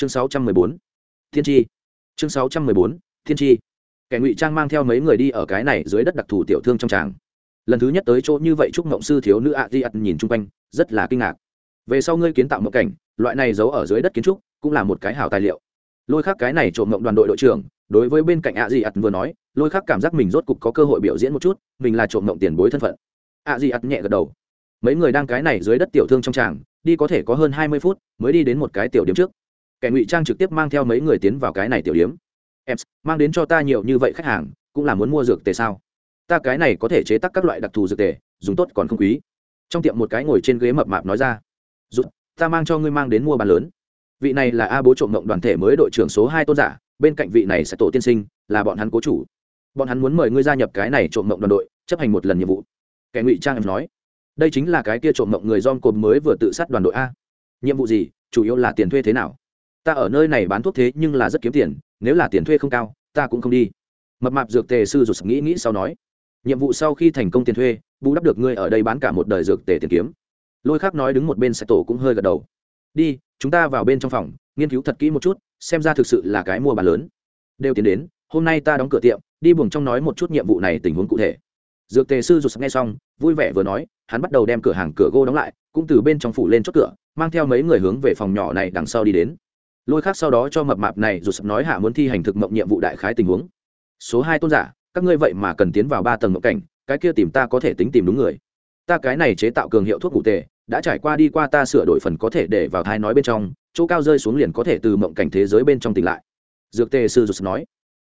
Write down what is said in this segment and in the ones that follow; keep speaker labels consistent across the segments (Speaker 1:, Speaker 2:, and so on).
Speaker 1: chương sáu trăm mười bốn. Thiên tri chương sáu trăm mười bốn, thiên tri kẻ ngụy trang mang theo mấy người đi ở cái này dưới đất đặc thù tiểu thương trong tràng. Lần thứ nhất tới chỗ như vậy trúc mộng sư thiếu nữ ạ di ắt nhìn chung quanh, rất là kinh ngạc. Về sau ngươi kiến tạo mộng cảnh, loại này giấu ở dưới đất kiến trúc, cũng là một cái hảo tài liệu. Lôi khắc cái này trộm mộng đoàn đội đội trưởng, đối với bên cạnh ạ di ắt vừa nói, lôi khắc cảm giác mình rốt cục có cơ hội biểu diễn một chút, mình là trộm mộng tiền bối thân phận. Ạ di ắt nhẹ gật đầu. Mấy người đang cái này dưới đất tiểu thương trong tràng, đi có thể có hơn hai mươi phút, mới đi đến một cái tiểu điểm trước kẻ ngụy trang trực tiếp mang theo mấy người tiến vào cái này tiểu điếm. Em, mang đến cho ta nhiều như vậy khách hàng, cũng là muốn mua dược tề sao? Ta cái này có thể chế tác các loại đặc thù dược tề, dùng tốt còn không quý. Trong tiệm một cái ngồi trên ghế mập mạp nói ra rút ta mang cho ngươi mang đến mua bán lớn. Vị này là a bố trộm mộng đoàn thể mới đội trưởng số hai tôn giả, bên cạnh vị này sẽ tổ tiên sinh, là bọn hắn cố chủ. Bọn hắn muốn mời ngươi gia nhập cái này trộm mộng đoàn đội, chấp hành một lần nhiệm vụ. Kẻ ngụy trang em nói, đây chính là cái kia trộm mộng người dom cồn mới vừa tự sát đoàn đội a. Nhiệm vụ gì? Chủ yếu là tiền thuê thế nào? Ta ở nơi này bán thuốc thế nhưng là rất kiếm tiền, nếu là tiền thuê không cao, ta cũng không đi. Mập mạp dược tề sư rụt nghĩ nghĩ sau nói, nhiệm vụ sau khi thành công tiền thuê, bù đắp được ngươi ở đây bán cả một đời dược tề tiền kiếm. Lôi khác nói đứng một bên sạch tổ cũng hơi gật đầu. Đi, chúng ta vào bên trong phòng, nghiên cứu thật kỹ một chút, xem ra thực sự là cái mua bán lớn. Đều tiến đến, hôm nay ta đóng cửa tiệm, đi buồng trong nói một chút nhiệm vụ này tình huống cụ thể. Dược tề sư rụt nghe xong, vui vẻ vừa nói, hắn bắt đầu đem cửa hàng cửa gỗ đóng lại, cũng từ bên trong phủ lên chốt cửa, mang theo mấy người hướng về phòng nhỏ này đằng sau đi đến lôi khác sau đó cho mập mạp này rụt nói hạ muốn thi hành thực mộng nhiệm vụ đại khái tình huống. Số hai tôn giả, các ngươi vậy mà cần tiến vào ba tầng mộng cảnh, cái kia tìm ta có thể tính tìm đúng người. Ta cái này chế tạo cường hiệu thuốc cụ tề, đã trải qua đi qua ta sửa đổi phần có thể để vào thai nói bên trong, chỗ cao rơi xuống liền có thể từ mộng cảnh thế giới bên trong tỉnh lại. Dược tề sư rụt nói.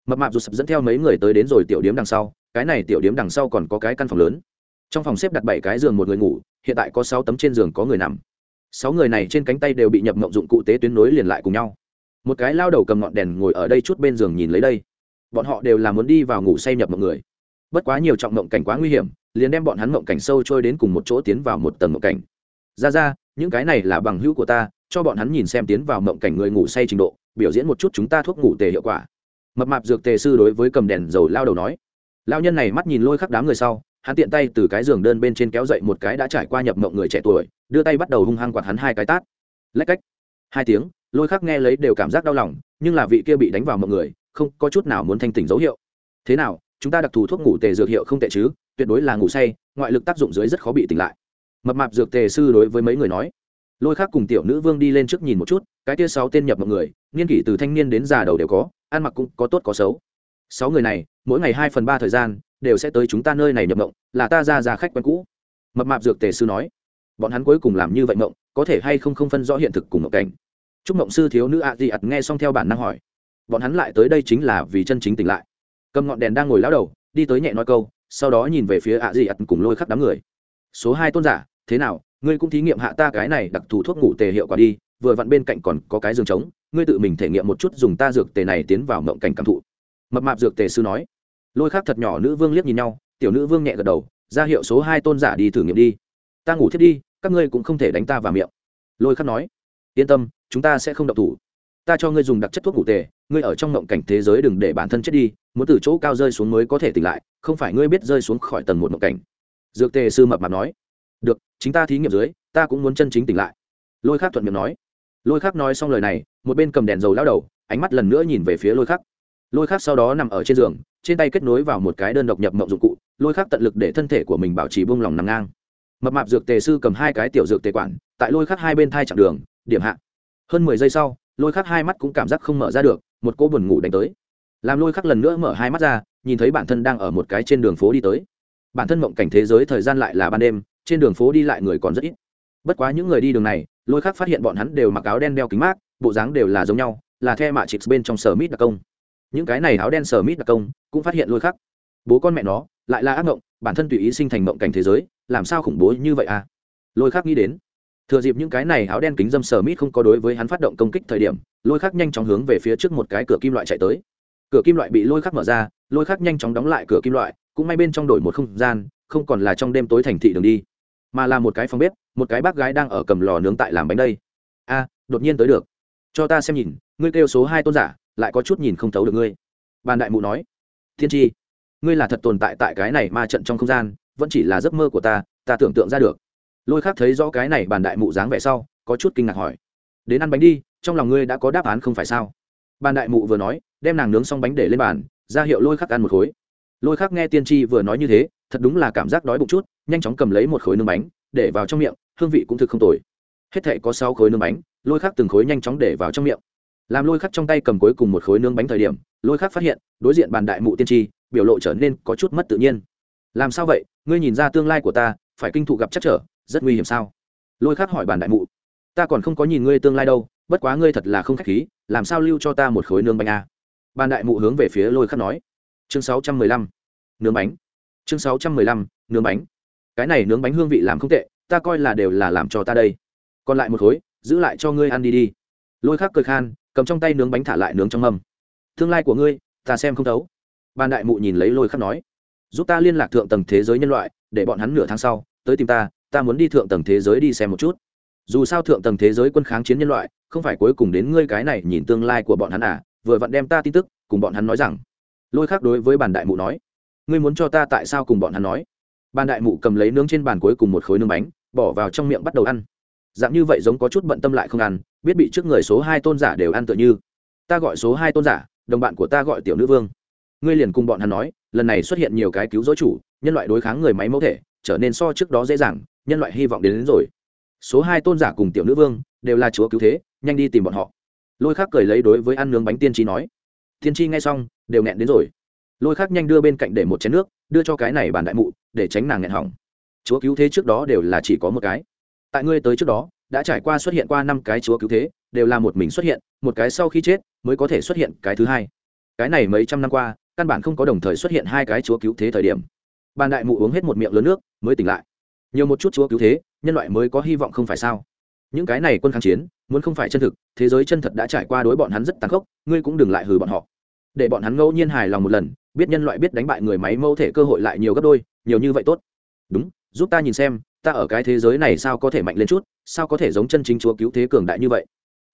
Speaker 1: Mập mạp rụt sập dẫn theo mấy người tới đến rồi tiểu điếm đằng sau, cái này tiểu điếm đằng sau còn có cái căn phòng lớn. Trong phòng xếp đặt bảy cái giường một người ngủ, hiện tại có sáu tấm trên giường có người nằm sáu người này trên cánh tay đều bị nhập mộng dụng cụ tế tuyến nối liền lại cùng nhau. Một cái lao đầu cầm ngọn đèn ngồi ở đây chút bên giường nhìn lấy đây. Bọn họ đều là muốn đi vào ngủ say nhập mộng người. Bất quá nhiều trọng mộng cảnh quá nguy hiểm, liền đem bọn hắn mộng cảnh sâu trôi đến cùng một chỗ tiến vào một tầng mộng cảnh. Ra ra, những cái này là bằng hữu của ta, cho bọn hắn nhìn xem tiến vào mộng cảnh người ngủ say trình độ, biểu diễn một chút chúng ta thuốc ngủ tề hiệu quả. Mập mạp dược tề sư đối với cầm đèn dầu lao đầu nói. Lao nhân này mắt nhìn lôi khắc đám người sau hắn tiện tay từ cái giường đơn bên trên kéo dậy một cái đã trải qua nhập mộng người trẻ tuổi, đưa tay bắt đầu hung hăng quạt hắn hai cái tát. Lách cách. Hai tiếng, lôi khắc nghe lấy đều cảm giác đau lòng, nhưng là vị kia bị đánh vào mộng người, không có chút nào muốn thanh tỉnh dấu hiệu. Thế nào, chúng ta đặc thù thuốc ngủ tề dược hiệu không tệ chứ, tuyệt đối là ngủ say, ngoại lực tác dụng dưới rất khó bị tỉnh lại. Mập mạp dược tề sư đối với mấy người nói. Lôi khác cùng tiểu nữ vương đi lên trước nhìn một chút, cái tia sáu tên nhập mọi người, niên kỷ từ thanh niên đến già đầu đều có, ăn mặc cũng có tốt có xấu. Sáu người này, mỗi ngày hai phần ba thời gian đều sẽ tới chúng ta nơi này nhập mộng, là ta ra ra khách quen cũ. Mập mạp dược tề sư nói. Bọn hắn cuối cùng làm như vậy mộng, có thể hay không không phân rõ hiện thực cùng mộng cảnh? Chúc mộng sư thiếu nữ ạ di ặt nghe xong theo bản năng hỏi. Bọn hắn lại tới đây chính là vì chân chính tỉnh lại. Cầm ngọn đèn đang ngồi lão đầu, đi tới nhẹ nói câu, sau đó nhìn về phía ạ di ặt cùng lôi khắc đám người. Số hai tôn giả, thế nào? Ngươi cũng thí nghiệm hạ ta cái này đặc thù thuốc ngủ tề hiệu quả đi, vừa vặn bên cạnh còn có cái giường trống, ngươi tự mình thể nghiệm một chút dùng ta dược tề này tiến vào mộng cảnh cảm thụ. Mập mạp dược tề sư nói lôi khác thật nhỏ nữ vương liếc nhìn nhau, tiểu nữ vương nhẹ gật đầu, ra hiệu số hai tôn giả đi thử nghiệm đi. Ta ngủ thiết đi, các ngươi cũng không thể đánh ta vào miệng. Lôi khắc nói, yên tâm, chúng ta sẽ không độc thủ. Ta cho ngươi dùng đặc chất thuốc ngủ tề, ngươi ở trong ngộng cảnh thế giới đừng để bản thân chết đi, muốn từ chỗ cao rơi xuống mới có thể tỉnh lại, không phải ngươi biết rơi xuống khỏi tầng một ngộng cảnh. Dược tề sư mập mạp nói, được, chính ta thí nghiệm dưới, ta cũng muốn chân chính tỉnh lại. Lôi khắc thuận miệng nói. Lôi khắc nói xong lời này, một bên cầm đèn dầu lao đầu, ánh mắt lần nữa nhìn về phía lôi khắc lôi khắc sau đó nằm ở trên giường trên tay kết nối vào một cái đơn độc nhập mộng dụng cụ, lôi khắc tận lực để thân thể của mình bảo trì buông lỏng nằm ngang. Mập mạp dược tề sư cầm hai cái tiểu dược tề quản, tại lôi khắc hai bên thai chặng đường, điểm hạ. Hơn mười giây sau, lôi khắc hai mắt cũng cảm giác không mở ra được, một cô buồn ngủ đánh tới. Làm lôi khắc lần nữa mở hai mắt ra, nhìn thấy bản thân đang ở một cái trên đường phố đi tới. Bản thân mộng cảnh thế giới thời gian lại là ban đêm, trên đường phố đi lại người còn rất ít. Bất quá những người đi đường này, lôi khắc phát hiện bọn hắn đều mặc áo đen đeo kính mát, bộ dáng đều là giống nhau, là the mạ chịt bên trong sở mít đặc công những cái này áo đen sờ mít đặc công, cũng phát hiện lôi khắc. Bố con mẹ nó, lại là ác mộng bản thân tùy ý sinh thành mộng cảnh thế giới, làm sao khủng bố như vậy à? Lôi khắc nghĩ đến, thừa dịp những cái này áo đen kính dâm sờ mít không có đối với hắn phát động công kích thời điểm, lôi khắc nhanh chóng hướng về phía trước một cái cửa kim loại chạy tới. Cửa kim loại bị lôi khắc mở ra, lôi khắc nhanh chóng đóng lại cửa kim loại, cũng may bên trong đổi một không gian, không còn là trong đêm tối thành thị đường đi, mà là một cái phòng bếp, một cái bác gái đang ở cầm lò nướng tại làm bánh đây. A đột nhiên tới được. Cho ta xem nhìn, ngươi kêu số hai tôn giả lại có chút nhìn không thấu được ngươi. Bàn đại mụ nói, thiên tri ngươi là thật tồn tại tại cái này ma trận trong không gian, vẫn chỉ là giấc mơ của ta ta tưởng tượng ra được. Lôi khác thấy rõ cái này bàn đại mụ dáng vẻ sau, có chút kinh ngạc hỏi, đến ăn bánh đi, trong lòng ngươi đã có đáp án không phải sao? Bàn đại mụ vừa nói, đem nàng nướng xong bánh để lên bàn, ra hiệu lôi khắc ăn một khối. Lôi khắc nghe tiên tri vừa nói như thế, thật đúng là cảm giác đói bụng chút, nhanh chóng cầm lấy một khối nướng bánh, để vào trong miệng, hương vị cũng thực không tồi. Hết thể có sáu khối nướng bánh, lôi khắc từng khối nhanh chóng để vào trong miệng làm lôi khắc trong tay cầm cuối cùng một khối nướng bánh thời điểm, lôi khắc phát hiện, đối diện bàn đại mụ tiên tri, biểu lộ trở nên có chút mất tự nhiên. Làm sao vậy? Ngươi nhìn ra tương lai của ta, phải kinh thụ gặp chắc trở, rất nguy hiểm sao? Lôi khắc hỏi bàn đại mụ. Ta còn không có nhìn ngươi tương lai đâu, bất quá ngươi thật là không k h á c h khí, làm sao lưu cho ta một khối nướng bánh a à? bàn đại mụ hướng về phía lôi khắc nói. Chương sáu trăm mười lăm. Nướng bánh. Chương sáu trăm mười lăm, nướng bánh. Cái này nướng bánh hương vị làm không tệ, ta coi là đều là làm cho ta đây. Còn lại một khối, giữ lại cho ngươi ăn đi đi. Lôi khắc cười khan cầm trong tay nướng bánh thả lại nướng trong mâm. Tương lai của ngươi, ta xem không thấu. Ban đại mụ nhìn lấy lôi khắc nói, giúp ta liên lạc thượng tầng thế giới nhân loại, để bọn hắn nửa tháng sau, tới tìm ta ta muốn đi thượng tầng thế giới đi xem một chút. Dù sao thượng tầng thế giới quân kháng chiến nhân loại, không phải cuối cùng đến ngươi cái này nhìn tương lai của bọn hắn à vừa vặn đem ta tin tức, cùng bọn hắn nói rằng. Lôi khác đối với bàn đại mụ nói, ngươi muốn cho ta tại sao cùng bọn hắn nói? Bàn đại mụ cầm lấy nướng trên bàn cuối cùng một khối nướng bánh, bỏ vào trong miệng bắt đầu ăn. Dạng như vậy giống có chút bận tâm lại không ăn biết bị trước người số hai tôn giả đều ăn tựa như. Ta gọi số hai tôn giả đồng bạn của ta gọi tiểu nữ vương. Ngươi liền cùng bọn hắn nói lần này xuất hiện nhiều cái cứu rỗi chủ nhân loại đối kháng người máy mẫu thể trở nên so trước đó dễ dàng nhân loại hy vọng đến, đến rồi. Số hai tôn giả cùng tiểu nữ vương đều là chúa cứu thế nhanh đi tìm bọn họ. Lôi khác cười lấy đối với ăn nướng bánh tiên tri nói. Tiên tri nghe xong đều nghẹn đến rồi. Lôi khác nhanh đưa bên cạnh để một chén nước đưa cho cái này bàn đại mụ để tránh nàng nghẹn hỏng chúa cứu thế trước đó đều là chỉ có một cái. Tại ngươi tới trước đó đã trải qua xuất hiện qua năm cái chúa cứu thế, đều là một mình xuất hiện, một cái sau khi chết mới có thể xuất hiện cái thứ hai. Cái này mấy trăm năm qua, căn bản không có đồng thời xuất hiện hai cái chúa cứu thế thời điểm. Bàn đại mụ uống hết một miệng lớn nước, mới tỉnh lại. Nhiều một chút chúa cứu thế, nhân loại mới có hy vọng không phải sao? Những cái này quân kháng chiến, muốn không phải chân thực, thế giới chân thật đã trải qua đối bọn hắn rất tàn khốc, ngươi cũng đừng lại hừ bọn họ. Để bọn hắn ngẫu nhiên hài lòng một lần, biết nhân loại biết đánh bại người máy mâu thể cơ hội lại nhiều gấp đôi, nhiều như vậy tốt. Đúng, giúp ta nhìn xem, ta ở cái thế giới này sao có thể mạnh lên chút sao có thể giống chân chính chúa cứu thế cường đại như vậy?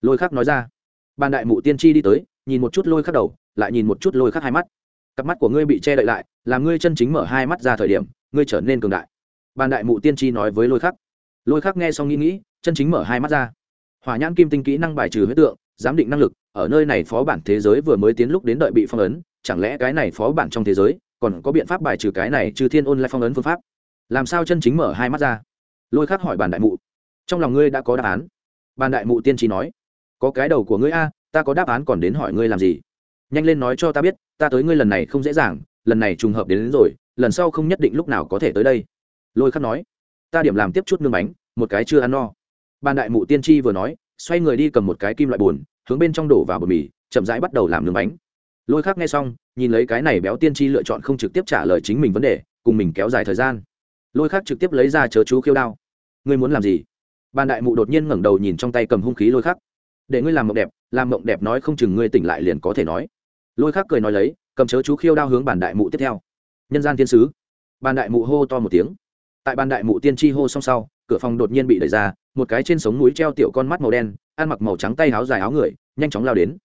Speaker 1: Lôi khắc nói ra. Ban đại mụ tiên tri đi tới, nhìn một chút lôi khắc đầu, lại nhìn một chút lôi khắc hai mắt. Cặp mắt của ngươi bị che đậy lại, làm ngươi chân chính mở hai mắt ra thời điểm, ngươi trở nên cường đại. Ban đại mụ tiên tri nói với lôi khắc. Lôi khắc nghe xong nghĩ nghĩ, chân chính mở hai mắt ra. Hỏa nhãn kim tinh kỹ năng bài trừ huyết tượng, giám định năng lực, ở nơi này phó bản thế giới vừa mới tiến lúc đến đợi bị phong ấn, chẳng lẽ cái này phó bản trong thế giới, còn có biện pháp bài trừ cái này trừ thiên ôn lại phong ấn phương pháp? Làm sao chân chính mở hai mắt ra? Lôi khắc hỏi bản đại mụ trong lòng ngươi đã có đáp án. Bàn đại mụ tiên tri nói có cái đầu của ngươi a ta có đáp án còn đến hỏi ngươi làm gì? Nhanh lên nói cho ta biết ta tới ngươi lần này không dễ dàng lần này trùng hợp đến, đến rồi lần sau không nhất định lúc nào có thể tới đây. Lôi khắc nói ta điểm làm tiếp chút nương bánh một cái chưa ăn no. Ban đại mụ tiên tri vừa nói xoay người đi cầm một cái kim loại bùn hướng bên trong đổ vào bờ mì chậm rãi bắt đầu làm nướng bánh. Lôi khác nghe xong nhìn lấy cái này béo tiên tri lựa chọn không trực tiếp trả lời chính mình vấn đề cùng mình kéo dài thời gian. Lôi khác trực tiếp lấy ra chớ chú khiêu đao. Ngươi muốn làm gì? Ban đại mụ đột nhiên ngẩng đầu nhìn trong tay cầm hung khí lôi khắc. Để ngươi làm mộng đẹp, làm mộng đẹp nói không chừng ngươi tỉnh lại liền có thể nói. Lôi khắc cười nói lấy, cầm chớ chú khiêu đao hướng bản đại mụ tiếp theo. Nhân gian tiên sứ. Ban đại mụ hô to một tiếng. Tại ban đại mụ tiên tri hô xong sau, cửa phòng đột nhiên bị đẩy ra, một cái trên sống núi treo tiểu con mắt màu đen, ăn mặc màu trắng tay áo dài áo người, nhanh chóng lao đến.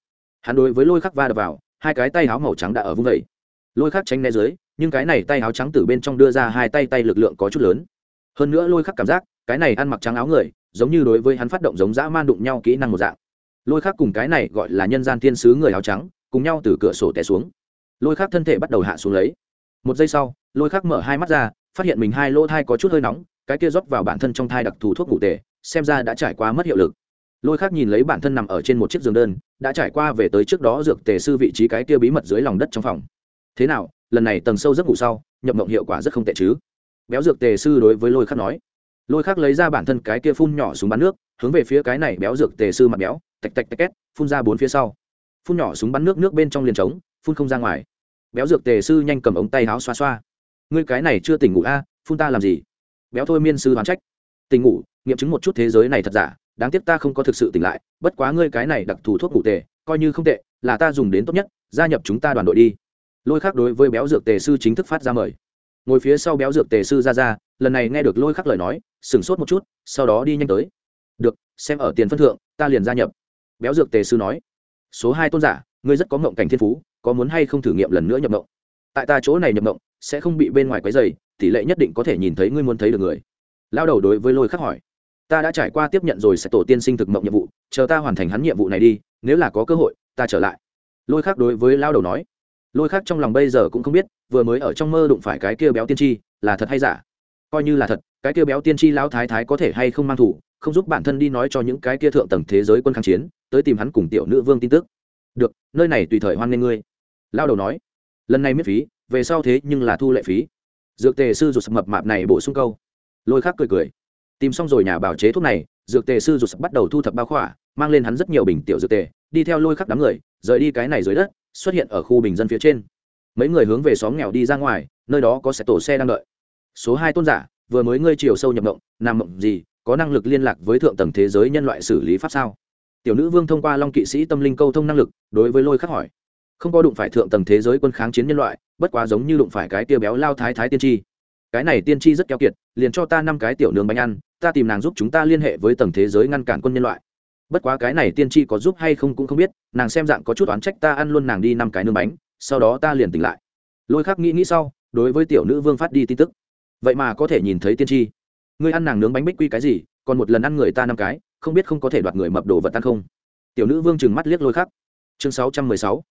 Speaker 1: Hắn đối với lôi khắc va đập vào, hai cái tay áo màu trắng đã ở vung vẩy lôi khắc tránh né dưới, nhưng cái này tay áo trắng từ bên trong đưa ra hai tay tay lực lượng có chút lớn. Hơn nữa lôi khắc cảm giác, cái này ăn mặc trắng áo người giống như đối với hắn phát động giống dã man đụng nhau kỹ năng một dạng. Lôi khắc cùng cái này gọi là nhân gian thiên sứ người áo trắng, cùng nhau từ cửa sổ té xuống. Lôi khắc thân thể bắt đầu hạ xuống lấy. Một giây sau, lôi khắc mở hai mắt ra, phát hiện mình hai lỗ thai có chút hơi nóng, cái kia rót vào bản thân trong thai đặc thù thuốc ngủ tề, xem ra đã trải qua mất hiệu lực. Lôi khác nhìn lấy bản thân nằm ở trên một chiếc giường đơn, đã trải qua về tới trước đó dược tề sư vị trí cái kia bí mật dưới lòng đất trong phòng. Thế nào, lần này tầng sâu giấc ngủ sau, nhập mộng hiệu quả rất không tệ chứ? Béo dược tề sư đối với lôi khắc nói lôi khác lấy ra bản thân cái kia phun nhỏ súng bắn nước, hướng về phía cái này béo dược tề sư mặt béo, tạch tạch tạch két, phun ra bốn phía sau. Phun nhỏ súng bắn nước nước bên trong liền trống, phun không ra ngoài. Béo dược tề sư nhanh cầm ống tay áo xoa xoa. Ngươi cái này chưa tỉnh ngủ a, phun ta làm gì? Béo thôi miên sư hoán trách. Tỉnh ngủ, nghiệm chứng một chút thế giới này thật giả, đáng tiếc ta không có thực sự tỉnh lại, bất quá ngươi cái này đặc thù thuốc ngủ tề, coi như không tệ, là ta dùng đến tốt nhất, gia nhập chúng ta đoàn đội đi. Lôi khác đối với béo dược tề sư chính thức phát ra mời. Ngồi phía sau béo dược tề sư ra ra lần này nghe được lôi khắc lời nói, sửng sốt một chút, sau đó đi nhanh tới. Được, xem ở tiền phân thượng, ta liền gia nhập. Béo dược tề sư nói. Số hai tôn giả, ngươi rất có mộng cảnh thiên phú, có muốn hay không thử nghiệm lần nữa nhập mộng tại ta chỗ này nhập mộng sẽ không bị bên ngoài quấy dày tỷ lệ nhất định có thể nhìn thấy ngươi muốn thấy được người. Lao đầu đối với lôi khắc hỏi. Ta đã trải qua tiếp nhận rồi sẽ tổ tiên sinh thực mộng nhiệm vụ, chờ ta hoàn thành hắn nhiệm vụ này đi, nếu là có cơ hội, ta trở lại. Lôi khác đối với lao đầu nói. Lôi khác trong lòng bây giờ cũng không biết, vừa mới ở trong mơ đụng phải cái kia béo tiên tri, là thật hay giả? Coi như là thật, cái kia béo tiên tri lão thái thái có thể hay không mang thủ, không giúp bản thân đi nói cho những cái kia thượng tầng thế giới quân kháng chiến, tới tìm hắn cùng tiểu nữ vương tin tức. Được, nơi này tùy thời hoan nghênh ngươi. Lao đầu nói. Lần này miễn phí, về sau thế nhưng là thu lệ phí. Dược tề sư rụt sập mập mạp này bổ sung câu. Lôi khác cười cười. Tìm xong rồi nhà bảo chế thuốc này, dược tề sư rụt sập bắt đầu thu thập bao khỏa, mang lên hắn rất nhiều bình tiểu dược tề, đi theo lôi khắc đám người, rời đi cái này dưới đất, xuất hiện ở khu bình dân phía trên. Mấy người hướng về xóm nghèo đi ra ngoài, nơi đó có xe tổ xe đang đợi số hai tôn giả, vừa mới ngươi chiều sâu nhập động nam mộng gì, có năng lực liên lạc với thượng tầng thế giới nhân loại xử lý pháp sao? Tiểu nữ vương thông qua long kỵ sĩ tâm linh câu thông năng lực, đối với lôi khắc hỏi. Không có đụng phải thượng tầng thế giới quân kháng chiến nhân loại, bất quá giống như đụng phải cái tiêu béo lao thái thái tiên tri. Cái này tiên tri rất keo kiệt, liền cho ta năm cái tiểu nướng bánh ăn, ta tìm nàng giúp chúng ta liên hệ với tầng thế giới ngăn cản quân nhân loại. Bất quá cái này tiên tri có giúp hay không cũng không biết, nàng xem dạng có chút oán trách ta ăn luôn nàng đi năm cái nướng bánh, sau đó ta liền tỉnh lại. Lôi khắc nghĩ nghĩ sau, đối với tiểu nữ vương phát đi tin tức vậy mà có thể nhìn thấy tiên tri. Ngươi ăn nàng nướng bánh bích quy cái gì, còn một lần ăn người ta năm cái, không biết không có thể đoạt người mập đồ vật ăn không? Tiểu nữ vương trừng mắt liếc lôi khắc. Chương sáu trăm mười sáu,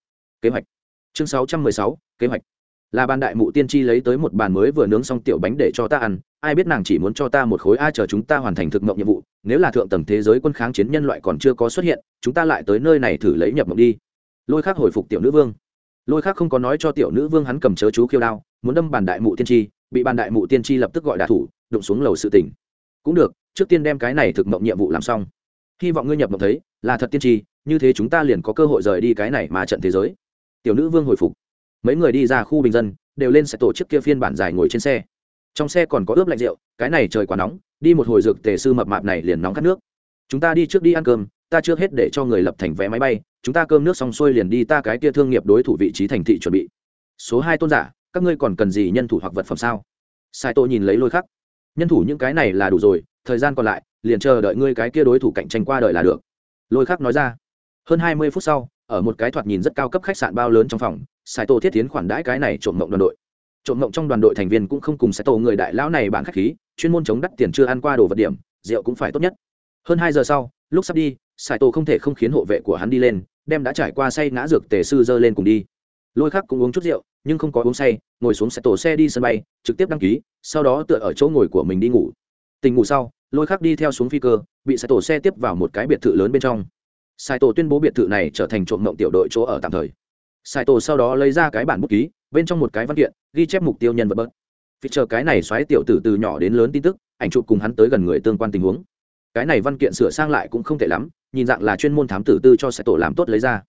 Speaker 1: kế hoạch. Chương sáu trăm mười sáu, kế hoạch. Là ban đại mụ tiên tri lấy tới một bàn mới vừa nướng xong tiểu bánh để cho ta ăn, ai biết nàng chỉ muốn cho ta một khối, ai chờ chúng ta hoàn thành thực mộng nhiệm vụ, nếu là thượng tầng thế giới quân kháng chiến nhân loại còn chưa có xuất hiện, chúng ta lại tới nơi này thử lấy nhập mộng đi. Lôi khác hồi phục tiểu nữ vương. Lôi khác không có nói cho tiểu nữ vương hắn cầm chớ chú khiêu đao, muốn đâm bàn đại mụ tiên tri bị bàn đại mụ tiên tri lập tức gọi đả thủ, đụng xuống lầu sự tỉnh cũng được, trước tiên đem cái này thực mộng nhiệm vụ làm xong. Hy vọng ngươi nhập mộng thấy, là thật tiên tri, như thế chúng ta liền có cơ hội rời đi cái này mà trận thế giới. Tiểu nữ vương hồi phục. Mấy người đi ra khu bình dân, đều lên sẽ tổ chức kia phiên bản dài ngồi trên xe. Trong xe còn có ướp lạnh rượu, cái này trời quá nóng, đi một hồi dược tề sư mập mạp này liền nóng khát nước. Chúng ta đi trước đi ăn cơm, ta trước hết để cho người lập thành vé máy bay, chúng ta cơm nước xong xuôi liền đi ta cái kia thương nghiệp đối thủ vị trí thành thị chuẩn bị. Số hai tôn giả các ngươi còn cần gì nhân thủ hoặc vật phẩm sao? Sai Tô nhìn lấy lôi khắc. Nhân thủ những cái này là đủ rồi, thời gian còn lại, liền chờ đợi ngươi cái kia đối thủ cạnh tranh qua đời là được. Lôi khắc nói ra. Hơn hai mươi phút sau, ở một cái thoạt nhìn rất cao cấp khách sạn bao lớn trong phòng, sai tô thiết tiến khoản đãi cái này trộm mộng đoàn đội. Trộm mộng trong đoàn đội thành viên cũng không cùng sai tô người đại lão này bản khách khí, chuyên môn chống đắt tiền chưa ăn qua đồ vật điểm, rượu cũng phải tốt nhất. Hơn hai giờ sau, lúc sắp đi, sai tô không thể không khiến hộ vệ của hắn đi lên, đem đã trải qua say ngã dược tề sư dơ lên cùng đi. Lôi khắc cũng uống chút rượu nhưng không có uống say, ngồi xuống xe tổ xe đi sân bay, trực tiếp đăng ký, sau đó tựa ở chỗ ngồi của mình đi ngủ. Tình ngủ sau, lôi khắc đi theo xuống phi cơ, bị xe tổ xe tiếp vào một cái biệt thự lớn bên trong. Sai tổ tuyên bố biệt thự này trở thành trộm mộng tiểu đội chỗ ở tạm thời. Sai tổ sau đó lấy ra cái bản bút ký, bên trong một cái văn kiện, ghi chép mục tiêu nhân vật bớt. Vì chờ cái này xoáy tiểu tử từ nhỏ đến lớn tin tức, ảnh chụp cùng hắn tới gần người tương quan tình huống. Cái này văn kiện sửa sang lại cũng không tệ lắm, nhìn dạng là chuyên môn thám tử tư cho sai tổ làm tốt lấy ra.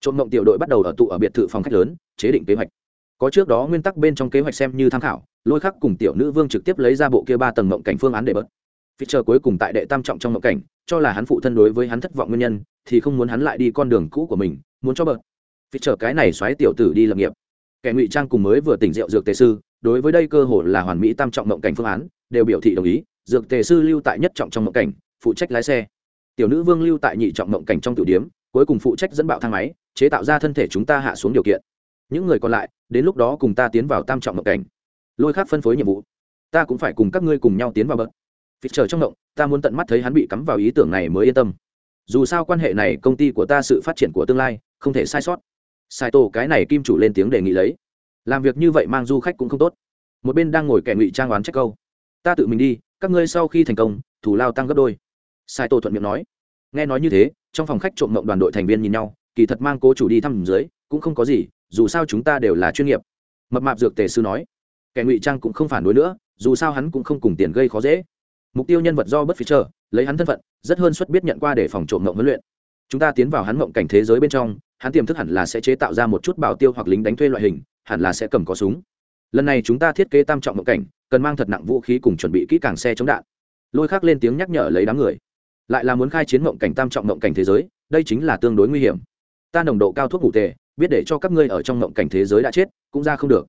Speaker 1: Trộm mộng tiểu đội bắt đầu ở tụ ở biệt thự phòng khách lớn, chế định kế hoạch có trước đó nguyên tắc bên trong kế hoạch xem như tham khảo, lôi khắc cùng tiểu nữ vương trực tiếp lấy ra bộ kia ba tầng mộng cảnh phương án để bớt. Vì chờ cuối cùng tại đệ tam trọng trong mộng cảnh, cho là hắn phụ thân đối với hắn thất vọng nguyên nhân, thì không muốn hắn lại đi con đường cũ của mình, muốn cho bớt. Vì chờ cái này xoáy tiểu tử đi lập nghiệp. Kẻ ngụy trang cùng mới vừa tỉnh rượu dược tề sư, đối với đây cơ hội là hoàn mỹ tam trọng mộng cảnh phương án, đều biểu thị đồng ý, dược tề sư lưu tại nhất trọng trong mộng cảnh, phụ trách lái xe. Tiểu nữ vương lưu tại nhị trọng mộng cảnh trong tiểu điếm cuối cùng phụ trách dẫn bạo thang máy, chế tạo ra thân thể chúng ta hạ xuống điều kiện những người còn lại, đến lúc đó cùng ta tiến vào tam trọng mộng cảnh. Lôi khác phân phối nhiệm vụ. Ta cũng phải cùng các ngươi cùng nhau tiến vào bậc. Phít chờ trong động ta muốn tận mắt thấy hắn bị cắm vào ý tưởng này mới yên tâm. Dù sao quan hệ này, công ty của ta sự phát triển của tương lai, không thể sai sót. Sai tổ cái này kim chủ lên tiếng đề nghị lấy. Làm việc như vậy mang du khách cũng không tốt. Một bên đang ngồi kẻ ngụy trang oán trách câu. Ta tự mình đi, các ngươi sau khi thành công, thủ lao tăng gấp đôi. Sai tổ thuận miệng nói. Nghe nói như thế, trong phòng khách trộm mộng đoàn đội thành viên nhìn nhau, kỳ thật mang cố chủ đi thăm dưới, cũng không có gì dù sao chúng ta đều là chuyên nghiệp. Mập mạp dược tề sư nói. Kẻ ngụy trang cũng không phản đối nữa, dù sao hắn cũng không cùng tiền gây khó dễ. Mục tiêu nhân vật do bất phí chờ, lấy hắn thân phận, rất hơn suất biết nhận qua để phòng trộm mộng huấn luyện. Chúng ta tiến vào hắn mộng cảnh thế giới bên trong, hắn tiềm thức hẳn là sẽ chế tạo ra một chút bảo tiêu hoặc lính đánh thuê loại hình, hẳn là sẽ cầm có súng. Lần này chúng ta thiết kế tam trọng mộng cảnh, cần mang thật nặng vũ khí cùng chuẩn bị kỹ càng xe chống đạn. Lôi khắc lên tiếng nhắc nhở lấy đám người. Lại là muốn khai chiến mộng cảnh tam trọng mộng cảnh thế giới, đây chính là tương đối nguy hiểm. Ta nồng độ cao thuốc ngủ tề biết để cho các ngươi ở trong ngộng cảnh thế giới đã chết, cũng ra không được.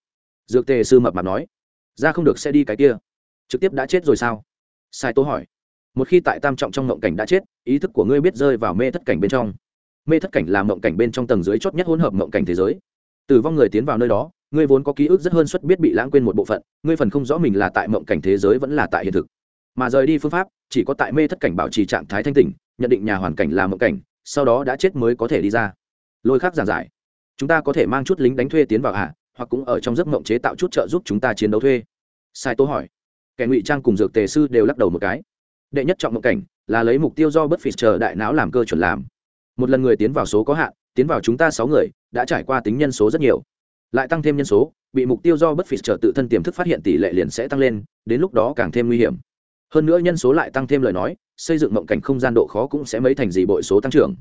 Speaker 1: Dược tề sư mập mạp nói, ra không được sẽ đi cái kia. Trực tiếp đã chết rồi sao? Sai tố hỏi. Một khi tại tam trọng trong ngộng cảnh đã chết, ý thức của ngươi biết rơi vào mê thất cảnh bên trong. Mê thất cảnh là ngộng cảnh bên trong tầng dưới chót nhất hỗn hợp ngộng cảnh thế giới. Tử vong người tiến vào nơi đó, ngươi vốn có ký ức rất hơn suất biết bị lãng quên một bộ phận, ngươi phần không rõ mình là tại mộng cảnh thế giới vẫn là tại hiện thực. Mà rời đi phương pháp, chỉ có tại mê thất cảnh bảo trì trạng thái thanh tỉnh, nhận định nhà hoàn cảnh là mộng cảnh, sau đó đã chết mới có thể đi ra. Lôi khác giảng giải chúng ta có thể mang chút lính đánh thuê tiến vào ạ hoặc cũng ở trong giấc mộng chế tạo chút trợ giúp chúng ta chiến đấu thuê. Sai tố hỏi. Kẻ ngụy trang cùng dược tề sư đều lắc đầu một cái. Đệ nhất trọng mộng cảnh là lấy mục tiêu do bất phì chờ đại não làm cơ chuẩn làm. Một lần người tiến vào số có hạn, tiến vào chúng ta sáu người, đã trải qua tính nhân số rất nhiều. Lại tăng thêm nhân số, bị mục tiêu do bất phì chờ tự thân tiềm thức phát hiện tỷ lệ liền sẽ tăng lên, đến lúc đó càng thêm nguy hiểm. Hơn nữa nhân số lại tăng thêm lời nói, xây dựng mộng cảnh không gian độ khó cũng sẽ mấy thành gì bội số tăng trưởng.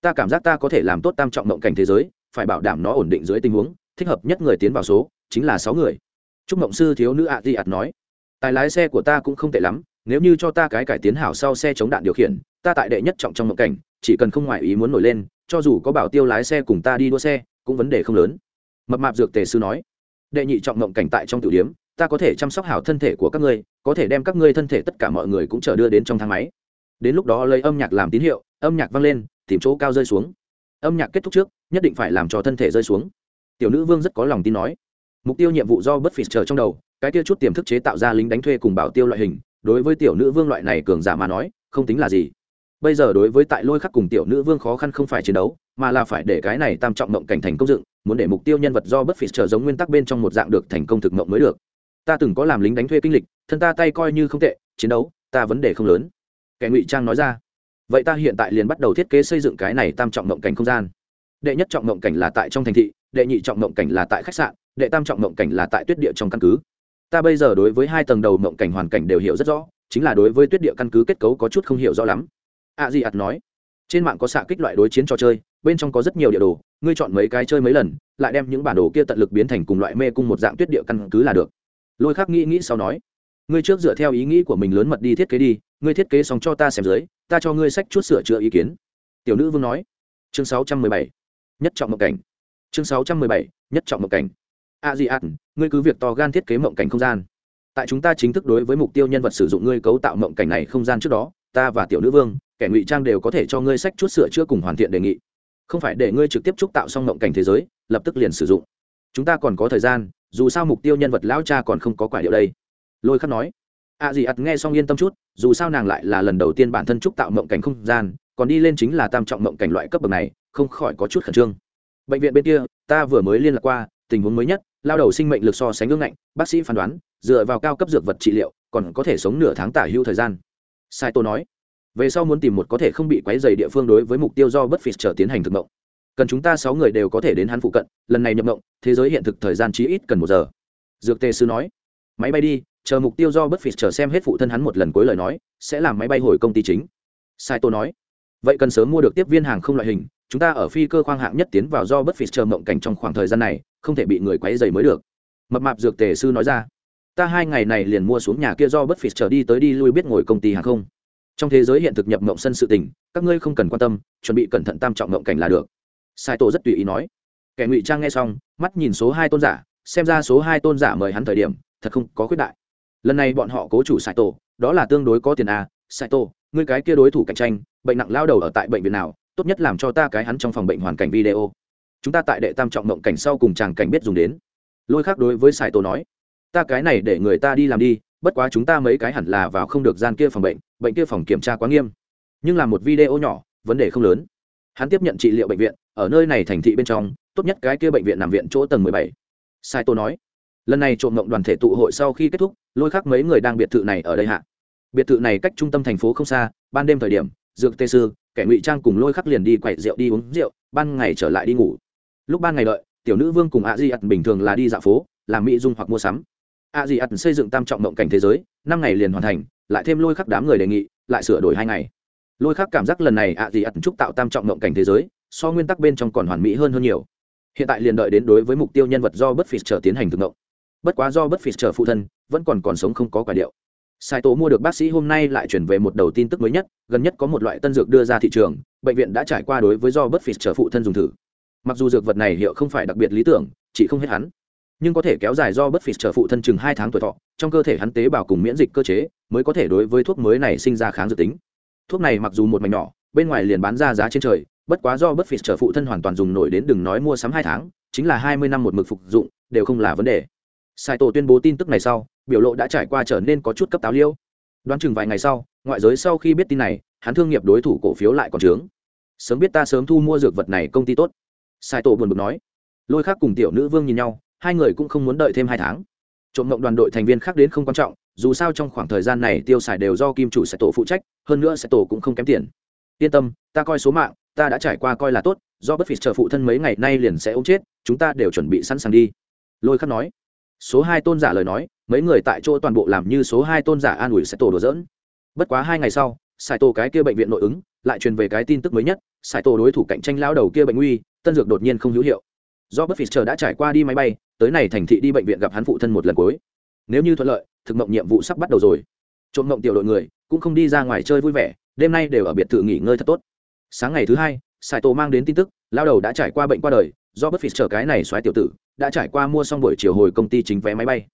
Speaker 1: Ta cảm giác ta có thể làm tốt tam trọng mộng cảnh thế giới phải bảo đảm nó ổn định dưới tình huống, thích hợp nhất người tiến vào số, chính là sáu người. Chúc mộng sư thiếu nữ ạ di ạt nói, tài lái xe của ta cũng không tệ lắm, nếu như cho ta cái cải tiến hảo sau xe chống đạn điều khiển, ta tại đệ nhất trọng trong mộng cảnh, chỉ cần không ngoại ý muốn nổi lên, cho dù có bảo tiêu lái xe cùng ta đi đua xe, cũng vấn đề không lớn. Mập mạp dược tề sư nói, đệ nhị trọng mộng cảnh tại trong tử điếm ta có thể chăm sóc hảo thân thể của các ngươi, có thể đem các ngươi thân thể tất cả mọi người cũng trở đưa đến trong thang máy. Đến lúc đó lấy âm nhạc làm tín hiệu, âm nhạc vang lên, tìm chỗ cao rơi xuống. Âm nhạc kết thúc trước nhất định phải làm cho thân thể rơi xuống. Tiểu nữ vương rất có lòng tin nói. Mục tiêu nhiệm vụ do bất phì chờ trong đầu, cái kia chút tiềm thức chế tạo ra lính đánh thuê cùng bảo tiêu loại hình, đối với tiểu nữ vương loại này cường giả mà nói, không tính là gì. Bây giờ đối với tại lôi khắc cùng tiểu nữ vương khó khăn không phải chiến đấu, mà là phải để cái này tam trọng mộng cảnh thành công dựng, muốn để mục tiêu nhân vật do bất phì chờ giống nguyên tắc bên trong một dạng được thành công thực mộng mới được. Ta từng có làm lính đánh thuê kinh lịch, thân ta tay coi như không tệ, chiến đấu, ta vấn đề không lớn. Kẻ ngụy trang nói ra. Vậy ta hiện tại liền bắt đầu thiết kế xây dựng cái này tam trọng mộng cảnh không gian đệ nhất trọng mộng cảnh là tại trong thành thị, đệ nhị trọng mộng cảnh là tại khách sạn, đệ tam trọng mộng cảnh là tại tuyết địa trong căn cứ. Ta bây giờ đối với hai tầng đầu mộng cảnh hoàn cảnh đều hiểu rất rõ, chính là đối với tuyết địa căn cứ kết cấu có chút không hiểu rõ lắm. A di ạt nói, trên mạng có xạ kích loại đối chiến trò chơi, bên trong có rất nhiều địa đồ, ngươi chọn mấy cái chơi mấy lần, lại đem những bản đồ kia tận lực biến thành cùng loại mê cung một dạng tuyết địa căn cứ là được. Lôi khắc nghĩ nghĩ sau nói, ngươi trước dựa theo ý nghĩ của mình lớn mật đi thiết kế đi, ngươi thiết kế xong cho ta xem dưới, ta cho ngươi sách chút sửa chữa ý kiến. Tiểu nữ vương nói, chương sáu trăm mười bảy nhất trọng mộng cảnh. Chương sáu trăm mười bảy, nhất trọng mộng cảnh. A di ạt ngươi cứ việc to gan thiết kế mộng cảnh không gian. Tại chúng ta chính thức đối với mục tiêu nhân vật sử dụng ngươi cấu tạo mộng cảnh này không gian trước đó, ta và tiểu nữ vương, kẻ ngụy trang đều có thể cho ngươi sách chút sửa chữa cùng hoàn thiện đề nghị. Không phải để ngươi trực tiếp trúc tạo xong mộng cảnh thế giới, lập tức liền sử dụng. Chúng ta còn có thời gian, dù sao mục tiêu nhân vật lão cha còn không có quả điệu đây. Lôi khắc nói. A dì ặt nghe xong yên tâm chút, dù sao nàng lại là lần đầu tiên bản thân trúc tạo mộng cảnh không gian, còn đi lên chính là tam trọng mộng cảnh loại cấp bậc này không khỏi có chút khẩn trương. Bệnh viện bên kia, ta vừa mới liên lạc qua, tình huống mới nhất, lao đầu sinh mệnh lực so sánh ngưỡng ngạnh, bác sĩ phán đoán, dựa vào cao cấp dược vật trị liệu, còn có thể sống nửa tháng tả hưu thời gian. Sai tô nói, về sau muốn tìm một có thể không bị quấy dày địa phương đối với mục tiêu do bất phì trở tiến hành thực mộng. Cần chúng ta sáu người đều có thể đến hắn phụ cận, lần này nhập mộng, thế giới hiện thực thời gian chí ít cần một giờ. Dược tề sư nói, máy bay đi, chờ mục tiêu do bất phì chờ xem hết phụ thân hắn một lần cuối lời nói, sẽ làm máy bay hồi công ty chính. Sai tô nói, vậy cần sớm mua được tiếp viên hàng không loại hình chúng ta ở phi cơ khoang hạng nhất tiến vào do bất phì chờ mộng cảnh trong khoảng thời gian này, không thể bị người quấy dày mới được. Mập mạp dược tề sư nói ra. Ta hai ngày này liền mua xuống nhà kia do bất phì chờ đi tới đi lui biết ngồi công ty hàng không. Trong thế giới hiện thực nhập mộng sân sự tình, các ngươi không cần quan tâm, chuẩn bị cẩn thận tam trọng mộng cảnh là được. Sai tổ rất tùy ý nói. Kẻ ngụy trang nghe xong, mắt nhìn số hai tôn giả, xem ra số hai tôn giả mời hắn thời điểm, thật không có khuyết đại. Lần này bọn họ cố chủ sai tổ, đó là tương đối có tiền a sai tổ, ngươi cái kia đối thủ cạnh tranh, bệnh nặng lao đầu ở tại bệnh viện nào tốt nhất làm cho ta cái hắn trong phòng bệnh hoàn cảnh video. Chúng ta tại đệ tam trọng mộng cảnh sau cùng chàng cảnh biết dùng đến. Lôi khác đối với sai tổ nói, ta cái này để người ta đi làm đi, bất quá chúng ta mấy cái hẳn là vào không được gian kia phòng bệnh bệnh kia phòng kiểm tra quá nghiêm. Nhưng làm một video nhỏ, vấn đề không lớn. Hắn tiếp nhận trị liệu bệnh viện, ở nơi này thành thị bên trong, tốt nhất cái kia bệnh viện nằm viện chỗ tầng mười bảy. Sai tô nói, lần này trộm mộng đoàn thể tụ hội sau khi kết thúc, lôi khắc mấy người đang biệt thự này ở đây hạ. Biệt thự này cách trung tâm thành phố không xa, ban đêm thời điểm, dược tê sư kẻ ngụy trang cùng lôi khắc liền đi quậy rượu đi uống rượu, ban ngày trở lại đi ngủ. Lúc ban ngày đợi, tiểu nữ vương cùng a di ắt bình thường là đi dạo phố, làm mỹ dung hoặc mua sắm. A di ắt xây dựng tam trọng mộng cảnh thế giới, năm ngày liền hoàn thành, lại thêm lôi khắc đám người đề nghị, lại sửa đổi hai ngày. Lôi khắc cảm giác lần này a di ắt trúc tạo tam trọng mộng cảnh thế giới, so nguyên tắc bên trong còn hoàn mỹ hơn hơn nhiều. Hiện tại liền đợi đến đối với mục tiêu nhân vật do bất phì trở tiến hành thực ngộng bất quá do bất phì trở phụ thân, vẫn còn còn sống không có quả điệu sai tổ mua được bác sĩ hôm nay lại chuyển về một đầu tin tức mới nhất, gần nhất có một loại tân dược đưa ra thị trường, bệnh viện đã trải qua đối với do bất phì trở phụ thân dùng thử. Mặc dù dược vật này hiệu không phải đặc biệt lý tưởng, chỉ không hết hắn. Nhưng có thể kéo dài do bất phì trở phụ thân chừng hai tháng tuổi thọ, trong cơ thể hắn tế bào cùng miễn dịch cơ chế, mới có thể đối với thuốc mới này sinh ra kháng dược tính. Thuốc này mặc dù một mảnh nhỏ, bên ngoài liền bán ra giá trên trời, bất quá do bất phì trở phụ thân hoàn toàn dùng nổi đến đừng nói mua sắm hai tháng, chính là hai mươi năm một mực phục dụng, đều không là vấn đề. Sai tổ tuyên bố tin tức này sau biểu lộ đã trải qua trở nên có chút cấp táo liêu. Đoán chừng vài ngày sau, ngoại giới sau khi biết tin này, hắn thương nghiệp đối thủ cổ phiếu lại còn trướng. Sớm biết ta sớm thu mua dược vật này công ty tốt. Sai tổ buồn bực nói. Lôi khác cùng tiểu nữ vương nhìn nhau, hai người cũng không muốn đợi thêm hai tháng. Trộm mộng đoàn đội thành viên khác đến không quan trọng, dù sao trong khoảng thời gian này tiêu xài đều do kim chủ sẽ tổ phụ trách, hơn nữa sẽ tổ cũng không kém tiền. Yên tâm, ta coi số mạng, ta đã trải qua coi là tốt, do bất phì chờ phụ thân mấy ngày nay liền sẽ ống chết, chúng ta đều chuẩn bị sẵn sàng đi. Lôi khắc nói số hai tôn giả lời nói, mấy người tại chỗ toàn bộ làm như số hai tôn giả an ủi sẽ tổ đồ dỡn bất quá hai ngày sau sài tổ cái kia bệnh viện nội ứng, lại truyền về cái tin tức mới nhất sài tổ đối thủ cạnh tranh lao đầu kia bệnh nguy, tân dược đột nhiên không hữu hiệu. Do bất phịt chờ đã trải qua đi máy bay, tới này thành thị đi bệnh viện gặp hắn phụ thân một lần cuối. Nếu như thuận lợi, thực mộng nhiệm vụ sắp bắt đầu rồi. Trộm mộng tiểu đội người, cũng không đi ra ngoài chơi vui vẻ, đêm nay đều ở biệt thự nghỉ ngơi thật tốt. Sáng ngày thứ hai sài tổ mang đến tin tức lao đầu đã trải qua bệnh qua đời do bất phịt chờ cái này xoáy tiểu tử đã trải qua mua xong buổi chiều hồi công ty chính vé máy bay.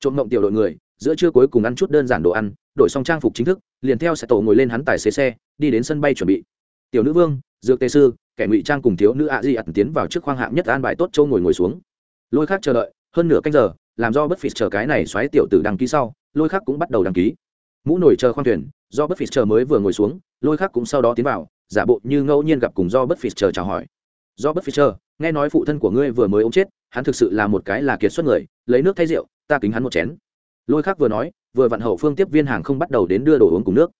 Speaker 1: Trộm mộng tiểu đội người, giữa trưa cuối cùng ăn chút đơn giản đồ ăn, đổi xong trang phục chính thức, liền theo sẽ tổ ngồi lên hắn tài xế xe, đi đến sân bay chuẩn bị. Tiểu nữ vương, dược tề sư, kẻ ngụy trang cùng thiếu nữ ạ di ẩn tiến vào trước khoang hạng nhất an bài tốt châu ngồi ngồi xuống. Lôi khác chờ đợi, hơn nửa canh giờ, làm do bất phì chờ cái này xoáy tiểu tử đăng ký sau, lôi khác cũng bắt đầu đăng ký. Mũ nổi chờ khoang thuyền do bất phì chờ mới vừa ngồi xuống, lôi khác cũng sau đó tiến vào, giả bộ như ngẫu nhiên gặp cùng do bất phì chờ chào hỏi. Do bất phì chờ nghe nói phụ thân của ngươi vừa mới ống chết hắn thực sự là một cái là kiệt xuất người, lấy nước thay rượu, ta kính hắn một chén. Lôi khác vừa nói, vừa vặn hậu phương tiếp viên hàng không bắt đầu đến đưa đồ uống cùng nước.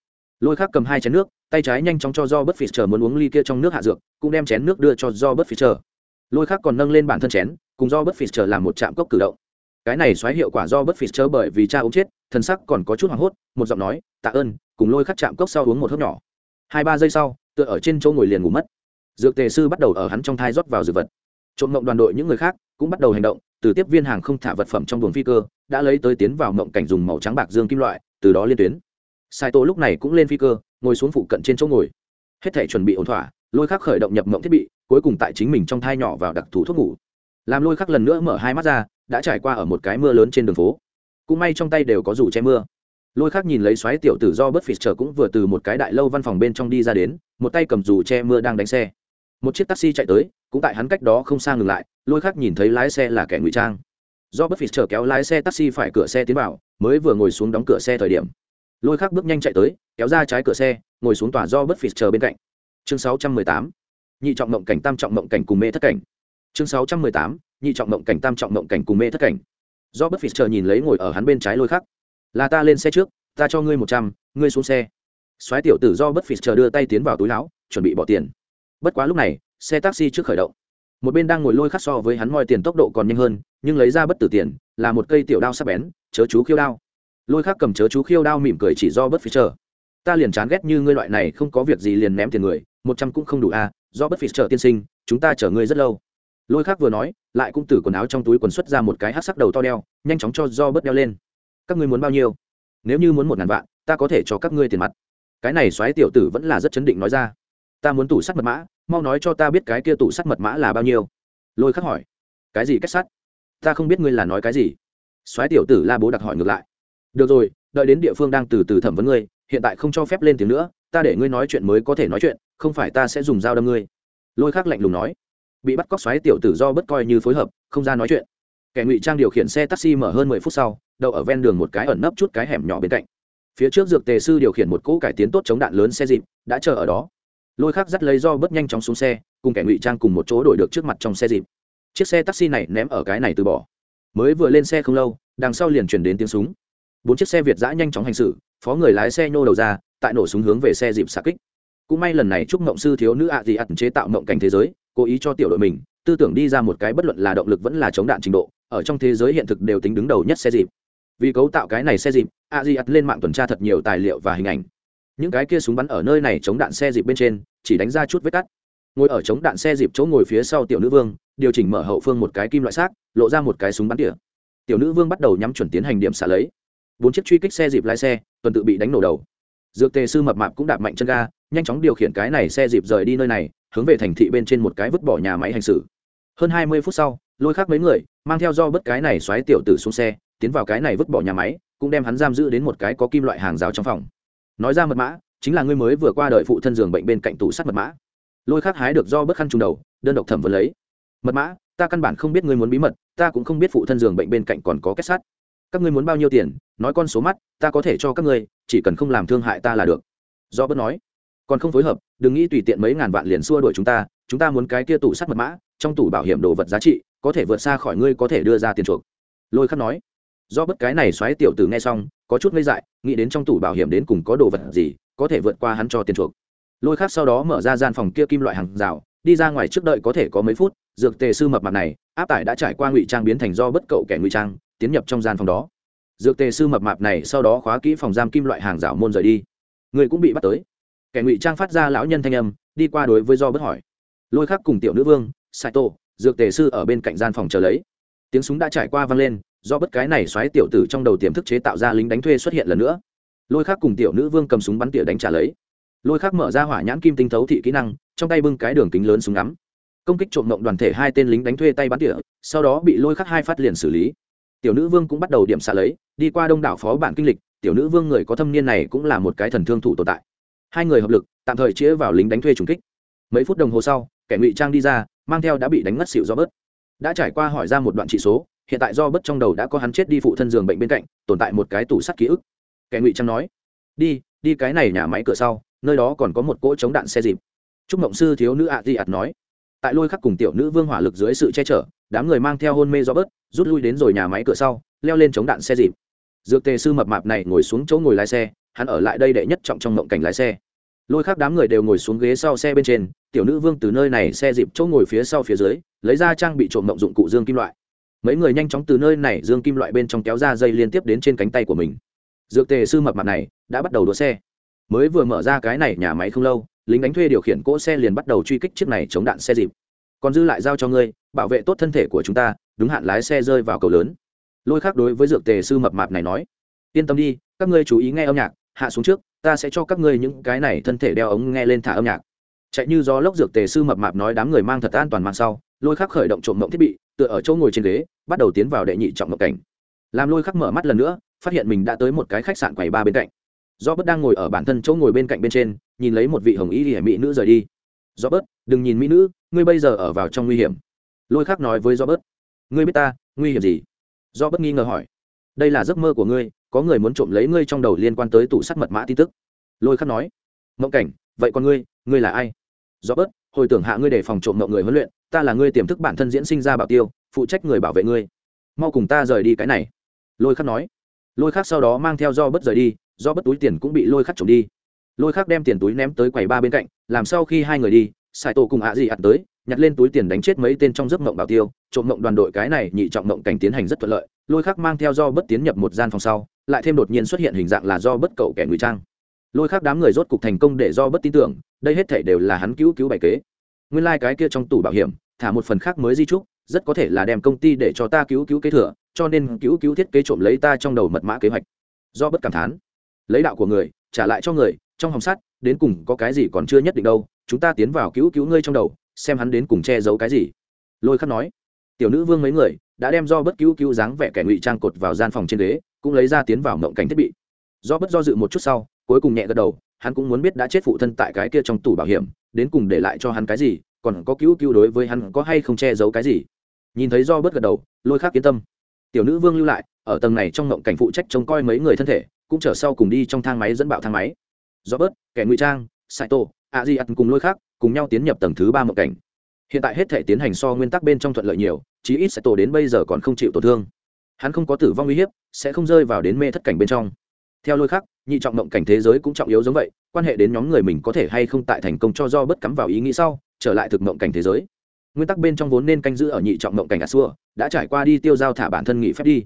Speaker 1: Lôi khác cầm hai chén nước, tay trái nhanh chóng cho do bất phì chờ muốn uống ly kia trong nước hạ dược, cũng đem chén nước đưa cho do bất phì chờ lôi khác còn nâng lên bản thân chén, cùng do bất phì chờ làm một chạm cốc cử động. Cái này xoáy hiệu quả do bất phì chờ bởi vì cha uống chết thân sắc còn có chút hoảng hốt, một giọng nói, tạ ơn, cùng lôi khắc chạm cốc sau uống một hớp nhỏ. Hai ba giây sau, tựa ở trên chỗ ngồi liền ngủ mất. Dược tề sư bắt đầu ở hắn trong thai rót vào dược vật. Trộm mộng đoàn đội những người khác cũng bắt đầu hành động, từ tiếp viên hàng không thả vật phẩm trong buồng phi cơ, đã lấy tới tiến vào mộng cảnh dùng màu trắng bạc dương kim loại, từ đó liên tuyến. Sai tô lúc này cũng lên phi cơ, ngồi xuống phụ cận trên chỗ ngồi. Hết thể chuẩn bị ổn thỏa, lôi khắc khởi động nhập mộng thiết bị, cuối cùng tại chính mình trong thai nhỏ vào đặc thù thuốc ngủ. Làm lôi khắc lần nữa mở hai mắt ra, đã trải qua ở một cái mưa lớn trên đường phố. Cũng may trong tay đều có dù che mưa. Lôi khắc nhìn lấy xoáy tiểu tử do bất phịt chờ cũng vừa từ một cái đại lâu văn phòng bên trong đi ra đến, một tay cầm dù che mưa đang đánh xe. Một chiếc taxi chạy tới, cũng tại hắn cách đó không xa ngừng lại lôi khác nhìn thấy lái xe là kẻ ngụy trang. Do bất phì chờ kéo lái xe taxi phải cửa xe tiến vào mới vừa ngồi xuống đóng cửa xe thời điểm. Lôi khác bước nhanh chạy tới kéo ra trái cửa xe ngồi xuống tòa do bất phì chờ bên cạnh. Chương 618. nhị trọng mộng cảnh tam trọng mộng cảnh cùng mê thất cảnh. Chương 618. nhị trọng mộng cảnh tam trọng mộng cảnh cùng mê thất cảnh. Do bất phì chờ nhìn lấy ngồi ở hắn bên trái lôi khác, là ta lên xe trước ta cho ngươi một trăm ngươi xuống xe. Soái tiểu tử do bất phì chờ đưa tay tiến vào túi láo chuẩn bị bỏ tiền. Bất quá lúc này xe taxi trước khởi động một bên đang ngồi lôi khắc so với hắn moi tiền tốc độ còn nhanh hơn, nhưng lấy ra bất tử tiền, là một cây tiểu đao sắc bén, chớ chú khiêu đao. Lôi khắc cầm chớ chú khiêu đao mỉm cười chỉ do bất phí chờ. Ta liền chán ghét như ngươi loại này, không có việc gì liền ném tiền người, một trăm cũng không đủ à do bất phí chờ tiên sinh, chúng ta chở ngươi rất lâu. Lôi khắc vừa nói, lại cũng từ quần áo trong túi quần xuất ra một cái hát sắc đầu to đeo, nhanh chóng cho do bất đeo lên. Các ngươi muốn bao nhiêu? Nếu như muốn một ngàn vạn, ta có thể cho các ngươi tiền mặt. Cái này xoáy tiểu tử vẫn là rất chấn định nói ra. Ta muốn tủ sắt mật mã mau nói cho ta biết cái kia tủ sắt mật mã là bao nhiêu. Lôi khắc hỏi. Cái gì kết sắt? Ta không biết ngươi là nói cái gì. Soái tiểu tử la bố đặc hỏi ngược lại. Được rồi, đợi đến địa phương đang từ từ thẩm vấn ngươi, hiện tại không cho phép lên tiếng nữa, ta để ngươi nói chuyện mới có thể nói chuyện, không phải ta sẽ dùng dao đâm ngươi. Lôi khắc lạnh lùng nói. Bị bắt cóc xoáy tiểu tử do bất coi như phối hợp, không ra nói chuyện. Kẻ ngụy trang điều khiển xe taxi mở hơn mười phút sau, đậu ở ven đường một cái ẩn nấp chút cái hẻm nhỏ bên cạnh. Phía trước dược tề sư điều khiển một cỗ cải tiến tốt chống đạn lớn xe dịp, đã chờ ở đó lôi khác dắt lấy do bớt nhanh chóng xuống xe, cùng kẻ ngụy trang cùng một chỗ đổi được trước mặt trong xe dịp. Chiếc xe taxi này ném ở cái này từ bỏ. Mới vừa lên xe không lâu, đằng sau liền chuyển đến tiếng súng. Bốn chiếc xe việt giã nhanh chóng hành xử, phó người lái xe nhô đầu ra, tại nổ súng hướng về xe dịp xạ kích. Cũng may lần này chúc mộng sư thiếu nữ ạ gì ạt chế tạo mộng cảnh thế giới, cố ý cho tiểu đội mình, tư tưởng đi ra một cái bất luận là động lực vẫn là chống đạn trình độ, ở trong thế giới hiện thực đều tính đứng đầu nhất xe dịp. Vì cấu tạo cái này xe dịp a di ạt lên mạng tuần tra thật nhiều tài liệu và hình ảnh những cái kia súng bắn ở nơi này chống đạn xe dịp bên trên, chỉ đánh ra chút vết cắt. Ngồi ở chống đạn xe dịp chỗ ngồi phía sau tiểu nữ vương, điều chỉnh mở hậu phương một cái kim loại xác, lộ ra một cái súng bắn tỉa. Tiểu nữ vương bắt đầu nhắm chuẩn tiến hành điểm xả lấy. Bốn chiếc truy kích xe dịp lái xe, tuần tự bị đánh nổ đầu. Dược tề sư mập mạp cũng đạp mạnh chân ga, nhanh chóng điều khiển cái này xe dịp rời đi nơi này, hướng về thành thị bên trên một cái vứt bỏ nhà máy hành xử. Hơn hai mươi phút sau, lôi khác mấy người, mang theo do bất cái này xoáy tiểu tử xuống xe, tiến vào cái này vứt bỏ nhà máy, cũng đem hắn giam giữ đến một cái có kim loại hàng rào trong phòng nói ra mật mã, chính là ngươi mới vừa qua đợi phụ thân giường bệnh bên cạnh tủ sắt mật mã. Lôi khác hái được do bất khăn trùng đầu, đơn độc thẩm vấn lấy. Mật mã, ta căn bản không biết ngươi muốn bí mật, ta cũng không biết phụ thân giường bệnh bên cạnh còn có kết sắt. Các ngươi muốn bao nhiêu tiền, nói con số mắt, ta có thể cho các ngươi, chỉ cần không làm thương hại ta là được. Do bất nói. Còn không phối hợp, đừng nghĩ tùy tiện mấy ngàn vạn liền xua đuổi chúng ta chúng ta muốn cái kia tủ sắt mật mã, trong tủ bảo hiểm đồ vật giá trị, có thể vượt xa khỏi ngươi có thể đưa ra tiền chuộc. Lôi khắc nói do bất cái này xoáy tiểu tử nghe xong, có chút ngây dại, nghĩ đến trong tủ bảo hiểm đến cùng có đồ vật gì, có thể vượt qua hắn cho tiền chuộc. Lôi khắc sau đó mở ra gian phòng kia kim loại hàng rào, đi ra ngoài trước đợi có thể có mấy phút, dược tề sư mập mặt này, áp tải đã trải qua ngụy trang biến thành do bất cậu kẻ ngụy trang, tiến nhập trong gian phòng đó. Dược tề sư mập mạp này sau đó khóa kỹ phòng giam kim loại hàng rào môn rời đi. Người cũng bị bắt tới. Kẻ ngụy trang phát ra lão nhân thanh âm, đi qua đối với do bất hỏi. Lôi khắc cùng tiểu nữ vương, saito, dược tề sư ở bên cạnh gian phòng chờ lấy. Tiếng súng đã trải qua vang lên do bất cái này xoáy tiểu tử trong đầu tiềm thức chế tạo ra lính đánh thuê xuất hiện lần nữa. Lôi khắc cùng tiểu nữ vương cầm súng bắn tỉa đánh trả lấy. Lôi khắc mở ra hỏa nhãn kim tinh thấu thị kỹ năng, trong tay bưng cái đường kính lớn súng ngắm. Công kích trộm mộng đoàn thể hai tên lính đánh thuê tay bắn tỉa, sau đó bị lôi khắc hai phát liền xử lý. Tiểu nữ vương cũng bắt đầu điểm xạ lấy, đi qua đông đảo phó bản kinh lịch, tiểu nữ vương người có thâm niên này cũng là một cái thần thương thủ tồn tại. Hai người hợp lực, tạm thời chĩa vào lính đánh thuê trùng kích. Mấy phút đồng hồ sau, kẻ ngụy trang đi ra, mang theo đã bị đánh ngất xịu do bớt. Đã trải qua hỏi ra một đoạn trị số hiện tại do bớt trong đầu đã có hắn chết đi phụ thân giường bệnh bên cạnh, tồn tại một cái tủ sắt ký ức. Kẻ ngụy trang nói, đi đi cái này nhà máy cửa sau, nơi đó còn có một cỗ chống đạn xe dịp. Trúc mộng sư thiếu nữ ạ di ạt nói, tại lôi khắc cùng tiểu nữ vương hỏa lực dưới sự che chở, đám người mang theo hôn mê do bớt, rút lui đến rồi nhà máy cửa sau, leo lên chống đạn xe dịp. Dược tề sư mập mạp này ngồi xuống chỗ ngồi lái xe, hắn ở lại đây đệ nhất trọng trong mộng cảnh lái xe. Lôi khác đám người đều ngồi xuống ghế sau xe bên trên, tiểu nữ vương từ nơi này xe dịp chỗ ngồi phía sau phía dưới, lấy ra trang bị trộm mộng dụng cụ dương kim loại mấy người nhanh chóng từ nơi này dương kim loại bên trong kéo ra dây liên tiếp đến trên cánh tay của mình. Dược tề sư mập mạp này đã bắt đầu đua xe. Mới vừa mở ra cái này nhà máy không lâu, lính đánh thuê điều khiển cỗ xe liền bắt đầu truy kích chiếc này chống đạn xe dịp. Còn dư lại giao cho ngươi, bảo vệ tốt thân thể của chúng ta, đúng hạn lái xe rơi vào cầu lớn. Lôi khác đối với dược tề sư mập mạp này nói, yên tâm đi, các ngươi chú ý nghe âm nhạc, hạ xuống trước, ta sẽ cho các ngươi những cái này thân thể đeo ống nghe lên thả âm nhạc. Chạy như gió lốc dược tề sư mập mạp nói đám người mang thật an toàn mang sau, lôi khắc khởi động trộm mộng thiết bị tựa ở chỗ ngồi trên ghế, bắt đầu tiến vào đệ nhị trọng mộng cảnh. Làm lôi khắc mở mắt lần nữa, phát hiện mình đã tới một cái khách sạn quầy ba bên cạnh. Do bớt đang ngồi ở bản thân chỗ ngồi bên cạnh bên trên, nhìn lấy một vị hồng y hệ mỹ nữ rời đi. Do bớt đừng nhìn mỹ nữ, ngươi bây giờ ở vào trong nguy hiểm. Lôi khắc nói với do bớt ngươi biết ta, nguy hiểm gì? Do bất nghi ngờ hỏi. Đây là giấc mơ của ngươi, có người muốn trộm lấy ngươi trong đầu liên quan tới tủ sắt mật mã tin tức. Lôi khắc nói. Mộng cảnh, vậy còn ngươi ngươi là ai? Do bớt hồi tưởng hạ ngươi để phòng trộm mộng người huấn luyện, ta là ngươi tiềm thức bản thân diễn sinh ra bảo tiêu, phụ trách người bảo vệ ngươi. Mau cùng ta rời đi cái này. Lôi khắc nói. Lôi khắc sau đó mang theo do bất rời đi do bất túi tiền cũng bị lôi khắc trộm đi. Lôi khắc đem tiền túi ném tới quầy ba bên cạnh, làm sau khi hai người đi sài tổ cùng ạ gì ạt tới, nhặt lên túi tiền đánh chết mấy tên trong giấc mộng bảo tiêu, trộm mộng đoàn đội cái này nhị trọng mộng cảnh tiến hành rất thuận lợi. Lôi khắc mang theo do bất tiến nhập một gian phòng sau, lại thêm đột nhiên xuất hiện hình dạng là do bất cậu kẻ ngụy trang. Lôi khắc đám người rốt cục thành công để do bất tin tưởng đây hết thể đều là hắn cứu cứu bài kế. Nguyên lai、like、cái kia trong tủ bảo hiểm, thả một phần khác mới di trúc, rất có thể là đem công ty để cho ta cứu cứu kế thừa, cho nên cứu cứu thiết kế trộm lấy ta trong đầu mật mã kế hoạch. Do bất cảm thán. Lấy đạo của người, trả lại cho người, trong hồng sắt, đến cùng có cái gì còn chưa nhất định đâu, chúng ta tiến vào cứu cứu ngươi trong đầu, xem hắn đến cùng che giấu cái gì. Lôi khắc nói. Tiểu nữ vương mấy người, đã đem do bất cứu cứu dáng vẻ kẻ ngụy trang cột vào gian phòng trên ghế, cũng lấy ra tiến vào mộng cảnh thiết bị. Do bất do dự một chút sau, cuối cùng nhẹ gật đầu hắn cũng muốn biết đã chết phụ thân tại cái kia trong tủ bảo hiểm, đến cùng để lại cho hắn cái gì, còn có cứu cứu đối với hắn có hay không che giấu cái gì. Nhìn thấy do bớt gật đầu, lôi khác yên tâm. Tiểu nữ vương lưu lại, ở tầng này trong ngộng cảnh phụ trách trông coi mấy người thân thể, cũng trở sau cùng đi trong thang máy dẫn bạo thang máy. Do bớt, kẻ ngụy trang, saito, a di cùng lôi khác, cùng nhau tiến nhập tầng thứ ba mộng cảnh. Hiện tại hết thể tiến hành so nguyên tắc bên trong thuận lợi nhiều, chí ít saito đến bây giờ còn không chịu tổn thương. Hắn không có tử vong uy hiếp, sẽ không rơi vào đến mê thất cảnh bên trong. Theo lôi khác nhị trọng mộng cảnh thế giới cũng trọng yếu giống vậy, quan hệ đến nhóm người mình có thể hay không tại thành công cho do bất cắm vào ý nghĩ sau, trở lại thực mộng cảnh thế giới. Nguyên tắc bên trong vốn nên canh giữ ở nhị trọng mộng cảnh a xua, đã trải qua đi tiêu giao thả bản thân nghị phép đi.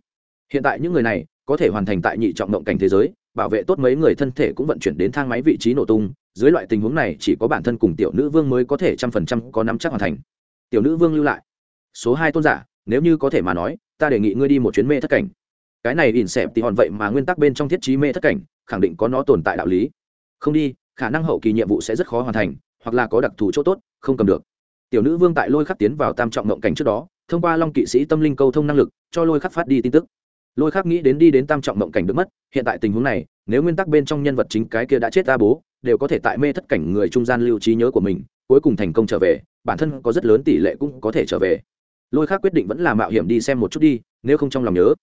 Speaker 1: Hiện tại những người này có thể hoàn thành tại nhị trọng mộng cảnh thế giới, bảo vệ tốt mấy người thân thể cũng vận chuyển đến thang máy vị trí nổ tung, dưới loại tình huống này chỉ có bản thân cùng tiểu nữ vương mới có thể trăm phần trăm có nắm chắc hoàn thành. Tiểu nữ vương lưu lại. Số hai tôn giả, nếu như có thể mà nói, ta đề nghị ngươi đi một chuyến mê thất cảnh. Cái này ỉn xẹp thì hòn vậy mà nguyên tắc bên trong thiết trí mê thất cảnh khẳng định có nó tồn tại đạo lý. Không đi, khả năng hậu kỳ nhiệm vụ sẽ rất khó hoàn thành, hoặc là có đặc thù chỗ tốt, không cầm được. Tiểu nữ vương tại lôi khắc tiến vào tam trọng ngộng cảnh trước đó, thông qua long kỵ sĩ tâm linh câu thông năng lực, cho lôi khắc phát đi tin tức. Lôi khắc nghĩ đến đi đến tam trọng ngộng cảnh được mất, hiện tại tình huống này, nếu nguyên tắc bên trong nhân vật chính cái kia đã chết ta bố, đều có thể tại mê thất cảnh người trung gian lưu trí nhớ của mình, cuối cùng thành công trở về, bản thân có rất lớn tỷ lệ cũng có thể trở về. Lôi khắc quyết định vẫn là mạo hiểm đi xem một chút đi, nếu không trong lòng nhớ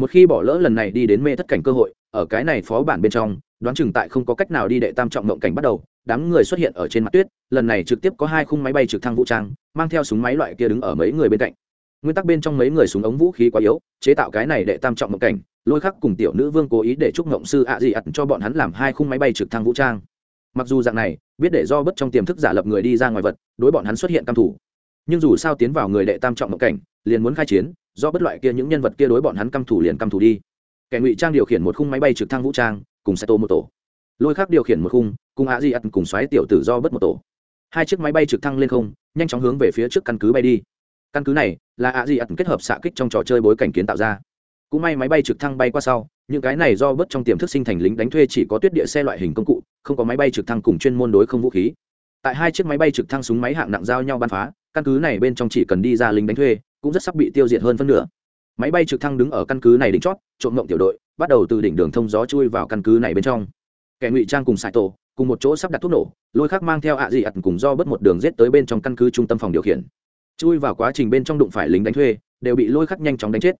Speaker 1: một khi bỏ lỡ lần này đi đến mê thất cảnh cơ hội, ở cái này phó bản bên trong, đoán chừng tại không có cách nào đi đệ tam trọng mộng cảnh bắt đầu, đám người xuất hiện ở trên mặt tuyết, lần này trực tiếp có hai khung máy bay trực thăng vũ trang, mang theo súng máy loại kia đứng ở mấy người bên cạnh. Nguyên tắc bên trong mấy người súng ống vũ khí quá yếu, chế tạo cái này đệ tam trọng mộng cảnh, lôi khắc cùng tiểu nữ vương cố ý để chúc mộng sư ạ gì ặt cho bọn hắn làm hai khung máy bay trực thăng vũ trang. Mặc dù dạng này, biết để do bất trong tiềm thức giả lập người đi ra ngoài vật, đối bọn hắn xuất hiện căm thủ nhưng dù sao tiến vào người đệ tam trọng mộng cảnh, liền muốn khai chiến, do bất loại kia những nhân vật kia đối bọn hắn căm thủ liền căm thủ đi. Kẻ ngụy trang điều khiển một khung máy bay trực thăng vũ trang, cùng xe tô một tổ. Lôi khác điều khiển một khung, cùng ạ di ắt cùng xoáy tiểu tử do bất một tổ. Hai chiếc máy bay trực thăng lên không, nhanh chóng hướng về phía trước căn cứ bay đi. Căn cứ này, là ạ di ắt kết hợp xạ kích trong trò chơi bối cảnh kiến tạo ra. Cũng may máy bay trực thăng bay qua sau, những cái này do bất trong tiềm thức sinh thành lính đánh thuê chỉ có tuyết địa xe loại hình công cụ, không có máy bay trực thăng cùng chuyên môn đối không vũ khí. Tại hai chiếc máy bay trực thăng súng máy hạng nặng giao nhau bắn phá căn cứ này bên trong chỉ cần đi ra lính đánh thuê, cũng rất sắp bị tiêu diệt hơn phân nửa. Máy bay trực thăng đứng ở căn cứ này đỉnh chót, trộm mộng tiểu đội, bắt đầu từ đỉnh đường thông gió chui vào căn cứ này bên trong. Kẻ ngụy trang cùng sài tổ cùng một chỗ sắp đặt thuốc nổ, lôi khác mang theo ạ à dị ặt cùng do bớt một đường rết tới bên trong căn cứ trung tâm phòng điều khiển. Chui vào quá trình bên trong đụng phải lính đánh thuê, đều bị lôi khắc nhanh chóng đánh chết.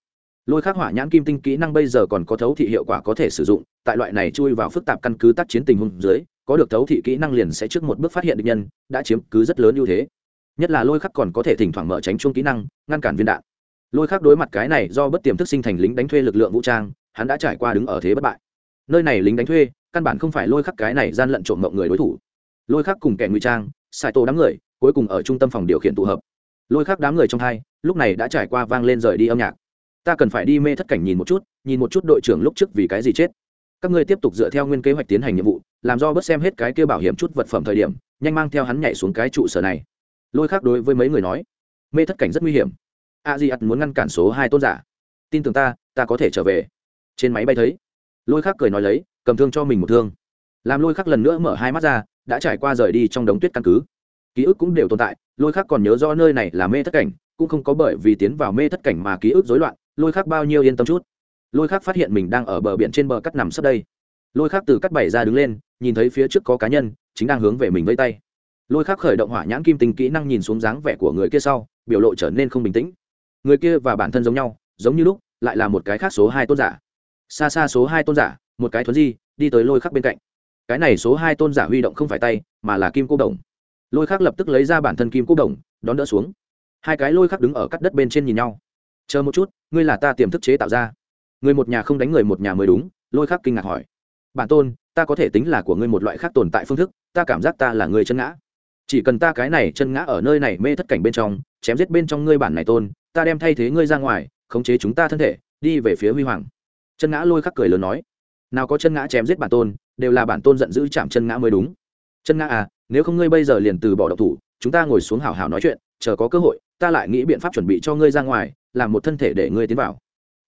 Speaker 1: Lôi khắc hỏa nhãn kim tinh kỹ năng bây giờ còn có thấu thị hiệu quả có thể sử dụng, tại loại này chui vào phức tạp căn cứ tác chiến tình huống dưới, có được thấu thị kỹ năng liền sẽ trước một bước phát hiện địch nhân, đã chiếm cứ rất lớn ưu thế nhất là lôi khắc còn có thể thỉnh thoảng mở tránh chuông kỹ năng, ngăn cản viên đạn. Lôi khắc đối mặt cái này do bất tiềm thức sinh thành lính đánh thuê lực lượng vũ trang, hắn đã trải qua đứng ở thế bất bại. Nơi này lính đánh thuê, căn bản không phải lôi khắc cái này gian lận trộm mộng người đối thủ. Lôi khắc cùng kẻ ngụy trang, xài tô đám người, cuối cùng ở trung tâm phòng điều khiển tụ hợp. Lôi khắc đám người trong hai, lúc này đã trải qua vang lên rời đi âm nhạc. Ta cần phải đi mê thất cảnh nhìn một chút, nhìn một chút đội trưởng lúc trước vì cái gì chết. Các ngươi tiếp tục dựa theo nguyên kế hoạch tiến hành nhiệm vụ, làm do bớt xem hết cái kêu bảo hiểm chút vật phẩm thời điểm, nhanh mang theo hắn nhảy xuống cái trụ sở này lôi khác đối với mấy người nói, mê thất cảnh rất nguy hiểm. A di ắt muốn ngăn cản số hai tôn giả. Tin tưởng ta ta có thể trở về. Trên máy bay thấy, lôi khác cười nói lấy, cầm thương cho mình một thương. Làm lôi khắc lần nữa mở hai mắt ra, đã trải qua rời đi trong đống tuyết căn cứ. Ký ức cũng đều tồn tại, lôi khắc còn nhớ do nơi này là mê thất cảnh, cũng không có bởi vì tiến vào mê thất cảnh mà ký ức rối loạn, lôi khắc bao nhiêu yên tâm chút. Lôi khắc phát hiện mình đang ở bờ biển trên bờ cắt nằm sấp đây. Lôi khắc từ cắt bảy ra đứng lên, nhìn thấy phía trước có cá nhân, chính đang hướng về mình vây tay lôi khắc khởi động hỏa nhãn kim tinh kỹ năng nhìn xuống dáng vẻ của người kia sau, biểu lộ trở nên không bình tĩnh. Người kia và bản thân giống nhau, giống như lúc, lại là một cái khác số hai tôn giả. Xa xa số hai tôn giả, một cái thuấn di, đi tới lôi khắc bên cạnh. Cái này số hai tôn giả huy động không phải tay, mà là kim cô đồng. Lôi khắc lập tức lấy ra bản thân kim cô đồng, đón đỡ xuống. Hai cái lôi khắc đứng ở cắt đất bên trên nhìn nhau. Chờ một chút, ngươi là ta tiềm thức chế tạo ra. Người một nhà không đánh người một nhà mới đúng, lôi khắc kinh ngạc hỏi. Bản tôn, ta có thể tính là của ngươi một loại khác tồn tại phương thức, ta cảm giác ta là người chân ngã chỉ cần ta cái này chân ngã ở nơi này mê thất cảnh bên trong, chém giết bên trong ngươi bản này tôn, ta đem thay thế ngươi ra ngoài, khống chế chúng ta thân thể, đi về phía huy hoàng. Chân ngã lôi khắc cười lớn nói, nào có chân ngã chém giết bản tôn, đều là bản tôn giận dữ chạm chân ngã mới đúng. Chân ngã à nếu không ngươi bây giờ liền từ bỏ độc thủ, chúng ta ngồi xuống hào hào nói chuyện, chờ có cơ hội, ta lại nghĩ biện pháp chuẩn bị cho ngươi ra ngoài, làm một thân thể để ngươi tiến vào.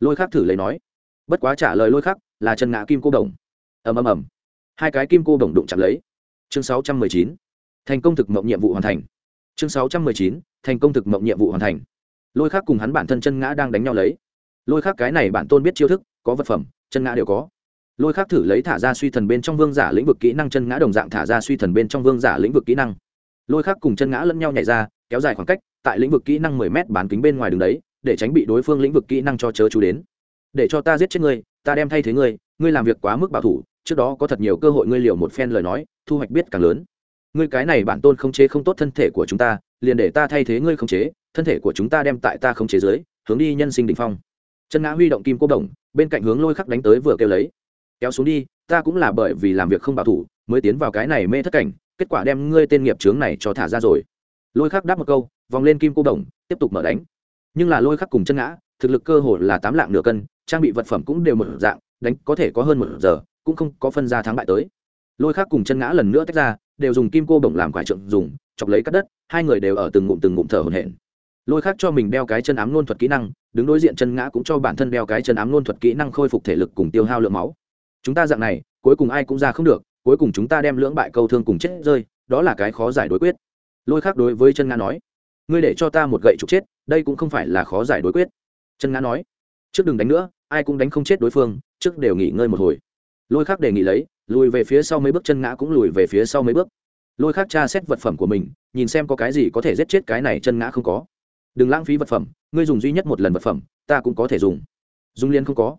Speaker 1: Lôi khắc thử lấy nói, bất quá trả lời lôi khắc là chân ngã kim cô đồng. Ầm ầm ầm. Hai cái kim cô đồng đụng chặt lấy. Chương sáu trăm mười chín thành công thực mộng nhiệm vụ hoàn thành. Chương sáu trăm mười chín, thành công thực mộng nhiệm vụ hoàn thành. Lôi khắc cùng hắn bản thân chân ngã đang đánh nhau lấy. Lôi khắc cái này bản tôn biết chiêu thức, có vật phẩm, chân ngã đều có. Lôi khác thử lấy thả ra suy thần bên trong vương giả lĩnh vực kỹ năng chân ngã đồng dạng thả ra suy thần bên trong vương giả lĩnh vực kỹ năng. Lôi khác cùng chân ngã lẫn nhau nhảy ra, kéo dài khoảng cách, tại lĩnh vực kỹ năng mười m bán kính bên ngoài đường đấy, để tránh bị đối phương lĩnh vực kỹ năng cho chớ chú đến. Để cho ta giết chết ngươi, ta đem thay thế ngươi ngươi làm việc quá mức bảo thủ, trước đó có thật nhiều cơ hội ngươi liều một phen lời nói, thu hoạch biết càng lớn ngươi cái này bản tôn không chế không tốt thân thể của chúng ta, liền để ta thay thế ngươi không chế, thân thể của chúng ta đem tại ta không chế dưới, hướng đi nhân sinh đ phong. Chân ngã huy động kim cô đồng, bên cạnh hướng lôi khắc đánh tới vừa kêu lấy. Kéo xuống đi, ta cũng là bởi vì làm việc không bảo thủ, mới tiến vào cái này mê thất cảnh, kết quả đem ngươi tên nghiệp trướng này cho thả ra rồi. Lôi khắc đáp một câu, vòng lên kim cô đồng, tiếp tục mở đánh. Nhưng là lôi khắc cùng chân ngã, thực lực cơ hồ là tám lạng nửa cân, trang bị vật phẩm cũng đều một dạng, đánh có thể có hơn một giờ, cũng không có phân ra thắng bại tới. Lôi khắc cùng chân ngã lần nữa tách ra đều dùng kim cô đồng làm quải trượng dùng, chọc lấy cắt đất, hai người đều ở từng ngụm từng ngụm thở hổn hển. Lôi khắc cho mình đeo cái chân ám nôn thuật kỹ năng, đứng đối diện chân ngã cũng cho bản thân đeo cái chân ám nôn thuật kỹ năng khôi phục thể lực cùng tiêu hao lượng máu. Chúng ta dạng này, cuối cùng ai cũng ra không được, cuối cùng chúng ta đem lưỡng bại câu thương cùng chết rơi, đó là cái khó giải đối quyết. Lôi khác đối với chân ngã nói, ngươi để cho ta một gậy trục chết, đây cũng không phải là khó giải đối quyết. Chân ngã nói, trước đừng đánh nữa, ai cũng đánh không chết đối phương, trước đều nghỉ ngơi một hồi. Lôi khác đề nghị lấy lùi về phía sau mấy bước, chân ngã cũng lùi về phía sau mấy bước. Lôi khác tra xét vật phẩm của mình, nhìn xem có cái gì có thể giết chết cái này chân ngã không có. Đừng lãng phí vật phẩm, ngươi dùng duy nhất một lần vật phẩm, ta cũng có thể dùng. Dung liên không có.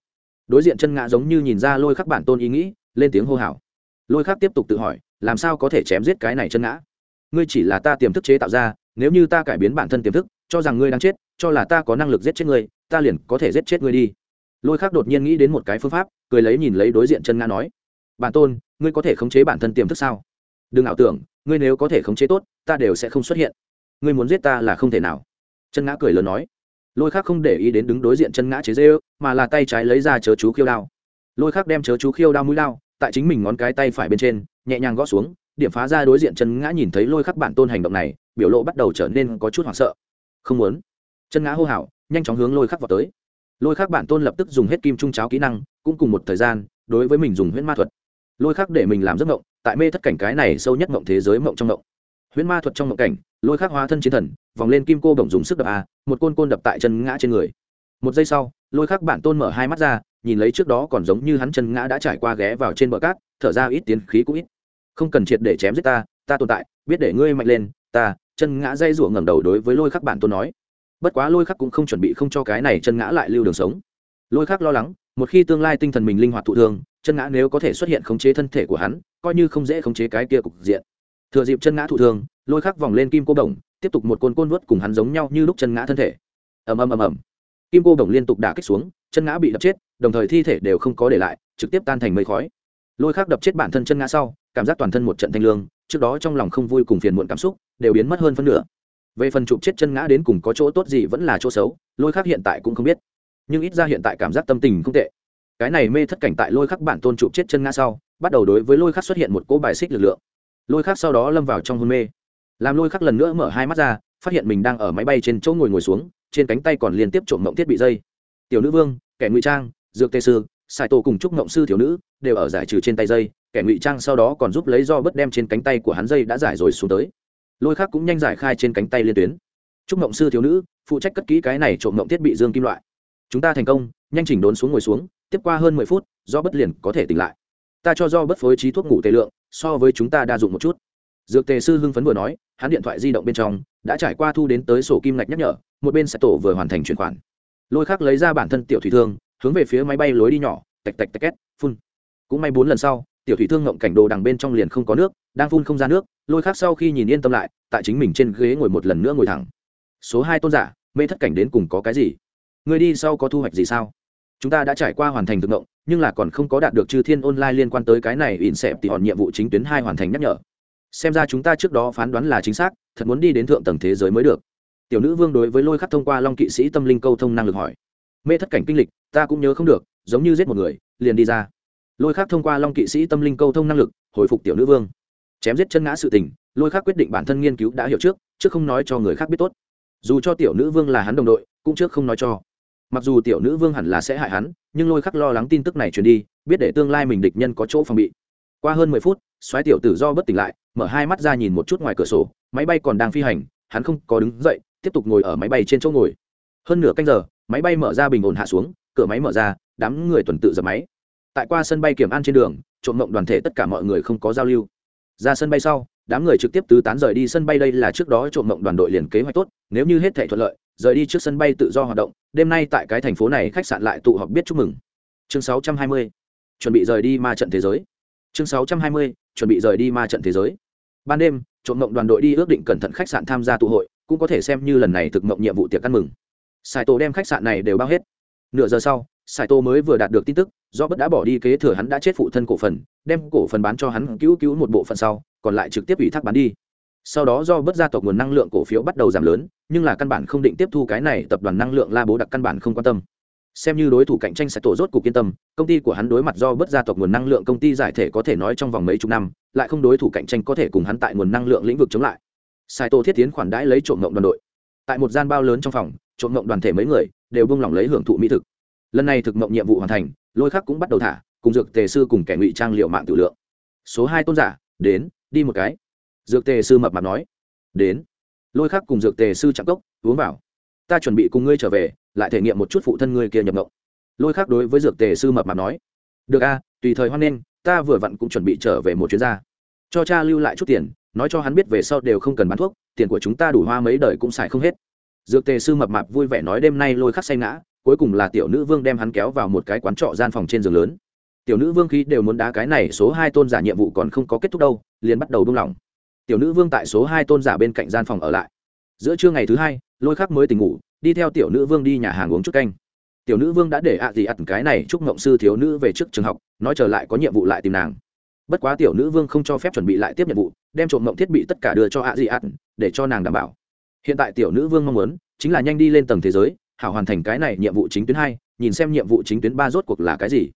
Speaker 1: Đối diện chân ngã giống như nhìn ra lôi khắc bản tôn ý nghĩ, lên tiếng hô hào. Lôi khắc tiếp tục tự hỏi, làm sao có thể chém giết cái này chân ngã? Ngươi chỉ là ta tiềm thức chế tạo ra, nếu như ta cải biến bản thân tiềm thức, cho rằng ngươi đang chết, cho là ta có năng lực giết chết ngươi, ta liền có thể giết chết ngươi đi. Lôi khắc đột nhiên nghĩ đến một cái phương pháp, cười lấy nhìn lấy đối diện chân ngã nói bản tôn, ngươi có thể khống chế bản thân tiềm thức sao? Đừng ảo tưởng, ngươi nếu có thể khống chế tốt, ta đều sẽ không xuất hiện. Ngươi muốn giết ta là không thể nào. Chân ngã cười lớn nói. Lôi khác không để ý đến đứng đối diện chân ngã chế dê ư mà là tay trái lấy ra chớ chú khiêu đao. Lôi khác đem chớ chú khiêu đao mũi đao, tại chính mình ngón cái tay phải bên trên, nhẹ nhàng gõ xuống, điểm phá ra đối diện chân ngã nhìn thấy lôi khắc bản tôn hành động này, biểu lộ bắt đầu trở nên có chút hoảng sợ. Không muốn. Chân ngã hô hào, nhanh chóng hướng lôi khắc vào tới. Lôi khắc bản tôn lập tức dùng hết kim trung cháo kỹ năng, cũng cùng một thời gian, đối với mình dùng huyễn ma thuật lôi khắc để mình làm giấc mộng, tại mê thất cảnh cái này sâu nhất mộng thế giới mộng trong mộng. Huyễn ma thuật trong mộng cảnh, lôi khắc hóa thân chiến thần, vòng lên kim cô bổng dùng sức đập a, một côn côn đập tại chân ngã trên người. Một giây sau, lôi khắc bản tôn mở hai mắt ra, nhìn lấy trước đó còn giống như hắn chân ngã đã trải qua ghé vào trên bờ cát, thở ra ít tiến khí cũng ít. Không cần triệt để chém giết ta ta tồn tại, biết để ngươi mạnh lên, ta, chân ngã dây rủa ngẩng đầu đối với lôi khắc bản tôn nói. Bất quá lôi khắc cũng không chuẩn bị không cho cái này chân ngã lại lưu đường sống. Lôi khắc lo lắng, một khi tương lai tinh thần mình linh hoạt thụ thương chân ngã nếu có thể xuất hiện khống chế thân thể của hắn, coi như không dễ khống chế cái kia cục diện. Thừa dịp chân ngã thụ thương lôi khắc vòng lên kim cô đồng, tiếp tục một côn côn vớt cùng hắn giống nhau như lúc chân ngã thân thể. Ầm ầm ầm ầm. Kim cô đồng liên tục đả kích xuống, chân ngã bị đập chết, đồng thời thi thể đều không có để lại, trực tiếp tan thành mây khói. Lôi khắc đập chết bản thân chân ngã sau, cảm giác toàn thân một trận thanh lương, trước đó trong lòng không vui cùng phiền muộn cảm xúc, đều biến mất hơn phân nửa. Về phần chụp chết chân ngã đến cùng có chỗ tốt gì vẫn là chỗ xấu, lôi khắc hiện tại cũng không biết. Nhưng ít ra hiện tại cảm giác tâm tình không tệ cái này mê thất cảnh tại lôi khắc bản tôn chụp chết chân ngã sau, bắt đầu đối với lôi khắc xuất hiện một cỗ bài xích lực lượng. Lôi khắc sau đó lâm vào trong hôn mê. Làm lôi khắc lần nữa mở hai mắt ra, phát hiện mình đang ở máy bay trên chỗ ngồi ngồi xuống, trên cánh tay còn liên tiếp trộm mộng thiết bị dây. Tiểu nữ vương, kẻ ngụy trang, dược tê sư sai tổ cùng chúc mộng sư thiếu nữ đều ở giải trừ trên tay dây, kẻ ngụy trang sau đó còn giúp lấy do bớt đem trên cánh tay của hắn dây đã giải rồi xuống tới. Lôi khắc cũng nhanh giải khai trên cánh tay liên tuyến. Chúc mộng sư thiếu nữ, phụ trách cất kỹ cái này trộm mộng thiết bị dương kim loại. Chúng ta thành công, nhanh chỉnh đốn xuống ngồi xuống tiếp qua hơn mười phút, do bất liền có thể tỉnh lại. Ta cho do bất phối trí thuốc ngủ tề lượng, so với chúng ta đa dụng một chút. Dược tề sư hưng phấn vừa nói, hắn điện thoại di động bên trong, đã trải qua thu đến tới sổ kim ngạch nhắc nhở, một bên sẽ tổ vừa hoàn thành chuyển khoản. Lôi khắc lấy ra bản thân tiểu thủy thương, hướng về phía máy bay lối đi nhỏ, tạch tạch tạch két, phun. Cũng may bốn lần sau, tiểu thủy thương ngộng cảnh đồ đằng bên trong liền không có nước, đang phun không ra nước, lôi khắc sau khi nhìn yên tâm lại, tại chính mình trên ghế ngồi một lần nữa ngồi thẳng. Số hai tôn giả, mê thất cảnh đến cùng có cái gì? Người đi sau có thu hoạch gì sao? Chúng ta đã trải qua hoàn thành thực động, nhưng là còn không có đạt được chư thiên online liên quan tới cái này ỉn xẹp thì hòn nhiệm vụ chính tuyến hai hoàn thành nhắc nhở. Xem ra chúng ta trước đó phán đoán là chính xác, thật muốn đi đến thượng tầng thế giới mới được. Tiểu nữ vương đối với lôi khắc thông qua long kỵ sĩ tâm linh câu thông năng lực hỏi. Mê thất cảnh kinh lịch, ta cũng nhớ không được, giống như giết một người, liền đi ra. Lôi khắc thông qua long kỵ sĩ tâm linh câu thông năng lực, hồi phục tiểu nữ vương. Chém giết chân ngã sự tình, lôi khắc quyết định bản thân nghiên cứu đã hiểu trước trước không nói cho người khác biết tốt. Dù cho tiểu nữ vương là hắn đồng đội, cũng trước không nói cho mặc dù tiểu nữ vương hẳn là sẽ hại hắn, nhưng lôi khắc lo lắng tin tức này truyền đi, biết để tương lai mình địch nhân có chỗ phòng bị. Qua hơn mười phút xoáy tiểu tử do bất tỉnh lại, mở hai mắt ra nhìn một chút ngoài cửa sổ, máy bay còn đang phi hành, hắn không có đứng dậy, tiếp tục ngồi ở máy bay trên chỗ ngồi. Hơn nửa canh giờ, máy bay mở ra bình ổn hạ xuống, cửa máy mở ra, đám người tuần tự dập máy. Tại qua sân bay kiểm an trên đường, trộm mộng đoàn thể tất cả mọi người không có giao lưu. Ra sân bay sau, đám người trực tiếp tứ tán rời đi sân bay, đây là trước đó trộm mộng đoàn đội liền kế hoạch tốt, nếu như hết thể thuận lợi rời đi trước sân bay tự do hoạt động, đêm nay tại cái thành phố này khách sạn lại tụ họp biết chúc mừng chương 620. chuẩn bị rời đi ma trận thế giới chương 620. chuẩn bị rời đi ma trận thế giới ban đêm, trộm mộng đoàn đội đi ước định cẩn thận khách sạn tham gia tụ hội, cũng có thể xem như lần này thực mộng nhiệm vụ tiệc ăn mừng sài tổ đem khách sạn này đều bao hết nửa giờ sau sài tô mới vừa đạt được tin tức do bất đã bỏ đi kế thừa hắn đã chết phụ thân cổ phần, đem cổ phần bán cho hắn cứu cứu một bộ phận sau, còn lại trực tiếp ủy thác bán đi sau đó do bất gia tộc nguồn năng lượng cổ phiếu bắt đầu giảm lớn nhưng là căn bản không định tiếp thu cái này tập đoàn năng lượng la bố đặc căn bản không quan tâm. Xem như đối thủ cạnh tranh sẽ tổ rốt cục yên tâm, công ty của hắn đối mặt do bất gia tộc nguồn năng lượng công ty giải thể có thể nói trong vòng mấy chục năm, lại không đối thủ cạnh tranh có thể cùng hắn tại nguồn năng lượng lĩnh vực chống lại. Sai tô thiết tiến khoản đãi lấy trộm ngộng đoàn đội. Tại một gian bao lớn trong phòng, trộm ngộng đoàn thể mấy người đều buông lỏng lấy hưởng thụ mỹ thực. Lần này thực mộng nhiệm vụ hoàn thành, lôi khắc cũng bắt đầu thả, cùng dược tề sư cùng kẻ ngụy trang liệu mạng tự lượng. Số hai tôn giả, đến, đi một cái. Dược tề sư mập mạp nói, đến lôi khắc cùng dược tề sư chạm cốc, uống vào. Ta chuẩn bị cùng ngươi trở về, lại thể nghiệm một chút phụ thân ngươi kia nhập ngộng lôi khắc đối với dược tề sư mập mạp nói. Được a, tùy thời hoan nghênh, ta vừa vặn cũng chuẩn bị trở về một chuyến ra cho cha lưu lại chút tiền, nói cho hắn biết về sau đều không cần bán thuốc, tiền của chúng ta đủ hoa mấy đời cũng xài không hết. Dược tề sư mập mạp vui vẻ nói đêm nay lôi khắc say ngã, cuối cùng là tiểu nữ vương đem hắn kéo vào một cái quán trọ gian phòng trên giường lớn. Tiểu nữ vương khí đều muốn đá cái này, số hai tôn giả nhiệm vụ còn không có kết thúc đâu, liền bắt đầu buông lỏng tiểu nữ vương tại số hai tôn giả bên cạnh gian phòng ở lại. Giữa trưa ngày thứ hai, lôi khắc mới tỉnh ngủ, đi theo tiểu nữ vương đi nhà hàng uống chút canh. Tiểu nữ vương đã để ạ gì ặt cái này chúc ngộng sư thiếu nữ về trước trường học, nói trở lại có nhiệm vụ lại tìm nàng. Bất quá tiểu nữ vương không cho phép chuẩn bị lại tiếp nhiệm vụ, đem trộm ngộng thiết bị tất cả đưa cho ạ gì ặt để cho nàng đảm bảo. Hiện tại tiểu nữ vương mong muốn chính là nhanh đi lên tầng thế giới, hảo hoàn thành cái này nhiệm vụ chính tuyến hai, nhìn xem nhiệm vụ chính tuyến ba rốt cuộc là cái gì.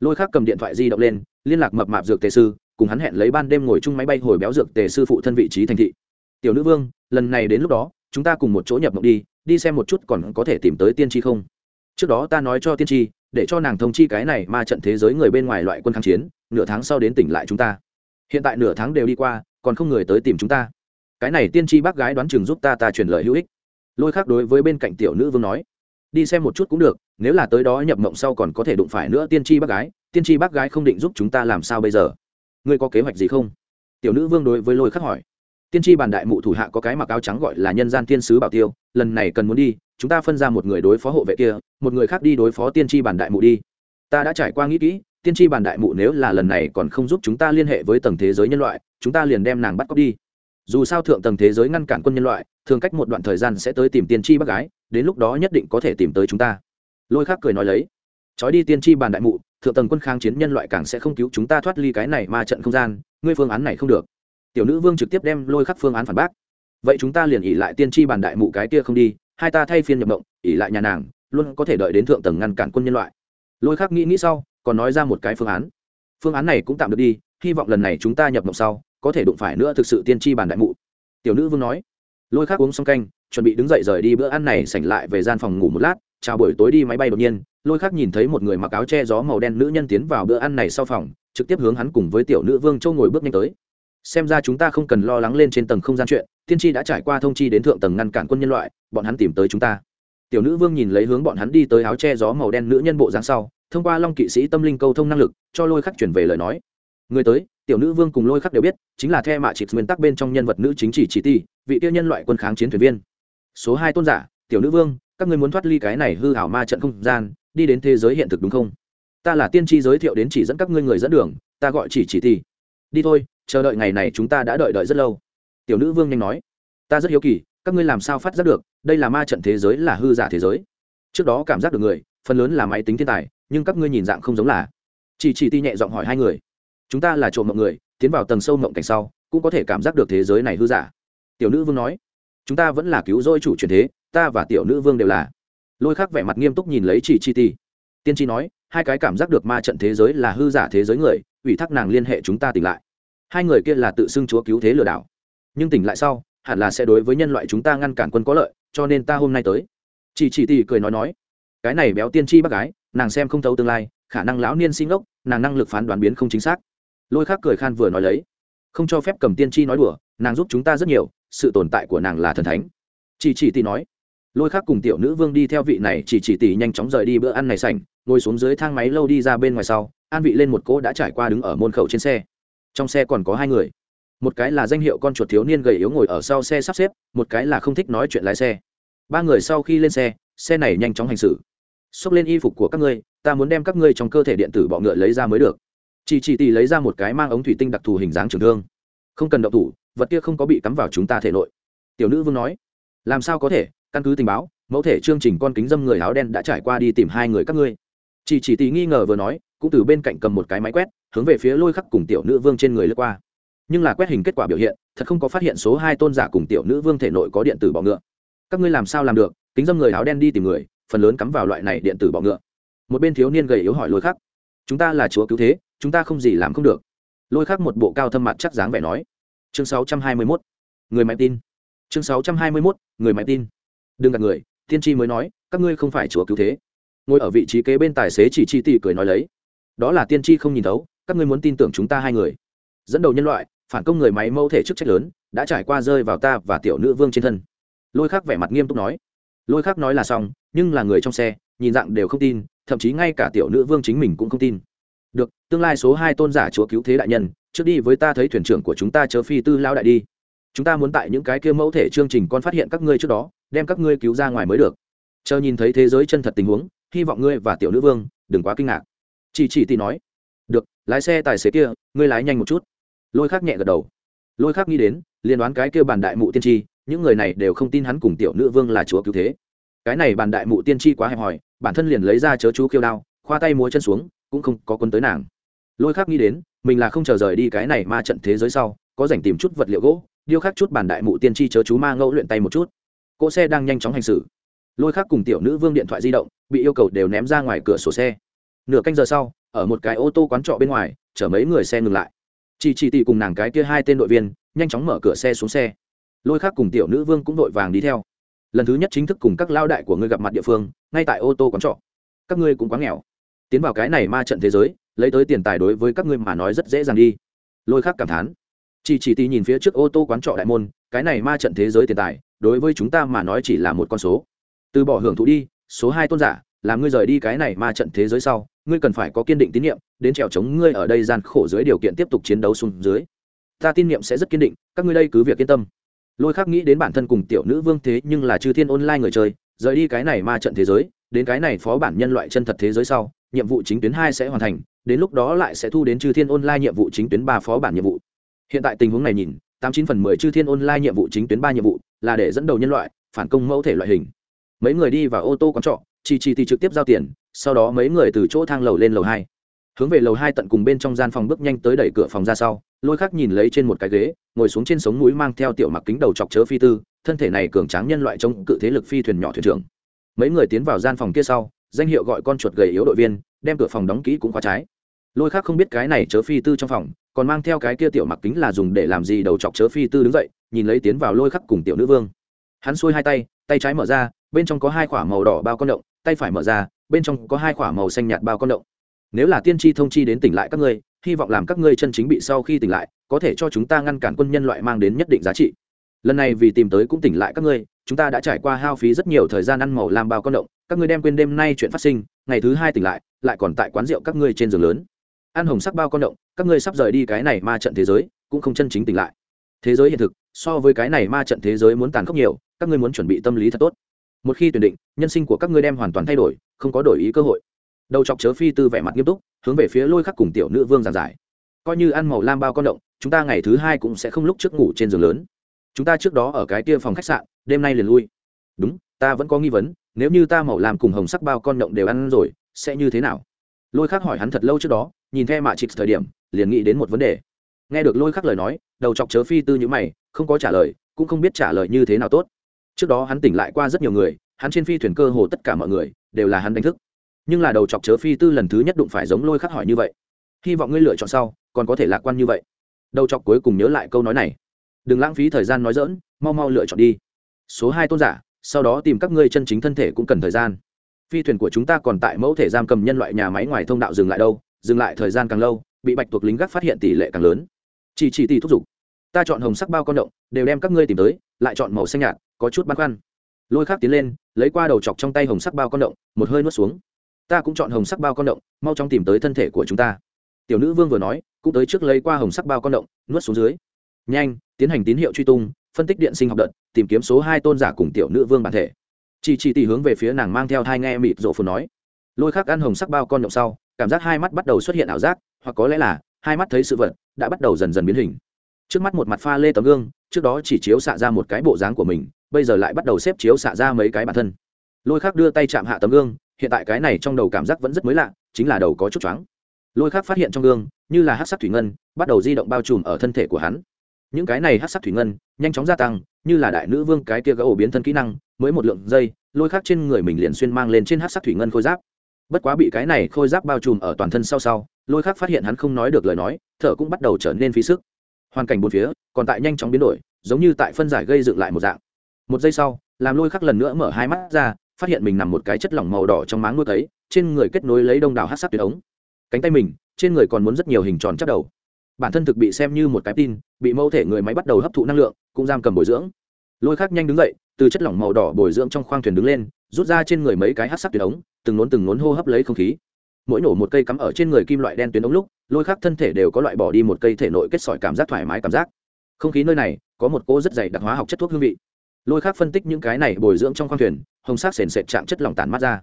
Speaker 1: Lôi khác cầm điện thoại di động lên, liên lạc mập mạp dược tề sư cùng hắn hẹn lấy ban đêm ngồi chung máy bay hồi béo dược tề sư phụ thân vị trí thành thị. Tiểu nữ vương, lần này đến lúc đó, chúng ta cùng một chỗ nhập mộng đi đi xem một chút còn có thể tìm tới tiên tri không? Trước đó ta nói cho tiên tri, để cho nàng thông chi cái này ma trận thế giới người bên ngoài loại quân kháng chiến, nửa tháng sau đến tỉnh lại chúng ta. Hiện tại nửa tháng đều đi qua, còn không người tới tìm chúng ta. Cái này tiên tri bác gái đoán chừng giúp ta ta truyền lời hữu ích. Lôi khác đối với bên cạnh tiểu nữ vương nói, đi xem một chút cũng được, nếu là tới đó nhập mộng sau còn có thể đụng phải nữa tiên tri bác gái, tiên tri bác gái không định giúp chúng ta làm sao bây giờ? Ngươi có kế hoạch gì không? Tiểu nữ vương đối với lôi khắc hỏi. Tiên tri bàn đại mụ thủ hạ có cái mặc áo trắng gọi là nhân gian tiên sứ bảo tiêu, lần này cần muốn đi, chúng ta phân ra một người đối phó hộ vệ kia, một người khác đi đối phó tiên tri bàn đại mụ đi. Ta đã trải qua nghĩ kỹ, tiên tri bàn đại mụ nếu là lần này còn không giúp chúng ta liên hệ với tầng thế giới nhân loại, chúng ta liền đem nàng bắt cóc đi. Dù sao thượng tầng thế giới ngăn cản quân nhân loại, thường cách một đoạn thời gian sẽ tới tìm tiên tri bác gái, đến lúc đó nhất định có thể tìm tới chúng ta. Lôi khắc cười nói lấy. Trói đi tiên tri bàn đại mụ thượng tầng quân kháng chiến nhân loại càng sẽ không cứu chúng ta thoát ly cái này ma trận không gian, ngươi phương án này không được. Tiểu nữ vương trực tiếp đem lôi khắc phương án phản bác. Vậy chúng ta liền ỉ lại tiên tri bàn đại mụ cái kia không đi, hai ta thay phiên nhập động ỉ lại nhà nàng, luôn có thể đợi đến thượng tầng ngăn cản quân nhân loại. Lôi khắc nghĩ nghĩ sau, còn nói ra một cái phương án. Phương án này cũng tạm được đi, hy vọng lần này chúng ta nhập động sau, có thể đụng phải nữa thực sự tiên tri bàn đại mụ. Tiểu nữ vương nói. Lôi khắc uống xong canh, chuẩn bị đứng dậy rời đi bữa ăn này sảnh lại về gian phòng ngủ một lát, chào buổi tối đi máy bay đột nhiên lôi khắc nhìn thấy một người mặc áo che gió màu đen nữ nhân tiến vào bữa ăn này sau phòng, trực tiếp hướng hắn cùng với tiểu nữ vương châu ngồi bước nhanh tới. Xem ra chúng ta không cần lo lắng lên trên tầng không gian chuyện, tiên tri đã trải qua thông chi đến thượng tầng ngăn cản quân nhân loại, bọn hắn tìm tới chúng ta. Tiểu nữ vương nhìn lấy hướng bọn hắn đi tới áo che gió màu đen nữ nhân bộ dáng sau, thông qua long kỵ sĩ tâm linh câu thông năng lực, cho lôi khắc chuyển về lời nói. Người tới, tiểu nữ vương cùng lôi khắc đều biết, chính là the mạ trịt nguyên tắc bên trong nhân vật nữ chính chỉ chỉ ti, vị tiêu nhân loại quân kháng chiến thuyền viên. Số hai tôn giả, tiểu nữ vương, các người muốn thoát ly cái này hư hảo ma trận không gian đi đến thế giới hiện thực đúng không? Ta là tiên tri giới thiệu đến chỉ dẫn các ngươi người dẫn đường, ta gọi chỉ chỉ thì. Đi thôi, chờ đợi ngày này chúng ta đã đợi đợi rất lâu. Tiểu nữ vương nhanh nói. Ta rất hiếu kỳ, các ngươi làm sao phát giác được, đây là ma trận thế giới là hư giả thế giới? Trước đó cảm giác được người, phần lớn là máy tính thiên tài, nhưng các ngươi nhìn dạng không giống là. Chỉ chỉ ti nhẹ giọng hỏi hai người. Chúng ta là trộm mộng người, tiến vào tầng sâu mộng cảnh sau, cũng có thể cảm giác được thế giới này hư giả. Tiểu nữ vương nói. Chúng ta vẫn là cứu rỗi chủ truyền thế, ta và tiểu nữ vương đều là lôi khắc vẻ mặt nghiêm túc nhìn lấy chỉ chi ti. Tiên tri nói, hai cái cảm giác được ma trận thế giới là hư giả thế giới người, ủy thác nàng liên hệ chúng ta tỉnh lại. Hai người kia là tự xưng chúa cứu thế lừa đảo. Nhưng tỉnh lại sau, hẳn là sẽ đối với nhân loại chúng ta ngăn cản quân có lợi, cho nên ta hôm nay tới. Chỉ chỉ tỷ cười nói nói, cái này béo tiên tri bác gái, nàng xem không thấu tương lai, khả năng lão niên sinh ốc nàng năng lực phán đoán biến không chính xác. Lôi khác cười khan vừa nói lấy, không cho phép cầm tiên tri nói đùa, nàng giúp chúng ta rất nhiều, sự tồn tại của nàng là thần thánh. Chỉ chỉ tỷ nói lôi khác cùng tiểu nữ vương đi theo vị này chỉ chỉ tỷ nhanh chóng rời đi bữa ăn này sảnh, ngồi xuống dưới thang máy lâu đi ra bên ngoài sau, an vị lên một cỗ đã trải qua đứng ở môn khẩu trên xe. Trong xe còn có hai người. Một cái là danh hiệu con chuột thiếu niên gầy yếu ngồi ở sau xe sắp xếp, một cái là không thích nói chuyện lái xe. Ba người sau khi lên xe xe này nhanh chóng hành xử. Xốc lên y phục của các ngươi, ta muốn đem các ngươi trong cơ thể điện tử bọ ngựa lấy ra mới được. Chỉ chỉ tỷ lấy ra một cái mang ống thủy tinh đặc thù hình dáng trường thương. Không cần động thủ, vật kia không có bị cắm vào chúng ta thể nội. Tiểu nữ vương nói. Làm sao có thể? Căn cứ tình báo, mẫu thể chương trình con kính dâm người áo đen đã trải qua đi tìm hai người các ngươi. Chỉ chỉ tì nghi ngờ vừa nói, cũng từ bên cạnh cầm một cái máy quét, hướng về phía lôi khắc cùng tiểu nữ vương trên người lướt qua. Nhưng là quét hình kết quả biểu hiện, thật không có phát hiện số hai tôn giả cùng tiểu nữ vương thể nội có điện tử bọ ngựa. Các ngươi làm sao làm được? Kính dâm người áo đen đi tìm người, phần lớn cắm vào loại này điện tử bọ ngựa. Một bên thiếu niên gầy yếu hỏi lôi khắc. Chúng ta là chúa cứu thế, chúng ta không gì làm không được. Lôi khắc một bộ cao thâm mặt chắc dáng vẻ nói. Chương sáu trăm hai mươi 621. người máy tin. Chương sáu trăm hai mươi 621. người máy tin đừng gạt người, tiên tri mới nói, các ngươi không phải chúa cứu thế. Ngồi ở vị trí kế bên tài xế chỉ chi tỷ cười nói lấy. Đó là tiên tri không nhìn thấu, các ngươi muốn tin tưởng chúng ta hai người. Dẫn đầu nhân loại, phản công người máy mẫu thể chức trách lớn, đã trải qua rơi vào ta và tiểu nữ vương trên thân. Lôi khắc vẻ mặt nghiêm túc nói. Lôi khắc nói là xong, nhưng là người trong xe, nhìn dạng đều không tin, thậm chí ngay cả tiểu nữ vương chính mình cũng không tin. Được, tương lai số hai tôn giả chúa cứu thế đại nhân, trước đi với ta thấy thuyền trưởng của chúng ta chớ phi tư lao đại đi. Chúng ta muốn tại những cái kia mẫu thể chương trình con phát hiện các ngươi trước đó đem các ngươi cứu ra ngoài mới được. Chờ nhìn thấy thế giới chân thật tình huống, hy vọng ngươi và tiểu nữ vương, đừng quá kinh ngạc. Chị chị tì nói. Được, lái xe tài xế kia, ngươi lái nhanh một chút. Lôi khác nhẹ gật đầu. Lôi khác nghĩ đến liên đoán cái kêu bàn đại mụ tiên tri, những người này đều không tin hắn cùng tiểu nữ vương là chúa cứu thế. Cái này bàn đại mụ tiên tri quá hẹp hòi, bản thân liền lấy ra chớ chú kêu đao, khoa tay múa chân xuống, cũng không có quân tới nàng. Lôi khác nghĩ đến, mình là không chờ rời đi cái này ma trận thế giới sau, có dành tìm chút vật liệu gỗ, điêu khắc chút bàn đại mụ tiên tri chớ chú ma ngẫu luyện tay một chút cỗ xe đang nhanh chóng hành xử. Lôi khác cùng tiểu nữ vương điện thoại di động, bị yêu cầu đều ném ra ngoài cửa sổ xe. Nửa canh giờ sau, ở một cái ô tô quán trọ bên ngoài, chở mấy người xe ngừng lại. Chị chị tỷ cùng nàng cái kia hai tên đội viên, nhanh chóng mở cửa xe xuống xe. Lôi khác cùng tiểu nữ vương cũng vội vàng đi theo. Lần thứ nhất chính thức cùng các lao đại của ngươi gặp mặt địa phương, ngay tại ô tô quán trọ. Các ngươi cũng quá nghèo. Tiến vào cái này ma trận thế giới, lấy tới tiền tài đối với các ngươi mà nói rất dễ dàng đi. Lôi khác cảm thán. Chị chỉ tỷ nhìn phía trước ô tô quán trọ đại môn, cái này ma trận thế giới tiền tài đối với chúng ta mà nói chỉ là một con số. Từ bỏ hưởng thụ đi, số hai tôn giả, làm ngươi rời đi cái này ma trận thế giới sau, ngươi cần phải có kiên định tín nhiệm, đến trèo chống ngươi ở đây gian khổ dưới điều kiện tiếp tục chiến đấu xuống dưới. Ta tin niệm sẽ rất kiên định, các ngươi đây cứ việc yên tâm. Lôi khắc nghĩ đến bản thân cùng tiểu nữ vương thế nhưng là chư thiên online người chơi, rời đi cái này ma trận thế giới, đến cái này phó bản nhân loại chân thật thế giới sau, nhiệm vụ chính tuyến hai sẽ hoàn thành, đến lúc đó lại sẽ thu đến chư thiên online nhiệm vụ chính tuyến ba phó bản nhiệm vụ. Hiện tại tình huống này nhìn, tám chín phần mười chư thiên online nhiệm vụ chính tuyến ba nhiệm vụ là để dẫn đầu nhân loại, phản công mẫu thể loại hình. Mấy người đi vào ô tô quán trọ, chi chi thì trực tiếp giao tiền, sau đó mấy người từ chỗ thang lầu lên lầu hai. Hướng về lầu hai tận cùng bên trong gian phòng bước nhanh tới đẩy cửa phòng ra sau, lôi khắc nhìn lấy trên một cái ghế, ngồi xuống trên sống núi mang theo tiểu mặc kính đầu chọc chớ phi tư, thân thể này cường tráng nhân loại chống cự thế lực phi thuyền nhỏ thuyền trưởng. Mấy người tiến vào gian phòng kia sau, danh hiệu gọi con chuột gầy yếu đội viên, đem cửa phòng đóng kỹ cũng khóa trái. Lôi khắc không biết cái này chớ phi tư trong phòng còn mang theo cái kia tiểu mặc kính là dùng để làm gì đầu chọc chớ phi tư đứng dậy, nhìn lấy tiến vào lôi khắc cùng tiểu nữ vương. Hắn xuôi hai tay tay trái mở ra, bên trong có hai k màu đỏ bao con động, tay phải mở ra, bên trong có hai k màu xanh nhạt bao con động. Nếu là tiên tri thông chi đến tỉnh lại các ngươi, hy vọng làm các ngươi chân chính bị sau khi tỉnh lại, có thể cho chúng ta ngăn cản quân nhân loại mang đến nhất định giá trị. Lần này vì tìm tới cũng tỉnh lại các ngươi, chúng ta đã trải qua hao phí rất nhiều thời gian ăn màu làm bao con động, các ngươi đem quên đêm nay chuyện phát sinh, ngày thứ hai tỉnh lại lại còn tại quán rượu các ngươi trên giường lớn ăn hồng sắc bao con động, các ngươi sắp rời đi cái này ma trận thế giới, cũng không chân chính tỉnh lại. Thế giới hiện thực, so với cái này ma trận thế giới muốn tàn khốc nhiều, các ngươi muốn chuẩn bị tâm lý thật tốt. Một khi tuyển định, nhân sinh của các ngươi đem hoàn toàn thay đổi, không có đổi ý cơ hội. Đầu chọc chớ phi tư vẻ mặt nghiêm túc, hướng về phía lôi khắc cùng tiểu nữ vương giảng giải. Coi như ăn màu lam bao con động, chúng ta ngày thứ hai cũng sẽ không lúc trước ngủ trên giường lớn. Chúng ta trước đó ở cái kia phòng khách sạn, đêm nay liền lui. Đúng, ta vẫn có nghi vấn, nếu như ta màu làm cùng hồng sắc bao con động đều ăn rồi, sẽ như thế nào? Lôi khắc hỏi hắn thật lâu trước đó, nhìn theo mạ trịch thời điểm, liền nghĩ đến một vấn đề. Nghe được lôi khắc lời nói, đầu chọc chớ phi tư như mày, không có trả lời, cũng không biết trả lời như thế nào tốt. Trước đó hắn tỉnh lại qua rất nhiều người, hắn trên phi thuyền cơ hồ tất cả mọi người, đều là hắn đánh thức. Nhưng là đầu chọc chớ phi tư lần thứ nhất đụng phải giống lôi khắc hỏi như vậy. Hy vọng ngươi lựa chọn sau, còn có thể lạc quan như vậy. Đầu chọc cuối cùng nhớ lại câu nói này. Đừng lãng phí thời gian nói dỡn mau mau lựa chọn đi. Số hai tôn giả, sau đó tìm các ngươi chân chính thân thể cũng cần thời gian phi thuyền của chúng ta còn tại mẫu thể giam cầm nhân loại nhà máy ngoài thông đạo dừng lại đâu, dừng lại thời gian càng lâu, bị bạch tuộc lính gác phát hiện tỷ lệ càng lớn. Chỉ chỉ tỷ thúc giục. Ta chọn hồng sắc bao con động, đều đem các ngươi tìm tới, lại chọn màu xanh nhạt, có chút băn khoăn. Lôi khác tiến lên, lấy qua đầu chọc trong tay hồng sắc bao con động, một hơi nuốt xuống. Ta cũng chọn hồng sắc bao con động, mau chóng tìm tới thân thể của chúng ta. Tiểu nữ vương vừa nói, cũng tới trước lấy qua hồng sắc bao con động, nuốt xuống dưới. Nhanh, tiến hành tín hiệu truy tung, phân tích điện sinh học đợt, tìm kiếm số hai tôn giả cùng tiểu nữ vương bản thể chỉ chỉ tỷ hướng về phía nàng mang theo thai nghe mịt rộ phồn nói. Lôi khắc ăn hồng sắc bao con động sau, cảm giác hai mắt bắt đầu xuất hiện ảo giác, hoặc có lẽ là, hai mắt thấy sự vật, đã bắt đầu dần dần biến hình. Trước mắt một mặt pha lê tấm gương, trước đó chỉ chiếu xạ ra một cái bộ dáng của mình, bây giờ lại bắt đầu xếp chiếu xạ ra mấy cái bản thân. Lôi khắc đưa tay chạm hạ tấm gương, hiện tại cái này trong đầu cảm giác vẫn rất mới lạ, chính là đầu có chút choáng. Lôi khắc phát hiện trong gương, như là hát sắc thủy ngân, bắt đầu di động bao trùm ở thân thể của hắn những cái này hát sắc thủy ngân, nhanh chóng gia tăng, như là đại nữ vương cái kia gỡ ổ biến thân kỹ năng, mới một lượng dây, lôi khắc trên người mình liền xuyên mang lên trên hát sắc thủy ngân khôi giáp. Bất quá bị cái này khôi giáp bao trùm ở toàn thân sau sau, lôi khắc phát hiện hắn không nói được lời nói, thở cũng bắt đầu trở nên phí sức. Hoàn cảnh bốn phía, còn tại nhanh chóng biến đổi, giống như tại phân giải gây dựng lại một dạng. Một giây sau, làm lôi khắc lần nữa mở hai mắt ra, phát hiện mình nằm một cái chất lỏng màu đỏ trong máng nuôi thấy trên người kết nối lấy đông đảo hát sắc tuyệt ống. Cánh tay mình, trên người còn muốn rất nhiều hình tròn chắc đầu bản thân thực bị xem như một cái tin, bị mẫu thể người máy bắt đầu hấp thụ năng lượng, cũng giam cầm bồi dưỡng. Lôi khắc nhanh đứng dậy, từ chất lỏng màu đỏ bồi dưỡng trong khoang thuyền đứng lên, rút ra trên người mấy cái hát sắc tuyến ống, từng nốn từng nốn hô hấp lấy không khí. Mỗi nổ một cây cắm ở trên người kim loại đen tuyến ống lúc, lôi khắc thân thể đều có loại bỏ đi một cây thể nội kết sỏi cảm giác thoải mái cảm giác. Không khí nơi này, có một cỗ rất dày đặc hóa học chất thuốc hương vị. Lôi khắc phân tích những cái này bồi dưỡng trong khoang thuyền, hồng sắc sền sệt chạm chất lỏng tản mát ra.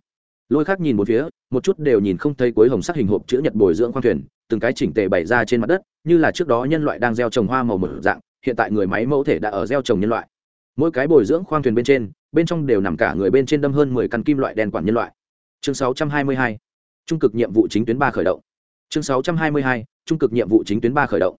Speaker 1: Lôi khác nhìn một phía, một chút đều nhìn không thấy cuối hồng sắc hình hộp chữ nhật bồi dưỡng khoang thuyền, từng cái chỉnh tề bày ra trên mặt đất như là trước đó nhân loại đang gieo trồng hoa màu mở dạng, hiện tại người máy mẫu thể đã ở gieo trồng nhân loại mỗi cái bồi dưỡng khoang thuyền bên trên, bên trong đều nằm cả người bên trên đâm hơn mười căn kim loại đen quản nhân loại chương 622. trung cực nhiệm vụ chính tuyến ba khởi động chương 622. trung cực nhiệm vụ chính tuyến ba khởi động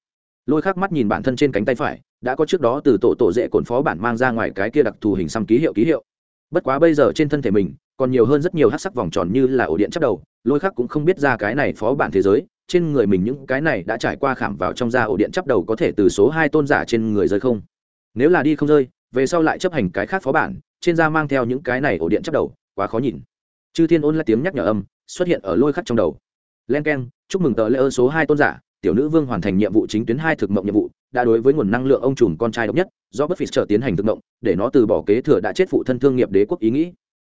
Speaker 1: lôi khắc mắt nhìn bản thân trên cánh tay phải, đã có trước đó từ tổ tổ dễ cồn phó bản mang ra ngoài cái kia đặc thù hình xăm ký hiệu ký hiệu bất quá bây giờ trên thân thể mình, còn nhiều hơn rất nhiều hát sắc vòng tròn như là ổ điện chắc đầu, lôi khắc cũng không biết ra cái này phó bản thế giới trên người mình những cái này đã trải qua khảm vào trong da ổ điện chắp đầu có thể từ số hai tôn giả trên người rơi không? Nếu là đi không rơi, về sau lại chấp hành cái khác phó bản, trên da mang theo những cái này ổ điện chắp đầu, quá khó nhìn. Chư thiên ôn là tiếng nhắc nhở âm, xuất hiện ở lôi khắc trong đầu. Len k e n chúc mừng tờ lễ ơn số hai tôn giả, tiểu nữ vương hoàn thành nhiệm vụ chính tuyến hai thực mộng nhiệm vụ, đã đối với nguồn năng lượng ông trùm con trai độc nhất, do bất phỉ trở tiến hành thực mộng, để nó từ bỏ kế thừa đã chết phụ thân thương nghiệp đế quốc ý nghĩ.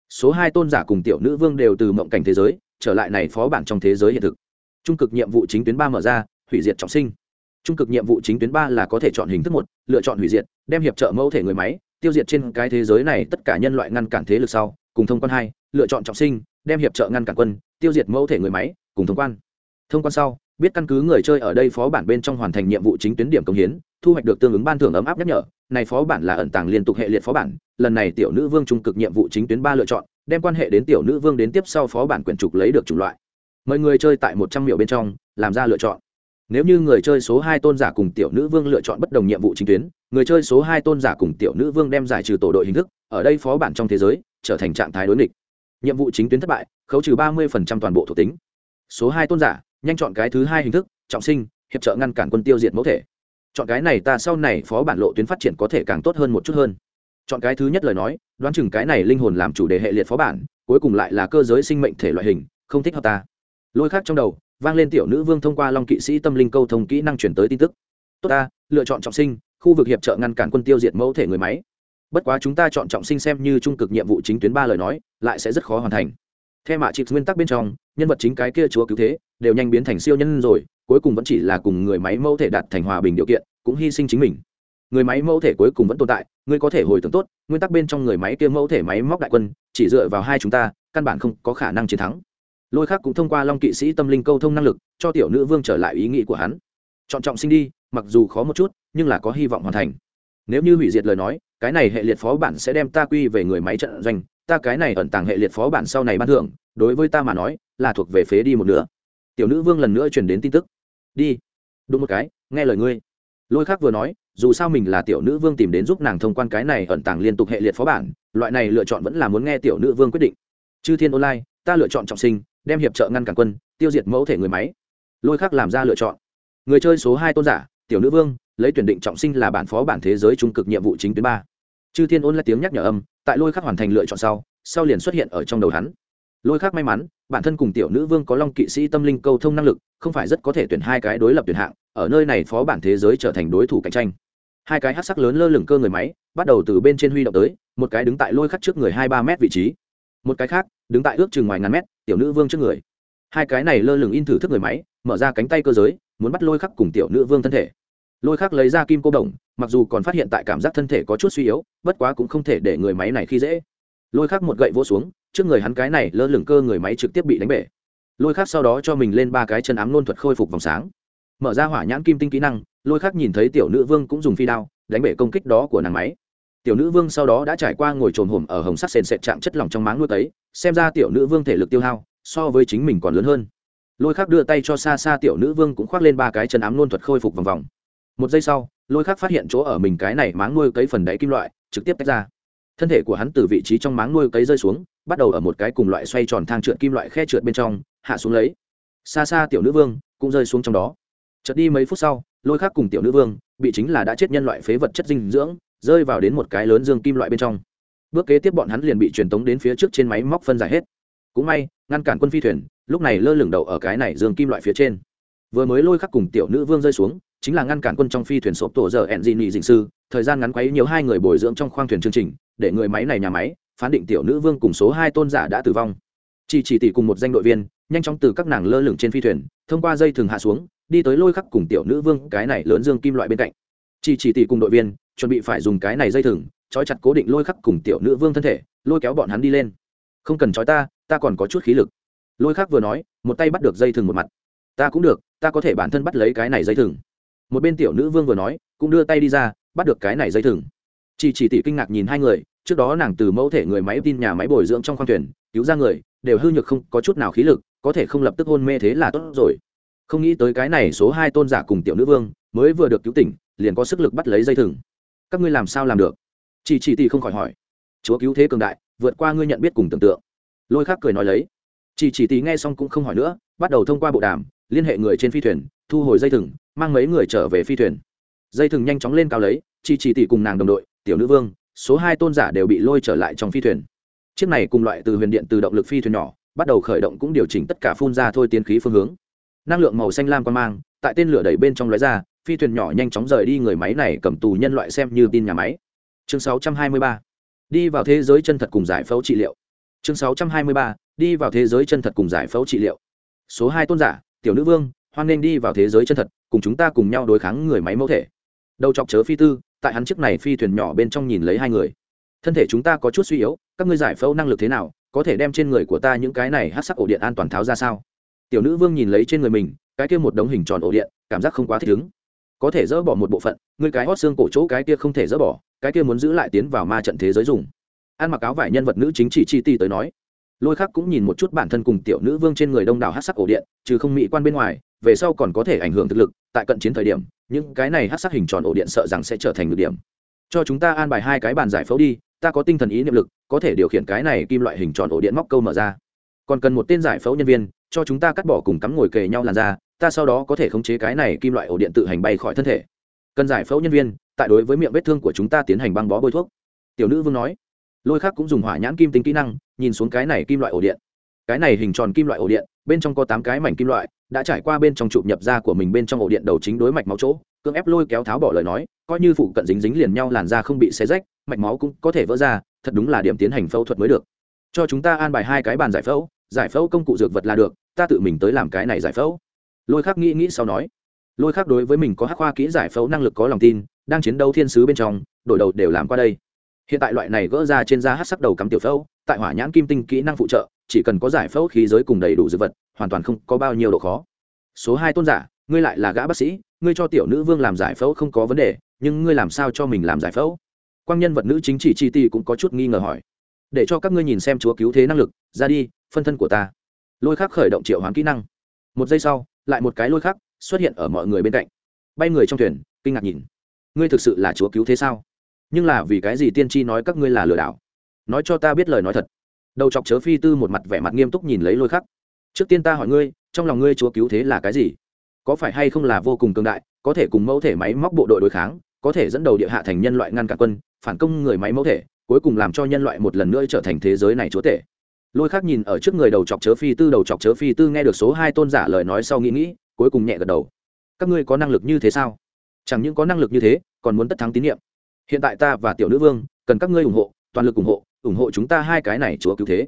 Speaker 1: Số hai tôn giả cùng tiểu nữ vương đều từ mộng cảnh thế giới, trở lại này phó bản trong thế giới hiện thực trung cực nhiệm vụ chính tuyến ba mở ra, hủy diệt trọng sinh. Trung cực nhiệm vụ chính tuyến ba là có thể chọn hình thức một, lựa chọn hủy diệt, đem hiệp trợ mẫu thể người máy, tiêu diệt trên cái thế giới này tất cả nhân loại ngăn cản thế lực sau, cùng thông quan hai, lựa chọn trọng sinh, đem hiệp trợ ngăn cản quân, tiêu diệt mẫu thể người máy, cùng thông quan. Thông quan sau, biết căn cứ người chơi ở đây phó bản bên trong hoàn thành nhiệm vụ chính tuyến điểm công hiến, thu hoạch được tương ứng ban thưởng ấm áp nhắc nhở, này phó bản là ẩn tàng liên tục hệ liệt phó bản, lần này tiểu nữ vương trung cực nhiệm vụ chính tuyến ba lựa chọn, đem quan hệ đến tiểu nữ vương đến tiếp sau phó bản quyển trục lấy được chủng loại mời người chơi tại một trăm miệu bên trong, làm ra lựa chọn. Nếu như người chơi số hai tôn giả cùng tiểu nữ vương lựa chọn bất đồng nhiệm vụ chính tuyến, người chơi số hai tôn giả cùng tiểu nữ vương đem giải trừ tổ đội hình thức, ở đây phó bản trong thế giới, trở thành trạng thái đối nghịch. Nhiệm vụ chính tuyến thất bại, khấu trừ ba mươi toàn bộ thuộc tính. Số hai tôn giả, nhanh chọn cái thứ hai hình thức, trọng sinh, hiệp trợ ngăn cản quân tiêu diệt mẫu thể. Chọn cái này ta sau này phó bản lộ tuyến phát triển có thể càng tốt hơn một chút hơn. Chọn cái thứ nhất lời nói, đoán chừng cái này linh hồn làm chủ đề hệ liệt phó bản, cuối cùng lại là cơ giới sinh mệnh thể loại hình, không thích hợp ta lôi khác trong đầu, vang lên tiểu nữ vương thông qua long kỵ sĩ tâm linh câu thông kỹ năng chuyển tới tin tức. Tốt ta, lựa chọn trọng sinh, khu vực hiệp trợ ngăn cản quân tiêu diệt mẫu thể người máy. Bất quá chúng ta chọn trọng sinh xem như trung cực nhiệm vụ chính tuyến ba lời nói, lại sẽ rất khó hoàn thành. Theo mạ chịp nguyên tắc bên trong, nhân vật chính cái kia chúa cứu thế, đều nhanh biến thành siêu nhân rồi, cuối cùng vẫn chỉ là cùng người máy mẫu thể đạt thành hòa bình điều kiện, cũng hy sinh chính mình. Người máy mẫu thể cuối cùng vẫn tồn tại, ngươi có thể hồi tưởng tốt, nguyên tắc bên trong người máy kia mẫu thể máy móc đại quân, chỉ dựa vào hai chúng ta, căn bản không có khả năng chiến thắng lôi khác cũng thông qua long kỵ sĩ tâm linh câu thông năng lực, cho tiểu nữ vương trở lại ý nghĩ của hắn. Chọn trọng sinh đi, mặc dù khó một chút, nhưng là có hy vọng hoàn thành. Nếu như hủy diệt lời nói, cái này hệ liệt phó bản sẽ đem ta quy về người máy trận doanh. Ta cái này ẩn tàng hệ liệt phó bản sau này ban thưởng, đối với ta mà nói, là thuộc về phế đi một nửa. Tiểu nữ vương lần nữa truyền đến tin tức. Đi. Đúng một cái, nghe lời ngươi. Lôi khác vừa nói, dù sao mình là tiểu nữ vương tìm đến giúp nàng thông quan cái này ẩn tàng liên tục hệ liệt phó bản, loại này lựa chọn vẫn là muốn nghe tiểu nữ vương quyết định. Chư thiên online, ta lựa chọn trọng sinh đem hiệp trợ ngăn cản quân, tiêu diệt mẫu thể người máy. Lôi khắc làm ra lựa chọn. Người chơi số hai tôn giả, tiểu nữ vương, lấy tuyển định trọng sinh là bản phó bản thế giới trung cực nhiệm vụ chính tuyến ba. Chư thiên ôn là tiếng nhắc nhở âm, tại lôi khắc hoàn thành lựa chọn sau sau liền xuất hiện ở trong đầu hắn. Lôi khắc may mắn, bản thân cùng tiểu nữ vương có long kỵ sĩ tâm linh câu thông năng lực, không phải rất có thể tuyển hai cái đối lập tuyển hạng, ở nơi này phó bản thế giới trở thành đối thủ cạnh tranh. Hai cái hát sắc lớn lơ lửng cơ người máy, bắt đầu từ bên trên huy động tới, một cái đứng tại lôi khắc trước người hai ba mét vị trí. Một cái khác, đứng tại ước chừng ngoài ngàn mét tiểu nữ vương trước người. Hai cái này lơ lửng in thử thức người máy, mở ra cánh tay cơ giới, muốn bắt lôi khắc cùng tiểu nữ vương thân thể. Lôi khắc lấy ra kim cô đồng, mặc dù còn phát hiện tại cảm giác thân thể có chút suy yếu, bất quá cũng không thể để người máy này khi dễ. Lôi khắc một gậy vỗ xuống, trước người hắn cái này lơ lửng cơ người máy trực tiếp bị đánh bể. Lôi khắc sau đó cho mình lên ba cái chân ám nôn thuật khôi phục vòng sáng. Mở ra hỏa nhãn kim tinh kỹ năng, lôi khắc nhìn thấy tiểu nữ vương cũng dùng phi đao, đánh bể công kích đó của nàng máy tiểu nữ vương sau đó đã trải qua ngồi trồm hổm ở hồng sắt sền sệt chạm chất lỏng trong máng nuôi tấy, xem ra tiểu nữ vương thể lực tiêu hao so với chính mình còn lớn hơn. Lôi khác đưa tay cho xa xa tiểu nữ vương cũng khoác lên ba cái chân ám nôn thuật khôi phục vòng vòng. Một giây sau, lôi khác phát hiện chỗ ở mình cái này máng nuôi cấy phần đáy kim loại, trực tiếp tách ra. Thân thể của hắn từ vị trí trong máng nuôi cấy rơi xuống, bắt đầu ở một cái cùng loại xoay tròn thang trượt kim loại khe trượt bên trong, hạ xuống lấy. Xa xa tiểu nữ vương cũng rơi xuống trong đó. Chợt đi mấy phút sau, lôi khác cùng tiểu nữ vương, bị chính là đã chết nhân loại phế vật chất dinh dưỡng rơi vào đến một cái lớn dương kim loại bên trong. Bước kế tiếp bọn hắn liền bị truyền tống đến phía trước trên máy móc phân giải hết. Cũng may, ngăn cản quân phi thuyền, lúc này lơ lửng đầu ở cái này dương kim loại phía trên. Vừa mới lôi khắc cùng tiểu nữ vương rơi xuống, chính là ngăn cản quân trong phi thuyền sộp tổ giờ ẹn dị nị dình sư, thời gian ngắn quấy nhiều hai người bồi dưỡng trong khoang thuyền chương trình, để người máy này nhà máy, phán định tiểu nữ vương cùng số hai tôn giả đã tử vong. Chỉ chỉ tỷ cùng một danh đội viên, nhanh chóng từ các nàng lơ lửng trên phi thuyền, thông qua dây thường hạ xuống, đi tới lôi khắc cùng tiểu nữ vương cái này lớn dương kim loại bên cạnh. Chỉ chỉ tỷ cùng đội viên chuẩn bị phải dùng cái này dây thừng, trói chặt cố định lôi khắc cùng tiểu nữ vương thân thể, lôi kéo bọn hắn đi lên. Không cần trói ta ta còn có chút khí lực. Lôi khắc vừa nói, một tay bắt được dây thừng một mặt. Ta cũng được, ta có thể bản thân bắt lấy cái này dây thừng. Một bên tiểu nữ vương vừa nói, cũng đưa tay đi ra, bắt được cái này dây thừng. Chỉ chỉ tỷ kinh ngạc nhìn hai người, trước đó nàng từ mẫu thể người máy tin nhà máy bồi dưỡng trong khoang thuyền, cứu ra người, đều hư nhược không có chút nào khí lực, có thể không lập tức hôn mê thế là tốt rồi. Không nghĩ tới cái này số hai tôn giả cùng tiểu nữ vương, mới vừa được cứu tỉnh, liền có sức lực bắt lấy dây thừng các ngươi làm sao làm được? Chỉ chỉ tỷ không khỏi hỏi. Chúa cứu thế cường đại, vượt qua ngươi nhận biết cùng tưởng tượng. Lôi khác cười nói lấy. Chỉ chỉ tỷ nghe xong cũng không hỏi nữa, bắt đầu thông qua bộ đàm, liên hệ người trên phi thuyền, thu hồi dây thừng, mang mấy người trở về phi thuyền. Dây thừng nhanh chóng lên cao lấy, chỉ chỉ tỷ cùng nàng đồng đội, tiểu nữ vương, số hai tôn giả đều bị lôi trở lại trong phi thuyền. Chiếc này cùng loại từ huyền điện từ động lực phi thuyền nhỏ, bắt đầu khởi động cũng điều chỉnh tất cả phun ra thôi tiến khí phương hướng. Năng lượng màu xanh lam quan mang, tại tên lửa đẩy bên trong lóe ra phi thuyền nhỏ nhanh chóng rời đi người máy này cầm tù nhân loại xem như tin nhà máy. Chương 623. đi vào thế giới chân thật cùng giải phẫu trị liệu. Chương 623. đi vào thế giới chân thật cùng giải phẫu trị liệu. Số hai tôn giả, tiểu nữ vương, hoan nên đi vào thế giới chân thật, cùng chúng ta cùng nhau đối kháng người máy mẫu thể. Đầu chọc chớ phi tư, tại hắn chiếc này phi thuyền nhỏ bên trong nhìn lấy hai người. Thân thể chúng ta có chút suy yếu, các ngươi giải phẫu năng lực thế nào, có thể đem trên người của ta những cái này hát sắc ổ điện an toàn tháo ra sao? Tiểu nữ vương nhìn lấy trên người mình, cái kia một đống hình tròn ổ điện, cảm giác không quá thích ứng có thể dỡ bỏ một bộ phận người cái hót xương cổ chỗ cái kia không thể dỡ bỏ, cái kia muốn giữ lại tiến vào ma trận thế giới dùng. Ăn mặc áo vải nhân vật nữ chính trị chi ti tới nói. Lôi khắc cũng nhìn một chút bản thân cùng tiểu nữ vương trên người đông đảo hát sắc ổ điện, trừ không mỹ quan bên ngoài, về sau còn có thể ảnh hưởng thực lực, tại cận chiến thời điểm, những cái này hát sắc hình tròn ổ điện sợ rằng sẽ trở thành ngược điểm. Cho chúng ta an bài hai cái bàn giải phẫu đi, ta có tinh thần ý niệm lực, có thể điều khiển cái này kim loại hình tròn ổ điện móc câu mở ra. Còn cần một tên giải phẫu nhân viên, cho chúng ta cắt bỏ cùng cắm ngồi kề nhau làn ra ta sau đó có thể khống chế cái này kim loại ổ điện tự hành bay khỏi thân thể. Cần giải phẫu nhân viên, tại đối với miệng vết thương của chúng ta tiến hành băng bó bôi thuốc. Tiểu nữ vương nói. Lôi khác cũng dùng hỏa nhãn kim tính kỹ năng, nhìn xuống cái này kim loại ổ điện. Cái này hình tròn kim loại ổ điện, bên trong có tám cái mảnh kim loại, đã trải qua bên trong chụp nhập ra của mình bên trong ổ điện đầu chính đối mạch máu chỗ, cưỡng ép lôi kéo tháo bỏ lời nói, coi như phụ cận dính dính liền nhau làn da không bị xé rách, mạch máu cũng có thể vỡ ra, thật đúng là điểm tiến hành phẫu thuật mới được. Cho chúng ta an bài hai cái bàn giải phẫu giải phẫu công cụ dược vật là được, ta tự mình tới làm cái này giải phẫu lôi khắc nghĩ nghĩ sau nói, lôi khắc đối với mình có hắc khoa kỹ giải phẫu năng lực có lòng tin, đang chiến đấu thiên sứ bên trong, đổi đầu đều làm qua đây. Hiện tại loại này gỡ ra trên da hát sắc đầu cắm tiểu phẫu, tại hỏa nhãn kim tinh kỹ năng phụ trợ, chỉ cần có giải phẫu khí giới cùng đầy đủ dược vật, hoàn toàn không có bao nhiêu độ khó. Số hai tôn giả, ngươi lại là gã bác sĩ, ngươi cho tiểu nữ vương làm giải phẫu không có vấn đề, nhưng ngươi làm sao cho mình làm giải phẫu? Quang nhân vật nữ chính chỉ chi ti cũng có chút nghi ngờ hỏi. Để cho các ngươi nhìn xem chúa cứu thế năng lực, ra đi, phân thân của ta. Lôi khắc khởi động triệu hoán kỹ năng một giây sau, lại một cái lôi khắc xuất hiện ở mọi người bên cạnh. Bay người trong thuyền, kinh ngạc nhìn. Ngươi thực sự là chúa cứu thế sao? Nhưng là vì cái gì tiên tri nói các ngươi là lừa đảo? Nói cho ta biết lời nói thật. Đầu chọc chớ phi tư một mặt vẻ mặt nghiêm túc nhìn lấy lôi khắc. Trước tiên ta hỏi ngươi, trong lòng ngươi chúa cứu thế là cái gì? Có phải hay không là vô cùng cường đại, có thể cùng mẫu thể máy móc bộ đội đối kháng, có thể dẫn đầu địa hạ thành nhân loại ngăn cản quân, phản công người máy mẫu thể, cuối cùng làm cho nhân loại một lần nữa trở thành thế giới này chúa tể? Lôi khác nhìn ở trước người đầu chọc chớ phi tư, đầu chọc chớ phi tư, nghe được số hai tôn giả lời nói sau nghĩ nghĩ, cuối cùng nhẹ gật đầu. Các ngươi có năng lực như thế sao? Chẳng những có năng lực như thế, còn muốn tất thắng tín nhiệm. Hiện tại ta và tiểu nữ vương, cần các ngươi ủng hộ, toàn lực ủng hộ ủng hộ chúng ta hai cái này chúa cứu thế.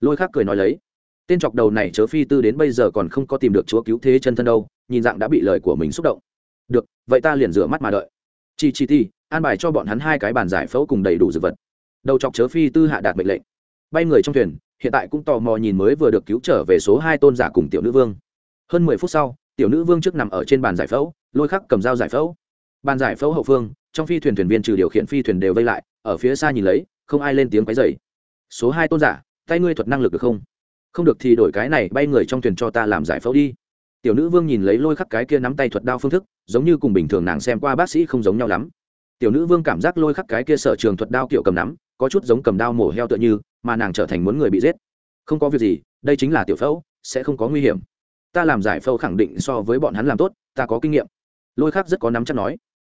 Speaker 1: Lôi khác cười nói lấy. Tên chọc đầu này chớ phi tư đến bây giờ còn không có tìm được chúa cứu thế chân thân đâu, nhìn dạng đã bị lời của mình xúc động. Được, vậy ta liền rửa mắt mà đợi. Chi chi ti, an bài cho bọn hắn hai cái bàn giải phẫu cùng đầy đủ dược vật. Đầu chọc chớ phi tư hạ đạt mệnh lệnh. Bay người trong thuyền hiện tại cũng tò mò nhìn mới vừa được cứu trở về số hai tôn giả cùng tiểu nữ vương. Hơn mười phút sau, tiểu nữ vương trước nằm ở trên bàn giải phẫu, lôi khắc cầm dao giải phẫu. Bàn giải phẫu hậu phương, trong phi thuyền thuyền viên trừ điều khiển phi thuyền đều vây lại, ở phía xa nhìn lấy, không ai lên tiếng quấy dày số hai tôn giả, tay ngươi thuật năng lực được không? Không được thì đổi cái này, bay người trong thuyền cho ta làm giải phẫu đi. Tiểu nữ vương nhìn lấy lôi khắc cái kia nắm tay thuật đao phương thức, giống như cùng bình thường nàng xem qua bác sĩ không giống nhau lắm. Tiểu nữ vương cảm giác lôi khắc cái kia sở trường thuật đao kiểu cầm nắm có chút giống cầm đao mổ heo tựa như, mà nàng trở thành muốn người bị giết. Không có việc gì, đây chính là tiểu phẫu, sẽ không có nguy hiểm. Ta làm giải phẫu khẳng định so với bọn hắn làm tốt, ta có kinh nghiệm. Lôi khác rất có nắm chắc nói,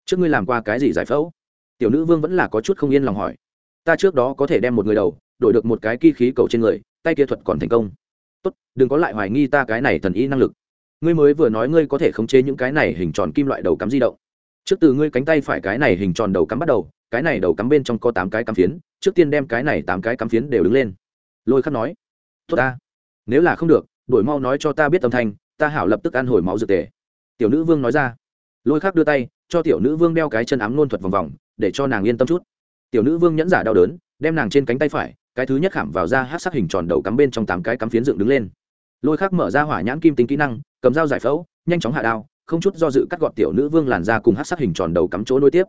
Speaker 1: trước ngươi làm qua cái gì giải phẫu? Tiểu nữ vương vẫn là có chút không yên lòng hỏi. Ta trước đó có thể đem một người đầu, đổi được một cái ki khí cầu trên người, tay kia thuật còn thành công. Tốt, đừng có lại hoài nghi ta cái này thần y năng lực. Ngươi mới vừa nói ngươi có thể khống chế những cái này hình tròn kim loại đầu cắm di động. Trước từ ngươi cánh tay phải cái này hình tròn đầu cắm bắt đầu cái này đầu cắm bên trong có tám cái cắm phiến, trước tiên đem cái này tám cái cắm phiến đều đứng lên. Lôi khắc nói. Tốt ta. Nếu là không được đổi mau nói cho ta biết âm thanh, ta hảo lập tức ăn hồi máu dược tề. Tiểu nữ vương nói ra. Lôi khắc đưa tay, cho tiểu nữ vương đeo cái chân ám nôn thuật vòng vòng, để cho nàng yên tâm chút. Tiểu nữ vương nhẫn giả đau đớn, đem nàng trên cánh tay phải, cái thứ nhất khảm vào ra hát sắc hình tròn đầu cắm bên trong tám cái cắm phiến dựng đứng lên. Lôi khắc mở ra hỏa nhãn kim tính kỹ năng, cầm dao giải phẫu, nhanh chóng hạ đao, không chút do dự cắt gọt tiểu nữ vương làn ra cùng hát sắc hình tròn đầu cắm chỗ nối tiếp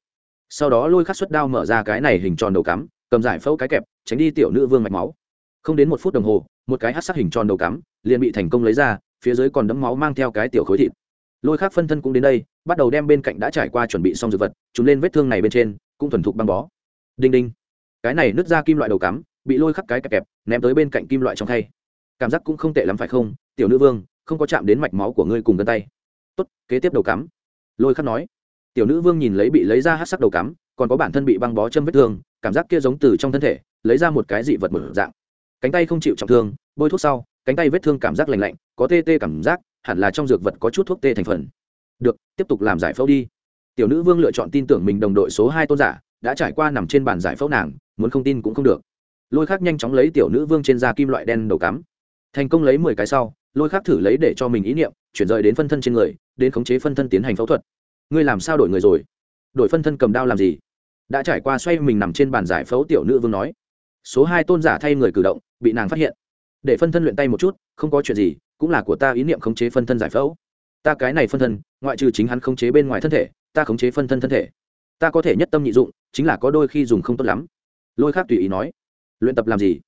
Speaker 1: sau đó lôi khắc xuất đao mở ra cái này hình tròn đầu cắm, cầm giải phẫu cái kẹp, tránh đi tiểu nữ vương mạch máu. Không đến một phút đồng hồ, một cái hát sắc hình tròn đầu cắm liền bị thành công lấy ra, phía dưới còn đấm máu mang theo cái tiểu khối thịt. Lôi khắc phân thân cũng đến đây, bắt đầu đem bên cạnh đã trải qua chuẩn bị xong dược vật chúng lên vết thương này bên trên, cũng thuần thục băng bó. Đinh đinh. Cái này nứt ra kim loại đầu cắm, bị lôi khắc cái kẹp kẹp, ném tới bên cạnh kim loại trong thay cảm giác cũng không tệ lắm phải không? Tiểu nữ vương, không có chạm đến mạch máu của ngươi cùng gân tay. Tốt, kế tiếp đầu cắm. Lôi khắc nói tiểu nữ vương nhìn lấy bị lấy ra hát sắc đầu cắm, còn có bản thân bị băng bó châm vết thương, cảm giác kia giống từ trong thân thể, lấy ra một cái dị vật mở dạng. Cánh tay không chịu trọng thương, bôi thuốc sau, cánh tay vết thương cảm giác lành lạnh, có tê tê cảm giác, hẳn là trong dược vật có chút thuốc tê thành phần. Được, tiếp tục làm giải phẫu đi. Tiểu nữ vương lựa chọn tin tưởng mình đồng đội số hai tôn giả, đã trải qua nằm trên bàn giải phẫu nàng, muốn không tin cũng không được. Lôi khác nhanh chóng lấy tiểu nữ vương trên da kim loại đen đầu cắm. Thành công lấy mười cái sau, lôi khác thử lấy để cho mình ý niệm, chuyển rời đến phân thân trên người, đến khống chế phân thân tiến hành phẫu thuật ngươi làm sao đổi người rồi? Đổi phân thân cầm đao làm gì? Đã trải qua xoay mình nằm trên bàn giải phẫu tiểu nữ vương nói. Số hai tôn giả thay người cử động, bị nàng phát hiện. Để phân thân luyện tay một chút, không có chuyện gì, cũng là của ta ý niệm khống chế phân thân giải phẫu. Ta cái này phân thân, ngoại trừ chính hắn khống chế bên ngoài thân thể, ta khống chế phân thân thân thể. Ta có thể nhất tâm nhị dụng, chính là có đôi khi dùng không tốt lắm. Lôi khác tùy ý nói. Luyện tập làm gì?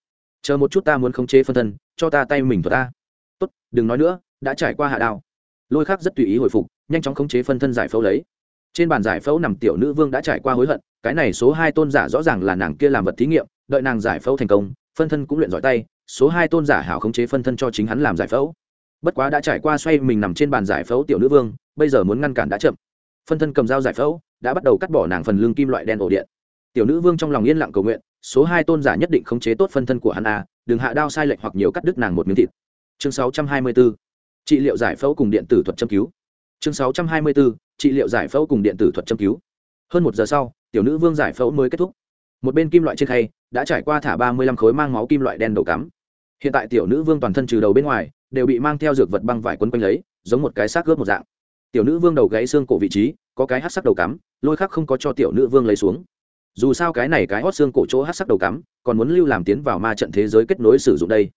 Speaker 1: Chờ một chút ta muốn khống chế phân thân, cho ta tay mình thuật ta. Tốt, đừng nói nữa, đã trải qua hạ đao. Lôi khác rất tùy ý hồi phục nhanh chóng khống chế phân thân giải phẫu lấy. Trên bàn giải phẫu nằm tiểu nữ vương đã trải qua hối hận, cái này số hai tôn giả rõ ràng là nàng kia làm vật thí nghiệm, đợi nàng giải phẫu thành công, phân thân cũng luyện giỏi tay, số hai tôn giả hảo khống chế phân thân cho chính hắn làm giải phẫu. Bất quá đã trải qua xoay mình nằm trên bàn giải phẫu tiểu nữ vương, bây giờ muốn ngăn cản đã chậm. Phân thân cầm dao giải phẫu, đã bắt đầu cắt bỏ nàng phần lương kim loại đen ổ điện. Tiểu nữ vương trong lòng yên lặng cầu nguyện, số hai tôn giả nhất định khống chế tốt phân thân của hắn a, đừng hạ đao sai lệch hoặc nhiều cắt đứt nàng một miếng thịt. Chương sáu trăm hai mươi 624 trị liệu giải phẫu cùng điện tử thuật châm cứu chương sáu trăm hai mươi 624 trị liệu giải phẫu cùng điện tử thuật châm cứu. Hơn một giờ sau, tiểu nữ vương giải phẫu mới kết thúc. Một bên kim loại trên khay đã trải qua thả ba mươi lăm khối mang máu kim loại đen đầu cắm. Hiện tại tiểu nữ vương toàn thân trừ đầu bên ngoài, đều bị mang theo dược vật băng vải quấn quanh lấy, giống một cái xác ướp một dạng. Tiểu nữ vương đầu gãy xương cổ vị trí, có cái hát sắc đầu cắm, lôi khắc không có cho tiểu nữ vương lấy xuống. Dù sao cái này cái hót xương cổ chỗ hát sắc đầu cắm, còn muốn lưu làm tiến vào ma trận thế giới kết nối sử dụng đây.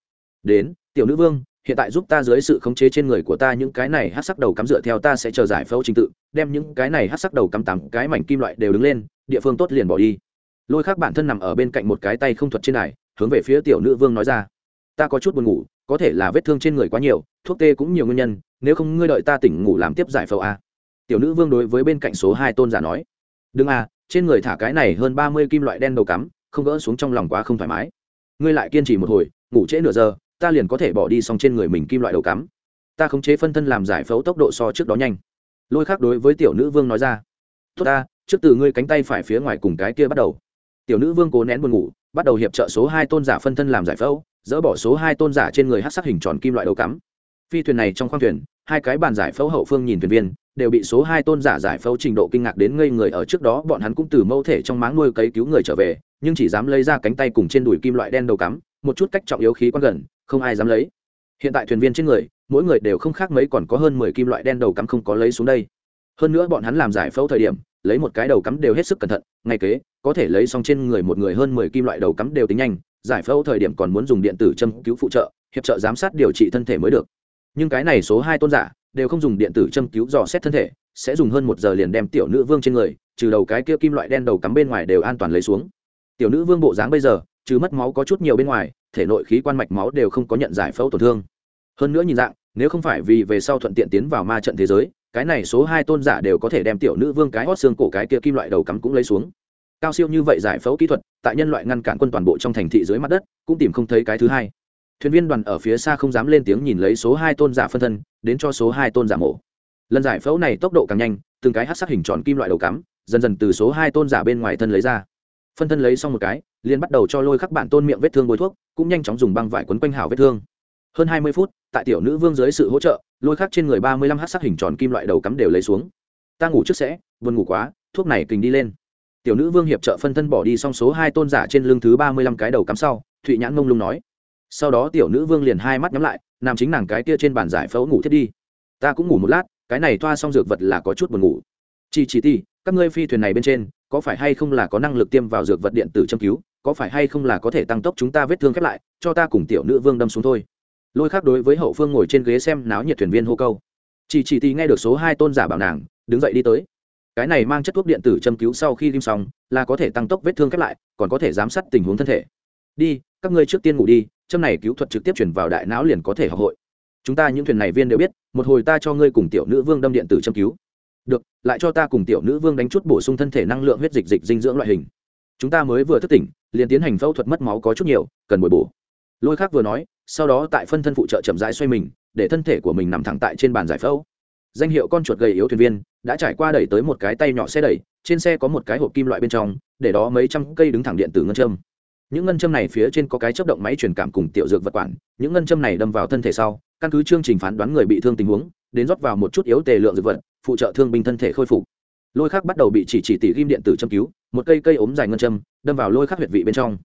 Speaker 1: Đến, tiểu nữ vương hiện tại giúp ta dưới sự khống chế trên người của ta những cái này hát sắc đầu cắm dựa theo ta sẽ chờ giải phẫu trình tự, đem những cái này hát sắc đầu cắm tám cái mảnh kim loại đều đứng lên, địa phương tốt liền bỏ đi. Lôi khác bản thân nằm ở bên cạnh một cái tay không thuật trên này hướng về phía tiểu nữ vương nói ra. Ta có chút buồn ngủ, có thể là vết thương trên người quá nhiều, thuốc tê cũng nhiều nguyên nhân, nếu không ngươi đợi ta tỉnh ngủ làm tiếp giải phẫu a tiểu nữ vương đối với bên cạnh số hai tôn giả nói. Đừng a trên người thả cái này hơn ba mươi kim loại đen đầu cắm, không gỡ xuống trong lòng quá không thoải mái. Ngươi lại kiên trì một hồi, ngủ trễ nửa giờ ta liền có thể bỏ đi xong trên người mình kim loại đầu cắm. Ta khống chế phân thân làm giải phẫu tốc độ so trước đó nhanh. Lôi khác đối với tiểu nữ vương nói ra. Tốt ta, trước từ ngươi cánh tay phải phía ngoài cùng cái kia bắt đầu. Tiểu nữ vương cố nén buồn ngủ, bắt đầu hiệp trợ số hai tôn giả phân thân làm giải phẫu, dỡ bỏ số hai tôn giả trên người hát sắc hình tròn kim loại đầu cắm. Phi thuyền này trong khoang thuyền, hai cái bàn giải phẫu hậu phương nhìn thuyền viên, đều bị số hai tôn giả giải phẫu trình độ kinh ngạc đến ngây người ở trước đó, bọn hắn cũng từ mẫu thể trong máng nuôi cấy cứu người trở về, nhưng chỉ dám lấy ra cánh tay cùng trên đùi kim loại đen đầu cắm, một chút cách trọng yếu khí quan gần không ai dám lấy. Hiện tại thuyền viên trên người, mỗi người đều không khác mấy còn có hơn mười kim loại đen đầu cắm không có lấy xuống đây. Hơn nữa bọn hắn làm giải phẫu thời điểm, lấy một cái đầu cắm đều hết sức cẩn thận, ngay kế, có thể lấy xong trên người một người hơn mười kim loại đầu cắm đều tính nhanh, giải phẫu thời điểm còn muốn dùng điện tử châm cứu phụ trợ, hiệp trợ giám sát điều trị thân thể mới được. Nhưng cái này số hai tôn giả, đều không dùng điện tử châm cứu dò xét thân thể, sẽ dùng hơn một giờ liền đem tiểu nữ vương trên người, trừ đầu cái kia kim loại đen đầu cắm bên ngoài đều an toàn lấy xuống. Tiểu nữ vương bộ dáng bây giờ, trừ mất máu có chút nhiều bên ngoài thể nội khí quan mạch máu đều không có nhận giải phẫu tổn thương. Hơn nữa nhìn dạng, nếu không phải vì về sau thuận tiện tiến vào ma trận thế giới, cái này số hai tôn giả đều có thể đem tiểu nữ vương cái hót xương cổ cái kia kim loại đầu cắm cũng lấy xuống. Cao siêu như vậy giải phẫu kỹ thuật, tại nhân loại ngăn cản quân toàn bộ trong thành thị dưới mặt đất, cũng tìm không thấy cái thứ hai. Thuyền viên đoàn ở phía xa không dám lên tiếng nhìn lấy số hai tôn giả phân thân, đến cho số hai tôn giả mổ. Lần giải phẫu này tốc độ càng nhanh, từng cái hát sắc hình tròn kim loại đầu cắm, dần dần từ số hai tôn giả bên ngoài thân lấy ra phân thân lấy xong một cái, liền bắt đầu cho lôi khắc bản tôn miệng vết thương bôi thuốc, cũng nhanh chóng dùng băng vải quấn quanh hảo vết thương. Hơn hai mươi phút, tại tiểu nữ vương dưới sự hỗ trợ, lôi khắc trên người ba mươi lăm hát sắc hình tròn kim loại đầu cắm đều lấy xuống. Ta ngủ trước sẽ, buồn ngủ quá, thuốc này kình đi lên. Tiểu nữ vương hiệp trợ phân thân bỏ đi xong số hai tôn giả trên lưng thứ ba mươi lăm cái đầu cắm sau, thụy nhãn mông lung nói. Sau đó tiểu nữ vương liền hai mắt nhắm lại, nằm chính nàng cái kia trên bàn giải phẫu ngủ thiết đi. Ta cũng ngủ một lát, cái này thoa xong dược vật là có chút buồn ngủ. Chỉ chỉ ti, các ngươi phi thuyền này bên trên có phải hay không là có năng lực tiêm vào dược vật điện tử châm cứu, có phải hay không là có thể tăng tốc chúng ta vết thương khép lại, cho ta cùng tiểu nữ vương đâm xuống thôi. Lôi khác đối với hậu phương ngồi trên ghế xem náo nhiệt thuyền viên hô câu. Chỉ chỉ tì nghe được số hai tôn giả bảo nàng, đứng dậy đi tới. Cái này mang chất thuốc điện tử châm cứu sau khi tiêm xong, là có thể tăng tốc vết thương khép lại, còn có thể giám sát tình huống thân thể. Đi, các ngươi trước tiên ngủ đi, châm này cứu thuật trực tiếp chuyển vào đại não liền có thể học hội. Chúng ta những thuyền này viên đều biết, một hồi ta cho ngươi cùng tiểu nữ vương đâm điện tử châm cứu được, lại cho ta cùng tiểu nữ vương đánh chút bổ sung thân thể năng lượng huyết dịch dịch dinh dưỡng loại hình. Chúng ta mới vừa thức tỉnh, liền tiến hành phẫu thuật mất máu có chút nhiều, cần bồi bổ. Lôi khác vừa nói, sau đó tại phân thân phụ trợ chậm rãi xoay mình, để thân thể của mình nằm thẳng tại trên bàn giải phẫu. Danh hiệu con chuột gầy yếu thuyền viên, đã trải qua đẩy tới một cái tay nhỏ xe đẩy, trên xe có một cái hộp kim loại bên trong, để đó mấy trăm cây đứng thẳng điện tử ngân châm. Những ngân châm này phía trên có cái chấp động máy truyền cảm cùng tiểu dược vật quản, những ngân châm này đâm vào thân thể sau, căn cứ chương trình phán đoán người bị thương tình huống đến rót vào một chút yếu tề lượng dược vật, phụ trợ thương binh thân thể khôi phục. Lôi khắc bắt đầu bị chỉ chỉ tỉ ghim điện tử châm cứu, một cây cây ốm dài ngân châm, đâm vào lôi khắc huyệt vị bên trong.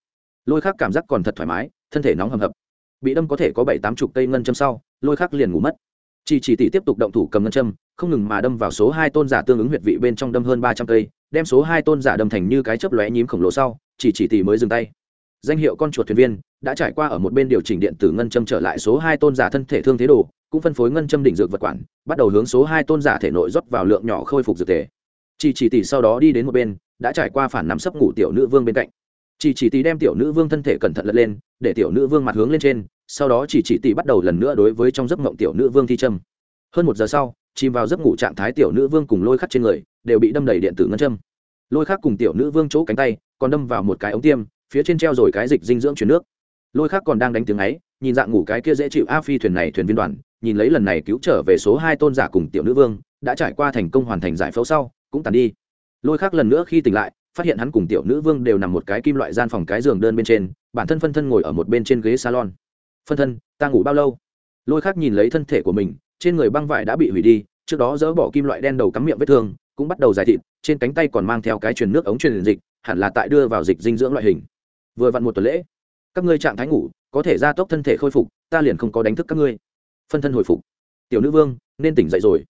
Speaker 1: Lôi khắc cảm giác còn thật thoải mái, thân thể nóng hầm hập. Bị đâm có thể có bảy tám chục cây ngân châm sau, lôi khắc liền ngủ mất. Chỉ chỉ tỷ tiếp tục động thủ cầm ngân châm, không ngừng mà đâm vào số hai tôn giả tương ứng huyệt vị bên trong đâm hơn ba trăm cây, đem số hai tôn giả đâm thành như cái chớp lóe nhím khổng lồ sau, chỉ chỉ tỷ mới dừng tay. Danh hiệu con chuột thuyền viên, đã trải qua ở một bên điều chỉnh điện tử ngân châm trở lại số hai tôn giả thân thể thương thế đồ cũng phân phối ngân châm đỉnh dược vật quản, bắt đầu hướng số hai tôn giả thể nội rót vào lượng nhỏ khôi phục dược thể chỉ chỉ tỷ sau đó đi đến một bên, đã trải qua phản nắm sấp ngủ tiểu nữ vương bên cạnh. Chỉ chỉ tỷ đem tiểu nữ vương thân thể cẩn thận lật lên, để tiểu nữ vương mặt hướng lên trên, sau đó chỉ chỉ tỷ bắt đầu lần nữa đối với trong giấc mộng tiểu nữ vương thi châm. Hơn một giờ sau, chìm vào giấc ngủ trạng thái tiểu nữ vương cùng lôi khắc trên người, đều bị đâm đầy điện tử ngân châm. Lôi khắc cùng tiểu nữ vương chỗ cánh tay, còn đâm vào một cái ống tiêm, phía trên treo rồi cái dịch dinh dưỡng chuyển nước. Lôi khắc còn đang đánh tiếng ấy nhìn dạng ngủ cái kia dễ chịu. A phi thuyền này thuyền viên đoàn, nhìn lấy lần này cứu trở về số hai tôn giả cùng tiểu nữ vương, đã trải qua thành công hoàn thành giải phẫu sau, cũng tàn đi. Lôi khắc lần nữa khi tỉnh lại, phát hiện hắn cùng tiểu nữ vương đều nằm một cái kim loại gian phòng cái giường đơn bên trên, bản thân phân thân ngồi ở một bên trên ghế salon. Phân thân, ta ngủ bao lâu? Lôi khắc nhìn lấy thân thể của mình, trên người băng vải đã bị hủy đi, trước đó dỡ bỏ kim loại đen đầu cắm miệng vết thương, cũng bắt đầu giải thịt, trên cánh tay còn mang theo cái truyền nước ống truyền dịch, hẳn là tại đưa vào dịch dinh dưỡng loại hình. Vừa vặn một tuần lễ, các ngươi trạng thái ngủ có thể gia tốc thân thể khôi phục, ta liền không có đánh thức các ngươi. Phân thân hồi phục. Tiểu nữ vương, nên tỉnh dậy rồi.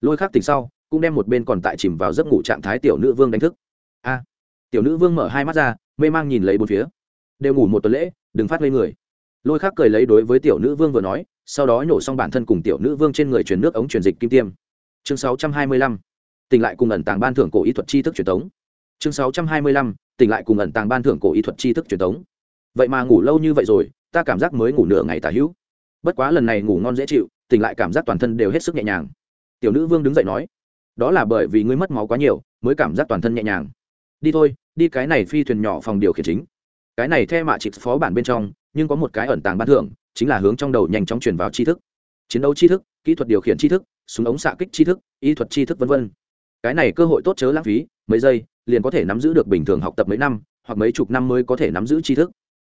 Speaker 1: Lôi khắc tỉnh sau, cũng đem một bên còn tại chìm vào giấc ngủ trạng thái tiểu nữ vương đánh thức. A. Tiểu nữ vương mở hai mắt ra, mê mang nhìn lấy bốn phía. Đều ngủ một tuần lễ, đừng phát ngây người. Lôi khắc cười lấy đối với tiểu nữ vương vừa nói, sau đó nhổ xong bản thân cùng tiểu nữ vương trên người truyền nước ống truyền dịch kim tiêm. Chương 625. tỉnh lại cùng ẩn tàng ban thưởng cổ y thuật tri thức truyền thống chương 625. tỉnh lại cùng ẩn tàng ban thưởng cổ y thuật tri thức truyền thống vậy mà ngủ lâu như vậy rồi ta cảm giác mới ngủ nửa ngày tả hữu. Bất quá lần này ngủ ngon dễ chịu, tỉnh lại cảm giác toàn thân đều hết sức nhẹ nhàng. Tiểu nữ vương đứng dậy nói, đó là bởi vì ngươi mất máu quá nhiều, mới cảm giác toàn thân nhẹ nhàng. Đi thôi, đi cái này phi thuyền nhỏ phòng điều khiển chính. Cái này theo mạ trịch phó bản bên trong, nhưng có một cái ẩn tàng ban thưởng, chính là hướng trong đầu nhanh chóng truyền vào tri thức. Chiến đấu tri thức, kỹ thuật điều khiển tri thức, súng ống xạ kích tri thức, y thuật tri thức v v cái này cơ hội tốt chớ lãng phí, mấy giây, liền có thể nắm giữ được bình thường học tập mấy năm, hoặc mấy chục năm mới có thể nắm giữ tri thức.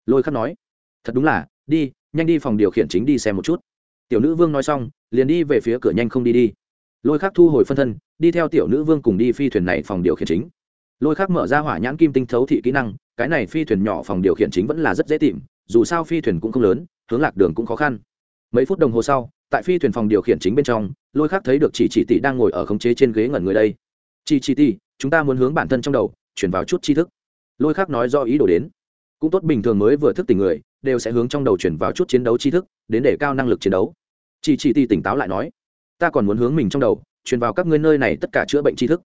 Speaker 1: Lôi khắc nói thật đúng là, đi, nhanh đi phòng điều khiển chính đi xem một chút. Tiểu nữ vương nói xong, liền đi về phía cửa nhanh không đi đi. Lôi khắc thu hồi phân thân, đi theo tiểu nữ vương cùng đi phi thuyền này phòng điều khiển chính. Lôi khắc mở ra hỏa nhãn kim tinh thấu thị kỹ năng, cái này phi thuyền nhỏ phòng điều khiển chính vẫn là rất dễ tìm, dù sao phi thuyền cũng không lớn, hướng lạc đường cũng khó khăn. Mấy phút đồng hồ sau, tại phi thuyền phòng điều khiển chính bên trong, lôi khác thấy được chỉ chỉ tỷ đang ngồi ở khống chế trên ghế ngẩn người đây. Chỉ chỉ tỷ, chúng ta muốn hướng bản thân trong đầu, chuyển vào chút tri thức. Lôi khác nói do ý đồ đến. Cũng tốt bình thường mới vừa thức tỉnh người đều sẽ hướng trong đầu chuyển vào chút chiến đấu tri thức, đến để cao năng lực chiến đấu. Chỉ chỉ ti tỉnh táo lại nói, ta còn muốn hướng mình trong đầu truyền vào các ngươi nơi này tất cả chữa bệnh tri thức.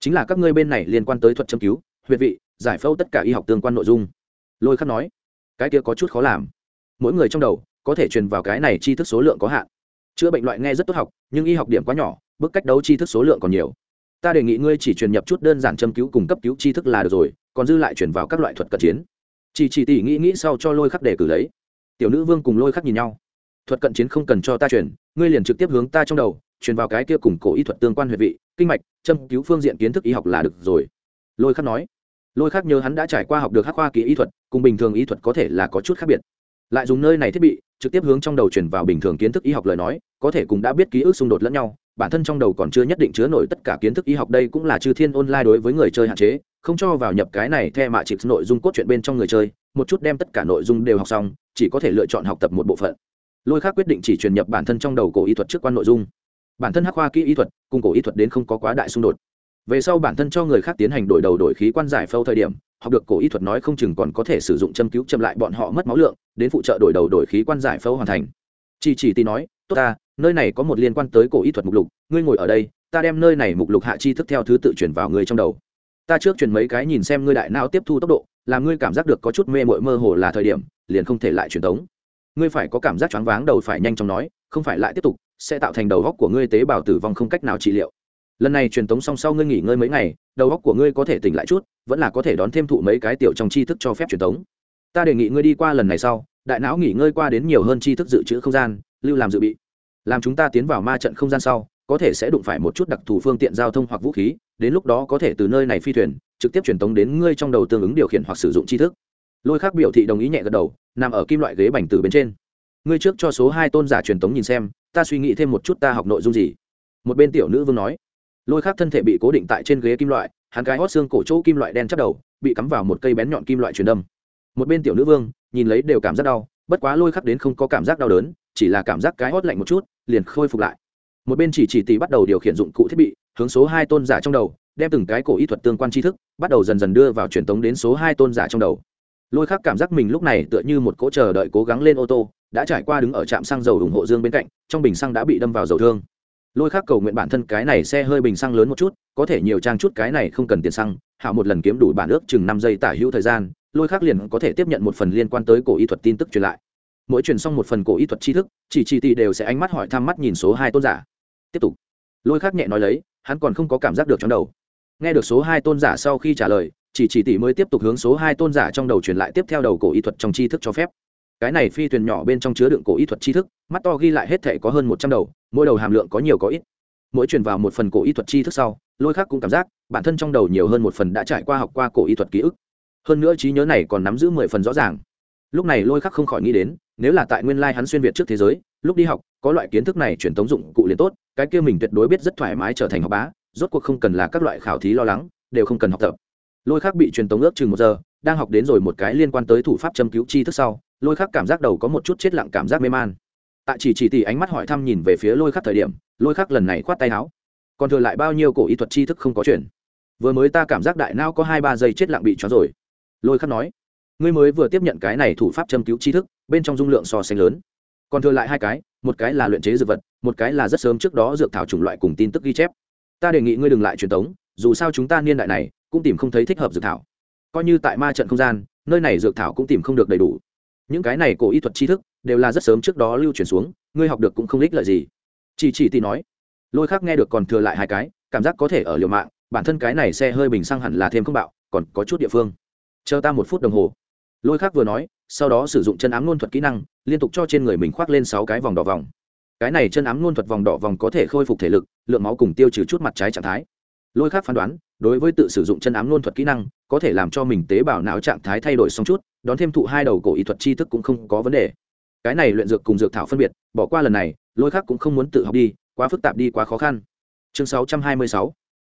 Speaker 1: Chính là các ngươi bên này liên quan tới thuật châm cứu, huyệt vị, giải phẫu tất cả y học tương quan nội dung. Lôi khắc nói, cái kia có chút khó làm. Mỗi người trong đầu có thể truyền vào cái này tri thức số lượng có hạn. Chữa bệnh loại nghe rất tốt học, nhưng y học điểm quá nhỏ, bức cách đấu tri thức số lượng còn nhiều. Ta đề nghị ngươi chỉ truyền nhập chút đơn giản châm cứu cùng cấp cứu tri thức là được rồi, còn dư lại truyền vào các loại thuật cận chiến chỉ chỉ tỉ nghĩ nghĩ sau cho lôi khắc để cử lấy. Tiểu nữ vương cùng lôi khắc nhìn nhau. Thuật cận chiến không cần cho ta truyền, ngươi liền trực tiếp hướng ta trong đầu, truyền vào cái kia cùng cổ y thuật tương quan huyệt vị, kinh mạch, châm cứu phương diện kiến thức y học là được rồi. Lôi khắc nói. Lôi khắc nhớ hắn đã trải qua học được hắc khoa kỹ y thuật, cùng bình thường y thuật có thể là có chút khác biệt. Lại dùng nơi này thiết bị, trực tiếp hướng trong đầu chuyển vào bình thường kiến thức y học lời nói, có thể cũng đã biết ký ức xung đột lẫn nhau bản thân trong đầu còn chưa nhất định chứa nổi tất cả kiến thức y học đây cũng là chư thiên online đối với người chơi hạn chế, không cho vào nhập cái này theo mạ chịp nội dung cốt truyện bên trong người chơi, một chút đem tất cả nội dung đều học xong, chỉ có thể lựa chọn học tập một bộ phận. Lôi khác quyết định chỉ truyền nhập bản thân trong đầu cổ y thuật trước quan nội dung. Bản thân hắc khoa kỹ y thuật cùng cổ y thuật đến không có quá đại xung đột. Về sau bản thân cho người khác tiến hành đổi đầu đổi khí quan giải phẫu thời điểm, học được cổ y thuật nói không chừng còn có thể sử dụng châm cứu chậm lại bọn họ mất máu lượng, đến phụ trợ đổi đầu đổi khí quan giải phẫu hoàn thành. Chỉ chỉ tì nói, tốt ta nơi này có một liên quan tới cổ y thuật mục lục, ngươi ngồi ở đây, ta đem nơi này mục lục hạ chi thức theo thứ tự chuyển vào ngươi trong đầu. Ta trước chuyển mấy cái nhìn xem ngươi đại não tiếp thu tốc độ, làm ngươi cảm giác được có chút mê mội mơ hồ là thời điểm, liền không thể lại truyền tống. Ngươi phải có cảm giác choáng váng đầu phải nhanh chóng nói, không phải lại tiếp tục, sẽ tạo thành đầu góc của ngươi tế bào tử vong không cách nào trị liệu. Lần này truyền tống xong sau ngươi nghỉ ngơi mấy ngày, đầu góc của ngươi có thể tỉnh lại chút, vẫn là có thể đón thêm thụ mấy cái tiểu trong tri thức cho phép truyền tống. Ta đề nghị ngươi đi qua lần này sau, đại não nghỉ ngơi qua đến nhiều hơn tri thức dự trữ không gian, lưu làm dự bị làm chúng ta tiến vào ma trận không gian sau, có thể sẽ đụng phải một chút đặc thù phương tiện giao thông hoặc vũ khí, đến lúc đó có thể từ nơi này phi thuyền, trực tiếp truyền tống đến ngươi trong đầu tương ứng điều khiển hoặc sử dụng tri thức. Lôi khác biểu thị đồng ý nhẹ gật đầu, nằm ở kim loại ghế bành từ bên trên. Ngươi trước cho số hai tôn giả truyền tống nhìn xem, ta suy nghĩ thêm một chút ta học nội dung gì. Một bên tiểu nữ vương nói. Lôi khác thân thể bị cố định tại trên ghế kim loại, hắn cái hót xương cổ chỗ kim loại đen chắc đầu, bị cắm vào một cây bén nhọn kim loại truyền đâm một bên tiểu nữ vương, nhìn lấy đều cảm giác đau, bất quá lôi khắc đến không có cảm giác đau đớn chỉ là cảm giác cái hót lạnh một chút, liền khôi phục lại. Một bên chỉ chỉ tỷ bắt đầu điều khiển dụng cụ thiết bị, hướng số hai tôn giả trong đầu, đem từng cái cổ y thuật tương quan tri thức, bắt đầu dần dần đưa vào truyền tống đến số hai tôn giả trong đầu. Lôi khắc cảm giác mình lúc này tựa như một cỗ chờ đợi cố gắng lên ô tô, đã trải qua đứng ở trạm xăng dầu ủng hộ dương bên cạnh, trong bình xăng đã bị đâm vào dầu thương. Lôi khắc cầu nguyện bản thân cái này xe hơi bình xăng lớn một chút, có thể nhiều trang chút cái này không cần tiền xăng hảo một lần kiếm đủ bản ước chừng năm giây tả hữu thời gian, lôi khắc liền có thể tiếp nhận một phần liên quan tới cổ y thuật tin tức truyền lại mỗi truyền xong một phần cổ y thuật tri thức, chỉ chỉ tỷ đều sẽ ánh mắt hỏi thăm mắt nhìn số hai tôn giả. Tiếp tục. Lôi khắc nhẹ nói lấy, hắn còn không có cảm giác được trong đầu. Nghe được số hai tôn giả sau khi trả lời, chỉ chỉ tỷ mới tiếp tục hướng số hai tôn giả trong đầu truyền lại tiếp theo đầu cổ y thuật trong tri thức cho phép. Cái này phi thuyền nhỏ bên trong chứa đựng cổ y thuật tri thức, mắt to ghi lại hết thể có hơn một trăm đầu, mỗi đầu hàm lượng có nhiều có ít. Mỗi truyền vào một phần cổ y thuật tri thức sau, lôi khắc cũng cảm giác, bản thân trong đầu nhiều hơn một phần đã trải qua học qua cổ y thuật ký ức. Hơn nữa trí nhớ này còn nắm giữ mười phần rõ ràng. Lúc này lôi khắc không khỏi nghĩ đến nếu là tại nguyên lai hắn xuyên việt trước thế giới, lúc đi học, có loại kiến thức này truyền tống dụng cụ liền tốt, cái kia mình tuyệt đối biết rất thoải mái trở thành học bá, rốt cuộc không cần là các loại khảo thí lo lắng, đều không cần học tập. Lôi khắc bị truyền tống ước chừng một giờ, đang học đến rồi một cái liên quan tới thủ pháp châm cứu chi thức sau, lôi khắc cảm giác đầu có một chút chết lặng cảm giác mê man. Tại chỉ chỉ tỷ ánh mắt hỏi thăm nhìn về phía lôi khắc thời điểm, lôi khắc lần này khoát tay áo. Còn thừa lại bao nhiêu cổ y thuật tri thức không có chuyển vừa mới ta cảm giác đại não có hai ba giây chết lặng bị cho rồi. Lôi khắc nói, ngươi mới vừa tiếp nhận cái này thủ pháp châm cứu tri thức bên trong dung lượng so sánh lớn. Còn thừa lại hai cái, một cái là luyện chế dược vật, một cái là rất sớm trước đó dược thảo chủng loại cùng tin tức ghi chép. Ta đề nghị ngươi đừng lại truyền tống, dù sao chúng ta niên đại này, cũng tìm không thấy thích hợp dược thảo. Coi như tại ma trận không gian, nơi này dược thảo cũng tìm không được đầy đủ. Những cái này cổ y thuật tri thức, đều là rất sớm trước đó lưu truyền xuống, ngươi học được cũng không ích lợi gì. Chỉ chỉ tì nói. Lôi khác nghe được còn thừa lại hai cái, cảm giác có thể ở liều mạng, bản thân cái này xe hơi bình xăng hẳn là thêm không bạo, còn có chút địa phương. Chờ ta một phút đồng hồ. Lôi khác vừa nói sau đó sử dụng chân ám ngôn thuật kỹ năng, liên tục cho trên người mình khoác lên sáu cái vòng đỏ vòng. Cái này chân ám ngôn thuật vòng đỏ vòng có thể khôi phục thể lực, lượng máu cùng tiêu trừ chút mặt trái trạng thái. Lôi khác phán đoán, đối với tự sử dụng chân ám ngôn thuật kỹ năng, có thể làm cho mình tế bào não trạng thái thay đổi xong chút, đón thêm thụ hai đầu cổ ý thuật tri thức cũng không có vấn đề. Cái này luyện dược cùng dược thảo phân biệt, bỏ qua lần này, lôi khác cũng không muốn tự học đi, quá phức tạp đi quá khó khăn. Chương 626.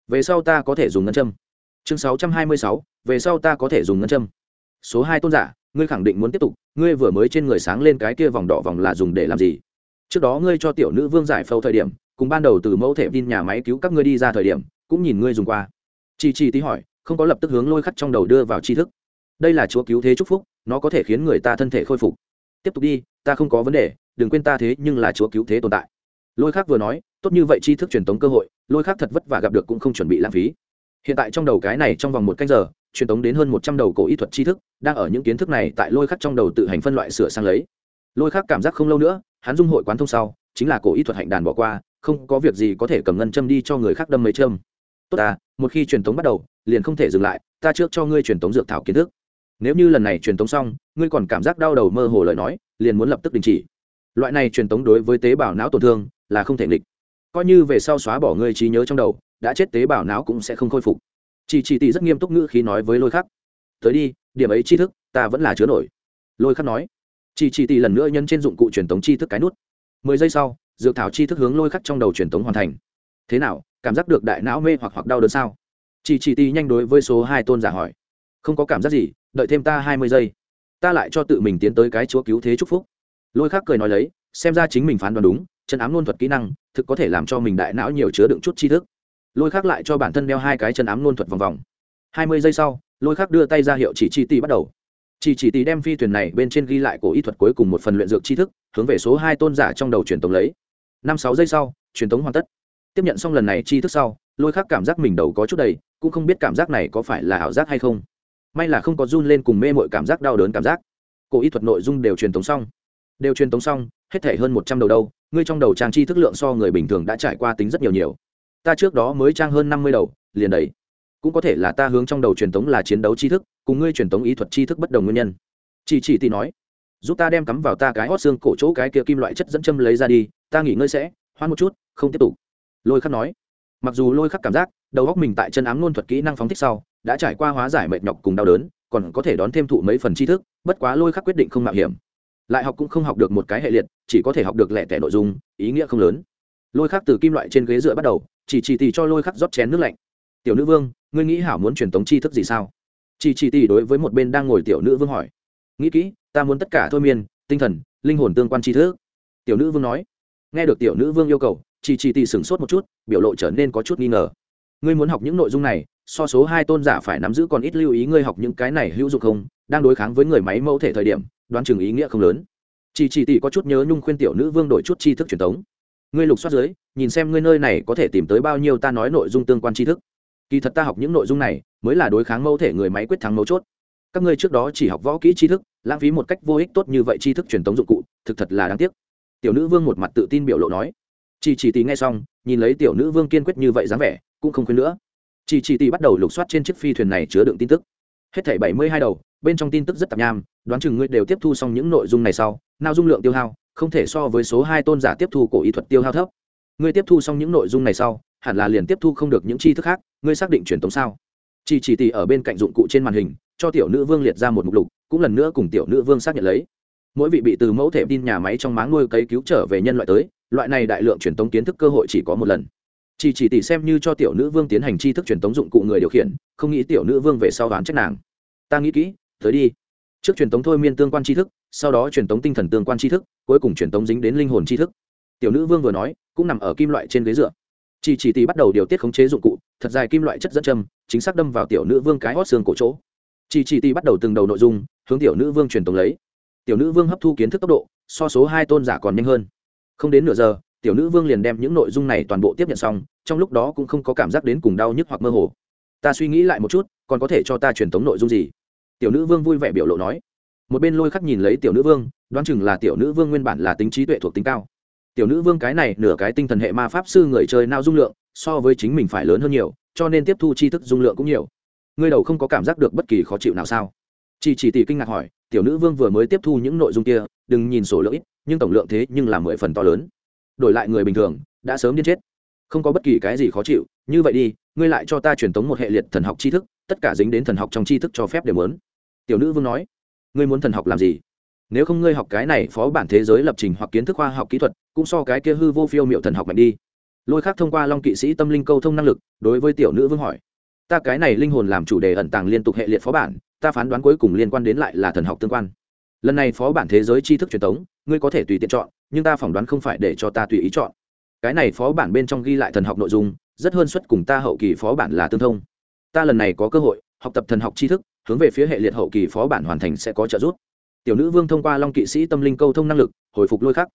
Speaker 1: về sau ta có thể dùng ngân châm. Chương 626. về sau ta có thể dùng ngân châm. Số hai tôn giả ngươi khẳng định muốn tiếp tục, ngươi vừa mới trên người sáng lên cái kia vòng đỏ vòng là dùng để làm gì? Trước đó ngươi cho tiểu nữ vương giải phẫu thời điểm, cùng ban đầu từ mẫu thể tin nhà máy cứu các ngươi đi ra thời điểm, cũng nhìn ngươi dùng qua. Chi chi tí hỏi, không có lập tức hướng lôi khắc trong đầu đưa vào tri thức. Đây là chúa cứu thế chúc phúc, nó có thể khiến người ta thân thể khôi phục. Tiếp tục đi, ta không có vấn đề, đừng quên ta thế nhưng là chúa cứu thế tồn tại. Lôi khác vừa nói, tốt như vậy tri thức truyền tống cơ hội, lôi khác thật vất vả gặp được cũng không chuẩn bị lãng phí. Hiện tại trong đầu cái này trong vòng một canh giờ, truyền tống đến hơn một trăm đầu cổ y thuật tri thức đang ở những kiến thức này tại lôi khắc trong đầu tự hành phân loại sửa sang lấy. Lôi khắc cảm giác không lâu nữa, hắn dung hội quán thông sau, chính là cổ ý thuật hạnh đàn bỏ qua, không có việc gì có thể cầm ngân châm đi cho người khác đâm mấy châm. Tốt à một khi truyền thống bắt đầu, liền không thể dừng lại, ta trước cho ngươi truyền thống dược thảo kiến thức. Nếu như lần này truyền thống xong, ngươi còn cảm giác đau đầu mơ hồ lời nói, liền muốn lập tức đình chỉ. Loại này truyền thống đối với tế bào não tổn thương là không thể nghịch. Coi như về sau xóa bỏ ngươi trí nhớ trong đầu, đã chết tế bào não cũng sẽ không khôi phục. Chỉ chỉ tỷ rất nghiêm túc ngữ khí nói với lôi khắc. Tới đi điểm ấy tri thức, ta vẫn là chứa nổi. Lôi khắc nói. Chỉ chỉ tỷ lần nữa nhân trên dụng cụ truyền tống tri thức cái nút. Mười giây sau, dược thảo tri thức hướng lôi khắc trong đầu truyền tống hoàn thành. Thế nào, cảm giác được đại não mê hoặc hoặc đau đớn sao? Chỉ chỉ tỷ nhanh đối với số hai tôn giả hỏi. Không có cảm giác gì, đợi thêm ta hai mươi giây. Ta lại cho tự mình tiến tới cái chúa cứu thế chúc phúc. Lôi khắc cười nói lấy, xem ra chính mình phán đoán đúng, chân ám ngôn thuật kỹ năng, thực có thể làm cho mình đại não nhiều chứa đựng chút tri thức. Lôi khắc lại cho bản thân đeo hai cái chân ám ngôn thuật vòng vòng. Hai mươi giây sau lôi khắc đưa tay ra hiệu chỉ chi tỷ bắt đầu. Chỉ chỉ tỷ đem phi thuyền này bên trên ghi lại cổ y thuật cuối cùng một phần luyện dược tri thức, hướng về số hai tôn giả trong đầu truyền tống lấy. Năm sáu giây sau, truyền tống hoàn tất. Tiếp nhận xong lần này tri thức sau, lôi khắc cảm giác mình đầu có chút đầy, cũng không biết cảm giác này có phải là ảo giác hay không. May là không có run lên cùng mê mội cảm giác đau đớn cảm giác. Cổ y thuật nội dung đều truyền tống xong. Đều truyền tống xong, hết thể hơn một trăm đầu đâu, ngươi trong đầu trang chi thức lượng so người bình thường đã trải qua tính rất nhiều nhiều. Ta trước đó mới trang hơn năm mươi đầu, liền đầy cũng có thể là ta hướng trong đầu truyền thống là chiến đấu tri thức, cùng ngươi truyền thống ý thuật tri thức bất đồng nguyên nhân. Chỉ chỉ tỷ nói, giúp ta đem cắm vào ta cái hót xương cổ chỗ cái kia kim loại chất dẫn châm lấy ra đi, ta nghỉ ngơi sẽ, hoan một chút, không tiếp tục. Lôi khắc nói. Mặc dù lôi khắc cảm giác đầu góc mình tại chân ám luôn thuật kỹ năng phóng thích sau, đã trải qua hóa giải mệt nhọc cùng đau đớn, còn có thể đón thêm thụ mấy phần tri thức, bất quá lôi khắc quyết định không mạo hiểm. Lại học cũng không học được một cái hệ liệt, chỉ có thể học được lẻ tẻ nội dung, ý nghĩa không lớn. Lôi khắc từ kim loại trên ghế dựa bắt đầu, chỉ chỉ tỷ cho lôi khắc rót chén nước lạnh. Tiểu nữ vương ngươi nghĩ hảo muốn truyền tống tri thức gì sao? Chỉ chỉ tỷ đối với một bên đang ngồi tiểu nữ vương hỏi. Nghĩ kỹ, ta muốn tất cả thôi miên, tinh thần, linh hồn tương quan tri thức. Tiểu nữ vương nói. Nghe được tiểu nữ vương yêu cầu, chỉ chỉ tỷ sửng sốt một chút, biểu lộ trở nên có chút nghi ngờ. Ngươi muốn học những nội dung này, so số hai tôn giả phải nắm giữ còn ít lưu ý ngươi học những cái này hữu dụng không, đang đối kháng với người máy mẫu thể thời điểm, đoán chừng ý nghĩa không lớn. Chỉ chỉ tỷ có chút nhớ nhung khuyên tiểu nữ vương đổi chút tri thức truyền thống ngươi lục soát dưới, nhìn xem ngươi nơi này có thể tìm tới bao nhiêu ta nói nội dung tương quan tri thức kỳ thật ta học những nội dung này mới là đối kháng mẫu thể người máy quyết thắng mấu chốt. Các ngươi trước đó chỉ học võ kỹ tri thức, lãng phí một cách vô ích tốt như vậy tri thức truyền thống dụng cụ, thực thật là đáng tiếc. Tiểu nữ vương một mặt tự tin biểu lộ nói. Chỉ chỉ tỷ nghe xong, nhìn lấy tiểu nữ vương kiên quyết như vậy dáng vẻ, cũng không khuyên nữa. Chỉ chỉ tỷ bắt đầu lục soát trên chiếc phi thuyền này chứa đựng tin tức. Hết thảy bảy mươi hai đầu, bên trong tin tức rất tạp nham, đoán chừng ngươi đều tiếp thu xong những nội dung này sau, nào dung lượng tiêu hao, không thể so với số hai tôn giả tiếp thu cổ y thuật tiêu hao thấp. Ngươi tiếp thu xong những nội dung này sau, hẳn là liền tiếp thu không được những chi thức khác ngươi xác định truyền tống sao? Chỉ chỉ tỷ ở bên cạnh dụng cụ trên màn hình, cho tiểu nữ vương liệt ra một mục lục, cũng lần nữa cùng tiểu nữ vương xác nhận lấy. Mỗi vị bị từ mẫu thể tin nhà máy trong máng nuôi cấy cứu trở về nhân loại tới, loại này đại lượng truyền tống kiến thức cơ hội chỉ có một lần. Chỉ chỉ tỷ xem như cho tiểu nữ vương tiến hành tri thức truyền tống dụng cụ người điều khiển, không nghĩ tiểu nữ vương về sau đoán trách nàng. Ta nghĩ kỹ, tới đi. Trước truyền tống thôi miên tương quan tri thức, sau đó truyền tống tinh thần tương quan tri thức, cuối cùng truyền tống dính đến linh hồn tri thức. Tiểu nữ vương vừa nói, cũng nằm ở kim loại trên ghế dựa chỉ chỉ tỷ bắt đầu điều tiết khống chế dụng cụ, thật dài kim loại chất dẫn châm, chính xác đâm vào tiểu nữ vương cái hót xương cổ chỗ. Chỉ chỉ tỷ bắt đầu từng đầu nội dung, hướng tiểu nữ vương truyền tống lấy. Tiểu nữ vương hấp thu kiến thức tốc độ, so số hai tôn giả còn nhanh hơn. Không đến nửa giờ, tiểu nữ vương liền đem những nội dung này toàn bộ tiếp nhận xong, trong lúc đó cũng không có cảm giác đến cùng đau nhức hoặc mơ hồ. Ta suy nghĩ lại một chút, còn có thể cho ta truyền tống nội dung gì? Tiểu nữ vương vui vẻ biểu lộ nói. Một bên lôi khắc nhìn lấy tiểu nữ vương, đoán chừng là tiểu nữ vương nguyên bản là tính trí tuệ thuộc tính cao tiểu nữ vương cái này nửa cái tinh thần hệ ma pháp sư người chơi nao dung lượng so với chính mình phải lớn hơn nhiều, cho nên tiếp thu tri thức dung lượng cũng nhiều. Ngươi đầu không có cảm giác được bất kỳ khó chịu nào sao? Chỉ chỉ tỷ kinh ngạc hỏi, tiểu nữ vương vừa mới tiếp thu những nội dung kia, đừng nhìn sổ lượng ít, nhưng tổng lượng thế nhưng là mười phần to lớn. Đổi lại người bình thường, đã sớm điên chết. Không có bất kỳ cái gì khó chịu, như vậy đi, ngươi lại cho ta truyền tống một hệ liệt thần học tri thức, tất cả dính đến thần học trong tri thức cho phép đều muốn. Tiểu nữ vương nói, ngươi muốn thần học làm gì? Nếu không ngươi học cái này phó bản thế giới lập trình hoặc kiến thức khoa học kỹ thuật, cũng so cái kia hư vô phiêu miệu thần học mạnh đi. Lôi khác thông qua long kỵ sĩ tâm linh câu thông năng lực, đối với tiểu nữ vương hỏi. Ta cái này linh hồn làm chủ đề ẩn tàng liên tục hệ liệt phó bản, ta phán đoán cuối cùng liên quan đến lại là thần học tương quan. Lần này phó bản thế giới tri thức truyền thống ngươi có thể tùy tiện chọn, nhưng ta phỏng đoán không phải để cho ta tùy ý chọn. Cái này phó bản bên trong ghi lại thần học nội dung, rất hơn suất cùng ta hậu kỳ phó bản là tương thông. Ta lần này có cơ hội, học tập thần học tri thức, hướng về phía hệ liệt hậu kỳ phó bản hoàn thành sẽ có trợ giúp tiểu nữ vương thông qua long kỵ sĩ tâm linh câu thông năng lực, hồi phục lôi khắc.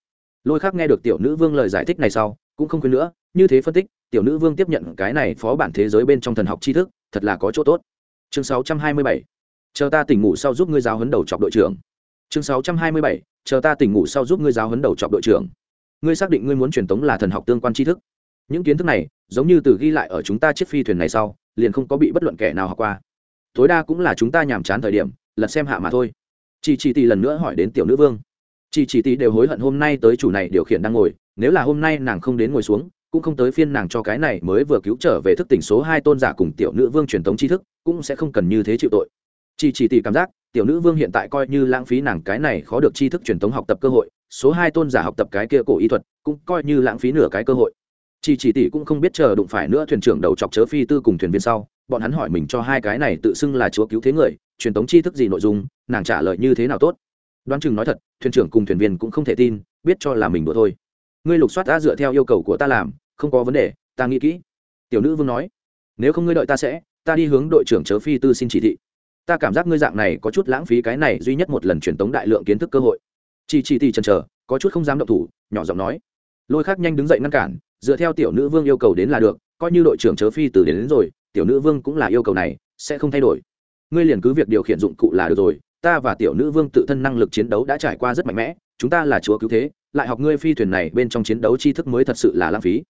Speaker 1: Lôi khắc nghe được tiểu nữ vương lời giải thích này sau, cũng không khuyên nữa, như thế phân tích, tiểu nữ vương tiếp nhận cái này phó bản thế giới bên trong thần học tri thức, thật là có chỗ tốt. Chương 627. chờ ta tỉnh ngủ sau giúp ngươi giáo huấn đầu chọc đội trưởng. Chương 627. chờ ta tỉnh ngủ sau giúp ngươi giáo huấn đầu chọc đội trưởng. Ngươi xác định ngươi muốn truyền tống là thần học tương quan tri thức. Những kiến thức này, giống như từ ghi lại ở chúng ta chiếc phi thuyền này sau, liền không có bị bất luận kẻ nào học qua. Tối đa cũng là chúng ta nhàm chán thời điểm, lật xem hạ mà thôi chị chỉ tỷ lần nữa hỏi đến tiểu nữ vương. Chị chỉ tỷ đều hối hận hôm nay tới chủ này điều khiển đang ngồi, nếu là hôm nay nàng không đến ngồi xuống, cũng không tới phiên nàng cho cái này mới vừa cứu trở về thức tỉnh số hai tôn giả cùng tiểu nữ vương truyền thống tri thức, cũng sẽ không cần như thế chịu tội. Chị chỉ tỷ cảm giác, tiểu nữ vương hiện tại coi như lãng phí nàng cái này khó được tri thức truyền thống học tập cơ hội, số hai tôn giả học tập cái kia cổ y thuật, cũng coi như lãng phí nửa cái cơ hội. Chị chỉ tỷ cũng không biết chờ đụng phải nữa thuyền trưởng đầu chọc chớ phi tư cùng thuyền viên sau bọn hắn hỏi mình cho hai cái này tự xưng là chúa cứu thế người, truyền tống tri thức gì nội dung, nàng trả lời như thế nào tốt. Đoán chừng nói thật, thuyền trưởng cùng thuyền viên cũng không thể tin, biết cho là mình đùa thôi. Ngươi lục soát đã dựa theo yêu cầu của ta làm, không có vấn đề, ta nghĩ kỹ. Tiểu nữ vương nói, nếu không ngươi đợi ta sẽ, ta đi hướng đội trưởng chớ phi tư xin chỉ thị. Ta cảm giác ngươi dạng này có chút lãng phí cái này duy nhất một lần truyền tống đại lượng kiến thức cơ hội. Chỉ chỉ thì chần chờ, có chút không dám động thủ, nhỏ giọng nói. Lôi khác nhanh đứng dậy ngăn cản, dựa theo tiểu nữ vương yêu cầu đến là được coi như đội trưởng chớ phi từ đến, đến rồi tiểu nữ vương cũng là yêu cầu này sẽ không thay đổi. Ngươi liền cứ việc điều khiển dụng cụ là được rồi ta và tiểu nữ vương tự thân năng lực chiến đấu đã trải qua rất mạnh mẽ chúng ta là chúa cứu thế lại học ngươi phi thuyền này bên trong chiến đấu tri thức mới thật sự là lãng phí.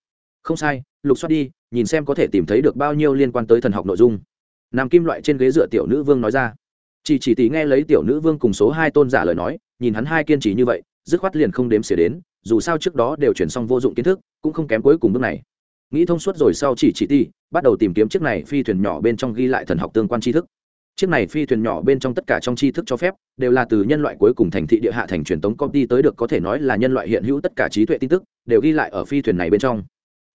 Speaker 1: Không sai lục soát đi nhìn xem có thể tìm thấy được bao nhiêu liên quan tới thần học nội dung. Nằm kim loại trên ghế dựa tiểu nữ vương nói ra. Chỉ chỉ tí nghe lấy tiểu nữ vương cùng số hai tôn giả lời nói nhìn hắn hai kiên trì như vậy dứt khoát liền không đếm xỉa đến dù sao trước đó đều chuyển xong vô dụng kiến thức cũng không kém cuối cùng bước này nghĩ thông suốt rồi sau chỉ chỉ ti, bắt đầu tìm kiếm chiếc này phi thuyền nhỏ bên trong ghi lại thần học tương quan tri thức. Chiếc này phi thuyền nhỏ bên trong tất cả trong tri thức cho phép, đều là từ nhân loại cuối cùng thành thị địa hạ thành truyền tống công ty tới được có thể nói là nhân loại hiện hữu tất cả trí tuệ tin tức, đều ghi lại ở phi thuyền này bên trong.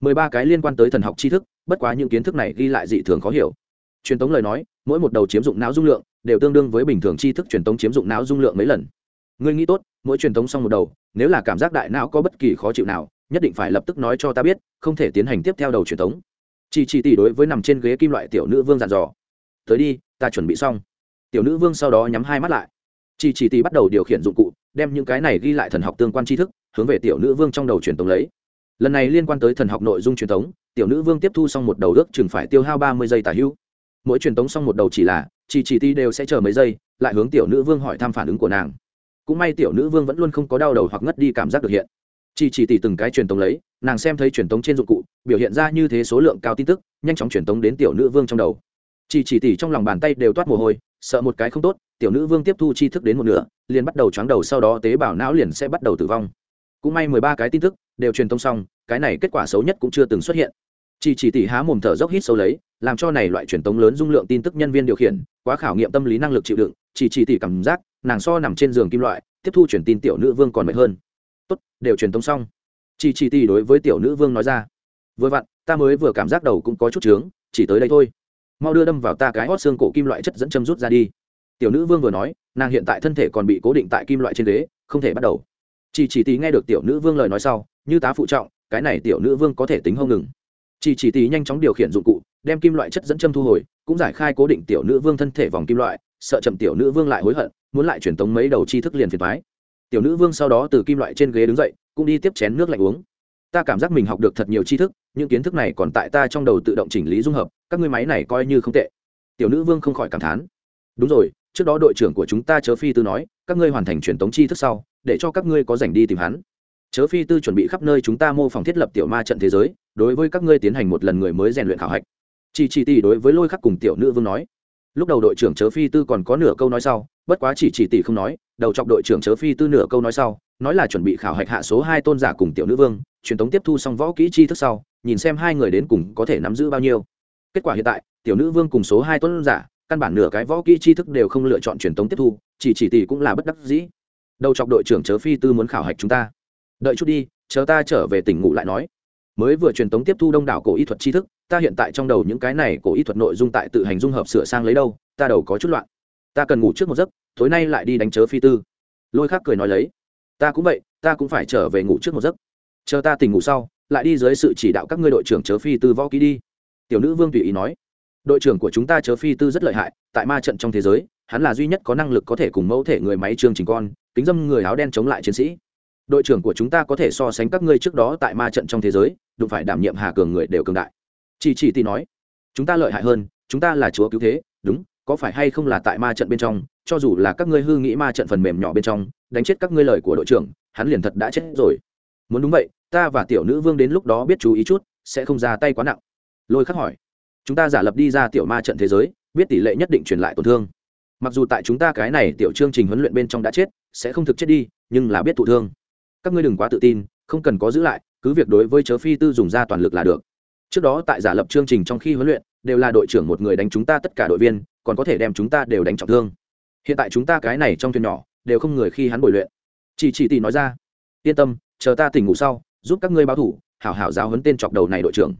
Speaker 1: Mười ba cái liên quan tới thần học tri thức, bất quá những kiến thức này ghi lại dị thường khó hiểu. Truyền tống lời nói, mỗi một đầu chiếm dụng não dung lượng, đều tương đương với bình thường tri thức truyền tống chiếm dụng não dung lượng mấy lần. Ngươi nghĩ tốt, mỗi truyền tống xong một đầu, nếu là cảm giác đại não có bất kỳ khó chịu nào nhất định phải lập tức nói cho ta biết không thể tiến hành tiếp theo đầu truyền thống. chỉ chỉ tỷ đối với nằm trên ghế kim loại tiểu nữ vương dặn dò. Tới đi ta chuẩn bị xong. Tiểu nữ vương sau đó nhắm hai mắt lại. Chỉ chỉ tỷ bắt đầu điều khiển dụng cụ đem những cái này ghi lại thần học tương quan tri thức hướng về tiểu nữ vương trong đầu truyền thống lấy. Lần này liên quan tới thần học nội dung truyền thống, tiểu nữ vương tiếp thu xong một đầu ước chừng phải tiêu hao ba mươi giây tả hữu. Mỗi truyền thống xong một đầu chỉ là chỉ chỉ tỷ đều sẽ chờ mấy giây lại hướng tiểu nữ vương hỏi thăm phản ứng của nàng. Cũng may tiểu nữ vương vẫn luôn không có đau đầu hoặc ngất đi cảm giác được hiện chỉ chỉ tỷ từng cái truyền tống lấy, nàng xem thấy truyền tống trên dụng cụ, biểu hiện ra như thế số lượng cao tin tức, nhanh chóng truyền tống đến tiểu nữ vương trong đầu. Chỉ chỉ tỷ trong lòng bàn tay đều toát mồ hôi, sợ một cái không tốt, tiểu nữ vương tiếp thu tri thức đến một nửa, liền bắt đầu choáng đầu sau đó tế bào não liền sẽ bắt đầu tử vong. Cũng may mười ba cái tin tức, đều truyền tống xong, cái này kết quả xấu nhất cũng chưa từng xuất hiện. Chỉ chỉ tỷ há mồm thở dốc hít sâu lấy, làm cho này loại truyền tống lớn dung lượng tin tức nhân viên điều khiển, quá khảo nghiệm tâm lý năng lực chịu đựng, chỉ chỉ tỷ cảm giác, nàng so nằm trên giường kim loại, tiếp thu truyền tin tiểu nữ vương còn mệt hơn tốt, đều truyền tống xong. Chỉ chỉ tỷ đối với tiểu nữ vương nói ra. Vừa vặn, ta mới vừa cảm giác đầu cũng có chút trướng, chỉ tới đây thôi. Mau đưa đâm vào ta cái hót xương cổ kim loại chất dẫn châm rút ra đi. Tiểu nữ vương vừa nói, nàng hiện tại thân thể còn bị cố định tại kim loại trên ghế, không thể bắt đầu. Chỉ chỉ tỷ nghe được tiểu nữ vương lời nói sau, như tá phụ trọng, cái này tiểu nữ vương có thể tính hông ngừng. Chỉ chỉ tỷ nhanh chóng điều khiển dụng cụ, đem kim loại chất dẫn châm thu hồi, cũng giải khai cố định tiểu nữ vương thân thể vòng kim loại, sợ chậm tiểu nữ vương lại hối hận, muốn lại truyền tống mấy đầu chi thức liền phiền thoái tiểu nữ vương sau đó từ kim loại trên ghế đứng dậy, cũng đi tiếp chén nước lạnh uống. Ta cảm giác mình học được thật nhiều tri thức, những kiến thức này còn tại ta trong đầu tự động chỉnh lý dung hợp, các ngươi máy này coi như không tệ. Tiểu nữ vương không khỏi cảm thán. Đúng rồi, trước đó đội trưởng của chúng ta chớ phi tư nói, các ngươi hoàn thành truyền tống chi thức sau, để cho các ngươi có dành đi tìm hắn. Chớ phi tư chuẩn bị khắp nơi chúng ta mô phỏng thiết lập tiểu ma trận thế giới, đối với các ngươi tiến hành một lần người mới rèn luyện khảo hạch. Chỉ chỉ tỷ đối với lôi khắc cùng tiểu nữ vương nói lúc đầu đội trưởng chớ phi tư còn có nửa câu nói sau, bất quá chỉ chỉ tỷ không nói, đầu chọc đội trưởng chớ phi tư nửa câu nói sau, nói là chuẩn bị khảo hạch hạ số hai tôn giả cùng tiểu nữ vương, truyền tống tiếp thu xong võ kỹ chi thức sau, nhìn xem hai người đến cùng có thể nắm giữ bao nhiêu. Kết quả hiện tại, tiểu nữ vương cùng số hai tôn giả, căn bản nửa cái võ kỹ chi thức đều không lựa chọn truyền tống tiếp thu, chỉ chỉ tỷ cũng là bất đắc dĩ. Đầu chọc đội trưởng chớ phi tư muốn khảo hạch chúng ta. Đợi chút đi, chờ ta trở về tỉnh ngủ lại nói. Mới vừa truyền tống tiếp thu đông đảo cổ y thuật tri thức ta hiện tại trong đầu những cái này cổ y thuật nội dung tại tự hành dung hợp sửa sang lấy đâu, ta đầu có chút loạn. Ta cần ngủ trước một giấc, tối nay lại đi đánh chớ phi tư. Lôi khác cười nói lấy. Ta cũng vậy, ta cũng phải trở về ngủ trước một giấc. Chờ ta tỉnh ngủ sau, lại đi dưới sự chỉ đạo các ngươi đội trưởng chớ phi tư võ ký đi. Tiểu nữ vương tùy ý nói. Đội trưởng của chúng ta chớ phi tư rất lợi hại, tại ma trận trong thế giới, hắn là duy nhất có năng lực có thể cùng mẫu thể người máy chương trình con, kính dâm người áo đen chống lại chiến sĩ. Đội trưởng của chúng ta có thể so sánh các ngươi trước đó tại ma trận trong thế giới, đụng phải đảm nhiệm hà cường người đều cường đại chỉ chỉ thì nói, chúng ta lợi hại hơn, chúng ta là chúa cứu thế, đúng, có phải hay không là tại ma trận bên trong, cho dù là các ngươi hư nghĩ ma trận phần mềm nhỏ bên trong, đánh chết các ngươi lời của đội trưởng, hắn liền thật đã chết rồi. Muốn đúng vậy, ta và tiểu nữ vương đến lúc đó biết chú ý chút, sẽ không ra tay quá nặng. Lôi khắc hỏi, chúng ta giả lập đi ra tiểu ma trận thế giới, biết tỷ lệ nhất định truyền lại tổn thương. Mặc dù tại chúng ta cái này tiểu chương trình huấn luyện bên trong đã chết, sẽ không thực chết đi, nhưng là biết thụ thương. Các ngươi đừng quá tự tin, không cần có giữ lại, cứ việc đối với chớ phi tư dùng ra toàn lực là được trước đó tại giả lập chương trình trong khi huấn luyện, đều là đội trưởng một người đánh chúng ta tất cả đội viên, còn có thể đem chúng ta đều đánh trọng thương. Hiện tại chúng ta cái này trong thuyền nhỏ, đều không người khi hắn bồi luyện. Chỉ chỉ tỷ nói ra, yên tâm, chờ ta tỉnh ngủ sau, giúp các ngươi báo thủ, hảo hảo giáo huấn tên chọc đầu này đội trưởng.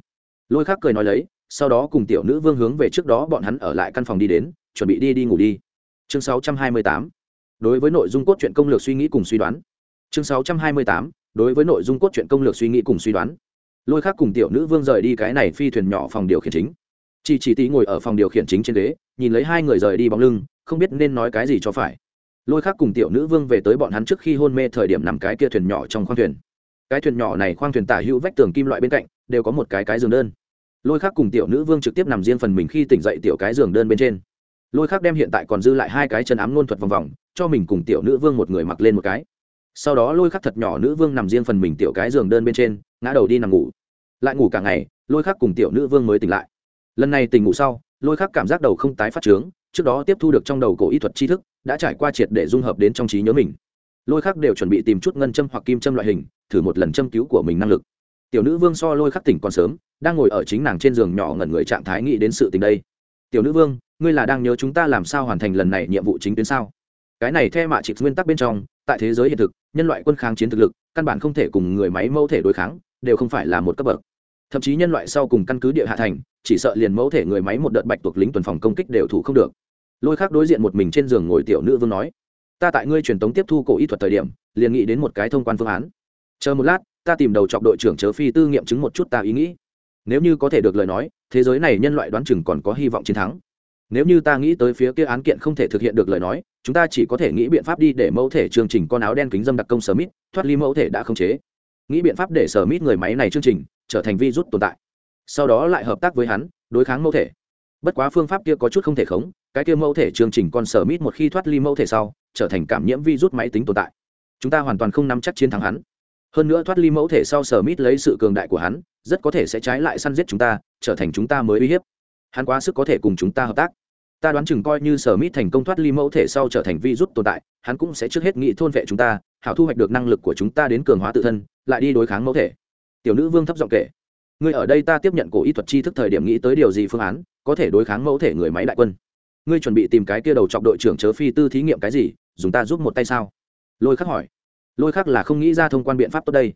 Speaker 1: Lôi khác cười nói lấy, sau đó cùng tiểu nữ vương hướng về trước đó bọn hắn ở lại căn phòng đi đến, chuẩn bị đi đi ngủ đi. Chương 628 đối với nội dung cốt truyện công lược suy nghĩ cùng suy đoán. Chương 628 đối với nội dung cốt truyện công lược suy nghĩ cùng suy đoán lôi khác cùng tiểu nữ vương rời đi cái này phi thuyền nhỏ phòng điều khiển chính. Chị chỉ tí ngồi ở phòng điều khiển chính trên ghế, nhìn lấy hai người rời đi bóng lưng, không biết nên nói cái gì cho phải. Lôi khác cùng tiểu nữ vương về tới bọn hắn trước khi hôn mê thời điểm nằm cái kia thuyền nhỏ trong khoang thuyền. Cái thuyền nhỏ này khoang thuyền tả hữu vách tường kim loại bên cạnh, đều có một cái cái giường đơn. Lôi khác cùng tiểu nữ vương trực tiếp nằm riêng phần mình khi tỉnh dậy tiểu cái giường đơn bên trên. Lôi khác đem hiện tại còn dư lại hai cái chân ám ngôn thuật vòng vòng, cho mình cùng tiểu nữ vương một người mặc lên một cái sau đó lôi khắc thật nhỏ nữ vương nằm riêng phần mình tiểu cái giường đơn bên trên, ngã đầu đi nằm ngủ. Lại ngủ cả ngày, lôi khắc cùng tiểu nữ vương mới tỉnh lại. Lần này tỉnh ngủ sau, lôi khắc cảm giác đầu không tái phát trướng, trước đó tiếp thu được trong đầu cổ y thuật tri thức, đã trải qua triệt để dung hợp đến trong trí nhớ mình. Lôi khắc đều chuẩn bị tìm chút ngân châm hoặc kim châm loại hình, thử một lần châm cứu của mình năng lực. Tiểu nữ vương so lôi khắc tỉnh còn sớm, đang ngồi ở chính nàng trên giường nhỏ ngẩn người trạng thái nghĩ đến sự tình đây. Tiểu nữ vương, ngươi là đang nhớ chúng ta làm sao hoàn thành lần này nhiệm vụ chính tuyến sao? Cái này theo mạ trịt nguyên tắc bên trong tại thế giới hiện thực, nhân loại quân kháng chiến thực lực, căn bản không thể cùng người máy mẫu thể đối kháng, đều không phải là một cấp bậc. Thậm chí nhân loại sau cùng căn cứ địa hạ thành, chỉ sợ liền mẫu thể người máy một đợt bạch tuộc lính tuần phòng công kích đều thủ không được. Lôi khác đối diện một mình trên giường ngồi tiểu nữ vương nói, ta tại ngươi truyền tống tiếp thu cổ y thuật thời điểm, liền nghĩ đến một cái thông quan phương án. Chờ một lát, ta tìm đầu chọc đội trưởng chớ phi tư nghiệm chứng một chút ta ý nghĩ. Nếu như có thể được lời nói, thế giới này nhân loại đoán chừng còn có hy vọng chiến thắng nếu như ta nghĩ tới phía kia án kiện không thể thực hiện được lời nói, chúng ta chỉ có thể nghĩ biện pháp đi để mẫu thể chương trình con áo đen kính dâm đặc công sở mít thoát ly mẫu thể đã không chế. Nghĩ biện pháp để sở mít người máy này chương trình trở thành vi rút tồn tại. Sau đó lại hợp tác với hắn, đối kháng mẫu thể. Bất quá phương pháp kia có chút không thể khống, cái kia mẫu thể chương trình con sở mít một khi thoát ly mẫu thể sau, trở thành cảm nhiễm vi rút máy tính tồn tại. Chúng ta hoàn toàn không nắm chắc chiến thắng hắn. Hơn nữa thoát ly mẫu thể sau sở mít lấy sự cường đại của hắn, rất có thể sẽ trái lại săn giết chúng ta, trở thành chúng ta mới uy hiếp hắn quá sức có thể cùng chúng ta hợp tác. Ta đoán chừng coi như sở mít thành công thoát ly mẫu thể sau trở thành vi rút tồn tại, hắn cũng sẽ trước hết nghĩ thôn vệ chúng ta, hảo thu hoạch được năng lực của chúng ta đến cường hóa tự thân, lại đi đối kháng mẫu thể. Tiểu nữ vương thấp giọng kể, ngươi ở đây ta tiếp nhận cổ y thuật chi thức thời điểm nghĩ tới điều gì phương án, có thể đối kháng mẫu thể người máy đại quân. Ngươi chuẩn bị tìm cái kia đầu chọc đội trưởng chớ phi tư thí nghiệm cái gì, dùng ta giúp một tay sao? Lôi khắc hỏi. Lôi khắc là không nghĩ ra thông quan biện pháp tốt đây.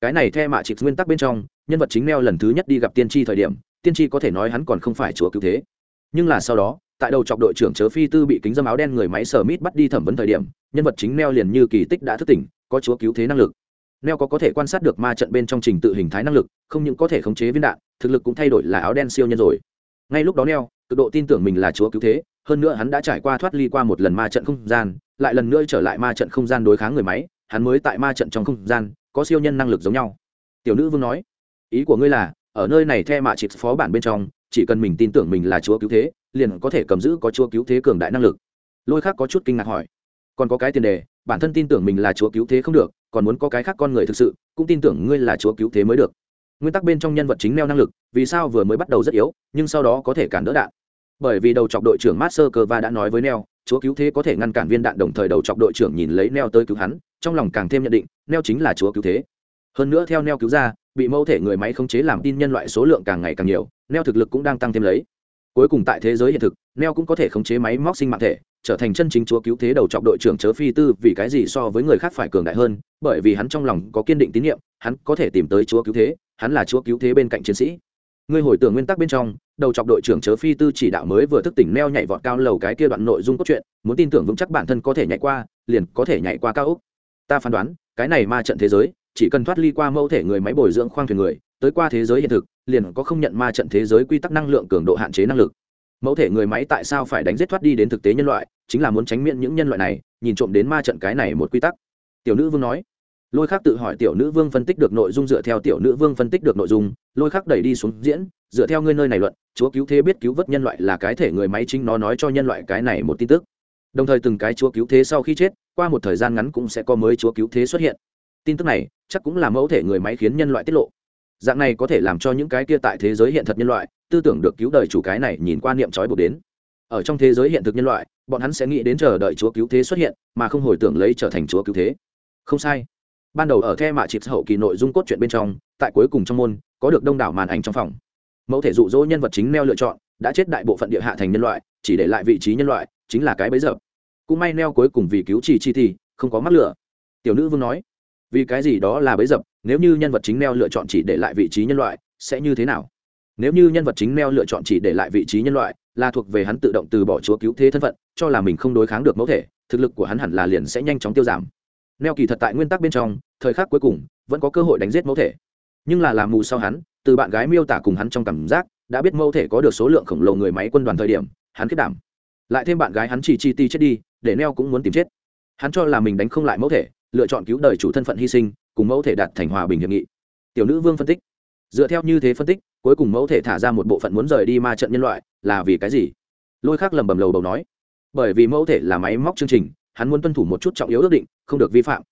Speaker 1: Cái này theo mạ trịch nguyên tắc bên trong, nhân vật chính neo lần thứ nhất đi gặp tiên tri thời điểm tiên tri có thể nói hắn còn không phải chúa cứu thế. Nhưng là sau đó, tại đầu chọc đội trưởng chớ phi tư bị kính dâm áo đen người máy sở mít bắt đi thẩm vấn thời điểm, nhân vật chính neo liền như kỳ tích đã thức tỉnh, có chúa cứu thế năng lực. Neo có có thể quan sát được ma trận bên trong trình tự hình thái năng lực, không những có thể khống chế viên đạn, thực lực cũng thay đổi là áo đen siêu nhân rồi. Ngay lúc đó neo, cực độ tin tưởng mình là chúa cứu thế, hơn nữa hắn đã trải qua thoát ly qua một lần ma trận không gian, lại lần nữa trở lại ma trận không gian đối kháng người máy, hắn mới tại ma trận trong không gian, có siêu nhân năng lực giống nhau. Tiểu nữ vương nói, ý của ngươi là ở nơi này theo mạ chịp phó bản bên trong, chỉ cần mình tin tưởng mình là chúa cứu thế, liền có thể cầm giữ có chúa cứu thế cường đại năng lực. Lôi khác có chút kinh ngạc hỏi, còn có cái tiền đề, bản thân tin tưởng mình là chúa cứu thế không được, còn muốn có cái khác con người thực sự, cũng tin tưởng ngươi là chúa cứu thế mới được. Nguyên tắc bên trong nhân vật chính neo năng lực, vì sao vừa mới bắt đầu rất yếu, nhưng sau đó có thể cản đỡ đạn? Bởi vì đầu chọc đội trưởng master cơ va đã nói với neo, chúa cứu thế có thể ngăn cản viên đạn đồng thời đầu chọc đội trưởng nhìn lấy neo tới cứu hắn, trong lòng càng thêm nhận định, neo chính là chúa cứu thế hơn nữa theo neo cứu ra, bị mẫu thể người máy khống chế làm tin nhân loại số lượng càng ngày càng nhiều, neo thực lực cũng đang tăng thêm lấy. Cuối cùng tại thế giới hiện thực, neo cũng có thể khống chế máy móc sinh mạng thể, trở thành chân chính chúa cứu thế đầu trọng đội trưởng chớ phi tư vì cái gì so với người khác phải cường đại hơn, bởi vì hắn trong lòng có kiên định tín nhiệm, hắn có thể tìm tới chúa cứu thế, hắn là chúa cứu thế bên cạnh chiến sĩ. Ngươi hồi tưởng nguyên tắc bên trong, đầu chọc đội trưởng chớ phi tư chỉ đạo mới vừa thức tỉnh neo nhảy vọt cao lầu cái kia đoạn nội dung cốt truyện, muốn tin tưởng vững chắc bản thân có thể nhảy qua, liền có thể nhảy qua cao úc ta phán đoán, cái này ma trận thế giới chỉ cần thoát ly qua mẫu thể người máy bồi dưỡng khoang thuyền người, tới qua thế giới hiện thực, liền có không nhận ma trận thế giới quy tắc năng lượng cường độ hạn chế năng lực. Mẫu thể người máy tại sao phải đánh giết thoát đi đến thực tế nhân loại, chính là muốn tránh miễn những nhân loại này, nhìn trộm đến ma trận cái này một quy tắc. Tiểu nữ vương nói. Lôi khắc tự hỏi tiểu nữ vương phân tích được nội dung dựa theo tiểu nữ vương phân tích được nội dung, lôi khắc đẩy đi xuống diễn, dựa theo ngươi nơi này luận, chúa cứu thế biết cứu vớt nhân loại là cái thể người máy chính nó nói cho nhân loại cái này một tin tức. Đồng thời từng cái chúa cứu thế sau khi chết, qua một thời gian ngắn cũng sẽ có mới chúa cứu thế xuất hiện tin tức này chắc cũng là mẫu thể người máy khiến nhân loại tiết lộ. Dạng này có thể làm cho những cái kia tại thế giới hiện thực nhân loại tư tưởng được cứu đời chủ cái này nhìn quan niệm trói buộc đến. Ở trong thế giới hiện thực nhân loại, bọn hắn sẽ nghĩ đến chờ đợi chúa cứu thế xuất hiện, mà không hồi tưởng lấy trở thành chúa cứu thế. Không sai. Ban đầu ở the mạ chịp hậu kỳ nội dung cốt truyện bên trong, tại cuối cùng trong môn, có được đông đảo màn ảnh trong phòng. Mẫu thể dụ dỗ nhân vật chính neo lựa chọn, đã chết đại bộ phận địa hạ thành nhân loại, chỉ để lại vị trí nhân loại, chính là cái bấy giờ. Cũng may neo cuối cùng vì cứu trì chi thì không có mắc lửa. Tiểu nữ vương nói vì cái gì đó là bấy dập, nếu như nhân vật chính neo lựa chọn chỉ để lại vị trí nhân loại, sẽ như thế nào? Nếu như nhân vật chính neo lựa chọn chỉ để lại vị trí nhân loại, là thuộc về hắn tự động từ bỏ chúa cứu thế thân phận, cho là mình không đối kháng được mẫu thể, thực lực của hắn hẳn là liền sẽ nhanh chóng tiêu giảm. Neo kỳ thật tại nguyên tắc bên trong, thời khắc cuối cùng, vẫn có cơ hội đánh giết mẫu thể. Nhưng là làm mù sau hắn, từ bạn gái miêu tả cùng hắn trong cảm giác, đã biết mẫu thể có được số lượng khổng lồ người máy quân đoàn thời điểm, hắn kết đảm. Lại thêm bạn gái hắn chỉ chi ti chết đi, để neo cũng muốn tìm chết. Hắn cho là mình đánh không lại mẫu thể lựa chọn cứu đời chủ thân phận hy sinh, cùng mẫu thể đạt thành hòa bình hiệp nghị. Tiểu nữ vương phân tích. Dựa theo như thế phân tích, cuối cùng mẫu thể thả ra một bộ phận muốn rời đi ma trận nhân loại là vì cái gì? Lôi khác lầm bầm lầu bầu nói. Bởi vì mẫu thể là máy móc chương trình, hắn muốn tuân thủ một chút trọng yếu ước định, không được vi phạm.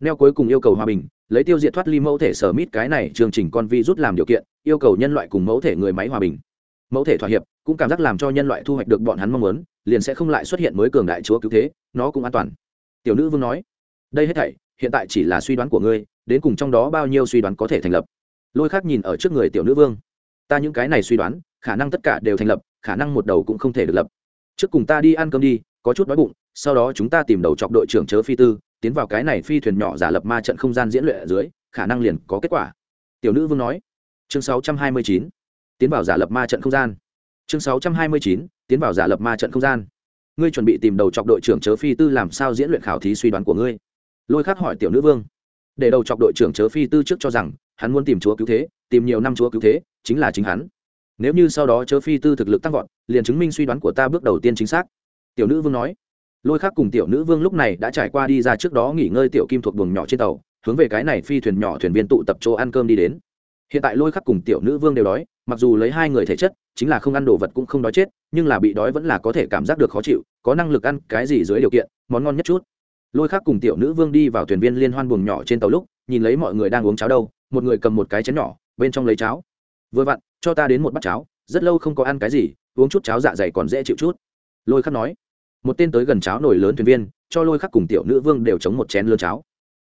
Speaker 1: Neo cuối cùng yêu cầu hòa bình, lấy tiêu diệt thoát ly mẫu thể sở mít cái này chương trình con vi rút làm điều kiện, yêu cầu nhân loại cùng mẫu thể người máy hòa bình. Mẫu thể thỏa hiệp cũng cảm giác làm cho nhân loại thu hoạch được bọn hắn mong muốn, liền sẽ không lại xuất hiện mới cường đại chúa cứu thế, nó cũng an toàn. Tiểu nữ vương nói đây hết thảy hiện tại chỉ là suy đoán của ngươi đến cùng trong đó bao nhiêu suy đoán có thể thành lập? Lôi khác nhìn ở trước người tiểu nữ vương. Ta những cái này suy đoán khả năng tất cả đều thành lập khả năng một đầu cũng không thể được lập. Trước cùng ta đi ăn cơm đi có chút đói bụng sau đó chúng ta tìm đầu chọc đội trưởng chớ phi tư tiến vào cái này phi thuyền nhỏ giả lập ma trận không gian diễn luyện ở dưới khả năng liền có kết quả. Tiểu nữ vương nói. Chương 629, tiến vào giả lập ma trận không gian. Chương 629, tiến vào giả lập ma trận không gian. Ngươi chuẩn bị tìm đầu chọc đội trưởng chớ phi tư làm sao diễn luyện khảo thí suy đoán của ngươi lôi khắc hỏi tiểu nữ vương. Để đầu chọc đội trưởng chớ phi tư trước cho rằng, hắn muốn tìm chúa cứu thế, tìm nhiều năm chúa cứu thế, chính là chính hắn. Nếu như sau đó chớ phi tư thực lực tăng vọt, liền chứng minh suy đoán của ta bước đầu tiên chính xác. Tiểu nữ vương nói. Lôi khác cùng tiểu nữ vương lúc này đã trải qua đi ra trước đó nghỉ ngơi tiểu kim thuộc buồng nhỏ trên tàu, hướng về cái này phi thuyền nhỏ thuyền viên tụ tập chỗ ăn cơm đi đến. Hiện tại lôi khắc cùng tiểu nữ vương đều đói, mặc dù lấy hai người thể chất, chính là không ăn đồ vật cũng không đói chết, nhưng là bị đói vẫn là có thể cảm giác được khó chịu, có năng lực ăn cái gì dưới điều kiện, món ngon nhất chút lôi khắc cùng tiểu nữ vương đi vào thuyền viên liên hoan buồng nhỏ trên tàu lúc, nhìn lấy mọi người đang uống cháo đâu, một người cầm một cái chén nhỏ, bên trong lấy cháo. Vừa vặn, cho ta đến một bát cháo, rất lâu không có ăn cái gì, uống chút cháo dạ dày còn dễ chịu chút. Lôi khắc nói. Một tên tới gần cháo nổi lớn thuyền viên, cho lôi khắc cùng tiểu nữ vương đều chống một chén lươn cháo.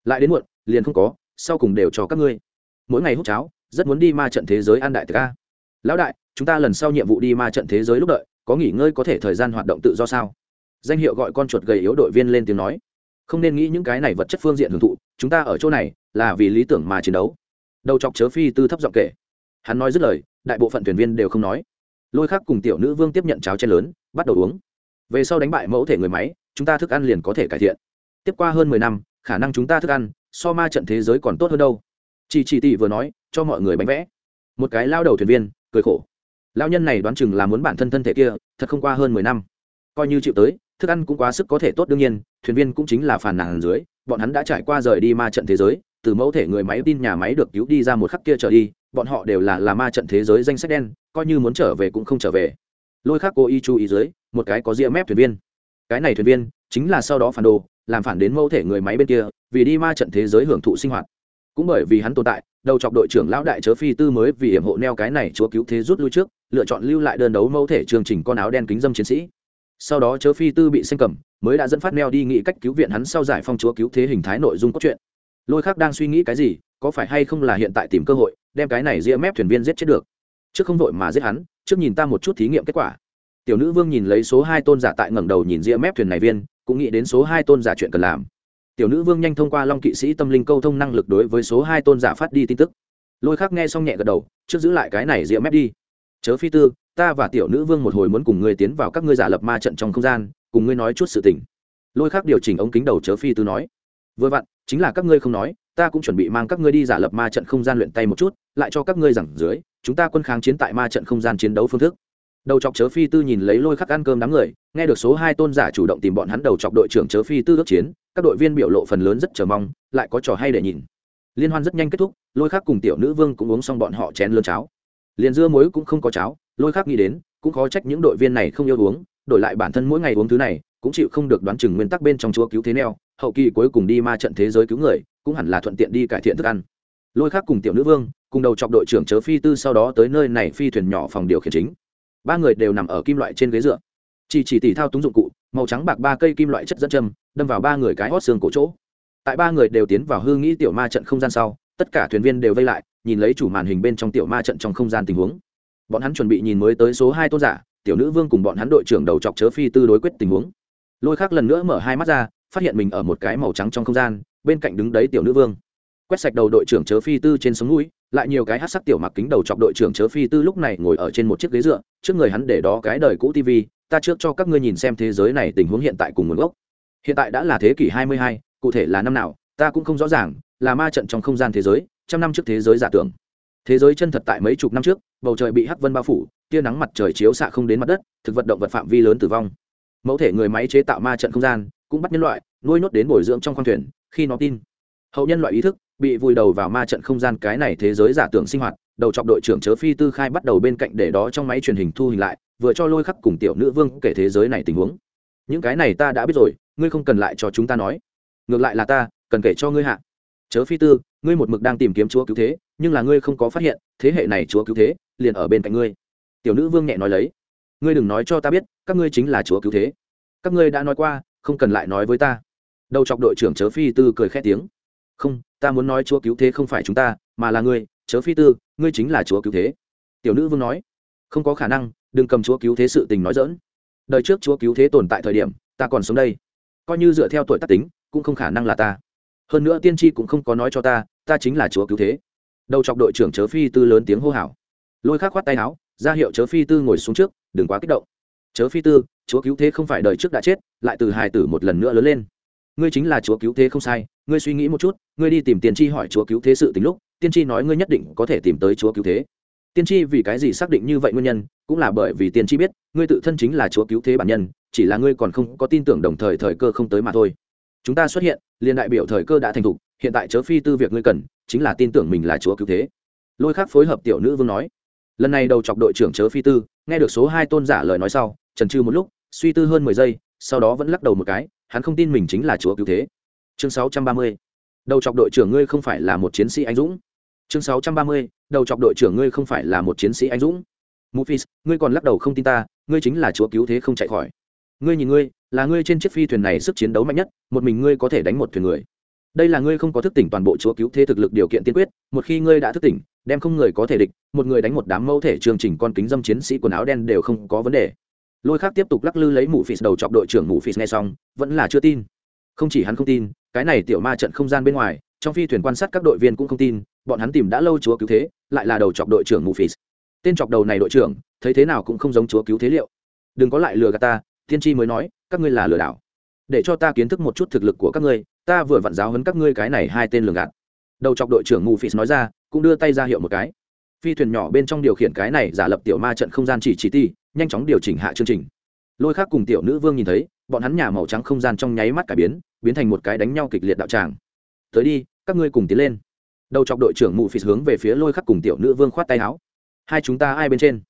Speaker 1: Lại đến muộn, liền không có, sau cùng đều cho các ngươi. Mỗi ngày hút cháo, rất muốn đi ma trận thế giới an đại thực a. Lão đại, chúng ta lần sau nhiệm vụ đi ma trận thế giới lúc đợi, có nghỉ ngơi có thể thời gian hoạt động tự do sao? Danh hiệu gọi con chuột gầy yếu đội viên lên tiếng nói không nên nghĩ những cái này vật chất phương diện hưởng thụ, chúng ta ở chỗ này là vì lý tưởng mà chiến đấu. Đầu chọc chớ phi tư thấp giọng kể. Hắn nói dứt lời, đại bộ phận thuyền viên đều không nói. Lôi khác cùng tiểu nữ vương tiếp nhận cháo chen lớn, bắt đầu uống. Về sau đánh bại mẫu thể người máy, chúng ta thức ăn liền có thể cải thiện. Tiếp qua hơn mười năm, khả năng chúng ta thức ăn so ma trận thế giới còn tốt hơn đâu. Chị chị tỷ vừa nói, cho mọi người bánh vẽ. Một cái lao đầu thuyền viên, cười khổ. Lao nhân này đoán chừng là muốn bản thân thân thể kia, thật không qua hơn mười năm. Coi như chịu tới thức ăn cũng quá sức có thể tốt đương nhiên, thuyền viên cũng chính là phản nàn dưới, bọn hắn đã trải qua rời đi ma trận thế giới, từ mẫu thể người máy tin nhà máy được cứu đi ra một khắc kia trở đi, bọn họ đều là là ma trận thế giới danh sách đen, coi như muốn trở về cũng không trở về. Lôi khác cố ý chú ý dưới, một cái có ria mép thuyền viên. Cái này thuyền viên chính là sau đó phản đồ, làm phản đến mẫu thể người máy bên kia, vì đi ma trận thế giới hưởng thụ sinh hoạt. Cũng bởi vì hắn tồn tại, đầu chọc đội trưởng lão đại chớ phi tư mới vì hiểm hộ neo cái này chúa cứu thế rút lui trước, lựa chọn lưu lại đơn đấu mẫu thể chương trình con áo đen kính dâm chiến sĩ sau đó chớ phi tư bị xanh cầm, mới đã dẫn phát neo đi nghĩ cách cứu viện hắn sau giải phong chúa cứu thế hình thái nội dung cốt truyện. Lôi khác đang suy nghĩ cái gì, có phải hay không là hiện tại tìm cơ hội, đem cái này ria mép thuyền viên giết chết được? Trước không vội mà giết hắn, trước nhìn ta một chút thí nghiệm kết quả. Tiểu nữ vương nhìn lấy số hai tôn giả tại ngẩng đầu nhìn ria mép thuyền này viên, cũng nghĩ đến số hai tôn giả chuyện cần làm. Tiểu nữ vương nhanh thông qua long kỵ sĩ tâm linh câu thông năng lực đối với số hai tôn giả phát đi tin tức. Lôi khắc nghe xong nhẹ gật đầu, trước giữ lại cái này ria mép đi chớ phi tư, ta và tiểu nữ vương một hồi muốn cùng ngươi tiến vào các ngươi giả lập ma trận trong không gian, cùng ngươi nói chút sự tình. Lôi khắc điều chỉnh ống kính đầu chớ phi tư nói. Vừa vặn, chính là các ngươi không nói, ta cũng chuẩn bị mang các ngươi đi giả lập ma trận không gian luyện tay một chút, lại cho các ngươi giảng dưới, chúng ta quân kháng chiến tại ma trận không gian chiến đấu phương thức. Đầu chọc chớ phi tư nhìn lấy lôi khắc ăn cơm đám người, nghe được số hai tôn giả chủ động tìm bọn hắn đầu chọc đội trưởng chớ phi tư ước chiến, các đội viên biểu lộ phần lớn rất chờ mong, lại có trò hay để nhìn. Liên hoan rất nhanh kết thúc, lôi khắc cùng tiểu nữ vương cũng uống xong bọn họ chén lươn cháo liền dưa muối cũng không có cháo, lôi khắc nghĩ đến, cũng khó trách những đội viên này không yêu uống, đổi lại bản thân mỗi ngày uống thứ này, cũng chịu không được đoán chừng nguyên tắc bên trong chúa cứu thế neo, hậu kỳ cuối cùng đi ma trận thế giới cứu người, cũng hẳn là thuận tiện đi cải thiện thức ăn. Lôi khác cùng tiểu nữ vương, cùng đầu chọc đội trưởng chớ phi tư sau đó tới nơi này phi thuyền nhỏ phòng điều khiển chính. Ba người đều nằm ở kim loại trên ghế dựa. Chỉ chỉ tỉ thao túng dụng cụ, màu trắng bạc ba cây kim loại chất dẫn châm, đâm vào ba người cái hót xương cổ chỗ. Tại ba người đều tiến vào hư nghĩ tiểu ma trận không gian sau, tất cả thuyền viên đều vây lại nhìn lấy chủ màn hình bên trong tiểu ma trận trong không gian tình huống. Bọn hắn chuẩn bị nhìn mới tới số hai tôn giả tiểu nữ vương cùng bọn hắn đội trưởng đầu chọc chớ phi tư đối quyết tình huống. Lôi khác lần nữa mở hai mắt ra phát hiện mình ở một cái màu trắng trong không gian bên cạnh đứng đấy tiểu nữ vương. Quét sạch đầu đội trưởng chớ phi tư trên sống mũi lại nhiều cái hát sắc tiểu mặc kính đầu chọc đội trưởng chớ phi tư lúc này ngồi ở trên một chiếc ghế dựa trước người hắn để đó cái đời cũ tv ta trước cho các ngươi nhìn xem thế giới này tình huống hiện tại cùng nguồn gốc. Hiện tại đã là thế kỷ 22, cụ thể là năm nào ta cũng không rõ ràng là ma trận trong không gian thế giới trăm năm trước thế giới giả tưởng. Thế giới chân thật tại mấy chục năm trước, bầu trời bị hắc vân bao phủ, tia nắng mặt trời chiếu xạ không đến mặt đất, thực vật động vật phạm vi lớn tử vong. Mẫu thể người máy chế tạo ma trận không gian, cũng bắt nhân loại, nuôi nốt đến bồi dưỡng trong khoang thuyền, khi nó tin. Hậu nhân loại ý thức, bị vùi đầu vào ma trận không gian cái này thế giới giả tưởng sinh hoạt, đầu chọc đội trưởng chớ phi tư khai bắt đầu bên cạnh để đó trong máy truyền hình thu hình lại, vừa cho lôi khắc cùng tiểu nữ vương kể thế giới này tình huống. Những cái này ta đã biết rồi, ngươi không cần lại cho chúng ta nói. Ngược lại là ta, cần kể cho ngươi hạ chớ phi tư, ngươi một mực đang tìm kiếm chúa cứu thế, nhưng là ngươi không có phát hiện, thế hệ này chúa cứu thế, liền ở bên cạnh ngươi. Tiểu nữ vương nhẹ nói lấy, ngươi đừng nói cho ta biết, các ngươi chính là chúa cứu thế. Các ngươi đã nói qua, không cần lại nói với ta. Đầu chọc đội trưởng chớ phi tư cười khét tiếng, không, ta muốn nói chúa cứu thế không phải chúng ta, mà là ngươi, chớ phi tư, ngươi chính là chúa cứu thế. Tiểu nữ vương nói, không có khả năng, đừng cầm chúa cứu thế sự tình nói dỡn đời trước chúa cứu thế tồn tại thời điểm, ta còn sống đây. Coi như dựa theo tuổi tác tính, cũng không khả năng là ta hơn nữa tiên tri cũng không có nói cho ta ta chính là chúa cứu thế. Đầu chọc đội trưởng chớ phi tư lớn tiếng hô hào. Lôi khắc khoát tay áo, ra hiệu chớ phi tư ngồi xuống trước, đừng quá kích động. Chớ phi tư, chúa cứu thế không phải đời trước đã chết, lại từ hài tử một lần nữa lớn lên. Ngươi chính là chúa cứu thế không sai, ngươi suy nghĩ một chút, ngươi đi tìm tiên tri hỏi chúa cứu thế sự tính lúc, tiên tri nói ngươi nhất định có thể tìm tới chúa cứu thế. Tiên tri vì cái gì xác định như vậy nguyên nhân, cũng là bởi vì tiên tri biết, ngươi tự thân chính là chúa cứu thế bản nhân, chỉ là ngươi còn không có tin tưởng đồng thời thời cơ không tới mà thôi chúng ta xuất hiện liền đại biểu thời cơ đã thành thục hiện tại chớ phi tư việc ngươi cần chính là tin tưởng mình là chúa cứu thế. Lôi khác phối hợp tiểu nữ vương nói. Lần này đầu chọc đội trưởng chớ phi tư nghe được số hai tôn giả lời nói sau trần trừ một lúc suy tư hơn mười giây sau đó vẫn lắc đầu một cái hắn không tin mình chính là chúa cứu thế. Chương sáu trăm ba mươi. Đầu chọc đội trưởng ngươi không phải là một chiến sĩ anh dũng. Chương sáu trăm ba mươi. Đầu chọc đội trưởng ngươi không phải là một chiến sĩ anh dũng. Mufis, ngươi còn lắc đầu không tin ta, ngươi chính là chúa cứu thế không chạy khỏi. Ngươi nhìn ngươi, là ngươi trên chiếc phi thuyền này sức chiến đấu mạnh nhất, một mình ngươi có thể đánh một thuyền người. Đây là ngươi không có thức tỉnh toàn bộ chúa cứu thế thực lực điều kiện tiên quyết, một khi ngươi đã thức tỉnh, đem không người có thể địch, một người đánh một đám mẫu thể chương trình con kính dâm chiến sĩ quần áo đen đều không có vấn đề. Lôi Khác tiếp tục lắc lư lấy Mufis đầu chọc đội trưởng Mufis nghe xong, vẫn là chưa tin. Không chỉ hắn không tin, cái này tiểu ma trận không gian bên ngoài, trong phi thuyền quan sát các đội viên cũng không tin, bọn hắn tìm đã lâu chúa cứu thế, lại là đầu chọc đội trưởng Mufis tên chọc đầu này đội trưởng thấy thế nào cũng không giống chúa cứu thế liệu đừng có lại lừa gạt ta tiên tri mới nói, các ngươi là lừa đảo. Để cho ta kiến thức một chút thực lực của các ngươi, ta vừa vặn giáo hấn các ngươi cái này hai tên lường gạt. Đầu chọc đội trưởng mù phì nói ra, cũng đưa tay ra hiệu một cái. Phi thuyền nhỏ bên trong điều khiển cái này giả lập tiểu ma trận không gian chỉ chỉ ti, nhanh chóng điều chỉnh hạ chương trình. Lôi khác cùng tiểu nữ vương nhìn thấy, bọn hắn nhà màu trắng không gian trong nháy mắt cải biến biến thành một cái đánh nhau kịch liệt đạo tràng. Tới đi, các ngươi cùng tiến lên. Đầu chọc đội trưởng mù phì hướng về phía lôi khắc cùng tiểu nữ vương khoát tay áo. Hai chúng ta ai bên trên?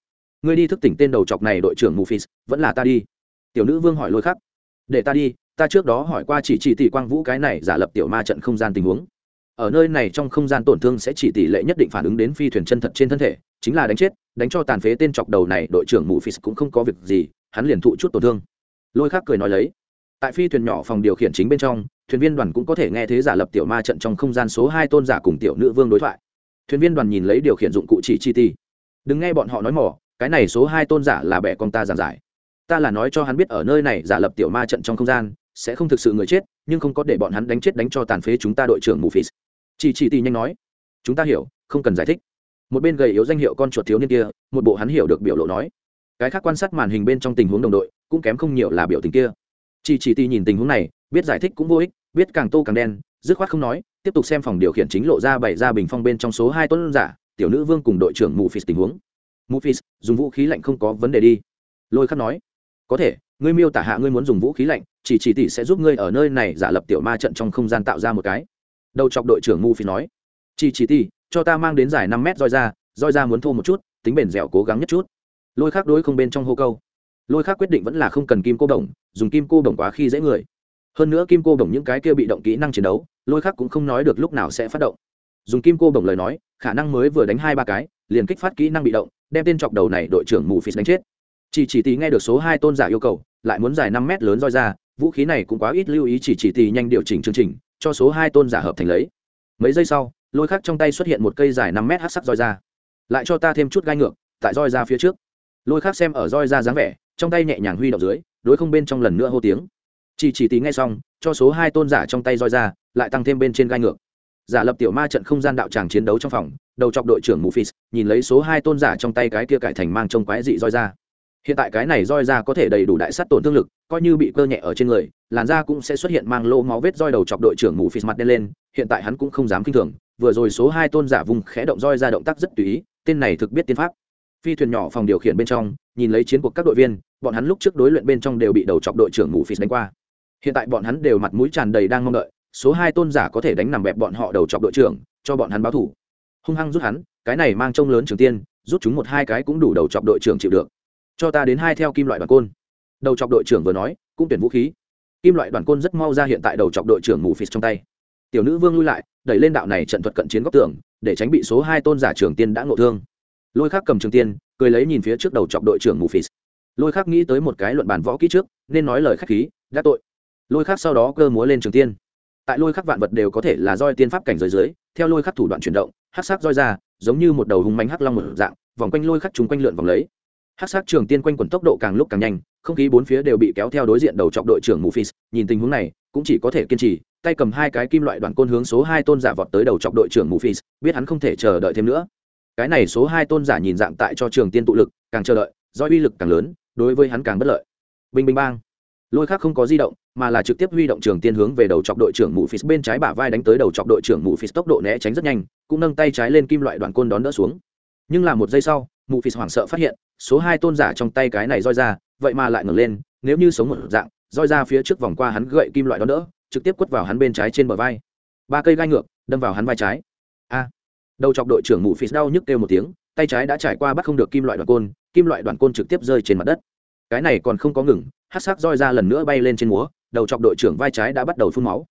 Speaker 1: Ngươi đi thức tỉnh tên đầu chọc này đội trưởng mù phis vẫn là ta đi tiểu nữ vương hỏi lôi khắc, để ta đi, ta trước đó hỏi qua chỉ chỉ tỷ quang vũ cái này giả lập tiểu ma trận không gian tình huống. Ở nơi này trong không gian tổn thương sẽ chỉ tỷ lệ nhất định phản ứng đến phi thuyền chân thật trên thân thể, chính là đánh chết, đánh cho tàn phế tên chọc đầu này, đội trưởng mù phi cũng không có việc gì, hắn liền thụ chút tổn thương. Lôi khắc cười nói lấy, tại phi thuyền nhỏ phòng điều khiển chính bên trong, thuyền viên đoàn cũng có thể nghe thế giả lập tiểu ma trận trong không gian số hai tôn giả cùng tiểu nữ vương đối thoại. Thuyền viên đoàn nhìn lấy điều khiển dụng cụ chỉ chi ti đừng nghe bọn họ nói mỏ, cái này số hai tôn giả là bẻ con ta giảng giải ta là nói cho hắn biết ở nơi này giả lập tiểu ma trận trong không gian, sẽ không thực sự người chết, nhưng không có để bọn hắn đánh chết đánh cho tàn phế chúng ta đội trưởng mù phì chỉ chỉ tì nhanh nói, chúng ta hiểu, không cần giải thích. Một bên gầy yếu danh hiệu con chuột thiếu niên kia, một bộ hắn hiểu được biểu lộ nói, cái khác quan sát màn hình bên trong tình huống đồng đội, cũng kém không nhiều là biểu tình kia. Chỉ chỉ tì nhìn tình huống này, biết giải thích cũng vô ích, biết càng tô càng đen, dứt khoát không nói, tiếp tục xem phòng điều khiển chính lộ ra bày ra bình phong bên trong số hai tuấn giả, tiểu nữ vương cùng đội trưởng mù phis tình huống. Mù phis dùng vũ khí lạnh không có vấn đề đi. Lôi khắc nói có thể, ngươi miêu tả hạ ngươi muốn dùng vũ khí lạnh, chỉ chỉ tỷ sẽ giúp ngươi ở nơi này giả lập tiểu ma trận trong không gian tạo ra một cái. Đầu chọc đội trưởng ngu phi nói. Chỉ chỉ tỷ, cho ta mang đến dài năm mét roi ra roi ra muốn thô một chút, tính bền dẻo cố gắng nhất chút. Lôi khắc đối không bên trong hô câu. Lôi khắc quyết định vẫn là không cần kim cô đồng, dùng kim cô đồng quá khi dễ người. Hơn nữa kim cô đồng những cái kia bị động kỹ năng chiến đấu, lôi khắc cũng không nói được lúc nào sẽ phát động. Dùng kim cô đồng lời nói, khả năng mới vừa đánh hai ba cái, liền kích phát kỹ năng bị động, đem tên chọc đầu này đội trưởng mù phi đánh chết chỉ chỉ tì nghe được số hai tôn giả yêu cầu, lại muốn dài năm mét lớn roi ra, vũ khí này cũng quá ít lưu ý chỉ chỉ tì nhanh điều chỉnh chương trình, cho số hai tôn giả hợp thành lấy. Mấy giây sau, lôi khắc trong tay xuất hiện một cây dài năm mét hát sắc roi ra. Lại cho ta thêm chút gai ngược, tại roi ra phía trước. Lôi khắc xem ở roi ra dáng vẻ, trong tay nhẹ nhàng huy động dưới, đối không bên trong lần nữa hô tiếng. Chỉ chỉ tí nghe xong, cho số hai tôn giả trong tay roi ra, lại tăng thêm bên trên gai ngược. Giả lập tiểu ma trận không gian đạo tràng chiến đấu trong phòng, đầu chọc đội trưởng mufis, nhìn lấy số hai tôn giả trong tay cái kia cải thành mang trông quái dị roi ra hiện tại cái này roi ra có thể đầy đủ đại sát tổn thương lực, coi như bị cơ nhẹ ở trên người, làn da cũng sẽ xuất hiện mang lô máu vết roi đầu chọc đội trưởng mufis mặt đen lên, hiện tại hắn cũng không dám kinh thường, vừa rồi số hai tôn giả vùng khẽ động roi ra động tác rất tùy ý, tên này thực biết tiên pháp. Phi thuyền nhỏ phòng điều khiển bên trong, nhìn lấy chiến cuộc các đội viên, bọn hắn lúc trước đối luyện bên trong đều bị đầu chọc đội trưởng ngủ phì đánh qua. Hiện tại bọn hắn đều mặt mũi tràn đầy đang mong đợi, số hai tôn giả có thể đánh nằm bẹp bọn họ đầu chọc đội trưởng, cho bọn hắn báo thủ. Hung hăng rút hắn, cái này mang trông lớn trường tiên, rút chúng một hai cái cũng đủ đầu chọc đội trưởng chịu được cho ta đến hai theo kim loại đoàn côn. Đầu chọc đội trưởng vừa nói, cũng tuyển vũ khí. Kim loại đoàn côn rất mau ra hiện tại đầu chọc đội trưởng ngủ phịt trong tay. Tiểu nữ vương lui lại, đẩy lên đạo này trận thuật cận chiến góc tường, để tránh bị số hai tôn giả trưởng tiên đã ngộ thương. Lôi khác cầm trường tiên, cười lấy nhìn phía trước đầu chọc đội trưởng mù phịt. Lôi khác nghĩ tới một cái luận bàn võ kỹ trước, nên nói lời k h á c h khí, đã tội. Lôi khác sau đó cơ múa lên trường tiên. Tại lôi khắc vạn vật đều có thể là roi tiên pháp cảnh giới dưới, theo lôi khắc thủ đoạn chuyển động hát sắc roi ra, giống như một đầu hùng mánh hắc long một dạng, vòng quanh lôi khắc chúng quanh lượn vòng lấy hát sắc trường tiên quanh quẩn tốc độ càng lúc càng nhanh, không khí bốn phía đều bị kéo theo đối diện đầu trọng đội trưởng mù phis nhìn tình huống này, cũng chỉ có thể kiên trì, tay cầm hai cái kim loại đoạn côn hướng số hai tôn giả vọt tới đầu trọng đội trưởng mù phis biết hắn không thể chờ đợi thêm nữa. Cái này số hai tôn giả nhìn dạng tại cho trường tiên tụ lực, càng chờ đợi, do uy lực càng lớn, đối với hắn càng bất lợi. Bình bình bang. Lôi khác không có di động, mà là trực tiếp huy động trường tiên hướng về đầu chọc đội trưởng mù phis bên trái bả vai đánh tới đầu chọc đội trưởng mù phis tốc độ né tránh rất nhanh, cũng nâng tay trái lên kim loại đoạn côn đón đỡ xuống. Nhưng là một giây sau mụ phì hoảng sợ phát hiện, số hai tôn giả trong tay cái này roi ra, vậy mà lại ngẩng lên, nếu như sống một dạng, roi ra phía trước vòng qua hắn gậy kim loại đón đỡ trực tiếp quất vào hắn bên trái trên bờ vai. Ba cây gai ngược, đâm vào hắn vai trái. A! Đầu chọc đội trưởng mụ phì đau nhức kêu một tiếng, tay trái đã trải qua bắt không được kim loại đoạn côn, kim loại đoạn côn trực tiếp rơi trên mặt đất. Cái này còn không có ngừng hát sắc roi ra lần nữa bay lên trên múa, đầu chọc đội trưởng vai trái đã bắt đầu phun máu.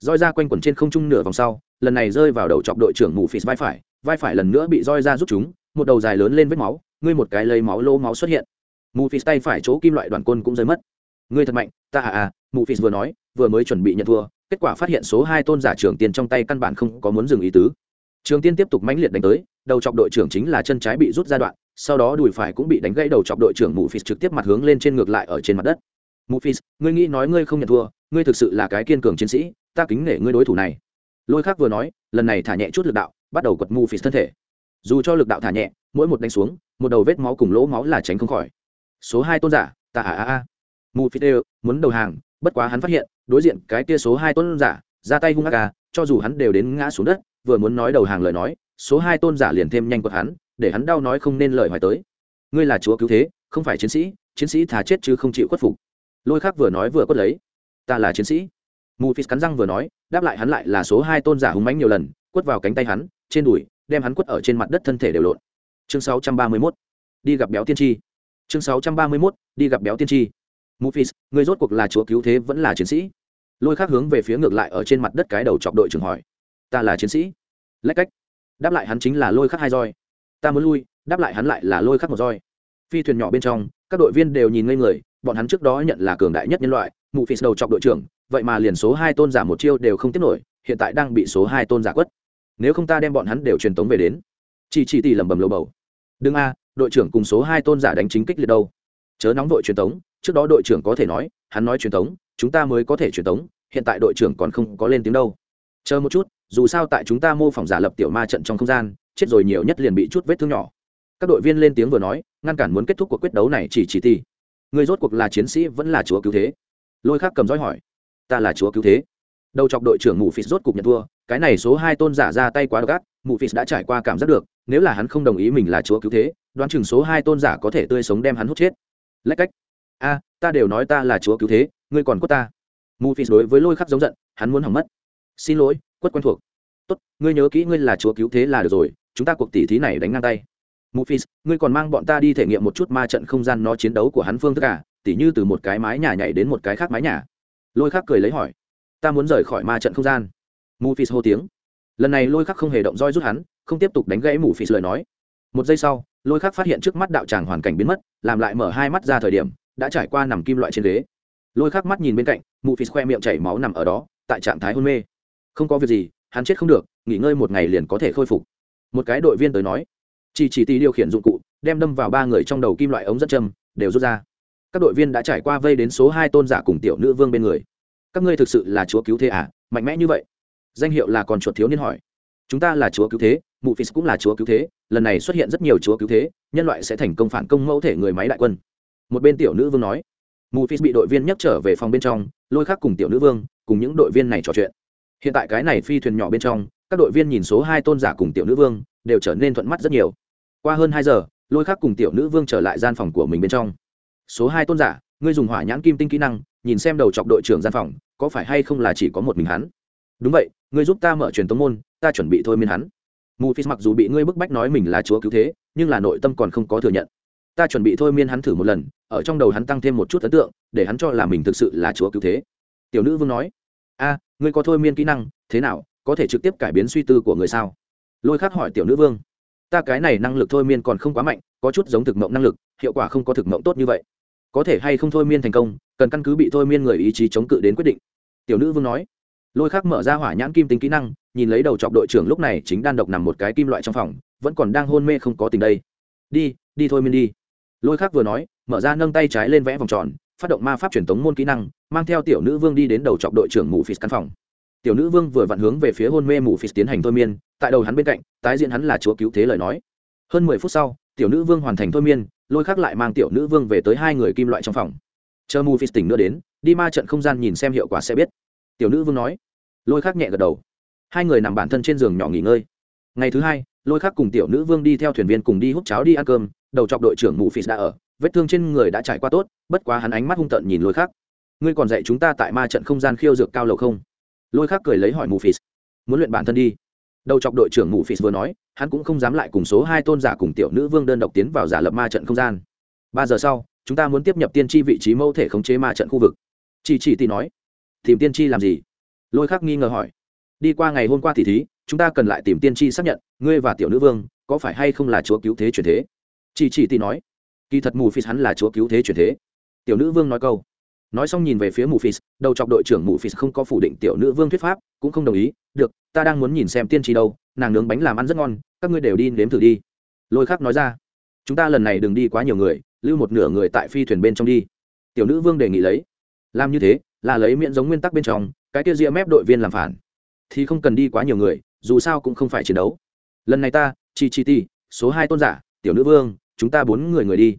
Speaker 1: Roi ra quanh quẩn trên không trung nửa vòng sau, lần này rơi vào đầu chọc đội trưởng mù phì vai phải vai phải lần nữa bị roi ra rút chúng một đầu dài lớn lên vết máu, ngươi một cái lấy máu lô máu xuất hiện. Mù phì tay phải chỗ kim loại đoàn côn cũng rơi mất. Ngươi thật mạnh, ta à à mù phì vừa nói, vừa mới chuẩn bị nhận thua, kết quả phát hiện số hai tôn giả trưởng tiền trong tay căn bản không có muốn dừng ý tứ. Trường tiên tiếp tục mãnh liệt đánh tới, đầu chọc đội trưởng chính là chân trái bị rút ra đoạn, sau đó đùi phải cũng bị đánh gãy đầu chọc đội trưởng mù phì trực tiếp mặt hướng lên trên ngược lại ở trên mặt đất. Mù phì ngươi nghĩ nói ngươi không nhận thua, ngươi thực sự là cái kiên cường chiến sĩ, ta kính nể ngươi đối thủ này. Lôi khác vừa nói, lần này thả nhẹ chút lực đạo, bắt đầu quật mù phì thân thể dù cho lực đạo thả nhẹ, mỗi một đánh xuống, một đầu vết máu cùng lỗ máu là tránh không khỏi. Số hai tôn giả, ta a a a. Mù phi tê muốn đầu hàng, bất quá hắn phát hiện, đối diện cái kia số hai tôn giả, ra tay hung ác ca cho dù hắn đều đến ngã xuống đất, vừa muốn nói đầu hàng lời nói, số hai tôn giả liền thêm nhanh quật hắn, để hắn đau nói không nên lời hỏi tới. Ngươi là chúa cứu thế, không phải chiến sĩ chiến sĩ thà chết chứ không chịu khuất phục. Lôi khác vừa nói vừa quất lấy. Ta là chiến sĩ. Mù phí cắn răng vừa nói, đáp lại hắn lại là số hai tôn giả hùng mánh nhiều lần, quất vào cánh tay hắn, trên đùi đem hắn quất ở trên mặt đất thân thể đều lộn. Chương sáu trăm ba mươi mốt, đi gặp béo tiên tri. Chương sáu trăm ba mươi mốt, đi gặp béo tiên tri. Mufis người rốt cuộc là chúa cứu thế vẫn là chiến sĩ? Lôi khác hướng về phía ngược lại ở trên mặt đất cái đầu chọc đội trưởng hỏi. Ta là chiến sĩ. Lách cách. Đáp lại hắn chính là lôi khắc hai roi. Ta muốn lui, đáp lại hắn lại là lôi khắc một roi. Phi thuyền nhỏ bên trong, các đội viên đều nhìn ngây người, bọn hắn trước đó nhận là cường đại nhất nhân loại mụ đầu chọc đội trưởng, vậy mà liền số hai tôn giả một chiêu đều không tiếp nổi, hiện tại đang bị số hai tôn giả quất nếu không ta đem bọn hắn đều truyền tống về đến. Chỉ chỉ tỷ lẩm bẩm lầu bầu. Đừng a, đội trưởng cùng số hai tôn giả đánh chính kích liệt đâu. Chớ nóng đội truyền tống, trước đó đội trưởng có thể nói, hắn nói truyền tống, chúng ta mới có thể truyền tống, hiện tại đội trưởng còn không có lên tiếng đâu. Chờ một chút, dù sao tại chúng ta mô phỏng giả lập tiểu ma trận trong không gian, chết rồi nhiều nhất liền bị chút vết thương nhỏ. Các đội viên lên tiếng vừa nói, ngăn cản muốn kết thúc cuộc quyết đấu này chỉ chỉ tỷ. người rốt cuộc là chiến sĩ vẫn là chúa cứu thế. Lôi khác cầm dõi hỏi, ta là chúa cứu thế? Đầu chọc đội trưởng ngủ phịt rốt cục nhận thua cái này số hai tôn giả ra tay quá gắt mù phis đã trải qua cảm giác được nếu là hắn không đồng ý mình là chúa cứu thế đoán chừng số hai tôn giả có thể tươi sống đem hắn hút chết. Lách cách. A ta đều nói ta là chúa cứu thế ngươi còn quất ta. Mù phis đối với lôi khắc giống giận hắn muốn hỏng mất. Xin lỗi quất quen thuộc. Tốt ngươi nhớ kỹ ngươi là chúa cứu thế là được rồi chúng ta cuộc tỉ thí này đánh ngang tay. Mufis, ngươi còn mang bọn ta đi thể nghiệm một chút ma trận không gian nó chiến đấu của hắn phương tất cả, à, tỉ như từ một cái mái nhà nhảy đến một cái khác mái nhà. Lôi Khắc cười lấy hỏi, ta muốn rời khỏi ma trận không gian. Mufis hô tiếng. Lần này Lôi Khắc không hề động roi rút hắn, không tiếp tục đánh gãy Mufis lời nói. Một giây sau, Lôi Khắc phát hiện trước mắt đạo tràng hoàn cảnh biến mất, làm lại mở hai mắt ra thời điểm, đã trải qua nằm kim loại trên ghế. Lôi Khắc mắt nhìn bên cạnh, Mufis khoe miệng chảy máu nằm ở đó, tại trạng thái hôn mê. Không có việc gì, hắn chết không được, nghỉ ngơi một ngày liền có thể khôi phục. Một cái đội viên tới nói, chỉ chỉ Tì điều khiển dụng cụ đem đâm vào ba người trong đầu kim loại ống rất châm đều rút ra các đội viên đã trải qua vây đến số hai tôn giả cùng tiểu nữ vương bên người các ngươi thực sự là chúa cứu thế à mạnh mẽ như vậy danh hiệu là còn chuột thiếu niên hỏi. Chúng ta là chúa cứu thế, mụ phí cũng là chúa cứu thế, lần này xuất hiện rất nhiều chúa cứu thế, nhân loại sẽ thành công phản công mẫu thể người máy đại quân. Một bên tiểu nữ vương nói. Mụ phí bị đội viên nhắc trở về phòng bên trong, lôi khác cùng tiểu nữ vương, cùng những đội viên này trò chuyện. Hiện tại cái này phi thuyền nhỏ bên trong, các đội viên nhìn số hai tôn giả cùng tiểu nữ vương, đều trở nên thuận mắt rất nhiều. Qua hơn hai giờ, lôi khắc cùng tiểu nữ vương trở lại gian phòng của mình bên trong. Số hai tôn giả, ngươi dùng hỏa nhãn kim tinh kỹ năng, nhìn xem đầu chọc đội trưởng gian phòng, có phải hay không là chỉ có một mình hắn? Đúng vậy ngươi giúp ta mở truyền tống môn, ta chuẩn bị thôi miên hắn. Mù phi mặc dù bị ngươi bức bách nói mình là chúa cứu thế, nhưng là nội tâm còn không có thừa nhận. Ta chuẩn bị thôi miên hắn thử một lần, ở trong đầu hắn tăng thêm một chút ấn tượng, để hắn cho là mình thực sự là chúa cứu thế. Tiểu nữ vương nói, a, ngươi có thôi miên kỹ năng, thế nào, có thể trực tiếp cải biến suy tư của người sao? Lôi khắc hỏi tiểu nữ vương, ta cái này năng lực thôi miên còn không quá mạnh, có chút giống thực mộng năng lực, hiệu quả không có thực mộng tốt như vậy. Có thể hay không thôi miên thành công, cần căn cứ bị thôi miên người ý chí chống cự đến quyết định. Tiểu nữ vương nói lôi khắc mở ra hỏa nhãn kim tính kỹ năng, nhìn lấy đầu chọc đội trưởng lúc này chính đan độc nằm một cái kim loại trong phòng, vẫn còn đang hôn mê không có tình đây. Đi đi thôi miên đi. Lôi khắc vừa nói, mở ra nâng tay trái lên vẽ vòng tròn, phát động ma pháp truyền tống môn kỹ năng, mang theo tiểu nữ vương đi đến đầu chọc đội trưởng mù phì căn phòng. Tiểu nữ vương vừa vặn hướng về phía hôn mê mù phì tiến hành thôi miên, tại đầu hắn bên cạnh, tái diễn hắn là chúa cứu thế lời nói. Hơn mười phút sau, tiểu nữ vương hoàn thành thôi miên, lôi khắc lại mang tiểu nữ vương về tới hai người kim loại trong phòng. Chờ mù phì tỉnh nữa đến, đi ma trận không gian nhìn xem hiệu quả sẽ biết. Tiểu nữ vương nói lôi khắc nhẹ gật đầu. Hai người nằm bản thân trên giường nhỏ nghỉ ngơi. Ngày thứ hai, lôi khắc cùng tiểu nữ vương đi theo thuyền viên cùng đi hút cháo đi ăn cơm. Đầu chọc đội trưởng mù phì đã ở, vết thương trên người đã trải qua tốt, bất quá hắn ánh mắt hung tợn nhìn lôi khắc. Ngươi còn dạy chúng ta tại ma trận không gian khiêu dược cao lầu không? Lôi khắc cười lấy hỏi mù phì muốn luyện bản thân đi. Đầu chọc đội trưởng mù phì vừa nói, hắn cũng không dám lại cùng số hai tôn giả cùng tiểu nữ vương đơn độc tiến vào giả lập ma trận không gian. Ba giờ sau, chúng ta muốn tiếp nhập tiên tri vị trí mẫu thể khống chế ma trận khu vực. Chị chỉ tì nói, tìm tiên tri làm gì? Lôi khắc nghi ngờ hỏi. Đi qua ngày hôm qua thì thí, chúng ta cần lại tìm tiên tri xác nhận, ngươi và tiểu nữ vương, có phải hay không là chúa cứu thế chuyển thế? Chị chỉ tì nói. Kỳ thật mù phi hắn là chúa cứu thế chuyển thế. Tiểu nữ vương nói câu. Nói xong nhìn về phía mù phi đầu chọc đội trưởng mù phi không có phủ định tiểu nữ vương thuyết pháp, cũng không đồng ý. Được, ta đang muốn nhìn xem tiên tri đâu, nàng nướng bánh làm ăn rất ngon, các ngươi đều đi nếm thử đi. Lôi khắc nói ra. Chúng ta lần này đừng đi quá nhiều người, lưu một nửa người tại phi thuyền bên trong đi. Tiểu nữ vương đề nghị lấy. Làm như thế, là lấy miễn giống nguyên tắc bên trong cái kia ria mép đội viên làm phản. Thì không cần đi quá nhiều người, dù sao cũng không phải chiến đấu. Lần này ta, chi chi ti, số hai tôn giả, tiểu nữ vương, chúng ta bốn người người đi.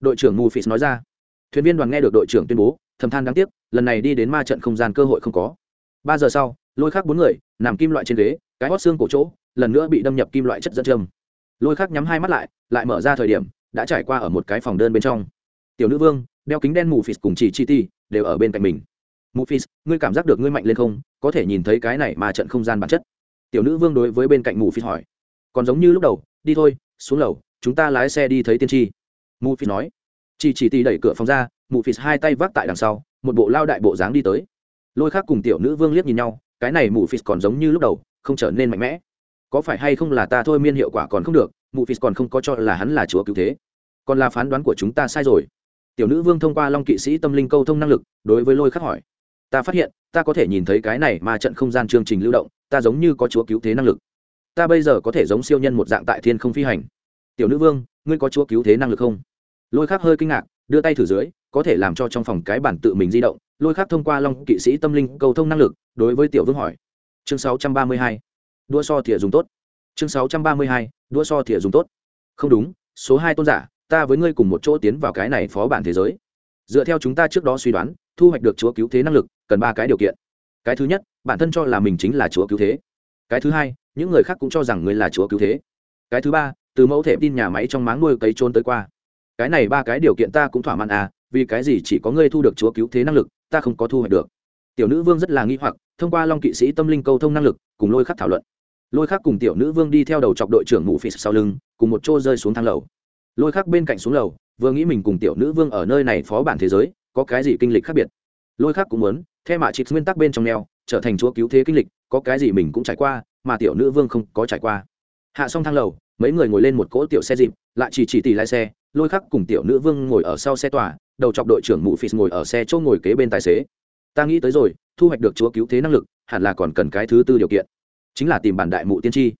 Speaker 1: Đội trưởng mù phịt nói ra. Thuyền viên đoàn nghe được đội trưởng tuyên bố, thầm than đáng tiếc, lần này đi đến ma trận không gian cơ hội không có. Ba giờ sau, lôi khác bốn người, nằm kim loại trên ghế, cái hót xương cổ chỗ, lần nữa bị đâm nhập kim loại chất dẫn châm. Lôi khác nhắm hai mắt lại lại mở ra thời điểm, đã trải qua ở một cái phòng đơn bên trong. Tiểu nữ vương, đeo kính đen mù phịt cùng chỉ chi ti, đều ở bên cạnh mình. Mufis, ngươi cảm giác được ngươi mạnh lên không? Có thể nhìn thấy cái này mà trận không gian bản chất. Tiểu nữ vương đối với bên cạnh Mufis hỏi. Còn giống như lúc đầu đi thôi xuống lầu chúng ta lái xe đi thấy tiên tri. Mufis nói. Chỉ chỉ tì đẩy cửa phòng ra Mufis hai tay vác tại đằng sau một bộ lao đại bộ dáng đi tới. Lôi khác cùng tiểu nữ vương liếc nhìn nhau cái này Mufis còn giống như lúc đầu không trở nên mạnh mẽ. Có phải hay không là ta thôi miên hiệu quả còn không được Mufis còn không có cho là hắn là chúa cứu thế. Còn là phán đoán của chúng ta sai rồi. Tiểu nữ vương thông qua long kỵ sĩ tâm linh câu thông năng lực đối với lôi khắc hỏi ta phát hiện, ta có thể nhìn thấy cái này mà trận không gian chương trình lưu động, ta giống như có chúa cứu thế năng lực. Ta bây giờ có thể giống siêu nhân một dạng tại thiên không phi hành. Tiểu nữ vương, ngươi có chúa cứu thế năng lực không? Lôi khác hơi kinh ngạc, đưa tay thử dưới, có thể làm cho trong phòng cái bản tự mình di động. Lôi khác thông qua long kỵ sĩ tâm linh cầu thông năng lực, đối với tiểu vương hỏi. Chương 632. đua so thìa dùng tốt. Chương 632. đua so thìa dùng tốt. Không đúng, số hai tôn giả, ta với ngươi cùng một chỗ tiến vào cái này phó bản thế giới dựa theo chúng ta trước đó suy đoán, thu hoạch được chúa cứu thế năng lực, cần ba cái điều kiện. Cái thứ nhất, bản thân cho là mình chính là chúa cứu thế. Cái thứ hai, những người khác cũng cho rằng ngươi là chúa cứu thế. Cái thứ ba, từ mẫu thể tin nhà máy trong máng nuôi cấy trốn tới qua. Cái này ba cái điều kiện ta cũng thỏa mãn à vì cái gì chỉ có ngươi thu được chúa cứu thế năng lực, ta không có thu hoạch được. Tiểu nữ vương rất là nghi hoặc, thông qua long kỵ sĩ tâm linh câu thông năng lực, cùng lôi khắc thảo luận. Lôi khắc cùng tiểu nữ vương đi theo đầu chọc đội trưởng ngủ phì sau lưng, cùng một chỗ rơi xuống thang lầu lôi khắc bên cạnh xuống lầu, vừa nghĩ mình cùng tiểu nữ vương ở nơi này phó bản thế giới, có cái gì kinh lịch khác biệt? Lôi khắc cũng muốn, theo mạ trịt nguyên tắc bên trong neo, trở thành chúa cứu thế kinh lịch, có cái gì mình cũng trải qua, mà tiểu nữ vương không có trải qua. Hạ xong thang lầu, mấy người ngồi lên một cỗ tiểu xe dịp, lại chỉ chỉ tỷ lái xe, lôi khắc cùng tiểu nữ vương ngồi ở sau xe tòa, đầu chọc đội trưởng mụ phis ngồi ở xe chỗ ngồi kế bên tài xế. Ta nghĩ tới rồi, thu hoạch được chúa cứu thế năng lực, hẳn là còn cần cái thứ tư điều kiện, chính là tìm bản đại mụ tiên tri.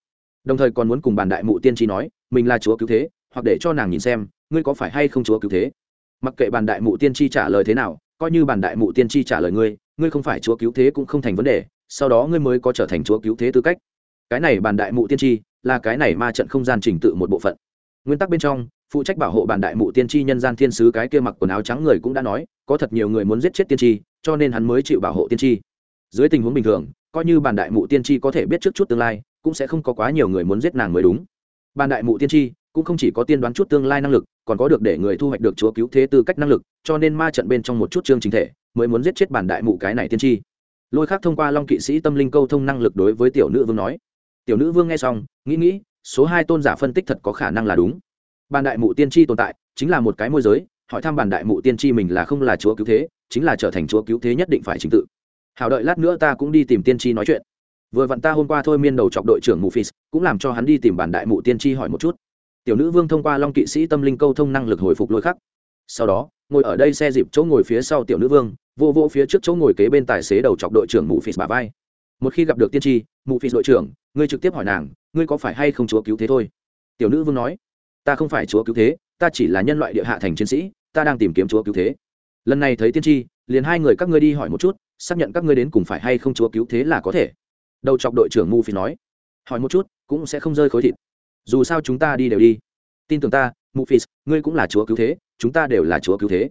Speaker 1: Đồng thời còn muốn cùng bản đại mụ tiên tri nói, mình là chúa cứu thế hoặc để cho nàng nhìn xem, ngươi có phải hay không chúa cứu thế? Mặc kệ bàn đại mụ tiên tri trả lời thế nào, coi như bàn đại mụ tiên tri trả lời ngươi ngươi không phải chúa cứu thế cũng không thành vấn đề, sau đó ngươi mới có trở thành chúa cứu thế tư cách. Cái này bàn đại mụ tiên tri, là cái này ma trận không gian trình tự một bộ phận. Nguyên tắc bên trong, phụ trách bảo hộ bàn đại mụ tiên tri nhân gian thiên sứ cái kia mặc quần áo trắng người cũng đã nói, có thật nhiều người muốn giết chết tiên tri, cho nên hắn mới chịu bảo hộ tiên tri. Dưới tình huống bình thường, coi như bàn đại mụ tiên tri có thể biết trước chút tương lai, cũng sẽ không có quá nhiều người muốn giết nàng mới đúng. Bàn đại mụ tiên tri cũng không chỉ có tiên đoán chút tương lai năng lực, còn có được để người thu hoạch được chúa cứu thế tư cách năng lực, cho nên ma trận bên trong một chút chương trình thể mới muốn giết chết bản đại mụ cái này tiên tri. Lôi khác thông qua long kỵ sĩ tâm linh câu thông năng lực đối với tiểu nữ vương nói. Tiểu nữ vương nghe xong, nghĩ nghĩ, số hai tôn giả phân tích thật có khả năng là đúng. Bản đại mụ tiên tri tồn tại, chính là một cái môi giới, hỏi thăm bản đại mụ tiên tri mình là không là chúa cứu thế, chính là trở thành chúa cứu thế nhất định phải chính tự. Hào đợi lát nữa ta cũng đi tìm tiên tri nói chuyện. Vừa vặn ta hôm qua thôi miên đầu chọc đội trưởng mù phis cũng làm cho hắn đi tìm bản đại mụ tiên tri hỏi một chút tiểu nữ vương thông qua long kỵ sĩ tâm linh câu thông năng lực hồi phục lôi khắc. Sau đó, ngồi ở đây xe dịp chỗ ngồi phía sau tiểu nữ vương, vô vô phía trước chỗ ngồi kế bên tài xế đầu chọc đội trưởng mù phì bà vai. Một khi gặp được tiên tri mù phì đội trưởng, ngươi trực tiếp hỏi nàng, ngươi có phải hay không chúa cứu thế thôi? Tiểu nữ vương nói, ta không phải chúa cứu thế, ta chỉ là nhân loại địa hạ thành chiến sĩ, ta đang tìm kiếm chúa cứu thế. Lần này thấy tiên tri, liền hai người các ngươi đi hỏi một chút, xác nhận các ngươi đến cùng phải hay không chúa cứu thế là có thể. Đầu chọc đội trưởng mù phi nói, hỏi một chút, cũng sẽ không rơi khối thịt dù sao chúng ta đi đều đi. Tin tưởng ta, mufis, ngươi cũng là chúa cứu thế, chúng ta đều là chúa cứu thế.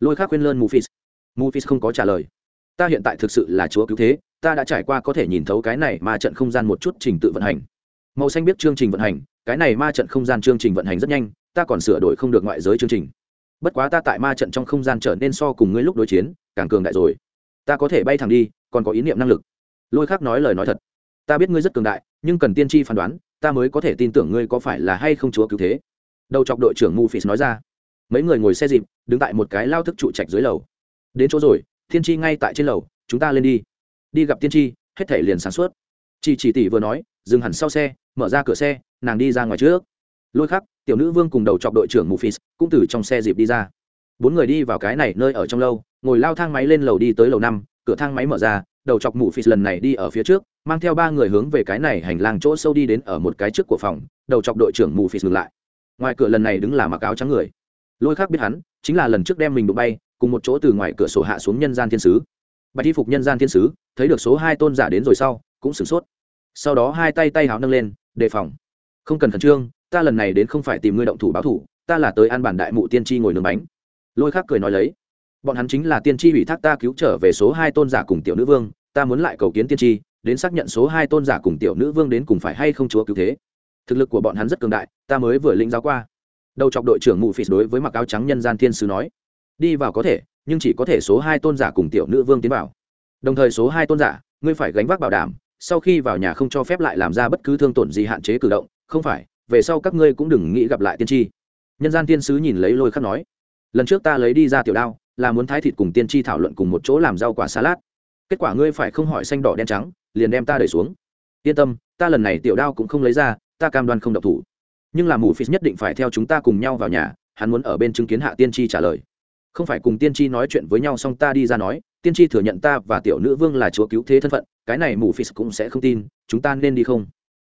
Speaker 1: Lôi khác khuyên lơn mufis. Mufis không có trả lời. Ta hiện tại thực sự là chúa cứu thế, ta đã trải qua có thể nhìn thấu cái này mà trận không gian một chút trình tự vận hành. Màu xanh biết chương trình vận hành, cái này ma trận không gian chương trình vận hành rất nhanh, ta còn sửa đổi không được ngoại giới chương trình. Bất quá ta tại ma trận trong không gian trở nên so cùng ngươi lúc đối chiến, càng cường đại rồi. Ta có thể bay thẳng đi, còn có ý niệm năng lực. Lôi khác nói lời nói thật. Ta biết ngươi rất cường đại, nhưng cần tiên tri phán đoán ta mới có thể tin tưởng ngươi có phải là hay không chúa cứu thế. Đầu chọc đội trưởng mufis nói ra. Mấy người ngồi xe dịp, đứng tại một cái lao thức trụ trạch dưới lầu. Đến chỗ rồi, thiên tri ngay tại trên lầu, chúng ta lên đi. Đi gặp tiên tri hết thể liền sáng suốt. Chị chỉ tỷ vừa nói, dừng hẳn sau xe, mở ra cửa xe, nàng đi ra ngoài trước. Lôi khắc, tiểu nữ vương cùng đầu chọc đội trưởng mufis cũng từ trong xe dịp đi ra. Bốn người đi vào cái này nơi ở trong lâu, ngồi lao thang máy lên lầu đi tới lầu năm, cửa thang máy mở ra, đầu chọc mufis lần này đi ở phía trước mang theo ba người hướng về cái này hành lang chỗ sâu đi đến ở một cái trước của phòng, đầu chọc đội trưởng mù phì dừng lại. Ngoài cửa lần này đứng là mặc áo trắng người. Lôi khác biết hắn, chính là lần trước đem mình đụng bay, cùng một chỗ từ ngoài cửa sổ hạ xuống nhân gian thiên sứ. Bạch y phục nhân gian thiên sứ, thấy được số hai tôn giả đến rồi sau, cũng sửng sốt. Sau đó hai tay tay háo nâng lên, đề phòng. Không cần khẩn trương, ta lần này đến không phải tìm ngươi động thủ báo thủ, ta là tới ăn bản đại mụ tiên tri ngồi nướng bánh. Lôi khác cười nói lấy. Bọn hắn chính là tiên tri ủy thác ta cứu trở về số hai tôn giả cùng tiểu nữ vương, ta muốn lại cầu kiến tiên tri đến xác nhận số hai tôn giả cùng tiểu nữ vương đến cùng phải hay không chúa cứu thế. Thực lực của bọn hắn rất cường đại, ta mới vừa lĩnh giáo qua. Đầu chọc đội trưởng mụ phì đối với mặc áo trắng nhân gian thiên sứ nói, đi vào có thể, nhưng chỉ có thể số hai tôn giả cùng tiểu nữ vương tiến vào. Đồng thời số hai tôn giả, ngươi phải gánh vác bảo đảm, sau khi vào nhà không cho phép lại làm ra bất cứ thương tổn gì hạn chế cử động, không phải, về sau các ngươi cũng đừng nghĩ gặp lại tiên tri. Nhân gian thiên sứ nhìn lấy lôi khắc nói, lần trước ta lấy đi ra tiểu đao, là muốn thái thịt cùng tiên tri thảo luận cùng một chỗ làm rau quả salad. Kết quả ngươi phải không hỏi xanh đỏ đen trắng liền đem ta đẩy xuống. Yên tâm, ta lần này tiểu đao cũng không lấy ra, ta cam đoan không độc thủ. Nhưng là mù phí nhất định phải theo chúng ta cùng nhau vào nhà, hắn muốn ở bên chứng kiến hạ tiên tri trả lời. Không phải cùng tiên tri nói chuyện với nhau xong ta đi ra nói, tiên tri thừa nhận ta và tiểu nữ vương là chúa cứu thế thân phận, cái này mù phí cũng sẽ không tin, chúng ta nên đi không?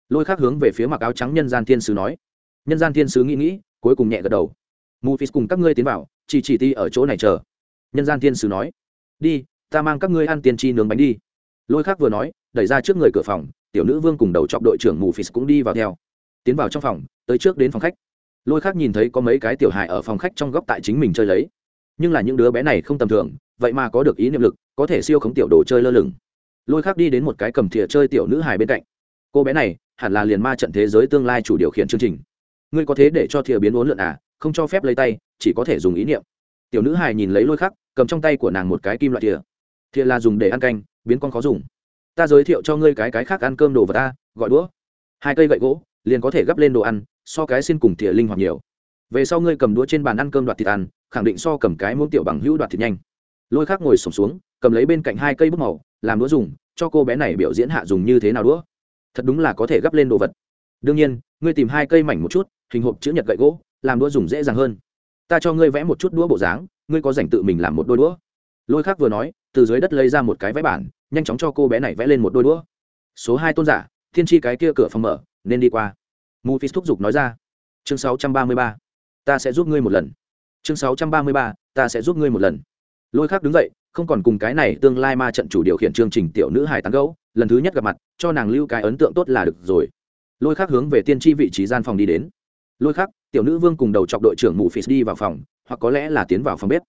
Speaker 1: Lôi khác hướng về phía mặc áo trắng nhân gian thiên sứ nói. Nhân gian thiên sứ nghĩ nghĩ, cuối cùng nhẹ gật đầu. Mù phí cùng các ngươi tiến vào, chỉ chỉ ti ở chỗ này chờ. Nhân gian thiên sứ nói. Đi, ta mang các ngươi ăn tiên tri nướng bánh đi. Lôi khác vừa nói đẩy ra trước người cửa phòng, tiểu nữ vương cùng đầu chọc đội trưởng mù phì cũng đi vào theo. Tiến vào trong phòng, tới trước đến phòng khách. Lôi khác nhìn thấy có mấy cái tiểu hài ở phòng khách trong góc tại chính mình chơi lấy. Nhưng là những đứa bé này không tầm thường, vậy mà có được ý niệm lực, có thể siêu khống tiểu đồ chơi lơ lửng. Lôi khác đi đến một cái cầm thìa chơi tiểu nữ hài bên cạnh. Cô bé này, hẳn là liền ma trận thế giới tương lai chủ điều khiển chương trình. Ngươi có thế để cho thìa biến uốn lượn à không cho phép lấy tay, chỉ có thể dùng ý niệm. Tiểu nữ hài nhìn lấy lôi khắc, cầm trong tay của nàng một cái kim loại thìa. Thìa là dùng để ăn canh, biến con khó dùng ta giới thiệu cho ngươi cái cái khác ăn cơm đồ vật ta, gọi đũa. Hai cây gậy gỗ, liền có thể gắp lên đồ ăn, so cái xin cùng tỉa linh hoạt nhiều. Về sau ngươi cầm đũa trên bàn ăn cơm đoạt thịt ăn, khẳng định so cầm cái muỗng tiểu bằng hữu đoạt thịt nhanh. Lôi khác ngồi sổng xuống, cầm lấy bên cạnh hai cây bút màu, làm đũa dùng, cho cô bé này biểu diễn hạ dùng như thế nào đũa. Thật đúng là có thể gắp lên đồ vật. Đương nhiên, ngươi tìm hai cây mảnh một chút, hình hộp chữ nhật gậy gỗ, làm đũa dùng dễ dàng hơn. Ta cho ngươi vẽ một chút đũa bộ dáng, ngươi có dành tự mình làm một đôi đũa. Lôi khác vừa nói, từ dưới đất lấy ra một cái vẽ bản nhanh chóng cho cô bé này vẽ lên một đôi đũa. Số hai tôn giả, thiên tri cái kia cửa phòng mở, nên đi qua. Mù phi thúc giục nói ra. Chương sáu trăm ba mươi ba, ta sẽ giúp ngươi một lần. Chương sáu trăm ba mươi ba, ta sẽ giúp ngươi một lần. Lôi khác đứng dậy, không còn cùng cái này tương lai ma trận chủ điều khiển chương trình tiểu nữ hải tán gấu lần thứ nhất gặp mặt, cho nàng lưu cái ấn tượng tốt là được rồi. Lôi khác hướng về tiên tri vị trí gian phòng đi đến. Lôi khác tiểu nữ vương cùng đầu chọc đội trưởng mù phì đi vào phòng, hoặc có lẽ là tiến vào phòng bếp.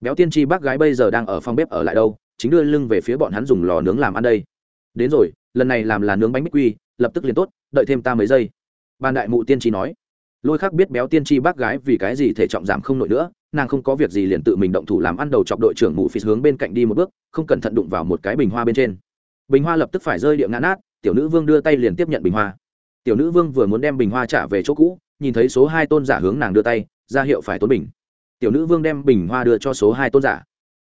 Speaker 1: Béo tiên tri bác gái bây giờ đang ở phòng bếp ở lại đâu? Chính đưa lưng về phía bọn hắn dùng lò nướng làm ăn đây. Đến rồi, lần này làm là nướng bánh bích quy, lập tức liền tốt, đợi thêm ta mấy giây. Ban đại mụ tiên tri nói. Lôi khác biết béo tiên tri bác gái vì cái gì thể trọng giảm không nổi nữa, nàng không có việc gì liền tự mình động thủ làm ăn đầu chọc đội trưởng mụ phì hướng bên cạnh đi một bước, không cẩn thận đụng vào một cái bình hoa bên trên. Bình hoa lập tức phải rơi địa ngã nát, tiểu nữ vương đưa tay liền tiếp nhận bình hoa. Tiểu nữ vương vừa muốn đem bình hoa trả về chỗ cũ, nhìn thấy số hai tôn giả hướng nàng đưa tay, ra hiệu phải tốn bình. Tiểu nữ vương đem bình hoa đưa cho số hai tôn giả.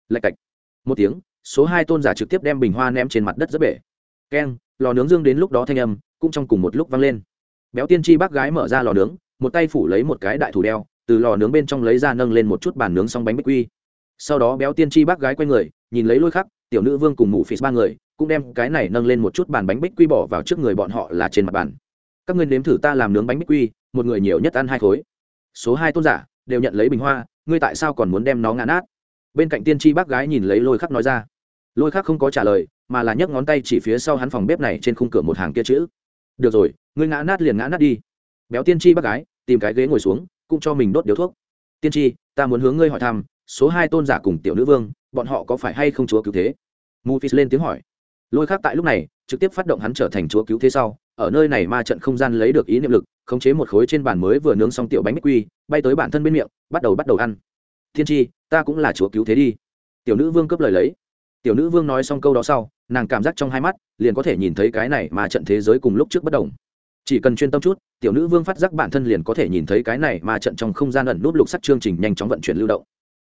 Speaker 1: Lạch cạch. Một tiếng số hai tôn giả trực tiếp đem bình hoa ném trên mặt đất rất bể. Keng, lò nướng dương đến lúc đó thanh âm cũng trong cùng một lúc vang lên. Béo tiên tri bác gái mở ra lò nướng, một tay phủ lấy một cái đại thủ đeo, từ lò nướng bên trong lấy ra nâng lên một chút bàn nướng xong bánh bích quy. Sau đó béo tiên tri bác gái quay người, nhìn lấy lôi khắc, tiểu nữ vương cùng mụ phì ba người, cũng đem cái này nâng lên một chút bàn bánh bích quy bỏ vào trước người bọn họ là trên mặt bàn. Các ngươi nếm thử ta làm nướng bánh bích quy, một người nhiều nhất ăn hai khối. Số hai tôn giả đều nhận lấy bình hoa, ngươi tại sao còn muốn đem nó ngã nát? Bên cạnh tiên tri bác gái nhìn lấy lôi khắc nói ra lôi khác không có trả lời mà là nhấc ngón tay chỉ phía sau hắn phòng bếp này trên khung cửa một hàng kia chữ được rồi ngươi ngã nát liền ngã nát đi béo tiên tri bác gái tìm cái ghế ngồi xuống cũng cho mình đốt điếu thuốc tiên tri ta muốn hướng ngươi hỏi thăm số hai tôn giả cùng tiểu nữ vương bọn họ có phải hay không chúa cứu thế Mu phí lên tiếng hỏi. Lôi khác tại lúc này, trực tiếp phát động hắn trở thành chúa cứu thế sau, ở nơi này ma trận không gian lấy được ý niệm lực, khống chế một khối trên bàn mới vừa nướng xong tiểu bánh bích quy, bay tới bản thân bên miệng, bắt đầu bắt đầu ăn. Thiên tri, ta cũng là chúa cứu thế đi. Tiểu nữ vương cấp lời lấy. Tiểu nữ vương nói xong câu đó sau, nàng cảm giác trong hai mắt, liền có thể nhìn thấy cái này mà trận thế giới cùng lúc trước bất động. Chỉ cần chuyên tâm chút, tiểu nữ vương phát giác bản thân liền có thể nhìn thấy cái này mà trận trong không gian ẩn nút lục sắt chương trình nhanh chóng vận chuyển lưu động.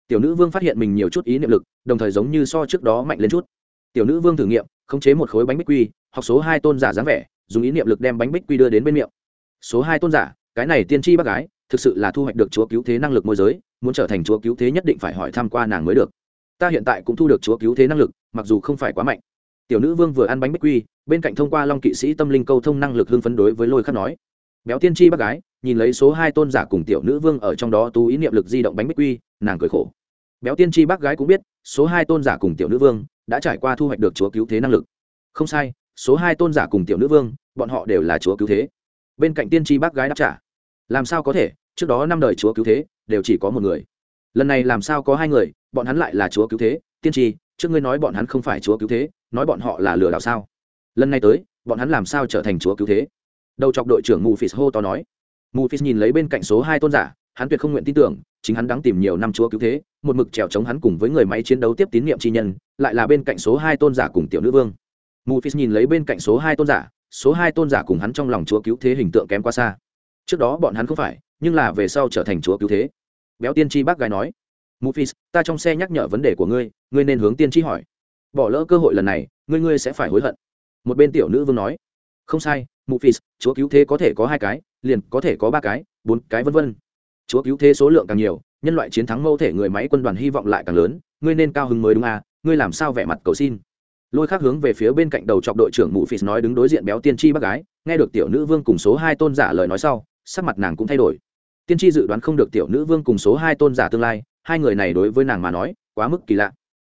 Speaker 1: Tiểu nữ vương phát hiện mình nhiều chút ý niệm lực, đồng thời giống như so trước đó mạnh lên chút tiểu nữ vương thử nghiệm khống chế một khối bánh bích quy hoặc số hai tôn giả dáng vẻ dùng ý niệm lực đem bánh bích quy đưa đến bên miệng số hai tôn giả cái này tiên tri bác gái thực sự là thu hoạch được chúa cứu thế năng lực môi giới muốn trở thành chúa cứu thế nhất định phải hỏi tham q u a nàng mới được ta hiện tại cũng thu được chúa cứu thế năng lực, mặc dù không phải quá mạnh. Tiểu nữ vương vừa ăn bánh bích quy, bên cạnh thông qua long kỵ sĩ tâm linh câu thông năng lực hưng phấn đối với lôi khắc nói, béo tiên tri bác gái, nhìn lấy số hai tôn giả cùng tiểu nữ vương ở trong đó tú ý niệm lực di động bánh bích quy, nàng cười khổ. Béo tiên tri bác gái cũng biết, số hai tôn giả cùng tiểu nữ vương đã trải qua thu hoạch được chúa cứu thế năng lực. Không sai, số hai tôn giả cùng tiểu nữ vương, bọn họ đều là chúa cứu thế. Bên cạnh tiên tri bác gái đáp trả, làm sao có thể? Trước đó năm đời chúa cứu thế, đều chỉ có một người lần này làm sao có hai người, bọn hắn lại là chúa cứu thế, tiên tri, trước ngươi nói bọn hắn không phải chúa cứu thế, nói bọn họ là lừa đảo sao? Lần này tới, bọn hắn làm sao trở thành chúa cứu thế? Đầu chọc đội trưởng mù phis hô to nói. Mù phis nhìn lấy bên cạnh số hai tôn giả, hắn tuyệt không nguyện tin tưởng, chính hắn đang tìm nhiều năm chúa cứu thế, một mực trèo chống hắn cùng với người máy chiến đấu tiếp tín nhiệm chi nhân, lại là bên cạnh số hai tôn giả cùng tiểu nữ vương. Mù phis nhìn lấy bên cạnh số hai tôn giả, số hai tôn giả cùng hắn trong lòng chúa cứu thế hình tượng kém quá xa. Trước đó bọn hắn không phải, nhưng là về sau trở thành chúa cứu thế béo tiên tri bác gái nói mù ta trong xe nhắc nhở vấn đề của ngươi ngươi nên hướng tiên tri hỏi. Bỏ lỡ cơ hội lần này, ngươi ngươi sẽ phải hối hận. Một bên tiểu nữ vương nói, không sai mù chúa cứu thế có thể có hai cái, liền có thể có ba cái, bốn cái vân vân. Chúa cứu thế số lượng càng nhiều, nhân loại chiến thắng mẫu thể người máy quân đoàn hy vọng lại càng lớn, ngươi nên cao hứng mới đúng à ngươi làm sao vẻ mặt cầu xin. Lôi khác hướng về phía bên cạnh đầu chọc đội trưởng mụ phì nói đứng đối diện béo tiên tri bác gái, nghe được tiểu nữ vương cùng số hai tôn giả lời nói sau, sắc mặt nàng cũng thay đổi tiên tri dự đoán không được tiểu nữ vương cùng số hai tôn giả tương lai, hai người này đối với nàng mà nói, quá mức kỳ lạ.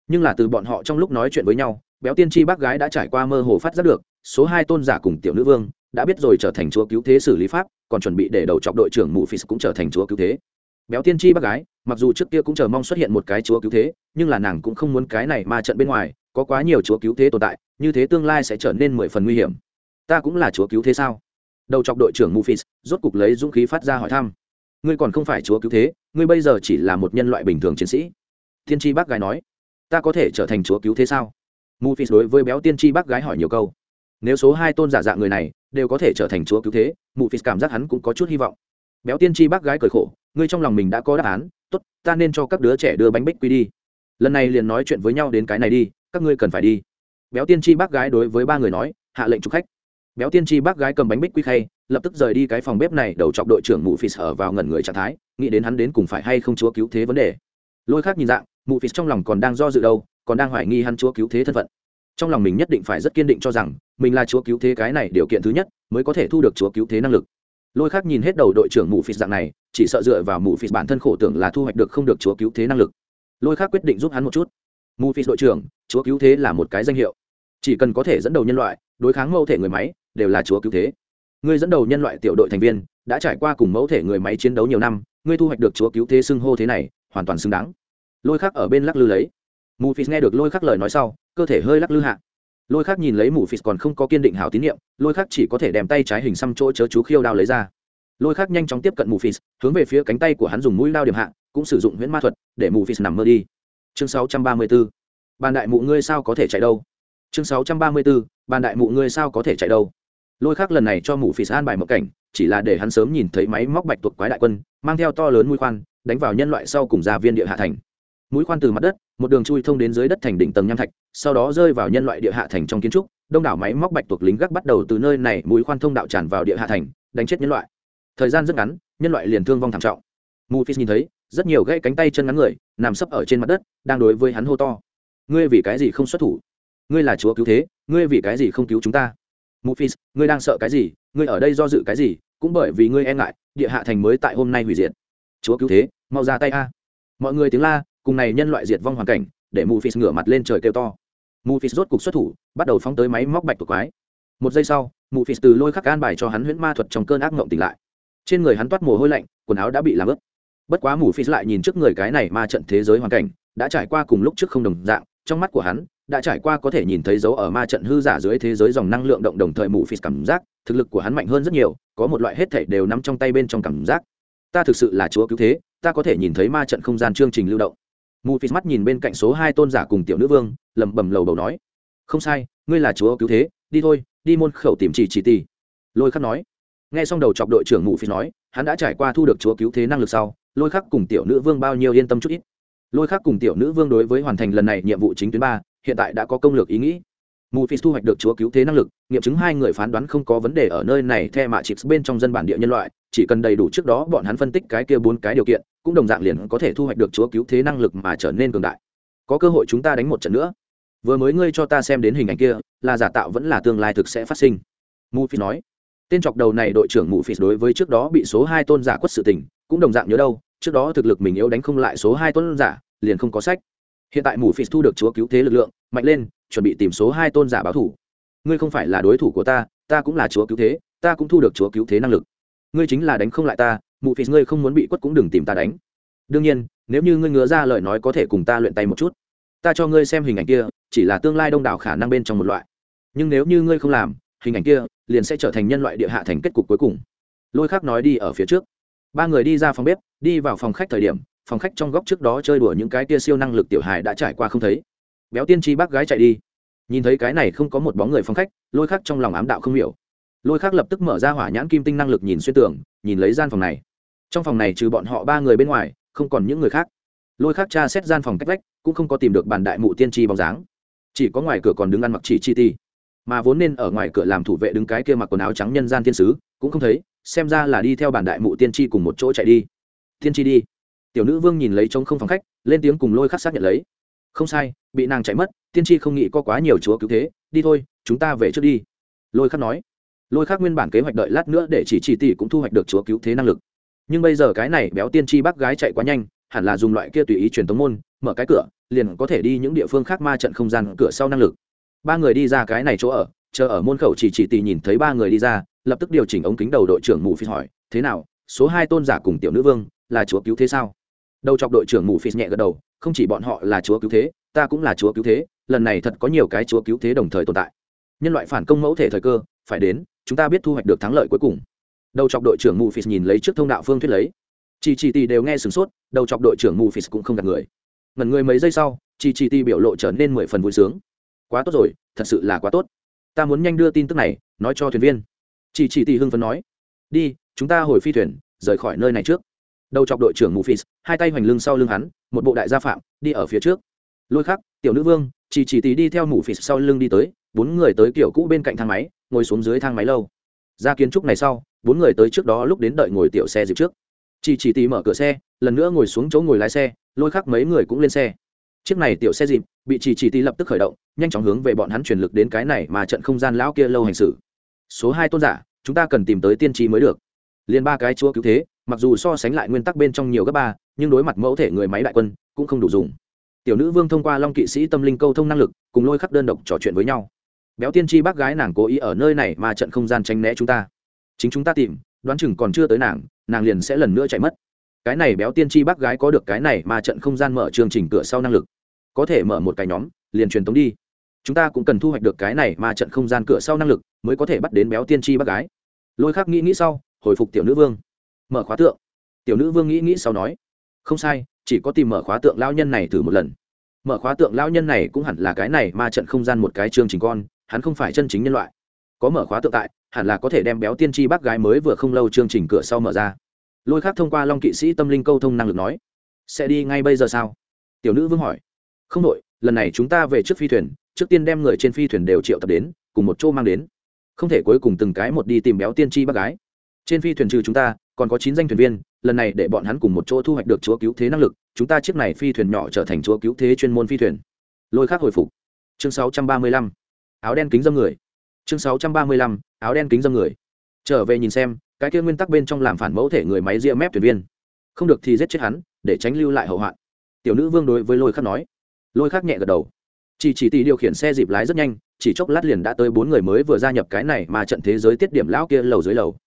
Speaker 1: Nhưng là từ bọn họ trong lúc nói chuyện với nhau, béo tiên tri bác gái đã trải qua mơ hồ phát giác được, số hai tôn giả cùng tiểu nữ vương đã biết rồi trở thành chúa cứu thế xử lý pháp, còn chuẩn bị để đầu chọc đội trưởng mụ phì cũng trở thành chúa cứu thế. Béo tiên tri bác gái, mặc dù trước kia cũng chờ mong xuất hiện một cái chúa cứu thế, nhưng là nàng cũng không muốn cái này mà trận bên ngoài, có quá nhiều chúa cứu thế tồn tại, như thế tương lai sẽ trở nên mười phần nguy hiểm. Ta cũng là chúa cứu thế sao? Đầu chọc đội trưởng mufis rốt cục lấy dũng khí phát ra hỏi thăm ngươi còn không phải chúa cứu thế, ngươi bây giờ chỉ là một nhân loại bình thường chiến sĩ. Tiên tri bác gái nói, ta có thể trở thành chúa cứu thế sao? Mufis đối với béo tiên tri bác gái hỏi nhiều câu. Nếu số hai tôn giả dạng người này đều có thể trở thành chúa cứu thế, mufis cảm giác hắn cũng có chút hy vọng. Béo tiên tri bác gái cười khổ, ngươi trong lòng mình đã có đáp án, tốt, ta nên cho các đứa trẻ đưa bánh bích quy đi. Lần này liền nói chuyện với nhau đến cái này đi, các ngươi cần phải đi. Béo tiên tri bác gái đối với ba người nói, hạ lệnh chụp khách béo tiên tri bác gái cầm bánh bích quy khay, lập tức rời đi cái phòng bếp này, đầu chọc đội trưởng mụ phì sở vào ngẩn người trạng thái, nghĩ đến hắn đến cùng phải hay không chúa cứu thế vấn đề. Lôi khác nhìn dạng, mụ phì trong lòng còn đang do dự đâu, còn đang hoài nghi hắn chúa cứu thế thân phận. Trong lòng mình nhất định phải rất kiên định cho rằng, mình là chúa cứu thế cái này điều kiện thứ nhất, mới có thể thu được chúa cứu thế năng lực. Lôi khác nhìn hết đầu đội trưởng mụ phì dạng này, chỉ sợ dựa vào mụ phì bản thân khổ tưởng là thu hoạch được không được chúa cứu thế năng lực. Lôi khác quyết định giúp hắn một chút. Mụ phì đội trưởng, chúa cứu thế là một cái danh hiệu. Chỉ cần có thể dẫn đầu nhân loại, đối kháng mẫu thể người máy đều là chúa cứu thế. Ngươi dẫn đầu nhân loại tiểu đội thành viên, đã trải qua cùng mẫu thể người máy chiến đấu nhiều năm, ngươi thu hoạch được chúa cứu thế xưng hô thế này, hoàn toàn xứng đáng. Lôi khắc ở bên lắc lư lấy. Mù phí nghe được lôi khắc lời nói sau, cơ thể hơi lắc lư hạ. Lôi khắc nhìn lấy mù phí còn không có kiên định hảo tín nhiệm lôi khắc chỉ có thể đem tay trái hình xăm chỗ chớ chú khiêu đao lấy ra. Lôi khắc nhanh chóng tiếp cận mù phí hướng về phía cánh tay của hắn dùng mũi đao điểm hạ, cũng sử dụng huyễn ma thuật, để mù phí nằm mơ đi. Chương 634. bàn đại mụ ngươi sao có thể chạy đâu? Chương 634. bàn đại mụ ngươi sao có thể chạy đâu? Lôi khác lần này cho mù phì an bài một cảnh, chỉ là để hắn sớm nhìn thấy máy móc bạch tuộc quái đại quân, mang theo to lớn mũi khoan, đánh vào nhân loại sau cùng ra viên địa hạ thành. Mũi khoan từ mặt đất, một đường chui thông đến dưới đất thành đỉnh tầng nham thạch, sau đó rơi vào nhân loại địa hạ thành trong kiến trúc, đông đảo máy móc bạch tuộc lính gác bắt đầu từ nơi này mũi khoan thông đạo tràn vào địa hạ thành, đánh chết nhân loại. Thời gian rất ngắn, nhân loại liền thương vong thảm trọng. Mù phì nhìn thấy, rất nhiều gãy cánh tay chân ngắn người, nằm sấp ở trên mặt đất, đang đối với hắn hô to. Ngươi vì cái gì không xuất thủ? Ngươi là chúa cứu thế, ngươi vì cái gì không cứu chúng ta? Mufis, ngươi đang sợ cái gì? Ngươi ở đây do dự cái gì? Cũng bởi vì ngươi e ngại địa hạ thành mới tại hôm nay hủy diệt. Chúa cứu thế mau ra tay a. Mọi người tiếng la cùng này nhân loại diệt vong hoàn cảnh để Mufis ngửa mặt lên trời kêu to. Mufis rốt cục xuất thủ bắt đầu phóng tới máy móc bạch tuộc quái. Một giây sau Mufis từ lôi khắc an bài cho hắn huyễn ma thuật trong cơn ác ngộng tỉnh lại. Trên người hắn toát mồ hôi lạnh quần áo đã bị làm ướt. Bất quá Mufis lại nhìn trước người cái này ma trận thế giới hoàn cảnh đã trải qua cùng lúc trước không đồng dạng trong mắt của hắn đã trải qua có thể nhìn thấy dấu ở ma trận hư giả dưới thế giới dòng năng lượng động đồng thời mù phis cảm giác, thực lực của hắn mạnh hơn rất nhiều, có một loại hết thể đều nắm trong tay bên trong cảm giác. Ta thực sự là chúa cứu thế, ta có thể nhìn thấy ma trận không gian chương trình lưu động. Mù phis mắt nhìn bên cạnh số hai tôn giả cùng tiểu nữ vương, lẩm bẩm lầu đầu nói, không sai, ngươi là chúa cứu thế, đi thôi, đi môn khẩu tìm chỉ chỉ tỷ. Lôi khắc nói. Nghe xong đầu chọc đội trưởng mù phis nói, hắn đã trải qua thu được chúa cứu thế năng lực sau, lôi khắc cùng tiểu nữ vương bao nhiêu yên tâm chút ít. Lôi khắc cùng tiểu nữ vương đối với hoàn thành lần này nhiệm vụ chính tuyến ba hiện tại đã có công lược ý nghĩ. Mù phi thu hoạch được chúa cứu thế năng lực, nghiệm chứng hai người phán đoán không có vấn đề ở nơi này theo mạ chips bên trong dân bản địa nhân loại, chỉ cần đầy đủ trước đó bọn hắn phân tích cái kia bốn cái điều kiện, cũng đồng dạng liền có thể thu hoạch được chúa cứu thế năng lực mà trở nên cường đại. Có cơ hội chúng ta đánh một trận nữa. Vừa mới ngươi cho ta xem đến hình ảnh kia, là giả tạo vẫn là tương lai thực sẽ phát sinh. Mù phi nói. Tên chọc đầu này đội trưởng mù phi đối với trước đó bị số hai tôn giả quất sự tình, cũng đồng dạng nhớ đâu, trước đó thực lực mình yếu đánh không lại số hai tôn giả, liền không có sách hiện tại mù phịt thu được chúa cứu thế lực lượng, mạnh lên, chuẩn bị tìm số hai tôn giả báo thủ. Ngươi không phải là đối thủ của ta ta cũng là chúa cứu thế, ta cũng thu được chúa cứu thế năng lực. Ngươi chính là đánh không lại ta, mù phịt, ngươi không muốn bị quất cũng đừng tìm ta đánh. Đương nhiên, nếu như ngươi ngứa ra lời nói có thể cùng ta luyện tay một chút. Ta cho ngươi xem hình ảnh kia, chỉ là tương lai đông đảo khả năng bên trong một loại. Nhưng nếu như ngươi không làm, hình ảnh kia liền sẽ trở thành nhân loại địa hạ thành kết cục cuối cùng. Lôi khác nói đi ở phía trước. Ba người đi ra phòng bếp, đi vào phòng khách thời điểm phòng khách trong góc trước đó chơi đùa những cái kia siêu năng lực tiểu hài đã trải qua không thấy. Béo tiên tri bác gái chạy đi. Nhìn thấy cái này không có một bóng người phòng khách, lôi khắc trong lòng ám đạo không hiểu. Lôi khắc lập tức mở ra hỏa nhãn kim tinh năng lực nhìn xuyên tường, nhìn lấy gian phòng này. Trong phòng này trừ bọn họ ba người bên ngoài, không còn những người khác. Lôi khắc tra xét gian phòng cách vách, cũng không có tìm được bản đại mụ tiên tri bóng dáng. Chỉ có ngoài cửa còn đứng ăn mặc chỉ chi ti. Mà vốn nên ở ngoài cửa làm thủ vệ đứng cái kia mặc quần áo trắng nhân gian thiên sứ, cũng không thấy, xem ra là đi theo bản đại mụ tiên tri cùng một chỗ chạy đi. Tiên tri đi tiểu nữ vương nhìn lấy trống không phòng khách, lên tiếng cùng lôi khắc xác nhận lấy. Không sai, bị nàng chạy mất, tiên tri không nghĩ có quá nhiều chúa cứu thế, đi thôi, chúng ta về trước đi. Lôi khắc nói. Lôi khắc nguyên bản kế hoạch đợi lát nữa để chỉ chỉ tỷ cũng thu hoạch được chúa cứu thế năng lực. Nhưng bây giờ cái này béo tiên tri bác gái chạy quá nhanh, hẳn là dùng loại kia tùy ý truyền tống môn, mở cái cửa, liền có thể đi những địa phương khác ma trận không gian cửa sau năng lực. Ba người đi ra cái này chỗ ở, chờ ở môn khẩu chỉ chỉ tỷ nhìn thấy ba người đi ra, lập tức điều chỉnh ống kính đầu đội trưởng mù phi hỏi, thế nào, số hai tôn giả cùng tiểu nữ vương là chúa cứu thế sao? Đầu chọc đội trưởng mù phi nhẹ gật đầu, không chỉ bọn họ là chúa cứu thế, ta cũng là chúa cứu thế, lần này thật có nhiều cái chúa cứu thế đồng thời tồn tại. Nhân loại phản công mẫu thể thời cơ, phải đến, chúng ta biết thu hoạch được thắng lợi cuối cùng. Đầu chọc đội trưởng mù phis nhìn lấy trước thông đạo phương thuyết lấy. Chỉ chỉ tì đều nghe sửng sốt, đầu chọc đội trưởng mù phis cũng không gặp người. Ngần người mấy giây sau chỉ chỉ tì biểu lộ trở nên mười phần vui sướng. Quá tốt rồi, thật sự là quá tốt. Ta muốn nhanh đưa tin tức này, nói cho thuyền viên. Chỉ chỉ tì hưng phấn nói. Đi, chúng ta hồi phi thuyền, rời khỏi nơi này trước đầu chọc đội trưởng mù phis hai tay hoành lưng sau lưng hắn, một bộ đại gia phạm, đi ở phía trước. Lôi khắc, tiểu nữ vương, chỉ chỉ tí đi theo mù phis sau lưng đi tới, bốn người tới kiểu cũ bên cạnh thang máy, ngồi xuống dưới thang máy lâu. Ra kiến trúc này sau, bốn người tới trước đó lúc đến đợi ngồi tiểu xe dịp trước. Chỉ chỉ tí mở cửa xe, lần nữa ngồi xuống chỗ ngồi lái xe, lôi khắc mấy người cũng lên xe. Chiếc này tiểu xe dịp, bị chỉ chỉ tí lập tức khởi động, nhanh chóng hướng về bọn hắn truyền lực đến cái này mà trận không gian lão kia lâu hành xử. Số hai tôn giả, chúng ta cần tìm tới tiên tri mới được. Liền ba cái chúa cứu thế mặc dù so sánh lại nguyên tắc bên trong nhiều gấp ba, nhưng đối mặt mẫu thể người máy đại quân cũng không đủ dùng. Tiểu nữ vương thông qua long kỵ sĩ tâm linh câu thông năng lực, cùng lôi khắc đơn độc trò chuyện với nhau. Béo tiên tri bác gái nàng cố ý ở nơi này mà trận không gian tranh né chúng ta. Chính chúng ta tìm, đoán chừng còn chưa tới nàng nàng liền sẽ lần nữa chạy mất. Cái này béo tiên tri bác gái có được cái này mà trận không gian mở chương trình cửa sau năng lực. Có thể mở một cái nhóm, liền truyền tống đi. Chúng ta cũng cần thu hoạch được cái này mà trận không gian cửa sau năng lực, mới có thể bắt đến béo tiên tri bác gái. Lôi khắc nghĩ nghĩ sau, hồi phục tiểu nữ vương mở khóa tượng. Tiểu nữ vương nghĩ nghĩ sau nói, không sai, chỉ có tìm mở khóa tượng lao nhân này thử một lần. Mở khóa tượng lao nhân này cũng hẳn là cái này ma trận không gian một cái chương trình con, hắn không phải chân chính nhân loại. Có mở khóa tượng tại, hẳn là có thể đem béo tiên tri bác gái mới vừa không lâu chương trình cửa sau mở ra. Lôi khác thông qua long kỵ sĩ tâm linh câu thông năng lực nói, sẽ đi ngay bây giờ sao? Tiểu nữ vương hỏi. Không đội, lần này chúng ta về trước phi thuyền, trước tiên đem người trên phi thuyền đều triệu tập đến, cùng một chỗ mang đến. Không thể cuối cùng từng cái một đi tìm béo tiên tri bác gái. Trên phi thuyền trừ chúng ta còn có chín danh thuyền viên, lần này để bọn hắn cùng một chỗ thu hoạch được chúa cứu thế năng lực, chúng ta chiếc này phi thuyền nhỏ trở thành chúa cứu thế chuyên môn phi thuyền. Lôi khác hồi phục. Chương 635. áo đen kính dâm người. Chương 635. áo đen kính dâm người. Trở về nhìn xem, cái kia nguyên tắc bên trong làm phản mẫu thể người máy ria mép thuyền viên. Không được thì giết chết hắn, để tránh lưu lại hậu hoạn. Tiểu nữ vương đối với lôi khắc nói. Lôi khắc nhẹ gật đầu. Chỉ chỉ tỷ điều khiển xe dịp lái rất nhanh, chỉ chốc lát liền đã tới bốn người mới vừa gia nhập cái này mà trận thế giới tiết điểm lão kia lầu dưới lầu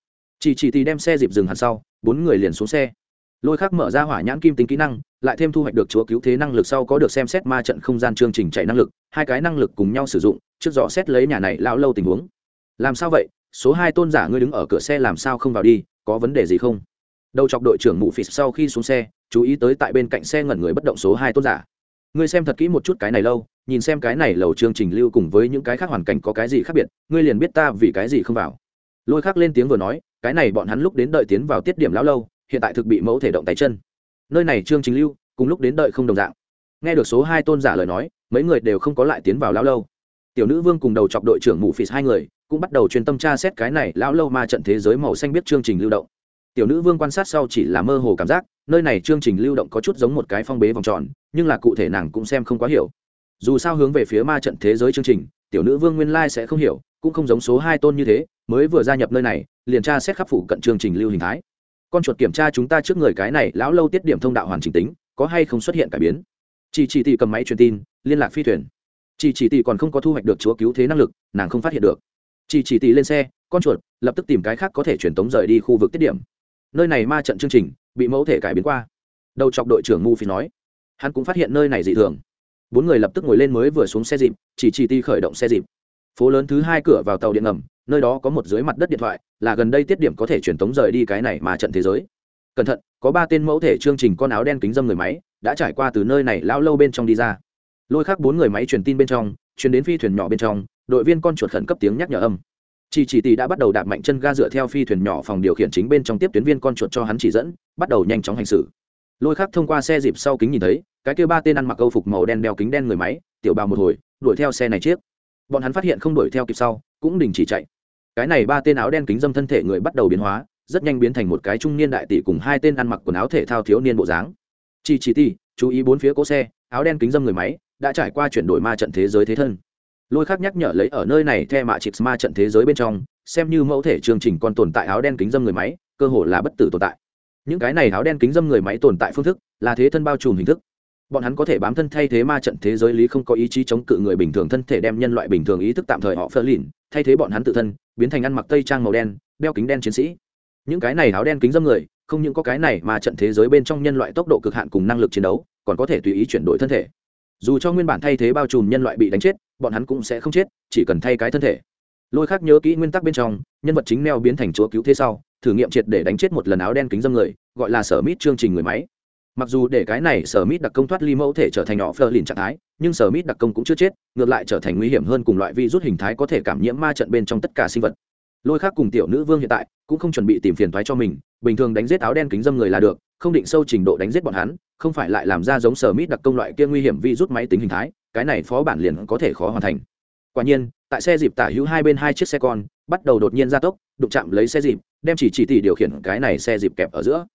Speaker 1: chỉ chỉ thì đem xe dịp dừng hẳn sau, bốn người liền xuống xe. Lôi khắc mở ra hỏa nhãn kim tính kỹ năng, lại thêm thu hoạch được chúa cứu thế năng lực sau có được xem xét ma trận không gian chương trình chạy năng lực, hai cái năng lực cùng nhau sử dụng, trước rõ xét lấy nhà này lão lâu tình huống. Làm sao vậy? Số hai tôn giả ngươi đứng ở cửa xe làm sao không vào đi, có vấn đề gì không? Đầu chọc đội trưởng mụ phì sau khi xuống xe, chú ý tới tại bên cạnh xe ngẩn người bất động số hai tôn giả. Ngươi xem thật kỹ một chút cái này lâu, nhìn xem cái này lầu chương trình lưu cùng với những cái khác hoàn cảnh có cái gì khác biệt, ngươi liền biết ta vì cái gì không vào. Lôi khắc lên tiếng vừa nói cái này bọn hắn lúc đến đợi tiến vào tiết điểm lão lâu, hiện tại thực bị mẫu thể động tay chân. Nơi này trương trình lưu, cùng lúc đến đợi không đồng dạng. Nghe được số hai tôn giả lời nói, mấy người đều không có lại tiến vào lão lâu. Tiểu nữ vương cùng đầu chọc đội trưởng mụ phì hai người, cũng bắt đầu chuyên tâm tra xét cái này lão lâu ma trận thế giới màu xanh biết chương trình lưu động. Tiểu nữ vương quan sát sau chỉ là mơ hồ cảm giác, nơi này chương trình lưu động có chút giống một cái phong bế vòng tròn, nhưng là cụ thể nàng cũng xem không quá hiểu. Dù sao hướng về phía ma trận thế giới chương trình, tiểu nữ vương nguyên lai sẽ không hiểu, cũng không giống số hai tôn như thế, mới vừa gia nhập nơi này liền tra xét khắc phủ cận chương trình lưu hình thái. Con chuột kiểm tra chúng ta trước người cái này lão lâu tiết điểm thông đạo hoàn chỉnh tính, có hay không xuất hiện cải biến? Chỉ chỉ tỷ cầm máy truyền tin, liên lạc phi thuyền. Chỉ chỉ tỷ còn không có thu hoạch được chúa cứu thế năng lực, nàng không phát hiện được. Chỉ chỉ tỷ lên xe, con chuột, lập tức tìm cái khác có thể truyền tống rời đi khu vực tiết điểm. Nơi này ma trận chương trình, bị mẫu thể cải biến qua. Đầu chọc đội trưởng mu phi nói. Hắn cũng phát hiện nơi này dị thường. Bốn người lập tức ngồi lên mới vừa xuống xe dịp, chỉ chỉ ti khởi động xe dịp. Phố lớn thứ hai cửa vào tàu điện ngầm nơi đó có một dưới mặt đất điện thoại, là gần đây tiết điểm có thể truyền tống rời đi cái này mà trận thế giới. Cẩn thận, có ba tên mẫu thể chương trình con áo đen kính dâm người máy, đã trải qua từ nơi này lao lâu bên trong đi ra. Lôi khác bốn người máy truyền tin bên trong, truyền đến phi thuyền nhỏ bên trong, đội viên con chuột khẩn cấp tiếng nhắc nhở âm. Chỉ chỉ tỷ đã bắt đầu đạp mạnh chân ga dựa theo phi thuyền nhỏ phòng điều khiển chính bên trong tiếp tuyến viên con chuột cho hắn chỉ dẫn, bắt đầu nhanh chóng hành xử. Lôi khắc thông qua xe dịp sau kính nhìn thấy, cái kêu ba tên ăn mặc âu phục màu đen đeo kính đen người máy, tiểu bào một hồi, đuổi theo xe này chiếc. Bọn hắn phát hiện không đuổi theo kịp sau cũng đình chỉ chạy. Cái này ba tên áo đen kính dâm thân thể người bắt đầu biến hóa, rất nhanh biến thành một cái trung niên đại tỷ cùng hai tên ăn mặc quần áo thể thao thiếu niên bộ dáng. Chỉ chỉ tỷ chú ý bốn phía cỗ xe, áo đen kính dâm người máy, đã trải qua chuyển đổi ma trận thế giới thế thân. Lôi khác nhắc nhở lấy ở nơi này theo mạ chịt ma trận thế giới bên trong, xem như mẫu thể chương trình còn tồn tại áo đen kính dâm người máy, cơ hồ là bất tử tồn tại. Những cái này áo đen kính dâm người máy tồn tại phương thức là thế thân bao trùm hình thức bọn hắn có thể bám thân thay thế ma trận thế giới lý không có ý chí chống cự người bình thường thân thể đem nhân loại bình thường ý thức tạm thời họ phơ lìn, thay thế bọn hắn tự thân, biến thành ăn mặc tây trang màu đen, đeo kính đen chiến sĩ. Những cái này áo đen kính dâm người, không những có cái này mà trận thế giới bên trong nhân loại tốc độ cực hạn cùng năng lực chiến đấu, còn có thể tùy ý chuyển đổi thân thể. Dù cho nguyên bản thay thế bao trùm nhân loại bị đánh chết, bọn hắn cũng sẽ không chết, chỉ cần thay cái thân thể. Lôi khác nhớ kỹ nguyên tắc bên trong, nhân vật chính neo biến thành chúa cứu thế sau, thử nghiệm triệt để đánh chết một lần áo đen kính dâm người, gọi là sở mít chương trình người máy mặc dù để cái này sở mít đặc công thoát ly mẫu thể trở thành nhỏ phơ lìn trạng thái, nhưng sở mít đặc công cũng chưa chết, ngược lại trở thành nguy hiểm hơn cùng loại vi rút hình thái có thể cảm nhiễm ma trận bên trong tất cả sinh vật. Lôi khác cùng tiểu nữ vương hiện tại cũng không chuẩn bị tìm phiền thoái cho mình, bình thường đánh giết áo đen kính dâm người là được, không định sâu trình độ đánh giết bọn hắn, không phải lại làm ra giống sở mít đặc công loại kia nguy hiểm vi rút máy tính hình thái, cái này phó bản liền có thể khó hoàn thành. Quả nhiên, tại xe dịp tả hữu hai bên hai chiếc xe con, bắt đầu đột nhiên ra tốc, đụng chạm lấy xe dịp, đem chỉ chỉ tỷ điều khiển cái này xe dịp kẹp ở giữa.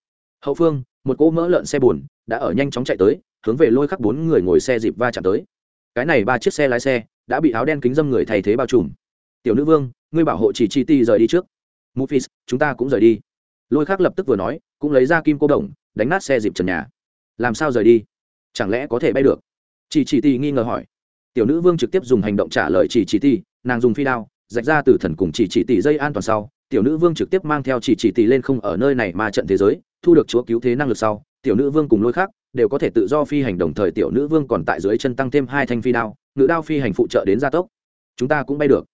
Speaker 1: Hậu phương một cỗ mỡ lợn xe bồn đã ở nhanh chóng chạy tới, hướng về lôi khắc bốn người ngồi xe dịp va chạm tới. Cái này ba chiếc xe lái xe đã bị áo đen kính dâm người thay thế bao trùm. Tiểu nữ vương, ngươi bảo hộ chỉ chi ti rời đi trước. Mufis, chúng ta cũng rời đi. Lôi khắc lập tức vừa nói, cũng lấy ra kim cô đồng, đánh nát xe dịp trần nhà. Làm sao rời đi? Chẳng lẽ có thể bay được? Chỉ chỉ ti nghi ngờ hỏi. Tiểu nữ vương trực tiếp dùng hành động trả lời chỉ chỉ ti, nàng dùng phi đao, rạch ra từ thần cùng chỉ chỉ tỷ dây an toàn sau. Tiểu nữ vương trực tiếp mang theo chỉ chỉ tỷ lên không ở nơi này mà trận thế giới thu được chúa cứu thế năng lực sau, tiểu nữ vương cùng lôi khác đều có thể tự do phi hành, đồng thời tiểu nữ vương còn tại dưới chân tăng thêm hai thanh phi đao nữ đao phi hành phụ trợ đến gia tốc. Chúng ta cũng bay được.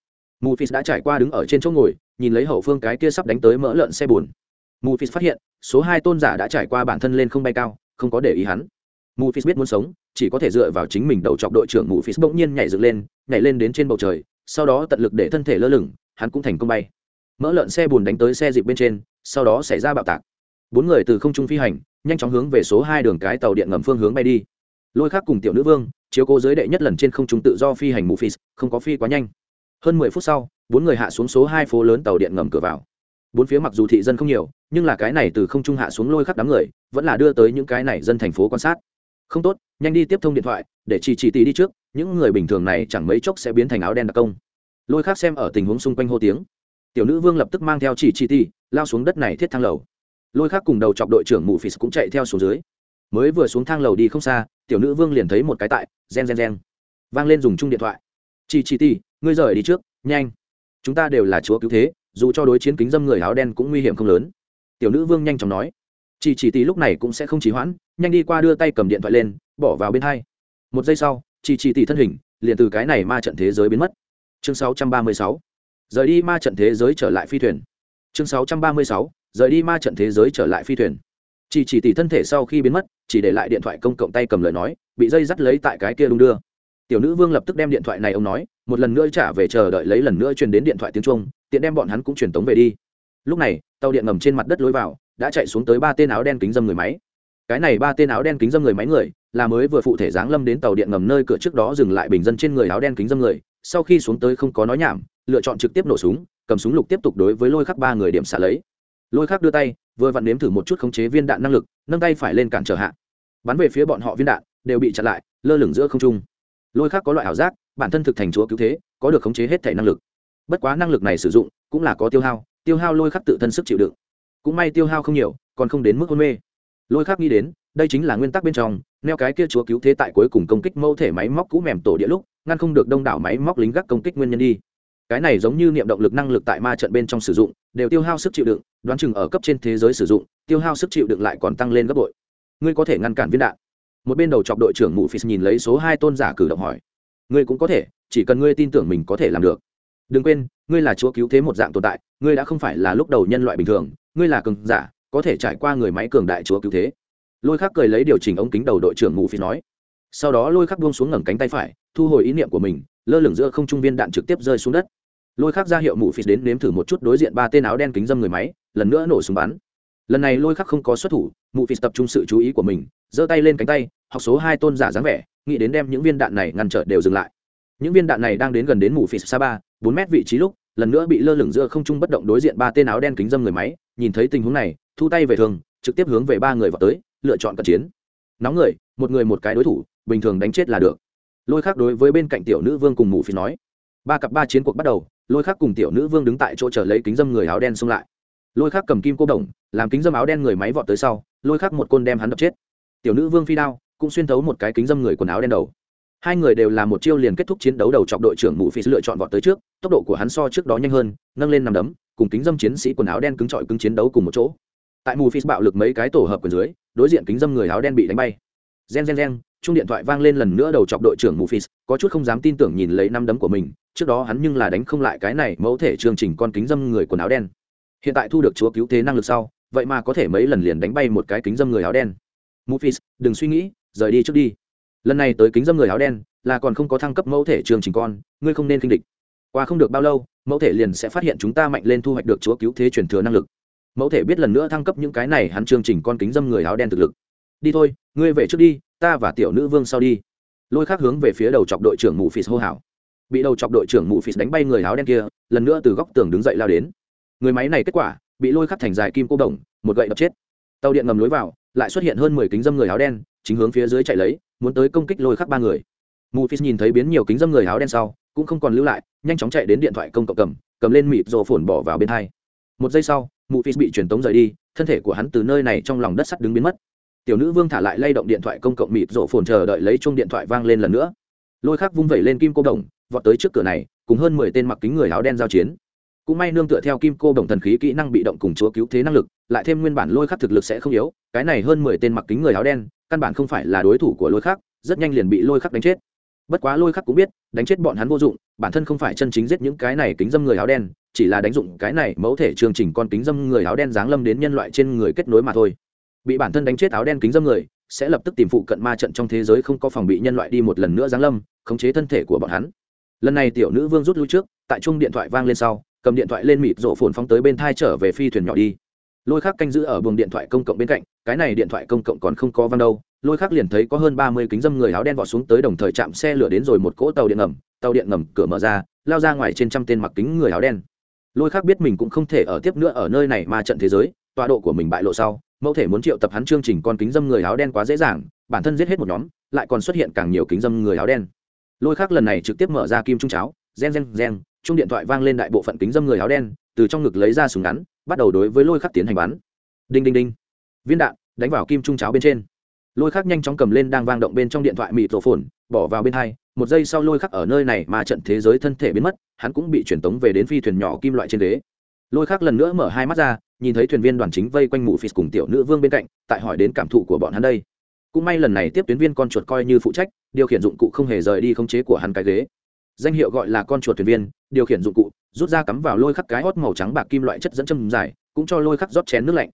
Speaker 1: Mù phis đã trải qua đứng ở trên chỗ ngồi, nhìn lấy hậu phương cái kia sắp đánh tới mỡ lợn xe bùn mù phis phát hiện, số hai tôn giả đã trải qua bản thân lên không bay cao, không có để ý hắn. Mù phis biết muốn sống, chỉ có thể dựa vào chính mình đầu chọc đội trưởng mù phis bỗng nhiên nhảy dựng lên, nhảy lên đến trên bầu trời, sau đó tận lực để thân thể lơ lửng, hắn cũng thành công bay. Mỡ lợn xe bùn đánh tới xe dịp bên trên, sau đó xảy ra bạo tạc bốn người từ không trung phi hành, nhanh chóng hướng về số hai đường cái tàu điện ngầm phương hướng bay đi. Lôi khác cùng tiểu nữ vương, chiếu cố giới đệ nhất lần trên không trung tự do phi hành mù phi không có phi quá nhanh. Hơn mười phút sau, bốn người hạ xuống số hai phố lớn tàu điện ngầm cửa vào. Bốn phía mặc dù thị dân không nhiều, nhưng là cái này từ không trung hạ xuống lôi khắp đám người, vẫn là đưa tới những cái này dân thành phố quan sát. Không tốt, nhanh đi tiếp thông điện thoại, để chỉ chỉ tì đi trước, những người bình thường này chẳng mấy chốc sẽ biến thành áo đen đặc công. Lôi khác xem ở tình huống xung quanh hô tiếng. Tiểu nữ vương lập tức mang theo chỉ chỉ tì, lao xuống đất này thiết thang lầu lôi khác cùng đầu chọc đội trưởng mù phì cũng chạy theo xuống dưới. Mới vừa xuống thang lầu đi không xa, tiểu nữ vương liền thấy một cái tại, gen gen gen, vang lên dùng chung điện thoại. Chị chị ti, ngươi rời đi trước, nhanh. Chúng ta đều là chúa cứu thế, dù cho đối chiến kính dâm người áo đen cũng nguy hiểm không lớn. Tiểu nữ vương nhanh chóng nói. Chị chỉ tỷ lúc này cũng sẽ không trì hoãn, nhanh đi qua đưa tay cầm điện thoại lên, bỏ vào bên hai. Một giây sau chị chỉ tỷ thân hình liền từ cái này ma trận thế giới biến mất. Chương 636. rời đi ma trận thế giới trở lại phi thuyền. Chương 636 rời đi ma trận thế giới trở lại phi thuyền. Chỉ chỉ tỷ thân thể sau khi biến mất, chỉ để lại điện thoại công cộng tay cầm lời nói, bị dây dắt lấy tại cái kia đung đưa. Tiểu nữ vương lập tức đem điện thoại này ông nói, một lần nữa trả về chờ đợi lấy lần nữa truyền đến điện thoại tiếng trung, tiện đem bọn hắn cũng truyền tống về đi. Lúc này, tàu điện ngầm trên mặt đất lối vào, đã chạy xuống tới ba tên áo đen kính dâm người máy. Cái này ba tên áo đen kính dâm người máy người, là mới vừa phụ thể giáng lâm đến tàu điện ngầm nơi cửa trước đó dừng lại bình dân trên người áo đen kính dâm người, sau khi xuống tới không có nói nhảm, lựa chọn trực tiếp nổ súng, cầm súng lục tiếp tục đối với lôi khắc ba người điểm xả lấy lôi khắc đưa tay, vừa vặn nếm thử một chút khống chế viên đạn năng lực, nâng tay phải lên cản trở hạ. Bắn về phía bọn họ viên đạn, đều bị chặn lại, lơ lửng giữa không trung. Lôi khắc có loại ảo giác, bản thân thực thành chúa cứu thế, có được khống chế hết thể năng lực. Bất quá năng lực này sử dụng, cũng là có tiêu hao tiêu hao lôi khắc tự thân sức chịu đựng. Cũng may tiêu hao không nhiều, còn không đến mức hôn mê. Lôi khắc nghĩ đến, đây chính là nguyên tắc bên trong, neo cái kia chúa cứu thế tại cuối cùng công kích mẫu thể máy móc cũ mềm tổ địa lúc, ngăn không được đông đảo máy móc lính gác công kích nguyên nhân đi. Cái này giống như niệm động lực năng lực tại ma trận bên trong sử dụng đều tiêu hao sức chịu đựng, đoán chừng ở cấp trên thế giới sử dụng, tiêu hao sức chịu đựng lại còn tăng lên gấp bội. Ngươi có thể ngăn cản viên đạn. Một bên đầu chọc đội trưởng mụ phis nhìn lấy số hai tôn giả cử động hỏi. Ngươi cũng có thể, chỉ cần ngươi tin tưởng mình có thể làm được. Đừng quên, ngươi là chúa cứu thế một dạng tồn tại, ngươi đã không phải là lúc đầu nhân loại bình thường, ngươi là cường giả, có thể trải qua người máy cường đại chúa cứu thế. Lôi khắc cười lấy điều chỉnh ống kính đầu đội trưởng mù phi nói. Sau đó lôi khắc buông xuống ngẩng cánh tay phải, thu hồi ý niệm của mình, lơ lửng giữa không trung viên đạn trực tiếp rơi xuống đất lôi khắc ra hiệu mụ phịt đến nếm thử một chút đối diện ba tên áo đen kính dâm người máy, lần nữa nổ súng bắn. Lần này lôi khắc không có xuất thủ mụ phịt tập trung sự chú ý của mình, giơ tay lên cánh tay, học số hai tôn giả dáng vẻ, nghĩ đến đem những viên đạn này ngăn trở đều dừng lại. Những viên đạn này đang đến gần đến mụ phịt xa ba, bốn mét vị trí lúc, lần nữa bị lơ lửng giữa không trung bất động đối diện ba tên áo đen kính dâm người máy, nhìn thấy tình huống này, thu tay về thường, trực tiếp hướng về ba người vào tới, lựa chọn cận chiến. Nóng người, một người một cái đối thủ, bình thường đánh chết là được. Lôi khác đối với bên cạnh tiểu nữ vương cùng mụ phịt nói, ba cặp ba chiến cuộc bắt đầu lôi khác cùng tiểu nữ vương đứng tại chỗ chờ lấy kính dâm người áo đen xông lại. Lôi khác cầm kim cô đồng, làm kính dâm áo đen người máy vọt tới sau, lôi khác một côn đem hắn đập chết. Tiểu nữ vương phi đao, cũng xuyên thấu một cái kính dâm người quần áo đen đầu. Hai người đều là một chiêu liền kết thúc chiến đấu đầu chọc đội trưởng mụ phi lựa chọn vọt tới trước, tốc độ của hắn so trước đó nhanh hơn, nâng lên nằm đấm, cùng kính dâm chiến sĩ quần áo đen cứng trọi cứng chiến đấu cùng một chỗ. Tại mù phi bạo lực mấy cái tổ hợp quần dưới, đối diện kính dâm người áo đen bị đánh bay. Gen gen gen, chung điện thoại vang lên lần nữa đầu chọc đội trưởng mù phi có chút không dám tin tưởng nhìn lấy năm đấm của mình trước đó hắn nhưng là đánh không lại cái này mẫu thể chương trình con kính dâm người quần áo đen. Hiện tại thu được chúa cứu thế năng lực sau, vậy mà có thể mấy lần liền đánh bay một cái kính dâm người áo đen. Mufis, đừng suy nghĩ, rời đi trước đi. Lần này tới kính dâm người áo đen, là còn không có thăng cấp mẫu thể chương trình con, ngươi không nên kinh địch. Qua không được bao lâu, mẫu thể liền sẽ phát hiện chúng ta mạnh lên thu hoạch được chúa cứu thế truyền thừa năng lực. Mẫu thể biết lần nữa thăng cấp những cái này hắn chương trình con kính dâm người áo đen thực lực. Đi thôi, ngươi về trước đi, ta và tiểu nữ vương sau đi. Lôi khác hướng về phía đầu chọc đội trưởng mù phì hô hào bị đầu chọc đội trưởng mụ phì đánh bay người áo đen kia, lần nữa từ góc tường đứng dậy lao đến. Người máy này kết quả, bị lôi khắc thành dài kim cô đồng, một gậy đập chết. Tàu điện ngầm lối vào, lại xuất hiện hơn mười kính dâm người áo đen, chính hướng phía dưới chạy lấy, muốn tới công kích lôi khắc ba người. Mù phí nhìn thấy biến nhiều kính dâm người áo đen sau, cũng không còn lưu lại, nhanh chóng chạy đến điện thoại công cộng cầm cầm lên mịt rồ phồn bỏ vào bên hai. Một giây sau mù phí bị truyền tống rời đi, thân thể của hắn từ nơi này trong lòng đất sắt đứng biến mất. Tiểu nữ vương thả lại lay động điện thoại công cộng mịt rộ phồn chờ đợi lấy chung điện thoại vang lên lần nữa lôi khắc vung vẩy lên kim cô đồng, vọt tới trước cửa này, cùng hơn mười tên mặc kính người áo đen giao chiến. Cũng may nương tựa theo kim cô đồng thần khí kỹ năng bị động cùng chúa cứu thế năng lực, lại thêm nguyên bản lôi khắc thực lực sẽ không yếu, cái này hơn mười tên mặc kính người áo đen, căn bản không phải là đối thủ của lôi khắc, rất nhanh liền bị lôi khắc đánh chết. Bất quá lôi khắc cũng biết, đánh chết bọn hắn vô dụng, bản thân không phải chân chính giết những cái này kính dâm người áo đen, chỉ là đánh dụng cái này mẫu thể chương trình con kính dâm người áo đen giáng lâm đến nhân loại trên người kết nối mà thôi. Bị bản thân đánh chết áo đen kính dâm người sẽ lập tức tìm phụ cận ma trận trong thế giới không có phòng bị nhân loại đi một lần nữa giáng lâm, khống chế thân thể của bọn hắn. Lần này tiểu nữ vương rút lui trước, tại chung điện thoại vang lên sau, cầm điện thoại lên mịt rộ phồn phóng tới bên thai trở về phi thuyền nhỏ đi. Lôi khác canh giữ ở buồng điện thoại công cộng bên cạnh, cái này điện thoại công cộng còn không có văn đâu, lôi khác liền thấy có hơn ba mươi kính dâm người áo đen vọt xuống tới đồng thời chạm xe lửa đến rồi một cỗ tàu điện ngầm, tàu điện ngầm cửa mở ra, lao ra ngoài trên trăm tên mặc kính người áo đen. Lôi khác biết mình cũng không thể ở tiếp nữa ở nơi này mà trận thế giới, tọa độ của mình bại lộ sau mẫu thể muốn triệu tập hắn chương trình con kính dâm người áo đen quá dễ dàng, bản thân giết hết một nhóm, lại còn xuất hiện càng nhiều kính dâm người áo đen. Lôi khác lần này trực tiếp mở ra kim trung cháo, gen gen gen, chung điện thoại vang lên đại bộ phận kính dâm người áo đen, từ trong ngực lấy ra súng ngắn, bắt đầu đối với lôi khắc tiến hành bắn. Đinh đinh đinh. Viên đạn đánh vào kim trung cháo bên trên. Lôi khắc nhanh chóng cầm lên đang vang động bên trong điện thoại mịt rổ phồn, bỏ vào bên hai, một giây sau lôi khắc ở nơi này mà trận thế giới thân thể biến mất, hắn cũng bị truyền tống về đến phi thuyền nhỏ kim loại trên đế. lôi khắc lần nữa mở hai mắt ra nhìn thấy thuyền viên đoàn chính vây quanh mụ phì cùng tiểu nữ vương bên cạnh, tại hỏi đến cảm thụ của bọn hắn đây. Cũng may lần này tiếp tuyến viên con chuột coi như phụ trách, điều khiển dụng cụ không hề rời đi khống chế của hắn cái ghế. Danh hiệu gọi là con chuột thuyền viên, điều khiển dụng cụ, rút ra cắm vào lôi khắc cái hót màu trắng bạc kim loại chất dẫn châm dài, cũng cho lôi khắc rót chén nước lạnh.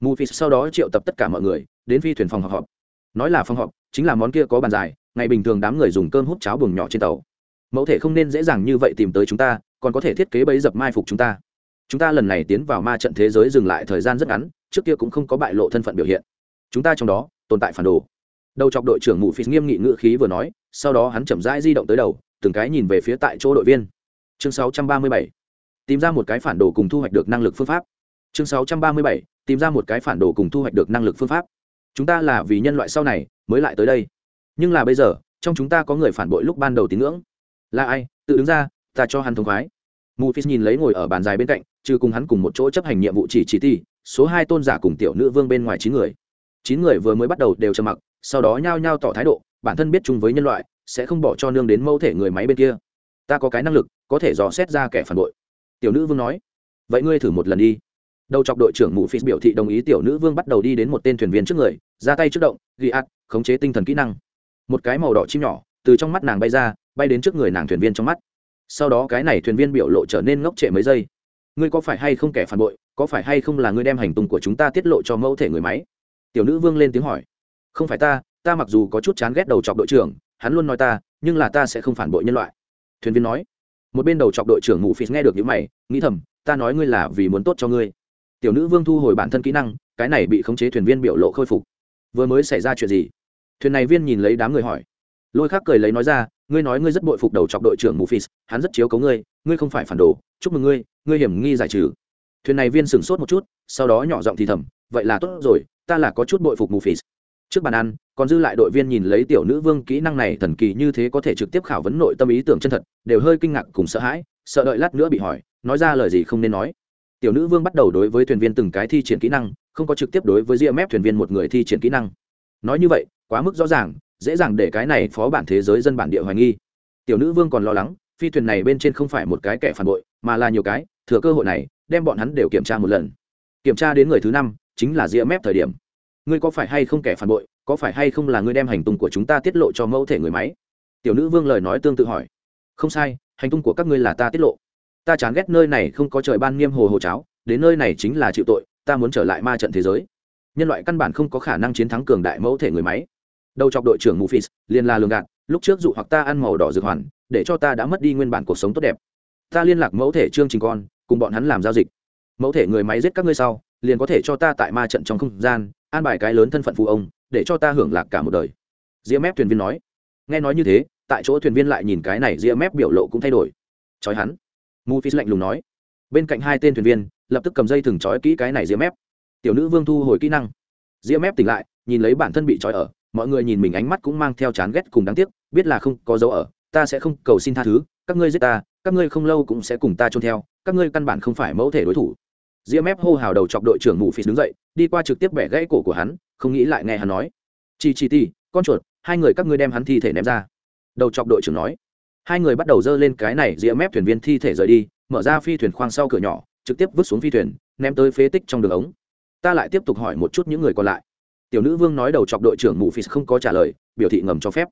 Speaker 1: Mù phi sau đó triệu tập tất cả mọi người, đến phi thuyền phòng họp họp. Nói là phòng họp, chính là món kia có bàn dài, ngày bình thường đám người dùng cơm hút cháo buồng nhỏ trên tàu. Mẫu thể không nên dễ dàng như vậy tìm tới chúng ta, còn có thể thiết kế bẫy dập mai phục chúng ta chúng ta lần này tiến vào ma trận thế giới dừng lại thời gian rất ngắn, trước kia cũng không có bại lộ thân phận biểu hiện. Chúng ta trong đó, tồn tại phản đồ. Đầu chọc đội trưởng mụ phi nghiêm nghị ngữ khí vừa nói, sau đó hắn chậm rãi di động tới đầu, từng cái nhìn về phía tại chỗ đội viên. Chương 637. tìm ra một cái phản đồ cùng thu hoạch được năng lực phương pháp. Chương 637. tìm ra một cái phản đồ cùng thu hoạch được năng lực phương pháp. Chúng ta là vì nhân loại sau này, mới lại tới đây. Nhưng là bây giờ, trong chúng ta có người phản bội lúc ban đầu tín ngưỡng. Là ai? Tự đứng ra, ta cho hắn thông khoái. Mù phi nhìn lấy ngồi ở bàn dài bên cạnh trừ cùng hắn cùng một chỗ chấp hành nhiệm vụ chỉ chỉ ti số hai tôn giả cùng tiểu nữ vương bên ngoài chín người. Chín người vừa mới bắt đầu đều trầm mặc, sau đó nhao nhao tỏ thái độ, bản thân biết chung với nhân loại, sẽ không bỏ cho nương đến mẫu thể người máy bên kia. Ta có cái năng lực, có thể dò xét ra kẻ phản bội. Tiểu nữ vương nói, vậy ngươi thử một lần đi. Đầu chọc đội trưởng mù phi biểu thị đồng ý tiểu nữ vương bắt đầu đi đến một tên thuyền viên trước người, ra tay trước động, ghi ạt khống chế tinh thần kỹ năng. Một cái màu đỏ chim nhỏ, từ trong mắt nàng bay ra, bay đến trước người nàng thuyền viên trong mắt. Sau đó cái này thuyền viên biểu lộ trở nên ngốc trệ mấy giây ngươi có phải hay không kẻ phản bội, có phải hay không là ngươi đem hành tung của chúng ta tiết lộ cho mẫu thể người máy? Tiểu nữ vương lên tiếng hỏi. Không phải ta ta mặc dù có chút chán ghét đầu chọc đội trưởng, hắn luôn nói ta, nhưng là ta sẽ không phản bội nhân loại. Thuyền viên nói. Một bên đầu chọc đội trưởng mù phì nghe được những mày, nghĩ thầm, ta nói ngươi là vì muốn tốt cho ngươi. Tiểu nữ vương thu hồi bản thân kỹ năng, cái này bị khống chế thuyền viên biểu lộ khôi phục. Vừa mới xảy ra chuyện gì? Thuyền này viên nhìn lấy đám người hỏi. Lôi khác cười lấy nói ra, ngươi nói ngươi rất bội phục đầu chọc đội trưởng mù phì hắn rất chiếu cấu ngươi ngươi không phải phản đồ chúc mừng ngươi ngươi hiểm nghi giải trừ. Thuyền này viên sửng sốt một chút, sau đó nhỏ giọng thì thầm, vậy là tốt rồi, ta là có chút bội phục mù phì trước bàn ăn, còn dư lại đội viên nhìn lấy tiểu nữ vương kỹ năng này thần kỳ như thế có thể trực tiếp khảo vấn nội tâm ý tưởng chân thật, đều hơi kinh ngạc cùng sợ hãi, sợ đợi lát nữa bị hỏi, nói ra lời gì không nên nói. Tiểu nữ vương bắt đầu đối với thuyền viên từng cái thi triển kỹ năng, không có trực tiếp đối với ria mép thuyền viên một người thi triển kỹ năng. Nói như vậy, quá mức rõ ràng, dễ dàng để cái này phó bản thế giới dân bản địa hoài nghi. Tiểu nữ vương còn lo lắng phi thuyền này bên trên không phải một cái kẻ phản bội, mà là nhiều cái, thừa cơ hội này, đem bọn hắn đều kiểm tra một lần. Kiểm tra đến người thứ năm, chính là ria mép thời điểm. Ngươi có phải hay không kẻ phản bội, có phải hay không là ngươi đem hành tung của chúng ta tiết lộ cho mẫu thể người máy? Tiểu nữ vương lời nói tương tự hỏi. Không sai, hành tung của các ngươi là ta tiết lộ. Ta chán ghét nơi này không có trời ban nghiêm hồ hồ cháo, đến nơi này chính là chịu tội, ta muốn trở lại ma trận thế giới. Nhân loại căn bản không có khả năng chiến thắng cường đại mẫu thể người máy. Đầu chọc đội trưởng mufis, liền là lường gạt, lúc trước dụ hoặc ta ăn màu đỏ dược hoàn để cho ta đã mất đi nguyên bản cuộc sống tốt đẹp. Ta liên lạc mẫu thể trương trình con, cùng bọn hắn làm giao dịch. Mẫu thể người máy giết các ngươi sau, liền có thể cho ta tại ma trận trong không gian, an bài cái lớn thân phận phụ ông, để cho ta hưởng lạc cả một đời. Ria mép thuyền viên nói. Nghe nói như thế, tại chỗ thuyền viên lại nhìn cái này ria mép biểu lộ cũng thay đổi. Trói hắn. Mu phi lạnh lùng nói. Bên cạnh hai tên thuyền viên, lập tức cầm dây thừng trói kỹ cái này ria mép. Tiểu nữ vương thu hồi kỹ năng. Ria mép tỉnh lại, nhìn lấy bản thân bị trói ở, mọi người nhìn mình ánh mắt cũng mang theo chán ghét cùng đáng tiếc, biết là không có dấu ở ta sẽ không cầu xin tha thứ, các ngươi giết ta, các ngươi không lâu cũng sẽ cùng ta trôn theo, các ngươi căn bản không phải mẫu thể đối thủ. Ria mép hô hào đầu chọc đội trưởng mù phì đứng dậy, đi qua trực tiếp bẻ gãy cổ của hắn, không nghĩ lại nghe hắn nói. Chi chi ti, con chuột, hai người các ngươi đem hắn thi thể ném ra. Đầu chọc đội trưởng nói. Hai người bắt đầu dơ lên cái này ria mép thuyền viên thi thể rời đi, mở ra phi thuyền khoang sau cửa nhỏ, trực tiếp vứt xuống phi thuyền, ném tới phế tích trong đường ống. Ta lại tiếp tục hỏi một chút những người còn lại. Tiểu nữ vương nói đầu chọc đội trưởng mù phì không có trả lời, biểu thị ngầm cho phép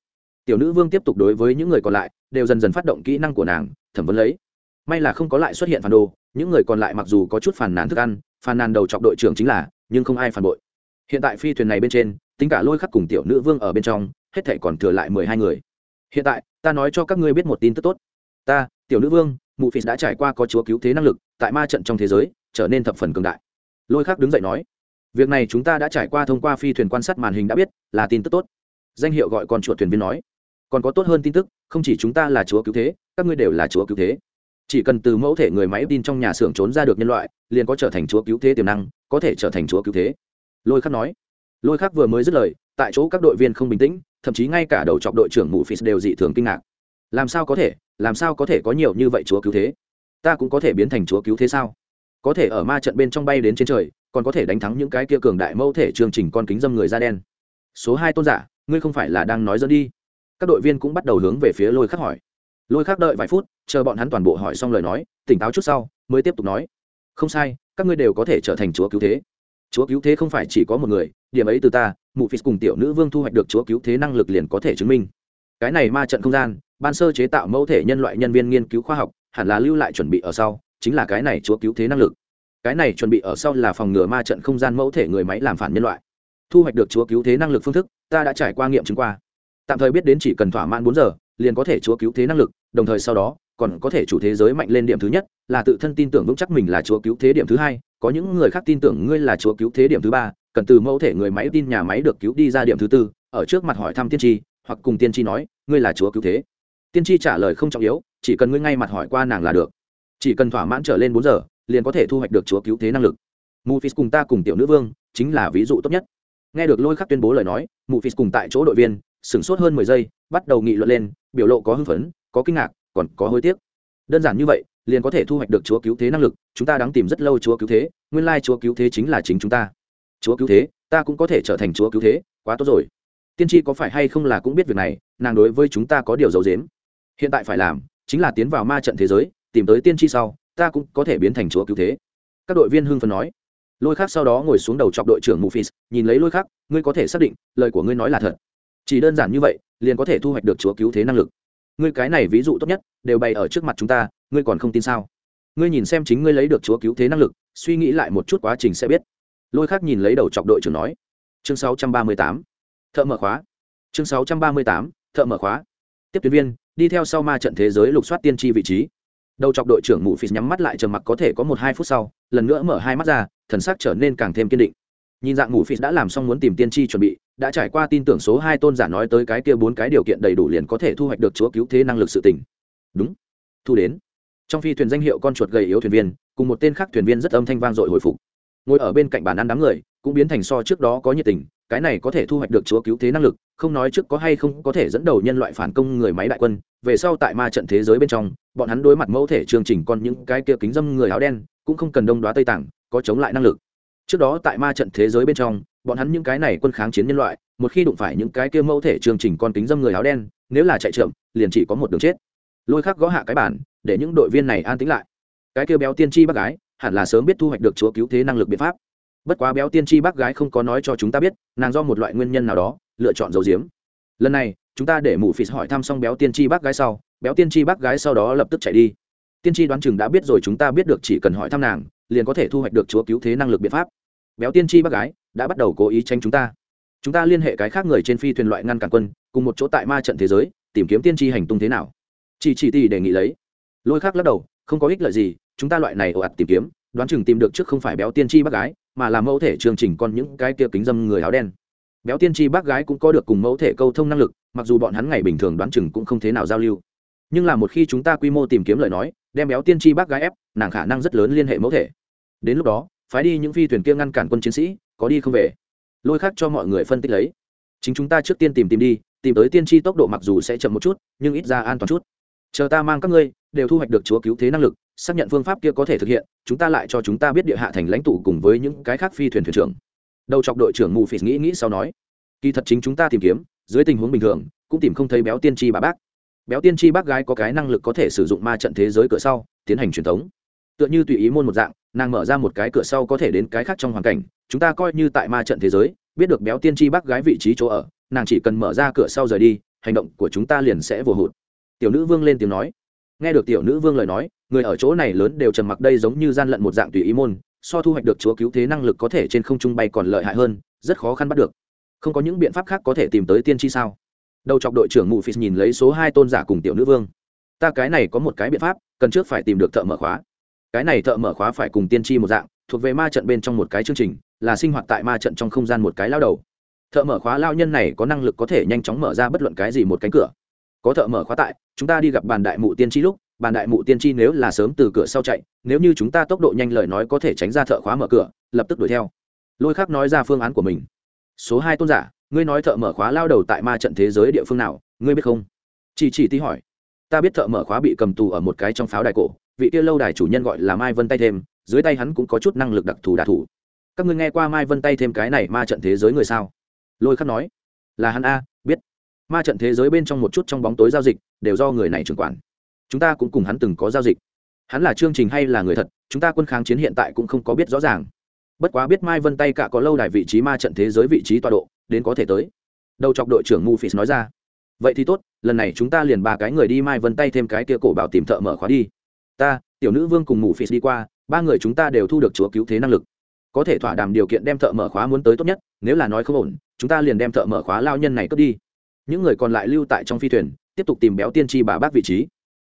Speaker 1: tiểu nữ vương tiếp tục đối với những người còn lại, đều dần dần phát động kỹ năng của nàng, thẩm vấn lấy. May là không có lại xuất hiện phản đồ, những người còn lại mặc dù có chút phản nàn thức ăn phản nàn đầu chọc đội trưởng chính là, nhưng không ai phản bội. Hiện tại phi thuyền này bên trên, tính cả lôi khắc cùng tiểu nữ vương ở bên trong, hết thể còn thừa lại mười hai người. Hiện tại, ta nói cho các ngươi biết một tin tức tốt. Ta, tiểu nữ vương, mụ phi đã trải qua có chúa cứu thế năng lực, tại ma trận trong thế giới, trở nên thập phần cường đại. Lôi khắc đứng dậy nói, việc này chúng ta đã trải qua thông qua phi thuyền quan sát màn hình đã biết, là tin tức tốt. Danh hiệu gọi con chuột thuyền viên nói còn có tốt hơn tin tức, không chỉ chúng ta là chúa cứu thế, các ngươi đều là chúa cứu thế. Chỉ cần từ mẫu thể người máy tin trong nhà xưởng trốn ra được nhân loại, liền có trở thành chúa cứu thế tiềm năng, có thể trở thành chúa cứu thế. Lôi khắc nói. Lôi khắc vừa mới dứt lời, tại chỗ các đội viên không bình tĩnh, thậm chí ngay cả đầu chọc đội trưởng mù phí đều dị thường kinh ngạc. Làm sao có thể? Làm sao có thể có nhiều như vậy chúa cứu thế? Ta cũng có thể biến thành chúa cứu thế sao? Có thể ở ma trận bên trong bay đến trên trời, còn có thể đánh thắng những cái kia cường đại mẫu thể chương trình con kính dâm người da đen. Số hai tôn giả, ngươi không phải là đang nói dẫn đi các đội viên cũng bắt đầu hướng về phía lôi khắc hỏi. Lôi khắc đợi vài phút, chờ bọn hắn toàn bộ hỏi xong lời nói, tỉnh táo chút sau, mới tiếp tục nói. Không sai, các ngươi đều có thể trở thành chúa cứu thế. Chúa cứu thế không phải chỉ có một người, điểm ấy từ ta, mụ phí cùng tiểu nữ vương thu hoạch được chúa cứu thế năng lực liền có thể chứng minh. Cái này ma trận không gian, ban sơ chế tạo mẫu thể nhân loại nhân viên nghiên cứu khoa học, hẳn là lưu lại chuẩn bị ở sau, chính là cái này chúa cứu thế năng lực. Cái này chuẩn bị ở sau là phòng ngừa ma trận không gian mẫu thể người máy làm phản nhân loại. Thu hoạch được chúa cứu thế năng lực phương thức, ta đã trải qua nghiệm chứng qua tạm thời biết đến chỉ cần thỏa mãn bốn giờ, liền có thể chúa cứu thế năng lực, đồng thời sau đó, còn có thể chủ thế giới mạnh lên điểm thứ nhất, là tự thân tin tưởng vững chắc mình là chúa cứu thế điểm thứ hai, có những người khác tin tưởng ngươi là chúa cứu thế điểm thứ ba, cần từ mẫu thể người máy tin nhà máy được cứu đi ra điểm thứ tư, ở trước mặt hỏi thăm tiên tri, hoặc cùng tiên tri nói, ngươi là chúa cứu thế. Tiên tri trả lời không trọng yếu, chỉ cần ngươi ngay mặt hỏi qua nàng là được. Chỉ cần thỏa mãn trở lên bốn giờ, liền có thể thu hoạch được chúa cứu thế năng lực. Mù phis cùng ta cùng tiểu nữ vương, chính là ví dụ tốt nhất. Nghe được lôi khắc tuyên bố lời nói mù phis cùng tại chỗ đội viên sửng sốt hơn mười giây, bắt đầu nghị luận lên, biểu lộ có hưng phấn, có kinh ngạc, còn có hối tiếc. Đơn giản như vậy, liền có thể thu hoạch được chúa cứu thế năng lực, chúng ta đang tìm rất lâu chúa cứu thế, nguyên lai chúa cứu thế chính là chính chúng ta. Chúa cứu thế, ta cũng có thể trở thành chúa cứu thế, quá tốt rồi. Tiên tri có phải hay không là cũng biết việc này, nàng đối với chúng ta có điều dấu dếm hiện tại phải làm, chính là tiến vào ma trận thế giới, tìm tới tiên tri sau, ta cũng có thể biến thành chúa cứu thế. Các đội viên hưng phấn nói. Lôi khác sau đó ngồi xuống đầu chọc đội trưởng mufis, nhìn lấy lôi khác ngươi có thể xác định, lời của ngươi nói là thật chỉ đơn giản như vậy, liền có thể thu hoạch được chúa cứu thế năng lực. Ngươi cái này ví dụ tốt nhất, đều bày ở trước mặt chúng ta, ngươi còn không tin sao? Ngươi nhìn xem chính ngươi lấy được chúa cứu thế năng lực, suy nghĩ lại một chút quá trình sẽ biết. Lôi khác nhìn lấy đầu chọc đội trưởng nói. Chương 638. thợ mở khóa. Chương 638. thợ mở khóa. Tiếp tuyến viên, đi theo sau ma trận thế giới lục soát tiên tri vị trí. Đầu chọc đội trưởng mụ phì nhắm mắt lại trầm mặc có thể có một hai phút sau, lần nữa mở hai mắt ra, thần sắc trở nên càng thêm kiên định nhìn dạng ngủ phi đã làm xong muốn tìm tiên tri chuẩn bị, đã trải qua tin tưởng số hai tôn giả nói tới cái kia bốn cái điều kiện đầy đủ liền có thể thu hoạch được chúa cứu thế năng lực sự tỉnh đúng. Thu đến. Trong phi thuyền danh hiệu con chuột gầy yếu thuyền viên, cùng một tên khác thuyền viên rất âm thanh vang dội hồi phục. Ngồi ở bên cạnh bàn ăn đám người, cũng biến thành so trước đó có nhiệt tình, cái này có thể thu hoạch được chúa cứu thế năng lực, không nói trước có hay không có thể dẫn đầu nhân loại phản công người máy đại quân, về sau tại ma trận thế giới bên trong, bọn hắn đối mặt mẫu thể chương trình còn những cái kia kính dâm người áo đen, cũng không cần đông đoá tây tảng, có chống lại năng lực trước đó tại ma trận thế giới bên trong, bọn hắn những cái này quân kháng chiến nhân loại, một khi đụng phải những cái kia mẫu thể chương trình con kính dâm người áo đen, nếu là chạy trượm, liền chỉ có một đường chết. Lôi khắc gõ hạ cái bản để những đội viên này an tĩnh lại. Cái kia béo tiên tri bác gái, hẳn là sớm biết thu hoạch được chúa cứu thế năng lực biện pháp. Bất quá béo tiên tri bác gái không có nói cho chúng ta biết, nàng do một loại nguyên nhân nào đó, lựa chọn dầu diếm lần này, chúng ta để mụ phì hỏi thăm xong béo tiên tri bác gái sau, béo tiên tri bác gái sau đó lập tức chạy đi. Tiên tri đoán chừng đã biết rồi, chúng ta biết được chỉ cần hỏi thăm nàng, liền có thể thu hoạch được chúa cứu thế năng lực biện pháp béo tiên tri bác gái, đã bắt đầu cố ý tranh chúng ta. Chúng ta liên hệ cái khác người trên phi thuyền loại ngăn cản quân, cùng một chỗ tại ma trận thế giới, tìm kiếm tiên tri hành tung thế nào. Chỉ chỉ tỷ đề nghị lấy. Lôi khác lắc đầu, không có ích lợi gì, chúng ta loại này ồ ạt tìm kiếm, đoán chừng tìm được trước không phải béo tiên tri bác gái, mà là mẫu thể chương trình còn những cái kia kính dâm người áo đen. Béo tiên tri bác gái cũng có được cùng mẫu thể câu thông năng lực, mặc dù bọn hắn ngày bình thường đoán chừng cũng không thế nào giao lưu. Nhưng là một khi chúng ta quy mô tìm kiếm lời nói, đem béo tiên tri bác gái ép, nàng khả năng rất lớn liên hệ mẫu thể. Đến lúc đó phái đi những phi thuyền kia ngăn cản quân chiến sĩ, có đi không về? Lôi khác cho mọi người phân tích lấy. Chính chúng ta trước tiên tìm tìm đi, tìm tới tiên tri tốc độ mặc dù sẽ chậm một chút, nhưng ít ra an toàn chút. Chờ ta mang các ngươi, đều thu hoạch được chúa cứu thế năng lực, xác nhận phương pháp kia có thể thực hiện, chúng ta lại cho chúng ta biết địa hạ thành lãnh tụ cùng với những cái khác phi thuyền thuyền trưởng. Đầu chọc đội trưởng mù phỉ nghĩ nghĩ sau nói, kỳ thật chính chúng ta tìm kiếm, dưới tình huống bình thường, cũng tìm không thấy béo tiên tri bà bác. Béo tiên tri bác gái có cái năng lực có thể sử dụng ma trận thế giới cửa sau, tiến hành truyền thống. Tựa như tùy ý môn một dạng nàng mở ra một cái cửa sau có thể đến cái khác trong hoàn cảnh, chúng ta coi như tại ma trận thế giới, biết được béo tiên tri bác gái vị trí chỗ ở, nàng chỉ cần mở ra cửa sau rời đi, hành động của chúng ta liền sẽ vô hụt. Tiểu nữ vương lên tiếng nói. Nghe được tiểu nữ vương lời nói, người ở chỗ này lớn đều trầm mặc đây giống như gian lận một dạng tùy ý môn, so thu hoạch được chúa cứu thế năng lực có thể trên không trung bay còn lợi hại hơn, rất khó khăn bắt được. Không có những biện pháp khác có thể tìm tới tiên tri sao? Đầu chọc đội trưởng mù phì nhìn lấy số hai tôn giả cùng tiểu nữ vương. Ta cái này có một cái biện pháp, cần trước phải tìm được thợ mở khóa cái này thợ mở khóa phải cùng tiên tri một dạng, thuộc về ma trận bên trong một cái chương trình, là sinh hoạt tại ma trận trong không gian một cái lao đầu. Thợ mở khóa lao nhân này có năng lực có thể nhanh chóng mở ra bất luận cái gì một cánh cửa. Có thợ mở khóa tại, chúng ta đi gặp bàn đại mụ tiên tri lúc, bàn đại mụ tiên tri nếu là sớm từ cửa sau chạy, nếu như chúng ta tốc độ nhanh lời nói có thể tránh ra thợ khóa mở cửa, lập tức đuổi theo. Lôi khắc nói ra phương án của mình. Số hai tôn giả, ngươi nói thợ mở khóa lao đầu tại ma trận thế giới địa phương nào, ngươi biết không? Chỉ chỉ tí hỏi. Ta biết thợ mở khóa bị cầm tù ở một cái trong pháo đài cổ vị kia lâu đài chủ nhân gọi là mai vân tay thêm, dưới tay hắn cũng có chút năng lực đặc thù đạ thủ. Các ngươi nghe qua mai vân tay thêm cái này ma trận thế giới người sao? Lôi khắc nói. Là hắn a, biết. Ma trận thế giới bên trong một chút trong bóng tối giao dịch, đều do người này trưởng quản. Chúng ta cũng cùng hắn từng có giao dịch. Hắn là chương trình hay là người thật, chúng ta quân kháng chiến hiện tại cũng không có biết rõ ràng. Bất quá biết mai vân tay cả có lâu đài vị trí ma trận thế giới vị trí tọa độ, đến có thể tới. Đầu chọc đội trưởng mufis nói ra. Vậy thì tốt, lần này chúng ta liền ba cái người đi mai vân tay thêm cái kia cổ bảo tìm thợ mở khóa đi ta, tiểu nữ vương cùng mufis đi qua, ba người chúng ta đều thu được chúa cứu thế năng lực. Có thể thỏa đàm điều kiện đem thợ mở khóa muốn tới tốt nhất, nếu là nói không ổn, chúng ta liền đem thợ mở khóa lao nhân này cướp đi. Những người còn lại lưu tại trong phi thuyền, tiếp tục tìm béo tiên tri bà bác vị trí.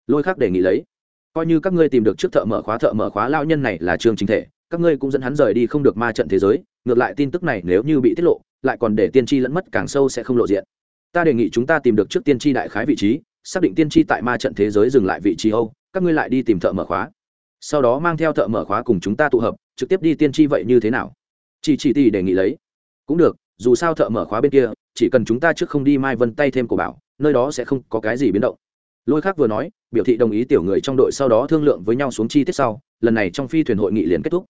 Speaker 1: Lôi khắc đề nghị lấy. Coi như các ngươi tìm được trước thợ mở khóa, thợ mở khóa lao nhân này là trường chính thể, các ngươi cũng dẫn hắn rời đi không được ma trận thế giới. Ngược lại tin tức này nếu như bị tiết lộ, lại còn để tiên tri lẫn mất càng sâu sẽ không lộ diện. Ta đề nghị chúng ta tìm được trước tiên tri đại khái vị trí, xác định tiên tri tại ma trận thế giới dừng lại vị trí âu các ngươi lại đi tìm thợ mở khóa. Sau đó mang theo thợ mở khóa cùng chúng ta tụ hợp, trực tiếp đi tiên tri vậy như thế nào? Chỉ chỉ tỷ đề nghị lấy. Cũng được, dù sao thợ mở khóa bên kia, chỉ cần chúng ta trước không đi mai vân tay thêm của bảo, nơi đó sẽ không có cái gì biến động. Lôi khác vừa nói, biểu thị đồng ý tiểu người trong đội sau đó thương lượng với nhau xuống chi tiết sau, lần này trong phi thuyền hội nghị liền kết thúc.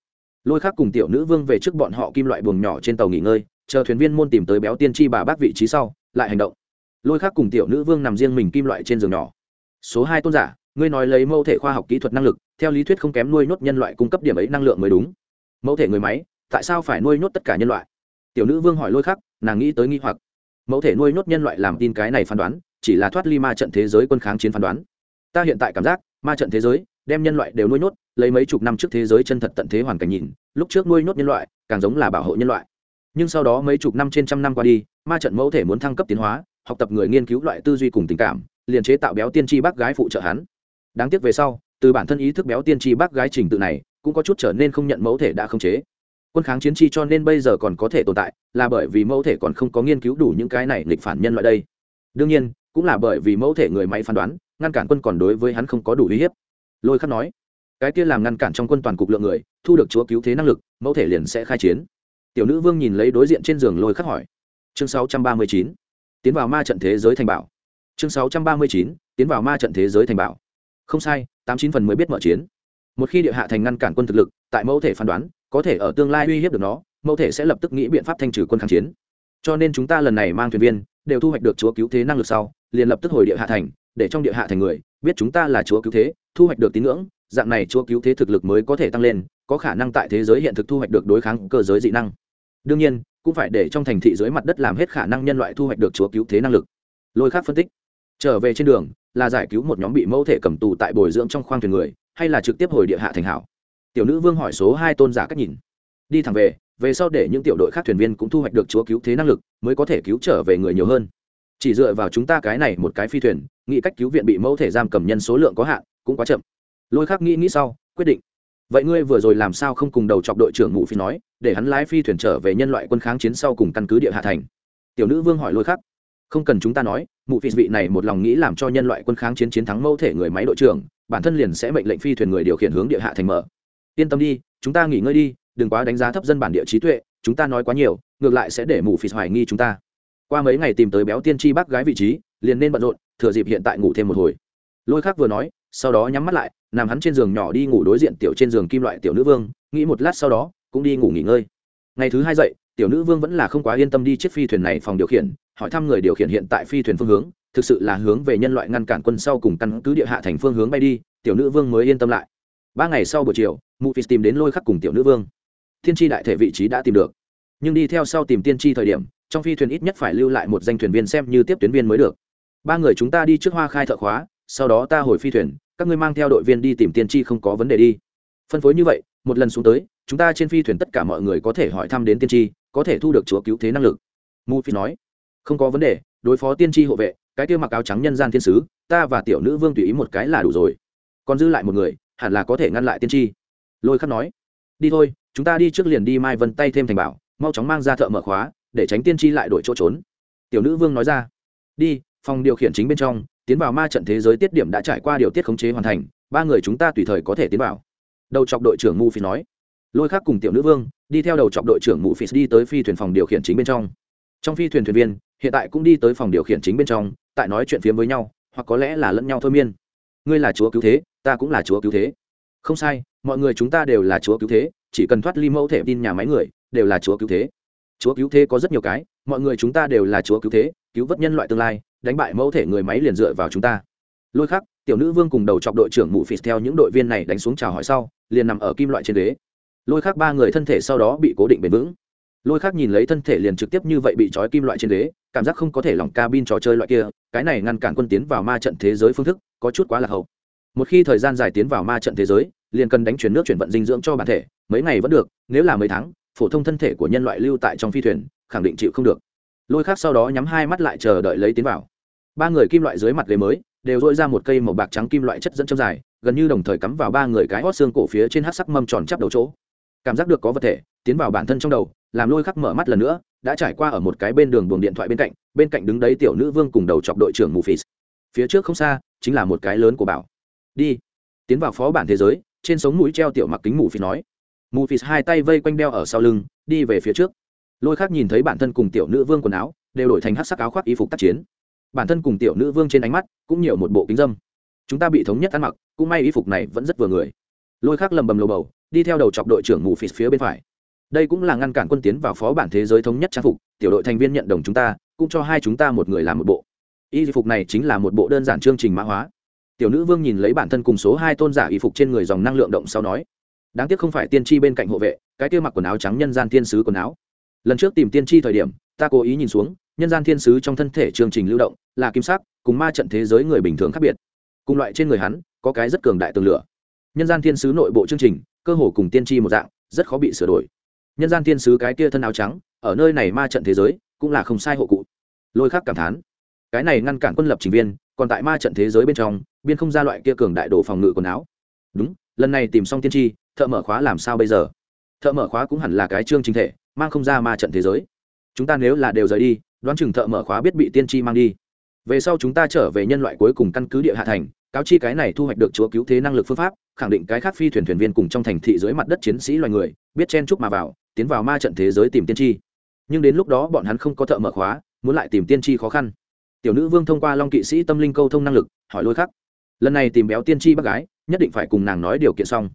Speaker 1: Lôi khác cùng tiểu nữ vương về trước bọn họ kim loại buồng nhỏ trên tàu nghỉ ngơi, chờ thuyền viên môn tìm tới béo tiên tri bà bác vị trí sau, lại hành động. Lôi khác cùng tiểu nữ vương nằm riêng mình kim loại trên giường nhỏ. Số hai tôn giả ngươi nói lấy mẫu thể khoa học kỹ thuật năng lực, theo lý thuyết không kém nuôi nhốt nhân loại cung cấp điểm ấy năng lượng mới đúng. Mẫu thể người máy, tại sao phải nuôi nhốt tất cả nhân loại? Tiểu nữ vương hỏi lôi khắc, nàng nghĩ tới nghi hoặc. Mẫu thể nuôi nhốt nhân loại làm tin cái này phán đoán, chỉ là thoát ly ma trận thế giới quân kháng chiến phán đoán. Ta hiện tại cảm giác, ma trận thế giới, đem nhân loại đều nuôi nhốt, lấy mấy chục năm trước thế giới chân thật tận thế hoàn cảnh nhìn, lúc trước nuôi nhốt nhân loại, càng giống là bảo hộ nhân loại. Nhưng sau đó mấy chục năm trên trăm năm qua đi, ma trận mẫu thể muốn thăng cấp tiến hóa, học tập người nghiên cứu loại tư duy cùng tình cảm, liền chế tạo béo tiên tri bác gái phụ trợ hắn đáng tiếc về sau, từ bản thân ý thức béo tiên tri bác gái trình tự này, cũng có chút trở nên không nhận mẫu thể đã không chế quân kháng chiến chi cho nên bây giờ còn có thể tồn tại, là bởi vì mẫu thể còn không có nghiên cứu đủ những cái này nghịch phản nhân loại đây đương nhiên, cũng là bởi vì mẫu thể người máy phán đoán, ngăn cản quân còn đối với hắn không có đủ uy hiếp lôi khắc nói, cái kia làm ngăn cản trong quân toàn cục lượng người, thu được chúa cứu thế năng lực, mẫu thể liền sẽ khai chiến tiểu nữ vương nhìn lấy đối diện trên giường lôi khắc hỏi, chương 639. tiến vào ma trận thế giới thành bảo chương 639. tiến vào ma trận thế giới thành bảo không sai, tám chín phần mới biết mở chiến. Một khi địa hạ thành ngăn cản quân thực lực, tại mẫu thể phán đoán, có thể ở tương lai uy hiếp được nó, mẫu thể sẽ lập tức nghĩ biện pháp thanh trừ quân kháng chiến. Cho nên chúng ta lần này mang thuyền viên, đều thu hoạch được chúa cứu thế năng lực sau, liền lập tức hồi địa hạ thành, để trong địa hạ thành người, biết chúng ta là chúa cứu thế, thu hoạch được tín ngưỡng, dạng này chúa cứu thế thực lực mới có thể tăng lên, có khả năng tại thế giới hiện thực thu hoạch được đối kháng cơ giới dị năng. Đương nhiên, cũng phải để trong thành thị dưới mặt đất làm hết khả năng nhân loại thu hoạch được chúa cứu thế năng lực. Lôi khác phân tích trở về trên đường, là giải cứu một nhóm bị mẫu thể cầm tù tại bồi dưỡng trong khoang thuyền người, hay là trực tiếp hồi địa hạ thành hảo? Tiểu nữ vương hỏi số hai tôn giả cách nhìn. Đi thẳng về về sau để những tiểu đội khác thuyền viên cũng thu hoạch được chúa cứu thế năng lực, mới có thể cứu trở về người nhiều hơn. Chỉ dựa vào chúng ta cái này một cái phi thuyền, nghĩ cách cứu viện bị mẫu thể giam cầm nhân số lượng có hạn, cũng quá chậm. Lôi khác nghĩ nghĩ sau, quyết định. Vậy ngươi vừa rồi làm sao không cùng đầu chọc đội trưởng ngụ phi nói, để hắn lái phi thuyền trở về nhân loại quân kháng chiến sau cùng căn cứ địa hạ thành? Tiểu nữ vương hỏi lôi khắc không cần chúng ta nói, mụ phi vị này một lòng nghĩ làm cho nhân loại quân kháng chiến chiến thắng mẫu thể người máy đội trưởng, bản thân liền sẽ mệnh lệnh phi thuyền người điều khiển hướng địa hạ thành mở. Yên tâm đi, chúng ta nghỉ ngơi đi, đừng quá đánh giá thấp dân bản địa trí tuệ, chúng ta nói quá nhiều, ngược lại sẽ để mù phi hoài nghi chúng ta. Qua mấy ngày tìm tới béo tiên tri bác gái vị trí, liền nên bận rộn, thừa dịp hiện tại ngủ thêm một hồi. Lôi khác vừa nói, sau đó nhắm mắt lại, nằm hắn trên giường nhỏ đi ngủ đối diện tiểu trên giường kim loại tiểu nữ vương, nghĩ một lát sau đó, cũng đi ngủ nghỉ ngơi. Ngày thứ hai dậy, tiểu nữ vương vẫn là không quá yên tâm đi chiếc phi thuyền này phòng điều khiển hỏi thăm người điều khiển hiện tại phi thuyền phương hướng, thực sự là hướng về nhân loại ngăn cản quân sau cùng căn cứ địa hạ thành phương hướng bay đi, tiểu nữ vương mới yên tâm lại. Ba ngày sau buổi chiều mụ phi tìm đến lôi khắc cùng tiểu nữ vương. Thiên tri đại thể vị trí đã tìm được. Nhưng đi theo sau tìm tiên tri thời điểm, trong phi thuyền ít nhất phải lưu lại một danh thuyền viên xem như tiếp tuyến viên mới được. Ba người chúng ta đi trước hoa khai thợ khóa, sau đó ta hồi phi thuyền, các ngươi mang theo đội viên đi tìm tiên tri không có vấn đề đi. Phân phối như vậy, một lần xuống tới, chúng ta trên phi thuyền tất cả mọi người có thể hỏi thăm đến tiên tri, có thể thu được chúa cứu thế năng lực. Mu phi nói không có vấn đề, đối phó tiên tri hộ vệ, cái kia mặc áo trắng nhân gian thiên sứ, ta và tiểu nữ vương tùy ý một cái là đủ rồi. Còn dư lại một người, hẳn là có thể ngăn lại tiên tri. Lôi khắc nói. Đi thôi, chúng ta đi trước liền đi mai vân tay thêm thành bảo, mau chóng mang ra thợ mở khóa, để tránh tiên tri lại đổi chỗ trốn. Tiểu nữ vương nói ra. Đi, phòng điều khiển chính bên trong, tiến vào ma trận thế giới tiết điểm đã trải qua điều tiết khống chế hoàn thành, ba người chúng ta tùy thời có thể tiến vào. Đầu chọc đội trưởng mù phi nói. Lôi khác cùng tiểu nữ vương, đi theo đầu chọc đội trưởng mù phi đi tới phi thuyền phòng điều khiển chính bên trong. Trong phi thuyền thuyền viên hiện tại cũng đi tới phòng điều khiển chính bên trong, tại nói chuyện phiếm với nhau, hoặc có lẽ là lẫn nhau thôi miên. Ngươi là chúa cứu thế, ta cũng là chúa cứu thế. Không sai, mọi người chúng ta đều là chúa cứu thế, chỉ cần thoát ly mẫu thể tin nhà máy người, đều là chúa cứu thế. Chúa cứu thế có rất nhiều cái, mọi người chúng ta đều là chúa cứu thế, cứu vớt nhân loại tương lai, đánh bại mẫu thể người máy liền dựa vào chúng ta. Lôi khắc, tiểu nữ vương cùng đầu chọc đội trưởng mụ phì theo những đội viên này đánh xuống chào hỏi sau, liền nằm ở kim loại trên ghế. Lôi khắc ba người thân thể sau đó bị cố định bền vững lôi khác nhìn lấy thân thể liền trực tiếp như vậy bị trói kim loại trên ghế, cảm giác không có thể lỏng cabin trò chơi loại kia, cái này ngăn cản quân tiến vào ma trận thế giới phương thức, có chút quá là hậu. Một khi thời gian dài tiến vào ma trận thế giới, liền cần đánh chuyển nước chuyển vận dinh dưỡng cho bản thể, mấy ngày vẫn được, nếu là mấy tháng, phổ thông thân thể của nhân loại lưu tại trong phi thuyền, khẳng định chịu không được. Lôi khác sau đó nhắm hai mắt lại chờ đợi lấy tiến vào. Ba người kim loại dưới mặt ghế mới, đều dội ra một cây màu bạc trắng kim loại chất dẫn châm dài, gần như đồng thời cắm vào ba người cái hót xương cổ phía trên hát sắc mâm tròn chắp đầu chỗ. Cảm giác được có vật thể, tiến vào bản thân trong đầu làm lôi khắc mở mắt lần nữa, đã trải qua ở một cái bên đường buồng điện thoại bên cạnh bên cạnh đứng đấy tiểu nữ vương cùng đầu chọc đội trưởng mù phì phía trước không xa, chính là một cái lớn của bảo. Đi. Tiến vào phó bản thế giới, trên sống mũi treo tiểu mặc kính mù phì nói. Mù phì hai tay vây quanh đeo ở sau lưng, đi về phía trước. Lôi khác nhìn thấy bản thân cùng tiểu nữ vương quần áo, đều đổi thành hát sắc áo khoác y phục tác chiến. Bản thân cùng tiểu nữ vương trên ánh mắt cũng nhiều một bộ kính dâm. Chúng ta bị thống nhất ăn mặc, cũng may y phục này vẫn rất vừa người. Lôi khác lầm bầm lầu bầu, đi theo đầu chọc đội trưởng mù phì phía bên phải đây cũng là ngăn cản quân tiến vào phó bản thế giới thống nhất trang phục, tiểu đội thành viên nhận đồng chúng ta, cũng cho hai chúng ta một người làm một bộ. Y phục này chính là một bộ đơn giản chương trình mã hóa. Tiểu nữ vương nhìn lấy bản thân cùng số hai tôn giả y phục trên người dòng năng lượng động sau nói, đáng tiếc không phải tiên tri bên cạnh hộ vệ, cái kia mặc quần áo trắng nhân gian thiên sứ quần áo. Lần trước tìm tiên tri thời điểm, ta cố ý nhìn xuống, nhân gian thiên sứ trong thân thể chương trình lưu động, là kim sắc, cùng ma trận thế giới người bình thường khác biệt. Cùng loại trên người hắn, có cái rất cường đại tường lửa. Nhân gian thiên sứ nội bộ chương trình, cơ hồ cùng tiên tri một dạng, rất khó bị sửa đổi nhân gian thiên sứ cái kia thân áo trắng, ở nơi này ma trận thế giới, cũng là không sai hộ cụ. Lôi khác cảm thán. Cái này ngăn cản quân lập trình viên, còn tại ma trận thế giới bên trong, biên không ra loại kia cường đại đồ phòng ngự quần áo. Đúng, lần này tìm xong tiên tri, thợ mở khóa làm sao bây giờ? Thợ mở khóa cũng hẳn là cái chương trình thể, mang không ra ma trận thế giới. Chúng ta nếu là đều rời đi, đoán chừng thợ mở khóa biết bị tiên tri mang đi. Về sau chúng ta trở về nhân loại cuối cùng căn cứ địa hạ thành, cáo chi cái này thu hoạch được chúa cứu thế năng lực phương pháp, khẳng định cái khác phi thuyền thuyền viên cùng trong thành thị dưới mặt đất chiến sĩ loài người, biết chen chúc mà vào tiến vào ma trận thế giới tìm tiên tri. Nhưng đến lúc đó bọn hắn không có thợ mở khóa, muốn lại tìm tiên tri khó khăn. Tiểu nữ vương thông qua long kỵ sĩ tâm linh câu thông năng lực, hỏi lôi khắc. Lần này tìm béo tiên tri bác gái, nhất định phải cùng nàng nói điều kiện xong.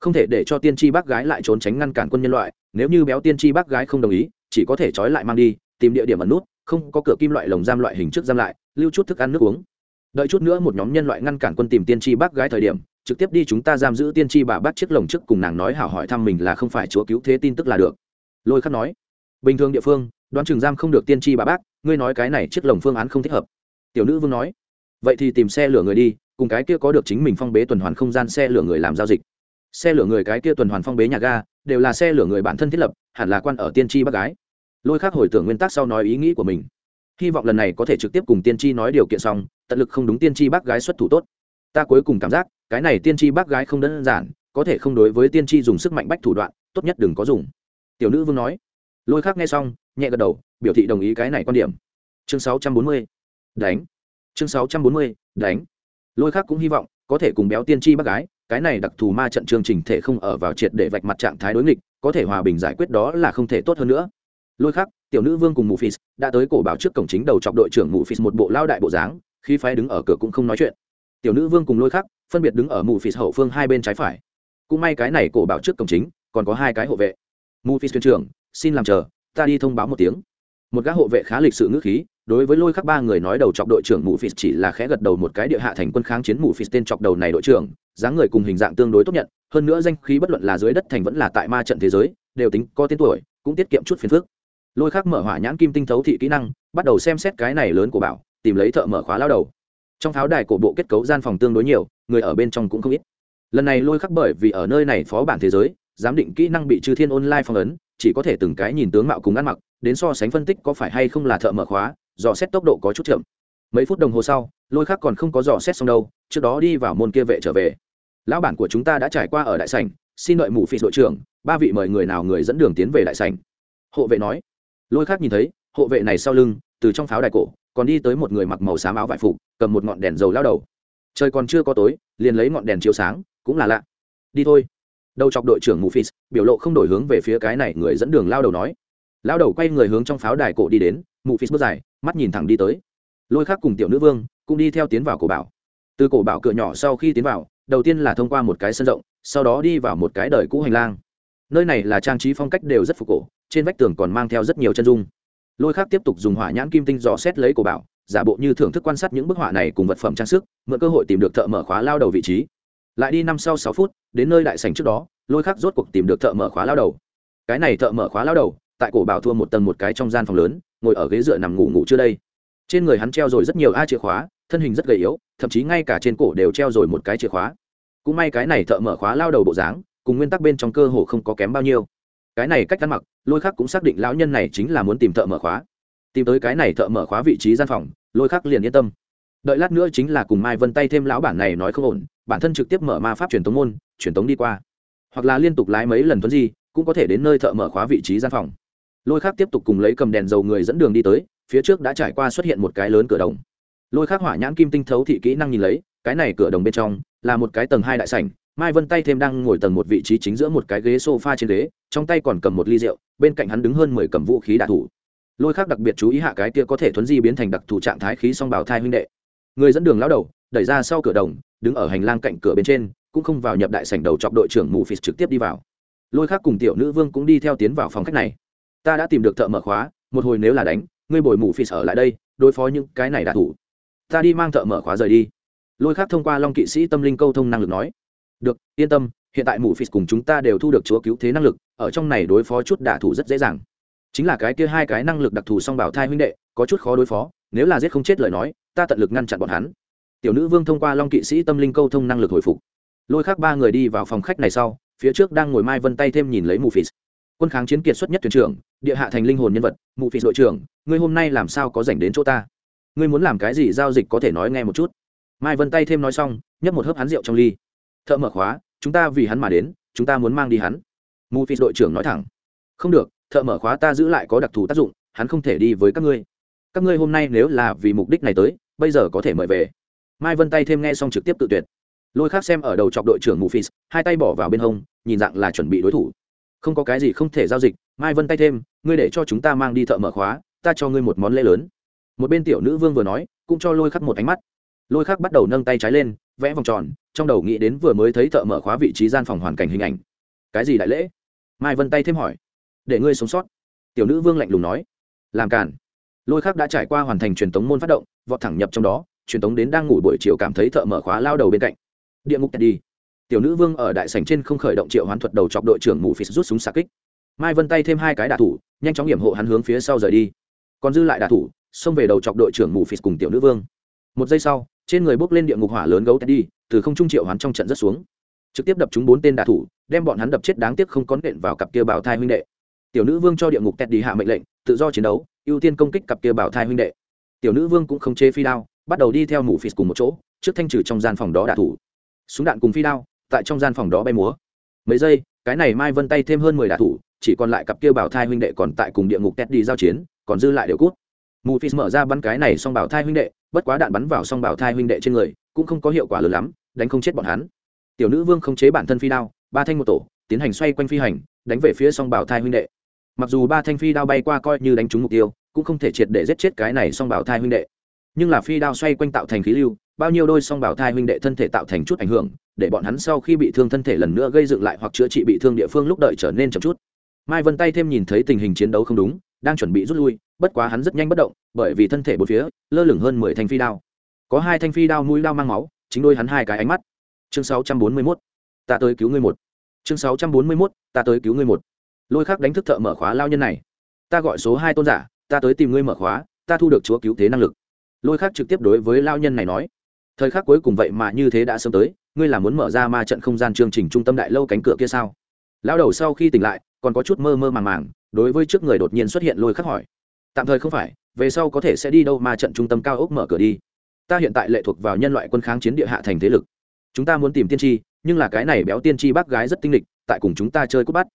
Speaker 1: Không thể để cho tiên tri bác gái lại trốn tránh ngăn cản quân nhân loại, nếu như béo tiên tri bác gái không đồng ý, chỉ có thể trói lại mang đi, tìm địa điểm ẩn nút, không có cửa kim loại lồng giam loại hình trước giam lại, lưu chút thức ăn nước uống. Đợi chút nữa một nhóm nhân loại ngăn cản quân tìm tiên tri bác gái thời điểm trực tiếp đi chúng ta giam giữ tiên tri bà bác chiếc lồng trước cùng nàng nói hảo hỏi thăm mình là không phải chúa cứu thế tin tức là được. Lôi khắc nói, bình thường địa phương, đoán trường giam không được tiên tri bà bác, ngươi nói cái này chiếc lồng phương án không thích hợp. Tiểu nữ vương nói, vậy thì tìm xe lửa người đi, cùng cái kia có được chính mình phong bế tuần hoàn không gian xe lửa người làm giao dịch. Xe lửa người cái kia tuần hoàn phong bế nhà ga, đều là xe lửa người bản thân thiết lập, hẳn là quan ở tiên tri bác gái. Lôi khác hồi tưởng nguyên tắc sau nói ý nghĩ của mình. Hy vọng lần này có thể trực tiếp cùng tiên tri nói điều kiện xong, tận lực không đúng tiên tri bác gái xuất thủ tốt. Ta cuối cùng cảm giác cái này tiên tri bác gái không đơn giản có thể không đối với tiên tri dùng sức mạnh bách thủ đoạn tốt nhất đừng có dùng. Tiểu nữ vương nói. Lôi khác nghe xong nhẹ gật đầu biểu thị đồng ý cái này quan điểm. Chương 640. đánh. Chương 640, đánh. Lôi khác cũng hy vọng có thể cùng béo tiên tri bác gái cái này đặc thù ma trận chương trình thể không ở vào triệt để vạch mặt trạng thái đối nghịch có thể hòa bình giải quyết đó là không thể tốt hơn nữa. Lôi khắc tiểu nữ vương cùng mù phis đã tới cổ báo trước cổng chính đầu chọc đội trưởng mù phis một bộ lao đại bộ dáng khi phái đứng ở cửa cũng không nói chuyện. Tiểu nữ vương cùng lôi khắc phân biệt đứng ở mù phì hậu phương hai bên trái phải. Cũng may cái này cổ bảo trước cổng chính, còn có hai cái hộ vệ. Mù phì thuyền trưởng, xin làm chờ, ta đi thông báo một tiếng. Một gã hộ vệ khá lịch sự ngữ khí, đối với lôi khắc ba người nói đầu chọc đội trưởng mù phì chỉ là khẽ gật đầu một cái địa hạ thành quân kháng chiến mù phì tên chọc đầu này đội trưởng, dáng người cùng hình dạng tương đối tốt nhận, hơn nữa danh khí bất luận là dưới đất thành vẫn là tại ma trận thế giới, đều tính có tên tuổi, cũng tiết kiệm chút phiền phức. Lôi khắc mở hỏa nhãn kim tinh thấu thị kỹ năng, bắt đầu xem xét cái này lớn của bảo, tìm lấy thợ mở khóa lao đầu trong pháo đài cổ bộ kết cấu gian phòng tương đối nhiều, người ở bên trong cũng không ít. Lần này lôi khắc bởi vì ở nơi này phó bản thế giới, giám định kỹ năng bị chư thiên online phong ấn, chỉ có thể từng cái nhìn tướng mạo cùng ăn mặc, đến so sánh phân tích có phải hay không là thợ mở khóa, dò xét tốc độ có chút chậm. Mấy phút đồng hồ sau, lôi khắc còn không có dò xét xong đâu, trước đó đi vào môn kia vệ trở về. Lão bản của chúng ta đã trải qua ở đại sảnh, xin đợi mù phi đội trưởng, ba vị mời người nào người dẫn đường tiến về đại sảnh. Hộ vệ nói. Lôi khắc nhìn thấy, hộ vệ này sau lưng từ trong pháo đài cổ, còn đi tới một người mặc màu xám áo vải phục, cầm một ngọn đèn dầu lao đầu. Trời còn chưa có tối, liền lấy ngọn đèn chiếu sáng, cũng là lạ. Đi thôi. Đầu chọc đội trưởng mù phi biểu lộ không đổi hướng về phía cái này người dẫn đường lao đầu nói. Lao đầu quay người hướng trong pháo đài cổ đi đến mù phi bước dài, mắt nhìn thẳng đi tới. Lôi khác cùng tiểu nữ vương, cũng đi theo tiến vào cổ bảo. Từ cổ bảo cửa nhỏ sau khi tiến vào, đầu tiên là thông qua một cái sân rộng, sau đó đi vào một cái đời cũ hành lang. Nơi này là trang trí phong cách đều rất phục cổ, trên vách tường còn mang theo rất nhiều chân dung lôi khác tiếp tục dùng hỏa nhãn kim tinh dò xét lấy cổ bảo, giả bộ như thưởng thức quan sát những bức họa này cùng vật phẩm trang sức, mượn cơ hội tìm được thợ mở khóa lao đầu vị trí. Lại đi năm sau sáu phút, đến nơi đại sành trước đó, lôi khác rốt cuộc tìm được thợ mở khóa lao đầu. Cái này thợ mở khóa lao đầu, tại cổ bảo thua một tầng một cái trong gian phòng lớn, ngồi ở ghế dựa nằm ngủ ngủ chưa đây. Trên người hắn treo rồi rất nhiều a chìa khóa, thân hình rất gầy yếu, thậm chí ngay cả trên cổ đều treo rồi một cái chìa khóa. Cũng may cái này thợ mở khóa lao đầu bộ dáng, cùng nguyên tắc bên trong cơ hồ không có kém bao nhiêu cái này cách ăn mặc, lôi khắc cũng xác định lão nhân này chính là muốn tìm thợ mở khóa. Tìm tới cái này thợ mở khóa vị trí gian phòng, lôi khắc liền yên tâm. Đợi lát nữa chính là cùng mai vân tay thêm lão bản này nói không ổn, bản thân trực tiếp mở ma pháp truyền tống môn, truyền tống đi qua. Hoặc là liên tục lái mấy lần tuấn di, cũng có thể đến nơi thợ mở khóa vị trí gian phòng. Lôi khác tiếp tục cùng lấy cầm đèn dầu người dẫn đường đi tới, phía trước đã trải qua xuất hiện một cái lớn cửa đồng. Lôi khác hỏa nhãn kim tinh thấu thị kỹ năng nhìn lấy, cái này cửa đồng bên trong là một cái tầng hai đại sảnh mai vân tay thêm đang ngồi tầng một vị trí chính giữa một cái ghế sofa trên ghế, trong tay còn cầm một ly rượu, bên cạnh hắn đứng hơn mười cầm vũ khí đạ thủ. Lôi khác đặc biệt chú ý hạ cái kia có thể thuấn di biến thành đặc thù trạng thái khí song bảo thai huynh đệ. Người dẫn đường lao đầu, đẩy ra sau cửa đồng, đứng ở hành lang cạnh cửa bên trên, cũng không vào nhập đại sảnh đầu chọc đội trưởng mù phịt trực tiếp đi vào. Lôi khác cùng tiểu nữ vương cũng đi theo tiến vào phòng khách này. Ta đã tìm được thợ mở khóa, một hồi nếu là đánh, ngươi bồi mù phịt ở lại đây, đối phó những cái này đã thủ. Ta đi mang thợ mở khóa rời đi. Lôi khác thông qua long kỵ sĩ tâm linh câu thông năng lực nói được, yên tâm, hiện tại mù phịt cùng chúng ta đều thu được chúa cứu thế năng lực, ở trong này đối phó chút đả thủ rất dễ dàng. Chính là cái kia hai cái năng lực đặc thù song bảo thai huynh đệ, có chút khó đối phó, nếu là giết không chết lời nói, ta tận lực ngăn chặn bọn hắn. Tiểu nữ vương thông qua long kỵ sĩ tâm linh câu thông năng lực hồi phục. Lôi khác ba người đi vào phòng khách này sau, phía trước đang ngồi mai vân tay thêm nhìn lấy mù phì quân kháng chiến kiệt xuất nhất thuyền trưởng, địa hạ thành linh hồn nhân vật, mù phì đội trưởng, ngươi hôm nay làm sao có dành đến chỗ ta? Ngươi muốn làm cái gì giao dịch có thể nói nghe một chút. Mai vân tay thêm nói xong, nhấp một hớp hắn rượu trong ly thợ mở khóa chúng ta vì hắn mà đến chúng ta muốn mang đi hắn. Mù Phi đội trưởng nói thẳng. Không được thợ mở khóa ta giữ lại có đặc thù tác dụng hắn không thể đi với các ngươi. Các ngươi hôm nay nếu là vì mục đích này tới bây giờ có thể mời về. Mai vân tay thêm nghe xong trực tiếp tự tuyệt. Lôi khác xem ở đầu chọc đội trưởng mù Phi, hai tay bỏ vào bên hông nhìn dạng là chuẩn bị đối thủ. Không có cái gì không thể giao dịch mai vân tay thêm ngươi để cho chúng ta mang đi thợ mở khóa ta cho ngươi một món lễ lớn. Một bên tiểu nữ vương vừa nói cũng cho lôi khắc một ánh mắt. Lôi khắc bắt đầu nâng tay trái lên vẽ vòng tròn, trong đầu nghĩ đến vừa mới thấy thợ mở khóa vị trí gian phòng hoàn cảnh hình ảnh. Cái gì đại lễ? Mai vân tay thêm hỏi. Để ngươi sống sót. Tiểu nữ vương lạnh lùng nói. Làm cản lôi khác đã trải qua hoàn thành truyền tống môn phát động, vọt thẳng nhập trong đó, truyền tống đến đang ngủ buổi chiều cảm thấy thợ mở khóa lao đầu bên cạnh. Địa ngục đi. Tiểu nữ vương ở đại sảnh trên không khởi động triệu hoán thuật đầu chọc đội trưởng mù phí rút súng xạ kích. Mai vân tay thêm hai cái đả thủ, nhanh chóng hiểm hộ hắn hướng phía sau rời đi. Còn dư lại đả thủ, xông về đầu chọc đội trưởng mù phí cùng tiểu nữ vương một giây sau, trên người bốc lên địa ngục hỏa lớn gấu Teddy, từ không trung triệu hoán trong trận rất xuống. Trực tiếp đập chúng bốn tên đạ thủ, đem bọn hắn đập chết đáng tiếc không có nện vào cặp kia bảo thai huynh đệ. Tiểu nữ vương cho địa ngục Teddy hạ mệnh lệnh, tự do chiến đấu, ưu tiên công kích cặp kia bảo thai huynh đệ. Tiểu nữ vương cũng không chê phi đao, bắt đầu đi theo mù phí cùng một chỗ, trước thanh trừ trong gian phòng đó đạ thủ. Súng đạn cùng phi đao, tại trong gian phòng đó bay múa. Mấy giây, cái này mai vân tay thêm hơn mười đạ thủ, chỉ còn lại cặp kia bảo thai huynh đệ còn tại cùng địa ngục Teddy giao chiến, còn dư lại đều cút. Mù phí mở ra bắn cái này xong bảo thai huynh đệ bất quá đạn bắn vào song bảo thai huynh đệ trên người, cũng không có hiệu quả lớn lắm, đánh không chết bọn hắn. Tiểu nữ vương không chế bản thân phi đao, ba thanh một tổ, tiến hành xoay quanh phi hành, đánh về phía song bảo thai huynh đệ. Mặc dù ba thanh phi đao bay qua coi như đánh trúng mục tiêu, cũng không thể triệt để giết chết cái này song bảo thai huynh đệ. Nhưng là phi đao xoay quanh tạo thành khí lưu, bao nhiêu đôi song bảo thai huynh đệ thân thể tạo thành chút ảnh hưởng, để bọn hắn sau khi bị thương thân thể lần nữa gây dựng lại hoặc chữa trị bị thương địa phương lúc đợi trở nên chậm chút. Mai vân tay thêm nhìn thấy tình hình chiến đấu không đúng đang chuẩn bị rút lui, bất quá hắn rất nhanh bất động, bởi vì thân thể bốn phía, lơ lửng hơn mười thanh phi đao. Có hai thanh phi đao mũi đao mang máu, chính đôi hắn hai cái ánh mắt. Chương sáu trăm bốn mươi 641 ta tới cứu ngươi một. Chương sáu trăm bốn mươi 641 ta tới cứu ngươi một. Lôi khắc đánh thức thợ mở khóa lao nhân này. Ta gọi số hai tôn giả, ta tới tìm ngươi mở khóa, ta thu được chúa cứu thế năng lực. Lôi khắc trực tiếp đối với lao nhân này nói. Thời khắc cuối cùng vậy mà như thế đã sớm tới, ngươi là muốn mở ra ma trận không gian chương trình trung tâm đại lâu cánh cửa kia sao? Lao đầu sau khi tỉnh lại, còn có chút mơ mơ màng màng đối với trước người đột nhiên xuất hiện lôi khắc hỏi. Tạm thời không phải, về sau có thể sẽ đi đâu ma trận trung tâm cao ốc mở cửa đi. Ta hiện tại lệ thuộc vào nhân loại quân kháng chiến địa hạ thành thế lực. Chúng ta muốn tìm tiên tri, nhưng là cái này béo tiên tri bác gái rất tinh lịch, tại cùng chúng ta chơi cút bắt.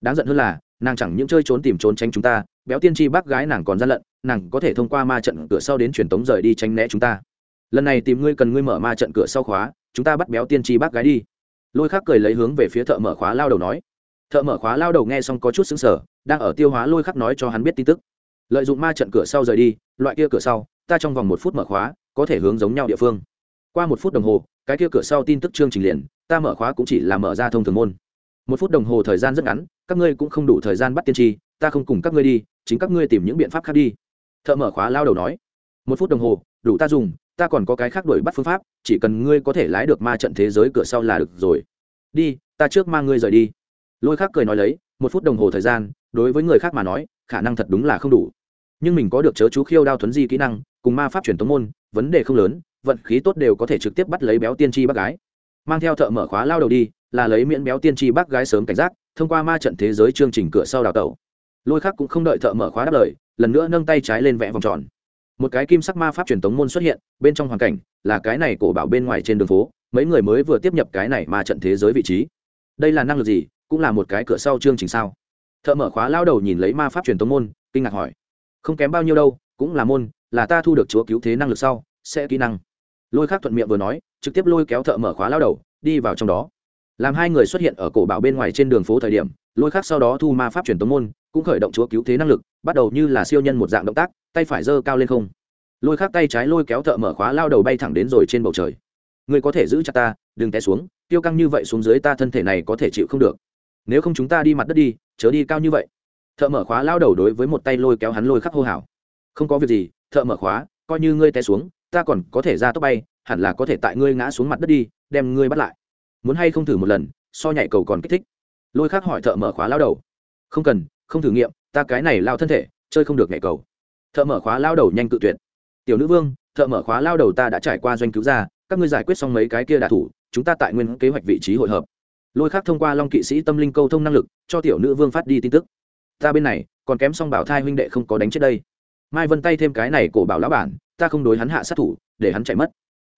Speaker 1: Đáng giận hơn là, nàng chẳng những chơi trốn tìm trốn tránh chúng ta, béo tiên tri bác gái nàng còn gian lận, nàng có thể thông qua ma trận cửa sau đến truyền tống rời đi tránh né chúng ta. Lần này tìm ngươi cần ngươi mở ma trận cửa sau khóa, chúng ta bắt béo tiên tri bác gái đi. Lôi khắc cười lấy hướng về phía thợ mở khóa lao đầu nói. Thợ mở khóa lao đầu nghe xong có chút xứng sở đang ở tiêu hóa lôi khắc nói cho hắn biết tin tức. Lợi dụng ma trận cửa sau rời đi, loại kia cửa sau, ta trong vòng một phút mở khóa, có thể hướng giống nhau địa phương. Qua một phút đồng hồ, cái kia cửa sau tin tức chương trình liền, ta mở khóa cũng chỉ là mở ra thông thường môn. Một phút đồng hồ thời gian rất ngắn, các ngươi cũng không đủ thời gian bắt tiên tri, ta không cùng các ngươi đi, chính các ngươi tìm những biện pháp khác đi. Thợ mở khóa lao đầu nói. Một phút đồng hồ, đủ ta dùng, ta còn có cái khác đuổi bắt phương pháp, chỉ cần ngươi có thể lái được ma trận thế giới cửa sau là được rồi. Đi, ta trước mang ngươi rời đi. Lôi khắc cười nói lấy một phút đồng hồ thời gian, đối với người khác mà nói, khả năng thật đúng là không đủ. Nhưng mình có được chớ chú khiêu đao thuấn di kỹ năng, cùng ma pháp truyền tống môn, vấn đề không lớn, vận khí tốt đều có thể trực tiếp bắt lấy béo tiên tri bác gái. Mang theo thợ mở khóa lao đầu đi, là lấy miễn béo tiên tri bác gái sớm cảnh giác, thông qua ma trận thế giới chương trình cửa sau đào tẩu. Lôi khác cũng không đợi thợ mở khóa đáp lời, lần nữa nâng tay trái lên vẽ vòng tròn. Một cái kim sắc ma pháp truyền tống môn xuất hiện, bên trong hoàn cảnh là cái này cổ bảo bên ngoài trên đường phố, mấy người mới vừa tiếp nhập cái này ma trận thế giới vị trí. Đây là năng lực gì? Cũng là một cái cửa sau chương trình sao? Thợ mở khóa lao đầu nhìn lấy ma pháp truyền tống môn, kinh ngạc hỏi. Không kém bao nhiêu đâu, cũng là môn, là ta thu được chúa cứu thế năng lực sau, sẽ kỹ năng. Lôi khác thuận miệng vừa nói, trực tiếp lôi kéo thợ mở khóa lao đầu, đi vào trong đó. Làm hai người xuất hiện ở cổ bảo bên ngoài trên đường phố thời điểm, lôi khác sau đó thu ma pháp truyền tống môn, cũng khởi động chúa cứu thế năng lực, bắt đầu như là siêu nhân một dạng động tác, tay phải giơ cao lên không. Lôi khác tay trái lôi kéo thợ mở khóa lao đầu bay thẳng đến rồi trên bầu trời. Người có thể giữ chặt ta, đừng té xuống, tiêu căng như vậy xuống dưới ta thân thể này có thể chịu không được nếu không chúng ta đi mặt đất đi, chớ đi cao như vậy. Thợ mở khóa lao đầu đối với một tay lôi kéo hắn lôi khắc hô hào. Không có việc gì, thợ mở khóa, coi như ngươi té xuống, ta còn có thể ra tốc bay, hẳn là có thể tại ngươi ngã xuống mặt đất đi, đem ngươi bắt lại. Muốn hay không thử một lần, so nhảy cầu còn kích thích. Lôi khắc hỏi thợ mở khóa lao đầu. Không cần, không thử nghiệm, ta cái này lao thân thể, chơi không được nhảy cầu. Thợ mở khóa lao đầu nhanh cự tuyệt. Tiểu nữ vương, thợ mở khóa lao đầu ta đã trải qua doanh cứu ra, các ngươi giải quyết xong mấy cái kia đạ thủ, chúng ta tại nguyên kế hoạch vị trí hội hợp lôi khác thông qua long kỵ sĩ tâm linh câu thông năng lực, cho tiểu nữ vương phát đi tin tức. Ta bên này, còn kém xong bảo thai huynh đệ không có đánh chết đây. Mai vân tay thêm cái này cổ bảo lão bản, ta không đối hắn hạ sát thủ, để hắn chạy mất.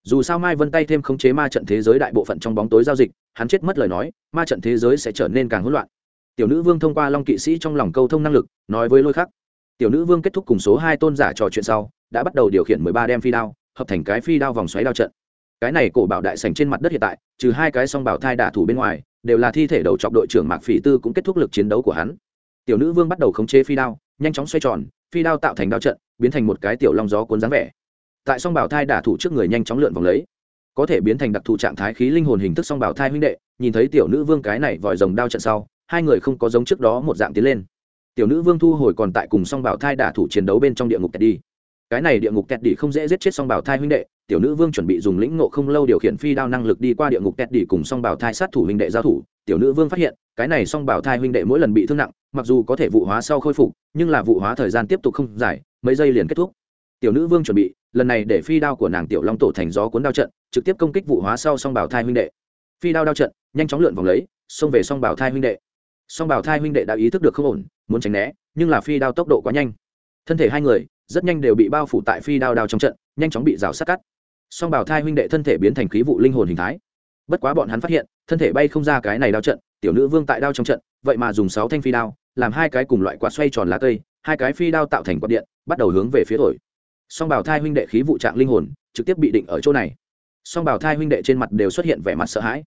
Speaker 1: Dù sao mai vân tay thêm khống chế ma trận thế giới đại bộ phận trong bóng tối giao dịch, hắn chết mất lời nói, ma trận thế giới sẽ trở nên càng hỗn loạn. Tiểu nữ vương thông qua long kỵ sĩ trong lòng câu thông năng lực, nói với lôi khắc tiểu nữ vương kết thúc cùng số hai tôn giả trò chuyện sau, đã bắt đầu điều khiển mười ba đem phi đao, hợp thành cái phi đao vòng xoáy đao trận cái này cổ bảo đại sành trên mặt đất hiện tại, trừ hai cái song bảo thai đả thủ bên ngoài, đều là thi thể đầu chọc đội trưởng mạc phỉ tư cũng kết thúc lực chiến đấu của hắn. Tiểu nữ vương bắt đầu khống chế phi đao, nhanh chóng xoay tròn, phi đao tạo thành đao trận, biến thành một cái tiểu long gió cuốn dáng vẻ. Tại song bảo thai đả thủ trước người nhanh chóng lượn vòng lấy. Có thể biến thành đặc thù trạng thái khí linh hồn hình thức song bảo thai huynh đệ, nhìn thấy tiểu nữ vương cái này vòi rồng đao trận sau, hai người không có giống trước đó một dạng tiến lên. Tiểu nữ vương thu hồi còn tại cùng song bảo thai đả thủ chiến đấu bên trong địa ngục kẹt đi. Cái này địa ngục kẹt đi không dễ giết chết song bảo thai huynh đệ tiểu nữ vương chuẩn bị dùng lĩnh ngộ không lâu điều khiển phi đao năng lực đi qua địa ngục kẹt đi cùng song bảo thai sát thủ huynh đệ giao thủ. Tiểu nữ vương phát hiện, cái này song bảo thai huynh đệ mỗi lần bị thương nặng, mặc dù có thể vụ hóa sau khôi phục, nhưng là vụ hóa thời gian tiếp tục không dài, mấy giây liền kết thúc. Tiểu nữ vương chuẩn bị, lần này để phi đao của nàng tiểu long tổ thành gió cuốn đao trận, trực tiếp công kích vụ hóa sau song bảo thai huynh đệ. Phi đao đao trận, nhanh chóng lượn vòng lấy, xông về song bảo thai huynh đệ. Song bảo thai huynh đệ đã ý thức được không ổn, muốn tránh né, nhưng là phi đao tốc độ quá nhanh. Thân thể hai người, rất nhanh đều bị bao phủ tại phi đao đao trong trận, nhanh chóng bị rào sát cắt song bảo thai huynh đệ thân thể biến thành khí vụ linh hồn hình thái. Bất quá bọn hắn phát hiện, thân thể bay không ra cái này đao trận, tiểu nữ vương tại đao trong trận, vậy mà dùng sáu thanh phi đao, làm hai cái cùng loại quạt xoay tròn lá cây, hai cái phi đao tạo thành quạt điện, bắt đầu hướng về phía thổi. Song bảo thai huynh đệ khí vụ trạng linh hồn, trực tiếp bị định ở chỗ này. Song bảo thai huynh đệ trên mặt đều xuất hiện vẻ mặt sợ hãi.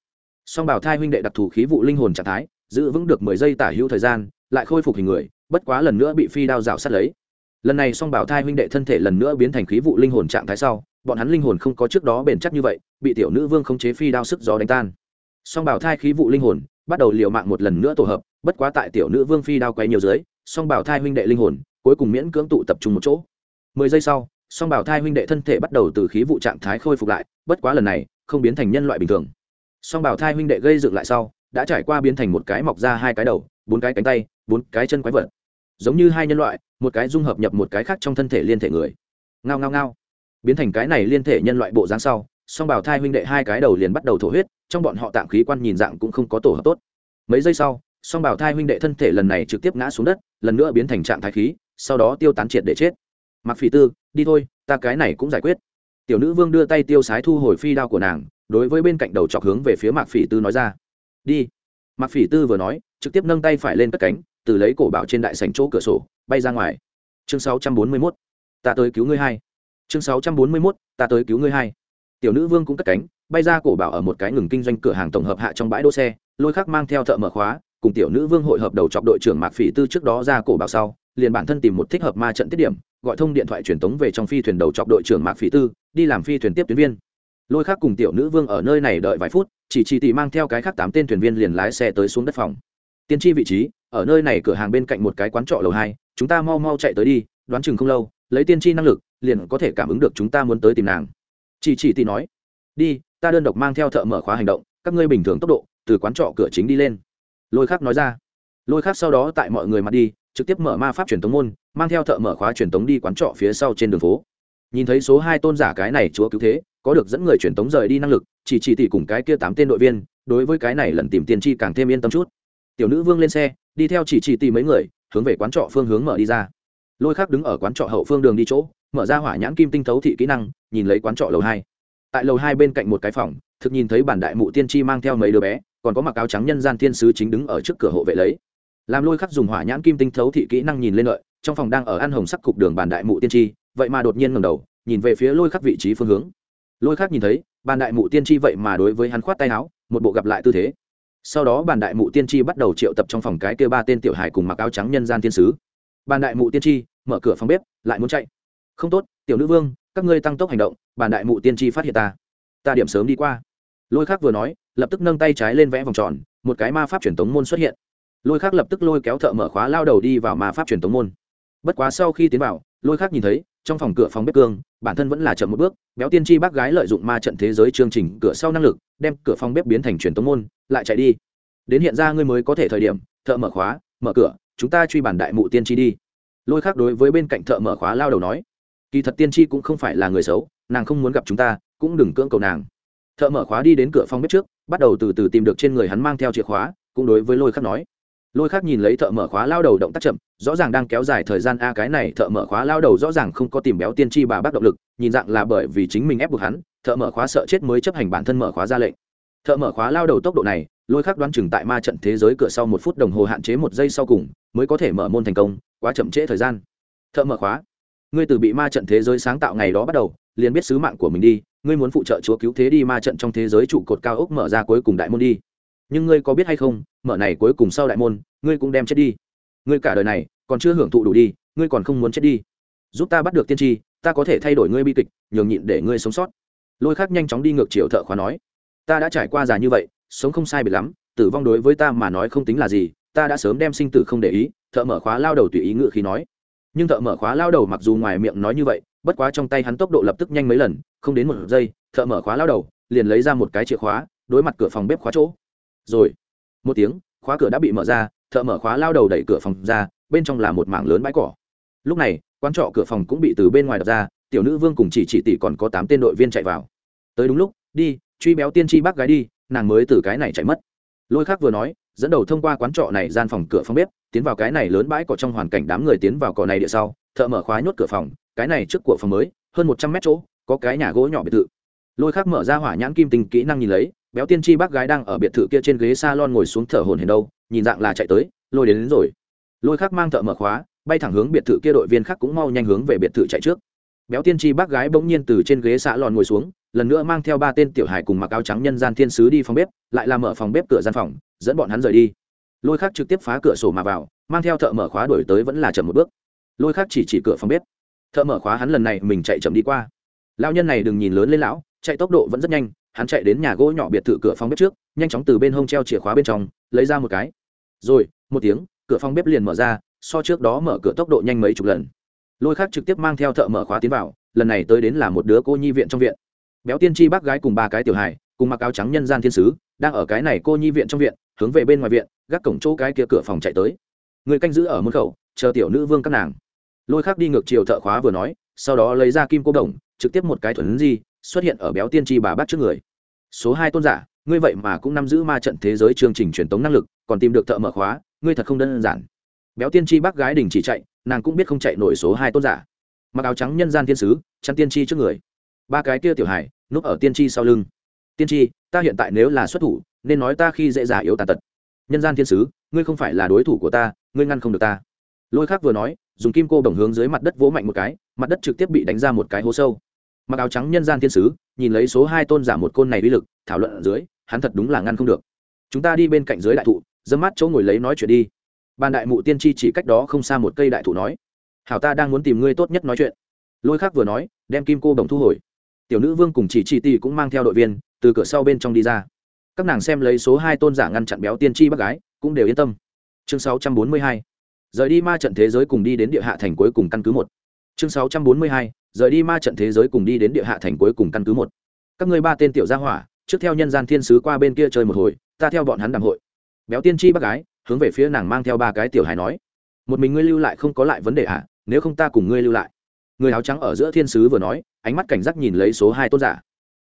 Speaker 1: Song bảo thai huynh đệ đặc thù khí vụ linh hồn trạng thái, giữ vững được mười giây tả hữu thời gian, lại khôi phục hình người, bất quá lần nữa bị phi đao rào sát lấy. Lần này song bảo thai huynh đệ thân thể lần nữa biến thành khí vụ linh hồn trạng thái sau bọn hắn linh hồn không có trước đó bền chắc như vậy, bị tiểu nữ vương khống chế phi đao sức gió đánh tan. Song bảo thai khí vụ linh hồn bắt đầu liều mạng một lần nữa tổ hợp, bất quá tại tiểu nữ vương phi đao quay nhiều dưới, song bảo thai huynh đệ linh hồn cuối cùng miễn cưỡng tụ tập trung một chỗ. Mười giây sau, song bảo thai huynh đệ thân thể bắt đầu từ khí vụ trạng thái khôi phục lại, bất quá lần này không biến thành nhân loại bình thường. Song bảo thai huynh đệ gây dựng lại sau, đã trải qua biến thành một cái mọc ra hai cái đầu, bốn cái cánh tay, bốn cái chân quái vật. Giống như hai nhân loại, một cái dung hợp nhập một cái khác trong thân thể liên thể người. Ngao ngao ngao biến thành cái này liên thể nhân loại bộ dáng sau, song bảo thai huynh đệ hai cái đầu liền bắt đầu thổ huyết, trong bọn họ tạm khí quan nhìn dạng cũng không có tổ hợp tốt. Mấy giây sau, song bảo thai huynh đệ thân thể lần này trực tiếp ngã xuống đất, lần nữa biến thành trạng thái khí, sau đó tiêu tán triệt để chết. Mặc phỉ tư, đi thôi, ta cái này cũng giải quyết. Tiểu nữ vương đưa tay tiêu sái thu hồi phi đao của nàng, đối với bên cạnh đầu chọc hướng về phía mạc phỉ tư nói ra. Đi. Mạc phỉ tư vừa nói, trực tiếp nâng tay phải lên cất cánh, từ lấy cổ bảo trên đại sành chỗ cửa sổ, bay ra ngoài. Chương 641. ta tới cứu ngươi hai chương 641. ta tới cứu ngươi hai tiểu nữ vương cũng cất cánh, bay ra cổ bảo ở một cái ngừng kinh doanh cửa hàng tổng hợp hạ trong bãi đỗ xe, lôi khắc mang theo thợ mở khóa, cùng tiểu nữ vương hội hợp đầu chọc đội trưởng mạc phỉ tư trước đó ra cổ bảo sau, liền bản thân tìm một thích hợp ma trận tiết điểm, gọi thông điện thoại truyền tống về trong phi thuyền đầu chọc đội trưởng mạc phỉ tư, đi làm phi thuyền tiếp tuyến viên lôi khác cùng tiểu nữ vương ở nơi này đợi vài phút, chỉ chỉ tỷ mang theo cái khác tám tên thuyền viên liền lái xe tới xuống đất phòng tiên tri vị trí, ở nơi này cửa hàng bên cạnh một cái quán trọ lầu hai, chúng ta mau mau chạy tới đi, đoán chừng không lâu lấy tiên tri năng lực, liền có thể cảm ứng được chúng ta muốn tới tìm nàng. Chị chỉ tỷ nói, đi, ta đơn độc mang theo thợ mở khóa hành động, các ngươi bình thường tốc độ, từ quán trọ cửa chính đi lên. Lôi khác nói ra. Lôi khác sau đó tại mọi người mặt đi, trực tiếp mở ma pháp truyền tống môn, mang theo thợ mở khóa truyền tống đi quán trọ phía sau trên đường phố. Nhìn thấy số hai tôn giả cái này chúa cứu thế, có được dẫn người truyền tống rời đi năng lực, chỉ chỉ tỷ cùng cái kia tám tên đội viên, đối với cái này lần tìm tiên tri càng thêm yên tâm chút. Tiểu nữ vương lên xe, đi theo chỉ chỉ tỷ mấy người, hướng về quán trọ phương hướng mở đi ra lôi khác đứng ở quán trọ hậu phương đường đi chỗ, mở ra hỏa nhãn kim tinh thấu thị kỹ năng, nhìn lấy quán trọ lầu hai. Tại lầu hai bên cạnh một cái phòng, thực nhìn thấy bản đại mụ tiên tri mang theo mấy đứa bé, còn có mặc áo trắng nhân gian thiên sứ chính đứng ở trước cửa hộ vệ lấy. Làm lôi khắc dùng hỏa nhãn kim tinh thấu thị kỹ năng nhìn lên lợi trong phòng đang ở ăn hồng sắc cục đường bàn đại mụ tiên tri, vậy mà đột nhiên ngầm đầu, nhìn về phía lôi khắc vị trí phương hướng. Lôi khắc nhìn thấy bàn đại mụ tiên tri vậy mà đối với hắn khoát tay áo, một bộ gặp lại tư thế. Sau đó bàn đại mụ tiên tri bắt đầu triệu tập trong phòng cái kêu ba tên tiểu hải cùng mặc áo trắng nhân gian thiên sứ bàn đại mụ tiên tri, mở cửa phòng bếp, lại muốn chạy. Không tốt, tiểu nữ vương, các ngươi tăng tốc hành động, bàn đại mụ tiên tri phát hiện ta. Ta điểm sớm đi qua. Lôi khắc vừa nói, lập tức nâng tay trái lên vẽ vòng tròn, một cái ma pháp truyền tống môn xuất hiện. Lôi khác lập tức lôi kéo thợ mở khóa lao đầu đi vào ma pháp truyền tống môn. Bất quá sau khi tiến vào, lôi khác nhìn thấy, trong phòng cửa phòng bếp cương, bản thân vẫn là chậm một bước, béo tiên tri bác gái lợi dụng ma trận thế giới chương trình cửa sau năng lực, đem cửa phòng bếp biến thành truyền tống môn, lại chạy đi. Đến hiện ra ngươi mới có thể thời điểm, thợ mở khóa, mở cửa chúng ta truy bản đại mụ tiên tri đi. Lôi khác đối với bên cạnh thợ mở khóa lao đầu nói, kỳ thật tiên tri cũng không phải là người xấu, nàng không muốn gặp chúng ta, cũng đừng cưỡng cầu nàng. Thợ mở khóa đi đến cửa phòng bếp trước, bắt đầu từ từ tìm được trên người hắn mang theo chìa khóa, cũng đối với lôi khắc nói. Lôi khác nhìn lấy thợ mở khóa lao đầu động tác chậm, rõ ràng đang kéo dài thời gian, a, cái này thợ mở khóa lao đầu rõ ràng không có tìm béo tiên tri bà bác động lực, nhìn dạng là bởi vì chính mình ép buộc hắn, thợ mở khóa sợ chết mới chấp hành bản thân mở khóa ra lệnh. Thợ mở khóa lao đầu tốc độ này lôi khắc đoán chừng tại ma trận thế giới cửa sau một phút đồng hồ hạn chế một giây sau cùng, mới có thể mở môn thành công, quá chậm trễ thời gian. Thợ mở khóa. Ngươi từ bị ma trận thế giới sáng tạo ngày đó bắt đầu, liền biết sứ mạng của mình đi, ngươi muốn phụ trợ chúa cứu thế đi ma trận trong thế giới trụ cột cao ốc mở ra cuối cùng đại môn đi. Nhưng ngươi có biết hay không, mở này cuối cùng sau đại môn, ngươi cũng đem chết đi. Ngươi cả đời này, còn chưa hưởng thụ đủ đi, ngươi còn không muốn chết đi. Giúp ta bắt được tiên tri, ta có thể thay đổi ngươi bi kịch, nhường nhịn để ngươi sống sót. Lôi khác nhanh chóng đi ngược chiều thợ khóa nói. Ta đã trải qua già như vậy sống không sai biệt lắm, tử vong đối với ta mà nói không tính là gì, ta đã sớm đem sinh tử không để ý, thợ mở khóa lao đầu tùy ý ngự khi nói. Nhưng thợ mở khóa lao đầu mặc dù ngoài miệng nói như vậy, bất quá trong tay hắn tốc độ lập tức nhanh mấy lần, không đến một giây, thợ mở khóa lao đầu liền lấy ra một cái chìa khóa, đối mặt cửa phòng bếp khóa chỗ. Rồi, một tiếng, khóa cửa đã bị mở ra, thợ mở khóa lao đầu đẩy cửa phòng ra, bên trong là một mảng lớn bãi cỏ. Lúc này, quán trọ cửa phòng cũng bị từ bên ngoài đập ra, tiểu nữ vương cùng chỉ chỉ tỷ còn có tám tên đội viên chạy vào. Tới đúng lúc, đi, truy béo tiên tri bác gái đi nàng mới từ cái này chạy mất. Lôi khác vừa nói dẫn đầu thông qua quán trọ này gian phòng cửa phòng bếp tiến vào cái này lớn bãi cỏ trong hoàn cảnh đám người tiến vào cỏ này địa sau thợ mở khóa nhốt cửa phòng cái này trước của phòng mới hơn một trăm mét chỗ có cái nhà gỗ nhỏ biệt thự. Lôi khác mở ra hỏa nhãn kim tình kỹ năng nhìn lấy béo tiên tri bác gái đang ở biệt thự kia trên ghế s a lon ngồi xuống thở hồn hển đâu nhìn dạng là chạy tới lôi đến, đến rồi. Lôi khác mang thợ mở khóa bay thẳng hướng biệt thự kia đội viên khác cũng mau nhanh hướng về biệt thự chạy trước. Béo tiên tri bác gái bỗng nhiên từ trên ghế xạ lòn ngồi xuống lần nữa mang theo ba tên tiểu hải cùng mặc áo trắng nhân gian thiên sứ đi phòng bếp, lại làm mở phòng bếp cửa gian phòng, dẫn bọn hắn rời đi. Lôi khác trực tiếp phá cửa sổ mà vào, mang theo thợ mở khóa đổi tới vẫn là chậm một bước. Lôi khác chỉ chỉ cửa phòng bếp. Thợ mở khóa hắn lần này mình chạy chậm đi qua. Lao nhân này đừng nhìn lớn lên lão, chạy tốc độ vẫn rất nhanh, hắn chạy đến nhà gỗ nhỏ biệt thự cửa phòng bếp trước, nhanh chóng từ bên hông treo chìa khóa bên trong, lấy ra một cái. Rồi, một tiếng, cửa phòng bếp liền mở ra, so trước đó mở cửa tốc độ nhanh mấy chục lần. Lôi khác trực tiếp mang theo thợ mở khóa tiến vào, lần này tới đến là một đứa cô nhi viện trong viện béo tiên tri bác gái cùng ba cái tiểu hài, cùng mặc áo trắng nhân gian thiên sứ, đang ở cái này cô nhi viện trong viện, hướng về bên ngoài viện, gác cổng chỗ cái kia cửa phòng chạy tới. Người canh giữ ở môn khẩu, chờ tiểu nữ vương các nàng. Lôi khác đi ngược chiều thợ khóa vừa nói, sau đó lấy ra kim cô đồng, trực tiếp một cái thuần di, xuất hiện ở béo tiên tri bà bắt trước người. Số hai tôn giả, ngươi vậy mà cũng nắm giữ ma trận thế giới chương trình truyền tống năng lực, còn tìm được thợ mở khóa, ngươi thật không đơn giản. Béo tiên tri bác gái đình chỉ chạy, nàng cũng biết không chạy nổi số hai tôn giả. Mặc áo trắng nhân gian thiên sứ, chăn tiên tri trước người. Ba cái kia tiểu hải núp ở tiên tri sau lưng. Tiên tri, ta hiện tại nếu là xuất thủ, nên nói ta khi dễ dàng yếu tàn tật. Nhân gian thiên sứ, ngươi không phải là đối thủ của ta, ngươi ngăn không được ta. Lôi khác vừa nói, dùng kim cô đồng hướng dưới mặt đất vỗ mạnh một cái, mặt đất trực tiếp bị đánh ra một cái hố sâu. Mặc áo trắng nhân gian thiên sứ, nhìn lấy số hai tôn giả một côn này uy lực, thảo luận ở dưới, hắn thật đúng là ngăn không được. Chúng ta đi bên cạnh dưới đại thụ dâm mắt chỗ ngồi lấy nói chuyện đi. Bàn đại mụ tiên tri chỉ cách đó không xa một cây đại thụ nói, hảo ta đang muốn tìm ngươi tốt nhất nói chuyện. Lôi khác vừa nói, đem kim cô đồng thu hồi tiểu nữ vương cùng chỉ chỉ ti cũng mang theo đội viên từ cửa sau bên trong đi ra. Các nàng xem lấy số hai tôn giả ngăn chặn béo tiên tri bác gái cũng đều yên tâm. Chương sáu trăm bốn mươi hai rời đi ma trận thế giới cùng đi đến địa hạ thành cuối cùng căn cứ một. Chương sáu trăm bốn mươi hai rời đi ma trận thế giới cùng đi đến địa hạ thành cuối cùng căn cứ một. Các ngươi ba tên tiểu gia hỏa trước theo nhân gian thiên sứ qua bên kia chơi một hồi ta theo bọn hắn đàm hội. Béo tiên tri bác gái hướng về phía nàng mang theo ba cái tiểu hài nói. Một mình ngươi lưu lại không có lại vấn đề ạ à, nếu không ta cùng ngươi lưu lại người áo trắng ở giữa thiên sứ vừa nói, ánh mắt cảnh giác nhìn lấy số hai tôn giả.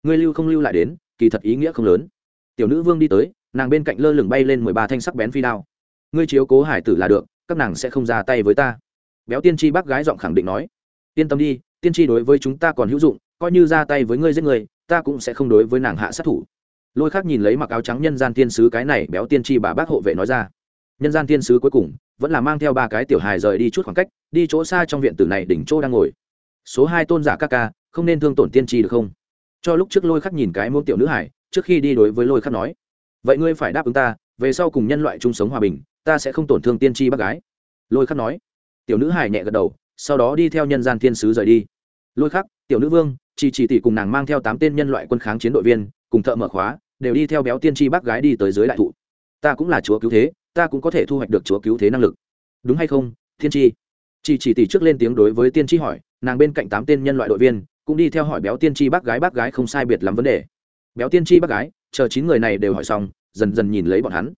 Speaker 1: Ngươi lưu không lưu lại đến, kỳ thật ý nghĩa không lớn. Tiểu nữ vương đi tới, nàng bên cạnh lơ lửng bay lên mười ba thanh sắc bén phi đao. Ngươi chiếu cố hải tử là được, các nàng sẽ không ra tay với ta. Béo tiên tri bác gái giọng khẳng định nói. Yên tâm đi, tiên tri đối với chúng ta còn hữu dụng, coi như ra tay với ngươi giết người, ta cũng sẽ không đối với nàng hạ sát thủ. Lôi khác nhìn lấy mặc áo trắng nhân gian tiên sứ cái này, béo tiên tri bà bác hộ vệ nói ra nhân gian tiên sứ cuối cùng, vẫn là mang theo ba cái tiểu hài rời đi chút khoảng cách, đi chỗ xa trong viện tử này đỉnh chỗ đang ngồi. Số hai tôn giả ca ca, không nên thương tổn tiên tri được không? Cho lúc trước lôi khắc nhìn cái muôn tiểu nữ hải, trước khi đi đối với lôi khắc nói. Vậy ngươi phải đáp ứng ta, về sau cùng nhân loại chung sống hòa bình, ta sẽ không tổn thương tiên tri bác gái. Lôi khắc nói. Tiểu nữ hải nhẹ gật đầu, sau đó đi theo nhân gian thiên sứ rời đi. Lôi khắc, tiểu nữ vương chỉ chỉ tỷ cùng nàng mang theo tám tên nhân loại quân kháng chiến đội viên, cùng thợ mở khóa, đều đi theo béo tiên tri bác gái đi tới dưới đại thụ. Ta cũng là chúa cứu thế ta cũng có thể thu hoạch được chúa cứu thế năng lực. Đúng hay không, thiên tri chỉ chỉ tỷ trước lên tiếng đối với tiên tri hỏi, nàng bên cạnh tám tên nhân loại đội viên cũng đi theo hỏi béo tiên tri bác gái bác gái không sai biệt lắm vấn đề. Béo tiên tri bác gái, chờ chín người này đều hỏi xong, dần dần nhìn lấy bọn hắn.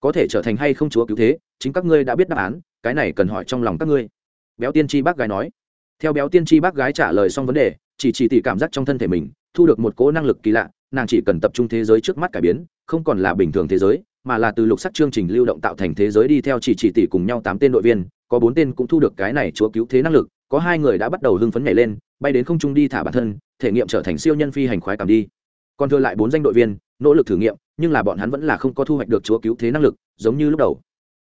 Speaker 1: Có thể trở thành hay không chúa cứu thế, chính các ngươi đã biết đáp án, cái này cần hỏi trong lòng các ngươi. Béo tiên tri bác gái nói. Theo béo tiên tri bác gái trả lời xong vấn đề, chỉ chỉ tỷ cảm giác trong thân thể mình, thu được một cố năng lực kỳ lạ, nàng chỉ cần tập trung thế giới trước mắt cải biến, không còn là bình thường thế giới mà là từ lục sắc chương trình lưu động tạo thành thế giới đi theo chỉ chỉ tỷ cùng nhau tám tên đội viên, có bốn tên cũng thu được cái này chúa cứu thế năng lực, có hai người đã bắt đầu hưng phấn nhảy lên, bay đến không trung đi thả bản thân, thể nghiệm trở thành siêu nhân phi hành khoái cảm đi. Còn thừa lại bốn danh đội viên, nỗ lực thử nghiệm, nhưng là bọn hắn vẫn là không có thu hoạch được chúa cứu thế năng lực, giống như lúc đầu.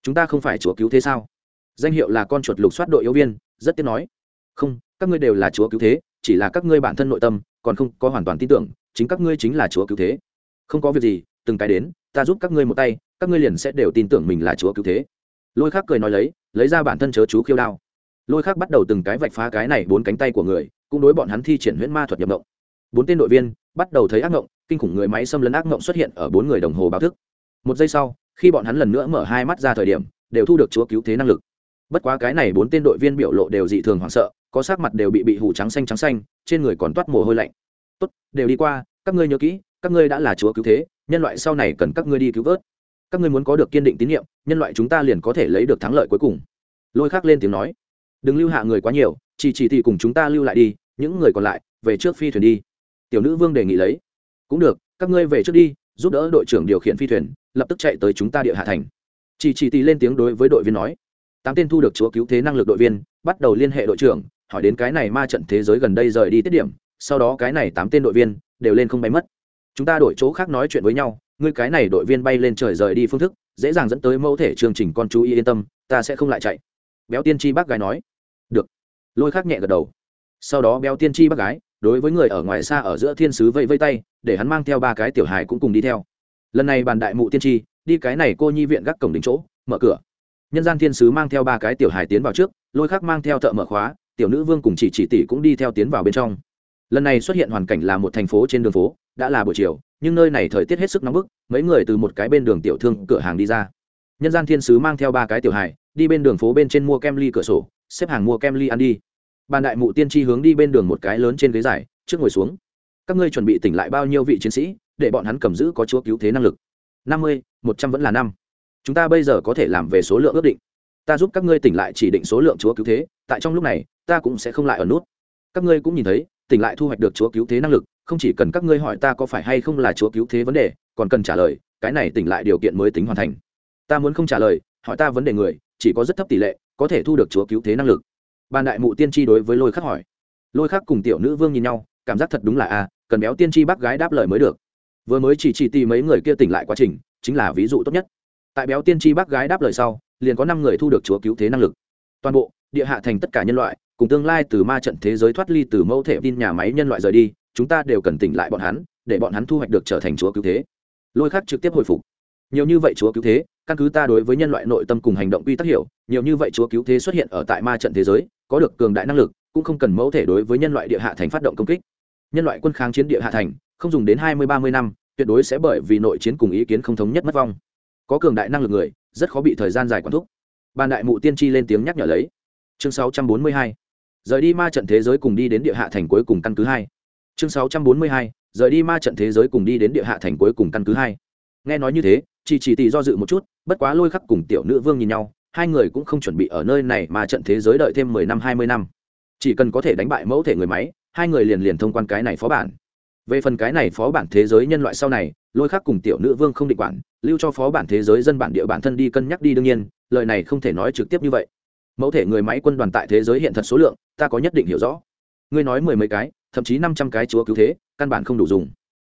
Speaker 1: Chúng ta không phải chúa cứu thế sao? Danh hiệu là con chuột lục soát đội yếu viên, rất tiếc nói. Không, các ngươi đều là chúa cứu thế, chỉ là các ngươi bản thân nội tâm còn không có hoàn toàn tin tưởng, chính các ngươi chính là chúa cứu thế. Không có việc gì từng cái đến, ta giúp các ngươi một tay, các ngươi liền sẽ đều tin tưởng mình là chúa cứu thế. Lôi khác cười nói lấy lấy ra bản thân chớ chú khiêu đao. Lôi khác bắt đầu từng cái vạch phá cái này bốn cánh tay của người, cũng đối bọn hắn thi triển huyễn ma thuật nhập động bốn tên đội viên bắt đầu thấy ác mộng kinh khủng người máy xâm lấn ác mộng xuất hiện ở bốn người đồng hồ báo thức. Một giây sau, khi bọn hắn lần nữa mở hai mắt ra thời điểm, đều thu được chúa cứu thế năng lực. Bất quá cái này bốn tên đội viên biểu lộ đều dị thường hoảng sợ, có sắc mặt đều bị bị hủ trắng xanh trắng xanh, trên người còn toát mồ hôi lạnh. Tốt, đều đi qua, các ngươi nhớ kỹ, các ngươi đã là chúa cứu thế nhân loại sau này cần các ngươi đi cứu vớt. Các ngươi muốn có được kiên định tín nhiệm, nhân loại chúng ta liền có thể lấy được thắng lợi cuối cùng. Lôi khắc lên tiếng nói. Đừng lưu hạ người quá nhiều, chỉ chỉ thì cùng chúng ta lưu lại đi, những người còn lại, về trước phi thuyền đi. Tiểu nữ vương đề nghị lấy. Cũng được, các ngươi về trước đi, giúp đỡ đội trưởng điều khiển phi thuyền, lập tức chạy tới chúng ta địa hạ thành. Chỉ chỉ tỷ lên tiếng đối với đội viên nói. Tám tên thu được chúa cứu thế năng lực đội viên, bắt đầu liên hệ đội trưởng, hỏi đến cái này ma trận thế giới gần đây rời đi tiết điểm, sau đó cái này tám tên đội viên đều lên không bay mất chúng ta đổi chỗ khác nói chuyện với nhau, ngươi cái này đội viên bay lên trời rời đi phương thức, dễ dàng dẫn tới mẫu thể chương trình con chú ý yên tâm, ta sẽ không lại chạy. Béo tiên tri bác gái nói. Được. Lôi khác nhẹ gật đầu. Sau đó béo tiên tri bác gái, đối với người ở ngoài xa ở giữa thiên sứ vẫy vây tay, để hắn mang theo ba cái tiểu hài cũng cùng đi theo. Lần này bàn đại mụ tiên tri, đi cái này cô nhi viện gác cổng đỉnh chỗ, mở cửa. Nhân gian thiên sứ mang theo ba cái tiểu hài tiến vào trước, lôi khác mang theo thợ mở khóa, tiểu nữ vương cùng chỉ chỉ tỷ cũng đi theo tiến vào bên trong lần này xuất hiện hoàn cảnh là một thành phố trên đường phố, đã là buổi chiều, nhưng nơi này thời tiết hết sức nóng bức, mấy người từ một cái bên đường tiểu thương cửa hàng đi ra. Nhân gian thiên sứ mang theo ba cái tiểu hài, đi bên đường phố bên trên mua kem ly cửa sổ, xếp hàng mua kem ly ăn đi. Bàn đại mụ tiên tri hướng đi bên đường một cái lớn trên ghế dài, trước ngồi xuống. Các ngươi chuẩn bị tỉnh lại bao nhiêu vị chiến sĩ, để bọn hắn cầm giữ có chúa cứu thế năng lực? Năm mươi, một trăm vẫn là năm. Chúng ta bây giờ có thể làm về số lượng ước định. Ta giúp các ngươi tỉnh lại chỉ định số lượng chúa cứu thế, tại trong lúc này, ta cũng sẽ không lại ở nút. Các ngươi cũng nhìn thấy tỉnh lại thu hoạch được chúa cứu thế năng lực, không chỉ cần các ngươi hỏi ta có phải hay không là chúa cứu thế vấn đề, còn cần trả lời, cái này tỉnh lại điều kiện mới tính hoàn thành. Ta muốn không trả lời, hỏi ta vấn đề người, chỉ có rất thấp tỷ lệ, có thể thu được chúa cứu thế năng lực. Ban đại mụ tiên tri đối với lôi khắc hỏi. Lôi khắc cùng tiểu nữ vương nhìn nhau, cảm giác thật đúng là a, cần béo tiên tri bác gái đáp lời mới được. Vừa mới chỉ chỉ tì mấy người kia tỉnh lại quá trình, chính là ví dụ tốt nhất. Tại béo tiên tri bác gái đáp lời sau, liền có năm người thu được chúa cứu thế năng lực. Toàn bộ, địa hạ thành tất cả nhân loại cùng tương lai từ ma trận thế giới thoát ly từ mẫu thể tin nhà máy nhân loại rời đi, chúng ta đều cần tỉnh lại bọn hắn, để bọn hắn thu hoạch được trở thành chúa cứu thế. Lôi khắc trực tiếp hồi phục. Nhiều như vậy chúa cứu thế, căn cứ ta đối với nhân loại nội tâm cùng hành động quy tắc hiểu, nhiều như vậy chúa cứu thế xuất hiện ở tại ma trận thế giới, có được cường đại năng lực, cũng không cần mẫu thể đối với nhân loại địa hạ thành phát động công kích. Nhân loại quân kháng chiến địa hạ thành, không dùng đến hai mươi, ba mươi năm, tuyệt đối sẽ bởi vì nội chiến cùng ý kiến không thống nhất mất vong. Có cường đại năng lực người, rất khó bị thời gian dài quản thúc. Ban đại mụ tiên tri lên tiếng nhắc nhở lấy. Chương sáu trăm bốn mươi hai rời đi ma trận thế giới cùng đi đến địa hạ thành cuối cùng căn cứ hai. Chương sáu trăm bốn mươi hai, rời đi ma trận thế giới cùng đi đến địa hạ thành cuối cùng căn cứ hai. Nghe nói như thế chỉ chỉ tỷ do dự một chút, bất quá lôi khắc cùng tiểu nữ vương nhìn nhau, hai người cũng không chuẩn bị ở nơi này mà trận thế giới đợi thêm mười năm, hai mươi năm. Chỉ cần có thể đánh bại mẫu thể người máy, hai người liền liền thông quan cái này phó bản. Về phần cái này phó bản thế giới nhân loại sau này, lôi khắc cùng tiểu nữ vương không định quản, lưu cho phó bản thế giới dân bản địa bản thân đi cân nhắc đi đương nhiên, lời này không thể nói trực tiếp như vậy mẫu thể người máy quân đoàn tại thế giới hiện thật số lượng, ta có nhất định hiểu rõ. Ngươi nói mười mấy cái, thậm chí năm trăm cái chúa cứu thế, căn bản không đủ dùng.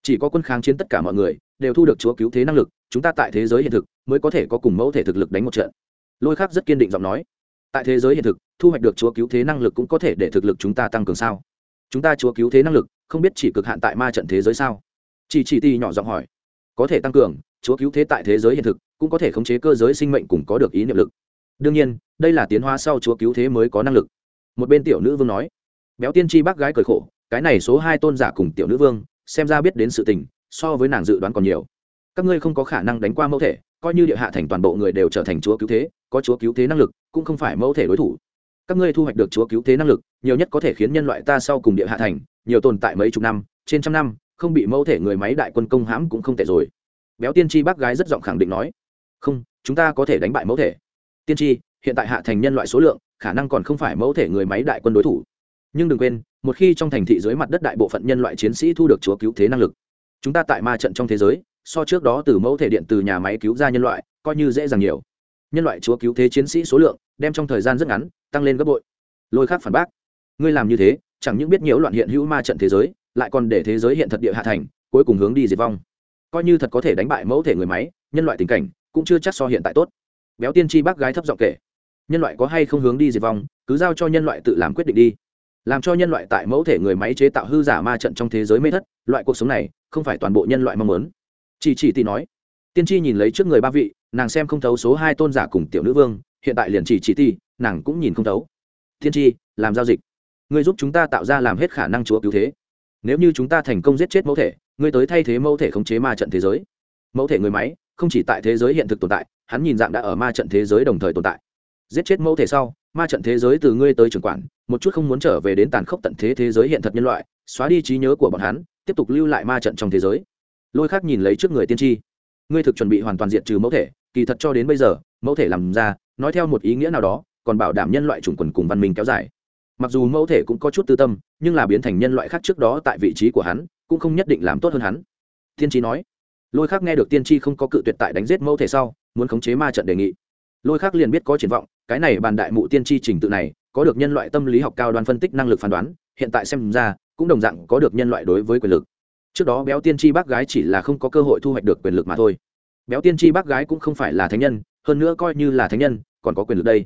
Speaker 1: Chỉ có quân kháng chiến tất cả mọi người đều thu được chúa cứu thế năng lực, chúng ta tại thế giới hiện thực mới có thể có cùng mẫu thể thực lực đánh một trận. Lôi khác rất kiên định giọng nói. Tại thế giới hiện thực, thu hoạch được chúa cứu thế năng lực cũng có thể để thực lực chúng ta tăng cường sao? Chúng ta chúa cứu thế năng lực không biết chỉ cực hạn tại ma trận thế giới sao? Chỉ chỉ ti nhỏ giọng hỏi. Có thể tăng cường, chúa cứu thế tại thế giới hiện thực cũng có thể khống chế cơ giới sinh mệnh cùng có được ý niệm lực đương nhiên, đây là tiến hóa sau chúa cứu thế mới có năng lực. Một bên tiểu nữ vương nói, béo tiên tri bác gái cười khổ, cái này số hai tôn giả cùng tiểu nữ vương, xem ra biết đến sự tình, so với nàng dự đoán còn nhiều. Các ngươi không có khả năng đánh qua mẫu thể, coi như địa hạ thành toàn bộ người đều trở thành chúa cứu thế, có chúa cứu thế năng lực, cũng không phải mẫu thể đối thủ. Các ngươi thu hoạch được chúa cứu thế năng lực, nhiều nhất có thể khiến nhân loại ta sau cùng địa hạ thành, nhiều tồn tại mấy chục năm, trên trăm năm, không bị mẫu thể người máy đại quân công hãm cũng không tệ rồi. Béo tiên tri bác gái rất giọng khẳng định nói, không, chúng ta có thể đánh bại mẫu thể tiên tri, hiện tại hạ thành nhân loại số lượng, khả năng còn không phải mẫu thể người máy đại quân đối thủ. Nhưng đừng quên, một khi trong thành thị dưới mặt đất đại bộ phận nhân loại chiến sĩ thu được chúa cứu thế năng lực, chúng ta tại ma trận trong thế giới, so trước đó từ mẫu thể điện từ nhà máy cứu ra nhân loại, coi như dễ dàng nhiều. Nhân loại chúa cứu thế chiến sĩ số lượng, đem trong thời gian rất ngắn, tăng lên gấp bội. Lôi khác phản bác, ngươi làm như thế, chẳng những biết nhiễu loạn hiện hữu ma trận thế giới, lại còn để thế giới hiện thật địa hạ thành, cuối cùng hướng đi diệt vong. Coi như thật có thể đánh bại mẫu thể người máy, nhân loại tình cảnh cũng chưa chắc so hiện tại tốt béo tiên tri bác gái thấp giọng kể, nhân loại có hay không hướng đi diệt vong, cứ giao cho nhân loại tự làm quyết định đi. Làm cho nhân loại tại mẫu thể người máy chế tạo hư giả ma trận trong thế giới mê thất, loại cuộc sống này không phải toàn bộ nhân loại mong muốn. Chỉ chỉ tỷ nói, tiên tri nhìn lấy trước người ba vị, nàng xem không thấu số hai tôn giả cùng tiểu nữ vương, hiện tại liền chỉ chỉ tỷ, nàng cũng nhìn không thấu. Tiên tri, làm giao dịch. Ngươi giúp chúng ta tạo ra làm hết khả năng chúa cứu thế. Nếu như chúng ta thành công giết chết mẫu thể, ngươi tới thay thế mẫu thể khống chế ma trận thế giới. Mẫu thể người máy không chỉ tại thế giới hiện thực tồn tại hắn nhìn dạng đã ở ma trận thế giới đồng thời tồn tại. Giết chết mẫu thể sau, ma trận thế giới từ ngươi tới trường quản, một chút không muốn trở về đến tàn khốc tận thế thế giới hiện thật nhân loại, xóa đi trí nhớ của bọn hắn, tiếp tục lưu lại ma trận trong thế giới. Lôi khác nhìn lấy trước người tiên tri. Ngươi thực chuẩn bị hoàn toàn diệt trừ mẫu thể, kỳ thật cho đến bây giờ, mẫu thể làm ra, nói theo một ý nghĩa nào đó, còn bảo đảm nhân loại chủng quần cùng văn minh kéo dài. Mặc dù mẫu thể cũng có chút tư tâm, nhưng là biến thành nhân loại khác trước đó tại vị trí của hắn, cũng không nhất định làm tốt hơn hắn. Tiên tri nói lôi khác nghe được tiên tri không có cự tuyệt tại đánh giết mẫu thể sau, muốn khống chế ma trận đề nghị. Lôi khác liền biết có triển vọng, cái này bàn đại mụ tiên tri trình tự này, có được nhân loại tâm lý học cao đoan phân tích năng lực phán đoán, hiện tại xem ra, cũng đồng dạng có được nhân loại đối với quyền lực. Trước đó béo tiên tri bác gái chỉ là không có cơ hội thu hoạch được quyền lực mà thôi. Béo tiên tri bác gái cũng không phải là thánh nhân, hơn nữa coi như là thánh nhân, còn có quyền lực đây.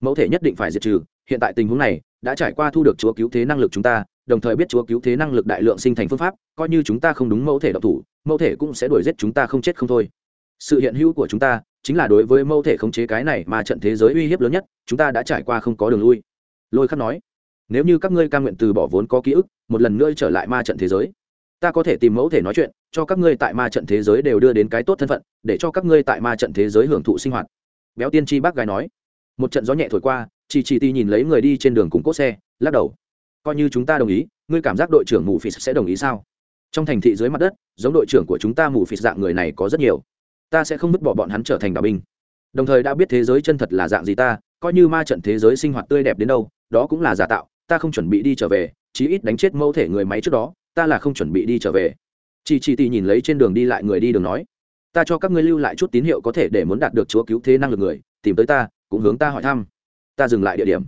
Speaker 1: Mẫu thể nhất định phải diệt trừ, hiện tại tình huống này, đã trải qua thu được chúa cứu thế năng lực chúng ta đồng thời biết chúa cứu thế năng lực đại lượng sinh thành phương pháp, coi như chúng ta không đúng mẫu thể độc thủ, mẫu thể cũng sẽ đuổi giết chúng ta không chết không thôi. Sự hiện hữu của chúng ta chính là đối với mẫu thể khống chế cái này mà trận thế giới uy hiếp lớn nhất, chúng ta đã trải qua không có đường lui. Lôi khắc nói, nếu như các ngươi ca nguyện từ bỏ vốn có ký ức, một lần nữa trở lại ma trận thế giới, ta có thể tìm mẫu thể nói chuyện, cho các ngươi tại ma trận thế giới đều đưa đến cái tốt thân phận, để cho các ngươi tại ma trận thế giới hưởng thụ sinh hoạt. Béo tiên tri bác gái nói, một trận gió nhẹ thổi qua chị chị ti nhìn lấy người đi trên đường cùng cốt xe, lắc đầu coi như chúng ta đồng ý, ngươi cảm giác đội trưởng mù phì sẽ đồng ý sao? Trong thành thị dưới mặt đất, giống đội trưởng của chúng ta mù phì dạng người này có rất nhiều. Ta sẽ không vứt bỏ bọn hắn trở thành đạo binh. Đồng thời đã biết thế giới chân thật là dạng gì ta, coi như ma trận thế giới sinh hoạt tươi đẹp đến đâu, đó cũng là giả tạo, ta không chuẩn bị đi trở về, chí ít đánh chết mẫu thể người máy trước đó, ta là không chuẩn bị đi trở về. Chị chị tỷ nhìn lấy trên đường đi lại người đi đường nói, ta cho các ngươi lưu lại chút tín hiệu có thể để muốn đạt được chúa cứu thế năng lực người, tìm tới ta, cũng hướng ta hỏi thăm. Ta dừng lại địa điểm.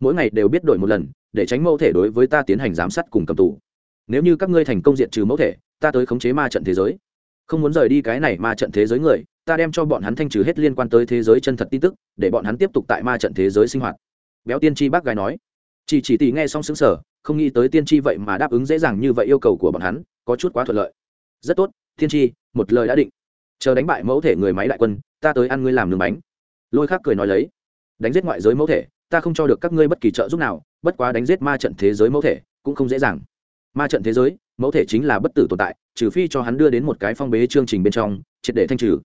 Speaker 1: Mỗi ngày đều biết đổi một lần để tránh mẫu thể đối với ta tiến hành giám sát cùng cầm tù. Nếu như các ngươi thành công diện trừ mẫu thể, ta tới khống chế ma trận thế giới. Không muốn rời đi cái này ma trận thế giới người, ta đem cho bọn hắn thanh trừ hết liên quan tới thế giới chân thật tin tức, để bọn hắn tiếp tục tại ma trận thế giới sinh hoạt. Béo tiên tri bác gái nói. Chỉ chỉ tỷ nghe xong xứng sở không nghĩ tới tiên tri vậy mà đáp ứng dễ dàng như vậy yêu cầu của bọn hắn, có chút quá thuận lợi. Rất tốt, tiên tri, một lời đã định. Chờ đánh bại mẫu thể người máy đại quân, ta tới ăn ngươi làm nướng bánh. Lôi khác cười nói lấy. Đánh giết ngoại giới mẫu thể, ta không cho được các ngươi bất kỳ trợ giúp nào bất quá đánh giết ma trận thế giới mẫu thể cũng không dễ dàng. Ma trận thế giới, mẫu thể chính là bất tử tồn tại, trừ phi cho hắn đưa đến một cái phong bế chương trình bên trong, triệt để thanh trừ.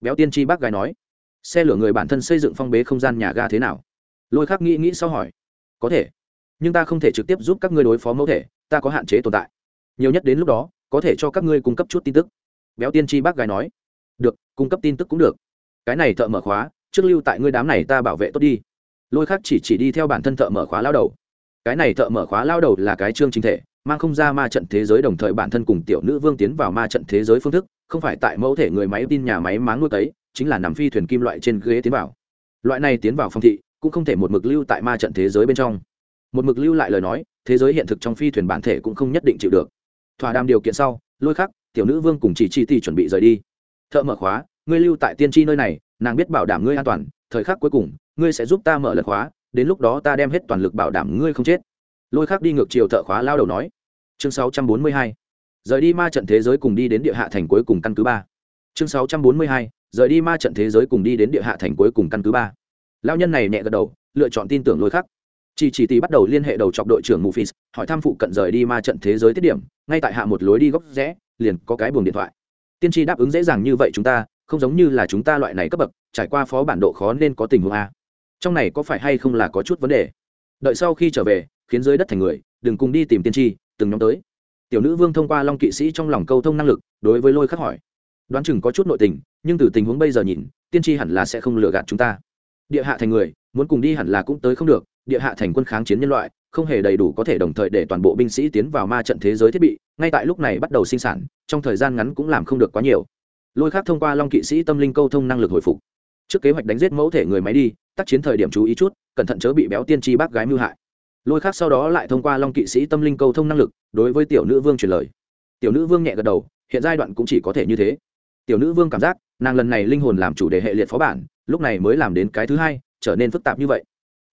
Speaker 1: Béo tiên tri bác gái nói, xe lửa người bản thân xây dựng phong bế không gian nhà ga thế nào? Lôi khắc nghĩ nghĩ sau hỏi, có thể, nhưng ta không thể trực tiếp giúp các ngươi đối phó mẫu thể, ta có hạn chế tồn tại. Nhiều nhất đến lúc đó, có thể cho các ngươi cung cấp chút tin tức. Béo tiên tri bác gái nói, được, cung cấp tin tức cũng được. Cái này thợ mở khóa, trước lưu tại ngươi đám này ta bảo vệ tốt đi lôi khác chỉ chỉ đi theo bản thân thợ mở khóa lao đầu. Cái này thợ mở khóa lao đầu là cái chương chính thể, mang không ra ma trận thế giới đồng thời bản thân cùng tiểu nữ vương tiến vào ma trận thế giới phương thức, không phải tại mẫu thể người máy tin nhà máy máng nuôi tấy, chính là nằm phi thuyền kim loại trên ghế tiến vào. Loại này tiến vào phong thị, cũng không thể một mực lưu tại ma trận thế giới bên trong. Một mực lưu lại lời nói, thế giới hiện thực trong phi thuyền bản thể cũng không nhất định chịu được. Thỏa đàm điều kiện sau, lôi khắc tiểu nữ vương cùng chỉ chi ti chuẩn bị rời đi. Thợ mở khóa, ngươi lưu tại tiên tri nơi này, nàng biết bảo đảm ngươi an toàn thời khắc cuối cùng ngươi sẽ giúp ta mở lật khóa đến lúc đó ta đem hết toàn lực bảo đảm ngươi không chết lôi khắc đi ngược chiều thợ khóa lao đầu nói chương 642. rời đi ma trận thế giới cùng đi đến địa hạ thành cuối cùng căn cứ ba chương 642. rời đi ma trận thế giới cùng đi đến địa hạ thành cuối cùng căn cứ ba lao nhân này nhẹ gật đầu lựa chọn tin tưởng lôi khắc chỉ chỉ tì bắt đầu liên hệ đầu chọc đội trưởng Mufis, hỏi thăm phụ cận rời đi ma trận thế giới tiết điểm, ngay tại hạ một lối đi góc rẽ, liền có cái buồng điện thoại. Tiên tri đáp ứng dễ dàng như vậy chúng ta, không giống như là chúng ta loại này cấp bậc, trải qua phó bản độ khó nên có tình huống a. Trong này có phải hay không là có chút vấn đề? Đợi sau khi trở về, khiến dưới đất thành người, đừng cùng đi tìm tiên tri, từng nhóm tới. Tiểu nữ vương thông qua Long kỵ sĩ trong lòng câu thông năng lực, đối với Lôi Khắc hỏi. Đoán chừng có chút nội tình, nhưng từ tình huống bây giờ nhìn, tiên tri hẳn là sẽ không lừa gạt chúng ta. Địa hạ thành người, muốn cùng đi hẳn là cũng tới không được, địa hạ thành quân kháng chiến nhân loại không hề đầy đủ có thể đồng thời để toàn bộ binh sĩ tiến vào ma trận thế giới thiết bị ngay tại lúc này bắt đầu sinh sản trong thời gian ngắn cũng làm không được quá nhiều lôi khác thông qua long kỵ sĩ tâm linh câu thông năng lực hồi phục. Trước kế hoạch đánh giết mẫu thể người máy đi, tác chiến thời điểm chú ý chút, cẩn thận chớ bị béo tiên tri bác gái mưu hại. Lôi khác sau đó lại thông qua long kỵ sĩ tâm linh câu thông năng lực, đối với tiểu nữ vương truyền lời. Tiểu nữ vương nhẹ gật đầu, hiện giai đoạn cũng chỉ có thể như thế. Tiểu nữ vương cảm giác, nàng lần này linh hồn làm chủ đề hệ liệt phó bản, lúc này mới làm đến cái thứ hai, trở nên phức tạp như vậy.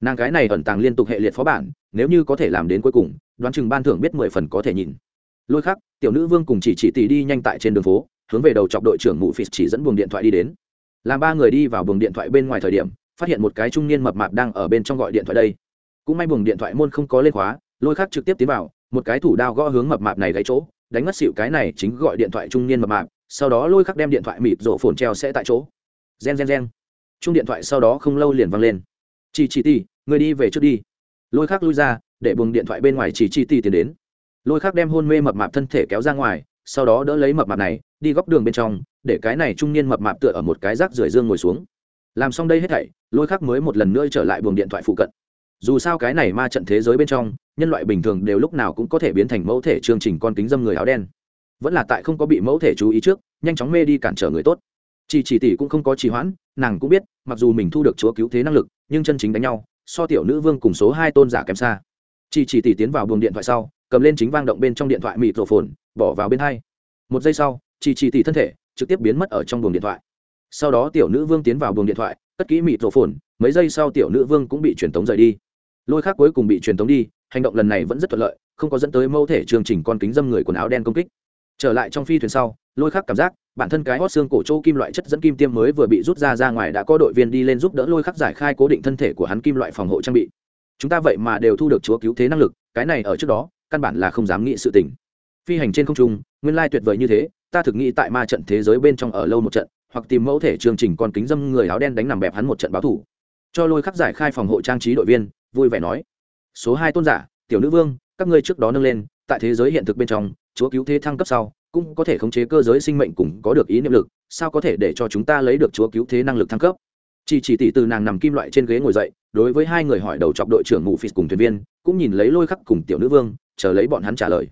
Speaker 1: Nàng cái này ẩn tàng liên tục hệ liệt phó bản, nếu như có thể làm đến cuối cùng, đoán chừng ban thưởng biết mười phần có thể nhìn lôi khắc, tiểu nữ vương cùng chỉ chỉ tỷ đi nhanh tại trên đường phố, hướng về đầu chọc đội trưởng mụ phịt chỉ dẫn buồng điện thoại đi đến. Làm ba người đi vào buồng điện thoại bên ngoài thời điểm, phát hiện một cái trung niên mập mạp đang ở bên trong gọi điện thoại đây. Cũng may buồng điện thoại môn không có lên khóa, lôi khắc trực tiếp tiến vào, một cái thủ đao gõ hướng mập mạp này gãy chỗ, đánh mất xịu cái này chính gọi điện thoại trung niên mập mạp, sau đó lôi khắc đem điện thoại mịt rổ phồn treo sẽ tại chỗ. Gen gen gen. Chung điện thoại sau đó không lâu liền văng lên. Chỉ chỉ tỷ, người đi về trước đi. Lôi khắc lui ra, để buồng điện thoại bên ngoài chỉ chỉ tỷ tiến đến lôi khác đem hôn mê mập mạp thân thể kéo ra ngoài, sau đó đỡ lấy mập mạp này, đi góc đường bên trong, để cái này trung niên mập mạp tựa ở một cái rác rưởi dương ngồi xuống. Làm xong đây hết thảy, lôi khác mới một lần nữa trở lại buồng điện thoại phụ cận. Dù sao cái này ma trận thế giới bên trong, nhân loại bình thường đều lúc nào cũng có thể biến thành mẫu thể chương trình con kính dâm người áo đen. Vẫn là tại không có bị mẫu thể chú ý trước, nhanh chóng mê đi cản trở người tốt. Chỉ chỉ tỷ cũng không có trì hoãn, nàng cũng biết, mặc dù mình thu được chúa cứu thế năng lực, nhưng chân chính đánh nhau, so tiểu nữ vương cùng số hai tôn giả kém xa. Chỉ chỉ tỷ tiến vào buồng điện thoại sau cầm lên chính vang động bên trong điện thoại mịt rổ phồn, bỏ vào bên hai. Một giây sau chỉ chỉ tỷ thân thể trực tiếp biến mất ở trong buồng điện thoại. Sau đó tiểu nữ vương tiến vào buồng điện thoại, cất kỹ mịt rổ phồn, mấy giây sau tiểu nữ vương cũng bị truyền tống rời đi. Lôi khác cuối cùng bị truyền tống đi, hành động lần này vẫn rất thuận lợi, không có dẫn tới mâu thể chương trình con kính dâm người quần áo đen công kích. Trở lại trong phi thuyền sau, lôi khắc cảm giác bản thân cái hót xương cổ châu kim loại chất dẫn kim tiêm mới vừa bị rút ra ra ngoài đã có đội viên đi lên giúp đỡ lôi khắc giải khai cố định thân thể của hắn kim loại phòng hộ trang bị. Chúng ta vậy mà đều thu được chúa cứu thế năng lực, cái này ở trước đó căn bản là không dám nghĩ sự tình. Phi hành trên không trung, nguyên lai tuyệt vời như thế, ta thực nghĩ tại ma trận thế giới bên trong ở lâu một trận, hoặc tìm mẫu thể chương trình con kính dâm người áo đen đánh nằm bẹp hắn một trận báo thủ. Cho lôi khắc giải khai phòng hộ trang trí đội viên, vui vẻ nói. Số hai tôn giả, tiểu nữ vương, các ngươi trước đó nâng lên, tại thế giới hiện thực bên trong, chúa cứu thế thăng cấp sau, cũng có thể khống chế cơ giới sinh mệnh cùng có được ý niệm lực, sao có thể để cho chúng ta lấy được chúa cứu thế năng lực thăng cấp? Chỉ chỉ tỷ từ nàng nằm kim loại trên ghế ngồi dậy, đối với hai người hỏi đầu chọc đội trưởng ngụ phịch cùng thuyền viên, cũng nhìn lấy lôi khắc cùng tiểu nữ vương chờ lấy bọn hắn trả lời.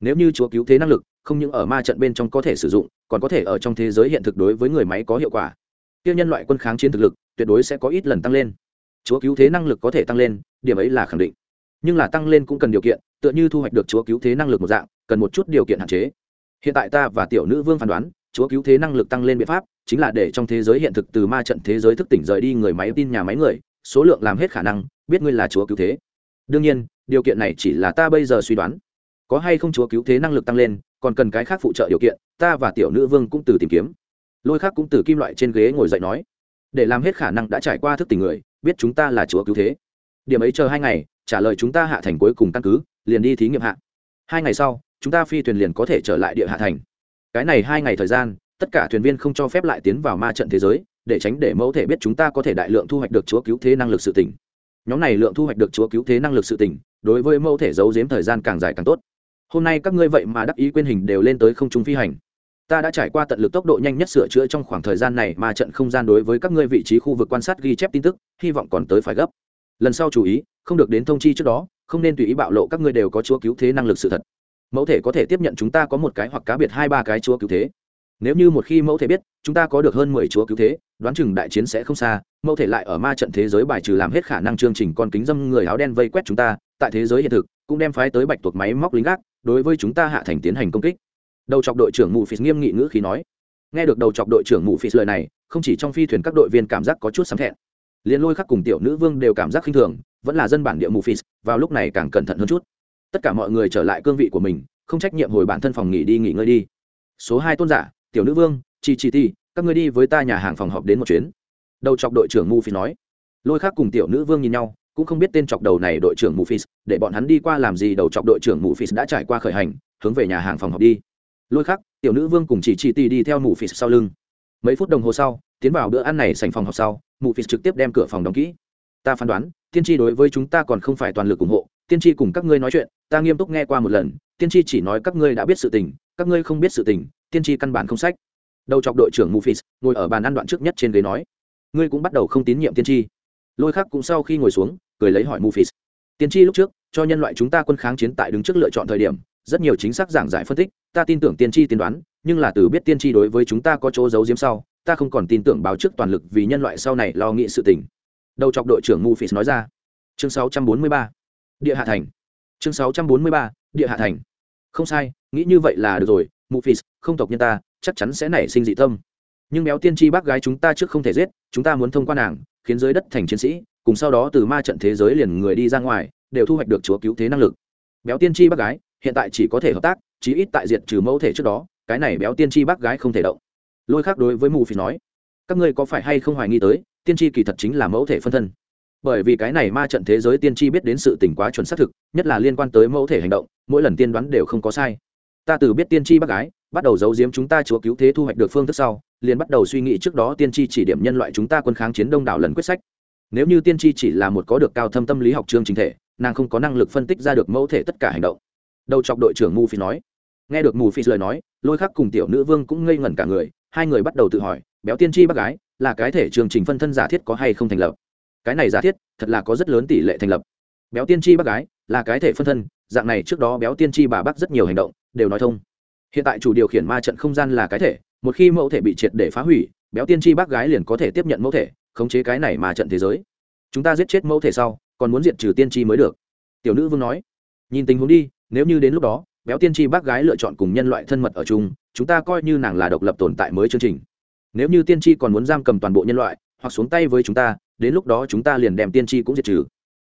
Speaker 1: Nếu như chúa cứu thế năng lực không những ở ma trận bên trong có thể sử dụng, còn có thể ở trong thế giới hiện thực đối với người máy có hiệu quả. Tiêu nhân loại quân kháng chiến thực lực tuyệt đối sẽ có ít lần tăng lên. Chúa cứu thế năng lực có thể tăng lên, điểm ấy là khẳng định. Nhưng là tăng lên cũng cần điều kiện, tựa như thu hoạch được chúa cứu thế năng lực một dạng, cần một chút điều kiện hạn chế. Hiện tại ta và tiểu nữ vương phán đoán, chúa cứu thế năng lực tăng lên biện pháp chính là để trong thế giới hiện thực từ ma trận thế giới thức tỉnh rời đi người máy tin nhà máy người, số lượng làm hết khả năng, biết ngươi là chúa cứu thế. Đương nhiên điều kiện này chỉ là ta bây giờ suy đoán. Có hay không chúa cứu thế năng lực tăng lên, còn cần cái khác phụ trợ điều kiện, ta và tiểu nữ vương cũng từ tìm kiếm. Lôi khác cũng từ kim loại trên ghế ngồi dậy nói, để làm hết khả năng đã trải qua thức tỉnh người, biết chúng ta là chúa cứu thế. Điểm ấy chờ hai ngày, trả lời chúng ta hạ thành cuối cùng căn cứ, liền đi thí nghiệm hạ. Hai ngày sau, chúng ta phi thuyền liền có thể trở lại địa hạ thành. Cái này hai ngày thời gian, tất cả thuyền viên không cho phép lại tiến vào ma trận thế giới, để tránh để mẫu thể biết chúng ta có thể đại lượng thu hoạch được chúa cứu thế năng lực sự tỉnh. Nhóm này lượng thu hoạch được chúa cứu thế năng lực sự tỉnh đối với mẫu thể giấu giếm thời gian càng dài càng tốt. Hôm nay các ngươi vậy mà đắc ý quyên hình đều lên tới không trung phi hành. Ta đã trải qua tận lực tốc độ nhanh nhất sửa chữa trong khoảng thời gian này mà trận không gian đối với các ngươi vị trí khu vực quan sát ghi chép tin tức, hy vọng còn tới phải gấp. Lần sau chú ý, không được đến thông chi trước đó, không nên tùy ý bạo lộ các ngươi đều có chúa cứu thế năng lực sự thật. Mẫu thể có thể tiếp nhận chúng ta có một cái hoặc cá biệt hai ba cái chúa cứu thế. Nếu như một khi mẫu thể biết, chúng ta có được hơn mười chúa cứu thế, đoán chừng đại chiến sẽ không xa, mẫu thể lại ở ma trận thế giới bài trừ làm hết khả năng chương trình con kính dâm người áo đen vây quét chúng ta tại thế giới hiện thực, cũng đem phái tới bạch tuộc máy móc lính gác, đối với chúng ta hạ thành tiến hành công kích. Đầu chọc đội trưởng mù phí nghiêm nghị ngữ khí nói. Nghe được đầu chọc đội trưởng mù phí lời này, không chỉ trong phi thuyền các đội viên cảm giác có chút sáng thẹn, liền lôi khắc cùng tiểu nữ vương đều cảm giác khinh thường, vẫn là dân bản địa mù phí vào lúc này càng cẩn thận hơn chút. Tất cả mọi người trở lại cương vị của mình, không trách nhiệm hồi bản thân phòng nghỉ đi nghỉ ngơi đi. Số hai tôn giả, tiểu nữ vương, chi chi ti, các ngươi đi với ta nhà hàng phòng họp đến một chuyến. Đầu chọc đội trưởng mù phí nói. Lôi khắc cùng tiểu nữ vương nhìn nhau cũng không biết tên chọc đầu này đội trưởng Mufis, để bọn hắn đi qua làm gì đầu chọc đội trưởng Mufis đã trải qua khởi hành hướng về nhà hàng phòng họp đi. Lôi khắc tiểu nữ vương cùng chỉ chỉ tì đi theo Mufis sau lưng. Mấy phút đồng hồ sau tiến vào bữa ăn này sảnh phòng họp sau Mufis trực tiếp đem cửa phòng đóng kỹ. Ta phán đoán tiên tri đối với chúng ta còn không phải toàn lực ủng hộ tiên tri cùng các ngươi nói chuyện ta nghiêm túc nghe qua một lần tiên tri chỉ nói các ngươi đã biết sự tình các ngươi không biết sự tình tiên tri căn bản không sách. Đầu chọc đội trưởng Mufis ngồi ở bàn ăn đoạn trước nhất trên ghế nói ngươi cũng bắt đầu không tín nhiệm tiên tri. Lôi khắc cũng sau khi ngồi xuống cười lấy hỏi Mufis. tiên tri lúc trước, cho nhân loại chúng ta quân kháng chiến tại đứng trước lựa chọn thời điểm, rất nhiều chính xác giảng giải phân tích, ta tin tưởng tiên tri tiên đoán, nhưng là từ biết tiên tri đối với chúng ta có chỗ giấu giếm sau, ta không còn tin tưởng báo trước toàn lực vì nhân loại sau này lo nghĩ sự tình đầu chọc đội trưởng mufis nói ra chương 643. địa hạ thành chương 643. địa hạ thành không sai, nghĩ như vậy là được rồi, mufis, không tộc nhân ta, chắc chắn sẽ nảy sinh dị tâm nhưng béo tiên tri bác gái chúng ta trước không thể giết, chúng ta muốn thông qua nàng, khiến giới đất thành chiến sĩ cùng sau đó từ ma trận thế giới liền người đi ra ngoài, đều thu hoạch được chúa cứu thế năng lực. Béo tiên tri bác gái, hiện tại chỉ có thể hợp tác, chí ít tại diện trừ mẫu thể trước đó, cái này béo tiên tri bác gái không thể động. Lôi khác đối với mù phì nói, các ngươi có phải hay không hoài nghi tới, tiên tri kỳ thật chính là mẫu thể phân thân? Bởi vì cái này ma trận thế giới tiên tri biết đến sự tỉnh quá chuẩn xác thực, nhất là liên quan tới mẫu thể hành động, mỗi lần tiên đoán đều không có sai. Ta từ biết tiên tri bác gái, bắt đầu giấu giếm chúng ta chúa cứu thế thu hoạch được phương thức sau, liền bắt đầu suy nghĩ trước đó tiên tri chỉ điểm nhân loại chúng ta quân kháng chiến đông đảo lần quyết sách nếu như tiên tri chỉ là một có được cao thâm tâm lý học chương trình thể, nàng không có năng lực phân tích ra được mẫu thể tất cả hành động. Đầu chọc đội trưởng mù phi nói. Nghe được mù phi lời nói, lôi khắc cùng tiểu nữ vương cũng ngây ngẩn cả người, hai người bắt đầu tự hỏi, béo tiên tri bác gái, là cái thể chương trình phân thân giả thiết có hay không thành lập? Cái này giả thiết, thật là có rất lớn tỷ lệ thành lập. Béo tiên tri bác gái, là cái thể phân thân, dạng này trước đó béo tiên tri bà bác rất nhiều hành động, đều nói thông. Hiện tại chủ điều khiển ma trận không gian là cái thể, một khi mẫu thể bị triệt để phá hủy, béo tiên tri bác gái liền có thể tiếp nhận mẫu thể khống chế cái này mà trận thế giới. Chúng ta giết chết mẫu thể sau, còn muốn diệt trừ tiên tri mới được. Tiểu nữ vương nói. Nhìn tình huống đi, nếu như đến lúc đó, béo tiên tri bác gái lựa chọn cùng nhân loại thân mật ở chung, chúng ta coi như nàng là độc lập tồn tại mới chương trình. Nếu như tiên tri còn muốn giam cầm toàn bộ nhân loại, hoặc xuống tay với chúng ta, đến lúc đó chúng ta liền đem tiên tri cũng diệt trừ.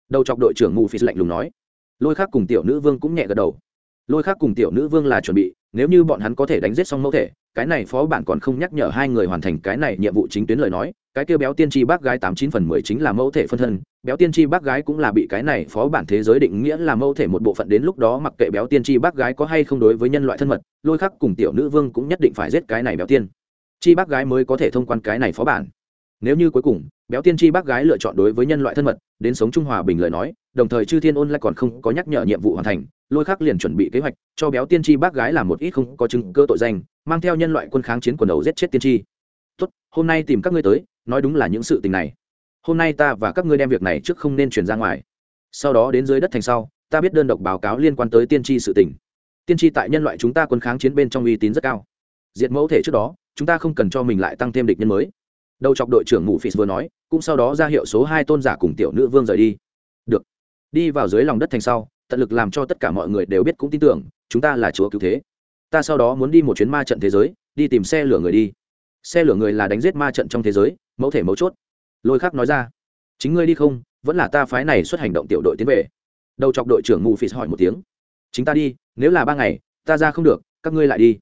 Speaker 1: Đầu chọc đội trưởng mù phi lạnh lùng nói. Lôi khác cùng tiểu nữ vương cũng nhẹ gật đầu. Lôi khác cùng tiểu nữ vương là chuẩn bị nếu như bọn hắn có thể đánh giết xong mẫu thể, cái này phó bản còn không nhắc nhở hai người hoàn thành cái này nhiệm vụ chính tuyến lời nói, cái kêu béo tiên tri bác gái tám chín phần mười chính là mẫu thể phân thân. Béo tiên tri bác gái cũng là bị cái này phó bản thế giới định nghĩa là mẫu thể một bộ phận đến lúc đó mặc kệ béo tiên tri bác gái có hay không đối với nhân loại thân mật, lôi khắc cùng tiểu nữ vương cũng nhất định phải giết cái này béo tiên chi bác gái mới có thể thông quan cái này phó bản. Nếu như cuối cùng, béo tiên tri bác gái lựa chọn đối với nhân loại thân mật, đến sống trung hòa bình lời nói, đồng thời chư thiên ôn lại còn không có nhắc nhở nhiệm vụ hoàn thành lôi khắc liền chuẩn bị kế hoạch, cho béo tiên tri bác gái làm một ít không có chứng cơ tội danh, mang theo nhân loại quân kháng chiến quần đầu giết chết tiên tri. Tốt, hôm nay tìm các ngươi tới, nói đúng là những sự tình này. Hôm nay ta và các ngươi đem việc này trước không nên chuyển ra ngoài. Sau đó đến dưới đất thành sau, ta biết đơn độc báo cáo liên quan tới tiên tri sự tình. Tiên tri tại nhân loại chúng ta quân kháng chiến bên trong uy tín rất cao. Diệt mẫu thể trước đó, chúng ta không cần cho mình lại tăng thêm địch nhân mới. Đầu chọc đội trưởng ngụ phí vừa nói, cũng sau đó ra hiệu số hai tôn giả cùng tiểu nữ vương rời đi. Được, đi vào dưới lòng đất thành sau tận lực làm cho tất cả mọi người đều biết cũng tin tưởng, chúng ta là chúa cứu thế. Ta sau đó muốn đi một chuyến ma trận thế giới, đi tìm xe lửa người đi. Xe lửa người là đánh giết ma trận trong thế giới, mẫu thể mấu chốt. Lôi khắc nói ra, chính ngươi đi không, vẫn là ta phái này xuất hành động tiểu đội tiến về. Đầu chọc đội trưởng mù phì hỏi một tiếng, chính ta đi, nếu là ba ngày, ta ra không được, các ngươi lại đi.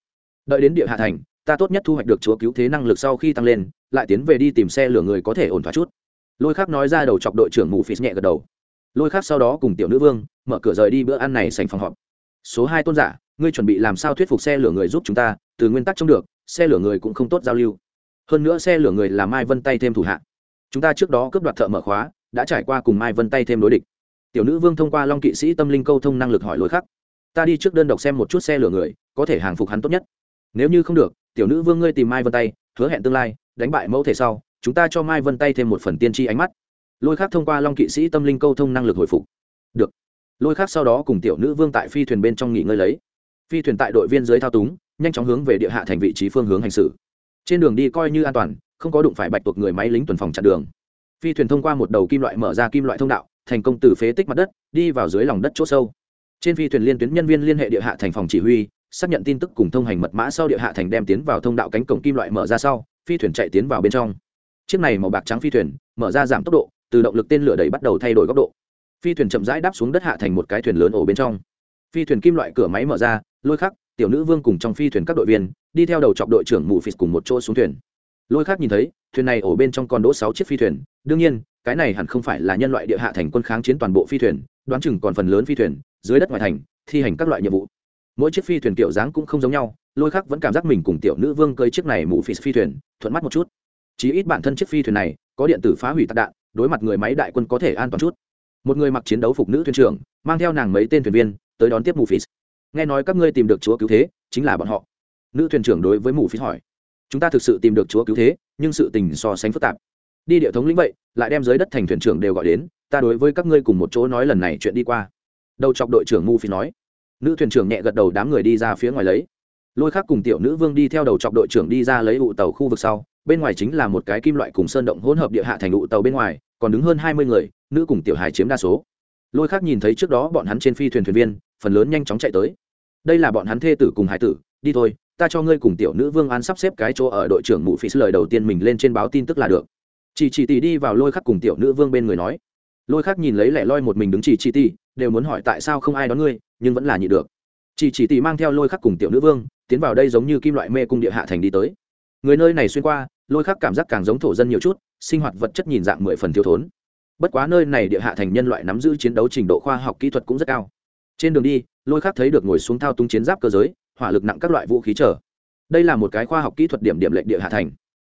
Speaker 1: Đợi đến địa hạ thành, ta tốt nhất thu hoạch được chúa cứu thế năng lực sau khi tăng lên, lại tiến về đi tìm xe lửa người có thể ổn thỏa chút. Lôi khắc nói ra, đầu chọc đội trưởng mù phì nhẹ gật đầu lôi khác sau đó cùng tiểu nữ vương, mở cửa rời đi bữa ăn này sành phòng họp. Số hai tôn giả, ngươi chuẩn bị làm sao thuyết phục xe lửa người giúp chúng ta, từ nguyên tắc trông được, xe lửa người cũng không tốt giao lưu. Hơn nữa xe lửa người là mai vân tay thêm thủ hạ. Chúng ta trước đó cướp đoạt thợ mở khóa, đã trải qua cùng mai vân tay thêm đối địch. Tiểu nữ vương thông qua long kỵ sĩ tâm linh câu thông năng lực hỏi lối khắc ta đi trước đơn độc xem một chút xe lửa người, có thể hàng phục hắn tốt nhất. Nếu như không được, tiểu nữ vương ngươi tìm mai vân tay, hứa hẹn tương lai, đánh bại mẫu thể sau, chúng ta cho mai vân tay thêm một phần tiên tri ánh mắt lôi khác thông qua long kỵ sĩ tâm linh câu thông năng lực hồi phục. Được. Lôi khác sau đó cùng tiểu nữ vương tại phi thuyền bên trong nghỉ ngơi lấy. Phi thuyền tại đội viên dưới thao túng, nhanh chóng hướng về địa hạ thành vị trí phương hướng hành xử. Trên đường đi coi như an toàn, không có đụng phải bạch tuộc người máy lính tuần phòng chặn đường. Phi thuyền thông qua một đầu kim loại mở ra kim loại thông đạo, thành công từ phế tích mặt đất, đi vào dưới lòng đất chỗ sâu. Trên phi thuyền liên tuyến nhân viên liên hệ địa hạ thành phòng chỉ huy, xác nhận tin tức cùng thông hành mật mã sau địa hạ thành đem tiến vào thông đạo cánh cổng kim loại mở ra sau, phi thuyền chạy tiến vào bên trong. Chiếc này màu bạc trắng phi thuyền, mở ra giảm tốc độ từ động lực tên lửa đẩy bắt đầu thay đổi góc độ. Phi thuyền chậm rãi đáp xuống đất hạ thành một cái thuyền lớn ổ bên trong. Phi thuyền kim loại cửa máy mở ra, lôi khắc, tiểu nữ vương cùng trong phi thuyền các đội viên, đi theo đầu chọc đội trưởng mù phịt cùng một chỗ xuống thuyền. Lôi khắc nhìn thấy, thuyền này ổ bên trong còn đỗ sáu chiếc phi thuyền. Đương nhiên, cái này hẳn không phải là nhân loại địa hạ thành quân kháng chiến toàn bộ phi thuyền, đoán chừng còn phần lớn phi thuyền, dưới đất ngoài thành, thi hành các loại nhiệm vụ. Mỗi chiếc phi thuyền kiểu dáng cũng không giống nhau, lôi khắc vẫn cảm giác mình cùng tiểu nữ vương cơi chiếc này mù phì phi thuyền, thuận mắt một chút. Chí ít bản thân chiếc phi thuyền này có điện tử phá hủy tạc đạn đối mặt người máy đại quân có thể an toàn chút. Một người mặc chiến đấu phục nữ thuyền trưởng, mang theo nàng mấy tên thuyền viên, tới đón tiếp mù phì nghe nói các ngươi tìm được chúa cứu thế, chính là bọn họ. Nữ thuyền trưởng đối với mù phì hỏi. Chúng ta thực sự tìm được chúa cứu thế, nhưng sự tình so sánh phức tạp. Đi địa thống lĩnh vậy, lại đem giới đất thành thuyền trưởng đều gọi đến, ta đối với các ngươi cùng một chỗ nói lần này chuyện đi qua. Đầu chọc đội trưởng ngu phi nói. Nữ thuyền trưởng nhẹ gật đầu đám người đi ra phía ngoài lấy. Lôi khác cùng tiểu nữ vương đi theo đầu chọc đội trưởng đi ra lấy ụ tàu khu vực sau bên ngoài chính là một cái kim loại cùng sơn động hỗn hợp địa hạ thành ụ tàu bên ngoài, còn đứng hơn hai mươi người, nữ cùng tiểu hài chiếm đa số. Lôi khác nhìn thấy trước đó bọn hắn trên phi thuyền thuyền viên, phần lớn nhanh chóng chạy tới. Đây là bọn hắn thê tử cùng hải tử, đi thôi, ta cho ngươi cùng tiểu nữ vương an sắp xếp cái chỗ ở đội trưởng mụ phí lời đầu tiên mình lên trên báo tin tức là được. Chỉ chỉ tỷ đi vào lôi khắc cùng tiểu nữ vương bên người nói. Lôi khắc nhìn lấy lẻ loi một mình đứng chỉ chỉ tỷ, đều muốn hỏi tại sao không ai đón ngươi, nhưng vẫn là nhị được. Chỉ chỉ tỷ mang theo lôi khắc cùng tiểu nữ vương, tiến vào đây giống như kim loại mê cung địa hạ thành đi tới. Người nơi này xuyên qua lôi khắc cảm giác càng giống thổ dân nhiều chút sinh hoạt vật chất nhìn dạng mười phần thiếu thốn. Bất quá nơi này địa hạ thành nhân loại nắm giữ chiến đấu trình độ khoa học kỹ thuật cũng rất cao. Trên đường đi lôi khắc thấy được ngồi xuống thao túng chiến giáp cơ giới hỏa lực nặng các loại vũ khí trở đây là một cái khoa học kỹ thuật điểm điểm lệnh địa hạ thành.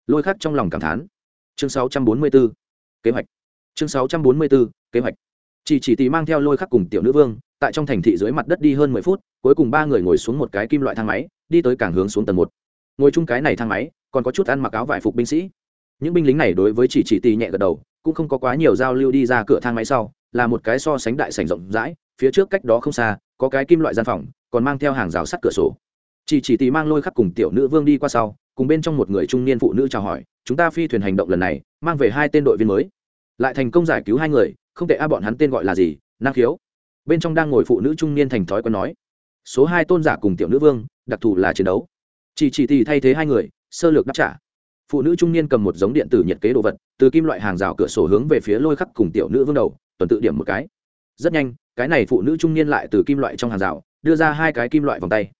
Speaker 1: Lôi khắc trong lòng cảm thán. Chương 644, kế hoạch. Chương 644, kế hoạch. Chỉ chỉ tì mang theo lôi khắc cùng tiểu nữ vương tại trong thành thị dưới mặt đất đi hơn mười phút cuối cùng ba người ngồi xuống một cái kim loại thang máy đi tới cảng hướng xuống tầng một. Ngồi chung cái này thang máy còn có chút ăn mặc áo vải phục binh sĩ. Những binh lính này đối với chỉ chỉ tỷ nhẹ gật đầu, cũng không có quá nhiều giao lưu đi ra cửa thang máy sau, là một cái so sánh đại sảnh rộng rãi, phía trước cách đó không xa, có cái kim loại gian phòng, còn mang theo hàng rào sắt cửa sổ. Chỉ chỉ tỷ mang lôi khắc cùng tiểu nữ vương đi qua sau, cùng bên trong một người trung niên phụ nữ chào hỏi, chúng ta phi thuyền hành động lần này, mang về hai tên đội viên mới. Lại thành công giải cứu hai người, không tệ a, bọn hắn tên gọi là gì? Năng khiếu. Bên trong đang ngồi phụ nữ trung niên thành thói quen nói, số hai tôn giả cùng tiểu nữ vương, đặc thù là chiến đấu. Chỉ chỉ thì thay thế hai người sơ lược đáp trả. Phụ nữ trung niên cầm một giống điện tử nhiệt kế đồ vật, từ kim loại hàng rào cửa sổ hướng về phía lôi khắc cùng tiểu nữ vương đầu, tuần tự điểm một cái. Rất nhanh, cái này phụ nữ trung niên lại từ kim loại trong hàng rào, đưa ra hai cái kim loại vòng tay.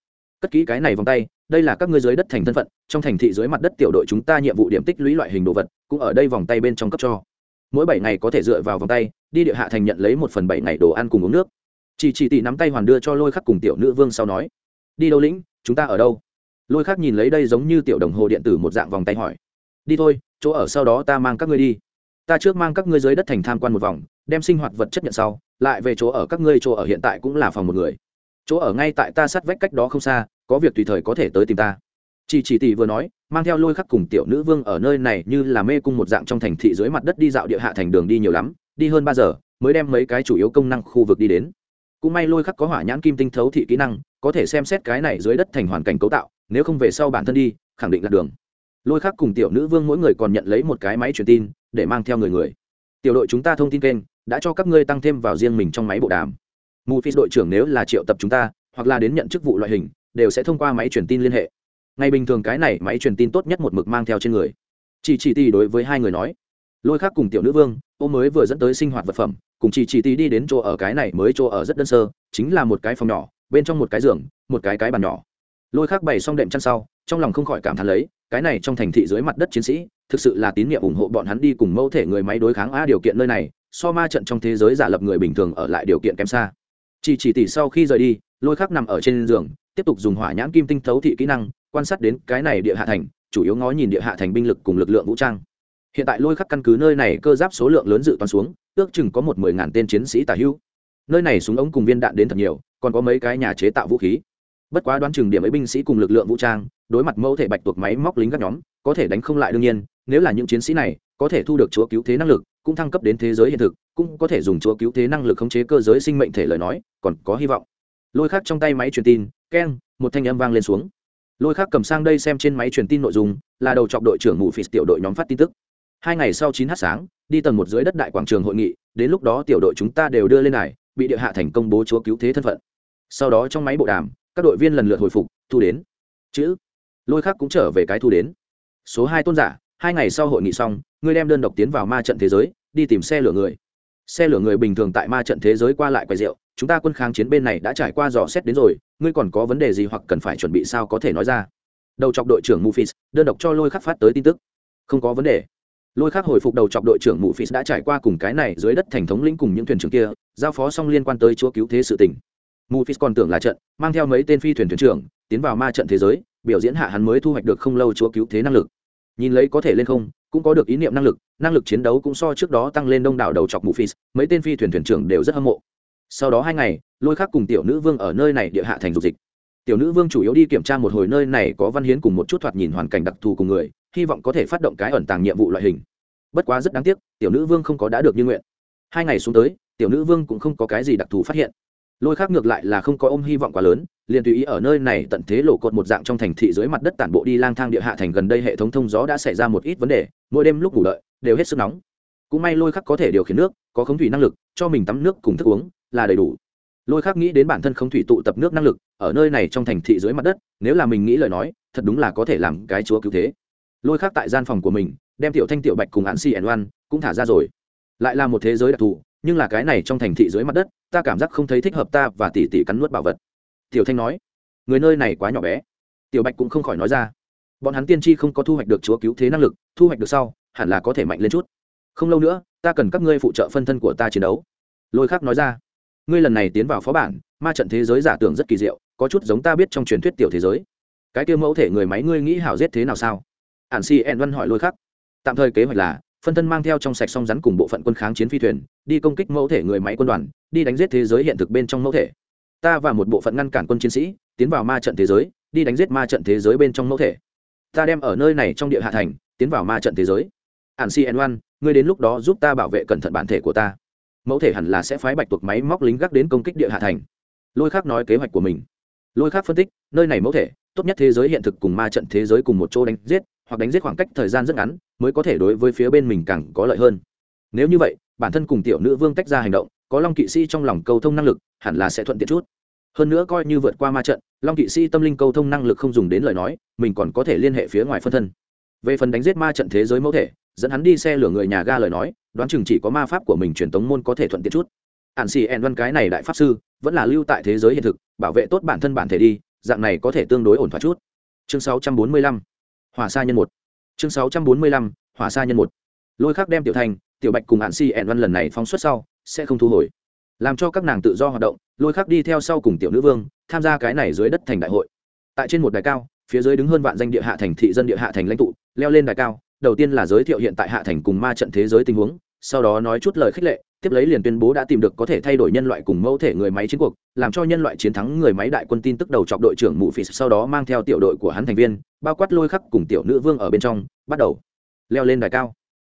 Speaker 1: Cất kỹ cái này vòng tay, đây là các ngươi dưới đất thành thân phận, trong thành thị dưới mặt đất tiểu đội chúng ta nhiệm vụ điểm tích lũy loại hình đồ vật, cũng ở đây vòng tay bên trong cấp cho. Mỗi bảy ngày có thể dựa vào vòng tay, đi địa hạ thành nhận lấy một phần bảy ngày đồ ăn cùng uống nước. Chỉ chỉ tỷ nắm tay hoàn đưa cho lôi khắc cùng tiểu nữ vương sau nói, đi đâu lĩnh, chúng ta ở đâu? Lôi khắc nhìn lấy đây giống như tiểu đồng hồ điện tử một dạng vòng tay hỏi. Đi thôi, chỗ ở sau đó ta mang các ngươi đi. Ta trước mang các ngươi dưới đất thành tham quan một vòng, đem sinh hoạt vật chất nhận sau, lại về chỗ ở các ngươi, chỗ ở hiện tại cũng là phòng một người. Chỗ ở ngay tại ta sát vách cách đó không xa, có việc tùy thời có thể tới tìm ta. Chỉ chỉ tỷ vừa nói, mang theo lôi khắc cùng tiểu nữ vương ở nơi này như là mê cung một dạng trong thành thị dưới mặt đất đi dạo địa hạ thành đường đi nhiều lắm, đi hơn ba giờ, mới đem mấy cái chủ yếu công năng khu vực đi đến. Cũng may lôi khắc có hỏa nhãn kim tinh thấu thị kỹ năng, có thể xem xét cái này dưới đất thành hoàn cảnh cấu tạo nếu không về sau bản thân đi, khẳng định là đường. Lôi khắc cùng tiểu nữ vương mỗi người còn nhận lấy một cái máy truyền tin, để mang theo người người. Tiểu đội chúng ta thông tin kênh, đã cho các ngươi tăng thêm vào riêng mình trong máy bộ đàm. Mù phi đội trưởng nếu là triệu tập chúng ta, hoặc là đến nhận chức vụ loại hình, đều sẽ thông qua máy truyền tin liên hệ. Ngày bình thường cái này máy truyền tin tốt nhất một mực mang theo trên người. Chỉ chỉ ti đối với hai người nói. Lôi khác cùng tiểu nữ vương, ô mới vừa dẫn tới sinh hoạt vật phẩm, cùng chỉ chỉ ti đi đến chỗ ở cái này mới chỗ ở rất đơn sơ, chính là một cái phòng nhỏ, bên trong một cái giường, một cái cái bàn nhỏ lôi khác bày xong đệm chăn sau, trong lòng không khỏi cảm thán lấy, cái này trong thành thị dưới mặt đất chiến sĩ, thực sự là tín nhiệm ủng hộ bọn hắn đi cùng mẫu thể người máy đối kháng a điều kiện nơi này, so ma trận trong thế giới giả lập người bình thường ở lại điều kiện kém xa. Chỉ chỉ tỷ sau khi rời đi, lôi khắc nằm ở trên giường, tiếp tục dùng hỏa nhãn kim tinh thấu thị kỹ năng, quan sát đến cái này địa hạ thành, chủ yếu ngó nhìn địa hạ thành binh lực cùng lực lượng vũ trang. Hiện tại lôi khắc căn cứ nơi này cơ giáp số lượng lớn dự toán xuống, ước chừng có một mười ngàn tên chiến sĩ tả hữu nơi này súng ống cùng viên đạn đến thật nhiều, còn có mấy cái nhà chế tạo vũ khí bất quá đoán chừng điểm ấy binh sĩ cùng lực lượng vũ trang, đối mặt mẫu thể bạch tuộc máy móc lính các nhóm, có thể đánh không lại đương nhiên, nếu là những chiến sĩ này, có thể thu được chúa cứu thế năng lực, cũng thăng cấp đến thế giới hiện thực, cũng có thể dùng chúa cứu thế năng lực khống chế cơ giới sinh mệnh thể lời nói, còn có hy vọng. Lôi khác trong tay máy truyền tin, keng, một thanh âm vang lên xuống. Lôi khác cầm sang đây xem trên máy truyền tin nội dung, là đầu chọc đội trưởng mù phì tiểu đội nhóm phát tin tức. Hai ngày sau chín h sáng, đi tầng một dưới đất đại quảng trường hội nghị, đến lúc đó tiểu đội chúng ta đều đưa lên này bị địa hạ thành công bố chúa cứu thế thân phận. Sau đó trong máy bộ đàm các đội viên lần lượt hồi phục, thu đến. Chữ. Lôi khác cũng trở về cái thu đến. Số hai tôn giả, hai ngày sau hội nghị xong, ngươi đem đơn độc tiến vào ma trận thế giới, đi tìm xe lửa người. Xe lửa người bình thường tại ma trận thế giới qua lại quay rượu, chúng ta quân kháng chiến bên này đã trải qua dò xét đến rồi, ngươi còn có vấn đề gì hoặc cần phải chuẩn bị sao có thể nói ra. Đầu chọc đội trưởng mufis, đơn độc cho lôi khắc phát tới tin tức. Không có vấn đề. Lôi khắc hồi phục đầu chọc đội trưởng mufis đã trải qua cùng cái này dưới đất thành thống lĩnh cùng những thuyền trưởng kia, giao phó xong liên quan tới chúa cứu thế sự tình mufis còn tưởng là trận mang theo mấy tên phi thuyền thuyền trưởng tiến vào ma trận thế giới biểu diễn hạ hắn mới thu hoạch được không lâu chúa cứu thế năng lực. Nhìn lấy có thể lên không cũng có được ý niệm năng lực năng lực chiến đấu cũng so trước đó tăng lên đông đảo đầu chọc Mufis, mấy tên phi thuyền thuyền trưởng đều rất hâm mộ. Sau đó hai ngày lôi khắc cùng tiểu nữ vương ở nơi này địa hạ thành dục dịch. Tiểu nữ vương chủ yếu đi kiểm tra một hồi nơi này có văn hiến cùng một chút thoạt nhìn hoàn cảnh đặc thù cùng người hy vọng có thể phát động cái ẩn tàng nhiệm vụ loại hình. Bất quá rất đáng tiếc tiểu nữ vương không có đã được như nguyện. Hai ngày xuống tới tiểu nữ vương cũng không có cái gì đặc thù phát hiện lôi khác ngược lại là không có ôm hy vọng quá lớn, liền tùy ý ở nơi này tận thế lộ cột một dạng trong thành thị dưới mặt đất tản bộ đi lang thang địa hạ thành gần đây hệ thống thông gió đã xảy ra một ít vấn đề, mỗi đêm lúc ngủ đợi, đều hết sức nóng. Cũng may lôi khắc có thể điều khiển nước, có khống thủy năng lực, cho mình tắm nước cùng thức uống là đầy đủ. Lôi khắc nghĩ đến bản thân khống thủy tụ tập nước năng lực, ở nơi này trong thành thị dưới mặt đất, nếu là mình nghĩ lời nói, thật đúng là có thể làm cái chúa cứu thế. Lôi khắc tại gian phòng của mình, đem tiểu thanh, tiểu bạch cùng hạn si ẩn oan cũng thả ra rồi. Lại là một thế giới đặc thù nhưng là cái này trong thành thị dưới mặt đất, ta cảm giác không thấy thích hợp ta và tỉ tỉ cắn nuốt bảo vật. Tiểu thanh nói. Người nơi này quá nhỏ bé. Tiểu bạch cũng không khỏi nói ra. Bọn hắn tiên tri không có thu hoạch được chúa cứu thế năng lực, thu hoạch được sau, hẳn là có thể mạnh lên chút. Không lâu nữa, ta cần các ngươi phụ trợ phân thân của ta chiến đấu. Lôi khắc nói ra. Ngươi lần này tiến vào phó bản, ma trận thế giới giả tưởng rất kỳ diệu, có chút giống ta biết trong truyền thuyết tiểu thế giới. Cái kia mẫu thể người máy ngươi nghĩ hảo giết thế nào sao? Ản si en văn hỏi lôi khắc. Tạm thời kế hoạch là phân thân mang theo trong sạch song rắn cùng bộ phận quân kháng chiến phi thuyền, đi công kích mẫu thể người máy quân đoàn, đi đánh giết thế giới hiện thực bên trong mẫu thể. Ta và một bộ phận ngăn cản quân chiến sĩ, tiến vào ma trận thế giới, đi đánh giết ma trận thế giới bên trong mẫu thể. Ta đem ở nơi này trong địa hạ thành, tiến vào ma trận thế giới. Hàn si n oan, ngươi đến lúc đó giúp ta bảo vệ cẩn thận bản thể của ta. Mẫu thể hẳn là sẽ phái bạch tuộc máy móc lính gác đến công kích địa hạ thành. Lôi khác nói kế hoạch của mình. Lôi khác phân tích, nơi này mẫu thể, tốt nhất thế giới hiện thực cùng ma trận thế giới cùng một chỗ đánh giết hoặc đánh giết khoảng cách thời gian rất ngắn mới có thể đối với phía bên mình càng có lợi hơn. Nếu như vậy, bản thân cùng tiểu nữ vương tách ra hành động, có long kỵ sĩ trong lòng cầu thông năng lực, hẳn là sẽ thuận tiện chút. Hơn nữa coi như vượt qua ma trận, long kỵ sĩ tâm linh cầu thông năng lực không dùng đến lời nói, mình còn có thể liên hệ phía ngoài phân thân. Về phần đánh giết ma trận thế giới mẫu thể, dẫn hắn đi xe lửa người nhà ga lời nói, đoán chừng chỉ có ma pháp của mình truyền tống môn có thể thuận tiện chút. Ạn xì ẹn văn cái này đại pháp sư, vẫn là lưu tại thế giới hiện thực, bảo vệ tốt bản thân bản thể đi, dạng này có thể tương đối ổn thỏa chút. Chương 645 hỏa sa nhân một. Chương 645 hỏa sa nhân một. Lôi khắc đem tiểu thành, tiểu bạch cùng hạn si ẻn văn lần này phóng xuất sau, sẽ không thu hồi. Làm cho các nàng tự do hoạt động, lôi khắc đi theo sau cùng tiểu nữ vương, tham gia cái này dưới đất thành đại hội. Tại trên một đài cao, phía dưới đứng hơn vạn danh địa hạ thành thị dân địa hạ thành lãnh tụ, leo lên đài cao, đầu tiên là giới thiệu hiện tại hạ thành cùng ma trận thế giới tình huống, sau đó nói chút lời khích lệ tiếp lấy liền tuyên bố đã tìm được có thể thay đổi nhân loại cùng mẫu thể người máy chiến cuộc, làm cho nhân loại chiến thắng người máy đại quân tin tức đầu chọc đội trưởng mụ phì sau đó mang theo tiểu đội của hắn thành viên, bao quát lôi khắc cùng tiểu nữ vương ở bên trong, bắt đầu leo lên đài cao.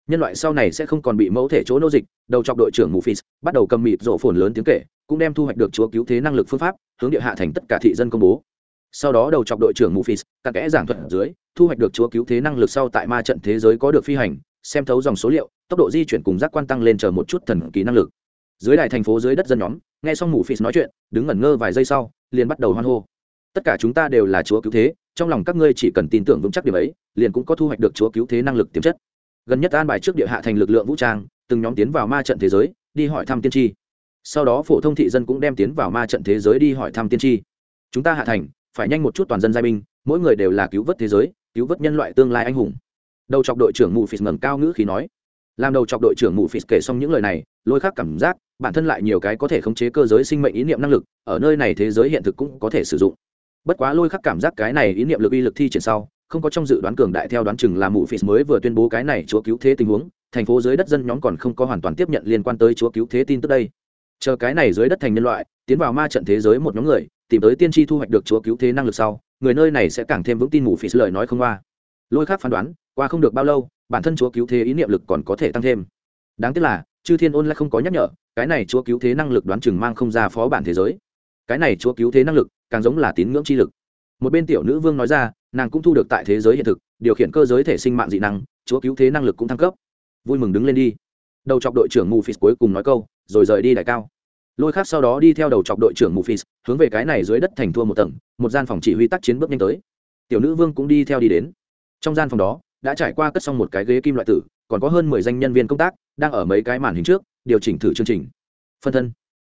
Speaker 1: Nhân loại sau này sẽ không còn bị mẫu thể chỗ nô dịch, đầu chọc đội trưởng mù phì bắt đầu cầm mịt rộ phồn lớn tiếng kể, cũng đem thu hoạch được chúa cứu thế năng lực phương pháp, hướng địa hạ thành tất cả thị dân công bố. Sau đó đầu chọc đội trưởng mù phì các kẽ giảng thuật ở dưới, thu hoạch được chúa cứu thế năng lực sau tại ma trận thế giới có được phi hành xem thấu dòng số liệu, tốc độ di chuyển cùng giác quan tăng lên chờ một chút thần kỳ năng lực. Dưới đài thành phố dưới đất dân nhóm, nghe xong mù phi nói chuyện, đứng ngẩn ngơ vài giây sau, liền bắt đầu hoan hô. Tất cả chúng ta đều là chúa cứu thế, trong lòng các ngươi chỉ cần tin tưởng vững chắc điểm ấy, liền cũng có thu hoạch được chúa cứu thế năng lực tiềm chất. Gần nhất an bài trước địa hạ thành lực lượng vũ trang, từng nhóm tiến vào ma trận thế giới, đi hỏi thăm tiên tri. Sau đó phổ thông thị dân cũng đem tiến vào ma trận thế giới đi hỏi thăm tiên tri. Chúng ta hạ thành, phải nhanh một chút toàn dân giai binh, mỗi người đều là cứu vớt thế giới, cứu vớt nhân loại tương lai anh hùng đầu chọc đội trưởng mù phì ngẩng cao ngữ khí nói. Làm đầu chọc đội trưởng mù phì kể xong những lời này, lôi khác cảm giác, bản thân lại nhiều cái có thể khống chế cơ giới sinh mệnh ý niệm năng lực, ở nơi này thế giới hiện thực cũng có thể sử dụng. Bất quá lôi khắc cảm giác cái này ý niệm lực uy lực thi triển sau, không có trong dự đoán cường đại theo đoán chừng là mụ phì mới vừa tuyên bố cái này chúa cứu thế tình huống, thành phố dưới đất dân nhóm còn không có hoàn toàn tiếp nhận liên quan tới chúa cứu thế tin tức đây. Chờ cái này dưới đất thành nhân loại, tiến vào ma trận thế giới một nhóm người, tìm tới tiên tri thu hoạch được chúa cứu thế năng lực sau, người nơi này sẽ càng thêm vững tin mù phì lời nói không qua lôi khác phán đoán, qua không được bao lâu, bản thân chúa cứu thế ý niệm lực còn có thể tăng thêm. Đáng tiếc là, chư thiên ôn lại không có nhắc nhở, cái này chúa cứu thế năng lực đoán chừng mang không ra phó bản thế giới. Cái này chúa cứu thế năng lực, càng giống là tín ngưỡng chi lực. Một bên tiểu nữ vương nói ra, nàng cũng thu được tại thế giới hiện thực, điều khiển cơ giới thể sinh mạng dị năng, chúa cứu thế năng lực cũng thăng cấp. Vui mừng đứng lên đi. Đầu chọc đội trưởng mù phis cuối cùng nói câu, rồi rời đi đại cao. Lôi khác sau đó đi theo đầu chọc đội trưởng mù phis hướng về cái này dưới đất thành thua một tầng, một gian phòng chỉ huy tác chiến bước nhanh tới. Tiểu nữ vương cũng đi theo đi đến trong gian phòng đó, đã trải qua cất xong một cái ghế kim loại tử, còn có hơn mười danh nhân viên công tác đang ở mấy cái màn hình trước, điều chỉnh thử chương trình. Phân thân.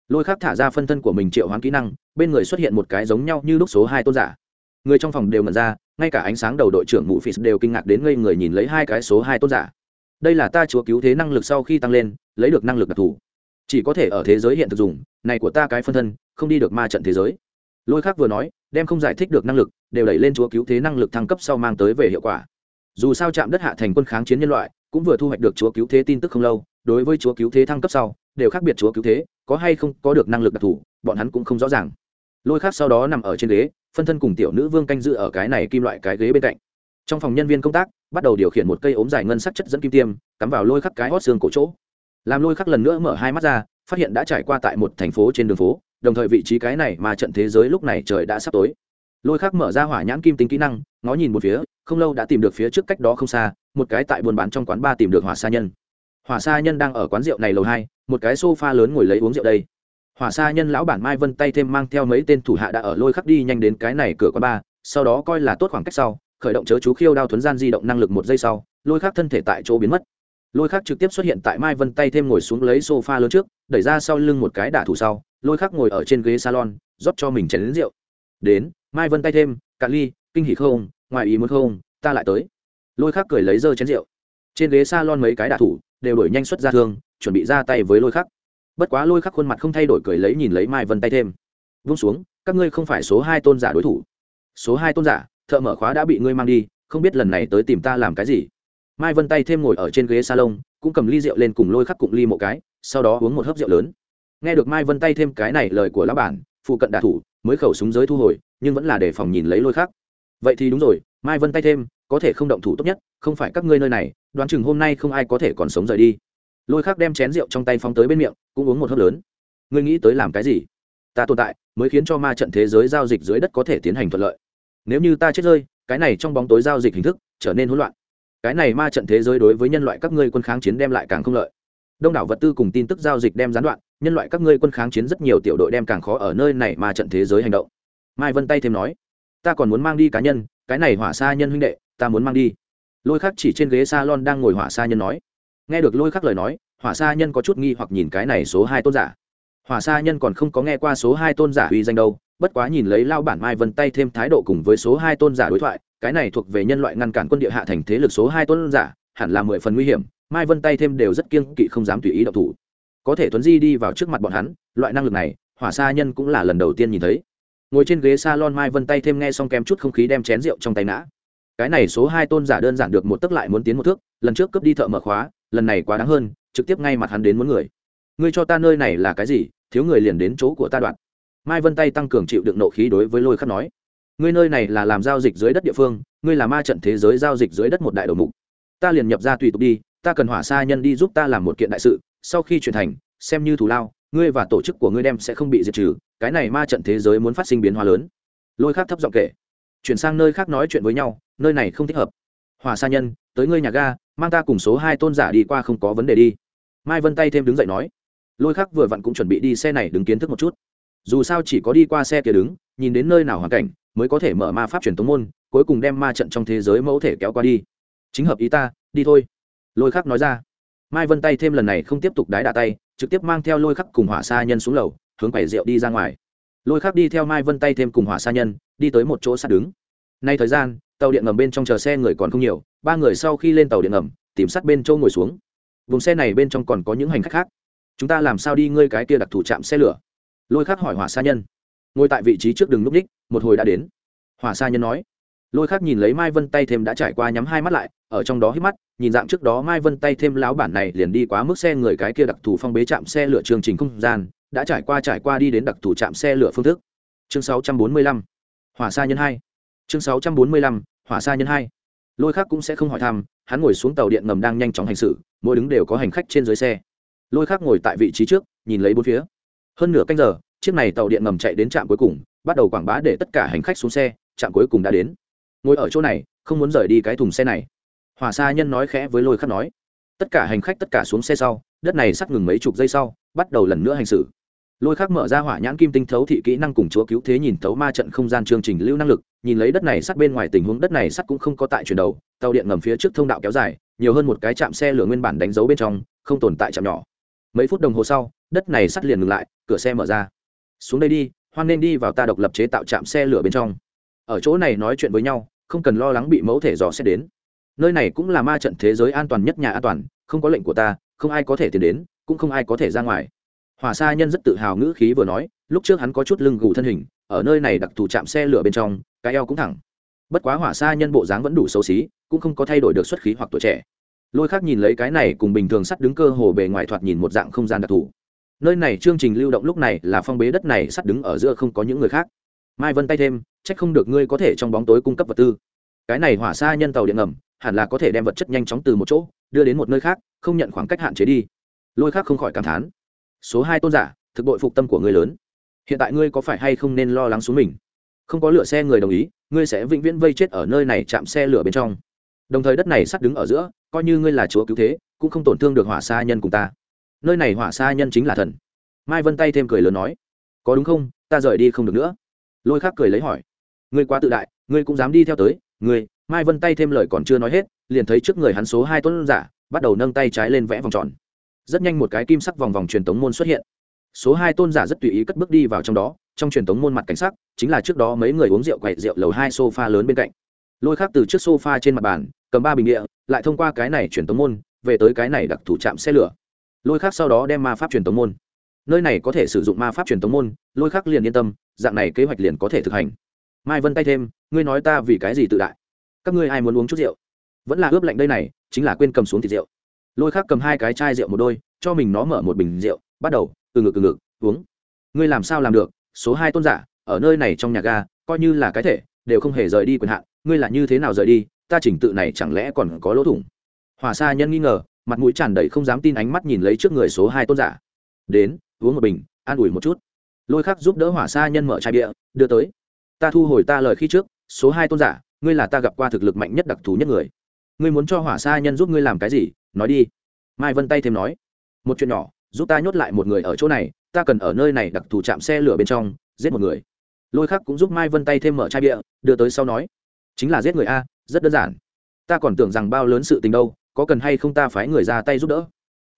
Speaker 1: Lôi khác thả ra phân thân của mình triệu hoán kỹ năng, bên người xuất hiện một cái giống nhau như lúc số hai tôn giả. Người trong phòng đều ngẩn ra, ngay cả ánh sáng đầu đội trưởng mụ phì đều kinh ngạc đến ngây người nhìn lấy hai cái số hai tôn giả. Đây là ta chúa cứu thế năng lực sau khi tăng lên, lấy được năng lực đặc thù. Chỉ có thể ở thế giới hiện thực dùng, này của ta cái phân thân, không đi được ma trận thế giới lôi khác vừa nói, đem không giải thích được năng lực, đều đẩy lên chúa cứu thế năng lực thăng cấp sau mang tới về hiệu quả. Dù sao chạm đất hạ thành quân kháng chiến nhân loại, cũng vừa thu hoạch được chúa cứu thế tin tức không lâu, đối với chúa cứu thế thăng cấp sau, đều khác biệt chúa cứu thế, có hay không có được năng lực đặc thù, bọn hắn cũng không rõ ràng. Lôi khác sau đó nằm ở trên ghế, phân thân cùng tiểu nữ vương canh dự ở cái này kim loại cái ghế bên cạnh. Trong phòng nhân viên công tác, bắt đầu điều khiển một cây ốm dài ngân sắc chất dẫn kim tiêm, cắm vào lôi khắc cái hót xương cổ chỗ. Làm lôi khắc lần nữa mở hai mắt ra, phát hiện đã trải qua tại một thành phố trên đường phố đồng thời vị trí cái này mà trận thế giới lúc này trời đã sắp tối. Lôi khắc mở ra hỏa nhãn kim tính kỹ năng ngó nhìn một phía không lâu đã tìm được phía trước cách đó không xa một cái tại buôn bán trong quán ba tìm được hỏa sa nhân. Hỏa sa nhân đang ở quán rượu này lầu hai một cái sofa lớn ngồi lấy uống rượu đây. Hỏa sa nhân lão bản mai vân tay thêm mang theo mấy tên thủ hạ đã ở lôi khắc đi nhanh đến cái này cửa quán ba, sau đó coi là tốt khoảng cách sau khởi động chớ chú khiêu đao thuấn gian di động năng lực một giây sau lôi khắc thân thể tại chỗ biến mất. Lôi khắc trực tiếp xuất hiện tại mai vân tay thêm ngồi xuống lấy sofa lớn trước đẩy ra sau lưng một cái đả thủ sau lôi khắc ngồi ở trên ghế salon, rót cho mình chén lính rượu. Đến, mai vân tay thêm, cạn ly, kinh hỉ không, ngoài ý muốn không, ta lại tới. Lôi khắc cười lấy dơ chén rượu. Trên ghế salon mấy cái đạ thủ đều đổi nhanh xuất ra thương, chuẩn bị ra tay với lôi khắc. Bất quá lôi khắc khuôn mặt không thay đổi cười lấy nhìn lấy mai vân tay thêm. Vung xuống, các ngươi không phải số hai tôn giả đối thủ. Số hai tôn giả, thợ mở khóa đã bị ngươi mang đi, không biết lần này tới tìm ta làm cái gì. Mai vân tay thêm ngồi ở trên ghế salon, cũng cầm ly rượu lên cùng lôi khắc cụng ly một cái, sau đó uống một hớp rượu lớn nghe được mai vân tay thêm cái này lời của lão bản, phụ cận đạ thủ, mới khẩu súng giới thu hồi, nhưng vẫn là để phòng nhìn lấy lôi khắc. Vậy thì đúng rồi, mai vân tay thêm, có thể không động thủ tốt nhất, không phải các ngươi nơi này, đoán chừng hôm nay không ai có thể còn sống rời đi. Lôi khắc đem chén rượu trong tay phóng tới bên miệng, cũng uống một hớp lớn. Ngươi nghĩ tới làm cái gì? Ta tồn tại, mới khiến cho ma trận thế giới giao dịch dưới đất có thể tiến hành thuận lợi. Nếu như ta chết rơi, cái này trong bóng tối giao dịch hình thức trở nên hỗn loạn. Cái này ma trận thế giới đối với nhân loại các ngươi quân kháng chiến đem lại càng không lợi. Đông đảo vật tư cùng tin tức giao dịch đem gián đoạn nhân loại các ngươi quân kháng chiến rất nhiều tiểu đội đem càng khó ở nơi này mà trận thế giới hành động. Mai vân tay thêm nói, ta còn muốn mang đi cá nhân, cái này hỏa xa nhân huynh đệ, ta muốn mang đi. Lôi khắc chỉ trên ghế s a lon đang ngồi hỏa xa nhân nói. Nghe được lôi khắc lời nói, hỏa xa nhân có chút nghi hoặc nhìn cái này số hai tôn giả. Hỏa xa nhân còn không có nghe qua số hai tôn giả uy danh đâu, bất quá nhìn lấy lao bản mai vân tay thêm thái độ cùng với số hai tôn giả đối thoại, cái này thuộc về nhân loại ngăn cản quân địa hạ thành thế lực số hai tôn giả, hẳn là mười phần nguy hiểm, mai vân tay thêm đều rất kiêng kỵ không dám tùy ý động thủ có thể tuấn di đi vào trước mặt bọn hắn, loại năng lực này, hỏa xa nhân cũng là lần đầu tiên nhìn thấy. Ngồi trên ghế s a lon mai vân tay thêm nghe xong kem chút không khí đem chén rượu trong tay nã. Cái này số hai tôn giả đơn giản được một tấc lại muốn tiến một thước, lần trước cướp đi thợ mở khóa, lần này quá đáng hơn, trực tiếp ngay mặt hắn đến muốn người. Ngươi cho ta nơi này là cái gì, thiếu người liền đến chỗ của ta đoạn. Mai vân tay tăng cường chịu đựng nộ khí đối với lôi khắc nói. Ngươi nơi này là làm giao dịch dưới đất địa phương, ngươi là ma trận thế giới giao dịch dưới đất một đại đầu mục. Ta liền nhập ra tùy tục đi, ta cần hỏa sa nhân đi giúp ta làm một kiện đại sự sau khi chuyển thành, xem như thù lao, ngươi và tổ chức của ngươi đem sẽ không bị diệt trừ, cái này ma trận thế giới muốn phát sinh biến hóa lớn. Lôi khác thấp giọng kể. Chuyển sang nơi khác nói chuyện với nhau, nơi này không thích hợp. Hòa sa nhân, tới ngươi nhà ga, mang ta cùng số hai tôn giả đi qua không có vấn đề đi. Mai vân tay thêm đứng dậy nói. Lôi khác vừa vặn cũng chuẩn bị đi xe này đứng kiến thức một chút. Dù sao chỉ có đi qua xe kia đứng, nhìn đến nơi nào hoàn cảnh, mới có thể mở ma pháp truyền tống môn, cuối cùng đem ma trận trong thế giới mẫu thể kéo qua đi. Chính hợp ý ta, đi thôi. Lôi khắc nói ra mai vân tay thêm lần này không tiếp tục đái đà tay, trực tiếp mang theo lôi khắc cùng hỏa sa nhân xuống lầu, hướng quầy rượu đi ra ngoài. Lôi khắc đi theo mai vân tay thêm cùng hỏa sa nhân, đi tới một chỗ sát đứng. Nay thời gian, tàu điện ngầm bên trong chờ xe người còn không nhiều, ba người sau khi lên tàu điện ngầm, tìm sát bên châu ngồi xuống. Vùng xe này bên trong còn có những hành khách khác. Chúng ta làm sao đi ngơi cái kia đặc thủ chạm xe lửa? Lôi khắc hỏi hỏa sa nhân. Ngồi tại vị trí trước đường núp ních, một hồi đã đến. Hỏa sa nhân nói. Lôi khắc nhìn lấy mai vân tay thêm đã trải qua nhắm hai mắt lại ở trong đó hít mắt, nhìn dạng trước đó mai vân tay thêm láo bản này liền đi quá mức xe người cái kia đặc thù phong bế chạm xe lửa chương trình không gian, đã trải qua trải qua đi đến đặc thù chạm xe lửa phương thức. Chương 645. hỏa sa nhân hai. Chương 645. hỏa sa nhân hai. Lôi khắc cũng sẽ không hỏi thăm, hắn ngồi xuống tàu điện ngầm đang nhanh chóng hành xử, mỗi đứng đều có hành khách trên dưới xe. Lôi khắc ngồi tại vị trí trước, nhìn lấy bốn phía. Hơn nửa canh giờ, chiếc này tàu điện ngầm chạy đến trạm cuối cùng, bắt đầu quảng bá để tất cả hành khách xuống xe, trạm cuối cùng đã đến. Ngồi ở chỗ này, không muốn rời đi cái thùng xe này hỏa sa nhân nói khẽ với lôi khắc nói, tất cả hành khách tất cả xuống xe sau, đất này sắt ngừng mấy chục giây sau, bắt đầu lần nữa hành xử. Lôi khắc mở ra hỏa nhãn kim tinh thấu thị kỹ năng cùng chúa cứu thế nhìn thấu ma trận không gian chương trình lưu năng lực, nhìn lấy đất này sắt bên ngoài tình huống, đất này sắt cũng không có tại chuyển đầu, tàu điện ngầm phía trước thông đạo kéo dài, nhiều hơn một cái chạm xe lửa nguyên bản đánh dấu bên trong, không tồn tại chạm nhỏ. Mấy phút đồng hồ sau, đất này sắt liền ngừng lại, cửa xe mở ra. Xuống đây đi, hoan nên đi vào ta độc lập chế tạo trạm xe lửa bên trong. Ở chỗ này nói chuyện với nhau, không cần lo lắng bị mẫu thể dò xét đến nơi này cũng là ma trận thế giới an toàn nhất nhà an toàn, không có lệnh của ta, không ai có thể tiến đến, cũng không ai có thể ra ngoài. Hỏa sa nhân rất tự hào ngữ khí vừa nói, lúc trước hắn có chút lưng gù thân hình, ở nơi này đặc thù chạm xe lửa bên trong, cái eo cũng thẳng. Bất quá hỏa sa nhân bộ dáng vẫn đủ xấu xí, cũng không có thay đổi được xuất khí hoặc tuổi trẻ. Lôi khác nhìn lấy cái này cùng bình thường sắt đứng cơ hồ bề ngoài thoạt nhìn một dạng không gian đặc thù. Nơi này chương trình lưu động lúc này là phong bế đất này sắt đứng ở giữa không có những người khác. Mai vân tay thêm trách không được ngươi có thể trong bóng tối cung cấp vật tư. Cái này hỏa xa nhân tàu điện ngầm hẳn là có thể đem vật chất nhanh chóng từ một chỗ, đưa đến một nơi khác, không nhận khoảng cách hạn chế đi. Lôi khác không khỏi cảm thán. Số hai tôn giả, thực đội phục tâm của ngươi lớn. Hiện tại ngươi có phải hay không nên lo lắng xuống mình? Không có lựa xe người đồng ý, ngươi sẽ vĩnh viễn vây chết ở nơi này chạm xe lửa bên trong. Đồng thời đất này sắt đứng ở giữa, coi như ngươi là chúa cứu thế, cũng không tổn thương được hỏa xa nhân cùng ta. Nơi này hỏa xa nhân chính là thần. Mai vân tay thêm cười lớn nói, có đúng không? Ta rời đi không được nữa. Lôi khác cười lấy hỏi, ngươi quá tự đại, ngươi cũng dám đi theo tới, ngươi mai vân tay thêm lời còn chưa nói hết, liền thấy trước người hắn số hai tuấn giả, bắt đầu nâng tay trái lên vẽ vòng tròn. Rất nhanh một cái kim sắc vòng vòng truyền tống môn xuất hiện. Số hai tôn giả rất tùy ý cất bước đi vào trong đó, trong truyền tống môn mặt cảnh sắc, chính là trước đó mấy người uống rượu quậy rượu lầu hai sofa lớn bên cạnh. Lôi khác từ trước sofa trên mặt bàn, cầm ba bình địa, lại thông qua cái này truyền tống môn, về tới cái này đặc thủ trạm xe lửa. Lôi khác sau đó đem ma pháp truyền tống môn. Nơi này có thể sử dụng ma pháp truyền tống môn, lôi khác liền yên tâm, dạng này kế hoạch liền có thể thực hành. Mai vân tay thêm, ngươi nói ta vì cái gì tự đại? Các ngươi ai muốn uống chút rượu? Vẫn là ướp lạnh đây này, chính là quên cầm xuống thịt rượu. Lôi khác cầm hai cái chai rượu một đôi, cho mình nó mở một bình rượu, bắt đầu, từ ngực từ ngực, uống. Ngươi làm sao làm được? Số hai tôn giả, ở nơi này trong nhà ga, coi như là cái thể, đều không hề rời đi quyền hạn. Ngươi là như thế nào rời đi? Ta chỉnh tự này chẳng lẽ còn có lỗ thủng? Hòa sa nhân nghi ngờ, mặt mũi tràn đầy không dám tin ánh mắt nhìn lấy trước người số hai tôn giả. Đến, uống một bình, an ủi một chút. Lôi khắc giúp đỡ hỏa sa nhân mở chai bia, đưa tới. Ta thu hồi ta lời khi trước, số hai tôn giả ngươi là ta gặp qua thực lực mạnh nhất đặc thù nhất người. Ngươi muốn cho hỏa sa nhân giúp ngươi làm cái gì? Nói đi. Mai vân tay thêm nói. Một chuyện nhỏ, giúp ta nhốt lại một người ở chỗ này, ta cần ở nơi này đặc thù chạm xe lửa bên trong, giết một người. Lôi khắc cũng giúp mai vân tay thêm mở chai bia, đưa tới sau nói. Chính là giết người a, rất đơn giản. Ta còn tưởng rằng bao lớn sự tình đâu, có cần hay không ta phái người ra tay giúp đỡ?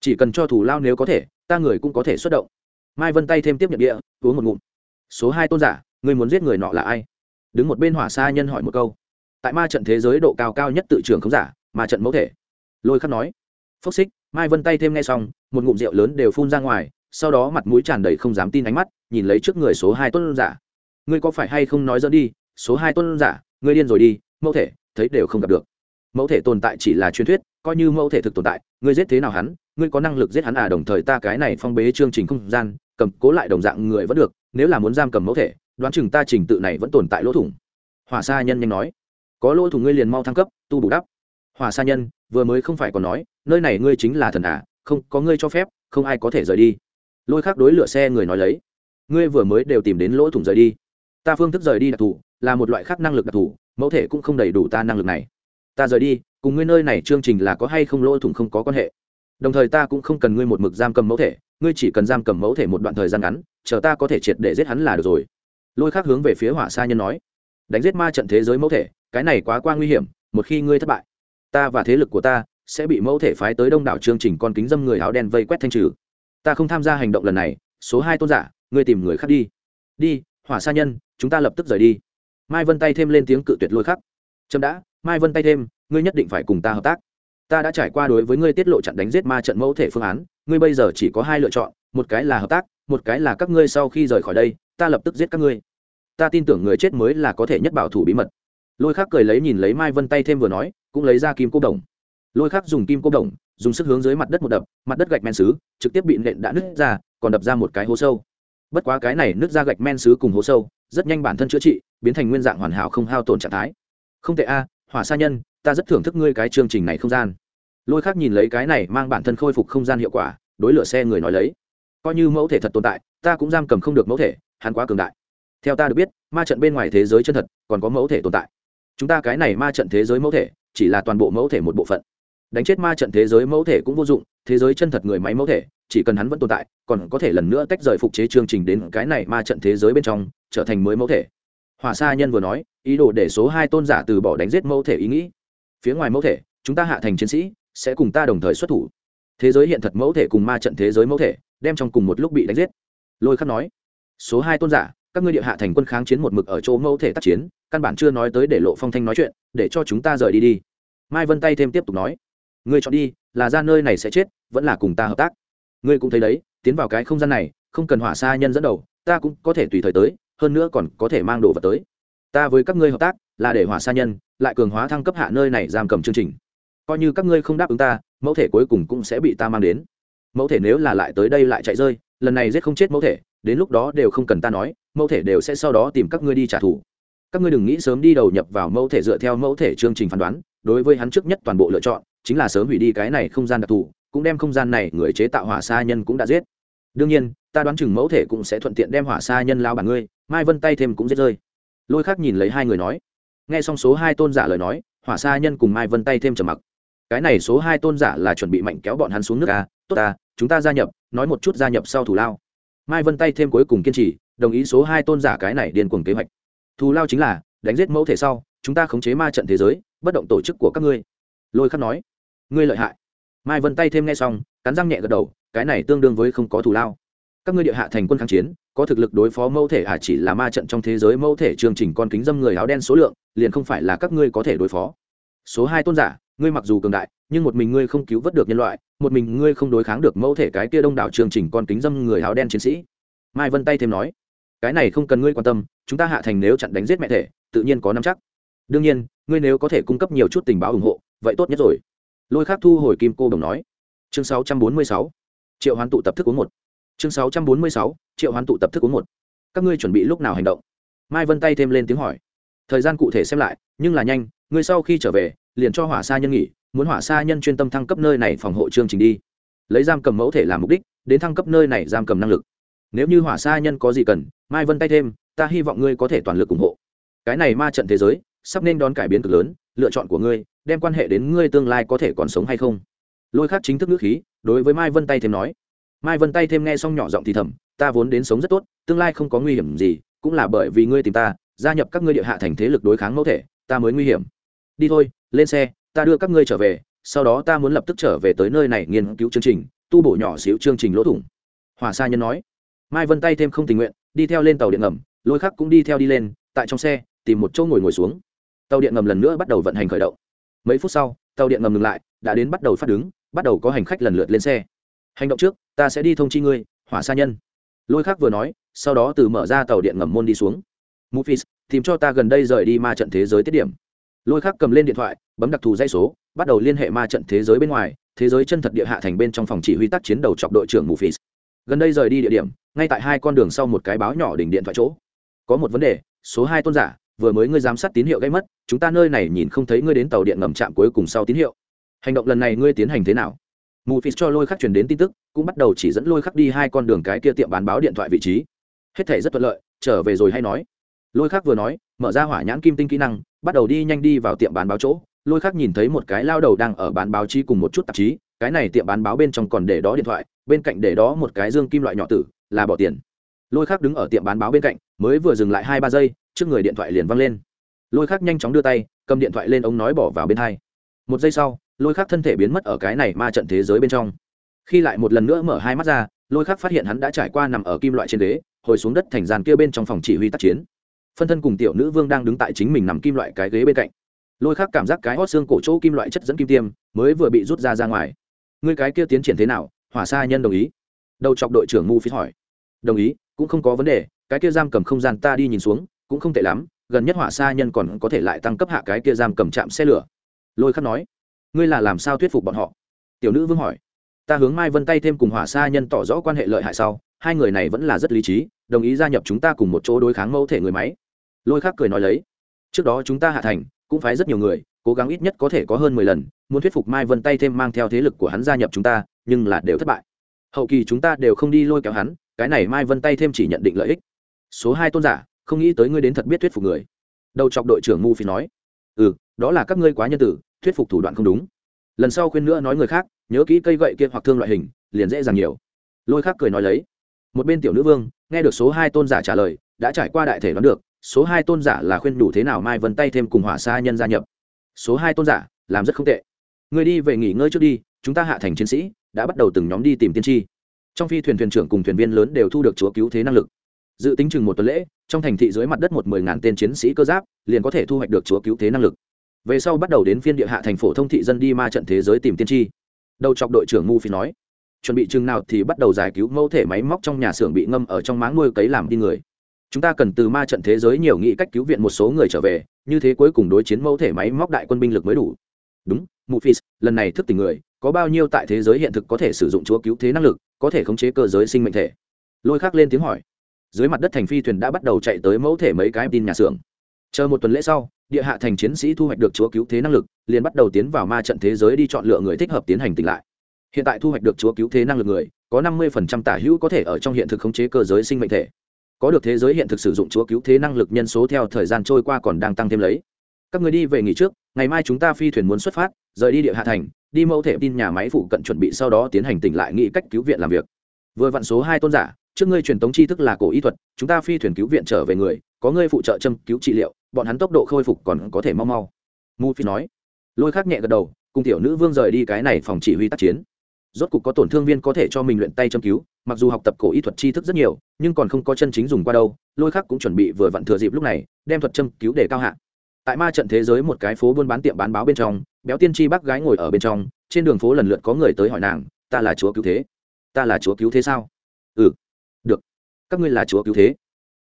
Speaker 1: Chỉ cần cho thủ lao nếu có thể, ta người cũng có thể xuất động. Mai vân tay thêm tiếp nhận địa uống một ngụm. Số hai tôn giả người muốn giết người nọ là ai? Đứng một bên hỏa sa nhân hỏi một câu tại ma trận thế giới độ cao cao nhất tự trường không giả, ma trận mẫu thể. Lôi khắc nói, phốc xích. Mai vân tay thêm nghe xong, một ngụm rượu lớn đều phun ra ngoài, sau đó mặt mũi tràn đầy không dám tin ánh mắt, nhìn lấy trước người số hai tôn giả. Ngươi có phải hay không nói dẫn đi, số hai tôn giả, ngươi điên rồi đi, mẫu thể, thấy đều không gặp được. Mẫu thể tồn tại chỉ là truyền thuyết, coi như mẫu thể thực tồn tại, ngươi giết thế nào hắn, ngươi có năng lực giết hắn à? Đồng thời ta cái này phong bế chương trình không gian, cầm cố lại đồng dạng người vẫn được, nếu là muốn giam cầm mẫu thể, đoán chừng ta trình tự này vẫn tồn tại lỗ thủng. Hỏa sa nhân nhanh nói có lỗ thủ ngươi liền mau thăng cấp, tu bù đắp. Hỏa sa nhân vừa mới không phải còn nói, nơi này ngươi chính là thần à không, có ngươi cho phép, không ai có thể rời đi. Lôi khác đối lửa xe người nói lấy, ngươi vừa mới đều tìm đến lỗ thủng rời đi. Ta phương thức rời đi đặc thù, là một loại khác năng lực đặc thù, mẫu thể cũng không đầy đủ ta năng lực này. Ta rời đi, cùng ngươi nơi này chương trình là có hay không lỗ thủng không có quan hệ. Đồng thời ta cũng không cần ngươi một mực giam cầm mẫu thể, ngươi chỉ cần giam cầm mẫu thể một đoạn thời gian ngắn, chờ ta có thể triệt để giết hắn là được rồi. Lôi khác hướng về phía hỏa sa nhân nói đánh giết ma trận thế giới mẫu thể, cái này quá qua nguy hiểm, một khi ngươi thất bại, ta và thế lực của ta sẽ bị mẫu thể phái tới đông đảo chương trình con kính dâm người áo đen vây quét thanh trừ. Ta không tham gia hành động lần này, số hai tôn giả, ngươi tìm người khác đi. Đi, hỏa sa nhân, chúng ta lập tức rời đi. Mai vân tay thêm lên tiếng cự tuyệt lôi khắc. Trâm đã, mai vân tay thêm, ngươi nhất định phải cùng ta hợp tác. Ta đã trải qua đối với ngươi tiết lộ trận đánh giết ma trận mẫu thể phương án, ngươi bây giờ chỉ có hai lựa chọn, một cái là hợp tác, một cái là các ngươi sau khi rời khỏi đây, ta lập tức giết các ngươi ta tin tưởng người chết mới là có thể nhất bảo thủ bí mật. Lôi khắc cười lấy nhìn lấy mai vân tay thêm vừa nói, cũng lấy ra kim cô đồng. Lôi khắc dùng kim cô đồng, dùng sức hướng dưới mặt đất một đập, mặt đất gạch men xứ, trực tiếp bị nện đã nứt ra, còn đập ra một cái hố sâu. Bất quá cái này nứt ra gạch men xứ cùng hố sâu, rất nhanh bản thân chữa trị, biến thành nguyên dạng hoàn hảo không hao tổn trạng thái. Không tệ a, hỏa sa nhân, ta rất thưởng thức ngươi cái chương trình này không gian. Lôi khác nhìn lấy cái này mang bản thân khôi phục không gian hiệu quả, đối lửa xe người nói lấy. Coi như mẫu thể thật tồn tại, ta cũng giam cầm không được mẫu thể, hắn quá cường đại theo ta được biết, ma trận bên ngoài thế giới chân thật, còn có mẫu thể tồn tại. Chúng ta cái này ma trận thế giới mẫu thể, chỉ là toàn bộ mẫu thể một bộ phận. Đánh chết ma trận thế giới mẫu thể cũng vô dụng, thế giới chân thật người máy mẫu thể, chỉ cần hắn vẫn tồn tại, còn có thể lần nữa tách rời phục chế chương trình đến cái này ma trận thế giới bên trong, trở thành mới mẫu thể. Hòa sa nhân vừa nói, ý đồ để số hai tôn giả từ bỏ đánh giết mẫu thể ý nghĩ. Phía ngoài mẫu thể, chúng ta hạ thành chiến sĩ, sẽ cùng ta đồng thời xuất thủ. Thế giới hiện thật mẫu thể cùng ma trận thế giới mẫu thể, đem trong cùng một lúc bị đánh giết. Lôi khắc nói, số hai tôn giả các ngươi địa hạ thành quân kháng chiến một mực ở chỗ mẫu thể tác chiến, căn bản chưa nói tới để lộ phong thanh nói chuyện, để cho chúng ta rời đi đi. Mai vân tay thêm tiếp tục nói, ngươi chọn đi, là ra nơi này sẽ chết, vẫn là cùng ta hợp tác. Ngươi cũng thấy đấy, tiến vào cái không gian này, không cần hỏa xa nhân dẫn đầu, ta cũng có thể tùy thời tới, hơn nữa còn có thể mang đồ vật tới. Ta với các ngươi hợp tác, là để hỏa xa nhân, lại cường hóa thăng cấp hạ nơi này giam cầm chương trình. Coi như các ngươi không đáp ứng ta, mẫu thể cuối cùng cũng sẽ bị ta mang đến. Mẫu thể nếu là lại tới đây lại chạy rơi, lần này giết không chết mẫu thể, đến lúc đó đều không cần ta nói mẫu thể đều sẽ sau đó tìm các ngươi đi trả thù. Các ngươi đừng nghĩ sớm đi đầu nhập vào mẫu thể dựa theo mẫu thể chương trình phán đoán, đối với hắn trước nhất toàn bộ lựa chọn, chính là sớm hủy đi cái này không gian đặc thù, cũng đem không gian này người chế tạo hỏa sa nhân cũng đã giết. Đương nhiên, ta đoán chừng mẫu thể cũng sẽ thuận tiện đem hỏa sa nhân lao bản ngươi, mai vân tay thêm cũng giết rơi. Lôi khác nhìn lấy hai người nói. Nghe xong số hai tôn giả lời nói, hỏa sa nhân cùng mai vân tay thêm trầm mặc. Cái này số hai tôn giả là chuẩn bị mạnh kéo bọn hắn xuống nước ta tốt ta, chúng ta gia nhập, nói một chút gia nhập sau thủ lao. Mai vân tay thêm cuối cùng kiên trì đồng ý số hai tôn giả cái này điên cuồng kế hoạch. Thù lao chính là, đánh giết mẫu thể sau, chúng ta khống chế ma trận thế giới, bất động tổ chức của các ngươi. Lôi khắc nói. Ngươi lợi hại. Mai vân tay thêm nghe xong, cắn răng nhẹ gật đầu, cái này tương đương với không có thù lao. Các ngươi địa hạ thành quân kháng chiến, có thực lực đối phó mẫu thể à chỉ là ma trận trong thế giới mẫu thể chương trình con kính dâm người áo đen số lượng, liền không phải là các ngươi có thể đối phó. Số hai tôn giả, ngươi mặc dù cường đại, nhưng một mình ngươi không cứu vớt được nhân loại, một mình ngươi không đối kháng được mẫu thể cái kia đông đảo chương trình con kính dâm người áo đen chiến sĩ. Mai vân tay thêm nói cái này không cần ngươi quan tâm chúng ta hạ thành nếu chặn đánh giết mẹ thể tự nhiên có năm chắc. Đương nhiên ngươi nếu có thể cung cấp nhiều chút tình báo ủng hộ vậy tốt nhất rồi. Lôi khác thu hồi kim cô đồng nói. Chương 646, triệu hoán tụ tập thức uống một. Chương 646, triệu hoán tụ tập thức uống một. Các ngươi chuẩn bị lúc nào hành động? Mai vân tay thêm lên tiếng hỏi. Thời gian cụ thể xem lại nhưng là nhanh ngươi sau khi trở về liền cho hỏa xa nhân nghỉ muốn hỏa xa nhân chuyên tâm thăng cấp nơi này phòng hộ chương trình đi. Lấy giam cầm mẫu thể làm mục đích đến thăng cấp nơi này giam cầm năng lực nếu như hỏa sa nhân có gì cần, mai vân tay thêm, ta hy vọng ngươi có thể toàn lực ủng hộ. Cái này ma trận thế giới, sắp nên đón cải biến cực lớn, lựa chọn của ngươi, đem quan hệ đến ngươi tương lai có thể còn sống hay không. Lôi khác chính thức ngữ khí, đối với mai vân tay thêm nói. Mai vân tay thêm nghe xong nhỏ giọng thì thầm, ta vốn đến sống rất tốt, tương lai không có nguy hiểm gì, cũng là bởi vì ngươi tìm ta, gia nhập các ngươi địa hạ thành thế lực đối kháng mẫu thể, ta mới nguy hiểm. Đi thôi, lên xe, ta đưa các ngươi trở về, sau đó ta muốn lập tức trở về tới nơi này nghiên cứu chương trình, tu bổ nhỏ xíu chương trình lỗ thủng. Hòa sa nhân nói mai vân tay thêm không tình nguyện, đi theo lên tàu điện ngầm, lôi khắc cũng đi theo đi lên, tại trong xe, tìm một chỗ ngồi ngồi xuống. Tàu điện ngầm lần nữa bắt đầu vận hành khởi động. Mấy phút sau, tàu điện ngầm ngừng lại, đã đến bắt đầu phát đứng, bắt đầu có hành khách lần lượt lên xe. Hành động trước, ta sẽ đi thông chi ngươi, hỏa sa nhân. Lôi khắc vừa nói, sau đó từ mở ra tàu điện ngầm môn đi xuống. Mufis, tìm cho ta gần đây rời đi ma trận thế giới tiết điểm. Lôi khắc cầm lên điện thoại, bấm đặc thù dây số, bắt đầu liên hệ ma trận thế giới bên ngoài, thế giới chân thật địa hạ thành bên trong phòng chỉ huy tác chiến đầu chọc đội trưởng mufis. Gần đây rời đi địa điểm ngay tại hai con đường sau một cái báo nhỏ đỉnh điện thoại chỗ. Có một vấn đề, số hai tôn giả, vừa mới ngươi giám sát tín hiệu gây mất, chúng ta nơi này nhìn không thấy ngươi đến tàu điện ngầm trạm cuối cùng sau tín hiệu. Hành động lần này ngươi tiến hành thế nào? Mù phí cho lôi khắc truyền đến tin tức, cũng bắt đầu chỉ dẫn lôi khắc đi hai con đường cái kia tiệm bán báo điện thoại vị trí. Hết thể rất thuận lợi, trở về rồi hay nói. Lôi khắc vừa nói, mở ra hỏa nhãn kim tinh kỹ năng, bắt đầu đi nhanh đi vào tiệm bán báo chỗ. Lôi khắc nhìn thấy một cái lao đầu đang ở bán báo chí cùng một chút tạp chí, cái này tiệm bán báo bên trong còn để đó điện thoại, bên cạnh để đó một cái dương kim loại nhỏ tử là bỏ tiền. Lôi khắc đứng ở tiệm bán báo bên cạnh, mới vừa dừng lại hai ba giây, trước người điện thoại liền văng lên. Lôi khắc nhanh chóng đưa tay, cầm điện thoại lên ống nói bỏ vào bên hai. Một giây sau, lôi khắc thân thể biến mất ở cái này ma trận thế giới bên trong. Khi lại một lần nữa mở hai mắt ra, lôi khắc phát hiện hắn đã trải qua nằm ở kim loại trên ghế, hồi xuống đất thành dàn kia bên trong phòng chỉ huy tác chiến. Phân thân cùng tiểu nữ vương đang đứng tại chính mình nằm kim loại cái ghế bên cạnh. Lôi khắc cảm giác cái hót xương cổ chỗ kim loại chất dẫn kim tiêm, mới vừa bị rút ra ra ngoài. Ngươi cái kia tiến triển thế nào? Hỏa sa nhân đồng ý đầu chọc đội trưởng ngu phí hỏi. Đồng ý, cũng không có vấn đề, cái kia giam cầm không gian ta đi nhìn xuống, cũng không tệ lắm, gần nhất hỏa sa nhân còn có thể lại tăng cấp hạ cái kia giam cầm chạm xe lửa. Lôi khắc nói. Ngươi là làm sao thuyết phục bọn họ? Tiểu nữ vương hỏi. Ta hướng mai vân tay thêm cùng hỏa sa nhân tỏ rõ quan hệ lợi hại sau, hai người này vẫn là rất lý trí, đồng ý gia nhập chúng ta cùng một chỗ đối kháng mẫu thể người máy. Lôi khắc cười nói lấy. Trước đó chúng ta hạ thành, cũng phái rất nhiều người, cố gắng ít nhất có thể có hơn mười lần, muốn thuyết phục mai vân tay thêm mang theo thế lực của hắn gia nhập chúng ta, nhưng là đều thất bại hậu kỳ chúng ta đều không đi lôi kéo hắn, cái này mai vân tay thêm chỉ nhận định lợi ích. Số hai tôn giả, không nghĩ tới ngươi đến thật biết thuyết phục người. Đầu chọc đội trưởng ngu phi nói. Ừ đó là các ngươi quá nhân tử, thuyết phục thủ đoạn không đúng. Lần sau khuyên nữa nói người khác, nhớ kỹ cây gậy kia hoặc thương loại hình, liền dễ dàng nhiều. Lôi khác cười nói lấy. Một bên tiểu nữ vương, nghe được số hai tôn giả trả lời, đã trải qua đại thể đoán được, số hai tôn giả là khuyên đủ thế nào mai vân tay thêm cùng hỏa xa nhân gia nhập. Số hai tôn giả, làm rất không tệ. Người đi về nghỉ ngơi trước đi, chúng ta hạ thành chiến sĩ đã bắt đầu từng nhóm đi tìm tiên tri. Trong phi thuyền thuyền trưởng cùng thuyền viên lớn đều thu được chúa cứu thế năng lực. Dự tính chừng một tuần lễ, trong thành thị dưới mặt đất một mười ngàn tên chiến sĩ cơ giáp liền có thể thu hoạch được chúa cứu thế năng lực. Về sau bắt đầu đến phiên địa hạ thành phổ thông thị dân đi ma trận thế giới tìm tiên tri. Đầu chọc đội trưởng ngu phi nói, chuẩn bị chừng nào thì bắt đầu giải cứu mẫu thể máy móc trong nhà xưởng bị ngâm ở trong máng nuôi cấy làm đi người. Chúng ta cần từ ma trận thế giới nhiều nghĩ cách cứu viện một số người trở về, như thế cuối cùng đối chiến mẫu thể máy móc đại quân binh lực mới đủ. Đúng mụ phi lần này thức tỉnh người, có bao nhiêu tại thế giới hiện thực có thể sử dụng chúa cứu thế năng lực, có thể khống chế cơ giới sinh mệnh thể. Lôi khắc lên tiếng hỏi. Dưới mặt đất thành phi thuyền đã bắt đầu chạy tới mẫu thể mấy cái tin nhà xưởng. Chờ một tuần lễ sau, địa hạ thành chiến sĩ thu hoạch được chúa cứu thế năng lực, liền bắt đầu tiến vào ma trận thế giới đi chọn lựa người thích hợp tiến hành tỉnh lại. Hiện tại thu hoạch được chúa cứu thế năng lực người, có năm mươi tả hữu có thể ở trong hiện thực khống chế cơ giới sinh mệnh thể. Có được thế giới hiện thực sử dụng chúa cứu thế năng lực nhân số theo thời gian trôi qua còn đang tăng thêm lấy các người đi về nghỉ trước, ngày mai chúng ta phi thuyền muốn xuất phát, rời đi địa hạ thành, đi mẫu thể tin nhà máy phụ cận chuẩn bị sau đó tiến hành tỉnh lại nghĩ cách cứu viện làm việc. Vừa vặn số hai tôn giả, trước ngươi truyền tống tri thức là cổ y thuật, chúng ta phi thuyền cứu viện trở về người, có ngươi phụ trợ châm cứu trị liệu, bọn hắn tốc độ khôi phục còn có thể mau mau. Mu phi nói. Lôi khắc nhẹ gật đầu, cùng tiểu nữ vương rời đi cái này phòng chỉ huy tác chiến. Rốt cục có tổn thương viên có thể cho mình luyện tay châm cứu, mặc dù học tập cổ y thuật tri thức rất nhiều, nhưng còn không có chân chính dùng qua đâu, lôi khắc cũng chuẩn bị vừa vặn thừa dịp lúc này, đem thuật châm cứu để cao hạng tại ma trận thế giới một cái phố buôn bán tiệm bán báo bên trong, béo tiên tri bác gái ngồi ở bên trong, trên đường phố lần lượt có người tới hỏi nàng, ta là chúa cứu thế? Ta là chúa cứu thế sao? Ừ được. Các ngươi là chúa cứu thế?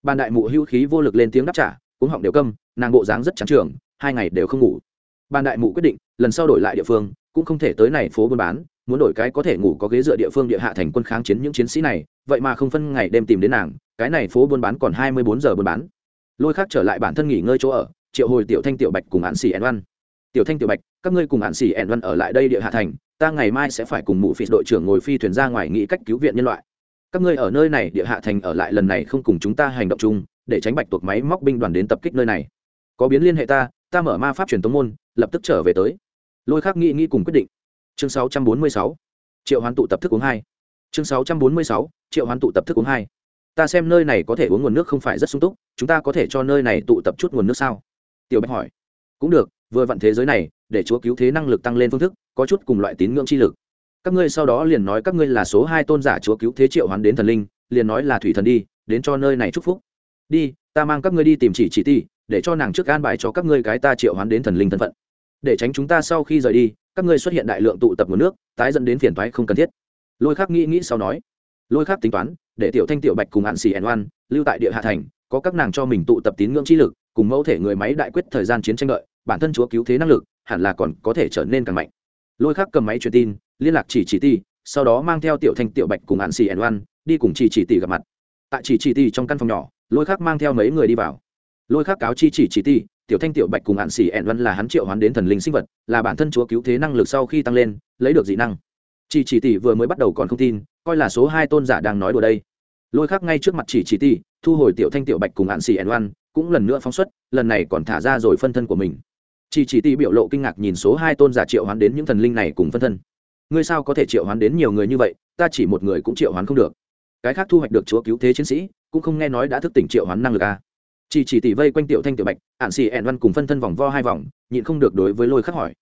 Speaker 1: Ban đại mụ hữu khí vô lực lên tiếng đáp trả cũng họng đều câm, nàng bộ dáng rất trắng trường, hai ngày đều không ngủ. Ban đại mụ quyết định, lần sau đổi lại địa phương, cũng không thể tới này phố buôn bán, muốn đổi cái có thể ngủ có ghế dựa địa phương địa hạ thành quân kháng chiến những chiến sĩ này, vậy mà không phân ngày đêm tìm đến nàng, cái này phố buôn bán còn hai mươi bốn giờ buôn bán. Lôi khác trở lại bản thân nghỉ ngơi chỗ ở triệu hồi tiểu thanh tiểu bạch cùng hạn xỉ ẻn văn tiểu thanh tiểu bạch, các ngươi cùng hạn xỉ ẻn văn ở lại đây địa hạ thành, ta ngày mai sẽ phải cùng mụ phi đội trưởng ngồi phi thuyền ra ngoài nghĩ cách cứu viện nhân loại. Các ngươi ở nơi này địa hạ thành ở lại lần này không cùng chúng ta hành động chung, để tránh bạch tuộc máy móc binh đoàn đến tập kích nơi này. Có biến liên hệ ta ta mở ma pháp truyền tống môn, lập tức trở về tới. Lôi khắc nghĩ nghĩ cùng quyết định. Chương 646. triệu hoán tụ tập thức uống hai. Chương 646. triệu hoán tụ tập thức uống hai. Ta xem nơi này có thể uống nguồn nước không phải rất sung túc, chúng ta có thể cho nơi này tụ tập chút nguồn nước sao? Tiểu bạch hỏi. Cũng được, vừa vặn thế giới này, để chúa cứu thế năng lực tăng lên phương thức, có chút cùng loại tín ngưỡng chi lực. Các ngươi sau đó liền nói các ngươi là số hai tôn giả chúa cứu thế triệu hoán đến thần linh, liền nói là thủy thần đi, đến cho nơi này chúc phúc. Đi, ta mang các ngươi đi tìm chỉ chỉ ti, để cho nàng trước an bài cho các ngươi cái ta triệu hoán đến thần linh thân phận. Để tránh chúng ta sau khi rời đi, các ngươi xuất hiện đại lượng tụ tập nguồn nước, tái dẫn đến phiền thoái không cần thiết. Lôi khác nghĩ nghĩ sau nói. Lôi khác tính toán, để tiểu thanh, tiểu bạch cùng hạn xì ẻn oan lưu tại địa hạ thành, có các nàng cho mình tụ tập tín ngưỡng chi lực cùng mẫu thể người máy đại quyết thời gian chiến tranh lợi bản thân chúa cứu thế năng lực hẳn là còn có thể trở nên càng mạnh. Lôi khắc cầm máy truyền tin, liên lạc chỉ chỉ ti, sau đó mang theo tiểu thanh, tiểu bạch cùng hạn xì ẩn oan đi cùng chỉ chỉ tỷ gặp mặt. Tại chỉ chỉ tỷ trong căn phòng nhỏ, lôi khắc mang theo mấy người đi vào. Lôi khắc cáo chi chỉ chỉ ti, tiểu thanh, tiểu bạch cùng hạn xỉ ẹn văn là hắn triệu hoán đến thần linh sinh vật, là bản thân chúa cứu thế năng lực sau khi tăng lên, lấy được dị năng. Chỉ chỉ tỷ vừa mới bắt đầu còn không tin, coi là số hai tôn giả đang nói đùa đây. Lôi khắc ngay trước mặt chỉ chỉ tỷ thu hồi tiểu thanh, tiểu bạch cùng hạn xỉ ẹn văn cũng lần nữa phóng xuất, lần này còn thả ra rồi phân thân của mình. Chỉ chỉ tỷ biểu lộ kinh ngạc nhìn số hai tôn giả triệu hoán đến những thần linh này cùng phân thân. Ngươi sao có thể triệu hoán đến nhiều người như vậy, ta chỉ một người cũng triệu hoán không được. Cái khác thu hoạch được chúa cứu thế chiến sĩ, cũng không nghe nói đã thức tỉnh triệu hoán năng lực a à. chỉ chỉ tỷ vây quanh tiểu thanh tiểu bạch ạn xì ẹn văn cùng phân thân vòng vo hai vòng, nhịn không được đối với lôi khắc hỏi.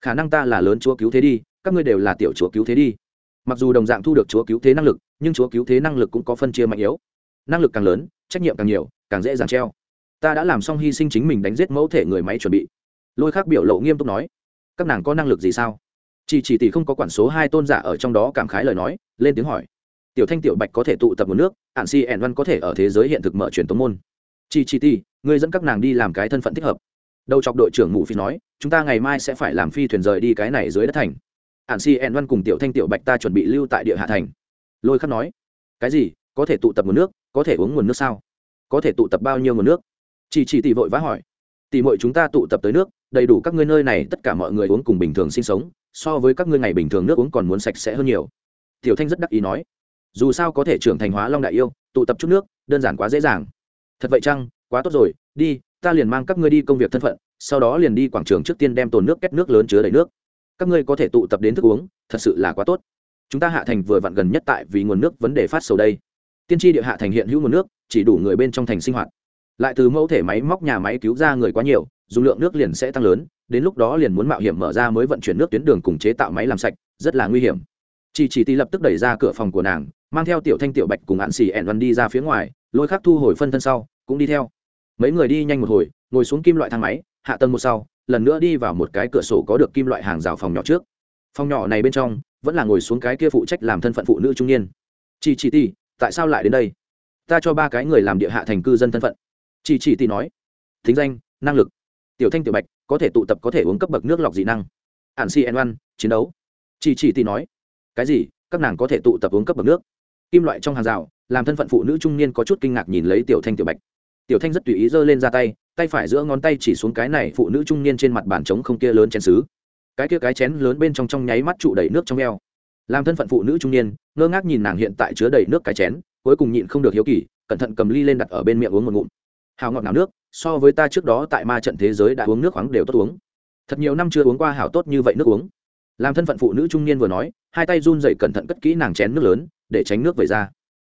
Speaker 1: Khả năng ta là lớn chúa cứu thế đi, các ngươi đều là tiểu chúa cứu thế đi. Mặc dù đồng dạng thu được chúa cứu thế năng lực, nhưng chúa cứu thế năng lực cũng có phân chia mạnh yếu. Năng lực càng lớn, trách nhiệm càng nhiều, càng dễ dàng treo ta đã làm xong hy sinh chính mình đánh giết mẫu thể người máy chuẩn bị. Lôi khắc biểu lộ nghiêm túc nói, các nàng có năng lực gì sao? Chỉ chỉ tỷ không có quản số hai tôn giả ở trong đó cảm khái lời nói, lên tiếng hỏi. Tiểu thanh, tiểu bạch có thể tụ tập nguồn nước ạn si ẻn văn có thể ở thế giới hiện thực mở truyền tống môn. Chỉ chỉ tỷ người dẫn các nàng đi làm cái thân phận thích hợp. Đầu chọc đội trưởng mụ phi nói, chúng ta ngày mai sẽ phải làm phi thuyền rời đi cái này dưới đất thành. Ạn si ẻn văn cùng tiểu thanh, tiểu bạch ta chuẩn bị lưu tại địa hạ thành. Lôi khắc nói, cái gì? Có thể tụ tập nguồn nước, có thể uống nguồn nước sao? Có thể tụ tập bao nhiêu nguồn nước? Chỉ chỉ tỷ vội vã hỏi, tỷ mọi chúng ta tụ tập tới nước, đầy đủ các ngươi nơi này, tất cả mọi người uống cùng bình thường sinh sống, so với các ngươi ngày bình thường nước uống còn muốn sạch sẽ hơn nhiều. Tiểu thanh rất đắc ý nói, dù sao có thể trưởng thành hóa long đại yêu, tụ tập chút nước, đơn giản quá dễ dàng. Thật vậy chăng? Quá tốt rồi, đi, ta liền mang các ngươi đi công việc thân phận, sau đó liền đi quảng trường trước tiên đem tồn nước kết nước lớn chứa đầy nước. Các ngươi có thể tụ tập đến thức uống, thật sự là quá tốt. Chúng ta hạ thành vừa vặn gần nhất tại vì nguồn nước vấn đề phát sầu đây. Tiên tri địa hạ thành hiện hữu nguồn nước, chỉ đủ người bên trong thành sinh hoạt lại từ mẫu thể máy móc nhà máy cứu ra người quá nhiều, dùng lượng nước liền sẽ tăng lớn, đến lúc đó liền muốn mạo hiểm mở ra mới vận chuyển nước tuyến đường cùng chế tạo máy làm sạch, rất là nguy hiểm. Chị chỉ ti lập tức đẩy ra cửa phòng của nàng, mang theo tiểu thanh, tiểu bạch cùng hạn xì ẻn văn đi ra phía ngoài, lôi khắc thu hồi phân thân sau, cũng đi theo. Mấy người đi nhanh một hồi, ngồi xuống kim loại thang máy, hạ tầng một sau, lần nữa đi vào một cái cửa sổ có được kim loại hàng rào phòng nhỏ trước. Phòng nhỏ này bên trong, vẫn là ngồi xuống cái kia phụ trách làm thân phận phụ nữ trung niên. Chị chỉ ti, tại sao lại đến đây? Ta cho ba cái người làm địa hạ thành cư dân thân phận chỉ chỉ ti nói, thính danh, năng lực. Tiểu thanh, tiểu bạch, có thể tụ tập, có thể uống cấp bậc nước lọc dị năng. Ạn si en oan, chiến đấu. Chỉ chỉ ti nói, cái gì? Các nàng có thể tụ tập uống cấp bậc nước. Kim loại trong hàng rào, làm thân phận phụ nữ trung niên có chút kinh ngạc nhìn lấy tiểu thanh, tiểu bạch. Tiểu thanh rất tùy ý giơ lên ra tay tay phải giữa ngón tay chỉ xuống cái này phụ nữ trung niên trên mặt bàn trống không kia lớn chén xứ cái kia cái chén lớn bên trong trong nháy mắt trụ đầy nước trong eo. Làm thân phận phụ nữ trung niên, ngơ ngác nhìn nàng hiện tại chứa đầy nước cái chén, cuối cùng nhịn không được hiếu kỳ, cẩn thận cầm ly lên đặt ở bên miệng uống một ngụm hào ngọt nào nước, so với ta trước đó tại ma trận thế giới đã uống nước khoáng đều tốt uống. Thật nhiều năm chưa uống qua hảo tốt như vậy nước uống. Làm thân phận phụ nữ trung niên vừa nói, hai tay run dậy cẩn thận cất kỹ nàng chén nước lớn, để tránh nước về ra.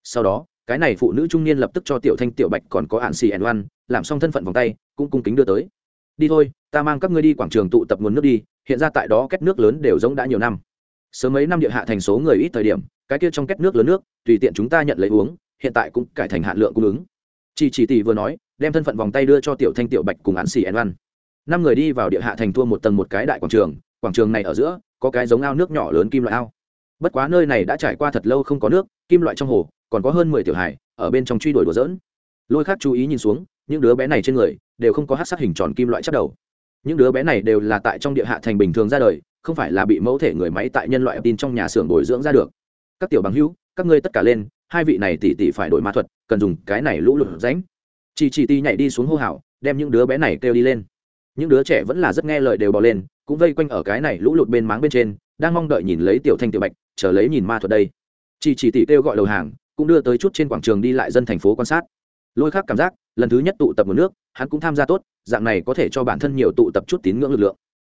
Speaker 1: Sau đó, cái này phụ nữ trung niên lập tức cho tiểu thanh, tiểu bạch còn có ạn xì ẻn oan, làm xong thân phận vòng tay, cũng cung kính đưa tới. Đi thôi, ta mang các ngươi đi quảng trường tụ tập nguồn nước đi, hiện ra tại đó kết nước lớn đều giống đã nhiều năm. Sớm mấy năm địa hạ thành số người ít thời điểm, cái kia trong kết nước lớn nước, tùy tiện chúng ta nhận lấy uống, hiện tại cũng cải thành hạn lượng cung ứng chỉ chỉ tỷ vừa nói, đem thân phận vòng tay đưa cho tiểu thanh, tiểu bạch cùng án xì ăn ăn. năm người đi vào địa hạ thành thua một tầng một cái đại quảng trường quảng trường này ở giữa, có cái giống ao nước nhỏ lớn kim loại ao. Bất quá nơi này đã trải qua thật lâu không có nước, kim loại trong hồ, còn có hơn mười tiểu hải ở bên trong truy đuổi đùa dỡn lôi khác chú ý nhìn xuống, những đứa bé này trên người, đều không có hát sát hình tròn kim loại chắc đầu. Những đứa bé này đều là tại trong địa hạ thành bình thường ra đời, không phải là bị mẫu thể người máy tại nhân loại tin trong nhà xưởng bồi dưỡng ra được. Các tiểu bằng hữu các ngươi tất cả lên, hai vị này tỉ tỉ phải đổi ma thuật, cần dùng cái này lũ lụt ránh chỉ chỉ ti nhảy đi xuống hô hào, đem những đứa bé này kêu đi lên. Những đứa trẻ vẫn là rất nghe lời đều bỏ lên, cũng vây quanh ở cái này lũ lụt bên máng bên trên, đang mong đợi nhìn lấy tiểu thanh tiểu bạch, chờ lấy nhìn ma thuật đây. Chỉ chỉ tỷ kêu gọi đầu hàng, cũng đưa tới chút trên quảng trường đi lại dân thành phố quan sát. Lôi khác cảm giác, lần thứ nhất tụ tập một nước, hắn cũng tham gia tốt, dạng này có thể cho bản thân nhiều tụ tập chút tín ngưỡng lực lượng.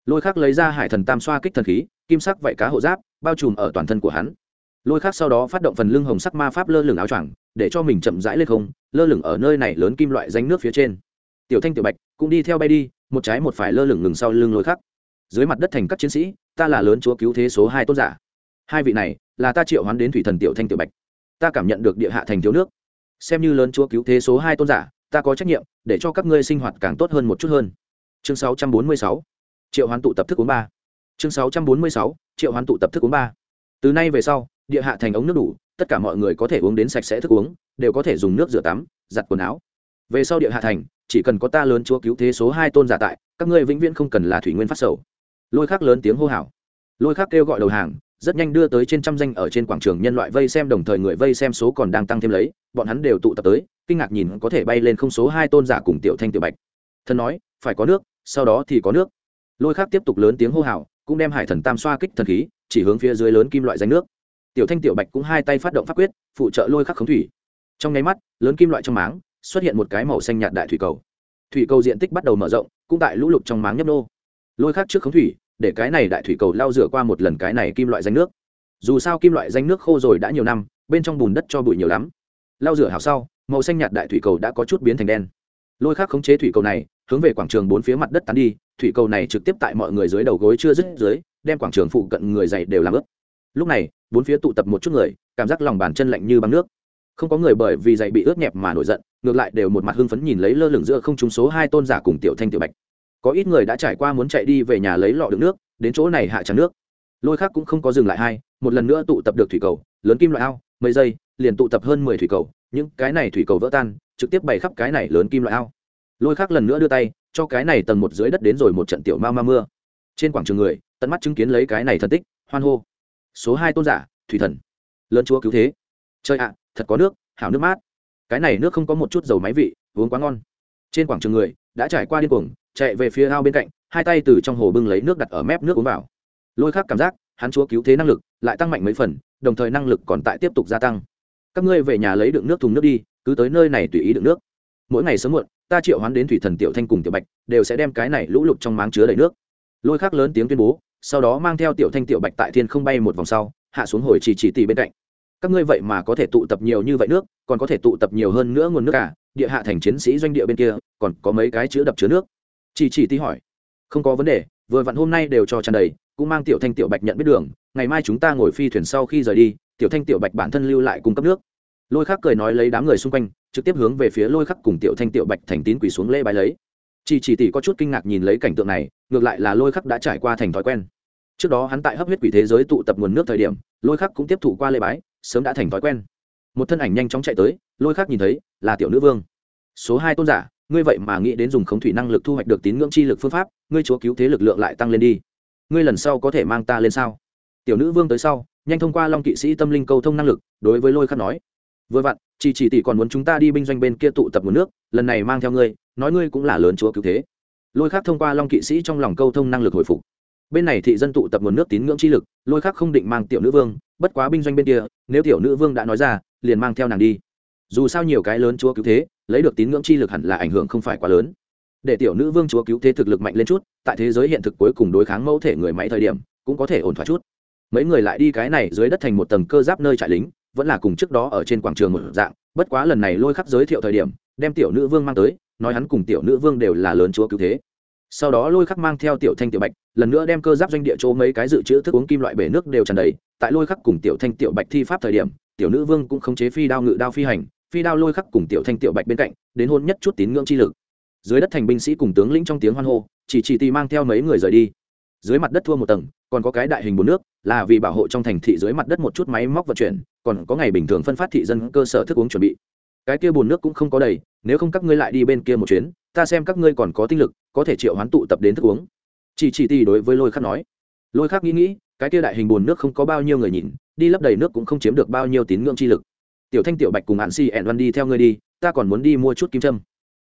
Speaker 1: Lôi khác lấy ra hải thần tam xoa kích thần khí, kim sắc vạy cá hộ giáp, bao trùm ở toàn thân của hắn lôi khác sau đó phát động phần lưng hồng sắc ma pháp lơ lửng áo choàng, để cho mình chậm rãi lên không, lơ lửng ở nơi này lớn kim loại ránh nước phía trên. Tiểu thanh, tiểu bạch cũng đi theo bay đi, một trái một phải lơ lửng ngừng sau lưng lôi khác. Dưới mặt đất thành các chiến sĩ, ta là lớn chúa cứu thế số hai tôn giả. Hai vị này là ta triệu hoán đến thủy thần tiểu thanh, tiểu bạch. Ta cảm nhận được địa hạ thành thiếu nước. Xem như lớn chúa cứu thế số hai tôn giả, ta có trách nhiệm để cho các ngươi sinh hoạt càng tốt hơn một chút hơn. Chương 646 triệu hoán tụ tập thức uống ba. Chương 646 triệu hoán tụ tập thức uống ba. Từ nay về sau địa hạ thành ống nước đủ, tất cả mọi người có thể uống đến sạch sẽ thức uống, đều có thể dùng nước rửa tắm, giặt quần áo. Về sau địa hạ thành, chỉ cần có ta lớn chúa cứu thế số hai tôn giả tại, các ngươi vĩnh viễn không cần là thủy nguyên phát sầu. Lôi khắc lớn tiếng hô hào. Lôi khắc kêu gọi đầu hàng, rất nhanh đưa tới trên trăm danh ở trên quảng trường nhân loại vây xem đồng thời người vây xem số còn đang tăng thêm lấy, bọn hắn đều tụ tập tới, kinh ngạc nhìn có thể bay lên không số hai tôn giả cùng tiểu thanh tiểu bạch. Thần nói, phải có nước, sau đó thì có nước. Lôi khác tiếp tục lớn tiếng hô hào, cũng đem hải thần tam xoa kích thần khí, chỉ hướng phía dưới lớn kim loại danh nước tiểu thanh tiểu bạch cũng hai tay phát động pháp quyết, phụ trợ lôi khắc khống thủy. Trong nháy mắt, lớn kim loại trong máng, xuất hiện một cái màu xanh nhạt đại thủy cầu. Thủy cầu diện tích bắt đầu mở rộng, cũng tại lũ lụt trong máng nhấp nô. Lôi khắc trước khống thủy, để cái này đại thủy cầu lao rửa qua một lần cái này kim loại danh nước. Dù sao kim loại danh nước khô rồi đã nhiều năm, bên trong bùn đất cho bụi nhiều lắm. Lao rửa hào sau, màu xanh nhạt đại thủy cầu đã có chút biến thành đen. Lôi khắc khống chế thủy cầu này, hướng về quảng trường bốn phía mặt đất tán đi, thủy cầu này trực tiếp tại mọi người dưới đầu gối chưa dứt dưới, đem quảng trường phụ cận người dày đều làm ướt lúc này, bốn phía tụ tập một chút người, cảm giác lòng bàn chân lạnh như băng nước. Không có người bởi vì dậy bị ướt nhẹp mà nổi giận, ngược lại đều một mặt hưng phấn nhìn lấy lơ lửng giữa không trúng số hai tôn giả cùng tiểu thanh tiểu bạch. Có ít người đã trải qua muốn chạy đi về nhà lấy lọ đựng nước, đến chỗ này hạ tràn nước. Lôi khác cũng không có dừng lại hai, một lần nữa tụ tập được thủy cầu, lớn kim loại ao mấy giây liền tụ tập hơn mười thủy cầu, những cái này thủy cầu vỡ tan, trực tiếp bày khắp cái này lớn kim loại ao. Lôi khác lần nữa đưa tay, cho cái này tầng một dưới đất đến rồi một trận tiểu ma ma mưa. Trên quảng trường người, tận mắt chứng kiến lấy cái này thân tích, hoan hô số hai tôn giả, thủy thần. Lớn chúa cứu thế. Chơi ạ, thật có nước, hảo nước mát. Cái này nước không có một chút dầu máy vị, uống quá ngon. Trên quảng trường người đã trải qua điên cuồng, chạy về phía ao bên cạnh, hai tay từ trong hồ bưng lấy nước đặt ở mép nước uống vào. Lôi khác cảm giác, hắn chúa cứu thế năng lực lại tăng mạnh mấy phần, đồng thời năng lực còn tại tiếp tục gia tăng. Các ngươi về nhà lấy đựng nước thùng nước đi, cứ tới nơi này tùy ý đựng nước. Mỗi ngày sớm muộn, ta triệu hoán đến thủy thần tiểu thanh cùng tiểu bạch, đều sẽ đem cái này lũ lụt trong máng chứa đầy nước. Lôi khác lớn tiếng tuyên bố sau đó mang theo tiểu thanh tiểu bạch tại thiên không bay một vòng sau, hạ xuống hồi chỉ chỉ tỷ bên cạnh. Các ngươi vậy mà có thể tụ tập nhiều như vậy nước, còn có thể tụ tập nhiều hơn nữa nguồn nước cả, địa hạ thành chiến sĩ doanh địa bên kia, còn có mấy cái chứa đập chứa nước. Chỉ chỉ tỷ hỏi. Không có vấn đề, vừa vặn hôm nay đều cho tràn đầy, cũng mang tiểu thanh tiểu bạch nhận biết đường, ngày mai chúng ta ngồi phi thuyền sau khi rời đi, tiểu thanh tiểu bạch bản thân lưu lại cung cấp nước. Lôi khắc cười nói lấy đám người xung quanh, trực tiếp hướng về phía lôi khắc cùng tiểu thanh tiểu bạch thành tín quỳ xuống lễ bài lấy chỉ chỉ tỷ có chút kinh ngạc nhìn lấy cảnh tượng này, ngược lại là lôi khắc đã trải qua thành thói quen. Trước đó hắn tại hấp huyết quỷ thế giới tụ tập nguồn nước thời điểm, lôi khắc cũng tiếp thụ qua lễ bái, sớm đã thành thói quen. Một thân ảnh nhanh chóng chạy tới, lôi khắc nhìn thấy, là tiểu nữ vương. Số hai tôn giả, ngươi vậy mà nghĩ đến dùng khống thủy năng lực thu hoạch được tín ngưỡng chi lực phương pháp, ngươi chúa cứu thế lực lượng lại tăng lên đi. Ngươi lần sau có thể mang ta lên sao? Tiểu nữ vương tới sau, nhanh thông qua long kỵ sĩ tâm linh câu thông năng lực, đối với lôi khắc nói, vừa vặn, chỉ chỉ tỷ còn muốn chúng ta đi binh doanh bên kia tụ tập nguồn nước, lần này mang theo ngươi nói ngươi cũng là lớn chúa cứu thế. Lôi khắc thông qua long kỵ sĩ trong lòng câu thông năng lực hồi phục. Bên này thị dân tụ tập nguồn nước tín ngưỡng chi lực, lôi khắc không định mang tiểu nữ vương, bất quá binh doanh bên kia, nếu tiểu nữ vương đã nói ra, liền mang theo nàng đi. Dù sao nhiều cái lớn chúa cứu thế, lấy được tín ngưỡng chi lực hẳn là ảnh hưởng không phải quá lớn. Để tiểu nữ vương chúa cứu thế thực lực mạnh lên chút, tại thế giới hiện thực cuối cùng đối kháng mẫu thể người máy thời điểm, cũng có thể ổn thỏa chút. Mấy người lại đi cái này dưới đất thành một tầng cơ giáp nơi trại lính, vẫn là cùng trước đó ở trên quảng trường một dạng, bất quá lần này lôi khắc giới thiệu thời điểm, đem tiểu nữ vương mang tới nói hắn cùng tiểu nữ vương đều là lớn chúa cứu thế. Sau đó lôi khắc mang theo tiểu thanh tiểu bạch, lần nữa đem cơ giáp doanh địa chỗ mấy cái dự trữ thức uống kim loại bể nước đều tràn đầy. Tại lôi khắc cùng tiểu thanh tiểu bạch thi pháp thời điểm, tiểu nữ vương cũng khống chế phi đao ngự đao phi hành, phi đao lôi khắc cùng tiểu thanh tiểu bạch bên cạnh, đến hôn nhất chút tín ngưỡng chi lực. Dưới đất thành binh sĩ cùng tướng lĩnh trong tiếng hoan hô, chỉ chỉ tì mang theo mấy người rời đi. Dưới mặt đất thua một tầng, còn có cái đại hình bồn nước, là vì bảo hộ trong thành thị dưới mặt đất một chút máy móc vận chuyển, còn có ngày bình thường phân phát thị dân cơ sở thức uống chuẩn bị. Cái kia bồn nước cũng không có đầy nếu không các ngươi lại đi bên kia một chuyến, ta xem các ngươi còn có tinh lực, có thể triệu hoán tụ tập đến thức uống. Chỉ chỉ tì đối với lôi khắc nói. Lôi khắc nghĩ nghĩ, cái kia đại hình bồn nước không có bao nhiêu người nhìn, đi lấp đầy nước cũng không chiếm được bao nhiêu tín ngưỡng chi lực. Tiểu thanh, tiểu bạch cùng hạn si ẹn văn đi theo ngươi đi, ta còn muốn đi mua chút kim trâm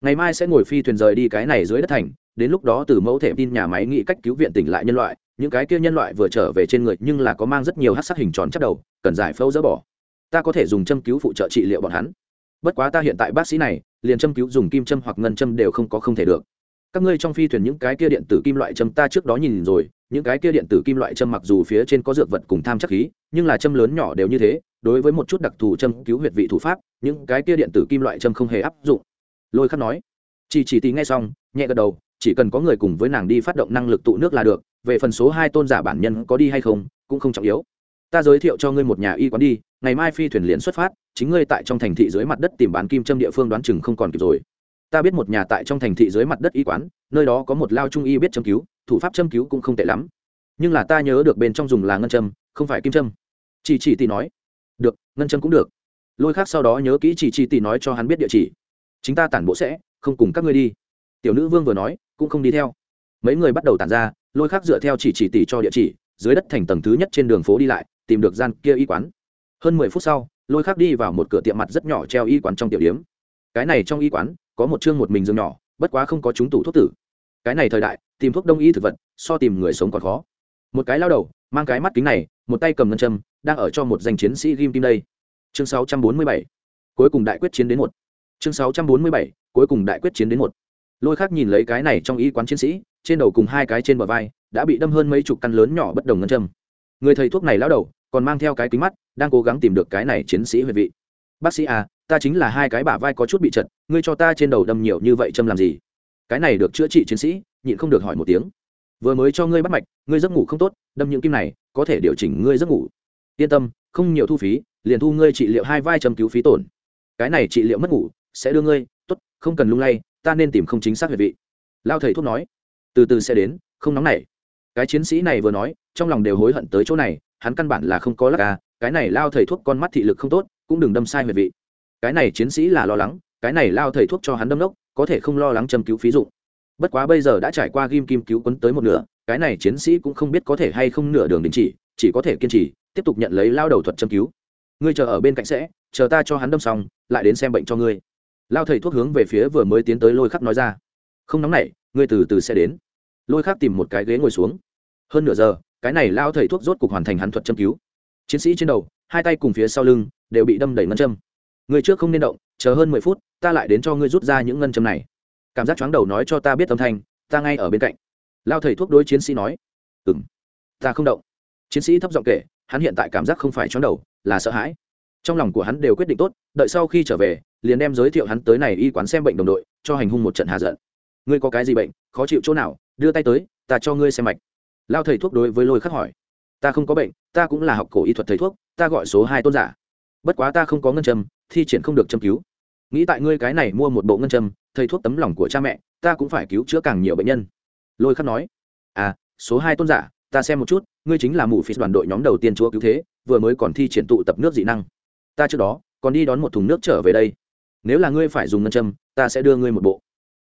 Speaker 1: ngày mai sẽ ngồi phi thuyền rời đi cái này dưới đất thành, đến lúc đó từ mẫu thể tin nhà máy nghĩ cách cứu viện tỉnh lại nhân loại, những cái kia nhân loại vừa trở về trên người nhưng là có mang rất nhiều hát sát hình tròn chắc đầu, cần giải phẫu dỡ bỏ. Ta có thể dùng châm cứu phụ trợ trị liệu bọn hắn. Bất quá ta hiện tại bác sĩ này liền châm cứu dùng kim châm hoặc ngân châm đều không có không thể được. Các ngươi trong phi thuyền những cái kia điện tử kim loại châm ta trước đó nhìn rồi, những cái kia điện tử kim loại châm mặc dù phía trên có dược vật cùng tham chắc khí, nhưng là châm lớn nhỏ đều như thế, đối với một chút đặc thù châm cứu huyệt vị thủ pháp, những cái kia điện tử kim loại châm không hề áp dụng. Lôi khắc nói, chỉ chỉ tí ngay xong, nhẹ gật đầu, chỉ cần có người cùng với nàng đi phát động năng lực tụ nước là được, về phần số hai tôn giả bản nhân có đi hay không, cũng không trọng yếu. Ta giới thiệu cho ngươi một nhà y quán đi ngày mai phi thuyền liền xuất phát, chính ngươi tại trong thành thị dưới mặt đất tìm bán kim châm địa phương đoán chừng không còn kịp rồi. Ta biết một nhà tại trong thành thị dưới mặt đất y quán, nơi đó có một lao trung y biết châm cứu, thủ pháp châm cứu cũng không tệ lắm. Nhưng là ta nhớ được bên trong dùng là ngân châm, không phải kim châm. Chỉ chỉ tỷ nói. Được, ngân châm cũng được. Lôi khác sau đó nhớ kỹ chỉ chỉ tỷ nói cho hắn biết địa chỉ. Chính ta tản bộ sẽ, không cùng các ngươi đi. Tiểu nữ vương vừa nói, cũng không đi theo. Mấy người bắt đầu tản ra, lôi khác dựa theo chỉ chỉ tỷ cho địa chỉ, dưới đất thành tầng thứ nhất trên đường phố đi lại, tìm được gian kia y quán hơn mười phút sau, lôi khắc đi vào một cửa tiệm mặt rất nhỏ treo y quán trong tiểu điếm. Cái này trong y quán, có một chương một mình giường nhỏ, bất quá không có chúng tủ thuốc tử. Cái này thời đại, tìm thuốc đông y thực vật, so tìm người sống còn khó. Một cái lao đầu, mang cái mắt kính này, một tay cầm ngân châm, đang ở cho một danh chiến sĩ ghim kim đây. Chương 647. cuối cùng đại quyết chiến đến một. Chương 647. cuối cùng đại quyết chiến đến một. Lôi khác nhìn lấy cái này trong y quán chiến sĩ, trên đầu cùng hai cái trên bờ vai, đã bị đâm hơn mấy chục căn lớn nhỏ bất đồng ngân châm. Người thầy thuốc này lao đầu còn mang theo cái kính mắt, đang cố gắng tìm được cái này chiến sĩ huệ vị. Bác sĩ à ta chính là hai cái bả vai có chút bị chật, ngươi cho ta trên đầu đâm nhiều như vậy châm làm gì? Cái này được chữa trị chiến sĩ, nhịn không được hỏi một tiếng. Vừa mới cho ngươi bắt mạch, ngươi giấc ngủ không tốt, đâm những kim này, có thể điều chỉnh ngươi giấc ngủ. Yên tâm, không nhiều thu phí, liền thu ngươi trị liệu hai vai châm cứu phí tổn. Cái này trị liệu mất ngủ, sẽ đưa ngươi, tốt, không cần lung lay, ta nên tìm không chính xác huyệt vị. Lao thầy thuốc nói. Từ từ sẽ đến, không nóng nảy. Cái chiến sĩ này vừa nói, trong lòng đều hối hận tới chỗ này hắn căn bản là không có lắc ca cái này lao thầy thuốc con mắt thị lực không tốt, cũng đừng đâm sai huyệt vị. Cái này chiến sĩ là lo lắng, cái này lao thầy thuốc cho hắn đâm đốc, có thể không lo lắng châm cứu phí dụng. Bất quá bây giờ đã trải qua ghim kim cứu quấn tới một nửa, cái này chiến sĩ cũng không biết có thể hay không nửa đường đình chỉ chỉ có thể kiên trì, tiếp tục nhận lấy lao đầu thuật châm cứu. Ngươi chờ ở bên cạnh sẽ, chờ ta cho hắn đâm xong, lại đến xem bệnh cho ngươi. Lao thầy thuốc hướng về phía vừa mới tiến tới lôi khắc nói ra. Không nóng nảy, ngươi từ từ sẽ đến. Lôi khắc tìm một cái ghế ngồi xuống. Hơn nửa giờ cái này lao thầy thuốc rốt cục hoàn thành hắn thuật châm cứu. Chiến sĩ trên đầu, hai tay cùng phía sau lưng, đều bị đâm đầy ngân châm. Người trước không nên động, chờ hơn mười phút, ta lại đến cho ngươi rút ra những ngân châm này. Cảm giác chóng đầu nói cho ta biết âm thanh, ta ngay ở bên cạnh. Lao thầy thuốc đối chiến sĩ nói. Ừ m ta không động. Chiến sĩ thấp giọng kể, hắn hiện tại cảm giác không phải chóng đầu, là sợ hãi. Trong lòng của hắn đều quyết định tốt, đợi sau khi trở về, liền đem giới thiệu hắn tới này y quán xem bệnh đồng đội, cho hành hung một trận hà giận. Ngươi có cái gì bệnh, khó chịu chỗ nào, đưa tay tới, ta cho ngươi xem mạch lao thầy thuốc đối với lôi khắc hỏi. Ta không có bệnh, ta cũng là học cổ y thuật thầy thuốc, ta gọi số hai tôn giả. Bất quá ta không có ngân châm, thi triển không được châm cứu. Nghĩ tại ngươi cái này mua một bộ ngân châm, thầy thuốc tấm lòng của cha mẹ, ta cũng phải cứu chữa càng nhiều bệnh nhân. Lôi khắc nói. À số hai tôn giả, ta xem một chút, ngươi chính là mù phi đoàn đội nhóm đầu tiên chúa cứu thế, vừa mới còn thi triển tụ tập nước dị năng. Ta trước đó, còn đi đón một thùng nước trở về đây. Nếu là ngươi phải dùng ngân châm, ta sẽ đưa ngươi một bộ.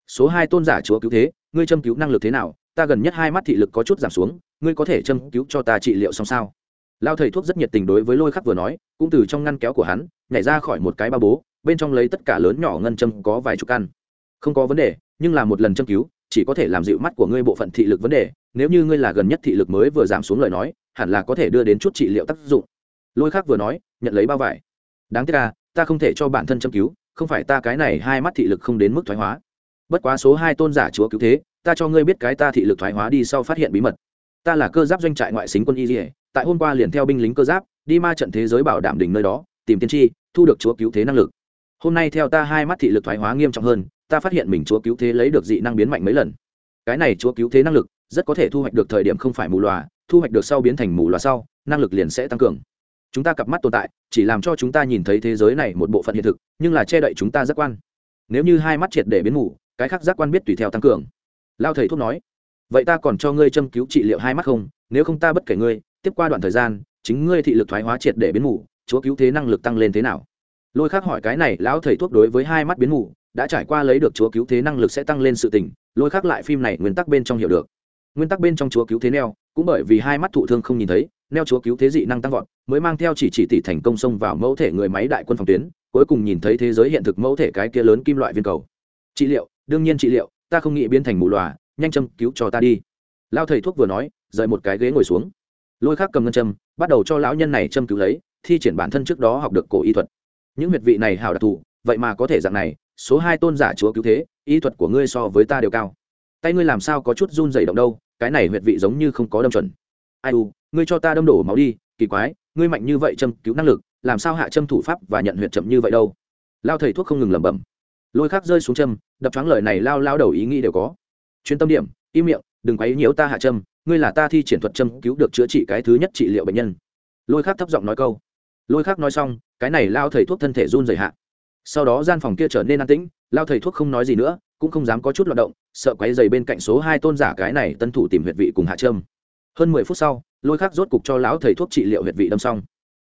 Speaker 1: Số hai tôn giả chúa cứu thế, ngươi châm cứu năng lực thế nào ta gần nhất hai mắt thị lực có chút giảm xuống, ngươi có thể châm cứu cho ta trị liệu xong sao? Lao thầy thuốc rất nhiệt tình đối với lôi khắc vừa nói, cũng từ trong ngăn kéo của hắn, nhảy ra khỏi một cái ba bố, bên trong lấy tất cả lớn nhỏ ngân châm có vài chục căn. Không có vấn đề, nhưng là một lần châm cứu, chỉ có thể làm dịu mắt của ngươi bộ phận thị lực vấn đề, nếu như ngươi là gần nhất thị lực mới vừa giảm xuống lời nói, hẳn là có thể đưa đến chút trị liệu tác dụng. Lôi khác vừa nói, nhận lấy bao vải. Đáng tiếc là ta không thể cho bản thân châm cứu, không phải ta cái này hai mắt thị lực không đến mức thoái hóa. Bất quá số hai tôn giả chúa cứu thế ta cho ngươi biết cái ta thị lực thoái hóa đi sau phát hiện bí mật. Ta là cơ giáp doanh trại ngoại xính quân y dỉa tại hôm qua liền theo binh lính cơ giáp, đi ma trận thế giới bảo đảm đỉnh nơi đó, tìm tiên tri, thu được chúa cứu thế năng lực. Hôm nay theo ta hai mắt thị lực thoái hóa nghiêm trọng hơn, ta phát hiện mình chúa cứu thế lấy được dị năng biến mạnh mấy lần. Cái này chúa cứu thế năng lực, rất có thể thu hoạch được thời điểm không phải mù loà, thu hoạch được sau biến thành mù loà sau, năng lực liền sẽ tăng cường. Chúng ta cặp mắt tồn tại, chỉ làm cho chúng ta nhìn thấy thế giới này một bộ phận hiện thực, nhưng là che đậy chúng ta giác quan. Nếu như hai mắt triệt để biến mù, cái khác giác quan biết tùy theo tăng cường lao thầy thuốc nói, vậy ta còn cho ngươi châm cứu trị liệu hai mắt không? Nếu không ta bất kể ngươi, tiếp qua đoạn thời gian, chính ngươi thị lực thoái hóa triệt để biến mù, chúa cứu thế năng lực tăng lên thế nào? Lôi khác hỏi cái này, lão thầy thuốc đối với hai mắt biến mù, đã trải qua lấy được chúa cứu thế năng lực sẽ tăng lên sự tình, lôi khác lại phim này nguyên tắc bên trong hiểu được. Nguyên tắc bên trong chúa cứu thế neo, cũng bởi vì hai mắt thụ thương không nhìn thấy, neo chúa cứu thế dị năng tăng vọt, mới mang theo chỉ chỉ tỷ thành công xông vào mẫu thể người máy đại quân phòng tuyến, cuối cùng nhìn thấy thế giới hiện thực mẫu thể cái kia lớn kim loại viên cầu. Trị liệu, đương nhiên trị liệu ta không nghĩ biến thành mù lòa, nhanh châm cứu cho ta đi. Lao thầy thuốc vừa nói, rời một cái ghế ngồi xuống. Lôi khác cầm ngân châm, bắt đầu cho lão nhân này châm cứu lấy, thi triển bản thân trước đó học được cổ y thuật. Những huyệt vị này hào đặc thù, vậy mà có thể dạng này, số hai tôn giả chúa cứu thế, y thuật của ngươi so với ta đều cao. Tay ngươi làm sao có chút run dày động đâu, cái này huyệt vị giống như không có đâm chuẩn. Ai u, ngươi cho ta đâm đổ máu đi, kỳ quái, ngươi mạnh như vậy châm cứu năng lực, làm sao hạ châm thủ pháp và nhận huyệt chậm như vậy đâu? Lao thầy thuốc không ngừng lẩm bẩm. Lôi khác rơi xuống châm đập choáng lời này lao lao đầu ý nghĩ đều có. Chuyên tâm điểm, im miệng, đừng quấy nhiễu ta hạ châm ngươi là ta thi triển thuật châm cứu được chữa trị cái thứ nhất trị liệu bệnh nhân. Lôi khác thấp giọng nói câu. Lôi khác nói xong, cái này lao thầy thuốc thân thể run rẩy hạ. Sau đó gian phòng kia trở nên an tĩnh, lao thầy thuốc không nói gì nữa, cũng không dám có chút loạt động, sợ quấy dày bên cạnh số hai tôn giả cái này tân thủ tìm huyệt vị cùng hạ trâm. Hơn mười phút sau, lôi khắc rốt cục cho lão thầy thuốc trị liệu huyệt vị đâm xong.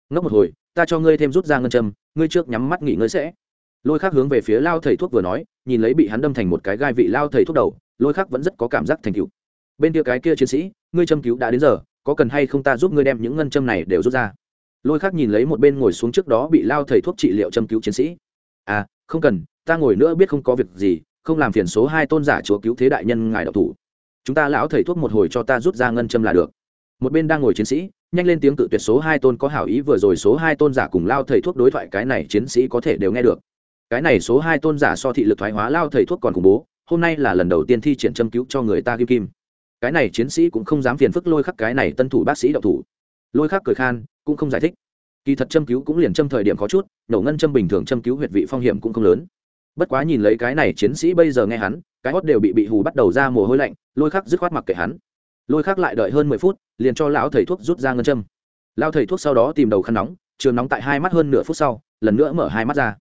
Speaker 1: Ngốc một hồi, ta cho ngươi thêm rút ra ngân châm, ngươi trước nhắm mắt nghỉ ngơi sẽ lôi khắc hướng về phía lao thầy thuốc vừa nói, nhìn lấy bị hắn đâm thành một cái gai vị lao thầy thuốc đầu, lôi khắc vẫn rất có cảm giác thành cựu bên kia cái kia chiến sĩ, ngươi châm cứu đã đến giờ, có cần hay không ta giúp ngươi đem những ngân châm này đều rút ra? Lôi khác nhìn lấy một bên ngồi xuống trước đó bị lao thầy thuốc trị liệu châm cứu chiến sĩ. À không cần, ta ngồi nữa biết không có việc gì, không làm phiền số hai tôn giả chúa cứu thế đại nhân ngài độc thủ. Chúng ta lão thầy thuốc một hồi cho ta rút ra ngân châm là được. Một bên đang ngồi chiến sĩ, nhanh lên tiếng cự tuyệt số hai tôn có hảo ý vừa rồi số hai tôn giả cùng lao thầy thuốc đối thoại cái này chiến sĩ có thể đều nghe được cái này số hai tôn giả so thị lực thoái hóa lao thầy thuốc còn khủng bố, hôm nay là lần đầu tiên thi triển châm cứu cho người ta kim kim. Cái này chiến sĩ cũng không dám phiền phức lôi khắc cái này tân thủ bác sĩ đậu thủ. Lôi khắc cười khan, cũng không giải thích. Kỳ thật châm cứu cũng liền châm thời điểm có chút, nổ ngân châm bình thường châm cứu huyệt vị phong hiểm cũng không lớn. Bất quá nhìn lấy cái này chiến sĩ bây giờ nghe hắn, cái hót đều bị bị hù bắt đầu ra mồ hôi lạnh, lôi khắc dứt khoát mặc kệ hắn. Lôi khắc lại đợi hơn mười phút, liền cho lão thầy thuốc rút ra ngân châm. Lao thầy thuốc sau đó tìm đầu khăn nóng, trường nóng tại hai mắt hơn nửa phút sau, lần nữa mở hai mắt ra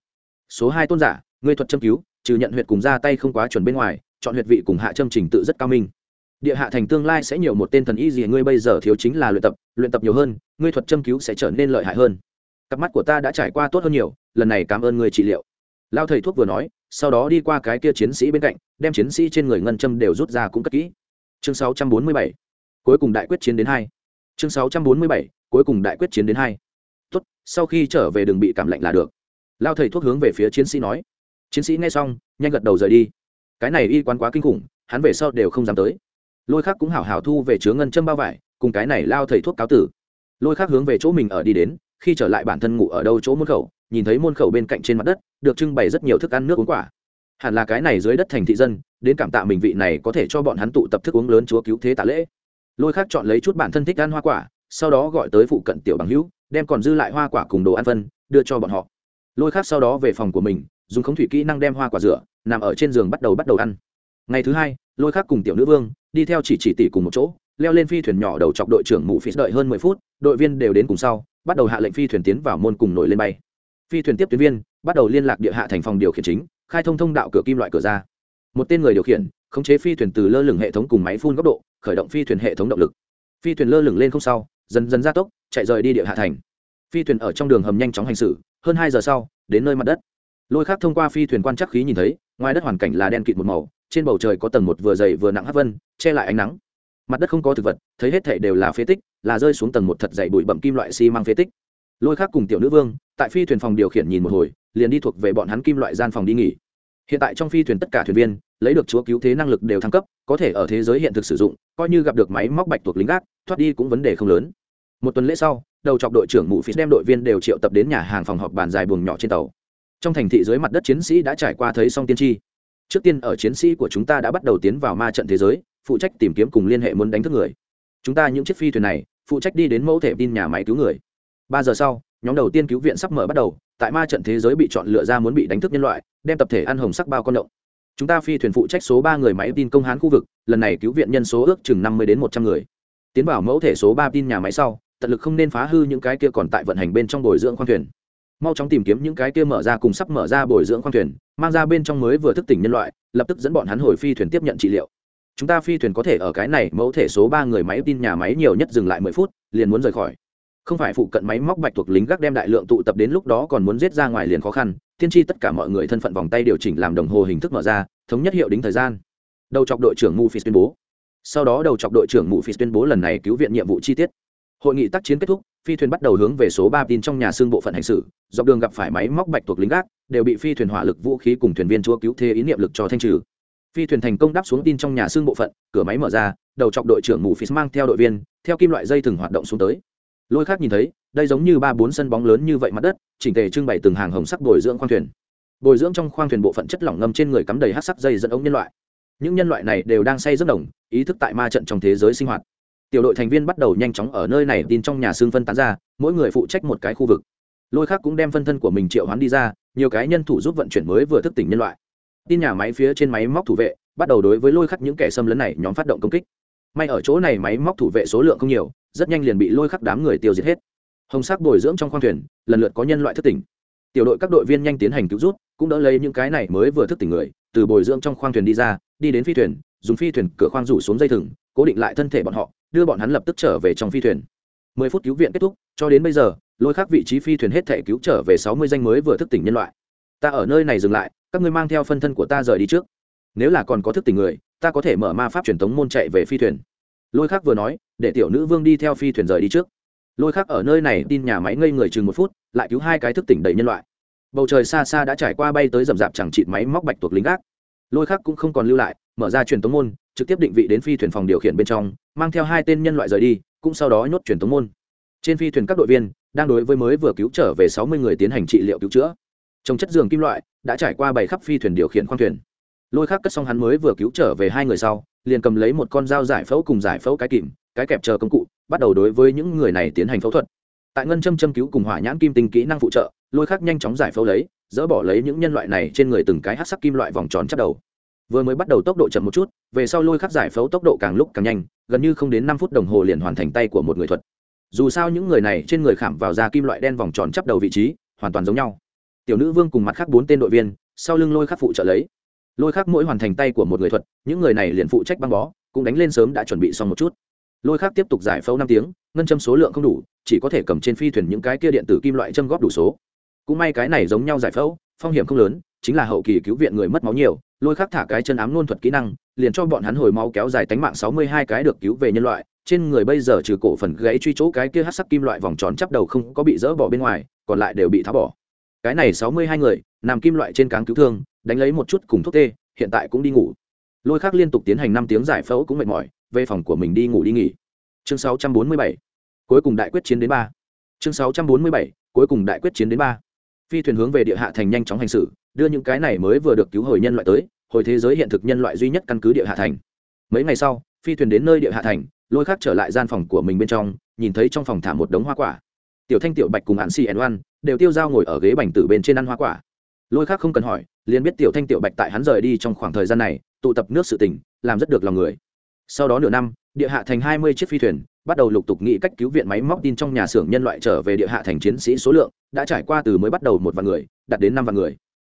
Speaker 1: số hai tôn giả, ngươi thuật châm cứu, trừ nhận huyệt cùng ra tay không quá chuẩn bên ngoài, chọn huyệt vị cùng hạ châm trình tự rất cao minh. Địa hạ thành tương lai sẽ nhiều một tên thần y gì ngươi bây giờ thiếu chính là luyện tập luyện tập nhiều hơn, ngươi thuật châm cứu sẽ trở nên lợi hại hơn. Cặp mắt của ta đã trải qua tốt hơn nhiều, lần này cảm ơn người trị liệu. Lao thầy thuốc vừa nói, sau đó đi qua cái kia chiến sĩ bên cạnh, đem chiến sĩ trên người ngân châm đều rút ra cũng cất kỹ. Chương 647. cuối cùng đại quyết chiến đến hai. Chương 647. cuối cùng đại quyết chiến đến hai. Tốt, sau khi trở về đừng bị cảm lạnh là được lao thầy thuốc hướng về phía chiến sĩ nói. Chiến sĩ nghe xong, nhanh gật đầu rời đi. Cái này y quán quá kinh khủng, hắn về sau đều không dám tới. Lôi khác cũng hảo hảo thu về chứa ngân châm bao vải, cùng cái này lao thầy thuốc cáo tử. Lôi khác hướng về chỗ mình ở đi đến, khi trở lại bản thân ngủ ở đâu chỗ môn khẩu, nhìn thấy môn khẩu bên cạnh trên mặt đất, được trưng bày rất nhiều thức ăn nước uống quả. Hẳn là cái này dưới đất thành thị dân, đến cảm tạ mình vị này có thể cho bọn hắn tụ tập thức uống lớn chúa cứu thế tạ lễ. Lôi khác chọn lấy chút bản thân thích ăn hoa quả, sau đó gọi tới phụ cận tiểu bằng hữu, đem còn dư lại hoa quả cùng đồ ăn phân, đưa cho bọn họ lôi khác sau đó về phòng của mình, dùng khống thủy kỹ năng đem hoa quả rửa, nằm ở trên giường bắt đầu bắt đầu ăn. Ngày thứ hai, lôi khác cùng tiểu nữ vương đi theo chỉ chỉ tỷ cùng một chỗ, leo lên phi thuyền nhỏ đầu chọc đội trưởng mụ phi đợi hơn mười phút, đội viên đều đến cùng sau, bắt đầu hạ lệnh phi thuyền tiến vào môn cùng nổi lên bay. Phi thuyền tiếp tuyến viên, bắt đầu liên lạc địa hạ thành phòng điều khiển chính, khai thông thông đạo cửa kim loại cửa ra. Một tên người điều khiển, khống chế phi thuyền từ lơ lửng hệ thống cùng máy phun góc độ, khởi động phi thuyền hệ thống động lực. Phi thuyền lơ lửng lên không sau, dần dần gia tốc, chạy rời đi địa hạ thành. Phi thuyền ở trong đường hầm nhanh chóng hành xử hơn hai giờ sau, đến nơi mặt đất. Lôi khác thông qua phi thuyền quan trắc khí nhìn thấy, ngoài đất hoàn cảnh là đen kịt một màu, trên bầu trời có tầng một vừa dày vừa nặng hấp vân, che lại ánh nắng. Mặt đất không có thực vật, thấy hết thảy đều là phế tích, là rơi xuống tầng một thật dày bụi bậm kim loại xi、si、măng phế tích. Lôi khác cùng tiểu nữ vương, tại phi thuyền phòng điều khiển nhìn một hồi, liền đi thuộc về bọn hắn kim loại gian phòng đi nghỉ. Hiện tại trong phi thuyền tất cả thuyền viên, lấy được chúa cứu thế năng lực đều thăng cấp, có thể ở thế giới hiện thực sử dụng, coi như gặp được máy móc bạch tuộc lính gác, thoát đi cũng vấn đề không lớn. Một tuần lễ sau đầu chọc đội trưởng mụ phí đem đội viên đều triệu tập đến nhà hàng phòng họp bàn dài buồng nhỏ trên tàu. Trong thành thị dưới mặt đất chiến sĩ đã trải qua thấy xong tiên tri. Trước tiên ở chiến sĩ của chúng ta đã bắt đầu tiến vào ma trận thế giới, phụ trách tìm kiếm cùng liên hệ muốn đánh thức người. Chúng ta những chiếc phi thuyền này, phụ trách đi đến mẫu thể tin nhà máy cứu người. Ba giờ sau, nhóm đầu tiên cứu viện sắp mở bắt đầu, tại ma trận thế giới bị chọn lựa ra muốn bị đánh thức nhân loại, đem tập thể ăn hồng sắc bao con động chúng ta phi thuyền phụ trách số ba người máy tin công hán khu vực, lần này cứu viện nhân số ước chừng năm mươi đến một trăm người. Tiến vào mẫu thể số ba tin nhà máy sau tận lực không nên phá hư những cái kia còn tại vận hành bên trong bồi dưỡng khoang thuyền. Mau chóng tìm kiếm những cái kia mở ra cùng sắp mở ra bồi dưỡng khoang thuyền, mang ra bên trong mới vừa thức tỉnh nhân loại, lập tức dẫn bọn hắn hồi phi thuyền tiếp nhận trị liệu. Chúng ta phi thuyền có thể ở cái này mẫu thể số ba người máy tin nhà máy nhiều nhất dừng lại mười phút, liền muốn rời khỏi. Không phải phụ cận máy móc bạch thuộc lính gác đem đại lượng tụ tập đến lúc đó còn muốn giết ra ngoài liền khó khăn tiên tri tất cả mọi người thân phận vòng tay điều chỉnh làm đồng hồ hình thức mở ra, thống nhất hiệu đính thời gian. Đầu chọc đội trưởng mufis tuyên bố. Sau đó đầu chọc đội trưởng mufis tuyên bố lần này cứu viện nhiệm vụ chi tiết hội nghị tác chiến kết thúc, phi thuyền bắt đầu hướng về số ba tin trong nhà xương bộ phận hành xử, dọc đường gặp phải máy móc bạch thuộc lính gác, đều bị phi thuyền hỏa lực vũ khí cùng thuyền viên chúa cứu thế ý niệm lực cho thanh trừ. Phi thuyền thành công đáp xuống tin trong nhà xương bộ phận, cửa máy mở ra, đầu chọc đội trưởng mù phí mang theo đội viên, theo kim loại dây thừng hoạt động xuống tới. Lôi khác nhìn thấy, đây giống như ba bốn sân bóng lớn như vậy mặt đất, chỉnh tề trưng bày từng hàng hồng sắc bồi dưỡng khoang thuyền. Bồi dưỡng trong khoang thuyền bộ phận chất lỏng ngâm trên người cắm đầy hát sắc dây dẫn ống nhân loại. Những nhân loại này đều đang say rất đồng, ý thức tại ma trận trong thế giới sinh hoạt tiểu đội thành viên bắt đầu nhanh chóng ở nơi này tin trong nhà xương phân tán ra, mỗi người phụ trách một cái khu vực. Lôi khác cũng đem phân thân của mình triệu hoán đi ra, nhiều cái nhân thủ giúp vận chuyển mới vừa thức tỉnh nhân loại. Tin nhà máy phía trên máy móc thủ vệ, bắt đầu đối với lôi khắc những kẻ xâm lấn này nhóm phát động công kích. May ở chỗ này máy móc thủ vệ số lượng không nhiều, rất nhanh liền bị lôi khắc đám người tiêu diệt hết. Hồng sắc bồi dưỡng trong khoang thuyền, lần lượt có nhân loại thức tỉnh. Tiểu đội các đội viên nhanh tiến hành cứu rút, cũng đỡ lấy những cái này mới vừa thức tỉnh người, từ bồi dưỡng trong khoang thuyền đi ra, đi đến phi thuyền dùng phi thuyền cửa khoang rủ xuống dây thừng, cố định lại thân thể bọn họ, đưa bọn hắn lập tức trở về trong phi thuyền. Mười phút cứu viện kết thúc, cho đến bây giờ, lôi khắc vị trí phi thuyền hết thể cứu trở về sáu mươi danh mới vừa thức tỉnh nhân loại. Ta ở nơi này dừng lại, các ngươi mang theo phân thân của ta rời đi trước. Nếu là còn có thức tỉnh người, ta có thể mở ma pháp truyền thống môn chạy về phi thuyền. Lôi khắc vừa nói, để tiểu nữ vương đi theo phi thuyền rời đi trước. Lôi khắc ở nơi này tin nhà máy ngây người chừng một phút, lại cứu hai cái thức tỉnh đầy nhân loại. Bầu trời xa xa đã trải qua bay tới rầm rạp chẳng chịt máy móc bạch tuộc lính gác. Lôi khắc cũng không còn lưu lại mở ra truyền tống môn, trực tiếp định vị đến phi thuyền phòng điều khiển bên trong, mang theo hai tên nhân loại rời đi, cũng sau đó nhốt truyền tống môn. Trên phi thuyền các đội viên đang đối với mới vừa cứu trở về sáu mươi người tiến hành trị liệu cứu chữa. Trong chất giường kim loại đã trải qua bảy khắp phi thuyền điều khiển khoang thuyền. Lôi khác cất xong hắn mới vừa cứu trở về hai người sau, liền cầm lấy một con dao giải phẫu cùng giải phẫu cái kìm, cái kẹp chờ công cụ, bắt đầu đối với những người này tiến hành phẫu thuật. Tại ngân châm châm cứu cùng hỏa nhãn kim tinh kỹ năng phụ trợ, lôi khác nhanh chóng giải phẫu lấy, dỡ bỏ lấy những nhân loại này trên người từng cái hát sắc kim loại vòng tròn chắc đầu vừa mới bắt đầu tốc độ chậm một chút, về sau lôi khắc giải phẫu tốc độ càng lúc càng nhanh, gần như không đến năm phút đồng hồ liền hoàn thành tay của một người thuật. Dù sao những người này trên người khảm vào da kim loại đen vòng tròn chắp đầu vị trí, hoàn toàn giống nhau. Tiểu nữ vương cùng mặt khác bốn tên đội viên, sau lưng lôi khắc phụ trợ lấy. Lôi khắc mỗi hoàn thành tay của một người thuật, những người này liền phụ trách băng bó, cũng đánh lên sớm đã chuẩn bị xong một chút. Lôi khắc tiếp tục giải phẫu năm tiếng, ngân châm số lượng không đủ, chỉ có thể cầm trên phi thuyền những cái kia điện tử kim loại châm góp đủ số. Cũng may cái này giống nhau giải phẫu, phong hiểm không lớn chính là hậu kỳ cứu viện người mất máu nhiều, lôi khắc thả cái chân ám nôn thuật kỹ năng, liền cho bọn hắn hồi máu kéo dài tánh mạng sáu mươi hai cái được cứu về nhân loại. Trên người bây giờ trừ cổ phần gãy truy chỗ cái kia hát sắc kim loại vòng tròn chắp đầu không có bị dỡ bỏ bên ngoài, còn lại đều bị tháo bỏ. Cái này sáu mươi hai người, nằm kim loại trên cáng cứu thương, đánh lấy một chút cùng thuốc tê, hiện tại cũng đi ngủ. Lôi khắc liên tục tiến hành năm tiếng giải phẫu cũng mệt mỏi, về phòng của mình đi ngủ đi nghỉ. Chương sáu trăm bốn mươi bảy, cuối cùng đại quyết chiến đến ba. Chương sáu trăm bốn mươi bảy, cuối cùng đại quyết chiến đến ba phi thuyền hướng về địa hạ thành nhanh chóng hành xử, đưa những cái này mới vừa được cứu hồi nhân loại tới, hồi thế giới hiện thực nhân loại duy nhất căn cứ địa hạ thành. Mấy ngày sau, phi thuyền đến nơi địa hạ thành, lôi khắc trở lại gian phòng của mình bên trong, nhìn thấy trong phòng thả một đống hoa quả. Tiểu thanh, tiểu bạch cùng hạn xì ẩn oan đều tiêu dao ngồi ở ghế bành tử bên trên ăn hoa quả. Lôi khắc không cần hỏi, liền biết tiểu thanh, tiểu bạch tại hắn rời đi trong khoảng thời gian này, tụ tập nước sự tỉnh làm rất được lòng người. Sau đó nửa năm, địa hạ thành hai mươi chiếc phi thuyền bắt đầu lục tục nghĩ cách cứu viện máy móc tin trong nhà xưởng nhân loại trở về địa hạ thành chiến sĩ số lượng, đã trải qua từ mới bắt đầu một vạn người, đạt đến năm vạn người.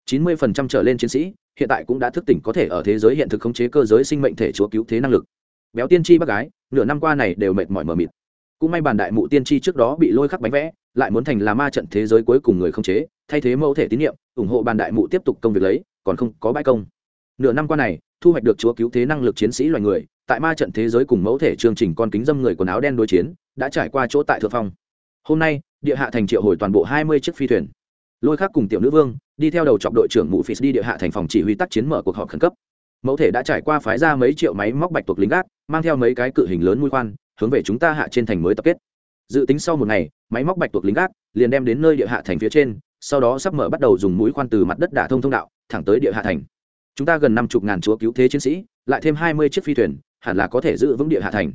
Speaker 1: Chín mươi phần trăm trở lên chiến sĩ, hiện tại cũng đã thức tỉnh có thể ở thế giới hiện thực khống chế cơ giới sinh mệnh thể chúa cứu thế năng lực. Béo tiên tri bác gái, nửa năm qua này đều mệt mỏi mờ mịt. Cũng may bàn đại mụ tiên tri trước đó bị lôi khắc bánh vẽ, lại muốn thành là ma trận thế giới cuối cùng người khống chế, thay thế mẫu thể tín nhiệm, ủng hộ bàn đại mụ tiếp tục công việc lấy, còn không có bãi công. Nửa năm qua này, thu hoạch được chúa cứu thế năng lực chiến sĩ loài người tại ma trận thế giới cùng mẫu thể chương trình con kính dâm người quần áo đen đối chiến, đã trải qua chỗ tại thượng phong. Hôm nay, địa hạ thành triệu hồi toàn bộ hai mươi chiếc phi thuyền. Lôi khác cùng tiểu nữ vương, đi theo đầu chọc đội trưởng mụ phí đi địa hạ thành phòng chỉ huy tác chiến mở cuộc họp khẩn cấp. Mẫu thể đã trải qua phái ra mấy triệu máy móc bạch tuộc lính gác, mang theo mấy cái cự hình lớn mũi khoan, hướng về chúng ta hạ trên thành mới tập kết. Dự tính sau một ngày, máy móc bạch tuộc lính gác liền đem đến nơi địa hạ thành phía trên, sau đó sắp mở bắt đầu dùng mũi khoan từ mặt đất đả thông thông đạo, thẳng tới địa hạ thành. Chúng ta gần năm chục ngàn chúa cứu thế chiến sĩ, lại thêm hai mươi chiếc phi thuyền hẳn là có thể giữ vững địa hạ thành.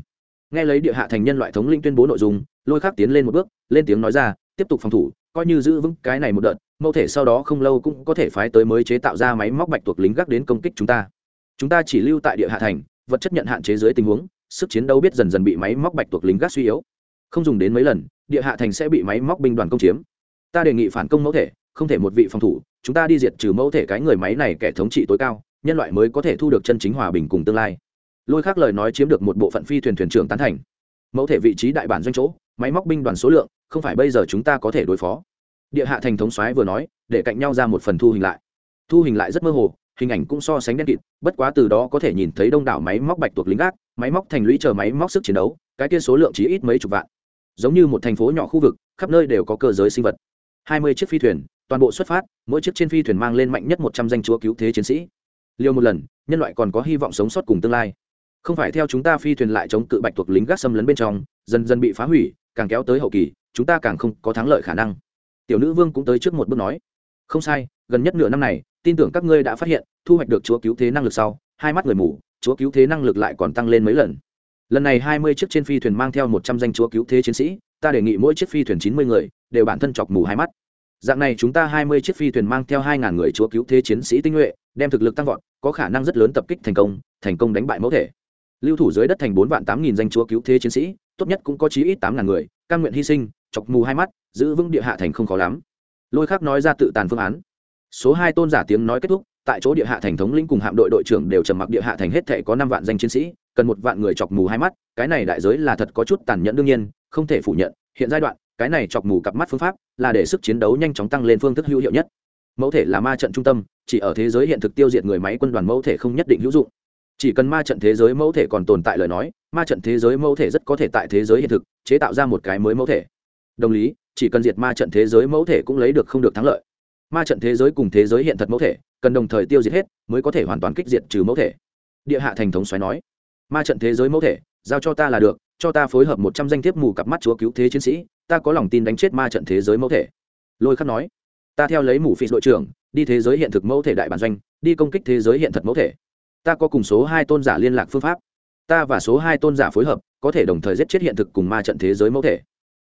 Speaker 1: Nghe lấy địa hạ thành nhân loại thống linh tuyên bố nội dung, lôi khắc tiến lên một bước, lên tiếng nói ra, tiếp tục phòng thủ, coi như giữ vững cái này một đợt, mẫu thể sau đó không lâu cũng có thể phái tới mới chế tạo ra máy móc bạch tuộc lính gác đến công kích chúng ta. Chúng ta chỉ lưu tại địa hạ thành, vật chất nhận hạn chế dưới tình huống, sức chiến đấu biết dần dần bị máy móc bạch tuộc lính gác suy yếu. Không dùng đến mấy lần, địa hạ thành sẽ bị máy móc binh đoàn công chiếm. Ta đề nghị phản công mẫu thể, không thể một vị phòng thủ, chúng ta đi diệt trừ mẫu thể cái người máy này kẻ thống trị tối cao, nhân loại mới có thể thu được chân chính hòa bình cùng tương lai lôi khác lời nói chiếm được một bộ phận phi thuyền thuyền trưởng tán thành. Mẫu thể vị trí đại bản doanh chỗ, máy móc binh đoàn số lượng, không phải bây giờ chúng ta có thể đối phó. Địa hạ thành thống soái vừa nói, để cạnh nhau ra một phần thu hình lại. Thu hình lại rất mơ hồ, hình ảnh cũng so sánh đen kịt, bất quá từ đó có thể nhìn thấy đông đảo máy móc bạch tuộc lính gác, máy móc thành lũy chờ máy móc sức chiến đấu, cái kia số lượng chỉ ít mấy chục vạn. Giống như một thành phố nhỏ khu vực, khắp nơi đều có cơ giới sinh vật. Hai mươi chiếc phi thuyền, toàn bộ xuất phát, mỗi chiếc trên phi thuyền mang lên mạnh nhất một trăm danh chúa cứu thế chiến sĩ. Liều một lần, nhân loại còn có hy vọng sống sót cùng tương lai không phải theo chúng ta phi thuyền lại chống cự bạch thuộc lính gác xâm lấn bên trong, dần dần bị phá hủy, càng kéo tới hậu kỳ, chúng ta càng không có thắng lợi khả năng. Tiểu nữ vương cũng tới trước một bước nói. Không sai, gần nhất nửa năm này, tin tưởng các ngươi đã phát hiện, thu hoạch được chúa cứu thế năng lực sau, hai mắt người mù, chúa cứu thế năng lực lại còn tăng lên mấy lần. Lần này hai mươi chiếc trên phi thuyền mang theo một trăm danh chúa cứu thế chiến sĩ, ta đề nghị mỗi chiếc phi thuyền chín mươi người, đều bản thân chọc mù hai mắt. Dạng này chúng ta hai mươi chiếc phi thuyền mang theo hai ngàn người chúa cứu thế chiến sĩ tinh nhuệ, đem thực lực tăng vọt, có khả năng rất lớn tập kích thành công thành công đánh bại mẫu thể lưu thủ dưới đất thành bốn vạn tám nghìn danh chúa cứu thế chiến sĩ, tốt nhất cũng có chí ít tám ngàn người căn nguyện hy sinh, chọc mù hai mắt, giữ vững địa hạ thành không khó lắm. Lôi khắc nói ra tự tàn phương án. Số hai tôn giả tiếng nói kết thúc, tại chỗ địa hạ thành thống lĩnh cùng hạm đội đội trưởng đều trầm mặc địa hạ thành hết thể có năm vạn danh chiến sĩ, cần một vạn người chọc mù hai mắt, cái này đại giới là thật có chút tàn nhẫn đương nhiên, không thể phủ nhận, hiện giai đoạn, cái này chọc mù cặp mắt phương pháp là để sức chiến đấu nhanh chóng tăng lên phương thức hữu hiệu nhất. Mẫu thể là ma trận trung tâm, chỉ ở thế giới hiện thực tiêu diệt người máy quân đoàn mẫu thể không nhất định hữu dụng chỉ cần ma trận thế giới mẫu thể còn tồn tại lời nói ma trận thế giới mẫu thể rất có thể tại thế giới hiện thực chế tạo ra một cái mới mẫu thể đồng lý chỉ cần diệt ma trận thế giới mẫu thể cũng lấy được không được thắng lợi ma trận thế giới cùng thế giới hiện thật mẫu thể cần đồng thời tiêu diệt hết mới có thể hoàn toàn kích diệt trừ mẫu thể địa hạ thành thống xoáy nói ma trận thế giới mẫu thể giao cho ta là được cho ta phối hợp một trăm danh thiếp mù cặp mắt chúa cứu thế chiến sĩ ta có lòng tin đánh chết ma trận thế giới mẫu thể lôi khắc nói ta theo lấy mù phi đội trưởng đi thế giới hiện thực mẫu thể đại bản doanh đi công kích thế giới hiện thật mẫu thể ta có cùng số hai tôn giả liên lạc phương pháp. Ta và số hai tôn giả phối hợp, có thể đồng thời giết chết hiện thực cùng ma trận thế giới mẫu thể.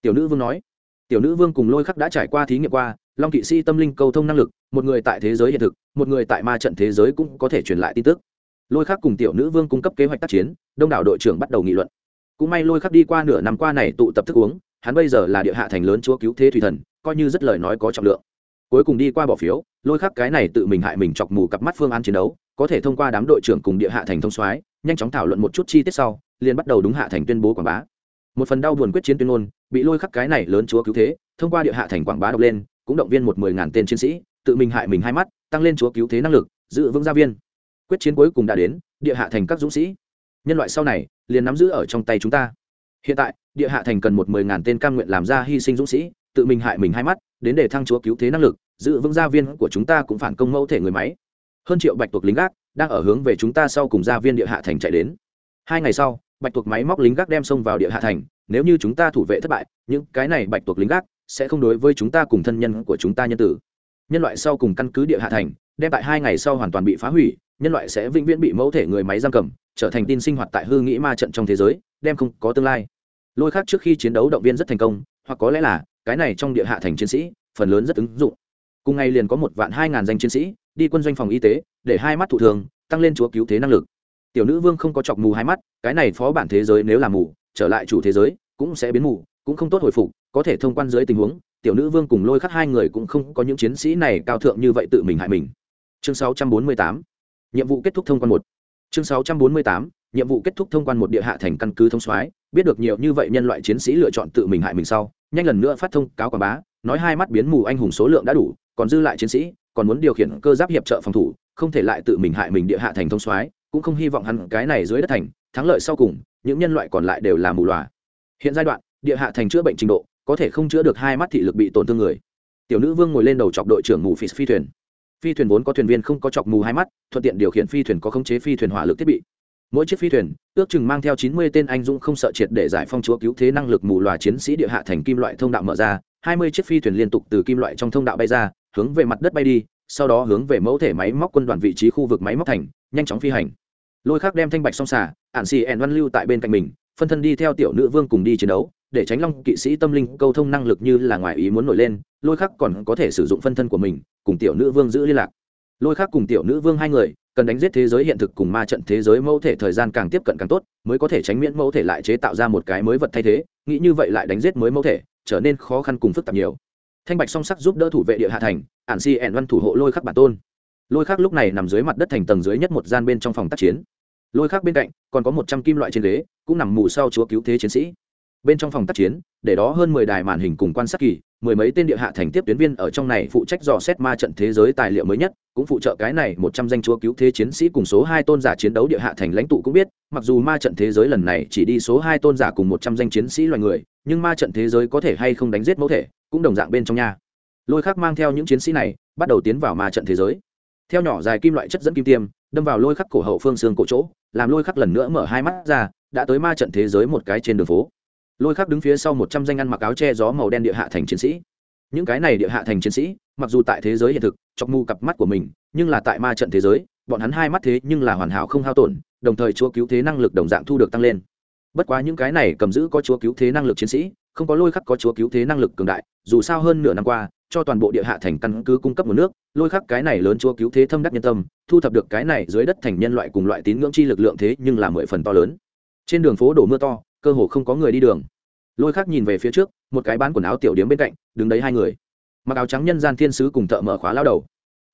Speaker 1: Tiểu nữ vương nói. Tiểu nữ vương cùng lôi khắc đã trải qua thí nghiệm qua, long kỵ sĩ tâm linh cầu thông năng lực, một người tại thế giới hiện thực, một người tại ma trận thế giới cũng có thể truyền lại tin tức. Lôi khắc cùng tiểu nữ vương cung cấp kế hoạch tác chiến, đông đảo đội trưởng bắt đầu nghị luận. Cũng may lôi khắc đi qua nửa năm qua này tụ tập thức uống, hắn bây giờ là địa hạ thành lớn chúa cứu thế thủy thần, coi như rất lời nói có trọng lượng. Cuối cùng đi qua bỏ phiếu, lôi khắc cái này tự mình hại mình chọc mù cặp mắt phương án chiến đấu có thể thông qua đám đội trưởng cùng địa hạ thành thông soái, nhanh chóng thảo luận một chút chi tiết sau, liền bắt đầu đúng hạ thành tuyên bố quảng bá. Một phần đau buồn quyết chiến tuyên ngôn, bị lôi khắc cái này lớn chúa cứu thế, thông qua địa hạ thành quảng bá đọc lên, cũng động viên một mười ngàn tên chiến sĩ, tự mình hại mình hai mắt, tăng lên chúa cứu thế năng lực, giữ vững gia viên. Quyết chiến cuối cùng đã đến, địa hạ thành các dũng sĩ. Nhân loại sau này, liền nắm giữ ở trong tay chúng ta. Hiện tại, địa hạ thành cần một mười ngàn tên cam nguyện làm ra hy sinh dũng sĩ, tự mình hại mình hai mắt, đến để thăng chúa cứu thế năng lực, giữ vững gia viên của chúng ta cũng phản công mẫu thể người máy hơn triệu bạch tuộc lính gác đang ở hướng về chúng ta sau cùng gia viên địa hạ thành chạy đến. Hai ngày sau, bạch tuộc máy móc lính gác đem xông vào địa hạ thành, nếu như chúng ta thủ vệ thất bại, những cái này bạch tuộc lính gác sẽ không đối với chúng ta cùng thân nhân của chúng ta nhân tử. Nhân loại sau cùng căn cứ địa hạ thành, đem tại hai ngày sau hoàn toàn bị phá hủy, nhân loại sẽ vĩnh viễn bị mẫu thể người máy giam cầm, trở thành tin sinh hoạt tại hư nghĩ ma trận trong thế giới, đem không có tương lai. Lôi khác trước khi chiến đấu động viên rất thành công, hoặc có lẽ là, cái này trong địa hạ thành chiến sĩ, phần lớn rất ứng dụng. Cùng ngày liền có một vạn hai ngàn danh chiến sĩ đi quân doanh phòng y tế, để hai mắt thụ thường, tăng lên chúa cứu thế năng lực. Tiểu nữ vương không có chọc mù hai mắt, cái này phó bản thế giới nếu là mù, trở lại chủ thế giới, cũng sẽ biến mù, cũng không tốt hồi phục, có thể thông quan dưới tình huống, tiểu nữ vương cùng lôi khắc hai người cũng không có những chiến sĩ này cao thượng như vậy tự mình hại mình. Chương 648 nhiệm vụ kết thúc thông quan một. Chương 648 nhiệm vụ kết thúc thông quan một địa hạ thành căn cứ thông soái, biết được nhiều như vậy nhân loại chiến sĩ lựa chọn tự mình hại mình sau, nhanh lần nữa phát thông cáo quảng bá, nói hai mắt biến mù anh hùng số lượng đã đủ, còn dư lại chiến sĩ còn muốn điều khiển cơ giáp hiệp trợ phòng thủ, không thể lại tự mình hại mình địa hạ thành thông soái, cũng không hy vọng hắn cái này dưới đất thành, thắng lợi sau cùng, những nhân loại còn lại đều là mù lòa hiện giai đoạn, địa hạ thành chữa bệnh trình độ, có thể không chữa được hai mắt thị lực bị tổn thương người. Tiểu nữ vương ngồi lên đầu chọc đội trưởng ngủ phi phi thuyền. Phi thuyền vốn có thuyền viên không có chọc mù hai mắt, thuận tiện điều khiển phi thuyền có khống chế phi thuyền hỏa lực thiết bị. Mỗi chiếc phi thuyền, ước chừng mang theo chín mươi tên anh dũng không sợ triệt để giải phong chúa cứu thế năng lực mù loà chiến sĩ địa hạ thành kim loại thông đạo mở ra, hai mươi chiếc phi thuyền liên tục từ kim loại trong thông đạo bay ra hướng về mặt đất bay đi, sau đó hướng về mẫu thể máy móc quân đoàn vị trí khu vực máy móc thành, nhanh chóng phi hành. Lôi khác đem thanh bạch song xả ản xì ẻn văn lưu tại bên cạnh mình, phân thân đi theo tiểu nữ vương cùng đi chiến đấu, để tránh long kỵ sĩ tâm linh câu thông năng lực như là ngoài ý muốn nổi lên, lôi khắc còn có thể sử dụng phân thân của mình, cùng tiểu nữ vương giữ liên lạc. Lôi khắc cùng tiểu nữ vương hai người, cần đánh giết thế giới hiện thực cùng ma trận thế giới mẫu thể thời gian càng tiếp cận càng tốt, mới có thể tránh miễn mẫu thể lại chế tạo ra một cái mới vật thay thế, nghĩ như vậy lại đánh giết mới mẫu thể, trở nên khó khăn cùng phức tạp nhiều thanh bạch song sắc giúp đỡ thủ vệ địa hạ thành, ản si ẻn văn thủ hộ lôi khắc bản tôn. Lôi khắc lúc này nằm dưới mặt đất thành tầng dưới nhất một gian bên trong phòng tác chiến. Lôi khắc bên cạnh còn có một trăm kim loại trên ghế, cũng nằm mù sau chúa cứu thế chiến sĩ bên trong phòng tác chiến, để đó hơn mười đài màn hình cùng quan sát kỳ, mười mấy tên địa hạ thành tiếp tuyến viên ở trong này phụ trách dò xét ma trận thế giới tài liệu mới nhất, cũng phụ trợ cái này một trăm danh chúa cứu thế chiến sĩ cùng số hai tôn giả chiến đấu địa hạ thành lãnh tụ cũng biết, mặc dù ma trận thế giới lần này chỉ đi số hai tôn giả cùng một trăm danh chiến sĩ loài người, nhưng ma trận thế giới có thể hay không đánh giết mẫu thể, cũng đồng dạng bên trong nhà lôi khắc mang theo những chiến sĩ này, bắt đầu tiến vào ma trận thế giới. Theo nhỏ dài kim loại chất dẫn kim tiêm, đâm vào lôi khắc cổ hậu phương xương cổ chỗ, làm lôi khắc lần nữa mở hai mắt ra, đã tới ma trận thế giới một cái trên đường phố lôi khắc đứng phía sau một trăm danh ăn mặc áo che gió màu đen địa hạ thành chiến sĩ. Những cái này địa hạ thành chiến sĩ, mặc dù tại thế giới hiện thực, chọc mù cặp mắt của mình, nhưng là tại ma trận thế giới, bọn hắn hai mắt thế nhưng là hoàn hảo không hao tổn, đồng thời chúa cứu thế năng lực đồng dạng thu được tăng lên. Bất quá những cái này cầm giữ có chúa cứu thế năng lực chiến sĩ, không có lôi khắc có chúa cứu thế năng lực cường đại, dù sao hơn nửa năm qua, cho toàn bộ địa hạ thành căn cứ cung cấp nguồn nước, lôi khắc cái này lớn chúa cứu thế thâm đắc nhân tâm, thu thập được cái này dưới đất thành nhân loại cùng loại tín ngưỡng chi lực lượng thế nhưng là mười phần to lớn. Trên đường phố đổ mưa to cơ hồ không có người đi đường. Lôi khắc nhìn về phía trước, một cái bán quần áo tiểu điếm bên cạnh, đứng đấy hai người. Mặc áo trắng nhân gian thiên sứ cùng thợ mở khóa lao đầu.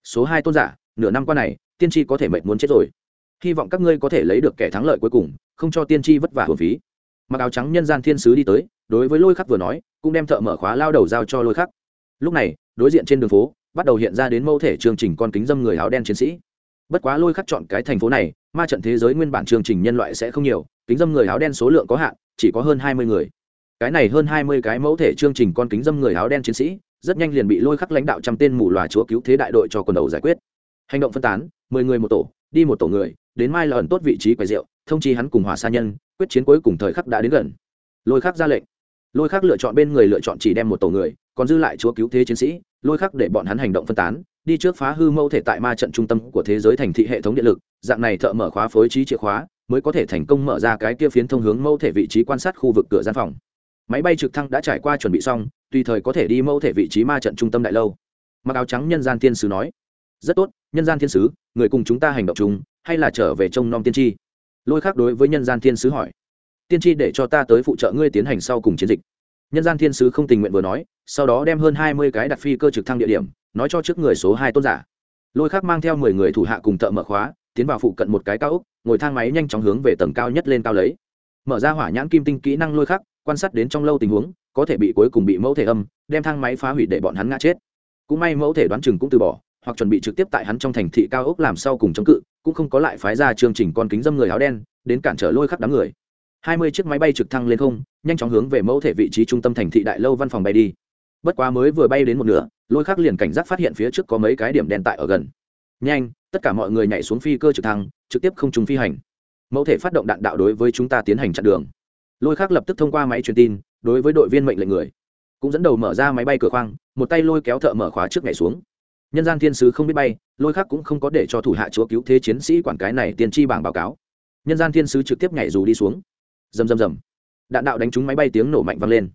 Speaker 1: Số hai tôn giả, nửa năm qua này, tiên tri có thể mệt muốn chết rồi. Hy vọng các ngươi có thể lấy được kẻ thắng lợi cuối cùng, không cho tiên tri vất vả hồn phí. Mặc áo trắng nhân gian thiên sứ đi tới, đối với lôi khắc vừa nói, cũng đem thợ mở khóa lao đầu giao cho lôi khắc. Lúc này, đối diện trên đường phố, bắt đầu hiện ra đến mẫu thể chương trình con kính dâm người áo đen chiến sĩ. Bất quá lôi khắc chọn cái thành phố này, ma trận thế giới nguyên bản chương trình nhân loại sẽ không nhiều kính dâm người áo đen số lượng có hạn, chỉ có hơn hai mươi người. Cái này hơn hai mươi cái mẫu thể chương trình con kính dâm người áo đen chiến sĩ, rất nhanh liền bị lôi khắc lãnh đạo trăm tên mù loà chúa cứu thế đại đội cho quần đầu giải quyết. Hành động phân tán, mười người một tổ, đi một tổ người, đến mai là ẩn tốt vị trí quầy rượu, thông chi hắn cùng hỏa sa nhân, quyết chiến cuối cùng thời khắc đã đến gần. Lôi khắc ra lệnh. Lôi khắc lựa chọn bên người lựa chọn chỉ đem một tổ người, còn dư lại chúa cứu thế chiến sĩ, lôi khắc để bọn hắn hành động phân tán, đi trước phá hư mẫu thể tại ma trận trung tâm của thế giới thành thị hệ thống điện lực, dạng này thợ mở khóa phối trí chìa khóa mới có thể thành công mở ra cái kia phiến thông hướng mẫu thể vị trí quan sát khu vực cửa gian phòng. Máy bay trực thăng đã trải qua chuẩn bị xong, tùy thời có thể đi mẫu thể vị trí ma trận trung tâm đại lâu. Mặc áo trắng nhân gian thiên sứ nói, rất tốt, nhân gian thiên sứ, người cùng chúng ta hành động chung, hay là trở về trông nom tiên tri? Lôi khác đối với nhân gian thiên sứ hỏi, tiên tri để cho ta tới phụ trợ ngươi tiến hành sau cùng chiến dịch. Nhân gian thiên sứ không tình nguyện vừa nói, sau đó đem hơn hai mươi cái đặt phi cơ trực thăng địa điểm, nói cho trước người số hai tôn giả. Lôi khác mang theo mười người thủ hạ cùng thợ mở khóa tiến vào phụ cận một cái cao ốc, ngồi thang máy nhanh chóng hướng về tầng cao nhất lên cao lấy. Mở ra hỏa nhãn kim tinh kỹ năng lôi khắc, quan sát đến trong lâu tình huống, có thể bị cuối cùng bị mẫu thể âm, đem thang máy phá hủy để bọn hắn ngã chết. Cũng may mẫu thể đoán chừng cũng từ bỏ, hoặc chuẩn bị trực tiếp tại hắn trong thành thị cao ốc làm sau cùng chống cự, cũng không có lại phái ra chương trình con kính dâm người áo đen, đến cản trở lôi khắc đám người. Hai mươi chiếc máy bay trực thăng lên không, nhanh chóng hướng về mẫu thể vị trí trung tâm thành thị đại lâu văn phòng bay đi. Bất quá mới vừa bay đến một nửa, lôi khắc liền cảnh giác phát hiện phía trước có mấy cái điểm đen tại ở gần nhanh, tất cả mọi người nhảy xuống phi cơ trực thăng, trực tiếp không trùng phi hành. Mẫu thể phát động đạn đạo đối với chúng ta tiến hành chặn đường. Lôi khác lập tức thông qua máy truyền tin, đối với đội viên mệnh lệnh người. Cũng dẫn đầu mở ra máy bay cửa khoang, một tay lôi kéo thợ mở khóa trước nhảy xuống. Nhân gian thiên sứ không biết bay, lôi khác cũng không có để cho thủ hạ chúa cứu thế chiến sĩ quản cái này tiên tri bảng báo cáo. Nhân gian thiên sứ trực tiếp nhảy dù đi xuống. Rầm rầm rầm. Đạn đạo đánh trúng máy bay tiếng nổ mạnh vang lên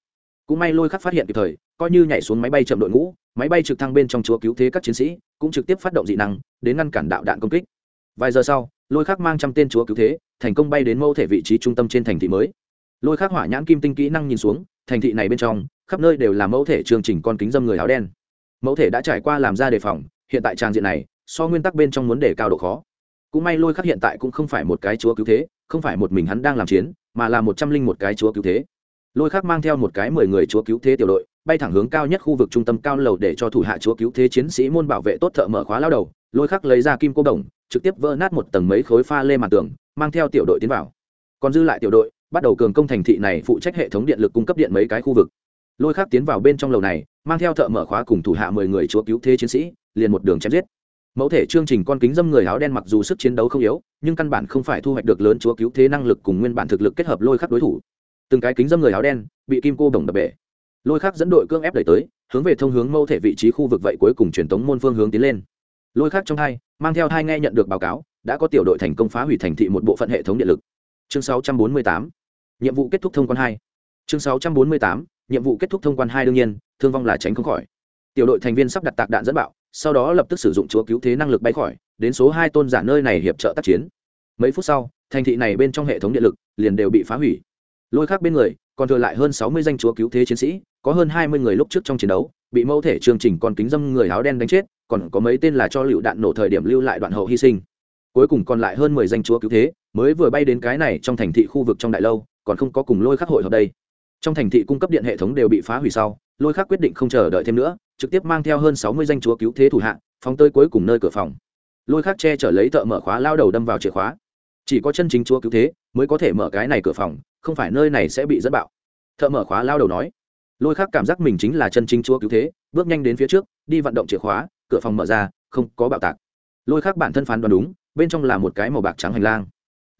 Speaker 1: cũng may lôi khắc phát hiện kịp thời, coi như nhảy xuống máy bay chậm đội ngũ, máy bay trực thăng bên trong chúa cứu thế các chiến sĩ cũng trực tiếp phát động dị năng, đến ngăn cản đạo đạn công kích. Vài giờ sau, lôi khắc mang trăm tên chúa cứu thế, thành công bay đến mẫu thể vị trí trung tâm trên thành thị mới. Lôi khắc hỏa nhãn kim tinh kỹ năng nhìn xuống, thành thị này bên trong, khắp nơi đều là mẫu thể chương trình con kính dâm người áo đen. Mẫu thể đã trải qua làm ra đề phòng, hiện tại trang diện này, so nguyên tắc bên trong muốn đề cao độ khó. Cũng may lôi khắc hiện tại cũng không phải một cái chúa cứu thế, không phải một mình hắn đang làm chiến, mà là một trăm linh một cái chúa cứu thế lôi khắc mang theo một cái mười người chúa cứu thế tiểu đội, bay thẳng hướng cao nhất khu vực trung tâm cao lầu để cho thủ hạ chúa cứu thế chiến sĩ môn bảo vệ tốt thợ mở khóa lao đầu. Lôi khắc lấy ra kim cô đồng, trực tiếp vỡ nát một tầng mấy khối pha lê mặt tường, mang theo tiểu đội tiến vào. Còn dư lại tiểu đội, bắt đầu cường công thành thị này phụ trách hệ thống điện lực cung cấp điện mấy cái khu vực. Lôi khắc tiến vào bên trong lầu này, mang theo thợ mở khóa cùng thủ hạ mười người chúa cứu thế chiến sĩ, liền một đường chém giết. Mẫu thể chương trình con kính dâm người áo đen mặc dù sức chiến đấu không yếu, nhưng căn bản không phải thu hoạch được lớn chúa cứu thế năng lực cùng nguyên bản thực lực kết hợp lôi khắc đối thủ từng cái kính dâm người áo đen, bị kim cô đồng đập bể. Lôi khắc dẫn đội cương ép đẩy tới, hướng về thông hướng mâu thể vị trí khu vực vậy cuối cùng truyền tống môn phương hướng tiến lên. Lôi khắc trong hai mang theo hai nghe nhận được báo cáo, đã có tiểu đội thành công phá hủy thành thị một bộ phận hệ thống điện lực. Chương 648 nhiệm vụ kết thúc thông quan hai. Chương 648 nhiệm vụ kết thúc thông quan hai đương nhiên, thương vong là tránh không khỏi. Tiểu đội thành viên sắp đặt tạc đạn dẫn bạo, sau đó lập tức sử dụng chúa cứu thế năng lực bay khỏi, đến số hai tôn giả nơi này hiệp trợ tác chiến. Mấy phút sau, thành thị này bên trong hệ thống điện lực liền đều bị phá hủy lôi khác bên người, còn thừa lại hơn sáu mươi danh chúa cứu thế chiến sĩ, có hơn hai mươi người lúc trước trong chiến đấu, bị mẫu thể chương trình còn kính dâm người áo đen đánh chết, còn có mấy tên là cho lựu đạn nổ thời điểm lưu lại đoạn hậu hy sinh. Cuối cùng còn lại hơn mười danh chúa cứu thế, mới vừa bay đến cái này trong thành thị khu vực trong đại lâu, còn không có cùng lôi khắc hội hợp đây. Trong thành thị cung cấp điện hệ thống đều bị phá hủy sau, lôi khắc quyết định không chờ đợi thêm nữa, trực tiếp mang theo hơn sáu mươi danh chúa cứu thế thủ hạ phóng tới cuối cùng nơi cửa phòng. Lôi khắc che chở lấy thợ mở khóa lao đầu đâm vào chìa khóa. Chỉ có chân chính chúa cứu thế mới có thể mở cái này cửa phòng, không phải nơi này sẽ bị dẫn bạo. Thợ mở khóa lao đầu nói. Lôi khắc cảm giác mình chính là chân chính chúa cứu thế, bước nhanh đến phía trước, đi vận động chìa khóa, cửa phòng mở ra, không có bạo tạc. Lôi khắc bản thân phán đoán đúng, bên trong là một cái màu bạc trắng hành lang.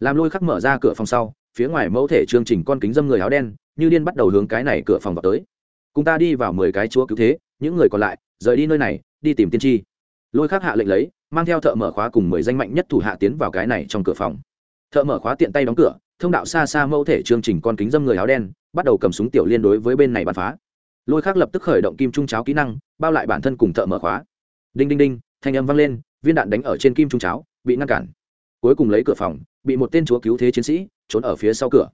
Speaker 1: Làm lôi khắc mở ra cửa phòng sau, phía ngoài mẫu thể chương trình con kính dâm người áo đen, như điên bắt đầu hướng cái này cửa phòng vào tới. Cùng ta đi vào mười cái chúa cứu thế, những người còn lại, rời đi nơi này, đi tìm tiên tri. Lôi khắc hạ lệnh lấy, mang theo thợ mở khóa cùng mười danh mạnh nhất thủ hạ tiến vào cái này trong cửa phòng thợ mở khóa tiện tay đóng cửa, thông đạo xa xa mẫu thể chương trình con kính dâm người áo đen, bắt đầu cầm súng tiểu liên đối với bên này bắn phá. Lôi khắc lập tức khởi động kim trung cháo kỹ năng, bao lại bản thân cùng thợ mở khóa. Đinh đinh đinh, thanh âm vang lên, viên đạn đánh ở trên kim trung cháo, bị ngăn cản. Cuối cùng lấy cửa phòng, bị một tên chúa cứu thế chiến sĩ trốn ở phía sau cửa.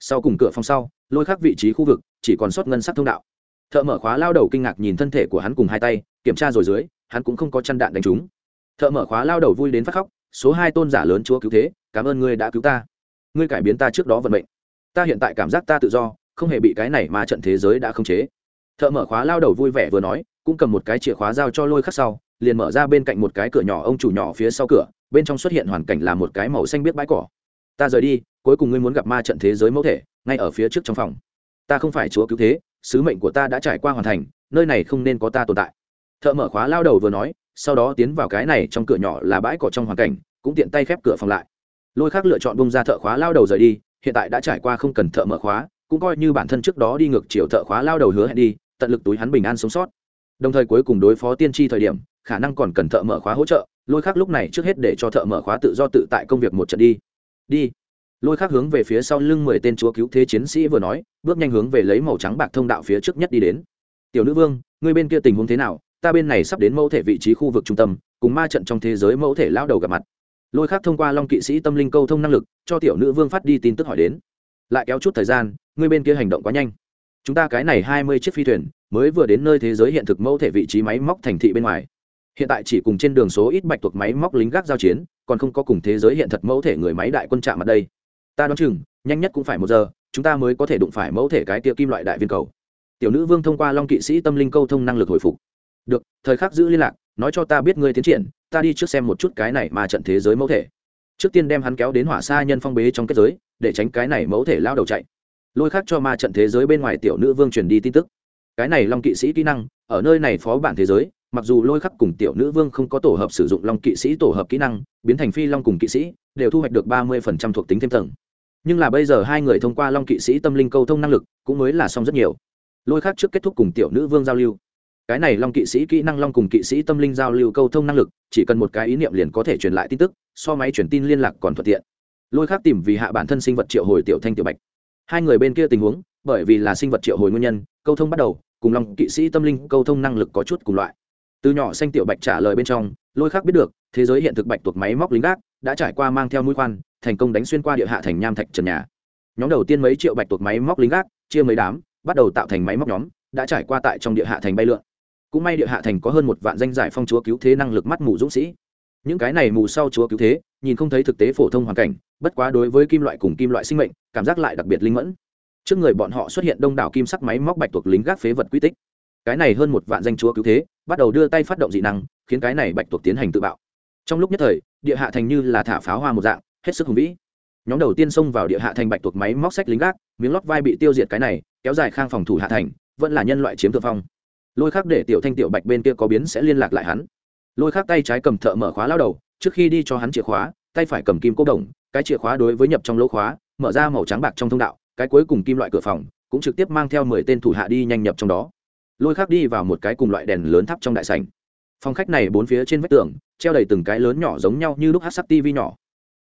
Speaker 1: Sau cùng cửa phòng sau, lôi khắc vị trí khu vực, chỉ còn sót ngân sắc thông đạo. Thợ mở khóa lao đầu kinh ngạc nhìn thân thể của hắn cùng hai tay, kiểm tra rồi dưới, hắn cũng không có chăn đạn đánh trúng. Thợ mở khóa lao đầu vui đến phát khóc, số hai tôn giả lớn chúa cứu thế cảm ơn ngươi đã cứu ta. Ngươi cải biến ta trước đó vận mệnh. Ta hiện tại cảm giác ta tự do, không hề bị cái này mà trận thế giới đã khống chế. Thợ mở khóa lao đầu vui vẻ vừa nói, cũng cầm một cái chìa khóa giao cho lôi khắc sau, liền mở ra bên cạnh một cái cửa nhỏ ông chủ nhỏ phía sau cửa, bên trong xuất hiện hoàn cảnh là một cái màu xanh biết bãi cỏ. Ta rời đi, cuối cùng ngươi muốn gặp ma trận thế giới mẫu thể, ngay ở phía trước trong phòng. Ta không phải chúa cứu thế, sứ mệnh của ta đã trải qua hoàn thành, nơi này không nên có ta tồn tại. Thợ mở khóa lao đầu vừa nói, sau đó tiến vào cái này trong cửa nhỏ là bãi cỏ trong hoàn cảnh, cũng tiện tay khép cửa phòng lại lôi khác lựa chọn bông ra thợ khóa lao đầu rời đi, hiện tại đã trải qua không cần thợ mở khóa, cũng coi như bản thân trước đó đi ngược chiều thợ khóa lao đầu hứa hẹn đi, tận lực túi hắn bình an sống sót. Đồng thời cuối cùng đối phó tiên tri thời điểm, khả năng còn cần thợ mở khóa hỗ trợ, lôi khác lúc này trước hết để cho thợ mở khóa tự do tự tại công việc một trận đi. Đi. Lôi khác hướng về phía sau lưng mười tên chúa cứu thế chiến sĩ vừa nói, bước nhanh hướng về lấy màu trắng bạc thông đạo phía trước nhất đi đến. Tiểu nữ vương, ngươi bên kia tình huống thế nào? Ta bên này sắp đến mẫu thể vị trí khu vực trung tâm, cùng ma trận trong thế giới mẫu thể lao đầu gặp mặt lôi khác thông qua long kỵ sĩ tâm linh câu thông năng lực, cho tiểu nữ vương phát đi tin tức hỏi đến. Lại kéo chút thời gian, ngươi bên kia hành động quá nhanh. Chúng ta cái này hai mươi chiếc phi thuyền, mới vừa đến nơi thế giới hiện thực mẫu thể vị trí máy móc thành thị bên ngoài. Hiện tại chỉ cùng trên đường số ít bạch thuộc máy móc lính gác giao chiến, còn không có cùng thế giới hiện thật mẫu thể người máy đại quân chạm ở đây. Ta đoán chừng, nhanh nhất cũng phải một giờ, chúng ta mới có thể đụng phải mẫu thể cái tia kim loại đại viên cầu. Tiểu nữ vương thông qua long kỵ sĩ tâm linh câu thông năng lực hồi phục được, thời khắc giữ liên lạc, nói cho ta biết ngươi tiến triển, ta đi trước xem một chút cái này mà trận thế giới mẫu thể. Trước tiên đem hắn kéo đến hỏa xa nhân phong bế trong kết giới, để tránh cái này mẫu thể lao đầu chạy. Lôi khác cho ma trận thế giới bên ngoài tiểu nữ vương truyền đi tin tức. Cái này long kỵ sĩ kỹ năng, ở nơi này phó bản thế giới, mặc dù lôi khắc cùng tiểu nữ vương không có tổ hợp sử dụng long kỵ sĩ tổ hợp kỹ năng, biến thành phi long cùng kỵ sĩ, đều thu hoạch được ba mươi phần trăm thuộc tính thêm tầng. Nhưng là bây giờ hai người thông qua long kỵ sĩ tâm linh câu thông năng lực, cũng mới là xong rất nhiều. Lôi khắc trước kết thúc cùng tiểu nữ vương giao lưu cái này long kỵ sĩ kỹ năng long cùng kỵ sĩ tâm linh giao lưu câu thông năng lực, chỉ cần một cái ý niệm liền có thể truyền lại tin tức, so máy truyền tin liên lạc còn thuận tiện. Lôi khắc tìm vì hạ bản thân sinh vật triệu hồi tiểu thanh tiểu bạch. Hai người bên kia tình huống, bởi vì là sinh vật triệu hồi nguyên nhân, câu thông bắt đầu, cùng long kỵ sĩ tâm linh câu thông năng lực có chút cùng loại. Từ nhỏ xanh tiểu bạch trả lời bên trong, lôi khác biết được, thế giới hiện thực bạch tuộc máy móc lính gác, đã trải qua mang theo mũi khoan, thành công đánh xuyên qua địa hạ thành nham thạch trần nhà. Nhóm đầu tiên mấy triệu bạch tuộc máy móc lính gác, chia mấy đám, bắt đầu tạo thành máy móc nhóm, đã trải qua tại trong địa hạ thành bay lượn cũng may địa hạ thành có hơn một vạn danh giải phong chúa cứu thế năng lực mắt mù dũng sĩ. Những cái này mù sau chúa cứu thế, nhìn không thấy thực tế phổ thông hoàn cảnh, bất quá đối với kim loại cùng kim loại sinh mệnh, cảm giác lại đặc biệt linh mẫn. Trước người bọn họ xuất hiện đông đảo kim sắc máy móc bạch tuộc lính gác phế vật quy tích. Cái này hơn một vạn danh chúa cứu thế, bắt đầu đưa tay phát động dị năng, khiến cái này bạch tuộc tiến hành tự bạo. Trong lúc nhất thời, địa hạ thành như là thả pháo hoa một dạng, hết sức hùng vĩ. Nhóm đầu tiên xông vào địa hạ thành bạch tuộc máy móc sách lính gác, miếng lót vai bị tiêu diệt cái này, kéo dài khang phòng thủ hạ thành, vẫn là nhân loại chiếm thượng phong lôi khác để tiểu thanh tiểu bạch bên kia có biến sẽ liên lạc lại hắn. Lôi khác tay trái cầm thợ mở khóa lao đầu, trước khi đi cho hắn chìa khóa, tay phải cầm kim cố đồng, cái chìa khóa đối với nhập trong lỗ khóa, mở ra màu trắng bạc trong thông đạo, cái cuối cùng kim loại cửa phòng, cũng trực tiếp mang theo mười tên thủ hạ đi nhanh nhập trong đó. Lôi khác đi vào một cái cùng loại đèn lớn thắp trong đại sành phòng khách này bốn phía trên vách tường, treo đầy từng cái lớn nhỏ giống nhau như lúc hát sắc tv nhỏ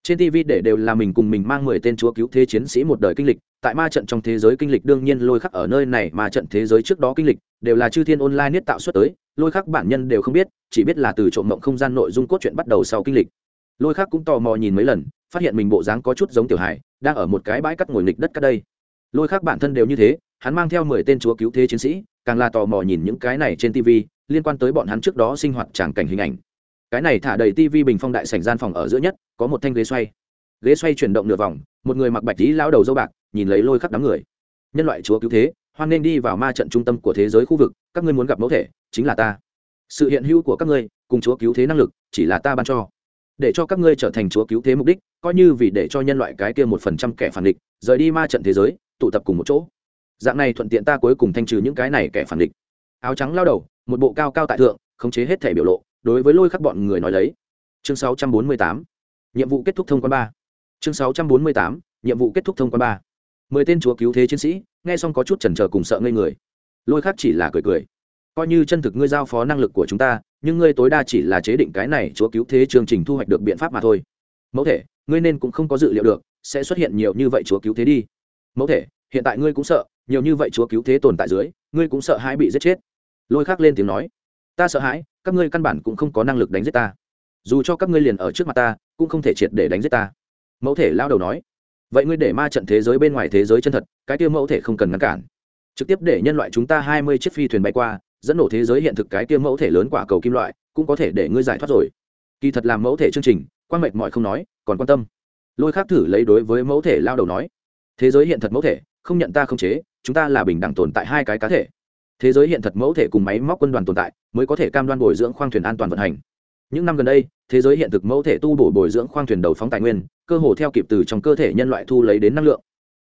Speaker 1: trên tv để đều là mình cùng mình mang mười tên chúa cứu thế chiến sĩ một đời kinh lịch, tại ma trận trong thế giới kinh lịch đương nhiên lôi khắc ở nơi này mà trận thế giới trước đó kinh lịch, đều là chư thiên online niết tạo xuất tới, lôi khắc bản nhân đều không biết, chỉ biết là từ trộm mộng không gian nội dung cốt truyện bắt đầu sau kinh lịch. Lôi khắc cũng tò mò nhìn mấy lần, phát hiện mình bộ dáng có chút giống tiểu hải đang ở một cái bãi cắt ngồi nghịch đất cắt đây. Lôi khắc bản thân đều như thế, hắn mang theo mười tên chúa cứu thế chiến sĩ, càng là tò mò nhìn những cái này trên tv liên quan tới bọn hắn trước đó sinh hoạt tràng cảnh hình ảnh cái này thả đầy tivi bình phong đại sảnh gian phòng ở giữa nhất, có một thanh ghế xoay. Ghế xoay chuyển động nửa vòng, một người mặc bạch tí lao đầu dâu bạc, nhìn lấy lôi khắc đám người. Nhân loại chúa cứu thế, hoan nên đi vào ma trận trung tâm của thế giới khu vực, các ngươi muốn gặp mẫu thể, chính là ta. Sự hiện hữu của các ngươi, cùng chúa cứu thế năng lực, chỉ là ta ban cho. Để cho các ngươi trở thành chúa cứu thế mục đích, coi như vì để cho nhân loại cái kia một phần trăm kẻ phản địch, rời đi ma trận thế giới, tụ tập cùng một chỗ. Dạng này thuận tiện ta cuối cùng thanh trừ những cái này kẻ phản địch. Áo trắng lao đầu, một bộ cao cao tại thượng, khống chế hết thể biểu lộ đối với lôi khắc bọn người nói lấy chương 648 nhiệm vụ kết thúc thông quan ba. Chương 648 nhiệm vụ kết thúc thông quan ba. Mười tên chúa cứu thế chiến sĩ, nghe xong có chút chần chờ cùng sợ ngây người. Lôi khắc chỉ là cười cười. Coi như chân thực ngươi giao phó năng lực của chúng ta, nhưng ngươi tối đa chỉ là chế định cái này chúa cứu thế chương trình thu hoạch được biện pháp mà thôi. Mẫu thể, ngươi nên cũng không có dự liệu được, sẽ xuất hiện nhiều như vậy chúa cứu thế đi. Mẫu thể, hiện tại ngươi cũng sợ, nhiều như vậy chúa cứu thế tồn tại dưới, ngươi cũng sợ hãi bị giết chết. Lôi khắc lên tiếng nói ta sợ hãi, các ngươi căn bản cũng không có năng lực đánh giết ta. Dù cho các ngươi liền ở trước mặt ta, cũng không thể triệt để đánh giết ta. Mẫu thể lao đầu nói. Vậy ngươi để ma trận thế giới bên ngoài thế giới chân thật, cái tiêu mẫu thể không cần ngăn cản. Trực tiếp để nhân loại chúng ta hai mươi chiếc phi thuyền bay qua, dẫn nổ thế giới hiện thực cái tiêu mẫu thể lớn quả cầu kim loại, cũng có thể để ngươi giải thoát rồi. Kỳ thật làm mẫu thể chương trình quan mệt mọi không nói, còn quan tâm. Lôi khác thử lấy đối với mẫu thể lao đầu nói. Thế giới hiện thật mẫu thể, không nhận ta không chế, chúng ta là bình đẳng tồn tại hai cái cá thể thế giới hiện thật mẫu thể cùng máy móc quân đoàn tồn tại mới có thể cam đoan bồi dưỡng khoang thuyền an toàn vận hành. Những năm gần đây, thế giới hiện thực mẫu thể tu bổ bồi dưỡng khoang thuyền đầu phóng tài nguyên, cơ hồ theo kịp từ trong cơ thể nhân loại thu lấy đến năng lượng.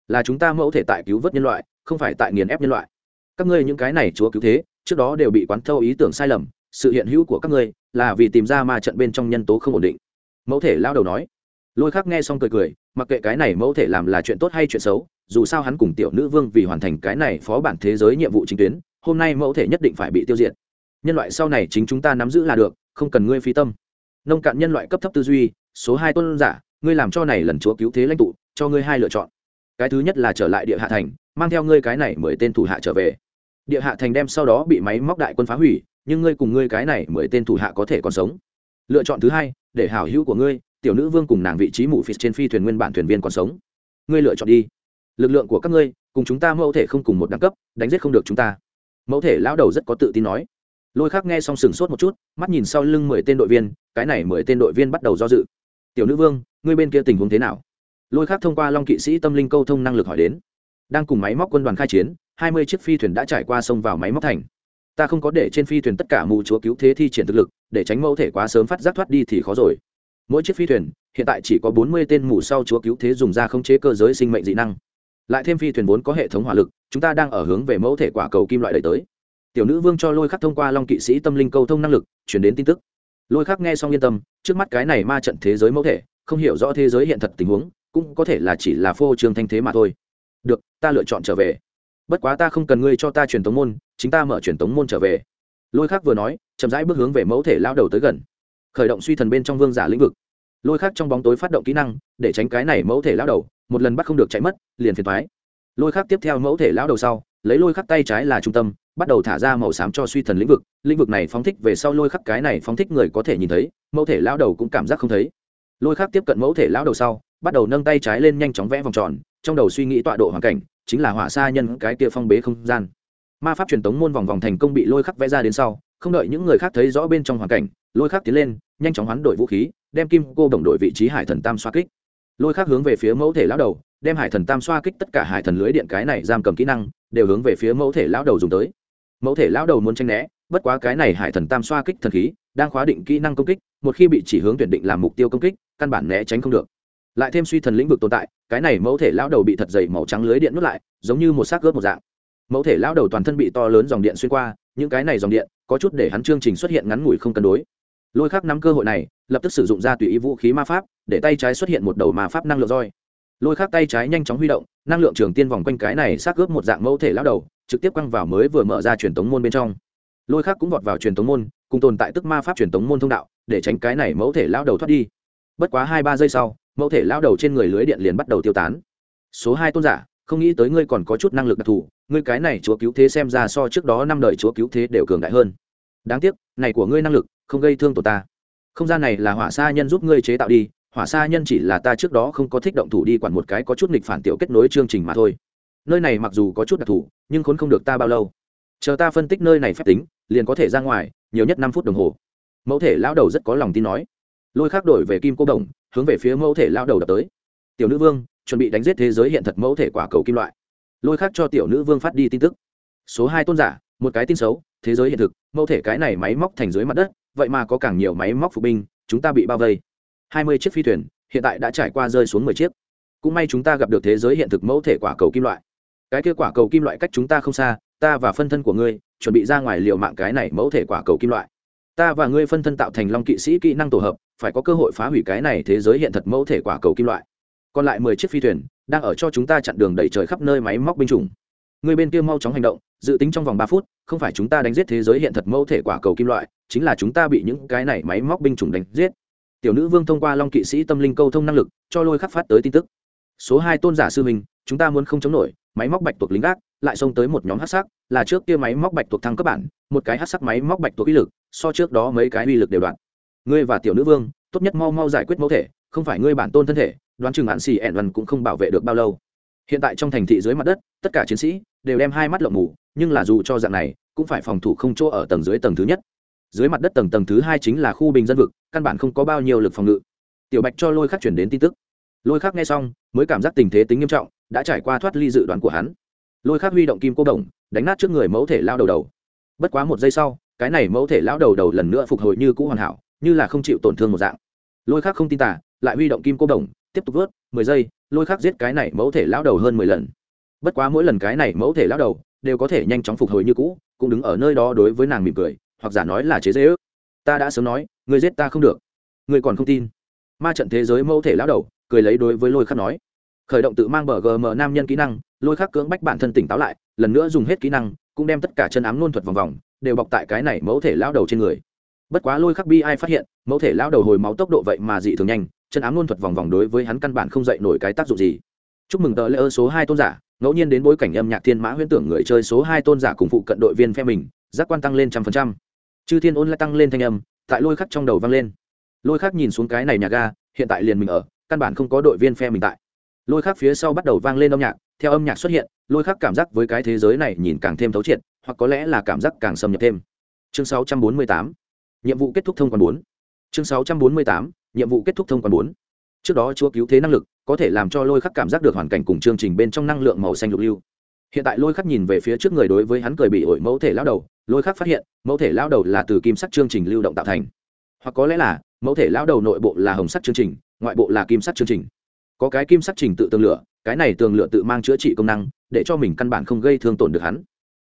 Speaker 1: Là chúng ta mẫu thể tại cứu vớt nhân loại, không phải tại nghiền ép nhân loại. Các ngươi những cái này chúa cứu thế, trước đó đều bị quán thâu ý tưởng sai lầm, sự hiện hữu của các ngươi là vì tìm ra ma trận bên trong nhân tố không ổn định. Mẫu thể lao đầu nói. Lôi khắc nghe xong cười cười, mặc kệ cái này mẫu thể làm là chuyện tốt hay chuyện xấu, dù sao hắn cùng tiểu nữ vương vì hoàn thành cái này phó bản thế giới nhiệm vụ chính tuyến hôm nay mẫu thể nhất định phải bị tiêu diệt. Nhân loại sau này chính chúng ta nắm giữ là được, không cần ngươi phi tâm. Nông cạn nhân loại cấp thấp tư duy, số hai tôn giả, ngươi làm cho này lần chúa cứu thế lãnh tụ, cho ngươi hai lựa chọn. Cái thứ nhất là trở lại địa hạ thành, mang theo ngươi cái này mười tên thủ hạ trở về. Địa hạ thành đem sau đó bị máy móc đại quân phá hủy, nhưng ngươi cùng ngươi cái này mười tên thủ hạ có thể còn sống. Lựa chọn thứ hai, để hảo hữu của ngươi, tiểu nữ vương cùng nàng vị trí mụ phịt trên phi thuyền nguyên bản thuyền viên còn sống. Ngươi lựa chọn đi. Lực lượng của các ngươi, cùng chúng ta mẫu thể không cùng một đẳng cấp, đánh giết không được chúng ta mẫu thể lão đầu rất có tự tin nói. Lôi khác nghe xong sừng sốt một chút, mắt nhìn sau lưng mười tên đội viên, cái này mười tên đội viên bắt đầu do dự. Tiểu nữ vương, ngươi bên kia tình huống thế nào? Lôi khác thông qua long kỵ sĩ tâm linh câu thông năng lực hỏi đến. Đang cùng máy móc quân đoàn khai chiến, hai mươi chiếc phi thuyền đã trải qua sông vào máy móc thành. Ta không có để trên phi thuyền tất cả mù chúa cứu thế thi triển thực lực, để tránh mẫu thể quá sớm phát giác thoát đi thì khó rồi. Mỗi chiếc phi thuyền, hiện tại chỉ có bốn mươi tên mù sau chúa cứu thế dùng ra khống chế cơ giới sinh mệnh dị năng lại thêm phi thuyền vốn có hệ thống hỏa lực, chúng ta đang ở hướng về mẫu thể quả cầu kim loại đẩy tới. Tiểu nữ vương cho lôi khắc thông qua long kỵ sĩ tâm linh câu thông năng lực, chuyển đến tin tức. Lôi khắc nghe xong yên tâm, trước mắt cái này ma trận thế giới mẫu thể, không hiểu rõ thế giới hiện thật tình huống, cũng có thể là chỉ là phô trương thanh thế mà thôi. Được, ta lựa chọn trở về. Bất quá ta không cần ngươi cho ta truyền tống môn, chính ta mở truyền tống môn trở về. Lôi khắc vừa nói, chậm rãi bước hướng về mẫu thể lao đầu tới gần. Khởi động suy thần bên trong vương giả lĩnh vực. Lôi khắc trong bóng tối phát động kỹ năng, để tránh cái này mẫu thể lao đầu một lần bắt không được chạy mất, liền phiền thoái lôi khắc tiếp theo mẫu thể lao đầu sau, lấy lôi khắc tay trái là trung tâm, bắt đầu thả ra màu xám cho suy thần lĩnh vực. Lĩnh vực này phóng thích về sau lôi khắc cái này phóng thích người có thể nhìn thấy, mẫu thể lao đầu cũng cảm giác không thấy. Lôi khắc tiếp cận mẫu thể lao đầu sau, bắt đầu nâng tay trái lên nhanh chóng vẽ vòng tròn, trong đầu suy nghĩ tọa độ hoàn cảnh, chính là hỏa xa nhân cái kia phong bế không gian. Ma pháp truyền tống môn vòng vòng thành công bị lôi khắc vẽ ra đến sau, không đợi những người khác thấy rõ bên trong hoàn cảnh, lôi khắc tiến lên, nhanh chóng hoán đổi vũ khí, đem kim cô đồng đội vị trí hải thần tam xoa kích lôi khác hướng về phía mẫu thể lão đầu, đem hải thần tam xoa kích tất cả hải thần lưới điện cái này giam cầm kỹ năng, đều hướng về phía mẫu thể lão đầu dùng tới. Mẫu thể lão đầu muốn tranh né, bất quá cái này hải thần tam xoa kích thần khí, đang khóa định kỹ năng công kích, một khi bị chỉ hướng tuyển định làm mục tiêu công kích, căn bản né tránh không được. Lại thêm suy thần lĩnh vực tồn tại, cái này mẫu thể lão đầu bị thật dày màu trắng lưới điện nuốt lại, giống như một xác gớp một dạng. Mẫu thể lão đầu toàn thân bị to lớn dòng điện xuyên qua, những cái này dòng điện, có chút để hắn chương trình xuất hiện ngắn ngủi không cân đối lôi khắc nắm cơ hội này, lập tức sử dụng ra tùy ý vũ khí ma pháp, để tay trái xuất hiện một đầu ma pháp năng lượng roi. Lôi khắc tay trái nhanh chóng huy động, năng lượng trường tiên vòng quanh cái này xác ướp một dạng mẫu thể lão đầu, trực tiếp quăng vào mới vừa mở ra truyền tống môn bên trong. Lôi khắc cũng vọt vào truyền tống môn, cùng tồn tại tức ma pháp truyền tống môn thông đạo, để tránh cái này mẫu thể lão đầu thoát đi. Bất quá hai ba giây sau, mẫu thể lão đầu trên người lưới điện liền bắt đầu tiêu tán. Số hai tôn giả, không nghĩ tới ngươi còn có chút năng lực đặc thù, ngươi cái này chúa cứu thế xem ra so trước đó năm đời chúa cứu thế đều cường đại hơn. Đáng tiếc, này của ngươi năng lực không gây thương tổ ta. Không gian này là hỏa sa nhân giúp ngươi chế tạo đi, hỏa sa nhân chỉ là ta trước đó không có thích động thủ đi quản một cái có chút nghịch phản tiểu kết nối chương trình mà thôi. Nơi này mặc dù có chút đặc thù, nhưng khốn không được ta bao lâu. Chờ ta phân tích nơi này phép tính, liền có thể ra ngoài, nhiều nhất năm phút đồng hồ. Mẫu thể lão đầu rất có lòng tin nói. Lôi khác đổi về kim cô đồng, hướng về phía mẫu thể lão đầu đập tới. Tiểu nữ vương, chuẩn bị đánh giết thế giới hiện thật mẫu thể quả cầu kim loại. Lôi khác cho tiểu nữ vương phát đi tin tức. Số hai tôn giả, một cái tin xấu, thế giới hiện thực, mẫu thể cái này máy móc thành dưới mặt đất vậy mà có càng nhiều máy móc phục binh, chúng ta bị bao vây. Hai mươi chiếc phi thuyền, hiện tại đã trải qua rơi xuống mười chiếc. Cũng may chúng ta gặp được thế giới hiện thực mẫu thể quả cầu kim loại. Cái kia quả cầu kim loại cách chúng ta không xa, ta và phân thân của ngươi, chuẩn bị ra ngoài liều mạng cái này mẫu thể quả cầu kim loại. Ta và ngươi phân thân tạo thành long kỵ sĩ kỹ năng tổ hợp, phải có cơ hội phá hủy cái này thế giới hiện thật mẫu thể quả cầu kim loại. Còn lại mười chiếc phi thuyền, đang ở cho chúng ta chặn đường đẩy trời khắp nơi máy móc binh chủng. Người bên kia mau chóng hành động, dự tính trong vòng ba phút không phải chúng ta đánh giết thế giới hiện thật mẫu thể quả cầu kim loại, chính là chúng ta bị những cái này máy móc binh chủng đánh giết. Tiểu nữ vương thông qua long kỵ sĩ tâm linh câu thông năng lực, cho lôi khắc phát tới tin tức. Số hai tôn giả sư mình chúng ta muốn không chống nổi, máy móc bạch tuộc lính gác, lại xông tới một nhóm hát sắc, là trước kia máy móc bạch tuộc thăng cấp bản, một cái hát sắc máy móc bạch tuộc uy lực, so trước đó mấy cái uy lực đều đoạn. Ngươi và tiểu nữ vương, tốt nhất mau mau giải quyết mẫu thể, không phải ngươi bản tôn thân thể, đoán chừng hạn xì ẹn văn cũng không bảo vệ được bao lâu. Hiện tại trong thành thị dưới mặt đất, tất cả chiến sĩ đều đem hai mắt lộng mù, nhưng là dù cho dạng này cũng phải phòng thủ không chỗ ở tầng dưới tầng thứ nhất. Dưới mặt đất tầng tầng thứ hai chính là khu bình dân vực, căn bản không có bao nhiêu lực phòng ngự. Tiểu bạch cho lôi khắc chuyển đến tin tức. Lôi khắc nghe xong, mới cảm giác tình thế tính nghiêm trọng, đã trải qua thoát ly dự đoán của hắn. Lôi khắc huy động kim cô đồng, đánh nát trước người mẫu thể lao đầu đầu. Bất quá một giây sau, cái này mẫu thể lao đầu đầu lần nữa phục hồi như cũ hoàn hảo, như là không chịu tổn thương một dạng. Lôi khắc không tin tả lại huy động kim cô đồng, tiếp tục vớt, mười giây, lôi khắc giết cái này mẫu thể lao đầu hơn mười lần. Bất quá mỗi lần cái này mẫu thể lao đầu, đều có thể nhanh chóng phục hồi như cũ cũng đứng ở nơi đó đối với nàng mỉm cười, hoặc giả nói là chế dễ ước ta đã sớm nói, người giết ta không được. Người còn không tin. Ma trận thế giới mẫu thể lão đầu, cười lấy đối với lôi khắc nói. Khởi động tự mang bờ gm nam nhân kỹ năng, lôi khắc cưỡng bách bản thân tỉnh táo lại, lần nữa dùng hết kỹ năng, cũng đem tất cả chân ám luôn thuật vòng vòng, đều bọc tại cái này mẫu thể lão đầu trên người. Bất quá lôi khắc bi ai phát hiện, mẫu thể lão đầu hồi máu tốc độ vậy mà dị thường nhanh, chân ám luôn thuật vòng vòng đối với hắn căn bản không dậy nổi cái tác dụng gì. Chúc mừng tờ lễ ơ số hai tôn giả ngẫu nhiên đến bối cảnh âm nhạc thiên mã huyễn tưởng người chơi số hai tôn giả cùng phụ cận đội viên phe mình, giác quan tăng lên trăm phần trăm. Chư thiên ôn lại tăng lên thanh âm, tại lôi khắc trong đầu vang lên. Lôi khắc nhìn xuống cái này nhà ga, hiện tại liền mình ở, căn bản không có đội viên phe mình tại. Lôi khắc phía sau bắt đầu vang lên âm nhạc, theo âm nhạc xuất hiện, lôi khắc cảm giác với cái thế giới này nhìn càng thêm thấu triệt, hoặc có lẽ là cảm giác càng xâm nhập thêm. Chương 648 nhiệm vụ kết thúc thông quan bốn. Chương 648 nhiệm vụ kết thúc thông quan bốn trước đó chúa cứu thế năng lực, có thể làm cho lôi khắc cảm giác được hoàn cảnh cùng chương trình bên trong năng lượng màu xanh lục lưu. Hiện tại lôi khắc nhìn về phía trước người đối với hắn cười bị ổi mẫu thể lao đầu, lôi khắc phát hiện, mẫu thể lao đầu là từ kim sắc chương trình lưu động tạo thành. Hoặc có lẽ là, mẫu thể lao đầu nội bộ là hồng sắc chương trình, ngoại bộ là kim sắc chương trình. Có cái kim sắc trình tự tường lửa, cái này tường lửa tự mang chữa trị công năng, để cho mình căn bản không gây thương tổn được hắn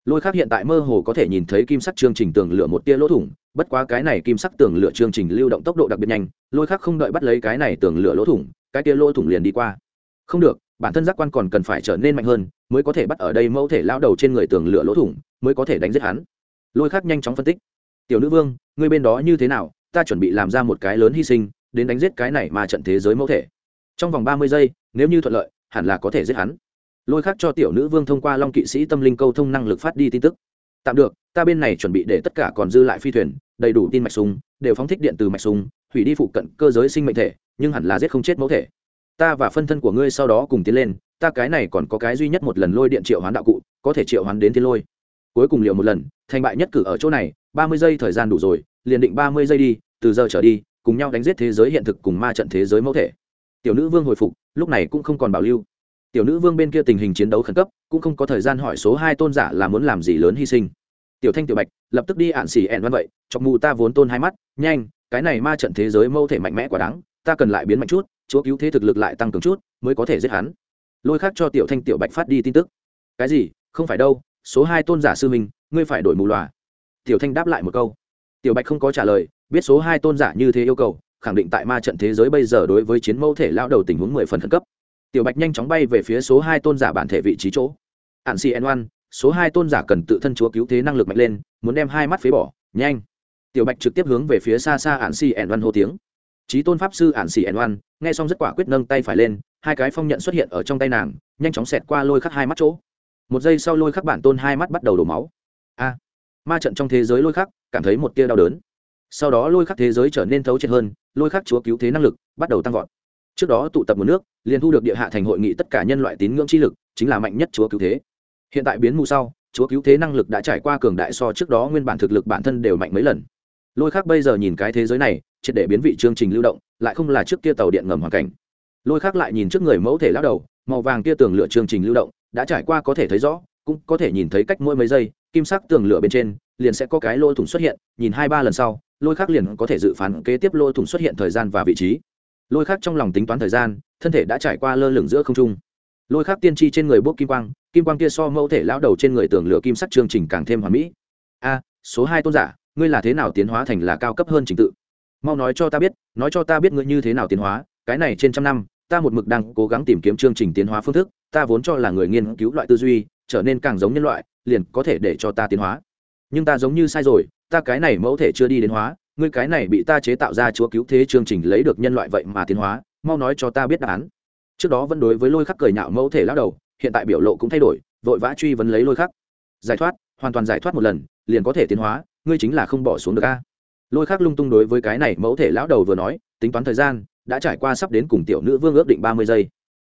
Speaker 1: lôi khác hiện tại mơ hồ có thể nhìn thấy kim sắc chương trình tường lửa một tia lỗ thủng, bất quá cái này kim sắc tường lửa chương trình lưu động tốc độ đặc biệt nhanh, lôi khác không đợi bắt lấy cái này tường lửa lỗ thủng, cái tia lỗ thủng liền đi qua. Không được, bản thân giác quan còn cần phải trở nên mạnh hơn, mới có thể bắt ở đây mẫu thể lao đầu trên người tường lửa lỗ thủng, mới có thể đánh giết hắn. Lôi khác nhanh chóng phân tích. Tiểu nữ vương, ngươi bên đó như thế nào? Ta chuẩn bị làm ra một cái lớn hy sinh, đến đánh giết cái này mà trận thế giới mẫu thể. Trong vòng ba mươi giây, nếu như thuận lợi, hẳn là có thể giết hắn lôi khác cho tiểu nữ vương thông qua long kỵ sĩ tâm linh câu thông năng lực phát đi tin tức. Tạm được, ta bên này chuẩn bị để tất cả còn dư lại phi thuyền, đầy đủ tin mạch súng, đều phóng thích điện từ mạch súng, hủy đi phụ cận cơ giới sinh mệnh thể, nhưng hẳn là giết không chết mẫu thể. Ta và phân thân của ngươi sau đó cùng tiến lên, ta cái này còn có cái duy nhất một lần lôi điện triệu hoán đạo cụ, có thể triệu hoán đến thiên lôi. Cuối cùng liệu một lần, thành bại nhất cử ở chỗ này, ba mươi giây thời gian đủ rồi, liền định ba mươi giây đi, từ giờ trở đi, cùng nhau đánh giết thế giới hiện thực cùng ma trận thế giới mẫu thể. Tiểu nữ vương hồi phục, lúc này cũng không còn bảo lưu tiểu nữ vương bên kia tình hình chiến đấu khẩn cấp, cũng không có thời gian hỏi số hai tôn giả là muốn làm gì lớn hy sinh. Tiểu thanh, tiểu bạch, lập tức đi ạn xỉ ẹn văn vậy, chọc mù ta vốn tôn hai mắt, nhanh, cái này ma trận thế giới mâu thể mạnh mẽ quá đáng, ta cần lại biến mạnh chút, chúa cứu thế thực lực lại tăng cường chút, mới có thể giết hắn. Lôi khác cho tiểu thanh, tiểu bạch phát đi tin tức. Cái gì? Không phải đâu, số hai tôn giả sư minh ngươi phải đổi mù loà. Tiểu thanh đáp lại một câu. Tiểu bạch không có trả lời, biết số hai tôn giả như thế yêu cầu, khẳng định tại ma trận thế giới bây giờ đối với chiến mẫu thể lao đầu tình huống mười phần khẩn cấp tiểu bạch nhanh chóng bay về phía số hai tôn giả bản thể vị trí chỗ. Ạn cn oan, số hai tôn giả cần tự thân chúa cứu thế năng lực mạnh lên, muốn đem hai mắt phế bỏ. Nhanh! Tiểu bạch trực tiếp hướng về phía xa xa ạn cn oan hô tiếng. Trí tôn pháp sư ạn cn one nghe xong rất quả quyết nâng tay phải lên, hai cái phong nhận xuất hiện ở trong tay nàng, nhanh chóng xẹt qua lôi khắc hai mắt chỗ. Một giây sau lôi khắc bản tôn hai mắt bắt đầu đổ máu. A! Ma trận trong thế giới lôi khắc, cảm thấy một tia đau đớn. Sau đó lôi khắc thế giới trở nên thấu triệt hơn, lôi khắc chúa cứu thế năng lực bắt đầu tăng vọt trước đó tụ tập một nước, liền thu được địa hạ thành hội nghị tất cả nhân loại tín ngưỡng chi lực, chính là mạnh nhất chúa cứu thế. Hiện tại biến mù sau, chúa cứu thế năng lực đã trải qua cường đại so trước đó nguyên bản thực lực bản thân đều mạnh mấy lần. Lôi khác bây giờ nhìn cái thế giới này, triệt để biến vị chương trình lưu động, lại không là trước kia tàu điện ngầm hoàn cảnh. Lôi khác lại nhìn trước người mẫu thể lao đầu, màu vàng kia tường lửa chương trình lưu động, đã trải qua có thể thấy rõ, cũng có thể nhìn thấy cách mỗi mấy giây, kim sắc tường lửa bên trên, liền sẽ có cái lôi thủng xuất hiện, nhìn hai ba lần sau, lôi khác liền có thể dự phán kế tiếp lôi thủng xuất hiện thời gian và vị trí lôi khác trong lòng tính toán thời gian, thân thể đã trải qua lơ lửng giữa không trung. Lôi khác tiên tri trên người bốc kim quang kim quang kia so mẫu thể lão đầu trên người tường lửa kim sắc chương trình càng thêm hoàn mỹ. A, số hai tôn giả, ngươi là thế nào tiến hóa thành là cao cấp hơn trình tự? Mau nói cho ta biết, nói cho ta biết ngươi như thế nào tiến hóa, cái này trên trăm năm, ta một mực đang cố gắng tìm kiếm chương trình tiến hóa phương thức, ta vốn cho là người nghiên cứu loại tư duy, trở nên càng giống nhân loại, liền có thể để cho ta tiến hóa. Nhưng ta giống như sai rồi, ta cái này mẫu thể chưa đi đến hóa ngươi cái này bị ta chế tạo ra chúa cứu thế chương trình lấy được nhân loại vậy mà tiến hóa, mau nói cho ta biết đáp án. Trước đó vẫn đối với lôi khắc cười nhạo mẫu thể lao đầu, hiện tại biểu lộ cũng thay đổi, vội vã truy vấn lấy lôi khắc. Giải thoát, hoàn toàn giải thoát một lần, liền có thể tiến hóa, ngươi chính là không bỏ xuống được a. Lôi khắc lung tung đối với cái này mẫu thể lão đầu vừa nói, tính toán thời gian, đã trải qua sắp đến cùng tiểu nữ vương ước định ba mươi giây.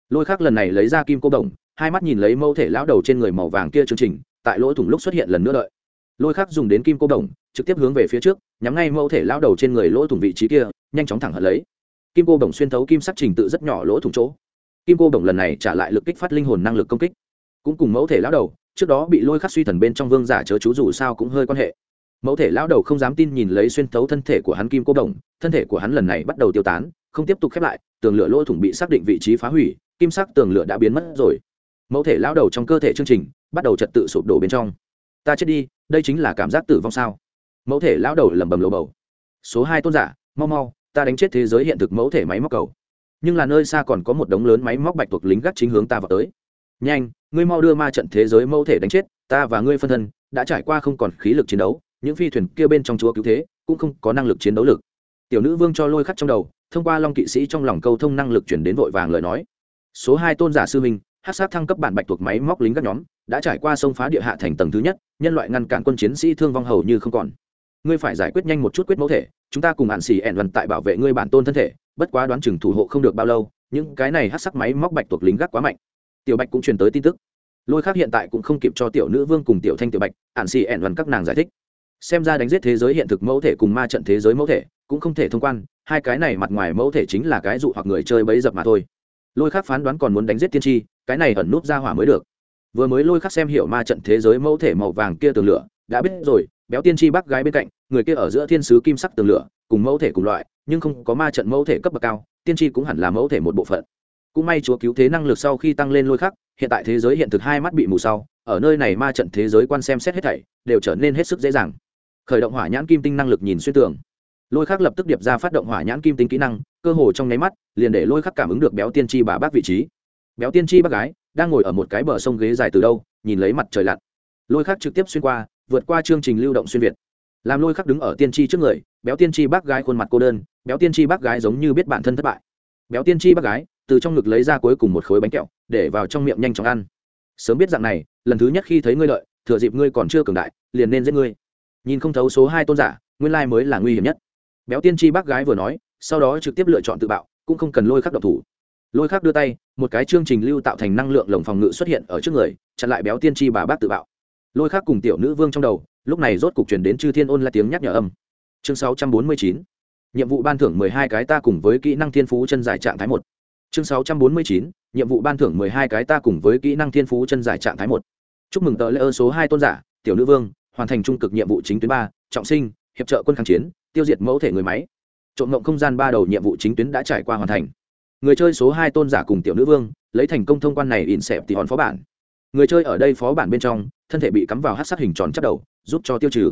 Speaker 1: Lôi khắc lần này lấy ra kim cô đồng, hai mắt nhìn lấy mẫu thể lão đầu trên người màu vàng kia chương trình, tại lỗ thủng lúc xuất hiện lần nữa đợi lôi khắc dùng đến kim cô đồng, trực tiếp hướng về phía trước, nhắm ngay mẫu thể lao đầu trên người lỗ thủng vị trí kia, nhanh chóng thẳng hận lấy. Kim cô đồng xuyên thấu kim sắc trình tự rất nhỏ lỗ thủng chỗ. Kim cô đồng lần này trả lại lực kích phát linh hồn năng lực công kích. Cũng cùng mẫu thể lao đầu, trước đó bị lôi khắc suy thần bên trong vương giả chớ chú dù sao cũng hơi quan hệ. Mẫu thể lão đầu không dám tin nhìn lấy xuyên thấu thân thể của hắn kim cô đồng, thân thể của hắn lần này bắt đầu tiêu tán, không tiếp tục khép lại, tường lửa lỗ thủng bị xác định vị trí phá hủy, kim sắc tường lửa đã biến mất rồi. Mẫu thể lão đầu trong cơ thể chương trình bắt đầu trật tự sụp đổ bên trong. Ta chết đi đây chính là cảm giác tử vong sao? Mẫu thể lão đầu lẩm bẩm lồ bầu. Số hai tôn giả, mau mau, ta đánh chết thế giới hiện thực mẫu thể máy móc cầu nhưng là nơi xa còn có một đống lớn máy móc bạch thuộc lính gác chính hướng ta vào tới. Nhanh, ngươi mau đưa ma trận thế giới mẫu thể đánh chết, ta và ngươi phân thân đã trải qua không còn khí lực chiến đấu, những phi thuyền kia bên trong chúa cứu thế cũng không có năng lực chiến đấu lực. Tiểu nữ vương cho lôi khắc trong đầu, thông qua long kỵ sĩ trong lòng câu thông năng lực chuyển đến vội vàng lời nói. Số hai tôn giả sư minh hát sát thăng cấp bản bạch thuộc máy móc lính các nhóm đã trải qua sông phá địa hạ thành tầng thứ nhất, nhân loại ngăn cản quân chiến sĩ thương vong hầu như không còn. Ngươi phải giải quyết nhanh một chút quyết mẫu thể, chúng ta cùng hạn xì ẻn vằn tại bảo vệ ngươi bản tôn thân thể, bất quá đoán chừng thủ hộ không được bao lâu, những cái này hát sắc máy móc bạch thuộc lính gác quá mạnh. Tiểu bạch cũng truyền tới tin tức. Lôi khác hiện tại cũng không kịp cho tiểu nữ vương cùng tiểu thanh tiểu bạch hạn xì ẻn vằn các nàng giải thích. Xem ra đánh giết thế giới hiện thực mẫu thể cùng ma trận thế giới mẫu thể cũng không thể thông quan, hai cái này mặt ngoài mẫu thể chính là cái dụ hoặc người chơi bấy dập mà thôi. Lôi khác phán đoán còn muốn đánh giết tiên tri, cái này ẩn núp ra hỏa mới được vừa mới lôi khắc xem hiểu ma trận thế giới mẫu thể màu vàng kia tường lửa, đã biết rồi, béo tiên tri bác gái bên cạnh, người kia ở giữa thiên sứ kim sắc tường lửa, cùng mẫu thể cùng loại, nhưng không có ma trận mẫu thể cấp bậc cao, tiên tri cũng hẳn là mẫu thể một bộ phận. Cũng may chúa cứu thế năng lực sau khi tăng lên lôi khắc, hiện tại thế giới hiện thực hai mắt bị mù sau, ở nơi này ma trận thế giới quan xem xét hết thảy, đều trở nên hết sức dễ dàng. Khởi động hỏa nhãn kim tinh năng lực nhìn xuyên tường. Lôi khắc lập tức điệp ra phát động hỏa nhãn kim tinh kỹ năng, cơ hồ trong nháy mắt, liền để lôi khắc cảm ứng được béo tiên tri bà bác vị trí. Béo tiên tri bác gái đang ngồi ở một cái bờ sông ghế dài từ đâu, nhìn lấy mặt trời lặn. Lôi khắc trực tiếp xuyên qua, vượt qua chương trình lưu động xuyên việt. Làm lôi khắc đứng ở tiên tri trước người, béo tiên tri bác gái khuôn mặt cô đơn, béo tiên tri bác gái giống như biết bản thân thất bại. Béo tiên tri bác gái, từ trong ngực lấy ra cuối cùng một khối bánh kẹo, để vào trong miệng nhanh chóng ăn. Sớm biết dạng này, lần thứ nhất khi thấy ngươi lợi, thừa dịp ngươi còn chưa cường đại, liền nên giết ngươi. Nhìn không thấu số hai tôn giả, nguyên lai mới là nguy hiểm nhất. Béo tiên tri bác gái vừa nói, sau đó trực tiếp lựa chọn tự bạo, cũng không cần lôi khắc độc thủ lôi khác đưa tay, một cái chương trình lưu tạo thành năng lượng lồng phòng ngự xuất hiện ở trước người, chặn lại béo tiên tri bà bác tự bạo. Lôi khác cùng tiểu nữ vương trong đầu, lúc này rốt cục chuyển đến chư thiên ôn là tiếng nhắc nhở âm. Chương sáu trăm bốn mươi chín, nhiệm vụ ban thưởng mười hai cái ta cùng với kỹ năng thiên phú chân giải trạng thái một. Chương sáu trăm bốn mươi chín, nhiệm vụ ban thưởng mười hai cái ta cùng với kỹ năng thiên phú chân giải trạng thái một. Chúc mừng tờ lễ ơn số hai tôn giả, tiểu nữ vương, hoàn thành trung cực nhiệm vụ chính tuyến ba, trọng sinh, hiệp trợ quân kháng chiến, tiêu diệt mẫu thể người máy. Trộm ngộng không gian ba đầu nhiệm vụ chính tuyến đã trải qua hoàn thành người chơi số hai tôn giả cùng tiểu nữ vương, lấy thành công thông quan này in xẹp thì hòn phó bản. Người chơi ở đây phó bản bên trong, thân thể bị cắm vào hát sát hình tròn chắc đầu, giúp cho tiêu trừ.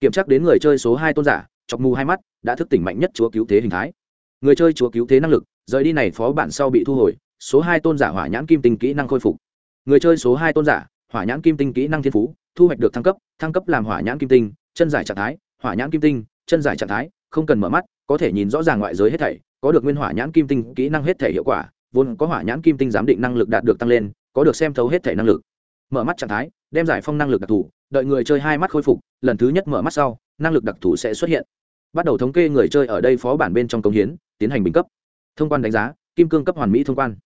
Speaker 1: Kiểm tra đến người chơi số hai tôn giả, chọc mù hai mắt, đã thức tỉnh mạnh nhất chúa cứu thế hình thái. Người chơi chúa cứu thế năng lực, rời đi này phó bản sau bị thu hồi, số hai tôn giả hỏa nhãn kim tinh kỹ năng khôi phục. Người chơi số hai tôn giả, hỏa nhãn kim tinh kỹ năng thiên phú, thu hoạch được thăng cấp thăng cấp làm hỏa nhãn kim tinh, chân giải trạng thái, hỏa nhãn kim tinh, chân giải trạng thái, không cần mở mắt, có thể nhìn rõ ràng ngoại giới hết thảy có được nguyên hỏa nhãn kim tinh kỹ năng hết thể hiệu quả, vốn có hỏa nhãn kim tinh giám định năng lực đạt được tăng lên, có được xem thấu hết thể năng lực. Mở mắt trạng thái, đem giải phong năng lực đặc thù, đợi người chơi hai mắt khôi phục, lần thứ nhất mở mắt sau, năng lực đặc thù sẽ xuất hiện. Bắt đầu thống kê người chơi ở đây phó bản bên trong công hiến, tiến hành bình cấp. Thông quan đánh giá, kim cương cấp hoàn mỹ thông quan.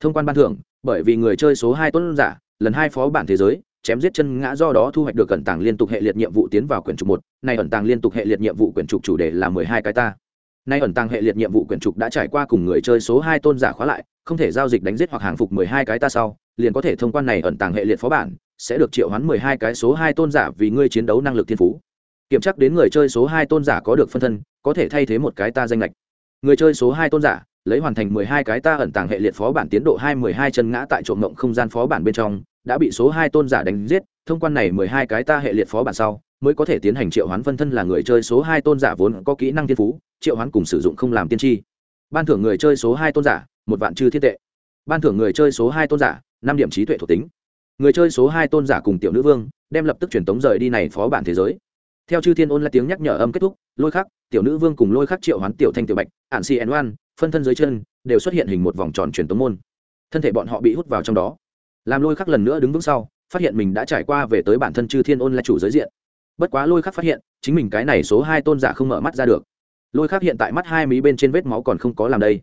Speaker 1: Thông quan ban thưởng, bởi vì người chơi số hai tuấn giả, lần hai phó bản thế giới, chém giết chân ngã do đó thu hoạch được cẩn tàng liên tục hệ liệt nhiệm vụ tiến vào quyển trục một. Này ẩn tàng liên tục hệ liệt nhiệm vụ quyển trục chủ đề là mười hai cái ta nay ẩn tàng hệ liệt nhiệm vụ quyển trục đã trải qua cùng người chơi số hai tôn giả khóa lại, không thể giao dịch đánh giết hoặc hàng phục mười hai cái ta sau, liền có thể thông quan này ẩn tàng hệ liệt phó bản, sẽ được triệu hoán mười hai cái số hai tôn giả vì ngươi chiến đấu năng lực thiên phú. Kiểm chắc đến người chơi số hai tôn giả có được phân thân, có thể thay thế một cái ta danh lệch. Người chơi số hai tôn giả, lấy hoàn thành mười hai cái ta ẩn tàng hệ liệt phó bản tiến độ hai mười hai chân ngã tại trộm mộng không gian phó bản bên trong, đã bị số hai tôn giả đánh giết, thông quan này mười hai cái ta hệ liệt phó bản sau mới có thể tiến hành triệu hoán phân thân là người chơi số hai tôn giả vốn có kỹ năng thiên phú, triệu hoán cùng sử dụng không làm tiên tri. Ban thưởng người chơi số hai tôn giả, một vạn chư thiên tệ. Ban thưởng người chơi số hai tôn giả, năm điểm trí tuệ thuộc tính. Người chơi số hai tôn giả cùng tiểu nữ vương, đem lập tức truyền tống rời đi này phó bản thế giới. Theo chư thiên ôn là tiếng nhắc nhở âm kết thúc, lôi khắc, tiểu nữ vương cùng lôi khắc triệu hoán tiểu thanh tiểu bạch, ạn si n oan, phân thân dưới chân, đều xuất hiện hình một vòng tròn truyền tống môn. Thân thể bọn họ bị hút vào trong đó. Làm lôi khắc lần nữa đứng vững sau, phát hiện mình đã trải qua về tới bản thân chư thiên ôn là chủ giới diện bất quá lôi khắc phát hiện, chính mình cái này số hai tôn giả không mở mắt ra được. Lôi khắc hiện tại mắt hai mí bên trên vết máu còn không có làm đây.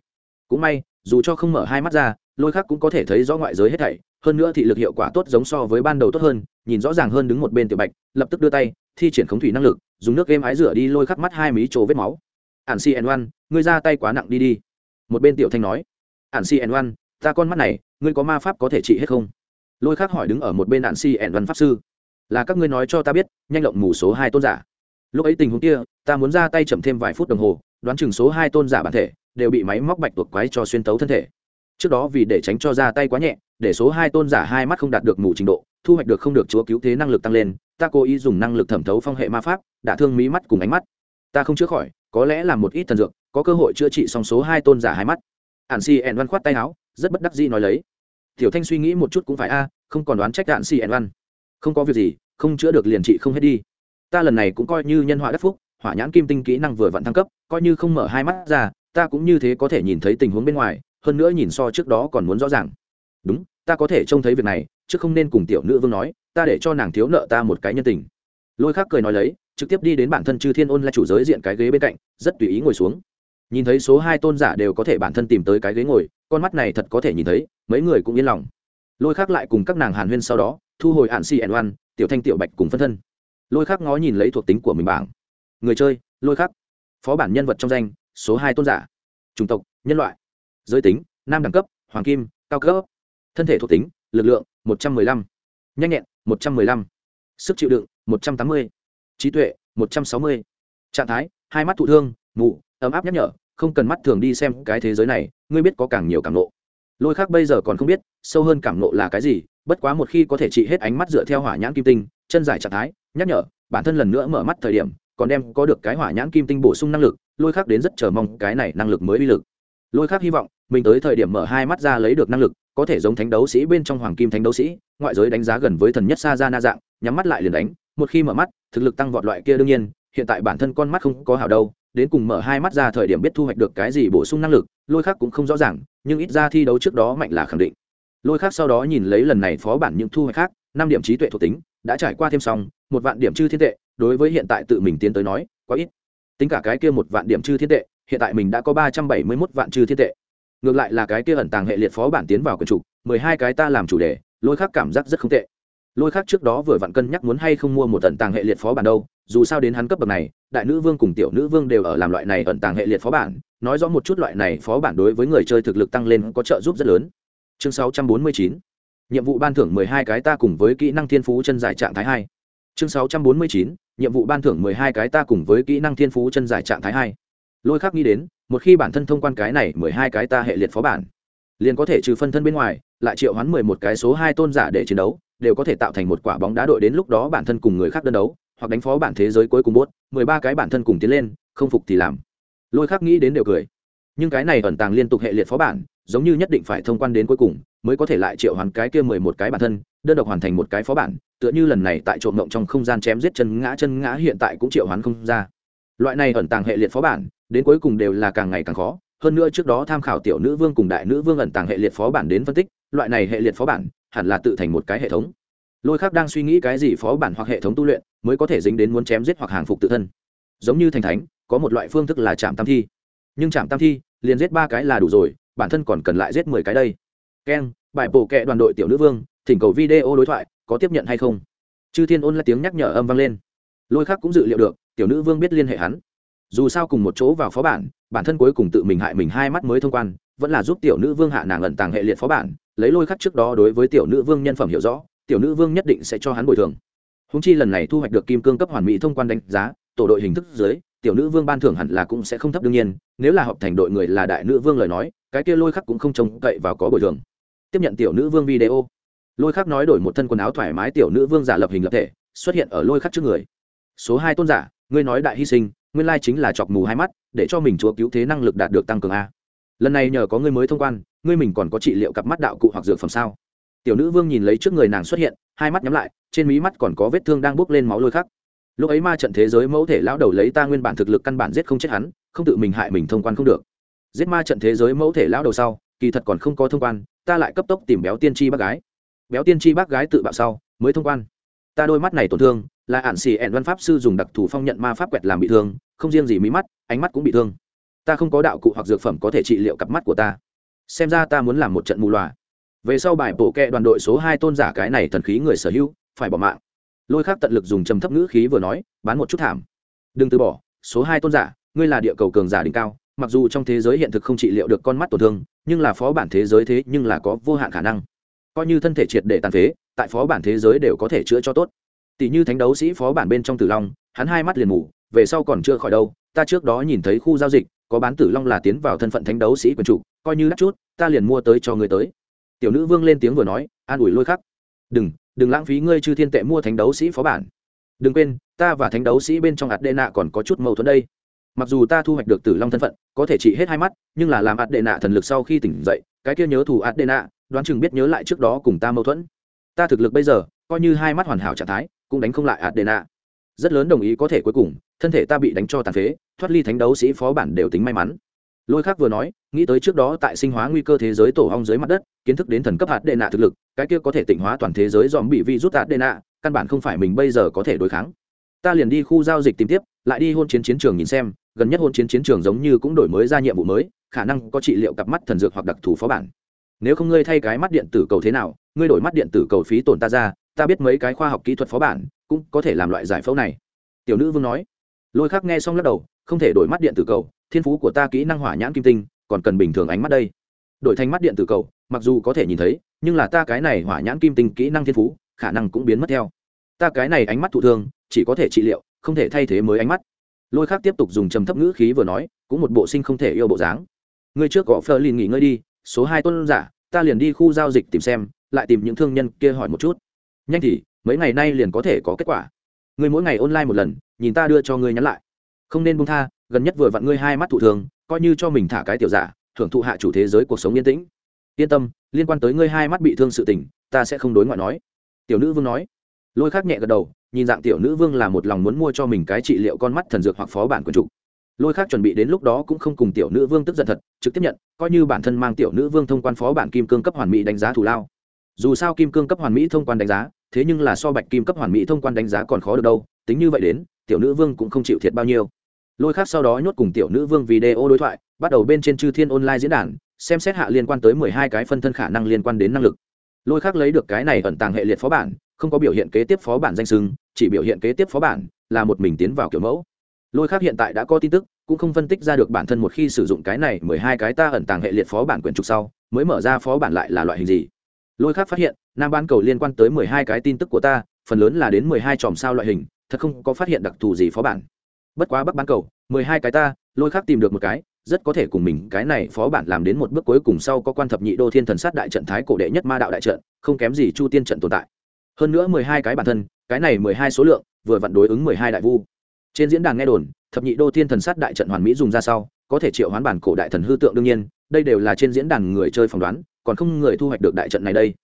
Speaker 1: Cũng may, dù cho không mở hai mắt ra, lôi khắc cũng có thể thấy rõ ngoại giới hết thảy, hơn nữa thị lực hiệu quả tốt giống so với ban đầu tốt hơn, nhìn rõ ràng hơn đứng một bên tiểu bạch, lập tức đưa tay, thi triển khống thủy năng lực, dùng nước game ái rửa đi lôi khắc mắt hai mí trổ vết máu. Ản si n ngươi ra tay quá nặng đi đi. Một bên tiểu thanh nói. Ản si n ta con mắt này, ngươi có ma pháp có thể trị hết không? Lôi khắc hỏi đứng ở một bên ản si ẻn pháp sư là các ngươi nói cho ta biết, nhanh lộng mù số hai tôn giả. Lúc ấy tình huống kia, ta muốn ra tay chậm thêm vài phút đồng hồ, đoán chừng số hai tôn giả bản thể đều bị máy móc bạch tuộc quái cho xuyên tấu thân thể. Trước đó vì để tránh cho ra tay quá nhẹ, để số hai tôn giả hai mắt không đạt được mù trình độ, thu hoạch được không được chúa cứu thế năng lực tăng lên, ta cố ý dùng năng lực thẩm thấu phong hệ ma pháp đã thương mí mắt cùng ánh mắt. Ta không chữa khỏi, có lẽ là một ít thần dược, có cơ hội chữa trị xong số hai tôn giả hai mắt. Ạn si ẹn văn khoát tay áo, rất bất đắc dĩ nói lấy. Tiểu thanh suy nghĩ một chút cũng phải a, không còn đoán trách ạn si ẹn văn không có việc gì, không chữa được liền trị không hết đi. Ta lần này cũng coi như nhân họa đắc phúc, hỏa nhãn kim tinh kỹ năng vừa vặn thăng cấp, coi như không mở hai mắt ra, ta cũng như thế có thể nhìn thấy tình huống bên ngoài, hơn nữa nhìn so trước đó còn muốn rõ ràng. Đúng, ta có thể trông thấy việc này, chứ không nên cùng tiểu nữ vương nói, ta để cho nàng thiếu nợ ta một cái nhân tình. Lôi khắc cười nói lấy, trực tiếp đi đến bản thân chư thiên ôn là chủ giới diện cái ghế bên cạnh, rất tùy ý ngồi xuống. Nhìn thấy số hai tôn giả đều có thể bản thân tìm tới cái ghế ngồi, con mắt này thật có thể nhìn thấy, mấy người cũng yên lòng. Lôi khắc lại cùng các nàng hàn huyên sau đó thu hồi hạn si oan tiểu thanh tiểu bạch cùng phân thân. Lôi Khắc ngó nhìn lấy thuộc tính của mình bảng. Người chơi lôi Khắc, phó bản nhân vật trong danh số hai tôn giả. Chủng tộc nhân loại. Giới tính nam đẳng cấp hoàng kim cao cấp. Thân thể thuộc tính lực lượng một trăm m ư ơ i năm nhanh nhẹn một trăm m ư ơ i năm sức chịu đựng một trăm tám mươi. Trí tuệ một trăm sáu mươi. Trạng thái hai mắt thụ thương mù ấm áp nhắc nhở không cần mắt thường đi xem cái thế giới này ngươi biết có càng nhiều càng nộ lôi khác bây giờ còn không biết, sâu hơn cảm nộ là cái gì, bất quá một khi có thể trị hết ánh mắt dựa theo hỏa nhãn kim tinh, chân giải trạng thái, nhắc nhở, bản thân lần nữa mở mắt thời điểm, còn đem có được cái hỏa nhãn kim tinh bổ sung năng lực, lôi khác đến rất chờ mong cái này năng lực mới uy lực. Lôi khác hy vọng, mình tới thời điểm mở hai mắt ra lấy được năng lực, có thể giống thánh đấu sĩ bên trong hoàng kim thánh đấu sĩ, ngoại giới đánh giá gần với thần nhất xa ra na dạng, nhắm mắt lại liền đánh, một khi mở mắt, thực lực tăng vọt loại kia đương nhiên, hiện tại bản thân con mắt không có hảo đâu đến cùng mở hai mắt ra thời điểm biết thu hoạch được cái gì bổ sung năng lực, lôi khác cũng không rõ ràng, nhưng ít ra thi đấu trước đó mạnh là khẳng định. Lôi khác sau đó nhìn lấy lần này phó bản những thu hoạch khác, năm điểm trí tuệ thuộc tính, đã trải qua thêm xong, một vạn điểm chư thiên tệ, đối với hiện tại tự mình tiến tới nói, quá ít. Tính cả cái kia một vạn điểm chư thiên tệ, hiện tại mình đã có ba trăm bảy mươi mốt vạn chư thiên tệ. Ngược lại là cái kia ẩn tàng hệ liệt phó bản tiến vào quần trục mười hai cái ta làm chủ đề, lôi khác cảm giác rất không tệ. Lôi khác trước đó vừa vặn cân nhắc muốn hay không mua một ẩn tàng hệ liệt phó bản đâu dù sao đến hắn cấp bậc này, đại nữ vương cùng tiểu nữ vương đều ở làm loại này ẩn tàng hệ liệt phó bản, nói rõ một chút loại này phó bản đối với người chơi thực lực tăng lên có trợ giúp rất lớn. Chương sáu trăm bốn mươi chín, nhiệm vụ ban thưởng mười hai cái ta cùng với kỹ năng thiên phú chân giải trạng thái hai. Chương sáu trăm bốn mươi chín, nhiệm vụ ban thưởng mười hai cái ta cùng với kỹ năng thiên phú chân giải trạng thái hai. Lôi khắc nghĩ đến, một khi bản thân thông quan cái này mười hai cái ta hệ liệt phó bản, liền có thể trừ phân thân bên ngoài, lại triệu hoán mười một cái số hai tôn giả để chiến đấu, đều có thể tạo thành một quả bóng đá đội đến lúc đó bản thân cùng người khác đơn đấu hoặc đánh phó bản thế giới cuối cùng bốt, mười ba cái bản thân cùng tiến lên, không phục thì làm. Lôi khác nghĩ đến đều cười. Nhưng cái này ẩn tàng liên tục hệ liệt phó bản, giống như nhất định phải thông quan đến cuối cùng, mới có thể lại triệu hoàn cái kia mười một cái bản thân, đơn độc hoàn thành một cái phó bản, tựa như lần này tại trộm mộng trong không gian chém giết chân ngã chân ngã hiện tại cũng triệu hoán không ra. Loại này ẩn tàng hệ liệt phó bản, đến cuối cùng đều là càng ngày càng khó. Hơn nữa trước đó tham khảo tiểu nữ vương cùng đại nữ vương ẩn tàng hệ liệt phó bản đến phân tích, loại này hệ liệt phó bản hẳn là tự thành một cái hệ thống. Lôi khác đang suy nghĩ cái gì phó bản hoặc hệ thống tu luyện mới có thể dính đến muốn chém giết hoặc hàng phục tự thân. Giống như thành thánh, có một loại phương thức là chạm tam thi. Nhưng chạm tam thi, liền giết ba cái là đủ rồi, bản thân còn cần lại giết mười cái đây. Keng, bài bổ kệ đoàn đội tiểu nữ vương, thỉnh cầu video đối thoại, có tiếp nhận hay không? Chư thiên ôn là tiếng nhắc nhở âm vang lên. Lôi khác cũng dự liệu được, tiểu nữ vương biết liên hệ hắn. Dù sao cùng một chỗ vào phó bản bản thân cuối cùng tự mình hại mình hai mắt mới thông quan, vẫn là giúp tiểu nữ vương hạ nàng ẩn tàng hệ liệt phó bản, lấy lôi khắc trước đó đối với tiểu nữ vương nhân phẩm hiểu rõ, tiểu nữ vương nhất định sẽ cho hắn bồi thường húng chi lần này thu hoạch được kim cương cấp hoàn mỹ thông quan đánh giá, tổ đội hình thức dưới, tiểu nữ vương ban thưởng hẳn là cũng sẽ không thấp đương nhiên, nếu là họp thành đội người là đại nữ vương lời nói, cái kia lôi khắc cũng không trông cậy vào có bồi thường. Tiếp nhận tiểu nữ vương video. Lôi khắc nói đổi một thân quần áo thoải mái tiểu nữ vương giả lập hình lập thể, xuất hiện ở lôi khắc trước người. Số hai tôn giả, ngươi nói đại hy sinh, nguyên lai chính là chọc mù hai mắt, để cho mình chúa cứu thế năng lực đạt được tăng cường a. Lần này nhờ có ngươi mới thông quan, ngươi mình còn có trị liệu cặp mắt đạo cụ hoặc dược phẩm sao? Tiểu nữ vương nhìn lấy trước người nàng xuất hiện, hai mắt nhắm lại, trên mí mắt còn có vết thương đang bốc lên máu lôi khắc. Lúc ấy ma trận thế giới mẫu thể lão đầu lấy ta nguyên bản thực lực căn bản giết không chết hắn, không tự mình hại mình thông quan không được. Giết ma trận thế giới mẫu thể lão đầu sau, kỳ thật còn không có thông quan, ta lại cấp tốc tìm béo tiên tri bác gái. Béo tiên tri bác gái tự bạo sau, mới thông quan. Ta đôi mắt này tổn thương, là ạn xì ẹn văn pháp sư dùng đặc thù phong nhận ma pháp quẹt làm bị thương, không riêng gì mí mắt, ánh mắt cũng bị thương. Ta không có đạo cụ hoặc dược phẩm có thể trị liệu cặp mắt của ta. Xem ra ta muốn làm một trận mù loà về sau bài bộ kệ đoàn đội số hai tôn giả cái này thần khí người sở hữu, phải bỏ mạng. Lôi khác tận lực dùng trầm thấp ngữ khí vừa nói, bán một chút thảm. Đừng từ bỏ, số hai tôn giả, ngươi là địa cầu cường giả đỉnh cao, mặc dù trong thế giới hiện thực không trị liệu được con mắt tổn thương, nhưng là phó bản thế giới thế nhưng là có vô hạn khả năng. Coi như thân thể triệt để tàn phế, tại phó bản thế giới đều có thể chữa cho tốt. Tỷ như thánh đấu sĩ phó bản bên trong tử long, hắn hai mắt liền mù, về sau còn chưa khỏi đâu, ta trước đó nhìn thấy khu giao dịch, có bán tử long là tiến vào thân phận thánh đấu sĩ quyền chủ, coi như đắt chút, ta liền mua tới cho người tới tiểu nữ vương lên tiếng vừa nói, an ủi lôi khắc. Đừng đừng lãng phí, ngươi chư thiên tệ mua thánh đấu sĩ phó bản. Đừng quên, ta và thánh đấu sĩ bên trong ạt đệ nạ còn có chút mâu thuẫn đây. Mặc dù ta thu hoạch được tử long thân phận, có thể trị hết hai mắt, nhưng là làm ạt đệ nạ thần lực sau khi tỉnh dậy, cái kia nhớ thù ạt đệ nạ đoán chừng biết nhớ lại trước đó cùng ta mâu thuẫn. Ta thực lực bây giờ, coi như hai mắt hoàn hảo trạng thái, cũng đánh không lại ạt đệ nạ rất lớn đồng ý có thể cuối cùng, thân thể ta bị đánh cho tàn phế, thoát ly thánh đấu sĩ phó bản đều tính may mắn lôi khác vừa nói, nghĩ tới trước đó tại sinh hóa nguy cơ thế giới tổ hong dưới mặt đất, kiến thức đến thần cấp hạt đệ nạ thực lực, cái kia có thể tỉnh hóa toàn thế giới dòm bị vi rút hạt đệ nạ, căn bản không phải mình bây giờ có thể đối kháng. Ta liền đi khu giao dịch tìm tiếp, lại đi hôn chiến chiến trường nhìn xem, gần nhất hôn chiến chiến trường giống như cũng đổi mới ra nhiệm vụ mới, khả năng có trị liệu cặp mắt thần dược hoặc đặc thù phó bản. Nếu không ngươi thay cái mắt điện tử cầu thế nào, ngươi đổi mắt điện tử cầu phí tổn ta ra, ta biết mấy cái khoa học kỹ thuật phó bản cũng có thể làm loại giải phẫu này. Tiểu nữ vương nói. Lôi khắc nghe xong lắc đầu, không thể đổi mắt điện tử cầu thiên phú của ta kỹ năng hỏa nhãn kim tinh, còn cần bình thường ánh mắt đây. Đổi thành mắt điện tử cầu, mặc dù có thể nhìn thấy, nhưng là ta cái này hỏa nhãn kim tinh kỹ năng thiên phú, khả năng cũng biến mất theo. Ta cái này ánh mắt thụ thương, chỉ có thể trị liệu, không thể thay thế mới ánh mắt. Lôi khác tiếp tục dùng trầm thấp ngữ khí vừa nói, cũng một bộ sinh không thể yêu bộ dáng. Ngươi trước gõ phơ lin nghỉ ngơi đi, số hai tuân giả, ta liền đi khu giao dịch tìm xem, lại tìm những thương nhân kia hỏi một chút. Nhanh thì, mấy ngày nay liền có thể có kết quả. Ngươi mỗi ngày online một lần, nhìn ta đưa cho ngươi nhắn lại. Không nên buông tha gần nhất vừa vặn ngươi hai mắt thụ thường, coi như cho mình thả cái tiểu giả, thưởng thụ hạ chủ thế giới cuộc sống yên tĩnh. Yên tâm, liên quan tới ngươi hai mắt bị thương sự tình, ta sẽ không đối ngoại nói. Tiểu nữ vương nói. Lôi khác nhẹ gật đầu, nhìn dạng tiểu nữ vương là một lòng muốn mua cho mình cái trị liệu con mắt thần dược hoặc phó bản quần chủ lôi khác chuẩn bị đến lúc đó cũng không cùng tiểu nữ vương tức giận thật, trực tiếp nhận, coi như bản thân mang tiểu nữ vương thông quan phó bản kim cương cấp hoàn mỹ đánh giá thù lao. Dù sao kim cương cấp hoàn mỹ thông quan đánh giá, thế nhưng là so bạch kim cấp hoàn mỹ thông quan đánh giá còn khó được đâu, tính như vậy đến, tiểu nữ vương cũng không chịu thiệt bao nhiêu lôi khác sau đó nhốt cùng tiểu nữ vương video đối thoại, bắt đầu bên trên chư thiên online diễn đàn, xem xét hạ liên quan tới mười hai cái phân thân khả năng liên quan đến năng lực. Lôi khác lấy được cái này ẩn tàng hệ liệt phó bản, không có biểu hiện kế tiếp phó bản danh sưng chỉ biểu hiện kế tiếp phó bản là một mình tiến vào kiểu mẫu. Lôi khác hiện tại đã có tin tức, cũng không phân tích ra được bản thân một khi sử dụng cái này mười hai cái ta ẩn tàng hệ liệt phó bản quyển trục sau, mới mở ra phó bản lại là loại hình gì. Lôi khác phát hiện, nam ban cầu liên quan tới mười hai cái tin tức của ta, phần lớn là đến mười hai chòm sao loại hình, thật không có phát hiện đặc thù gì phó bản bất quá bắc bán cầu, mười hai cái ta, lôi khác tìm được một cái, rất có thể cùng mình cái này phó bản làm đến một bước cuối cùng sau có quan thập nhị đô thiên thần sát đại trận thái cổ đệ nhất ma đạo đại trận, không kém gì chu tiên trận tồn tại. Hơn nữa mười hai cái bản thân, cái này mười hai số lượng, vừa vặn đối ứng mười hai đại vu. Trên diễn đàn nghe đồn, thập nhị đô thiên thần sát đại trận hoàn mỹ dùng ra sau, có thể triệu hoán bản cổ đại thần hư tượng đương nhiên, đây đều là trên diễn đàn người chơi phỏng đoán, còn không người thu hoạch được đại trận này đây.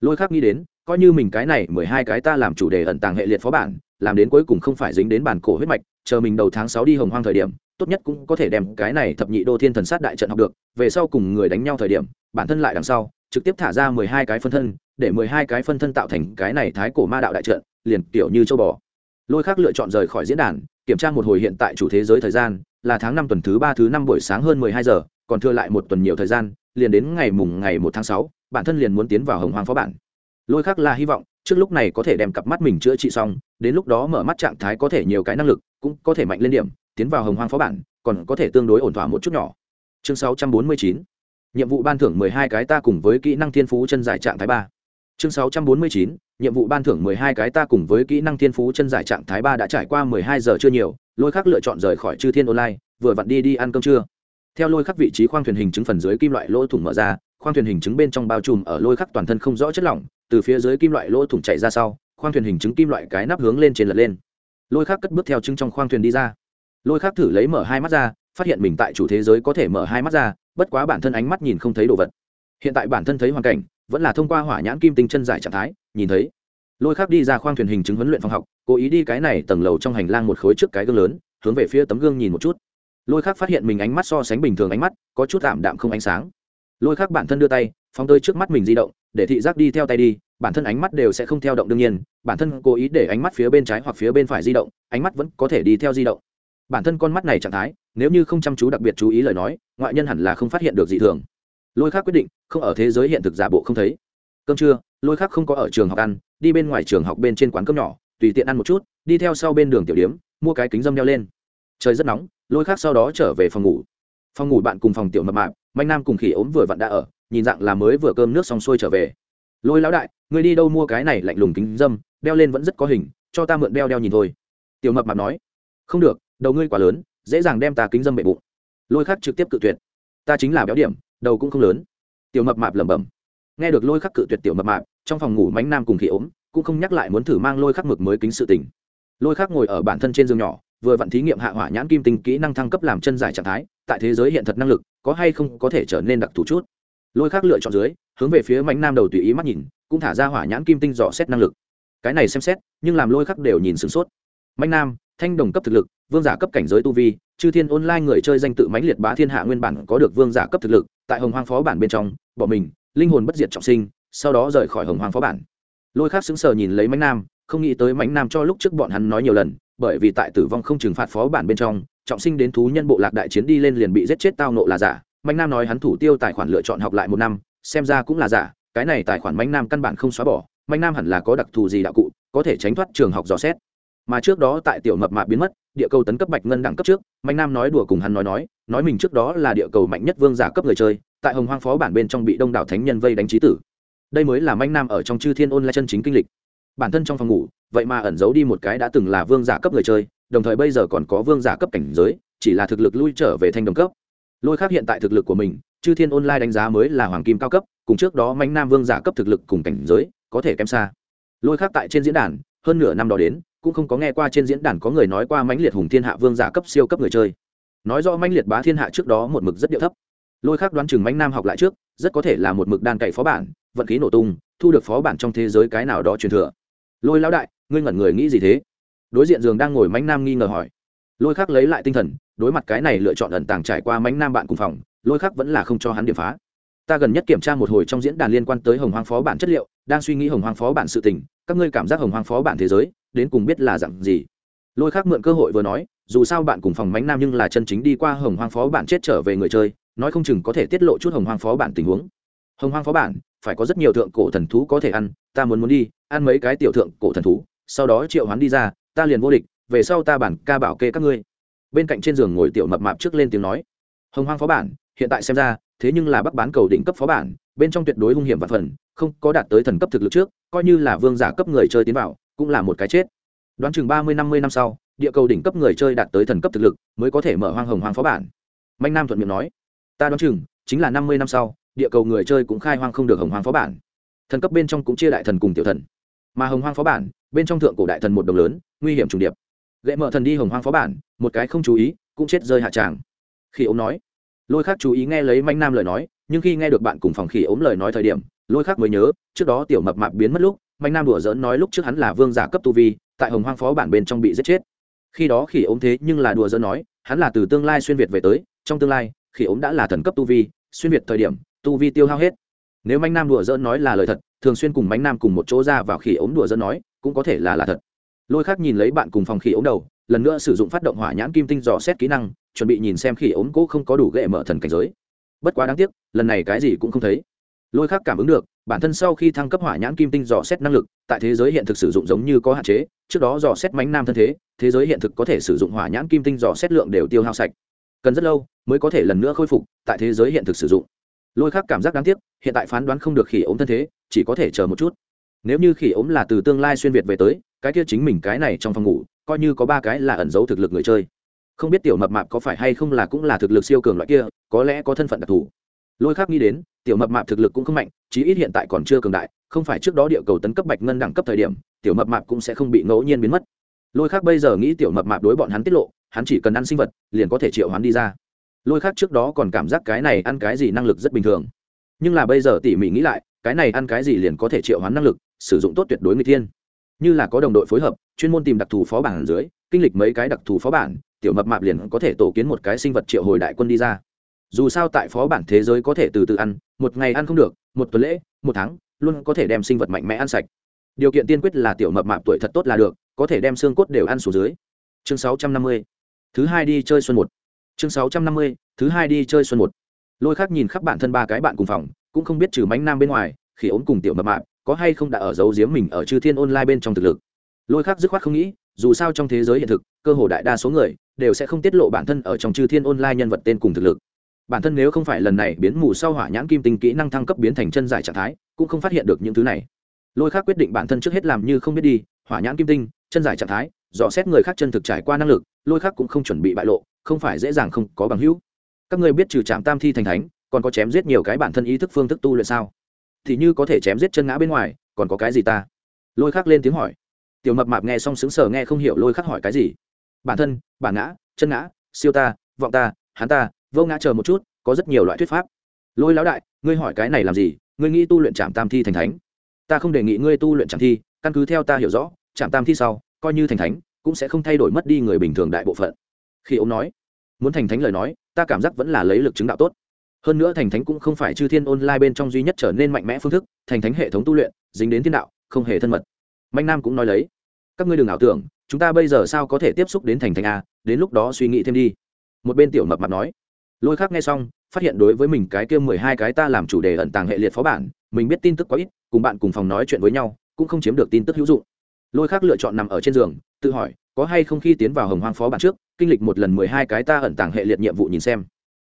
Speaker 1: Lôi khác nghĩ đến, coi như mình cái này mười hai cái ta làm chủ đề ẩn tàng hệ liệt phó bản làm đến cuối cùng không phải dính đến bản cổ huyết mạch, chờ mình đầu tháng sáu đi hồng hoang thời điểm, tốt nhất cũng có thể đem cái này thập nhị đô thiên thần sát đại trận học được, về sau cùng người đánh nhau thời điểm, bản thân lại đằng sau, trực tiếp thả ra mười hai cái phân thân, để mười hai cái phân thân tạo thành cái này thái cổ ma đạo đại trận, liền kiểu như châu bò. Lôi khác lựa chọn rời khỏi diễn đàn, kiểm tra một hồi hiện tại chủ thế giới thời gian, là tháng năm tuần thứ ba thứ năm buổi sáng hơn mười hai giờ, còn thừa lại một tuần nhiều thời gian, liền đến ngày mùng ngày một tháng sáu, bản thân liền muốn tiến vào hồng hoang phó bản. Lôi khác là hy vọng trước lúc này có thể đem cặp mắt mình chữa trị xong, đến lúc đó mở mắt trạng thái có thể nhiều cái năng lực, cũng có thể mạnh lên điểm, tiến vào hồng hoang phó bản, còn có thể tương đối ổn thỏa một chút nhỏ. Chương sáu trăm bốn mươi chín, nhiệm vụ ban thưởng mười hai cái ta cùng với kỹ năng thiên phú chân giải trạng thái ba. Chương sáu trăm bốn mươi chín, nhiệm vụ ban thưởng mười hai cái ta cùng với kỹ năng thiên phú chân giải trạng thái ba đã trải qua mười hai giờ chưa nhiều, lôi khắc lựa chọn rời khỏi chư thiên online, vừa vặn đi đi ăn cơm trưa. Theo lôi khắc vị trí khoang thuyền hình chứng phần dưới kim loại lỗ thủng mở ra, khoang thuyền hình chứng bên trong bao trùm ở lôi khắc toàn thân không rõ chất lỏng từ phía dưới kim loại lỗ thủng chạy ra sau, khoang thuyền hình chứng kim loại cái nắp hướng lên trên lật lên. Lôi khắc cất bước theo trứng trong khoang thuyền đi ra. Lôi khắc thử lấy mở hai mắt ra, phát hiện mình tại chủ thế giới có thể mở hai mắt ra, bất quá bản thân ánh mắt nhìn không thấy đồ vật. Hiện tại bản thân thấy hoàn cảnh, vẫn là thông qua hỏa nhãn kim tinh chân giải trạng thái, nhìn thấy. Lôi khắc đi ra khoang thuyền hình chứng huấn luyện phòng học, cố ý đi cái này tầng lầu trong hành lang một khối trước cái gương lớn, hướng về phía tấm gương nhìn một chút. Lôi khắc phát hiện mình ánh mắt so sánh bình thường ánh mắt, có chút tạm đạm không ánh sáng. Lôi khắc bản thân đưa tay phóng tới trước mắt mình di động, để thị giác đi theo tay đi, bản thân ánh mắt đều sẽ không theo động đương nhiên, bản thân cố ý để ánh mắt phía bên trái hoặc phía bên phải di động, ánh mắt vẫn có thể đi theo di động. Bản thân con mắt này trạng thái, nếu như không chăm chú đặc biệt chú ý lời nói, ngoại nhân hẳn là không phát hiện được dị thường. Lôi khác quyết định, không ở thế giới hiện thực giả bộ không thấy. Cơm trưa, lôi khác không có ở trường học ăn, đi bên ngoài trường học bên trên quán cơm nhỏ, tùy tiện ăn một chút, đi theo sau bên đường tiểu điếm, mua cái kính dâm đeo lên. Trời rất nóng, lôi khác sau đó trở về phòng ngủ. Phòng ngủ bạn cùng phòng tiểu mập mạp manh nam cùng khỉ ốm vừa vặn đã ở nhìn dạng là mới vừa cơm nước xong xuôi trở về. Lôi lão đại, ngươi đi đâu mua cái này lạnh lùng kính dâm, đeo lên vẫn rất có hình, cho ta mượn đeo đeo nhìn thôi. Tiểu mập mạp nói. Không được, đầu ngươi quá lớn, dễ dàng đem ta kính dâm bệ bụng. Lôi khắc trực tiếp cự tuyệt. Ta chính là béo điểm, đầu cũng không lớn. Tiểu mập mạp lẩm bẩm. Nghe được lôi khắc cự tuyệt tiểu mập mạp, trong phòng ngủ mánh nam cùng khỉ ốm, cũng không nhắc lại muốn thử mang lôi khắc mực mới kính sự tình. Lôi khắc ngồi ở bản thân trên giường nhỏ, vừa vặn thí nghiệm hạ hỏa nhãn kim tinh kỹ năng thăng cấp làm chân giải trạng thái, tại thế giới hiện thật năng lực, có hay không có thể trở nên đặc thù chút? Lôi khắc lựa chọn dưới, hướng về phía mánh nam đầu tùy ý mắt nhìn, cũng thả ra hỏa nhãn kim tinh dò xét năng lực. Cái này xem xét, nhưng làm lôi khắc đều nhìn sửng sốt. Mạnh nam, thanh đồng cấp thực lực, vương giả cấp cảnh giới tu vi, chư thiên online người chơi danh tự mãnh liệt bá thiên hạ nguyên bản có được vương giả cấp thực lực, tại hồng hoang phó bản bên trong, bỏ mình, linh hồn bất diệt trọng sinh, sau đó rời khỏi hồng hoang phó bản. Lôi khác sững sờ nhìn lấy mãnh nam, không nghĩ tới mãnh nam cho lúc trước bọn hắn nói nhiều lần, bởi vì tại tử vong không trừng phạt phó bản bên trong, trọng sinh đến thú nhân bộ lạc đại chiến đi lên liền bị giết chết tao nộ là giả Mạnh nam nói hắn thủ tiêu tài khoản lựa chọn học lại một năm, xem ra cũng là giả, cái này tài khoản Mạnh nam căn bản không xóa bỏ, Mạnh nam hẳn là có đặc thù gì đạo cụ, có thể tránh thoát trường học dò xét. Mà trước đó tại tiểu mập mạp biến mất, địa cầu tấn cấp bạch ngân đẳng cấp trước, mạnh nam nói đùa cùng hắn nói nói nói mình trước đó là địa cầu mạnh nhất vương giả cấp người chơi, tại hồng hoang phó bản bên trong bị đông đảo thánh nhân vây đánh trí tử. Đây mới là mạnh nam ở trong chư thiên ôn lại chân chính kinh lịch. Bản thân trong phòng ngủ, vậy mà ẩn giấu đi một cái đã từng là vương giả cấp người chơi, đồng thời bây giờ còn có vương giả cấp cảnh giới, chỉ là thực lực lui trở về thanh đồng cấp lôi khác hiện tại thực lực của mình, chư thiên online đánh giá mới là hoàng kim cao cấp, cùng trước đó mạnh nam vương giả cấp thực lực cùng cảnh giới, có thể kém xa. Lôi khác tại trên diễn đàn, hơn nửa năm đó đến, cũng không có nghe qua trên diễn đàn có người nói qua mãnh liệt hùng thiên hạ vương giả cấp siêu cấp người chơi. Nói rõ mãnh liệt bá thiên hạ trước đó một mực rất điệu thấp. Lôi khác đoán chừng mãnh nam học lại trước, rất có thể là một mực đan cậy phó bản, vận khí nổ tung, thu được phó bản trong thế giới cái nào đó truyền thừa. Lôi lão đại, ngươi ngẩn người nghĩ gì thế? Đối diện giường đang ngồi mãnh nam nghi ngờ hỏi. Lôi khác lấy lại tinh thần đối mặt cái này lựa chọn ẩn tàng trải qua mánh nam bạn cùng phòng, lôi khắc vẫn là không cho hắn điểm phá. Ta gần nhất kiểm tra một hồi trong diễn đàn liên quan tới hồng hoang phó bản chất liệu, đang suy nghĩ hồng hoang phó bản sự tình, các ngươi cảm giác hồng hoang phó bản thế giới, đến cùng biết là dặn gì? Lôi khác mượn cơ hội vừa nói, dù sao bạn cùng phòng mánh nam nhưng là chân chính đi qua hồng hoang phó bản chết trở về người chơi, nói không chừng có thể tiết lộ chút hồng hoang phó bản tình huống. Hồng hoang phó bản, phải có rất nhiều thượng cổ thần thú có thể ăn, ta muốn muốn đi, ăn mấy cái tiểu thượng cổ thần thú, sau đó triệu hắn đi ra, ta liền vô địch, về sau ta bản ca bảo kê các ngươi bên cạnh trên giường ngồi tiểu mập mạp trước lên tiếng nói, hồng hoang phó bản, hiện tại xem ra, thế nhưng là bắc bán cầu đỉnh cấp phó bản, bên trong tuyệt đối hung hiểm và phần, không có đạt tới thần cấp thực lực trước, coi như là vương giả cấp người chơi tiến vào, cũng là một cái chết. Đoán chừng ba mươi, năm mươi năm sau, địa cầu đỉnh cấp người chơi đạt tới thần cấp thực lực, mới có thể mở hoang hồng hoang phó bản. Manh nam thuận miệng nói, ta đoán chừng, chính là năm mươi năm sau, địa cầu người chơi cũng khai hoang không được hồng hoang phó bản. Thần cấp bên trong cũng chia đại thần cùng tiểu thần. Mà hồng hoang phó bản, bên trong thượng cổ đại thần một đồng lớn, nguy hiểm trùng điệp ghệ mở thần đi hồng hoang phó bản, một cái không chú ý, cũng chết rơi hạ tràng. Khi ông nói. Lôi khác chú ý nghe lấy manh nam lời nói, nhưng khi nghe được bạn cùng phòng khỉ ốm lời nói thời điểm, lôi khác mới nhớ, trước đó tiểu mập mạp biến mất lúc, manh nam đùa dỡn nói lúc trước hắn là vương giả cấp tu vi, tại hồng hoang phó bản bên trong bị giết chết. Khi đó khỉ ốm thế nhưng là đùa dỡn nói, hắn là từ tương lai xuyên việt về tới, trong tương lai, khỉ ốm đã là thần cấp tu vi, xuyên việt thời điểm, tu vi tiêu hao hết. Nếu manh nam đùa dỡn nói là lời thật, thường xuyên cùng manh nam cùng một chỗ ra vào khỉ ốm đùa dỡn nói, cũng có thể là là thật lôi khác nhìn lấy bạn cùng phòng khỉ ốm đầu, lần nữa sử dụng phát động hỏa nhãn kim tinh dò xét kỹ năng, chuẩn bị nhìn xem khỉ ốm cỗ không có đủ ghệ mở thần cảnh giới. Bất quá đáng tiếc, lần này cái gì cũng không thấy. Lôi khác cảm ứng được, bản thân sau khi thăng cấp hỏa nhãn kim tinh dò xét năng lực, tại thế giới hiện thực sử dụng giống như có hạn chế, trước đó dò xét mánh nam thân thế thế giới hiện thực có thể sử dụng hỏa nhãn kim tinh dò xét lượng đều tiêu hao sạch. Cần rất lâu mới có thể lần nữa khôi phục tại thế giới hiện thực sử dụng. Lôi khác cảm giác đáng tiếc, hiện tại phán đoán không được khỉ ốm thân thế, chỉ có thể chờ một chút. Nếu như khỉ ốm là từ tương lai xuyên việt về tới cái kia chính mình cái này trong phòng ngủ, coi như có ba cái là ẩn giấu thực lực người chơi. Không biết tiểu mập mạp có phải hay không là cũng là thực lực siêu cường loại kia, có lẽ có thân phận đặc thù. Lôi khác nghĩ đến, tiểu mập mạp thực lực cũng không mạnh, chí ít hiện tại còn chưa cường đại, không phải trước đó địa cầu tấn cấp bạch ngân đẳng cấp thời điểm, tiểu mập mạp cũng sẽ không bị ngẫu nhiên biến mất. Lôi khác bây giờ nghĩ tiểu mập mạp đối bọn hắn tiết lộ, hắn chỉ cần ăn sinh vật, liền có thể triệu hắn đi ra. Lôi khác trước đó còn cảm giác cái này ăn cái gì năng lực rất bình thường. Nhưng là bây giờ tỉ mỉ nghĩ lại, cái này ăn cái gì liền có thể triệu hắn năng lực, sử dụng tốt tuyệt đối người thiên như là có đồng đội phối hợp, chuyên môn tìm đặc thù phó bản dưới, kinh lịch mấy cái đặc thù phó bản, tiểu mập mạp liền có thể tổ kiến một cái sinh vật triệu hồi đại quân đi ra. Dù sao tại phó bản thế giới có thể từ từ ăn, một ngày ăn không được, một tuần lễ, một tháng, luôn có thể đem sinh vật mạnh mẽ ăn sạch. Điều kiện tiên quyết là tiểu mập mạp tuổi thật tốt là được, có thể đem xương cốt đều ăn xuống dưới. Chương sáu trăm năm mươi, thứ hai đi chơi xuân một. Chương sáu trăm năm mươi, thứ hai đi chơi xuân một. Lôi khác nhìn khắp bản thân ba cái bạn cùng phòng, cũng không biết trừ mánh nam bên ngoài, khi ốm cùng tiểu mập mạp có hay không đã ở giấu giếm mình ở chư thiên online bên trong thực lực. Lôi khác dứt khoát không nghĩ, dù sao trong thế giới hiện thực, cơ hồ đại đa số người đều sẽ không tiết lộ bản thân ở trong chư thiên online nhân vật tên cùng thực lực. Bản thân nếu không phải lần này biến mù sau hỏa nhãn kim tinh kỹ năng thăng cấp biến thành chân giải trạng thái, cũng không phát hiện được những thứ này. Lôi khác quyết định bản thân trước hết làm như không biết đi, hỏa nhãn kim tinh, chân giải trạng thái, dò xét người khác chân thực trải qua năng lực, lôi khác cũng không chuẩn bị bại lộ, không phải dễ dàng không có bằng hữu. Các người biết trừ trạm tam thi thành thánh, còn có chém giết nhiều cái bản thân ý thức phương thức tu luyện sao? Thì như có thể chém giết chân ngã bên ngoài, còn có cái gì ta? Lôi khắc lên tiếng hỏi. Tiểu mập mạp nghe xong xứng sở nghe không hiểu lôi khắc hỏi cái gì. Bản thân, bản ngã, chân ngã, siêu ta, vọng ta, hắn ta, vô ngã chờ một chút, có rất nhiều loại thuyết pháp. Lôi lão đại, ngươi hỏi cái này làm gì? Ngươi nghĩ tu luyện trạm tam thi thành thánh? Ta không đề nghị ngươi tu luyện trạm thi, căn cứ theo ta hiểu rõ trạm tam thi sau, coi như thành thánh, cũng sẽ không thay đổi mất đi người bình thường đại bộ phận. Khi ông nói, muốn thành thánh lời nói, ta cảm giác vẫn là lấy lực chứng đạo tốt hơn nữa thành thánh cũng không phải chư thiên online bên trong duy nhất trở nên mạnh mẽ phương thức, thành thánh hệ thống tu luyện, dính đến thiên đạo, không hề thân mật. Mạnh nam cũng nói lấy, các ngươi đừng ảo tưởng, chúng ta bây giờ sao có thể tiếp xúc đến thành thánh a? Đến lúc đó suy nghĩ thêm đi. Một bên tiểu mập mặt nói, lôi khác nghe xong, phát hiện đối với mình cái kia mười hai cái ta làm chủ đề ẩn tàng hệ liệt phó bản, mình biết tin tức quá ít, cùng bạn cùng phòng nói chuyện với nhau, cũng không chiếm được tin tức hữu dụng. Lôi khác lựa chọn nằm ở trên giường, tự hỏi, có hay không khi tiến vào hồng hoang phó bản trước, kinh lịch một lần mười hai cái ta ẩn tàng hệ liệt nhiệm vụ nhìn xem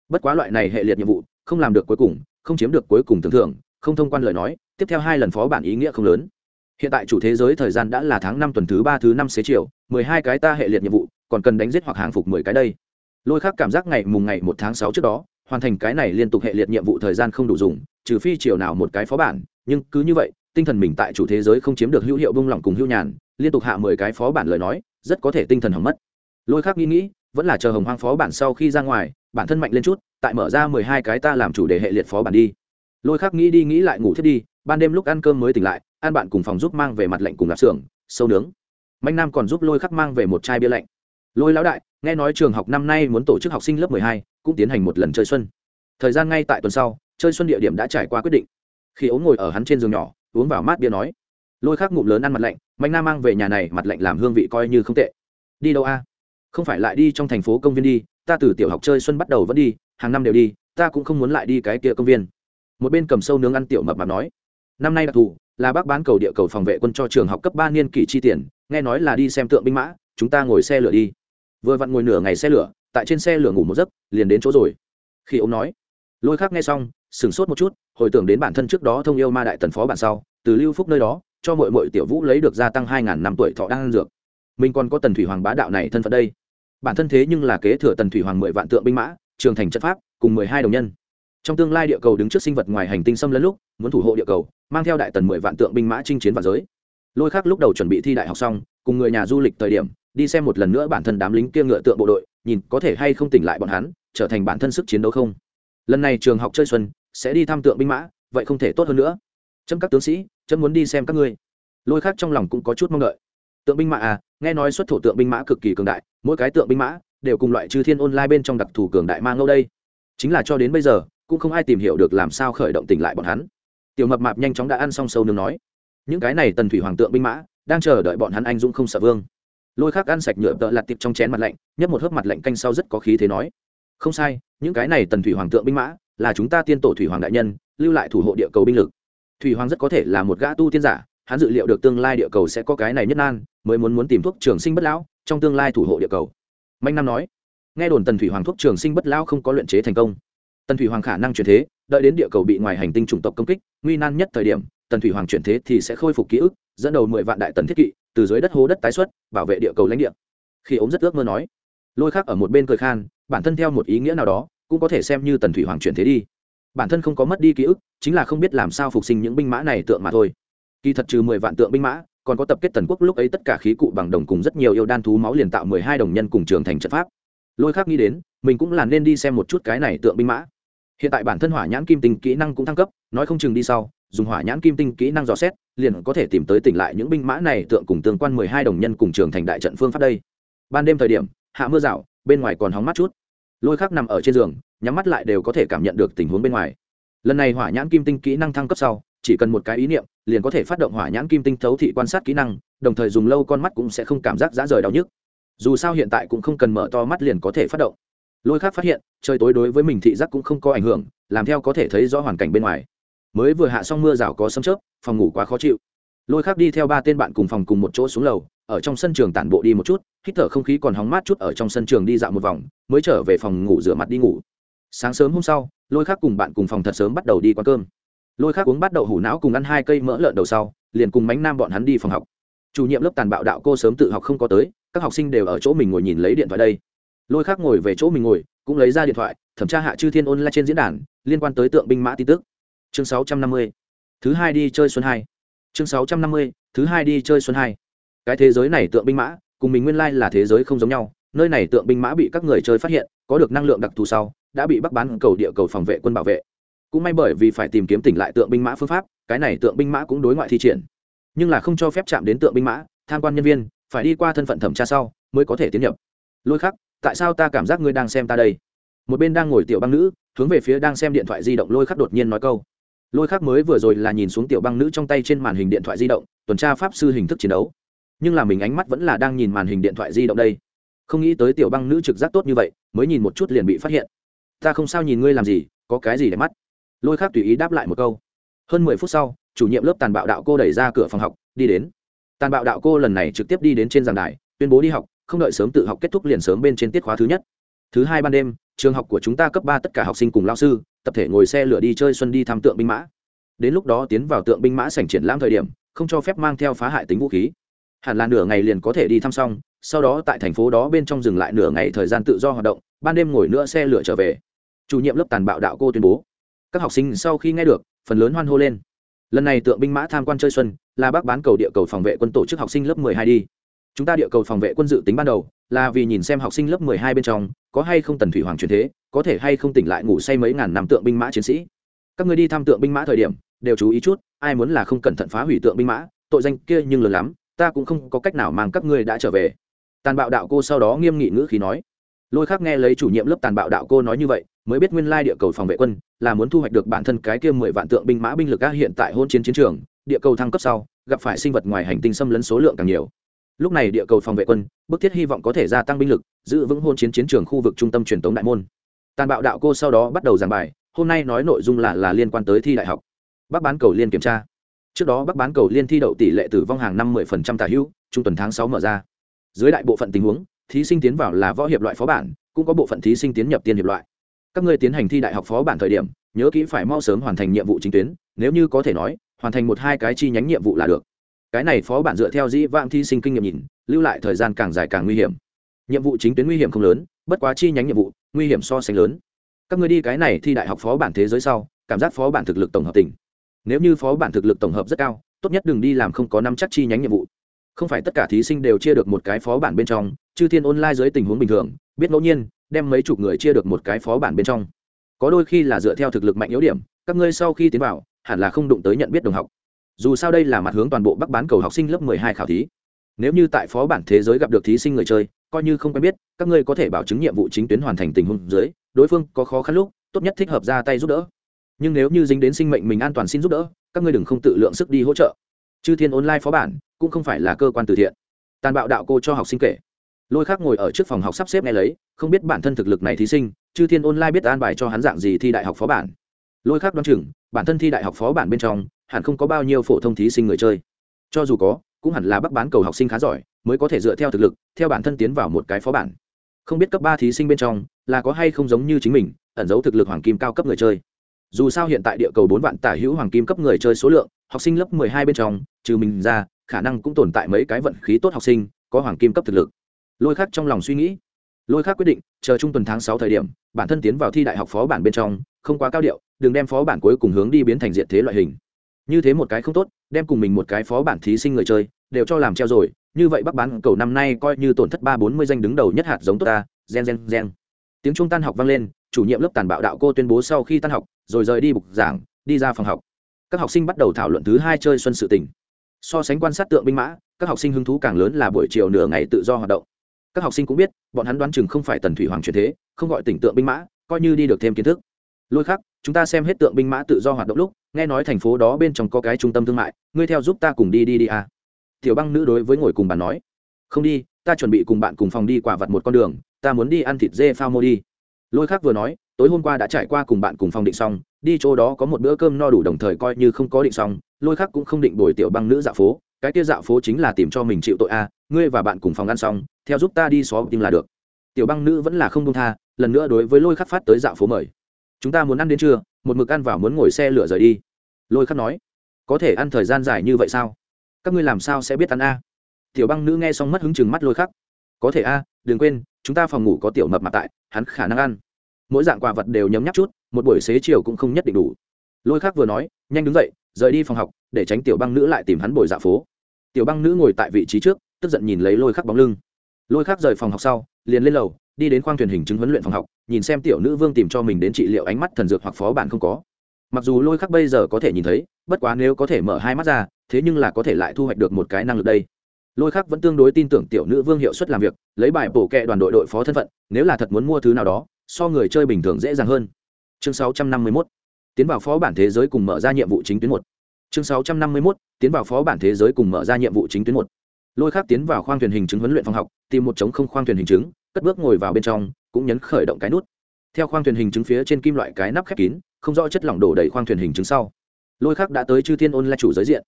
Speaker 1: bất quá loại này hệ liệt nhiệm vụ, không làm được cuối cùng, không chiếm được cuối cùng tưởng thưởng, không thông quan lời nói, tiếp theo hai lần phó bản ý nghĩa không lớn. Hiện tại chủ thế giới thời gian đã là tháng năm tuần thứ ba thứ năm xế chiều, mười hai cái ta hệ liệt nhiệm vụ, còn cần đánh giết hoặc hàng phục mười cái đây. Lôi khác cảm giác ngày mùng ngày một tháng sáu trước đó, hoàn thành cái này liên tục hệ liệt nhiệm vụ thời gian không đủ dùng, trừ phi chiều nào một cái phó bản, nhưng cứ như vậy, tinh thần mình tại chủ thế giới không chiếm được hữu hiệu bông lỏng cùng hữu nhàn, liên tục hạ mười cái phó bản lời nói, rất có thể tinh thần hỏng mất. Lôi khác nghĩ nghĩ, vẫn là chờ hồng hoang phó bản sau khi ra ngoài bản thân mạnh lên chút, tại mở ra mười hai cái ta làm chủ đề hệ liệt phó bản đi. Lôi khắc nghĩ đi nghĩ lại ngủ thiết đi, ban đêm lúc ăn cơm mới tỉnh lại, ăn bạn cùng phòng giúp mang về mặt lạnh cùng lạp xưởng, sâu nướng. Mạnh nam còn giúp lôi khắc mang về một chai bia lạnh. Lôi lão đại, nghe nói trường học năm nay muốn tổ chức học sinh lớp mười hai, cũng tiến hành một lần chơi xuân. Thời gian ngay tại tuần sau, chơi xuân địa điểm đã trải qua quyết định. Khi ống ngồi ở hắn trên giường nhỏ, uống vào mát bia nói. Lôi khắc ngụm lớn ăn mặt lạnh, mạnh nam mang về nhà này, mặt lạnh làm hương vị coi như không tệ. Đi đâu a? Không phải lại đi trong thành phố công viên đi ta từ tiểu học chơi xuân bắt đầu vẫn đi, hàng năm đều đi, ta cũng không muốn lại đi cái kia công viên. Một bên cầm sâu nướng ăn tiểu mập mạp nói, năm nay đặc thù, là bác bán cầu địa cầu phòng vệ quân cho trường học cấp ba niên kỷ chi tiền, nghe nói là đi xem tượng binh mã, chúng ta ngồi xe lửa đi. Vừa vặn ngồi nửa ngày xe lửa, tại trên xe lửa ngủ một giấc, liền đến chỗ rồi. Khi ông nói, lôi khác nghe xong, sửng sốt một chút, hồi tưởng đến bản thân trước đó thông yêu ma đại tần phó bản sau, từ lưu phúc nơi đó, cho mọi mọi tiểu vũ lấy được gia tăng hai ngàn năm tuổi thọ đang ăn dược. Mình còn có tần thủy hoàng bá đạo này thân phận đây bản thân thế nhưng là kế thừa tần thủy hoàng mười vạn tượng binh mã, trường thành trận pháp, cùng mười hai đồng nhân. Trong tương lai địa cầu đứng trước sinh vật ngoài hành tinh xâm lấn lúc, muốn thủ hộ địa cầu, mang theo đại tần mười vạn tượng binh mã chinh chiến vào giới. Lôi khác lúc đầu chuẩn bị thi đại học xong, cùng người nhà du lịch thời điểm, đi xem một lần nữa bản thân đám lính kia ngựa tượng bộ đội, nhìn có thể hay không tỉnh lại bọn hắn, trở thành bản thân sức chiến đấu không? Lần này trường học chơi xuân, sẽ đi thăm tượng binh mã, vậy không thể tốt hơn nữa. Chấm các tướng sĩ, chấm muốn đi xem các ngươi. Lôi khác trong lòng cũng có chút mong đợi tượng binh mã à nghe nói xuất thổ tượng binh mã cực kỳ cường đại, mỗi cái tượng binh mã đều cùng loại chư thiên online bên trong đặc thù cường đại mang ngâu đây. Chính là cho đến bây giờ, cũng không ai tìm hiểu được làm sao khởi động tỉnh lại bọn hắn. Tiểu mập mạp nhanh chóng đã ăn xong sâu nương nói, những cái này tần thủy hoàng tượng binh mã, đang chờ đợi bọn hắn anh dũng không sợ vương. Lôi khác ăn sạch nhựa tợ lạt tiệp trong chén mặt lạnh, nhấp một hớp mặt lạnh canh sau rất có khí thế nói, không sai, những cái này tần thủy hoàng tượng binh mã là chúng ta tiên tổ thủy hoàng đại nhân, lưu lại thủ hộ địa cầu binh lực. Thủy hoàng rất có thể là một gã tu tiên giả hắn dự liệu được tương lai địa cầu sẽ có cái này nhất nan, mới muốn muốn tìm thuốc trường sinh bất lão trong tương lai thủ hộ địa cầu. Mạnh nam nói, nghe đồn tần thủy hoàng thuốc trường sinh bất lão không có luyện chế thành công. Tần thủy hoàng khả năng chuyển thế, đợi đến địa cầu bị ngoài hành tinh chủng tộc công kích, nguy nan nhất thời điểm, tần thủy hoàng chuyển thế thì sẽ khôi phục ký ức, dẫn đầu mười vạn đại tần thiết kỵ, từ dưới đất hố đất tái xuất, bảo vệ địa cầu lãnh địa. Khi ống rất ước mơ nói, lôi khác ở một bên cười khan, bản thân theo một ý nghĩa nào đó, cũng có thể xem như tần thủy hoàng chuyển thế đi. Bản thân không có mất đi ký ức, chính là không biết làm sao phục sinh những binh mã này tượng mà thôi kỳ thật trừ mười vạn tượng binh mã, còn có tập kết tần quốc lúc ấy tất cả khí cụ bằng đồng cùng rất nhiều yêu đan thú máu liền tạo mười hai đồng nhân cùng trường thành trận pháp. Lôi khác nghĩ đến, mình cũng là nên đi xem một chút cái này tượng binh mã. Hiện tại bản thân hỏa nhãn kim tinh kỹ năng cũng thăng cấp, nói không chừng đi sau, dùng hỏa nhãn kim tinh kỹ năng dò xét, liền có thể tìm tới tỉnh lại những binh mã này tượng cùng tương quan mười hai đồng nhân cùng trường thành đại trận phương pháp đây. Ban đêm thời điểm, hạ mưa rào, bên ngoài còn hóng mát chút. Lôi khác nằm ở trên giường, nhắm mắt lại đều có thể cảm nhận được tình huống bên ngoài. Lần này hỏa nhãn kim tinh kỹ năng thăng cấp sau chỉ cần một cái ý niệm, liền có thể phát động hỏa nhãn kim tinh thấu thị quan sát kỹ năng, đồng thời dùng lâu con mắt cũng sẽ không cảm giác dã rời đau nhức. Dù sao hiện tại cũng không cần mở to mắt liền có thể phát động. Lôi khác phát hiện, trời tối đối với mình thị giác cũng không có ảnh hưởng, làm theo có thể thấy rõ hoàn cảnh bên ngoài. Mới vừa hạ xong mưa rào có sấm chớp, phòng ngủ quá khó chịu. Lôi khác đi theo ba tên bạn cùng phòng cùng một chỗ xuống lầu, ở trong sân trường tản bộ đi một chút, hít thở không khí còn hóng mát chút ở trong sân trường đi dạo một vòng, mới trở về phòng ngủ rửa mặt đi ngủ. Sáng sớm hôm sau, lôi khác cùng bạn cùng phòng thật sớm bắt đầu đi quán cơm lôi khác uống bắt đậu hủ não cùng ăn hai cây mỡ lợn đầu sau, liền cùng mánh nam bọn hắn đi phòng học. Chủ nhiệm lớp tàn bạo đạo cô sớm tự học không có tới, các học sinh đều ở chỗ mình ngồi nhìn lấy điện thoại đây. Lôi khác ngồi về chỗ mình ngồi, cũng lấy ra điện thoại, thẩm tra hạ chư thiên ôn lại trên diễn đàn, liên quan tới tượng binh mã tin tức. Chương sáu trăm năm mươi, thứ hai đi chơi xuân hai. Chương sáu trăm năm mươi, thứ hai đi chơi xuân hai. Cái thế giới này tượng binh mã, cùng mình nguyên lai là thế giới không giống nhau, nơi này tượng binh mã bị các người chơi phát hiện, có được năng lượng đặc thù sau, đã bị bắc bán cầu địa cầu phòng vệ quân bảo vệ cũng may bởi vì phải tìm kiếm tỉnh lại tượng binh mã phương pháp, cái này tượng binh mã cũng đối ngoại thi triển. Nhưng là không cho phép chạm đến tượng binh mã, tham quan nhân viên, phải đi qua thân phận thẩm tra sau, mới có thể tiến nhập. Lôi khắc, tại sao ta cảm giác ngươi đang xem ta đây? Một bên đang ngồi tiểu băng nữ, hướng về phía đang xem điện thoại di động lôi khắc đột nhiên nói câu. Lôi khắc mới vừa rồi là nhìn xuống tiểu băng nữ trong tay trên màn hình điện thoại di động, tuần tra pháp sư hình thức chiến đấu. Nhưng là mình ánh mắt vẫn là đang nhìn màn hình điện thoại di động đây. Không nghĩ tới tiểu băng nữ trực giác tốt như vậy, mới nhìn một chút liền bị phát hiện. Ta không sao nhìn ngươi làm gì, có cái gì để mắt? Lôi khác tùy ý đáp lại một câu. Hơn mười phút sau, chủ nhiệm lớp tàn bạo đạo cô đẩy ra cửa phòng học, đi đến. Tàn bạo đạo cô lần này trực tiếp đi đến trên giảng đài, tuyên bố đi học, không đợi sớm tự học kết thúc liền sớm bên trên tiết khóa thứ nhất. Thứ hai ban đêm, trường học của chúng ta cấp ba tất cả học sinh cùng lao sư, tập thể ngồi xe lửa đi chơi xuân đi thăm tượng binh mã. Đến lúc đó tiến vào tượng binh mã sảnh triển lãm thời điểm, không cho phép mang theo phá hại tính vũ khí. Hẳn là nửa ngày liền có thể đi thăm xong, sau đó tại thành phố đó bên trong dừng lại nửa ngày thời gian tự do hoạt động, ban đêm ngồi nữa xe lửa trở về. Chủ nhiệm lớp tàn bạo đạo cô tuyên bố các học sinh sau khi nghe được, phần lớn hoan hô lên. Lần này tượng binh mã tham quan chơi xuân, là bác bán cầu địa cầu phòng vệ quân tổ chức học sinh lớp 12 đi. Chúng ta địa cầu phòng vệ quân dự tính ban đầu, là vì nhìn xem học sinh lớp 12 bên trong, có hay không tần thủy hoàng truyền thế, có thể hay không tỉnh lại ngủ say mấy ngàn năm tượng binh mã chiến sĩ. Các người đi thăm tượng binh mã thời điểm, đều chú ý chút, ai muốn là không cẩn thận phá hủy tượng binh mã, tội danh kia nhưng lớn lắm, ta cũng không có cách nào mang các ngươi đã trở về. Tàn bạo đạo cô sau đó nghiêm nghị ngữ khí nói lôi khác nghe lấy chủ nhiệm lớp tàn bạo đạo cô nói như vậy, mới biết nguyên lai địa cầu phòng vệ quân là muốn thu hoạch được bản thân cái kia mười vạn tượng binh mã binh lực các hiện tại hôn chiến chiến trường, địa cầu thăng cấp sau, gặp phải sinh vật ngoài hành tinh xâm lấn số lượng càng nhiều. Lúc này địa cầu phòng vệ quân, bức thiết hy vọng có thể gia tăng binh lực, giữ vững hôn chiến chiến trường khu vực trung tâm truyền thống đại môn. Tàn bạo đạo cô sau đó bắt đầu giảng bài, hôm nay nói nội dung là là liên quan tới thi đại học. Bắc bán cầu liên kiểm tra. Trước đó bắc bán cầu liên thi đậu tỷ lệ tử vong hàng năm 10% tả hữu, trung tuần tháng sáu mở ra. Dưới đại bộ phận tình huống thí sinh tiến vào là võ hiệp loại phó bản, cũng có bộ phận thí sinh tiến nhập tiên hiệp loại. Các ngươi tiến hành thi đại học phó bản thời điểm, nhớ kỹ phải mau sớm hoàn thành nhiệm vụ chính tuyến, nếu như có thể nói, hoàn thành một hai cái chi nhánh nhiệm vụ là được. Cái này phó bản dựa theo dĩ vãng thi sinh kinh nghiệm nhìn, lưu lại thời gian càng dài càng nguy hiểm. Nhiệm vụ chính tuyến nguy hiểm không lớn, bất quá chi nhánh nhiệm vụ, nguy hiểm so sánh lớn. Các ngươi đi cái này thi đại học phó bản thế giới sau, cảm giác phó bản thực lực tổng hợp tỉnh nếu như phó bản thực lực tổng hợp rất cao, tốt nhất đừng đi làm không có năm chắc chi nhánh nhiệm vụ. Không phải tất cả thí sinh đều chia được một cái phó bản bên trong chư thiên online dưới tình huống bình thường, biết ngẫu nhiên, đem mấy chục người chia được một cái phó bản bên trong. Có đôi khi là dựa theo thực lực mạnh yếu điểm, các ngươi sau khi tiến vào, hẳn là không đụng tới nhận biết đồng học. Dù sao đây là mặt hướng toàn bộ bắc bán cầu học sinh lớp mười hai khảo thí. Nếu như tại phó bản thế giới gặp được thí sinh người chơi, coi như không quen biết, các ngươi có thể bảo chứng nhiệm vụ chính tuyến hoàn thành tình huống dưới, đối phương có khó khăn lúc, tốt nhất thích hợp ra tay giúp đỡ. Nhưng nếu như dính đến sinh mệnh mình an toàn xin giúp đỡ, các ngươi đừng không tự lượng sức đi hỗ trợ. Chư thiên online phó bản cũng không phải là cơ quan từ thiện. Tàn bạo đạo cô cho học sinh kể lôi khác ngồi ở trước phòng học sắp xếp nghe lấy, không biết bản thân thực lực này thí sinh, chư thiên online biết an bài cho hắn dạng gì thi đại học phó bản. Lôi khác đoán chừng, bản thân thi đại học phó bản bên trong, hẳn không có bao nhiêu phổ thông thí sinh người chơi. Cho dù có, cũng hẳn là bắt bán cầu học sinh khá giỏi, mới có thể dựa theo thực lực, theo bản thân tiến vào một cái phó bản. Không biết cấp ba thí sinh bên trong, là có hay không giống như chính mình, ẩn giấu thực lực hoàng kim cao cấp người chơi. Dù sao hiện tại địa cầu bốn vạn tả hữu hoàng kim cấp người chơi số lượng, học sinh lớp mười hai bên trong, trừ mình ra, khả năng cũng tồn tại mấy cái vận khí tốt học sinh, có hoàng kim cấp thực lực lôi khác trong lòng suy nghĩ. Lôi khác quyết định, chờ trung tuần tháng sáu thời điểm, bản thân tiến vào thi đại học phó bản bên trong, không quá cao điệu, đừng đem phó bản cuối cùng hướng đi biến thành diện thế loại hình. Như thế một cái không tốt, đem cùng mình một cái phó bản thí sinh người chơi, đều cho làm treo rồi, như vậy bắc bán cầu năm nay coi như tổn thất ba bốn mươi danh đứng đầu nhất hạt giống tốt ta, gen gen gen. Tiếng trung tan học vang lên, chủ nhiệm lớp tàn bạo đạo cô tuyên bố sau khi tan học, rồi rời đi bục giảng, đi ra phòng học. Các học sinh bắt đầu thảo luận thứ hai chơi xuân sự tình. So sánh quan sát tượng binh mã, các học sinh hứng thú càng lớn là buổi chiều nửa ngày tự do hoạt động các học sinh cũng biết bọn hắn đoán chừng không phải tần thủy hoàng truyền thế không gọi tỉnh tượng binh mã coi như đi được thêm kiến thức. Lôi khắc, chúng ta xem hết tượng binh mã tự do hoạt động lúc nghe nói thành phố đó bên trong có cái trung tâm thương mại ngươi theo giúp ta cùng đi đi đi à. tiểu băng nữ đối với ngồi cùng bàn nói không đi ta chuẩn bị cùng bạn cùng phòng đi quả vặt một con đường ta muốn đi ăn thịt dê phao mô đi. Lôi khắc vừa nói tối hôm qua đã trải qua cùng bạn cùng phòng định xong đi chỗ đó có một bữa cơm no đủ đồng thời coi như không có định xong lôi khắc cũng không định bồi tiểu băng nữ dạo phố cái kia dạo phố chính là tìm cho mình chịu tội a, ngươi và bạn cùng phòng ăn xong, theo giúp ta đi xó tim là được. Tiểu băng nữ vẫn là không đông tha, lần nữa đối với lôi khắc phát tới dạo phố mời. Chúng ta muốn ăn đến trưa, một mực ăn vào muốn ngồi xe lửa rời đi. Lôi khắc nói, có thể ăn thời gian dài như vậy sao? Các ngươi làm sao sẽ biết ăn a? Tiểu băng nữ nghe xong mất hứng chừng mắt lôi khắc. Có thể a, đừng quên, chúng ta phòng ngủ có tiểu mập mặt tại, hắn khả năng ăn. Mỗi dạng quà vật đều nhấm nhắc chút, một buổi xế chiều cũng không nhất định đủ. Lôi khắc vừa nói, nhanh đứng dậy, rời đi phòng học, để tránh tiểu băng nữ lại tìm hắn bồi dạ phố tiểu băng nữ ngồi tại vị trí trước, tức giận nhìn lấy lôi khắc bóng lưng. Lôi khắc rời phòng học sau, liền lên lầu, đi đến khoang thuyền hình chứng huấn luyện phòng học, nhìn xem tiểu nữ vương tìm cho mình đến trị liệu ánh mắt thần dược hoặc phó bản không có. Mặc dù lôi khắc bây giờ có thể nhìn thấy, bất quá nếu có thể mở hai mắt ra, thế nhưng là có thể lại thu hoạch được một cái năng lực đây. Lôi khắc vẫn tương đối tin tưởng tiểu nữ vương hiệu suất làm việc, lấy bài bổ kẹ đoàn đội đội phó thân phận, nếu là thật muốn mua thứ nào đó, so người chơi bình thường dễ dàng hơn. Chương 651 tiến vào phó bản thế giới cùng mở ra nhiệm vụ chính tuyến một chương 651 tiến vào phó bản thế giới cùng mở ra nhiệm vụ chính tuyến một. Lôi khắc tiến vào khoang thuyền hình chứng huấn luyện phòng học, tìm một trống không khoang thuyền hình chứng, cất bước ngồi vào bên trong, cũng nhấn khởi động cái nút. Theo khoang thuyền hình chứng phía trên kim loại cái nắp khép kín, không rõ chất lỏng đổ đầy khoang thuyền hình chứng sau. Lôi khắc đã tới chư thiên ôn là chủ giới diện.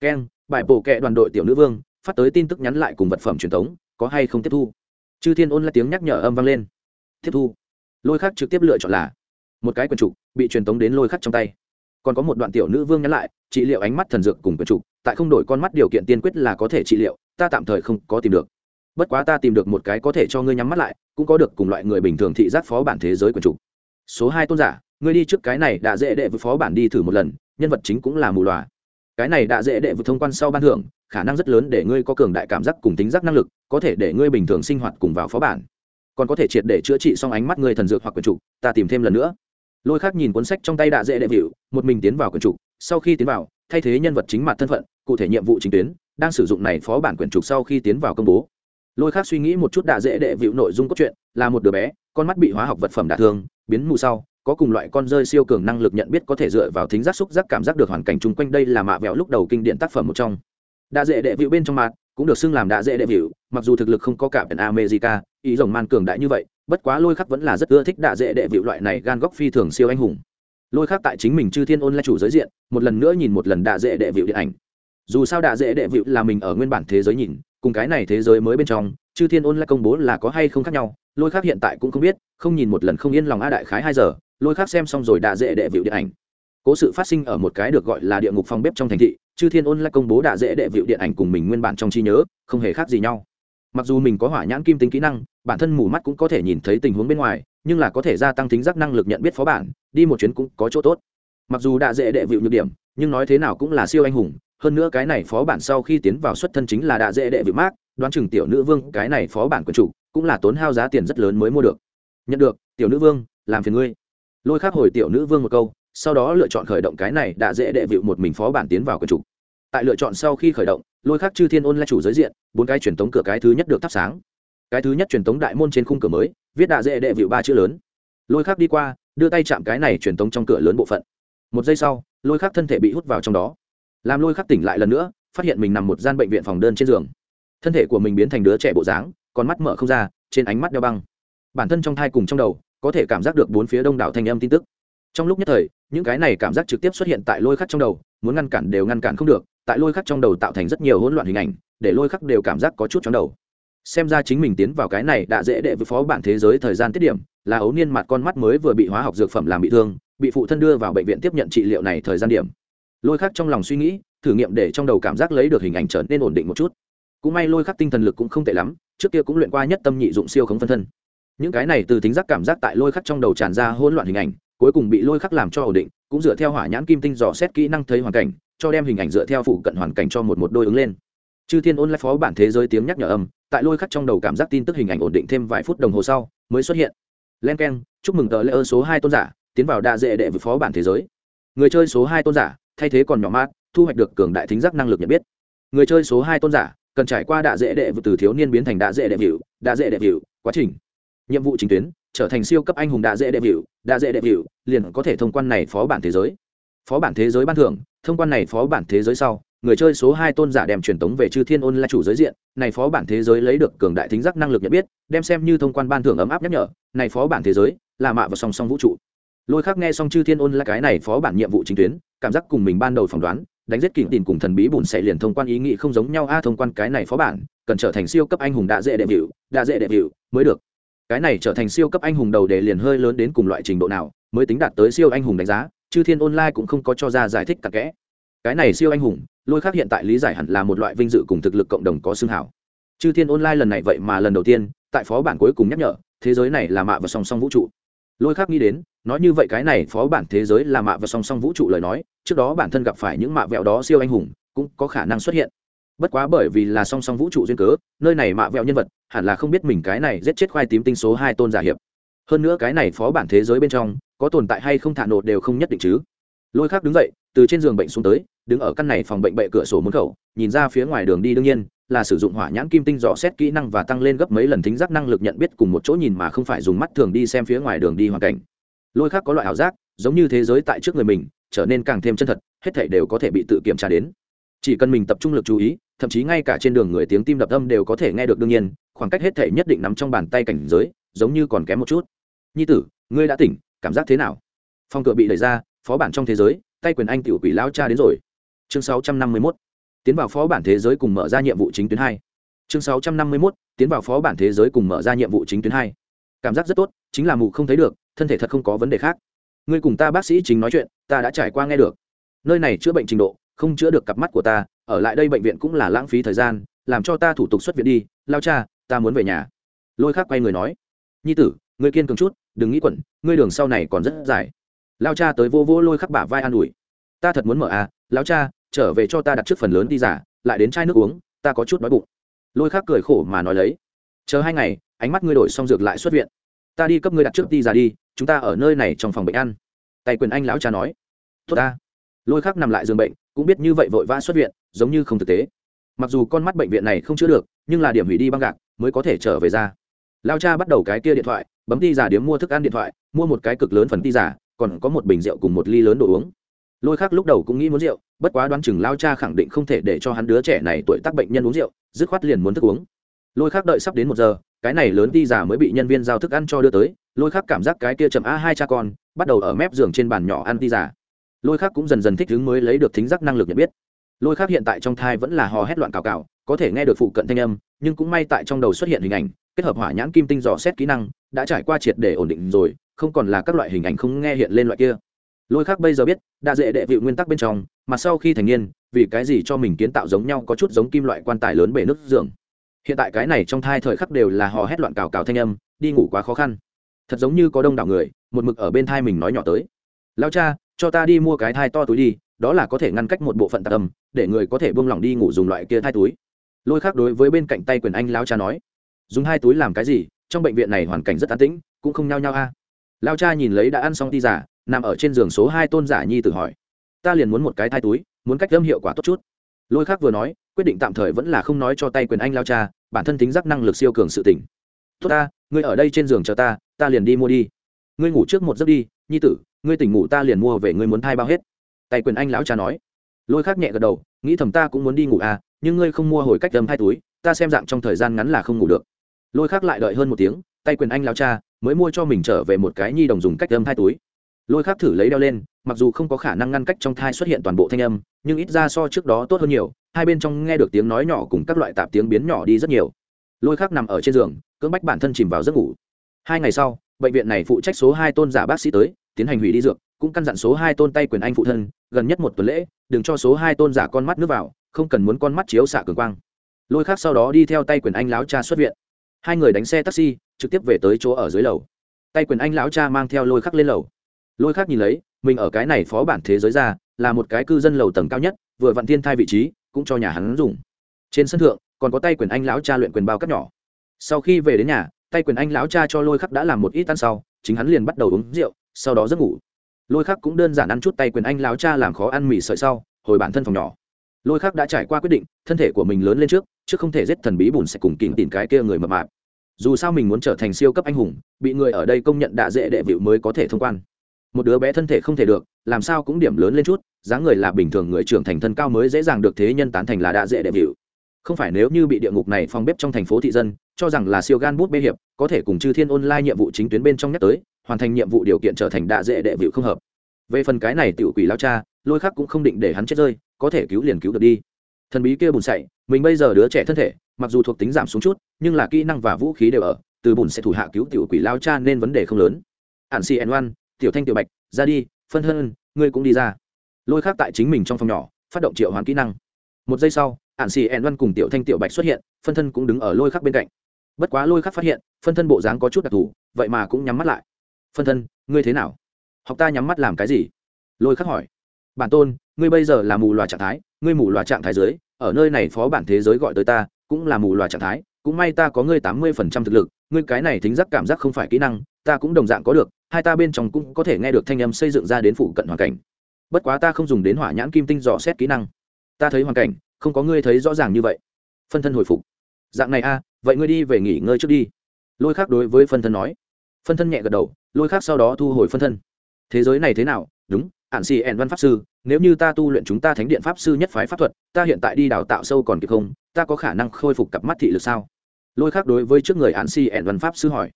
Speaker 1: Keng, bài bổ kệ đoàn đội tiểu nữ vương, phát tới tin tức nhắn lại cùng vật phẩm truyền thống, có hay không tiếp thu? Chư thiên ôn là tiếng nhắc nhở âm vang lên. Tiếp thu. Lôi khắc trực tiếp lựa chọn là một cái quần trục, bị truyền tống đến lôi khắc trong tay còn có một đoạn tiểu nữ vương nhắn lại, trị liệu ánh mắt thần dược cùng quần trục, tại không đổi con mắt điều kiện tiên quyết là có thể trị liệu, ta tạm thời không có tìm được. Bất quá ta tìm được một cái có thể cho ngươi nhắm mắt lại, cũng có được cùng loại người bình thường thị giác phó bản thế giới quần trục. Số hai tôn giả, ngươi đi trước cái này đã dễ đệ với phó bản đi thử một lần, nhân vật chính cũng là mù loà. Cái này đã dễ đệ vượt thông quan sau ban thưởng, khả năng rất lớn để ngươi có cường đại cảm giác cùng tính giác năng lực, có thể để ngươi bình thường sinh hoạt cùng vào phó bản. Còn có thể triệt để chữa trị xong ánh mắt ngươi thần dược hoặc quyền trục, ta tìm thêm lần nữa lôi khác nhìn cuốn sách trong tay đạ dễ đệ vịu, một mình tiến vào quyển trục, sau khi tiến vào, thay thế nhân vật chính mặt thân phận, cụ thể nhiệm vụ chính tuyến, đang sử dụng này phó bản quyển trục sau khi tiến vào công bố. Lôi khác suy nghĩ một chút đạ dễ đệ vịu nội dung cốt truyện, là một đứa bé, con mắt bị hóa học vật phẩm đả thương, biến mù sau, có cùng loại con rơi siêu cường năng lực nhận biết có thể dựa vào thính giác xúc giác cảm giác được hoàn cảnh chung quanh đây là mạ vẹo lúc đầu kinh điển tác phẩm một trong. Đạ dễ đệ vịu bên trong mặt, cũng được xưng làm đạ dễ đệ vịu, mặc dù thực lực không có cả biển america, ý rồng man cường đại như vậy bất quá lôi khắc vẫn là rất ưa thích đạ dễ đệ vịu loại này gan góc phi thường siêu anh hùng. Lôi khắc tại chính mình chư thiên ôn là chủ giới diện, một lần nữa nhìn một lần đạ dễ đệ vịu điện ảnh. Dù sao đạ dễ đệ vịu là mình ở nguyên bản thế giới nhìn, cùng cái này thế giới mới bên trong, chư thiên ôn lại công bố là có hay không khác nhau, lôi khắc hiện tại cũng không biết, không nhìn một lần không yên lòng a đại khái hai giờ, lôi khắc xem xong rồi đạ dễ đệ vịu điện ảnh. Cố sự phát sinh ở một cái được gọi là địa ngục phòng bếp trong thành thị, chư thiên ôn lại công bố đạ dễ đệ vịu điện ảnh cùng mình nguyên bản trong trí nhớ, không hề khác gì nhau. Mặc dù mình có hỏa nhãn kim tính kỹ năng bản thân mù mắt cũng có thể nhìn thấy tình huống bên ngoài, nhưng là có thể gia tăng tính giác năng lực nhận biết phó bản, đi một chuyến cũng có chỗ tốt. Mặc dù đã dễ đệ vịu nhược điểm, nhưng nói thế nào cũng là siêu anh hùng, hơn nữa cái này phó bản sau khi tiến vào xuất thân chính là đã dễ đệ vịu mát đoán chừng tiểu nữ vương, cái này phó bản quân chủ, cũng là tốn hao giá tiền rất lớn mới mua được. Nhận được, tiểu nữ vương, làm phiền ngươi. Lôi khắc hồi tiểu nữ vương một câu, sau đó lựa chọn khởi động cái này đã dễ đệ vịu một mình phó bản tiến vào quân chủ. Tại lựa chọn sau khi khởi động, lôi khắc chư thiên ôn là chủ giới diện, bốn cái truyền tống cửa cái thứ nhất được thắp sáng cái thứ nhất truyền tống đại môn trên khung cửa mới, viết đạ dễ đệ vịu ba chữ lớn. Lôi khác đi qua, đưa tay chạm cái này truyền tống trong cửa lớn bộ phận. Một giây sau, lôi khác thân thể bị hút vào trong đó. Làm lôi khắc tỉnh lại lần nữa, phát hiện mình nằm một gian bệnh viện phòng đơn trên giường. Thân thể của mình biến thành đứa trẻ bộ dáng, con mắt mở không ra, trên ánh mắt đeo băng. Bản thân trong thai cùng trong đầu, có thể cảm giác được bốn phía đông đảo thanh âm tin tức. Trong lúc nhất thời, những cái này cảm giác trực tiếp xuất hiện tại lôi khắc trong đầu, muốn ngăn cản đều ngăn cản không được, tại lôi khắc trong đầu tạo thành rất nhiều hỗn loạn hình ảnh, để lôi khắc đều cảm giác có chút trong đầu xem ra chính mình tiến vào cái này đã dễ đệ với phó bản thế giới thời gian tiết điểm, là ấu niên mặt con mắt mới vừa bị hóa học dược phẩm làm bị thương, bị phụ thân đưa vào bệnh viện tiếp nhận trị liệu này thời gian điểm. Lôi khắc trong lòng suy nghĩ, thử nghiệm để trong đầu cảm giác lấy được hình ảnh trở nên ổn định một chút. Cũng may lôi khắc tinh thần lực cũng không tệ lắm, trước kia cũng luyện qua nhất tâm nhị dụng siêu khống phân thân. Những cái này từ tính giác cảm giác tại lôi khắc trong đầu tràn ra hỗn loạn hình ảnh, cuối cùng bị lôi khắc làm cho ổn định, cũng dựa theo hỏa nhãn kim tinh dò xét kỹ năng thấy hoàn cảnh, cho đem hình ảnh dựa theo phụ cận hoàn cảnh cho một một đôi ứng lên chư thiên ôn lại phó bản thế giới tiếng nhắc nhở âm, tại lôi khắc trong đầu cảm giác tin tức hình ảnh ổn định thêm vài phút đồng hồ sau, mới xuất hiện. Len k e n chúc mừng tờ lễ ơn số hai tôn giả, tiến vào đa dễ đệ với phó bản thế giới. Người chơi số hai tôn giả, thay thế còn nhỏ mát, thu hoạch được cường đại thính giác năng lực nhận biết. Người chơi số hai tôn giả, cần trải qua đạ dễ đệ từ thiếu niên biến thành đạ dễ đệ vịu đạ dễ đệ vịu quá trình. Nhiệm vụ chính tuyến, trở thành siêu cấp anh hùng đạ dễ đệ vịu đạ dễ đệ vịu liền có thể thông quan này phó bản thế giới. Phó bản thế giới ban thưởng, thông quan này phó bản thế giới sau người chơi số hai tôn giả đem truyền tống về chư thiên ôn là chủ giới diện, này phó bản thế giới lấy được cường đại thính giác năng lực nhận biết, đem xem như thông quan ban thưởng ấm áp nhắc nhở, này phó bản thế giới là mạ và song song vũ trụ. Lôi khác nghe xong chư thiên ôn là cái này phó bản nhiệm vụ chính tuyến, cảm giác cùng mình ban đầu phỏng đoán, đánh giết kỉnh tìm cùng thần bí bùn sẽ liền thông quan ý nghĩ không giống nhau, a, thông quan cái này phó bản, cần trở thành siêu cấp anh hùng đã dễ đệ vịu đã dễ đệ vịu mới được. Cái này trở thành siêu cấp anh hùng đầu đề liền hơi lớn đến cùng loại trình độ nào, mới tính đạt tới siêu anh hùng đánh giá, chư thiên online cũng không có cho ra giải thích cặn kẽ. Cái này siêu anh hùng lôi khác hiện tại lý giải hẳn là một loại vinh dự cùng thực lực cộng đồng có xương hảo. Chư thiên online lần này vậy mà lần đầu tiên, tại phó bản cuối cùng nhắc nhở, thế giới này là mạ và song song vũ trụ. Lôi khác nghĩ đến, nói như vậy cái này phó bản thế giới là mạ và song song vũ trụ lời nói, trước đó bản thân gặp phải những mạ vẹo đó siêu anh hùng, cũng có khả năng xuất hiện. Bất quá bởi vì là song song vũ trụ duyên cớ, nơi này mạ vẹo nhân vật, hẳn là không biết mình cái này giết chết khoai tím tinh số hai tôn giả hiệp. Hơn nữa cái này phó bản thế giới bên trong, có tồn tại hay không thả nộ đều không nhất định chứ lôi khác đứng dậy, từ trên giường bệnh xuống tới, đứng ở căn này phòng bệnh bệ cửa sổ môn khẩu, nhìn ra phía ngoài đường đi đương nhiên, là sử dụng hỏa nhãn kim tinh dò xét kỹ năng và tăng lên gấp mấy lần thính giác năng lực nhận biết cùng một chỗ nhìn mà không phải dùng mắt thường đi xem phía ngoài đường đi hoàn cảnh. Lôi khác có loại ảo giác, giống như thế giới tại trước người mình, trở nên càng thêm chân thật, hết thể đều có thể bị tự kiểm tra đến. Chỉ cần mình tập trung lực chú ý, thậm chí ngay cả trên đường người tiếng tim đập âm đều có thể nghe được đương nhiên, khoảng cách hết thể nhất định nắm trong bàn tay cảnh giới, giống như còn kém một chút. Nhi tử, ngươi đã tỉnh, cảm giác thế nào? Phòng cửa bị đẩy ra phó bản trong thế giới, tay quyền anh tiểu quỷ lao cha đến rồi. Chương 651. tiến vào phó bản thế giới cùng mở ra nhiệm vụ chính tuyến hai. Chương 651. tiến vào phó bản thế giới cùng mở ra nhiệm vụ chính tuyến hai. Cảm giác rất tốt, chính là mù không thấy được, thân thể thật không có vấn đề khác. Ngươi cùng ta bác sĩ chính nói chuyện, ta đã trải qua nghe được. Nơi này chữa bệnh trình độ, không chữa được cặp mắt của ta, ở lại đây bệnh viện cũng là lãng phí thời gian, làm cho ta thủ tục xuất viện đi, lao cha, ta muốn về nhà. Lôi khác quay người nói, nhi tử, ngươi kiên cường chút, đừng nghĩ quẩn, ngươi đường sau này còn rất dài lao cha tới vô vô lôi khắc bả vai an ủi. Ta thật muốn mở à lao cha, trở về cho ta đặt trước phần lớn đi giả, lại đến chai nước uống, ta có chút đói bụng. Lôi khắc cười khổ mà nói lấy. Chờ hai ngày, ánh mắt ngươi đổi xong dược lại xuất viện. Ta đi cấp ngươi đặt trước đi giả đi, chúng ta ở nơi này trong phòng bệnh ăn. Tay quyền anh lão cha nói. Tốt ta. Lôi khắc nằm lại giường bệnh, cũng biết như vậy vội vã xuất viện, giống như không thực tế. Mặc dù con mắt bệnh viện này không chữa được, nhưng là điểm hủy đi băng gạc, mới có thể trở về ra. Lao cha bắt đầu cái kia điện thoại, bấm ti giả điếm mua thức ăn điện thoại, mua một cái cực lớn phần ti giả còn có một bình rượu cùng một ly lớn đồ uống. Lôi khác lúc đầu cũng nghĩ muốn rượu, bất quá đoán chừng lao cha khẳng định không thể để cho hắn đứa trẻ này tuổi tác bệnh nhân uống rượu, dứt khoát liền muốn thức uống. Lôi khác đợi sắp đến một giờ, cái này lớn ti giả mới bị nhân viên giao thức ăn cho đưa tới, lôi khác cảm giác cái kia chậm a hai cha con, bắt đầu ở mép giường trên bàn nhỏ ăn ti giả lôi khác cũng dần dần thích ứng mới lấy được thính giác năng lực nhận biết. Lôi khác hiện tại trong thai vẫn là hò hét loạn cào cào, có thể nghe được phụ cận thanh âm, nhưng cũng may tại trong đầu xuất hiện hình ảnh, kết hợp hỏa nhãn kim tinh dò xét kỹ năng, đã trải qua triệt để ổn định rồi không còn là các loại hình ảnh không nghe hiện lên loại kia. Lôi khác bây giờ biết đa dễ đệ vị nguyên tắc bên trong, mà sau khi thành niên, vì cái gì cho mình kiến tạo giống nhau có chút giống kim loại quan tài lớn bể nước giường hiện tại cái này trong thai thời khắc đều là hò hét loạn cào cào thanh âm, đi ngủ quá khó khăn. Thật giống như có đông đảo người, một mực ở bên thai mình nói nhỏ tới. Lao cha, cho ta đi mua cái thai to túi đi, đó là có thể ngăn cách một bộ phận tạc âm, để người có thể buông lỏng đi ngủ dùng loại kia thai túi. Lôi khác đối với bên cạnh tay quyền anh lao cha nói. Dùng hai túi làm cái gì? Trong bệnh viện này hoàn cảnh rất an tĩnh, cũng không nhao nhao a lao cha nhìn lấy đã ăn xong ti giả, nằm ở trên giường số hai tôn giả nhi tự hỏi. Ta liền muốn một cái thai túi, muốn cách âm hiệu quả tốt chút. Lôi khác vừa nói, quyết định tạm thời vẫn là không nói cho tay quyền anh lao cha, bản thân tính giác năng lực siêu cường sự tỉnh tốt ta, ngươi ở đây trên giường chờ ta ta liền đi mua đi. Ngươi ngủ trước một giấc đi, nhi tử, ngươi tỉnh ngủ ta liền mua về ngươi muốn thai bao hết. Tay quyền anh lão cha nói. Lôi khác nhẹ gật đầu, nghĩ thầm ta cũng muốn đi ngủ à nhưng ngươi không mua hồi cách âm hai túi, ta xem dạng trong thời gian ngắn là không ngủ được. Lôi khác lại đợi hơn một tiếng tay quyền anh lao cha, mới mua cho mình trở về một cái nhi đồng dùng cách âm hai túi. Lôi khác thử lấy đeo lên, mặc dù không có khả năng ngăn cách trong thai xuất hiện toàn bộ thanh âm, nhưng ít ra so trước đó tốt hơn nhiều, hai bên trong nghe được tiếng nói nhỏ cùng các loại tạp tiếng biến nhỏ đi rất nhiều. Lôi khác nằm ở trên giường, cưỡng bách bản thân chìm vào giấc ngủ. Hai ngày sau, bệnh viện này phụ trách số hai tôn giả bác sĩ tới, tiến hành hủy đi dược, cũng căn dặn số hai tôn tay quyền anh phụ thân, gần nhất một tuần lễ, đừng cho số hai tôn giả con mắt nước vào, không cần muốn con mắt chiếu xạ cường quang. Lôi khác sau đó đi theo tay quyền anh láo cha xuất viện. Hai người đánh xe taxi trực tiếp về tới chỗ ở dưới lầu. Tay quyền anh lão cha mang theo lôi khắc lên lầu. Lôi khắc nhìn lấy, mình ở cái này phó bản thế giới ra, là một cái cư dân lầu tầng cao nhất, vừa vặn thiên thai vị trí, cũng cho nhà hắn dùng. Trên sân thượng, còn có tay quyền anh lão cha luyện quyền bao cắt nhỏ. Sau khi về đến nhà, tay quyền anh lão cha cho lôi khắc đã làm một ít ăn sau, chính hắn liền bắt đầu uống rượu, sau đó giấc ngủ. Lôi khắc cũng đơn giản ăn chút tay quyền anh lão cha làm khó ăn mì sợi sau, hồi bản thân phòng nhỏ. Lôi khắc đã trải qua quyết định, thân thể của mình lớn lên trước chứ không thể giết thần bí bùn sẽ cùng kìm tìm cái kia người mập mạp dù sao mình muốn trở thành siêu cấp anh hùng, bị người ở đây công nhận đã dễ đệ vịu mới có thể thông quan. Một đứa bé thân thể không thể được, làm sao cũng điểm lớn lên chút, dáng người là bình thường người trưởng thành thân cao mới dễ dàng được thế nhân tán thành là đã dễ đệ vịu. Không phải nếu như bị địa ngục này phong bếp trong thành phố thị dân, cho rằng là siêu gan bút bê hiệp, có thể cùng chư thiên online nhiệm vụ chính tuyến bên trong nhắc tới, hoàn thành nhiệm vụ điều kiện trở thành đạ dễ đệ vịu không hợp. Về phần cái này tiểu quỷ lao cha, lôi khắc cũng không định để hắn chết rơi, có thể cứu liền cứu được đi. Thần bí kia bùn sậy, mình bây giờ đứa trẻ thân thể mặc dù thuộc tính giảm xuống chút, nhưng là kỹ năng và vũ khí đều ở, từ bùn sẽ thủ hạ cứu tiểu quỷ lao cha nên vấn đề không lớn. Ạn xì ẩn oan, tiểu thanh tiểu bạch, ra đi, phân thân ngươi cũng đi ra. Lôi khác tại chính mình trong phòng nhỏ, phát động triệu hoán kỹ năng. Một giây sau ạn xì ẩn oan cùng tiểu thanh tiểu bạch xuất hiện, phân thân cũng đứng ở lôi khác bên cạnh. Bất quá lôi khác phát hiện, phân thân bộ dáng có chút đặc thù, vậy mà cũng nhắm mắt lại. Phân thân, ngươi thế nào? Học ta nhắm mắt làm cái gì? Lôi khắc hỏi. Bản tôn, ngươi bây giờ là mù loà trạng thái, ngươi mù loà trạng thái giới ở nơi này phó bản thế giới gọi tới ta cũng là mù loà trạng thái, cũng may ta có ngươi tám mươi phần trăm thực lực, ngươi cái này thính giác cảm giác không phải kỹ năng, ta cũng đồng dạng có được, hai ta bên trong cũng có thể nghe được thanh âm xây dựng ra đến phụ cận hoàn cảnh. Bất quá ta không dùng đến hỏa nhãn kim tinh dò xét kỹ năng. Ta thấy hoàn cảnh, không có ngươi thấy rõ ràng như vậy. Phân thân hồi phục. Dạng này a, vậy ngươi đi về nghỉ ngơi trước đi. Lôi khác đối với phân thân nói. Phân thân nhẹ gật đầu, lôi khác sau đó thu hồi phân thân. Thế giới này thế nào? Đúng ạn xì ẻn văn pháp sư, nếu như ta tu luyện chúng ta thánh điện pháp sư nhất phái pháp thuật, ta hiện tại đi đào tạo sâu còn kịp không, ta có khả năng khôi phục cặp mắt thị lực sao? Lôi khác đối với trước người ạn xì ẻn văn pháp sư hỏi.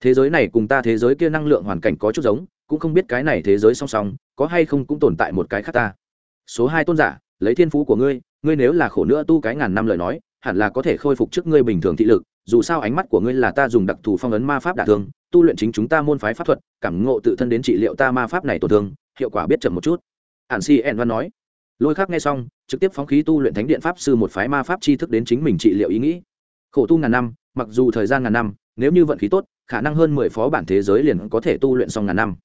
Speaker 1: Thế giới này cùng ta thế giới kia năng lượng hoàn cảnh có chút giống, cũng không biết cái này thế giới song song, có hay không cũng tồn tại một cái khác ta. Số hai tôn giả, lấy thiên phú của ngươi ngươi nếu là khổ nữa tu cái ngàn năm lời nói, hẳn là có thể khôi phục trước ngươi bình thường thị lực, dù sao ánh mắt của ngươi là ta dùng đặc thù phong ấn ma pháp đả thương, tu luyện chính chúng ta môn phái pháp thuật, cảm ngộ tự thân đến trị liệu ta ma pháp này tổn thương hiệu quả biết chậm một chút. Ản si en văn nói. Lôi khác nghe xong, trực tiếp phóng khí tu luyện thánh điện pháp sư một phái ma pháp tri thức đến chính mình trị liệu ý nghĩ. Khổ tu ngàn năm, mặc dù thời gian ngàn năm, nếu như vận khí tốt, khả năng hơn mười phó bản thế giới liền có thể tu luyện xong ngàn năm.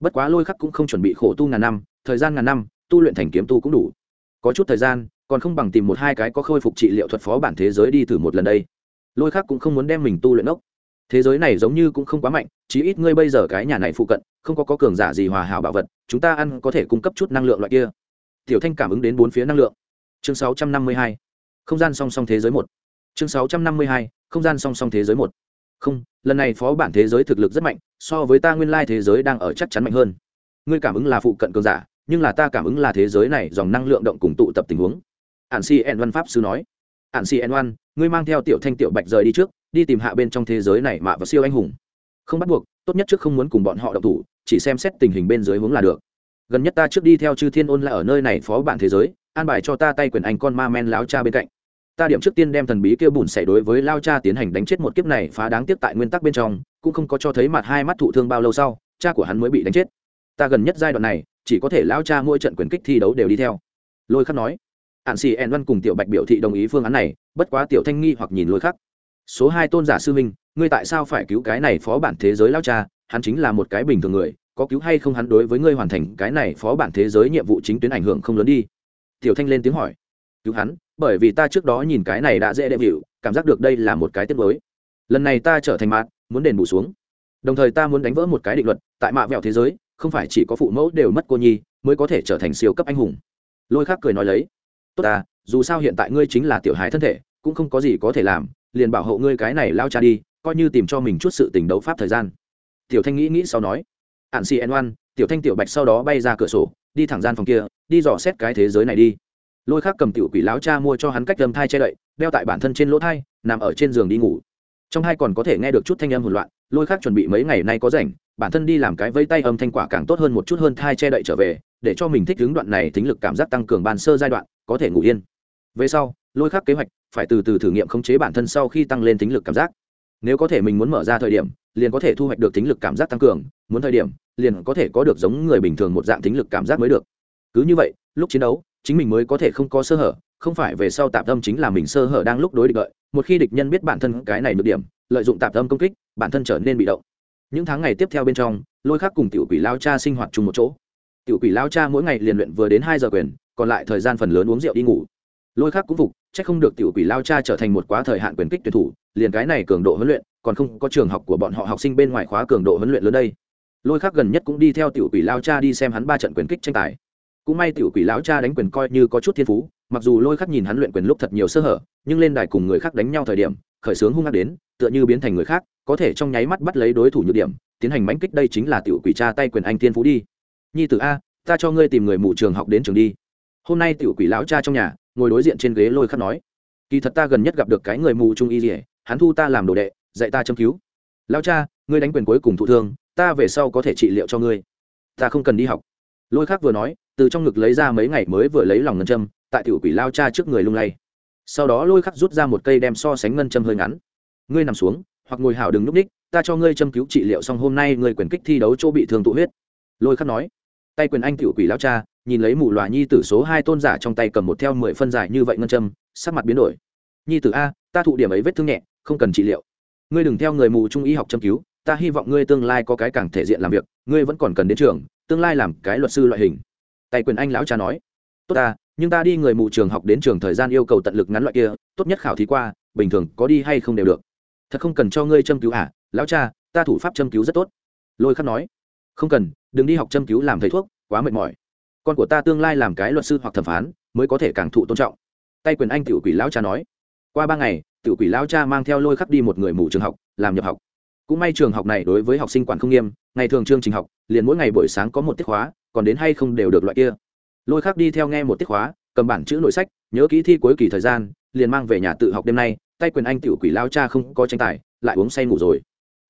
Speaker 1: Bất quá lôi khắc cũng không chuẩn bị khổ tu ngàn năm, thời gian ngàn năm, tu luyện thành kiếm tu cũng đủ. Có chút thời gian, còn không bằng tìm một hai cái có khôi phục trị liệu thuật phó bản thế giới đi thử một lần đây. Lôi khắc cũng không muốn đem mình tu luyện ốc thế giới này giống như cũng không quá mạnh, chí ít ngươi bây giờ cái nhà này phụ cận, không có có cường giả gì hòa hảo bảo vật chúng ta ăn có thể cung cấp chút năng lượng loại kia. Tiểu thanh cảm ứng đến bốn phía năng lượng. Chương 652. không gian song song thế giới một. Chương 652. không gian song song thế giới một. Không, lần này phó bản thế giới thực lực rất mạnh, so với ta nguyên lai thế giới đang ở chắc chắn mạnh hơn. Ngươi cảm ứng là phụ cận cường giả, nhưng là ta cảm ứng là thế giới này dòng năng lượng động cùng tụ tập tình huống. Ạn si en văn pháp sư nói. Ạn si en văn, ngươi mang theo tiểu thanh tiểu bạch rời đi trước, đi tìm hạ bên trong thế giới này mạ và siêu anh hùng. Không bắt buộc, tốt nhất trước không muốn cùng bọn họ động thủ chỉ xem xét tình hình bên dưới hướng là được. Gần nhất ta trước đi theo chư thiên ôn lại ở nơi này phó bản thế giới, an bài cho ta tay quyền anh con ma men láo cha bên cạnh. Ta điểm trước tiên đem thần bí kia bùn xảy đối với lao cha tiến hành đánh chết một kiếp này phá đáng tiếc tại nguyên tắc bên trong, cũng không có cho thấy mặt hai mắt thụ thương bao lâu sau, cha của hắn mới bị đánh chết. Ta gần nhất giai đoạn này, chỉ có thể lao cha mỗi trận quyền kích thi đấu đều đi theo. Lôi khắc nói. Ạn xì ẹn văn cùng tiểu bạch biểu thị đồng ý phương án này, bất quá tiểu thanh nghi hoặc nhìn lôi khắc. Số hai tôn giả sư minh ngươi tại sao phải cứu cái này phó bản thế giới lao cha hắn chính là một cái bình thường người, có cứu hay không hắn đối với ngươi hoàn thành cái này phó bản thế giới nhiệm vụ chính tuyến ảnh hưởng không lớn đi. Tiểu thanh lên tiếng hỏi. Cứu hắn, bởi vì ta trước đó nhìn cái này đã dễ đệm hiệu cảm giác được đây là một cái tiết mới lần này ta trở thành mạt, muốn đền bù xuống. Đồng thời ta muốn đánh vỡ một cái định luật, tại mạ vẹo thế giới, không phải chỉ có phụ mẫu đều mất cô nhi, mới có thể trở thành siêu cấp anh hùng. Lôi khác cười nói lấy. Tốt ta, dù sao hiện tại ngươi chính là tiểu hài thân thể, cũng không có gì có thể làm, liền bảo hộ ngươi cái này lao cha đi, coi như tìm cho mình chút sự tình đấu pháp thời gian tiểu thanh nghĩ nghĩ sau nói ạn xì n oan, tiểu thanh, tiểu bạch sau đó bay ra cửa sổ, đi thẳng gian phòng kia, đi dò xét cái thế giới này đi. Lôi khác cầm tiểu quỷ láo cha mua cho hắn cách đâm thai che đậy, đeo tại bản thân trên lỗ thai, nằm ở trên giường đi ngủ. Trong hai còn có thể nghe được chút thanh âm hỗn loạn, lôi khác chuẩn bị mấy ngày nay có rảnh, bản thân đi làm cái vây tay âm thanh quả càng tốt hơn một chút hơn thai che đậy trở về, để cho mình thích hướng đoạn này tính lực cảm giác tăng cường ban sơ giai đoạn, có thể ngủ yên. Về sau, lôi khác kế hoạch, phải từ từ thử nghiệm khống chế bản thân sau khi tăng lên tính lực cảm giác nếu có thể mình muốn mở ra thời điểm, liền có thể thu hoạch được tính lực cảm giác tăng cường, muốn thời điểm, liền có thể có được giống người bình thường một dạng tính lực cảm giác mới được. Cứ như vậy, lúc chiến đấu, chính mình mới có thể không có sơ hở, không phải về sau tạp tâm chính là mình sơ hở đang lúc đối địch lợi một khi địch nhân biết bản thân cái này được điểm, lợi dụng tạp tâm công kích, bản thân trở nên bị động. Những tháng ngày tiếp theo bên trong, lôi khắc cùng tiểu quỷ lao cha sinh hoạt chung một chỗ. Tiểu quỷ lao cha mỗi ngày liền luyện vừa đến hai giờ quyền, còn lại thời gian phần lớn uống rượu đi ngủ. Lôi khắc cũng phục chắc không được tiểu quỷ lao cha trở thành một quá thời hạn quyền kích tuyển thủ, liền cái này cường độ huấn luyện, còn không có trường học của bọn họ học sinh bên ngoài khóa cường độ huấn luyện lớn đây. Lôi khác gần nhất cũng đi theo tiểu quỷ lao cha đi xem hắn ba trận quyền kích tranh tài. Cũng may tiểu quỷ lao cha đánh quyền coi như có chút thiên phú, mặc dù lôi khác nhìn hắn luyện quyền lúc thật nhiều sơ hở, nhưng lên đài cùng người khác đánh nhau thời điểm, khởi sướng hung hăng đến, tựa như biến thành người khác, có thể trong nháy mắt bắt lấy đối thủ nhược điểm, tiến hành mãnh kích đây chính là tiểu quỷ cha tay quyền anh thiên phú đi. Nhi tử a, ta cho ngươi tìm người mù trường học đến trường đi. Hôm nay tiểu quỷ lão cha trong nhà ngồi đối diện trên ghế lôi khắc nói, kỳ thật ta gần nhất gặp được cái người mù trung y dỉa hắn thu ta làm đồ đệ, dạy ta châm cứu. Lão cha, ngươi đánh quyền cuối cùng thụ thương, ta về sau có thể trị liệu cho ngươi. Ta không cần đi học. Lôi khắc vừa nói, từ trong ngực lấy ra mấy ngày mới vừa lấy lòng ngân châm, tại tiểu quỷ lao cha trước người lung lay. Sau đó lôi khắc rút ra một cây đem so sánh ngân châm hơi ngắn. Ngươi nằm xuống, hoặc ngồi hảo đừng núp ních, ta cho ngươi châm cứu trị liệu xong hôm nay ngươi quyền kích thi đấu chỗ bị thương tụ huyết. Lôi khắc nói. Tay quyền anh tiểu quỷ lao cha nhìn lấy mù loà nhi tử số hai tôn giả trong tay cầm một theo mười phân giải như vậy ngân châm, sắc mặt biến đổi. Nhi tử a, ta thụ điểm ấy vết thương nhẹ, không cần trị liệu. Ngươi đừng theo người mù trung y học châm cứu, ta hy vọng ngươi tương lai có cái càng thể diện làm việc, ngươi vẫn còn cần đến trường, tương lai làm cái luật sư loại hình. Tài quyền anh lão cha nói. Tốt ta, nhưng ta đi người mù trường học đến trường thời gian yêu cầu tận lực ngắn loại kia, tốt nhất khảo thí qua, bình thường có đi hay không đều được. Thật không cần cho ngươi châm cứu à lão cha, ta thủ pháp châm cứu rất tốt. Lôi khắc nói. Không cần, đừng đi học châm cứu làm thầy thuốc, quá mệt mỏi con của ta tương lai làm cái luật sư hoặc thẩm phán, mới có thể càng thụ tôn trọng. Tay quyền anh tiểu quỷ lão cha nói. Qua ba ngày, tiểu quỷ lão cha mang theo lôi khắc đi một người mù trường học, làm nhập học. Cũng may trường học này đối với học sinh quản không nghiêm, ngày thường chương trình học, liền mỗi ngày buổi sáng có một tiết khóa, còn đến hay không đều được loại kia. Lôi khắc đi theo nghe một tiết khóa, cầm bản chữ nội sách, nhớ kỹ thi cuối kỳ thời gian, liền mang về nhà tự học đêm nay. Tay quyền anh tiểu quỷ lao cha không có tranh tài, lại uống say ngủ rồi.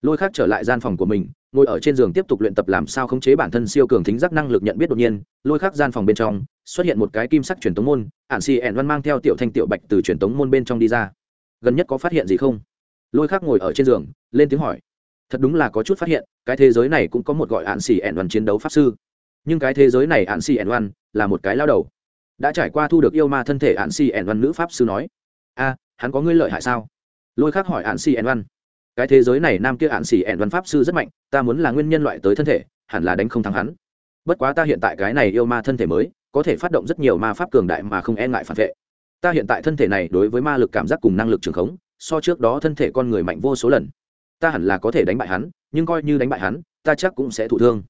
Speaker 1: Lôi khắc trở lại gian phòng của mình ngồi ở trên giường tiếp tục luyện tập làm sao khống chế bản thân siêu cường thính giác năng lực nhận biết đột nhiên, lôi khắc gian phòng bên trong, xuất hiện một cái kim sắc truyền tống môn, ản xì ẻn văn mang theo tiểu thanh tiểu bạch từ truyền tống môn bên trong đi ra. Gần nhất có phát hiện gì không? Lôi khắc ngồi ở trên giường, lên tiếng hỏi. Thật đúng là có chút phát hiện, cái thế giới này cũng có một gọi ạn xì ẻn văn chiến đấu pháp sư. Nhưng cái thế giới này ạn xì ẻn văn là một cái lao đầu. Đã trải qua thu được yêu ma thân thể ạn xì ẻn văn nữ pháp sư nói. A, hắn có ngươi lợi hại sao? Lôi khắc hỏi ạn xì ẻn văn cái thế giới này nam kia ạn xỉ ẹn văn pháp sư rất mạnh, ta muốn là nguyên nhân loại tới thân thể, hẳn là đánh không thắng hắn. Bất quá ta hiện tại cái này yêu ma thân thể mới, có thể phát động rất nhiều ma pháp cường đại mà không e ngại phản vệ. Ta hiện tại thân thể này đối với ma lực cảm giác cùng năng lực trường khống, so trước đó thân thể con người mạnh vô số lần. Ta hẳn là có thể đánh bại hắn, nhưng coi như đánh bại hắn, ta chắc cũng sẽ thụ thương.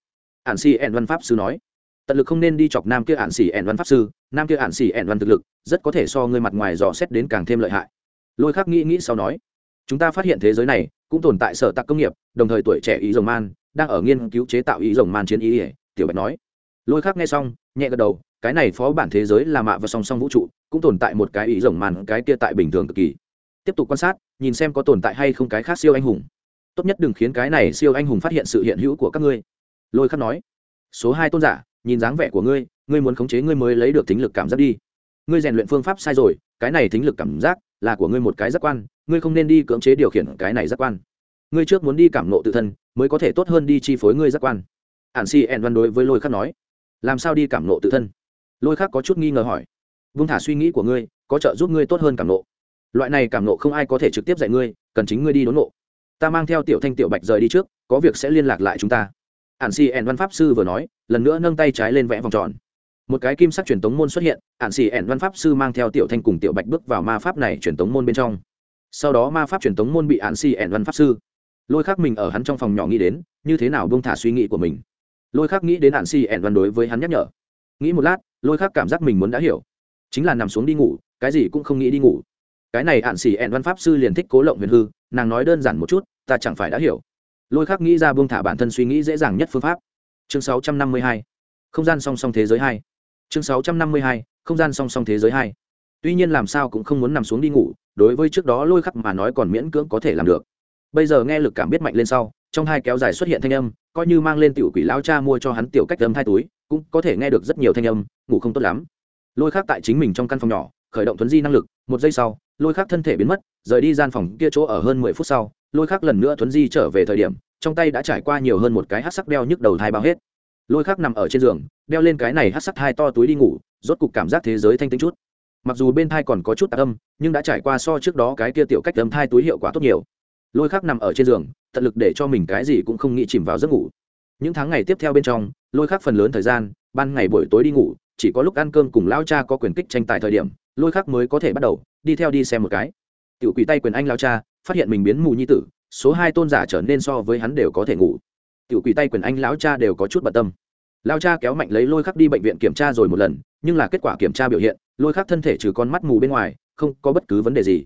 Speaker 1: Ạn xì ẹn văn pháp sư nói. Tận lực không nên đi chọc nam kia ạn xì ẹn văn pháp sư, nam kia ạn xì ẹn văn thực lực, rất có thể so ngươi mặt ngoài dò xét đến càng thêm lợi hại. Lôi khắc nghĩ nghĩ sau nói. Chúng ta phát hiện thế giới này cũng tồn tại sở tạc công nghiệp, đồng thời tuổi trẻ ý rồng man đang ở nghiên cứu chế tạo ý rồng man chiến ý ỉa tiểu bạch nói. Lôi khắc nghe xong, nhẹ gật đầu, cái này phó bản thế giới là mạ và song song vũ trụ, cũng tồn tại một cái ý rồng man, cái kia tại bình thường cực kỳ. Tiếp tục quan sát, nhìn xem có tồn tại hay không cái khác siêu anh hùng. Tốt nhất đừng khiến cái này siêu anh hùng phát hiện sự hiện hữu của các ngươi. Lôi khắc nói. Số hai tôn giả, nhìn dáng vẻ của ngươi ngươi muốn khống chế ngươi mới lấy được tính lực cảm giác đi. Ngươi rèn luyện phương pháp sai rồi cái này thính lực cảm giác là của ngươi một cái giác quan, ngươi không nên đi cưỡng chế điều khiển cái này giác quan. Ngươi trước muốn đi cảm nộ tự thân, mới có thể tốt hơn đi chi phối ngươi giác quan. Ản si ẹn văn đối với lôi khắc nói. Làm sao đi cảm nộ tự thân? Lôi khắc có chút nghi ngờ hỏi. Vung thả suy nghĩ của ngươi, có trợ giúp ngươi tốt hơn cảm nộ loại này cảm nộ không ai có thể trực tiếp dạy ngươi, cần chính ngươi đi đốn nộ ta mang theo tiểu thanh tiểu bạch rời đi trước, có việc sẽ liên lạc lại chúng ta. Ản si ẹn văn pháp sư vừa nói, lần nữa nâng tay trái lên vẽ vòng tròn một cái kim sắc truyền tống môn xuất hiện ản xì ẻn văn pháp sư mang theo tiểu thanh cùng tiểu bạch bước vào ma pháp này truyền tống môn bên trong. Sau đó ma pháp truyền tống môn bị ản xì ẻn văn pháp sư. Lôi khắc mình ở hắn trong phòng nhỏ nghĩ đến, như thế nào bông thả suy nghĩ của mình. Lôi khắc nghĩ đến ản xì ẻn văn đối với hắn nhắc nhở. Nghĩ một lát, lôi khắc cảm giác mình muốn đã hiểu. Chính là nằm xuống đi ngủ, cái gì cũng không nghĩ đi ngủ. Cái này ạn xì ẻn văn pháp sư liền thích cố lộng huyền hư, nàng nói đơn giản một chút, ta chẳng phải đã hiểu. Lôi khắc nghĩ ra buông thả bản thân suy nghĩ dễ dàng nhất phương pháp. Chương 652. không gian song song thế giới hai chương 652. không gian song song thế giới hai. Tuy nhiên làm sao cũng không muốn nằm xuống đi ngủ, đối với trước đó lôi khắc mà nói còn miễn cưỡng có thể làm được. Bây giờ nghe lực cảm biết mạnh lên sau, trong hai kéo dài xuất hiện thanh âm, coi như mang lên tiểu quỷ lao cha mua cho hắn tiểu cách âm hai túi, cũng có thể nghe được rất nhiều thanh âm, ngủ không tốt lắm. Lôi khắc tại chính mình trong căn phòng nhỏ, khởi động thuấn di năng lực, một giây sau, lôi khắc thân thể biến mất, rời đi gian phòng kia chỗ ở hơn mười phút sau, lôi khắc lần nữa thuấn di trở về thời điểm, trong tay đã trải qua nhiều hơn một cái hát sắc đeo nhức đầu thai bao hết lôi khắc nằm ở trên giường, đeo lên cái này hát sắc hai to túi đi ngủ, rốt cục cảm giác thế giới thanh tính chút. Mặc dù bên thai còn có chút tạc âm, nhưng đã trải qua so trước đó cái kia tiểu cách âm thai túi hiệu quả tốt nhiều. Lôi khắc nằm ở trên giường, tận lực để cho mình cái gì cũng không nghĩ chìm vào giấc ngủ. Những tháng ngày tiếp theo bên trong, lôi khắc phần lớn thời gian, ban ngày buổi tối đi ngủ, chỉ có lúc ăn cơm cùng lao cha có quyền kích tranh tài thời điểm, lôi khắc mới có thể bắt đầu, đi theo đi xem một cái. Tiểu quỷ tay quyền anh lao cha, phát hiện mình biến mù nhi tử, số hai tôn giả trở nên so với hắn đều có thể ngủ tiểu quỷ tay quyền anh lão cha đều có chút bận tâm. Lao cha kéo mạnh lấy lôi khắc đi bệnh viện kiểm tra rồi một lần, nhưng là kết quả kiểm tra biểu hiện, lôi khắc thân thể trừ con mắt mù bên ngoài, không có bất cứ vấn đề gì.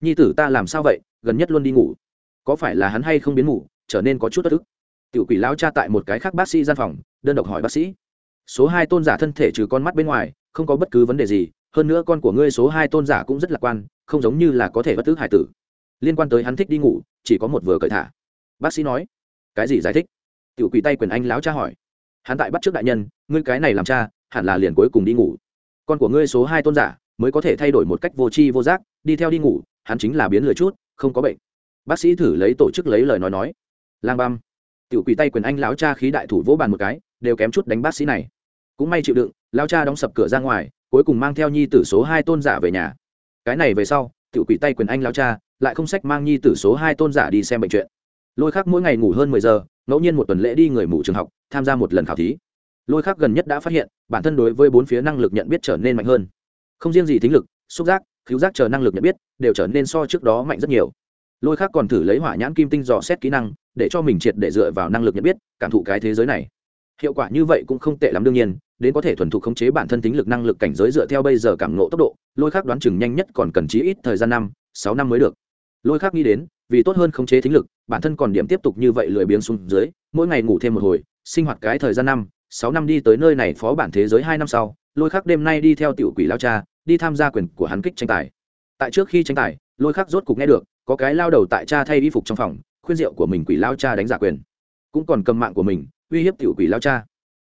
Speaker 1: Nhi tử ta làm sao vậy? Gần nhất luôn đi ngủ. Có phải là hắn hay không biến mù, trở nên có chút bất ức? Tiểu quỷ lao cha tại một cái khác bác sĩ gian phòng, đơn độc hỏi bác sĩ. Số hai tôn giả thân thể trừ con mắt bên ngoài, không có bất cứ vấn đề gì, hơn nữa con của ngươi số hai tôn giả cũng rất lạc quan, không giống như là có thể bất tức hải tử. Liên quan tới hắn thích đi ngủ, chỉ có một vừa cởi thả. Bác sĩ nói, cái gì giải thích? Tiểu quỷ tay quyền anh láo cha hỏi. Hắn tại bắt trước đại nhân, ngươi cái này làm cha, hẳn là liền cuối cùng đi ngủ. Con của ngươi số hai tôn giả, mới có thể thay đổi một cách vô tri vô giác, đi theo đi ngủ, hắn chính là biến lười chút, không có bệnh. Bác sĩ thử lấy tổ chức lấy lời nói nói. Lang băm. Tiểu quỷ tay quyền anh lão cha khí đại thủ vỗ bàn một cái, đều kém chút đánh bác sĩ này. Cũng may chịu đựng lão cha đóng sập cửa ra ngoài, cuối cùng mang theo nhi tử số hai tôn giả về nhà. Cái này về sau, tiểu quỷ tay quyền anh lão cha, lại không sách mang nhi tử số hai tôn giả đi xem bệnh chuyện lôi khắc mỗi ngày ngủ hơn mười giờ, ngẫu nhiên một tuần lễ đi người mù trường học, tham gia một lần khảo thí. Lôi khắc gần nhất đã phát hiện, bản thân đối với bốn phía năng lực nhận biết trở nên mạnh hơn. Không riêng gì thính lực, xúc giác cứu giác chờ năng lực nhận biết, đều trở nên so trước đó mạnh rất nhiều. Lôi khác còn thử lấy hỏa nhãn kim tinh dò xét kỹ năng, để cho mình triệt để dựa vào năng lực nhận biết, cảm thụ cái thế giới này. Hiệu quả như vậy cũng không tệ lắm đương nhiên, đến có thể thuần thục khống chế bản thân tính lực năng lực cảnh giới dựa theo bây giờ cảm ngộ tốc độ, lôi khác đoán chừng nhanh nhất còn cần chí ít thời gian năm, sáu năm mới được. Lôi khác nghĩ đến vì tốt hơn khống chế thính lực, bản thân còn điểm tiếp tục như vậy lười biếng xuống dưới, mỗi ngày ngủ thêm một hồi, sinh hoạt cái thời gian năm, sáu năm đi tới nơi này phó bản thế giới hai năm sau, lôi khắc đêm nay đi theo tiểu quỷ lao cha, đi tham gia quyền của hắn kích tranh tài. Tại trước khi tranh tài, lôi khắc rốt cục nghe được, có cái lao đầu tại cha thay y phục trong phòng, khuyên rượu của mình quỷ lao cha đánh giả quyền. Cũng còn cầm mạng của mình, uy hiếp tiểu quỷ lao cha.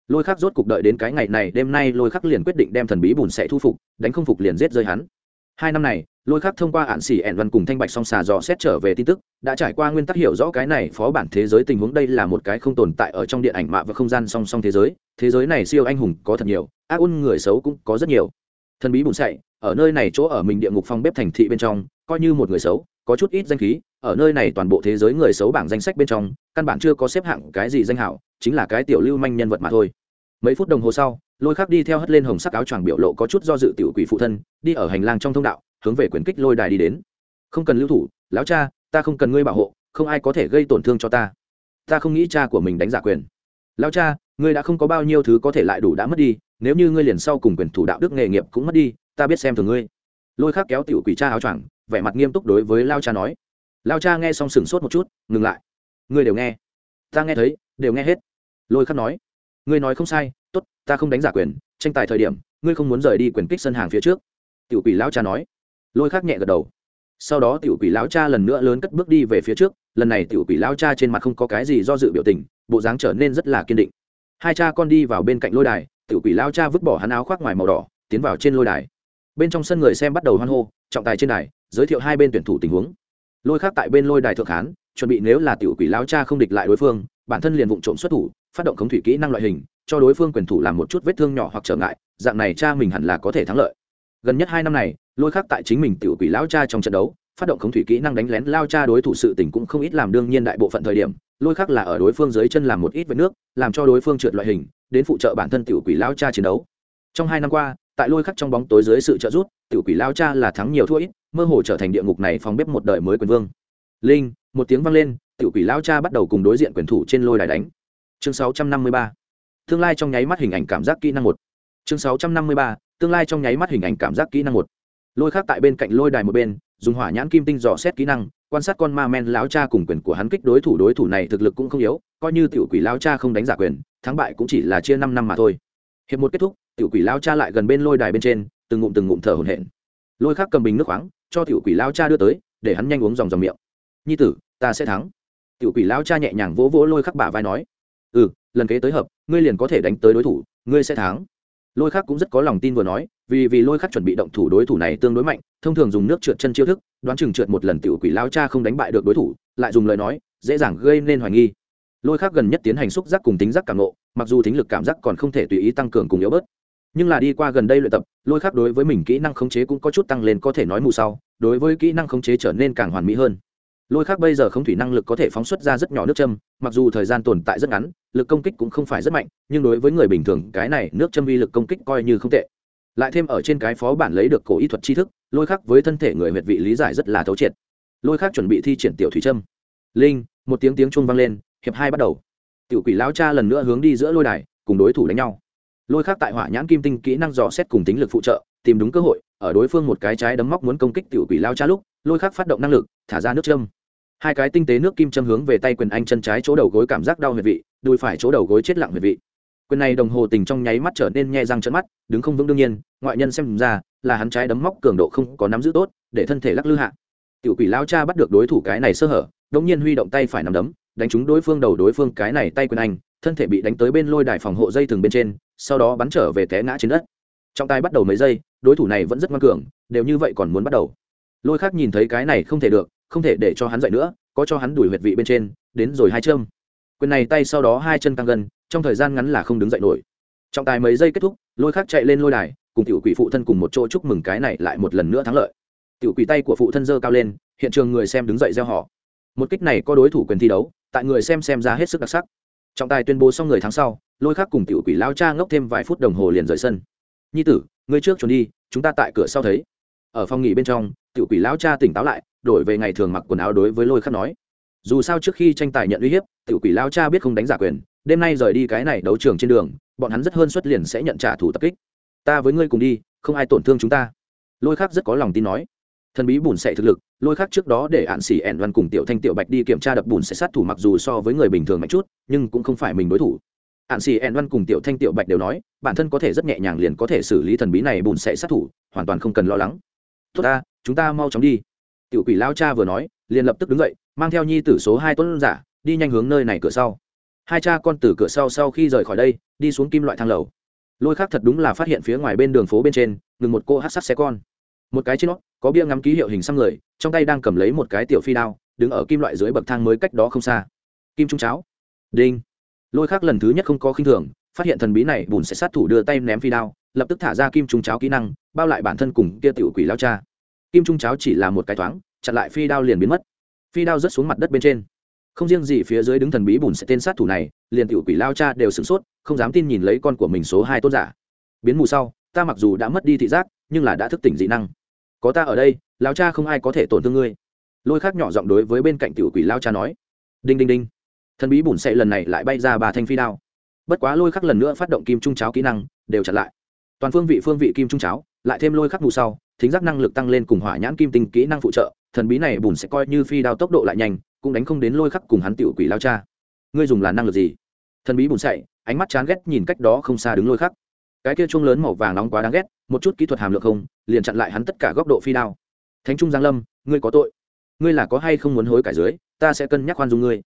Speaker 1: Lôi khắc rốt cục đợi đến cái ngày này, đêm nay lôi khắc liền quyết định đem thần bí bùn sẽ thu phục, đánh không phục liền giết rơi hắn hai năm này, lôi khắc thông qua hạn xỉ ẻn văn cùng thanh bạch song xà dò xét trở về tin tức, đã trải qua nguyên tắc hiểu rõ cái này phó bản thế giới tình huống đây là một cái không tồn tại ở trong điện ảnh mạ và không gian song song thế giới thế giới này siêu anh hùng có thật nhiều, ác ôn người xấu cũng có rất nhiều. Thần bí bùn sậy, ở nơi này chỗ ở mình địa ngục phong bếp thành thị bên trong, coi như một người xấu, có chút ít danh khí, ở nơi này toàn bộ thế giới người xấu bảng danh sách bên trong, căn bản chưa có xếp hạng cái gì danh hảo, chính là cái tiểu lưu manh nhân vật mà thôi. Mấy phút đồng hồ sau lôi khắc đi theo hất lên hồng sắc áo choàng biểu lộ có chút do dự tiểu quỷ phụ thân, đi ở hành lang trong thông đạo, hướng về quyền kích lôi đài đi đến. Không cần lưu thủ, lão cha, ta không cần ngươi bảo hộ, không ai có thể gây tổn thương cho ta. Ta không nghĩ cha của mình đánh giả quyền. Lão cha, ngươi đã không có bao nhiêu thứ có thể lại đủ đã mất đi, nếu như ngươi liền sau cùng quyền thủ đạo đức nghề nghiệp cũng mất đi, ta biết xem thường ngươi. Lôi khắc kéo tiểu quỷ cha áo choàng, vẻ mặt nghiêm túc đối với lao cha nói. Lao cha nghe xong sửng sốt một chút, ngừng lại. Ngươi đều nghe. Ta nghe thấy, đều nghe hết. Lôi khắc nói. Ngươi nói không sai tốt, ta không đánh giả quyền, tranh tài thời điểm, ngươi không muốn rời đi quyền kích sân hàng phía trước. Tiểu quỷ Lão cha nói. Lôi khắc nhẹ gật đầu. Sau đó tiểu quỷ lão cha lần nữa lớn cất bước đi về phía trước, lần này tiểu quỷ lão cha trên mặt không có cái gì do dự biểu tình, bộ dáng trở nên rất là kiên định. Hai cha con đi vào bên cạnh lôi đài, tiểu quỷ lão cha vứt bỏ hắn áo khoác ngoài màu đỏ, tiến vào trên lôi đài. Bên trong sân người xem bắt đầu hoan hô, trọng tài trên đài, giới thiệu hai bên tuyển thủ tình huống. Lôi khác tại bên lôi đài thượng hán chuẩn bị nếu là tiểu quỷ lão cha không địch lại đối phương, bản thân liền vụng trộm xuất thủ, phát động khống thủy kỹ năng loại hình, cho đối phương quyền thủ làm một chút vết thương nhỏ hoặc trở ngại, dạng này cha mình hẳn là có thể thắng lợi. Gần nhất hai năm này, lôi khắc tại chính mình tiểu quỷ lão cha trong trận đấu, phát động khống thủy kỹ năng đánh lén lao cha đối thủ sự tình cũng không ít làm đương nhiên đại bộ phận thời điểm, lôi khắc là ở đối phương dưới chân làm một ít vết nước, làm cho đối phương trượt loại hình, đến phụ trợ bản thân tiểu quỷ lão cha chiến đấu. Trong hai năm qua, tại lôi khắc trong bóng tối dưới sự trợ giúp, tiểu quỷ lao cha là thắng nhiều thua ít, mơ hồ trở thành địa ngục này phòng bếp một đời mới quyền vương linh, một tiếng vang lên, tiểu quỷ lao cha bắt đầu cùng đối diện quyền thủ trên lôi đài đánh. Chương 653. tương lai trong nháy mắt hình ảnh cảm giác kỹ năng một. Chương 653. tương lai trong nháy mắt hình ảnh cảm giác kỹ năng một. Lôi khác tại bên cạnh lôi đài một bên, dùng hỏa nhãn kim tinh dò xét kỹ năng, quan sát con ma men lao cha cùng quyền của hắn kích đối thủ đối thủ này thực lực cũng không yếu, coi như tiểu quỷ lao cha không đánh giả quyền, thắng bại cũng chỉ là chia năm năm mà thôi. Hiệp một kết thúc, tiểu quỷ lao cha lại gần bên lôi đài bên trên, từng ngụm từng ngụm thở hổn hển. Lôi khác cầm bình nước khoáng, cho tiểu quỷ lao cha đưa tới, để hắn nhanh uống dòng dòng miệng nhi tử, ta sẽ thắng. Tiểu quỷ lao cha nhẹ nhàng vỗ vỗ lôi khắc bả vai nói ừ lần kế tới hợp, ngươi liền có thể đánh tới đối thủ, ngươi sẽ thắng. Lôi khắc cũng rất có lòng tin vừa nói, vì vì lôi khắc chuẩn bị động thủ đối thủ này tương đối mạnh, thông thường dùng nước trượt chân chiêu thức, đoán chừng trượt một lần tiểu quỷ lao cha không đánh bại được đối thủ, lại dùng lời nói, dễ dàng gây nên hoài nghi. Lôi khắc gần nhất tiến hành xúc giác cùng tính giác cảm nộ mặc dù tính lực cảm giác còn không thể tùy ý tăng cường cùng yếu bớt, nhưng là đi qua gần đây luyện tập, lôi khắc đối với mình kỹ năng khống chế cũng có chút tăng lên có thể nói mù sau, đối với kỹ năng khống chế trở nên càng hoàn mỹ hơn lôi khác bây giờ không thủy năng lực có thể phóng xuất ra rất nhỏ nước châm, mặc dù thời gian tồn tại rất ngắn, lực công kích cũng không phải rất mạnh, nhưng đối với người bình thường, cái này nước châm vi lực công kích coi như không tệ. Lại thêm ở trên cái phó bản lấy được cổ y thuật tri thức, lôi khác với thân thể người huyệt vị lý giải rất là thấu triệt. Lôi khác chuẩn bị thi triển tiểu thủy trâm linh, một tiếng tiếng chuông vang lên, hiệp hai bắt đầu. Tiểu quỷ lão cha lần nữa hướng đi giữa lôi đài, cùng đối thủ đánh nhau. Lôi khác tại hỏa nhãn kim tinh kỹ năng dò xét cùng tính lực phụ trợ, tìm đúng cơ hội, ở đối phương một cái trái đấm móc muốn công kích tiểu quỷ lao cha lúc lôi khác phát động năng lực, thả ra nước châm. Hai cái tinh tế nước kim châm hướng về tay quyền anh chân trái chỗ đầu gối cảm giác đau huyệt vị, đùi phải chỗ đầu gối chết lặng huyệt vị. Quyền này đồng hồ tình trong nháy mắt trở nên nhe răng trận mắt, đứng không vững đương nhiên, ngoại nhân xem ra, là hắn trái đấm móc cường độ không có nắm giữ tốt, để thân thể lắc lư hạ. Tiểu quỷ lao cha bắt được đối thủ cái này sơ hở đống nhiên huy động tay phải nắm đấm, đánh trúng đối phương đầu đối phương cái này tay quyền anh, thân thể bị đánh tới bên lôi đài phòng hộ dây thừng bên trên, sau đó bắn trở về té ngã trên đất. Trọng tài bắt đầu mấy giây, đối thủ này vẫn rất ngoan cường, đều như vậy còn muốn bắt đầu lôi khác nhìn thấy cái này không thể được, không thể để cho hắn dậy nữa, có cho hắn đuổi huyệt vị bên trên, đến rồi hai châm. Quyền này tay sau đó hai chân căng gần trong thời gian ngắn là không đứng dậy nổi. Trọng tài mấy giây kết thúc, lôi khác chạy lên lôi đài, cùng tiểu quỷ phụ thân cùng một chỗ chúc mừng cái này lại một lần nữa thắng lợi. Tiểu quỷ tay của phụ thân dơ cao lên, hiện trường người xem đứng dậy gieo họ. Một kích này có đối thủ quyền thi đấu, tại người xem xem ra hết sức đặc sắc. Trọng tài tuyên bố xong người tháng sau, lôi khác cùng tiểu quỷ lao cha ngốc thêm vài phút đồng hồ liền rời sân. Nhi tử, ngươi trước trốn đi, chúng ta tại cửa sau thấy. Ở phòng nghỉ bên trong tiểu quỷ Lão cha tỉnh táo lại, đổi về ngày thường mặc quần áo đối với lôi khắc nói. Dù sao trước khi tranh tài nhận uy hiếp, tiểu quỷ Lão cha biết không đánh giả quyền, đêm nay rời đi cái này đấu trường trên đường, bọn hắn rất hơn xuất liền sẽ nhận trả thù tập kích. Ta với ngươi cùng đi, không ai tổn thương chúng ta. Lôi khắc rất có lòng tin nói. Thần bí bùn sệ thực lực, lôi khắc trước đó để Ạn xỉ ẻn văn cùng tiểu thanh tiểu bạch đi kiểm tra đập bùn sẽ sát thủ mặc dù so với người bình thường mạnh chút, nhưng cũng không phải mình đối thủ. Ạn xỉ ẻn văn cùng tiểu thanh tiểu bạch đều nói, bản thân có thể rất nhẹ nhàng liền có thể xử lý thần bí này bùn sệ sát thủ, hoàn toàn không cần lo lắng. Tốt ta chúng ta mau chóng đi. Tiểu quỷ lao cha vừa nói, liền lập tức đứng dậy, mang theo nhi tử số hai tuấn giả, đi nhanh hướng nơi này cửa sau. Hai cha con từ cửa sau sau khi rời khỏi đây, đi xuống kim loại thang lầu. Lôi khác thật đúng là phát hiện phía ngoài bên đường phố bên trên, ngừng một cô hát sắt xe con. Một cái trên nó có bia ngắm ký hiệu hình xăm người, trong tay đang cầm lấy một cái tiểu phi đao, đứng ở kim loại dưới bậc thang mới cách đó không xa. Kim trung cháo. Đinh. Lôi khác lần thứ nhất không có khinh thường, phát hiện thần bí này bùn sẽ sát thủ đưa tay ném phi đao, lập tức thả ra kim trung cháo kỹ năng, bao lại bản thân cùng kia tiểu quỷ lao cha kim trung cháo chỉ là một cái thoáng, chặn lại phi đao liền biến mất. Phi đao rớt xuống mặt đất bên trên. Không riêng gì phía dưới đứng thần bí bùn sẽ tên sát thủ này, liền tiểu quỷ lao cha đều sửng sốt, không dám tin nhìn lấy con của mình số hai tôn giả. Biến mù sau, ta mặc dù đã mất đi thị giác, nhưng là đã thức tỉnh dị năng. Có ta ở đây, lao cha không ai có thể tổn thương ngươi. Lôi khác nhỏ giọng đối với bên cạnh tiểu quỷ lao cha nói. Đinh đinh đinh. Thần bí bùn Sẽ lần này lại bay ra bà thanh phi đao. Bất quá lôi khắc lần nữa phát động kim trung cháo kỹ năng, đều chặn lại. Toàn phương vị phương vị kim trung cháo, lại thêm lôi khắc mù sau thính giác năng lực tăng lên cùng hỏa nhãn kim tinh kỹ năng phụ trợ, thần bí này bùn sẽ coi như phi đao tốc độ lại nhanh, cũng đánh không đến lôi khắc cùng hắn tiểu quỷ lao cha. Ngươi dùng là năng lực gì? Thần bí bùn sậy, ánh mắt chán ghét nhìn cách đó không xa đứng lôi khắc. Cái kia chuông lớn màu vàng nóng quá đáng ghét, một chút kỹ thuật hàm lượng không, liền chặn lại hắn tất cả góc độ phi đao. Thánh trung giang lâm, ngươi có tội. Ngươi là có hay không muốn hối cải dưới, ta sẽ cân nhắc khoan dung ngươi.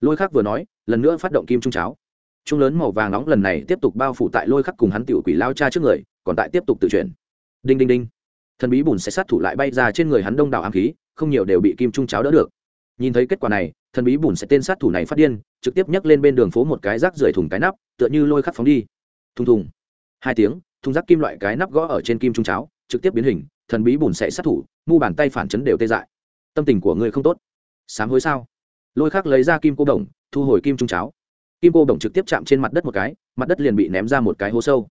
Speaker 1: Lôi khắc vừa nói, lần nữa phát động kim trung cháo. Trung lớn màu vàng nóng lần này tiếp tục bao phủ tại lôi khắc cùng hắn tiểu quỷ lao cha trước người, còn tại tiếp tục tự chuyển. Đinh đinh đinh thần bí bùn sẽ sát thủ lại bay ra trên người hắn đông đảo ám khí, không nhiều đều bị kim trung cháo đỡ được. Nhìn thấy kết quả này, thần bí bùn sẽ tên sát thủ này phát điên, trực tiếp nhấc lên bên đường phố một cái rác rưởi thùng cái nắp, tựa như lôi khắc phóng đi. Thùng thùng. Hai tiếng, thùng rác kim loại cái nắp gõ ở trên kim trung cháo, trực tiếp biến hình, thần bí bùn sẽ sát thủ, mu bàn tay phản chấn đều tê dại. Tâm tình của người không tốt. Sám hối sao? Lôi khắc lấy ra kim cô đồng, thu hồi kim trung cháo. Kim cô đồng trực tiếp chạm trên mặt đất một cái, mặt đất liền bị ném ra một cái hố sâu.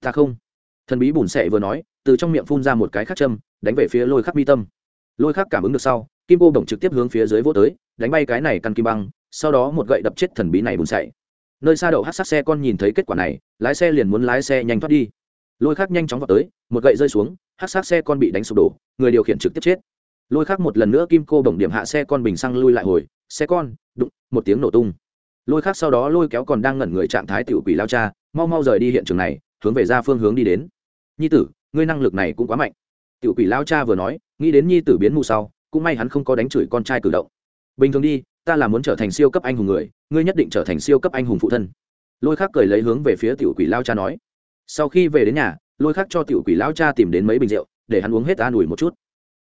Speaker 1: Ta không thần bí bùn sệ vừa nói, từ trong miệng phun ra một cái khắc châm, đánh về phía lôi khắc mi tâm. Lôi khắc cảm ứng được sau, kim cô đồng trực tiếp hướng phía dưới vô tới, đánh bay cái này căn kim băng, sau đó một gậy đập chết thần bí này bùn sậy nơi xa đậu hát sát xe con nhìn thấy kết quả này, lái xe liền muốn lái xe nhanh thoát đi. Lôi khắc nhanh chóng vào tới, một gậy rơi xuống, hát sát xe con bị đánh sụp đổ, người điều khiển trực tiếp chết. Lôi khắc một lần nữa kim cô bổng điểm hạ xe con bình xăng lui lại hồi, xe con! đụng, một tiếng nổ tung. Lôi khắc sau đó lôi kéo còn đang ngẩn người trạng thái tiểu quỷ lao cha, mau mau rời đi hiện trường này hướng về ra phương hướng đi đến. Nhi tử, ngươi năng lực này cũng quá mạnh. Tiểu quỷ lao cha vừa nói, nghĩ đến nhi tử biến mù sau, cũng may hắn không có đánh chửi con trai cử động. Bình thường đi, ta là muốn trở thành siêu cấp anh hùng người, ngươi nhất định trở thành siêu cấp anh hùng phụ thân. Lôi khác cười lấy hướng về phía tiểu quỷ lao cha nói. Sau khi về đến nhà, lôi khác cho tiểu quỷ lao cha tìm đến mấy bình rượu, để hắn uống hết an ủi một chút.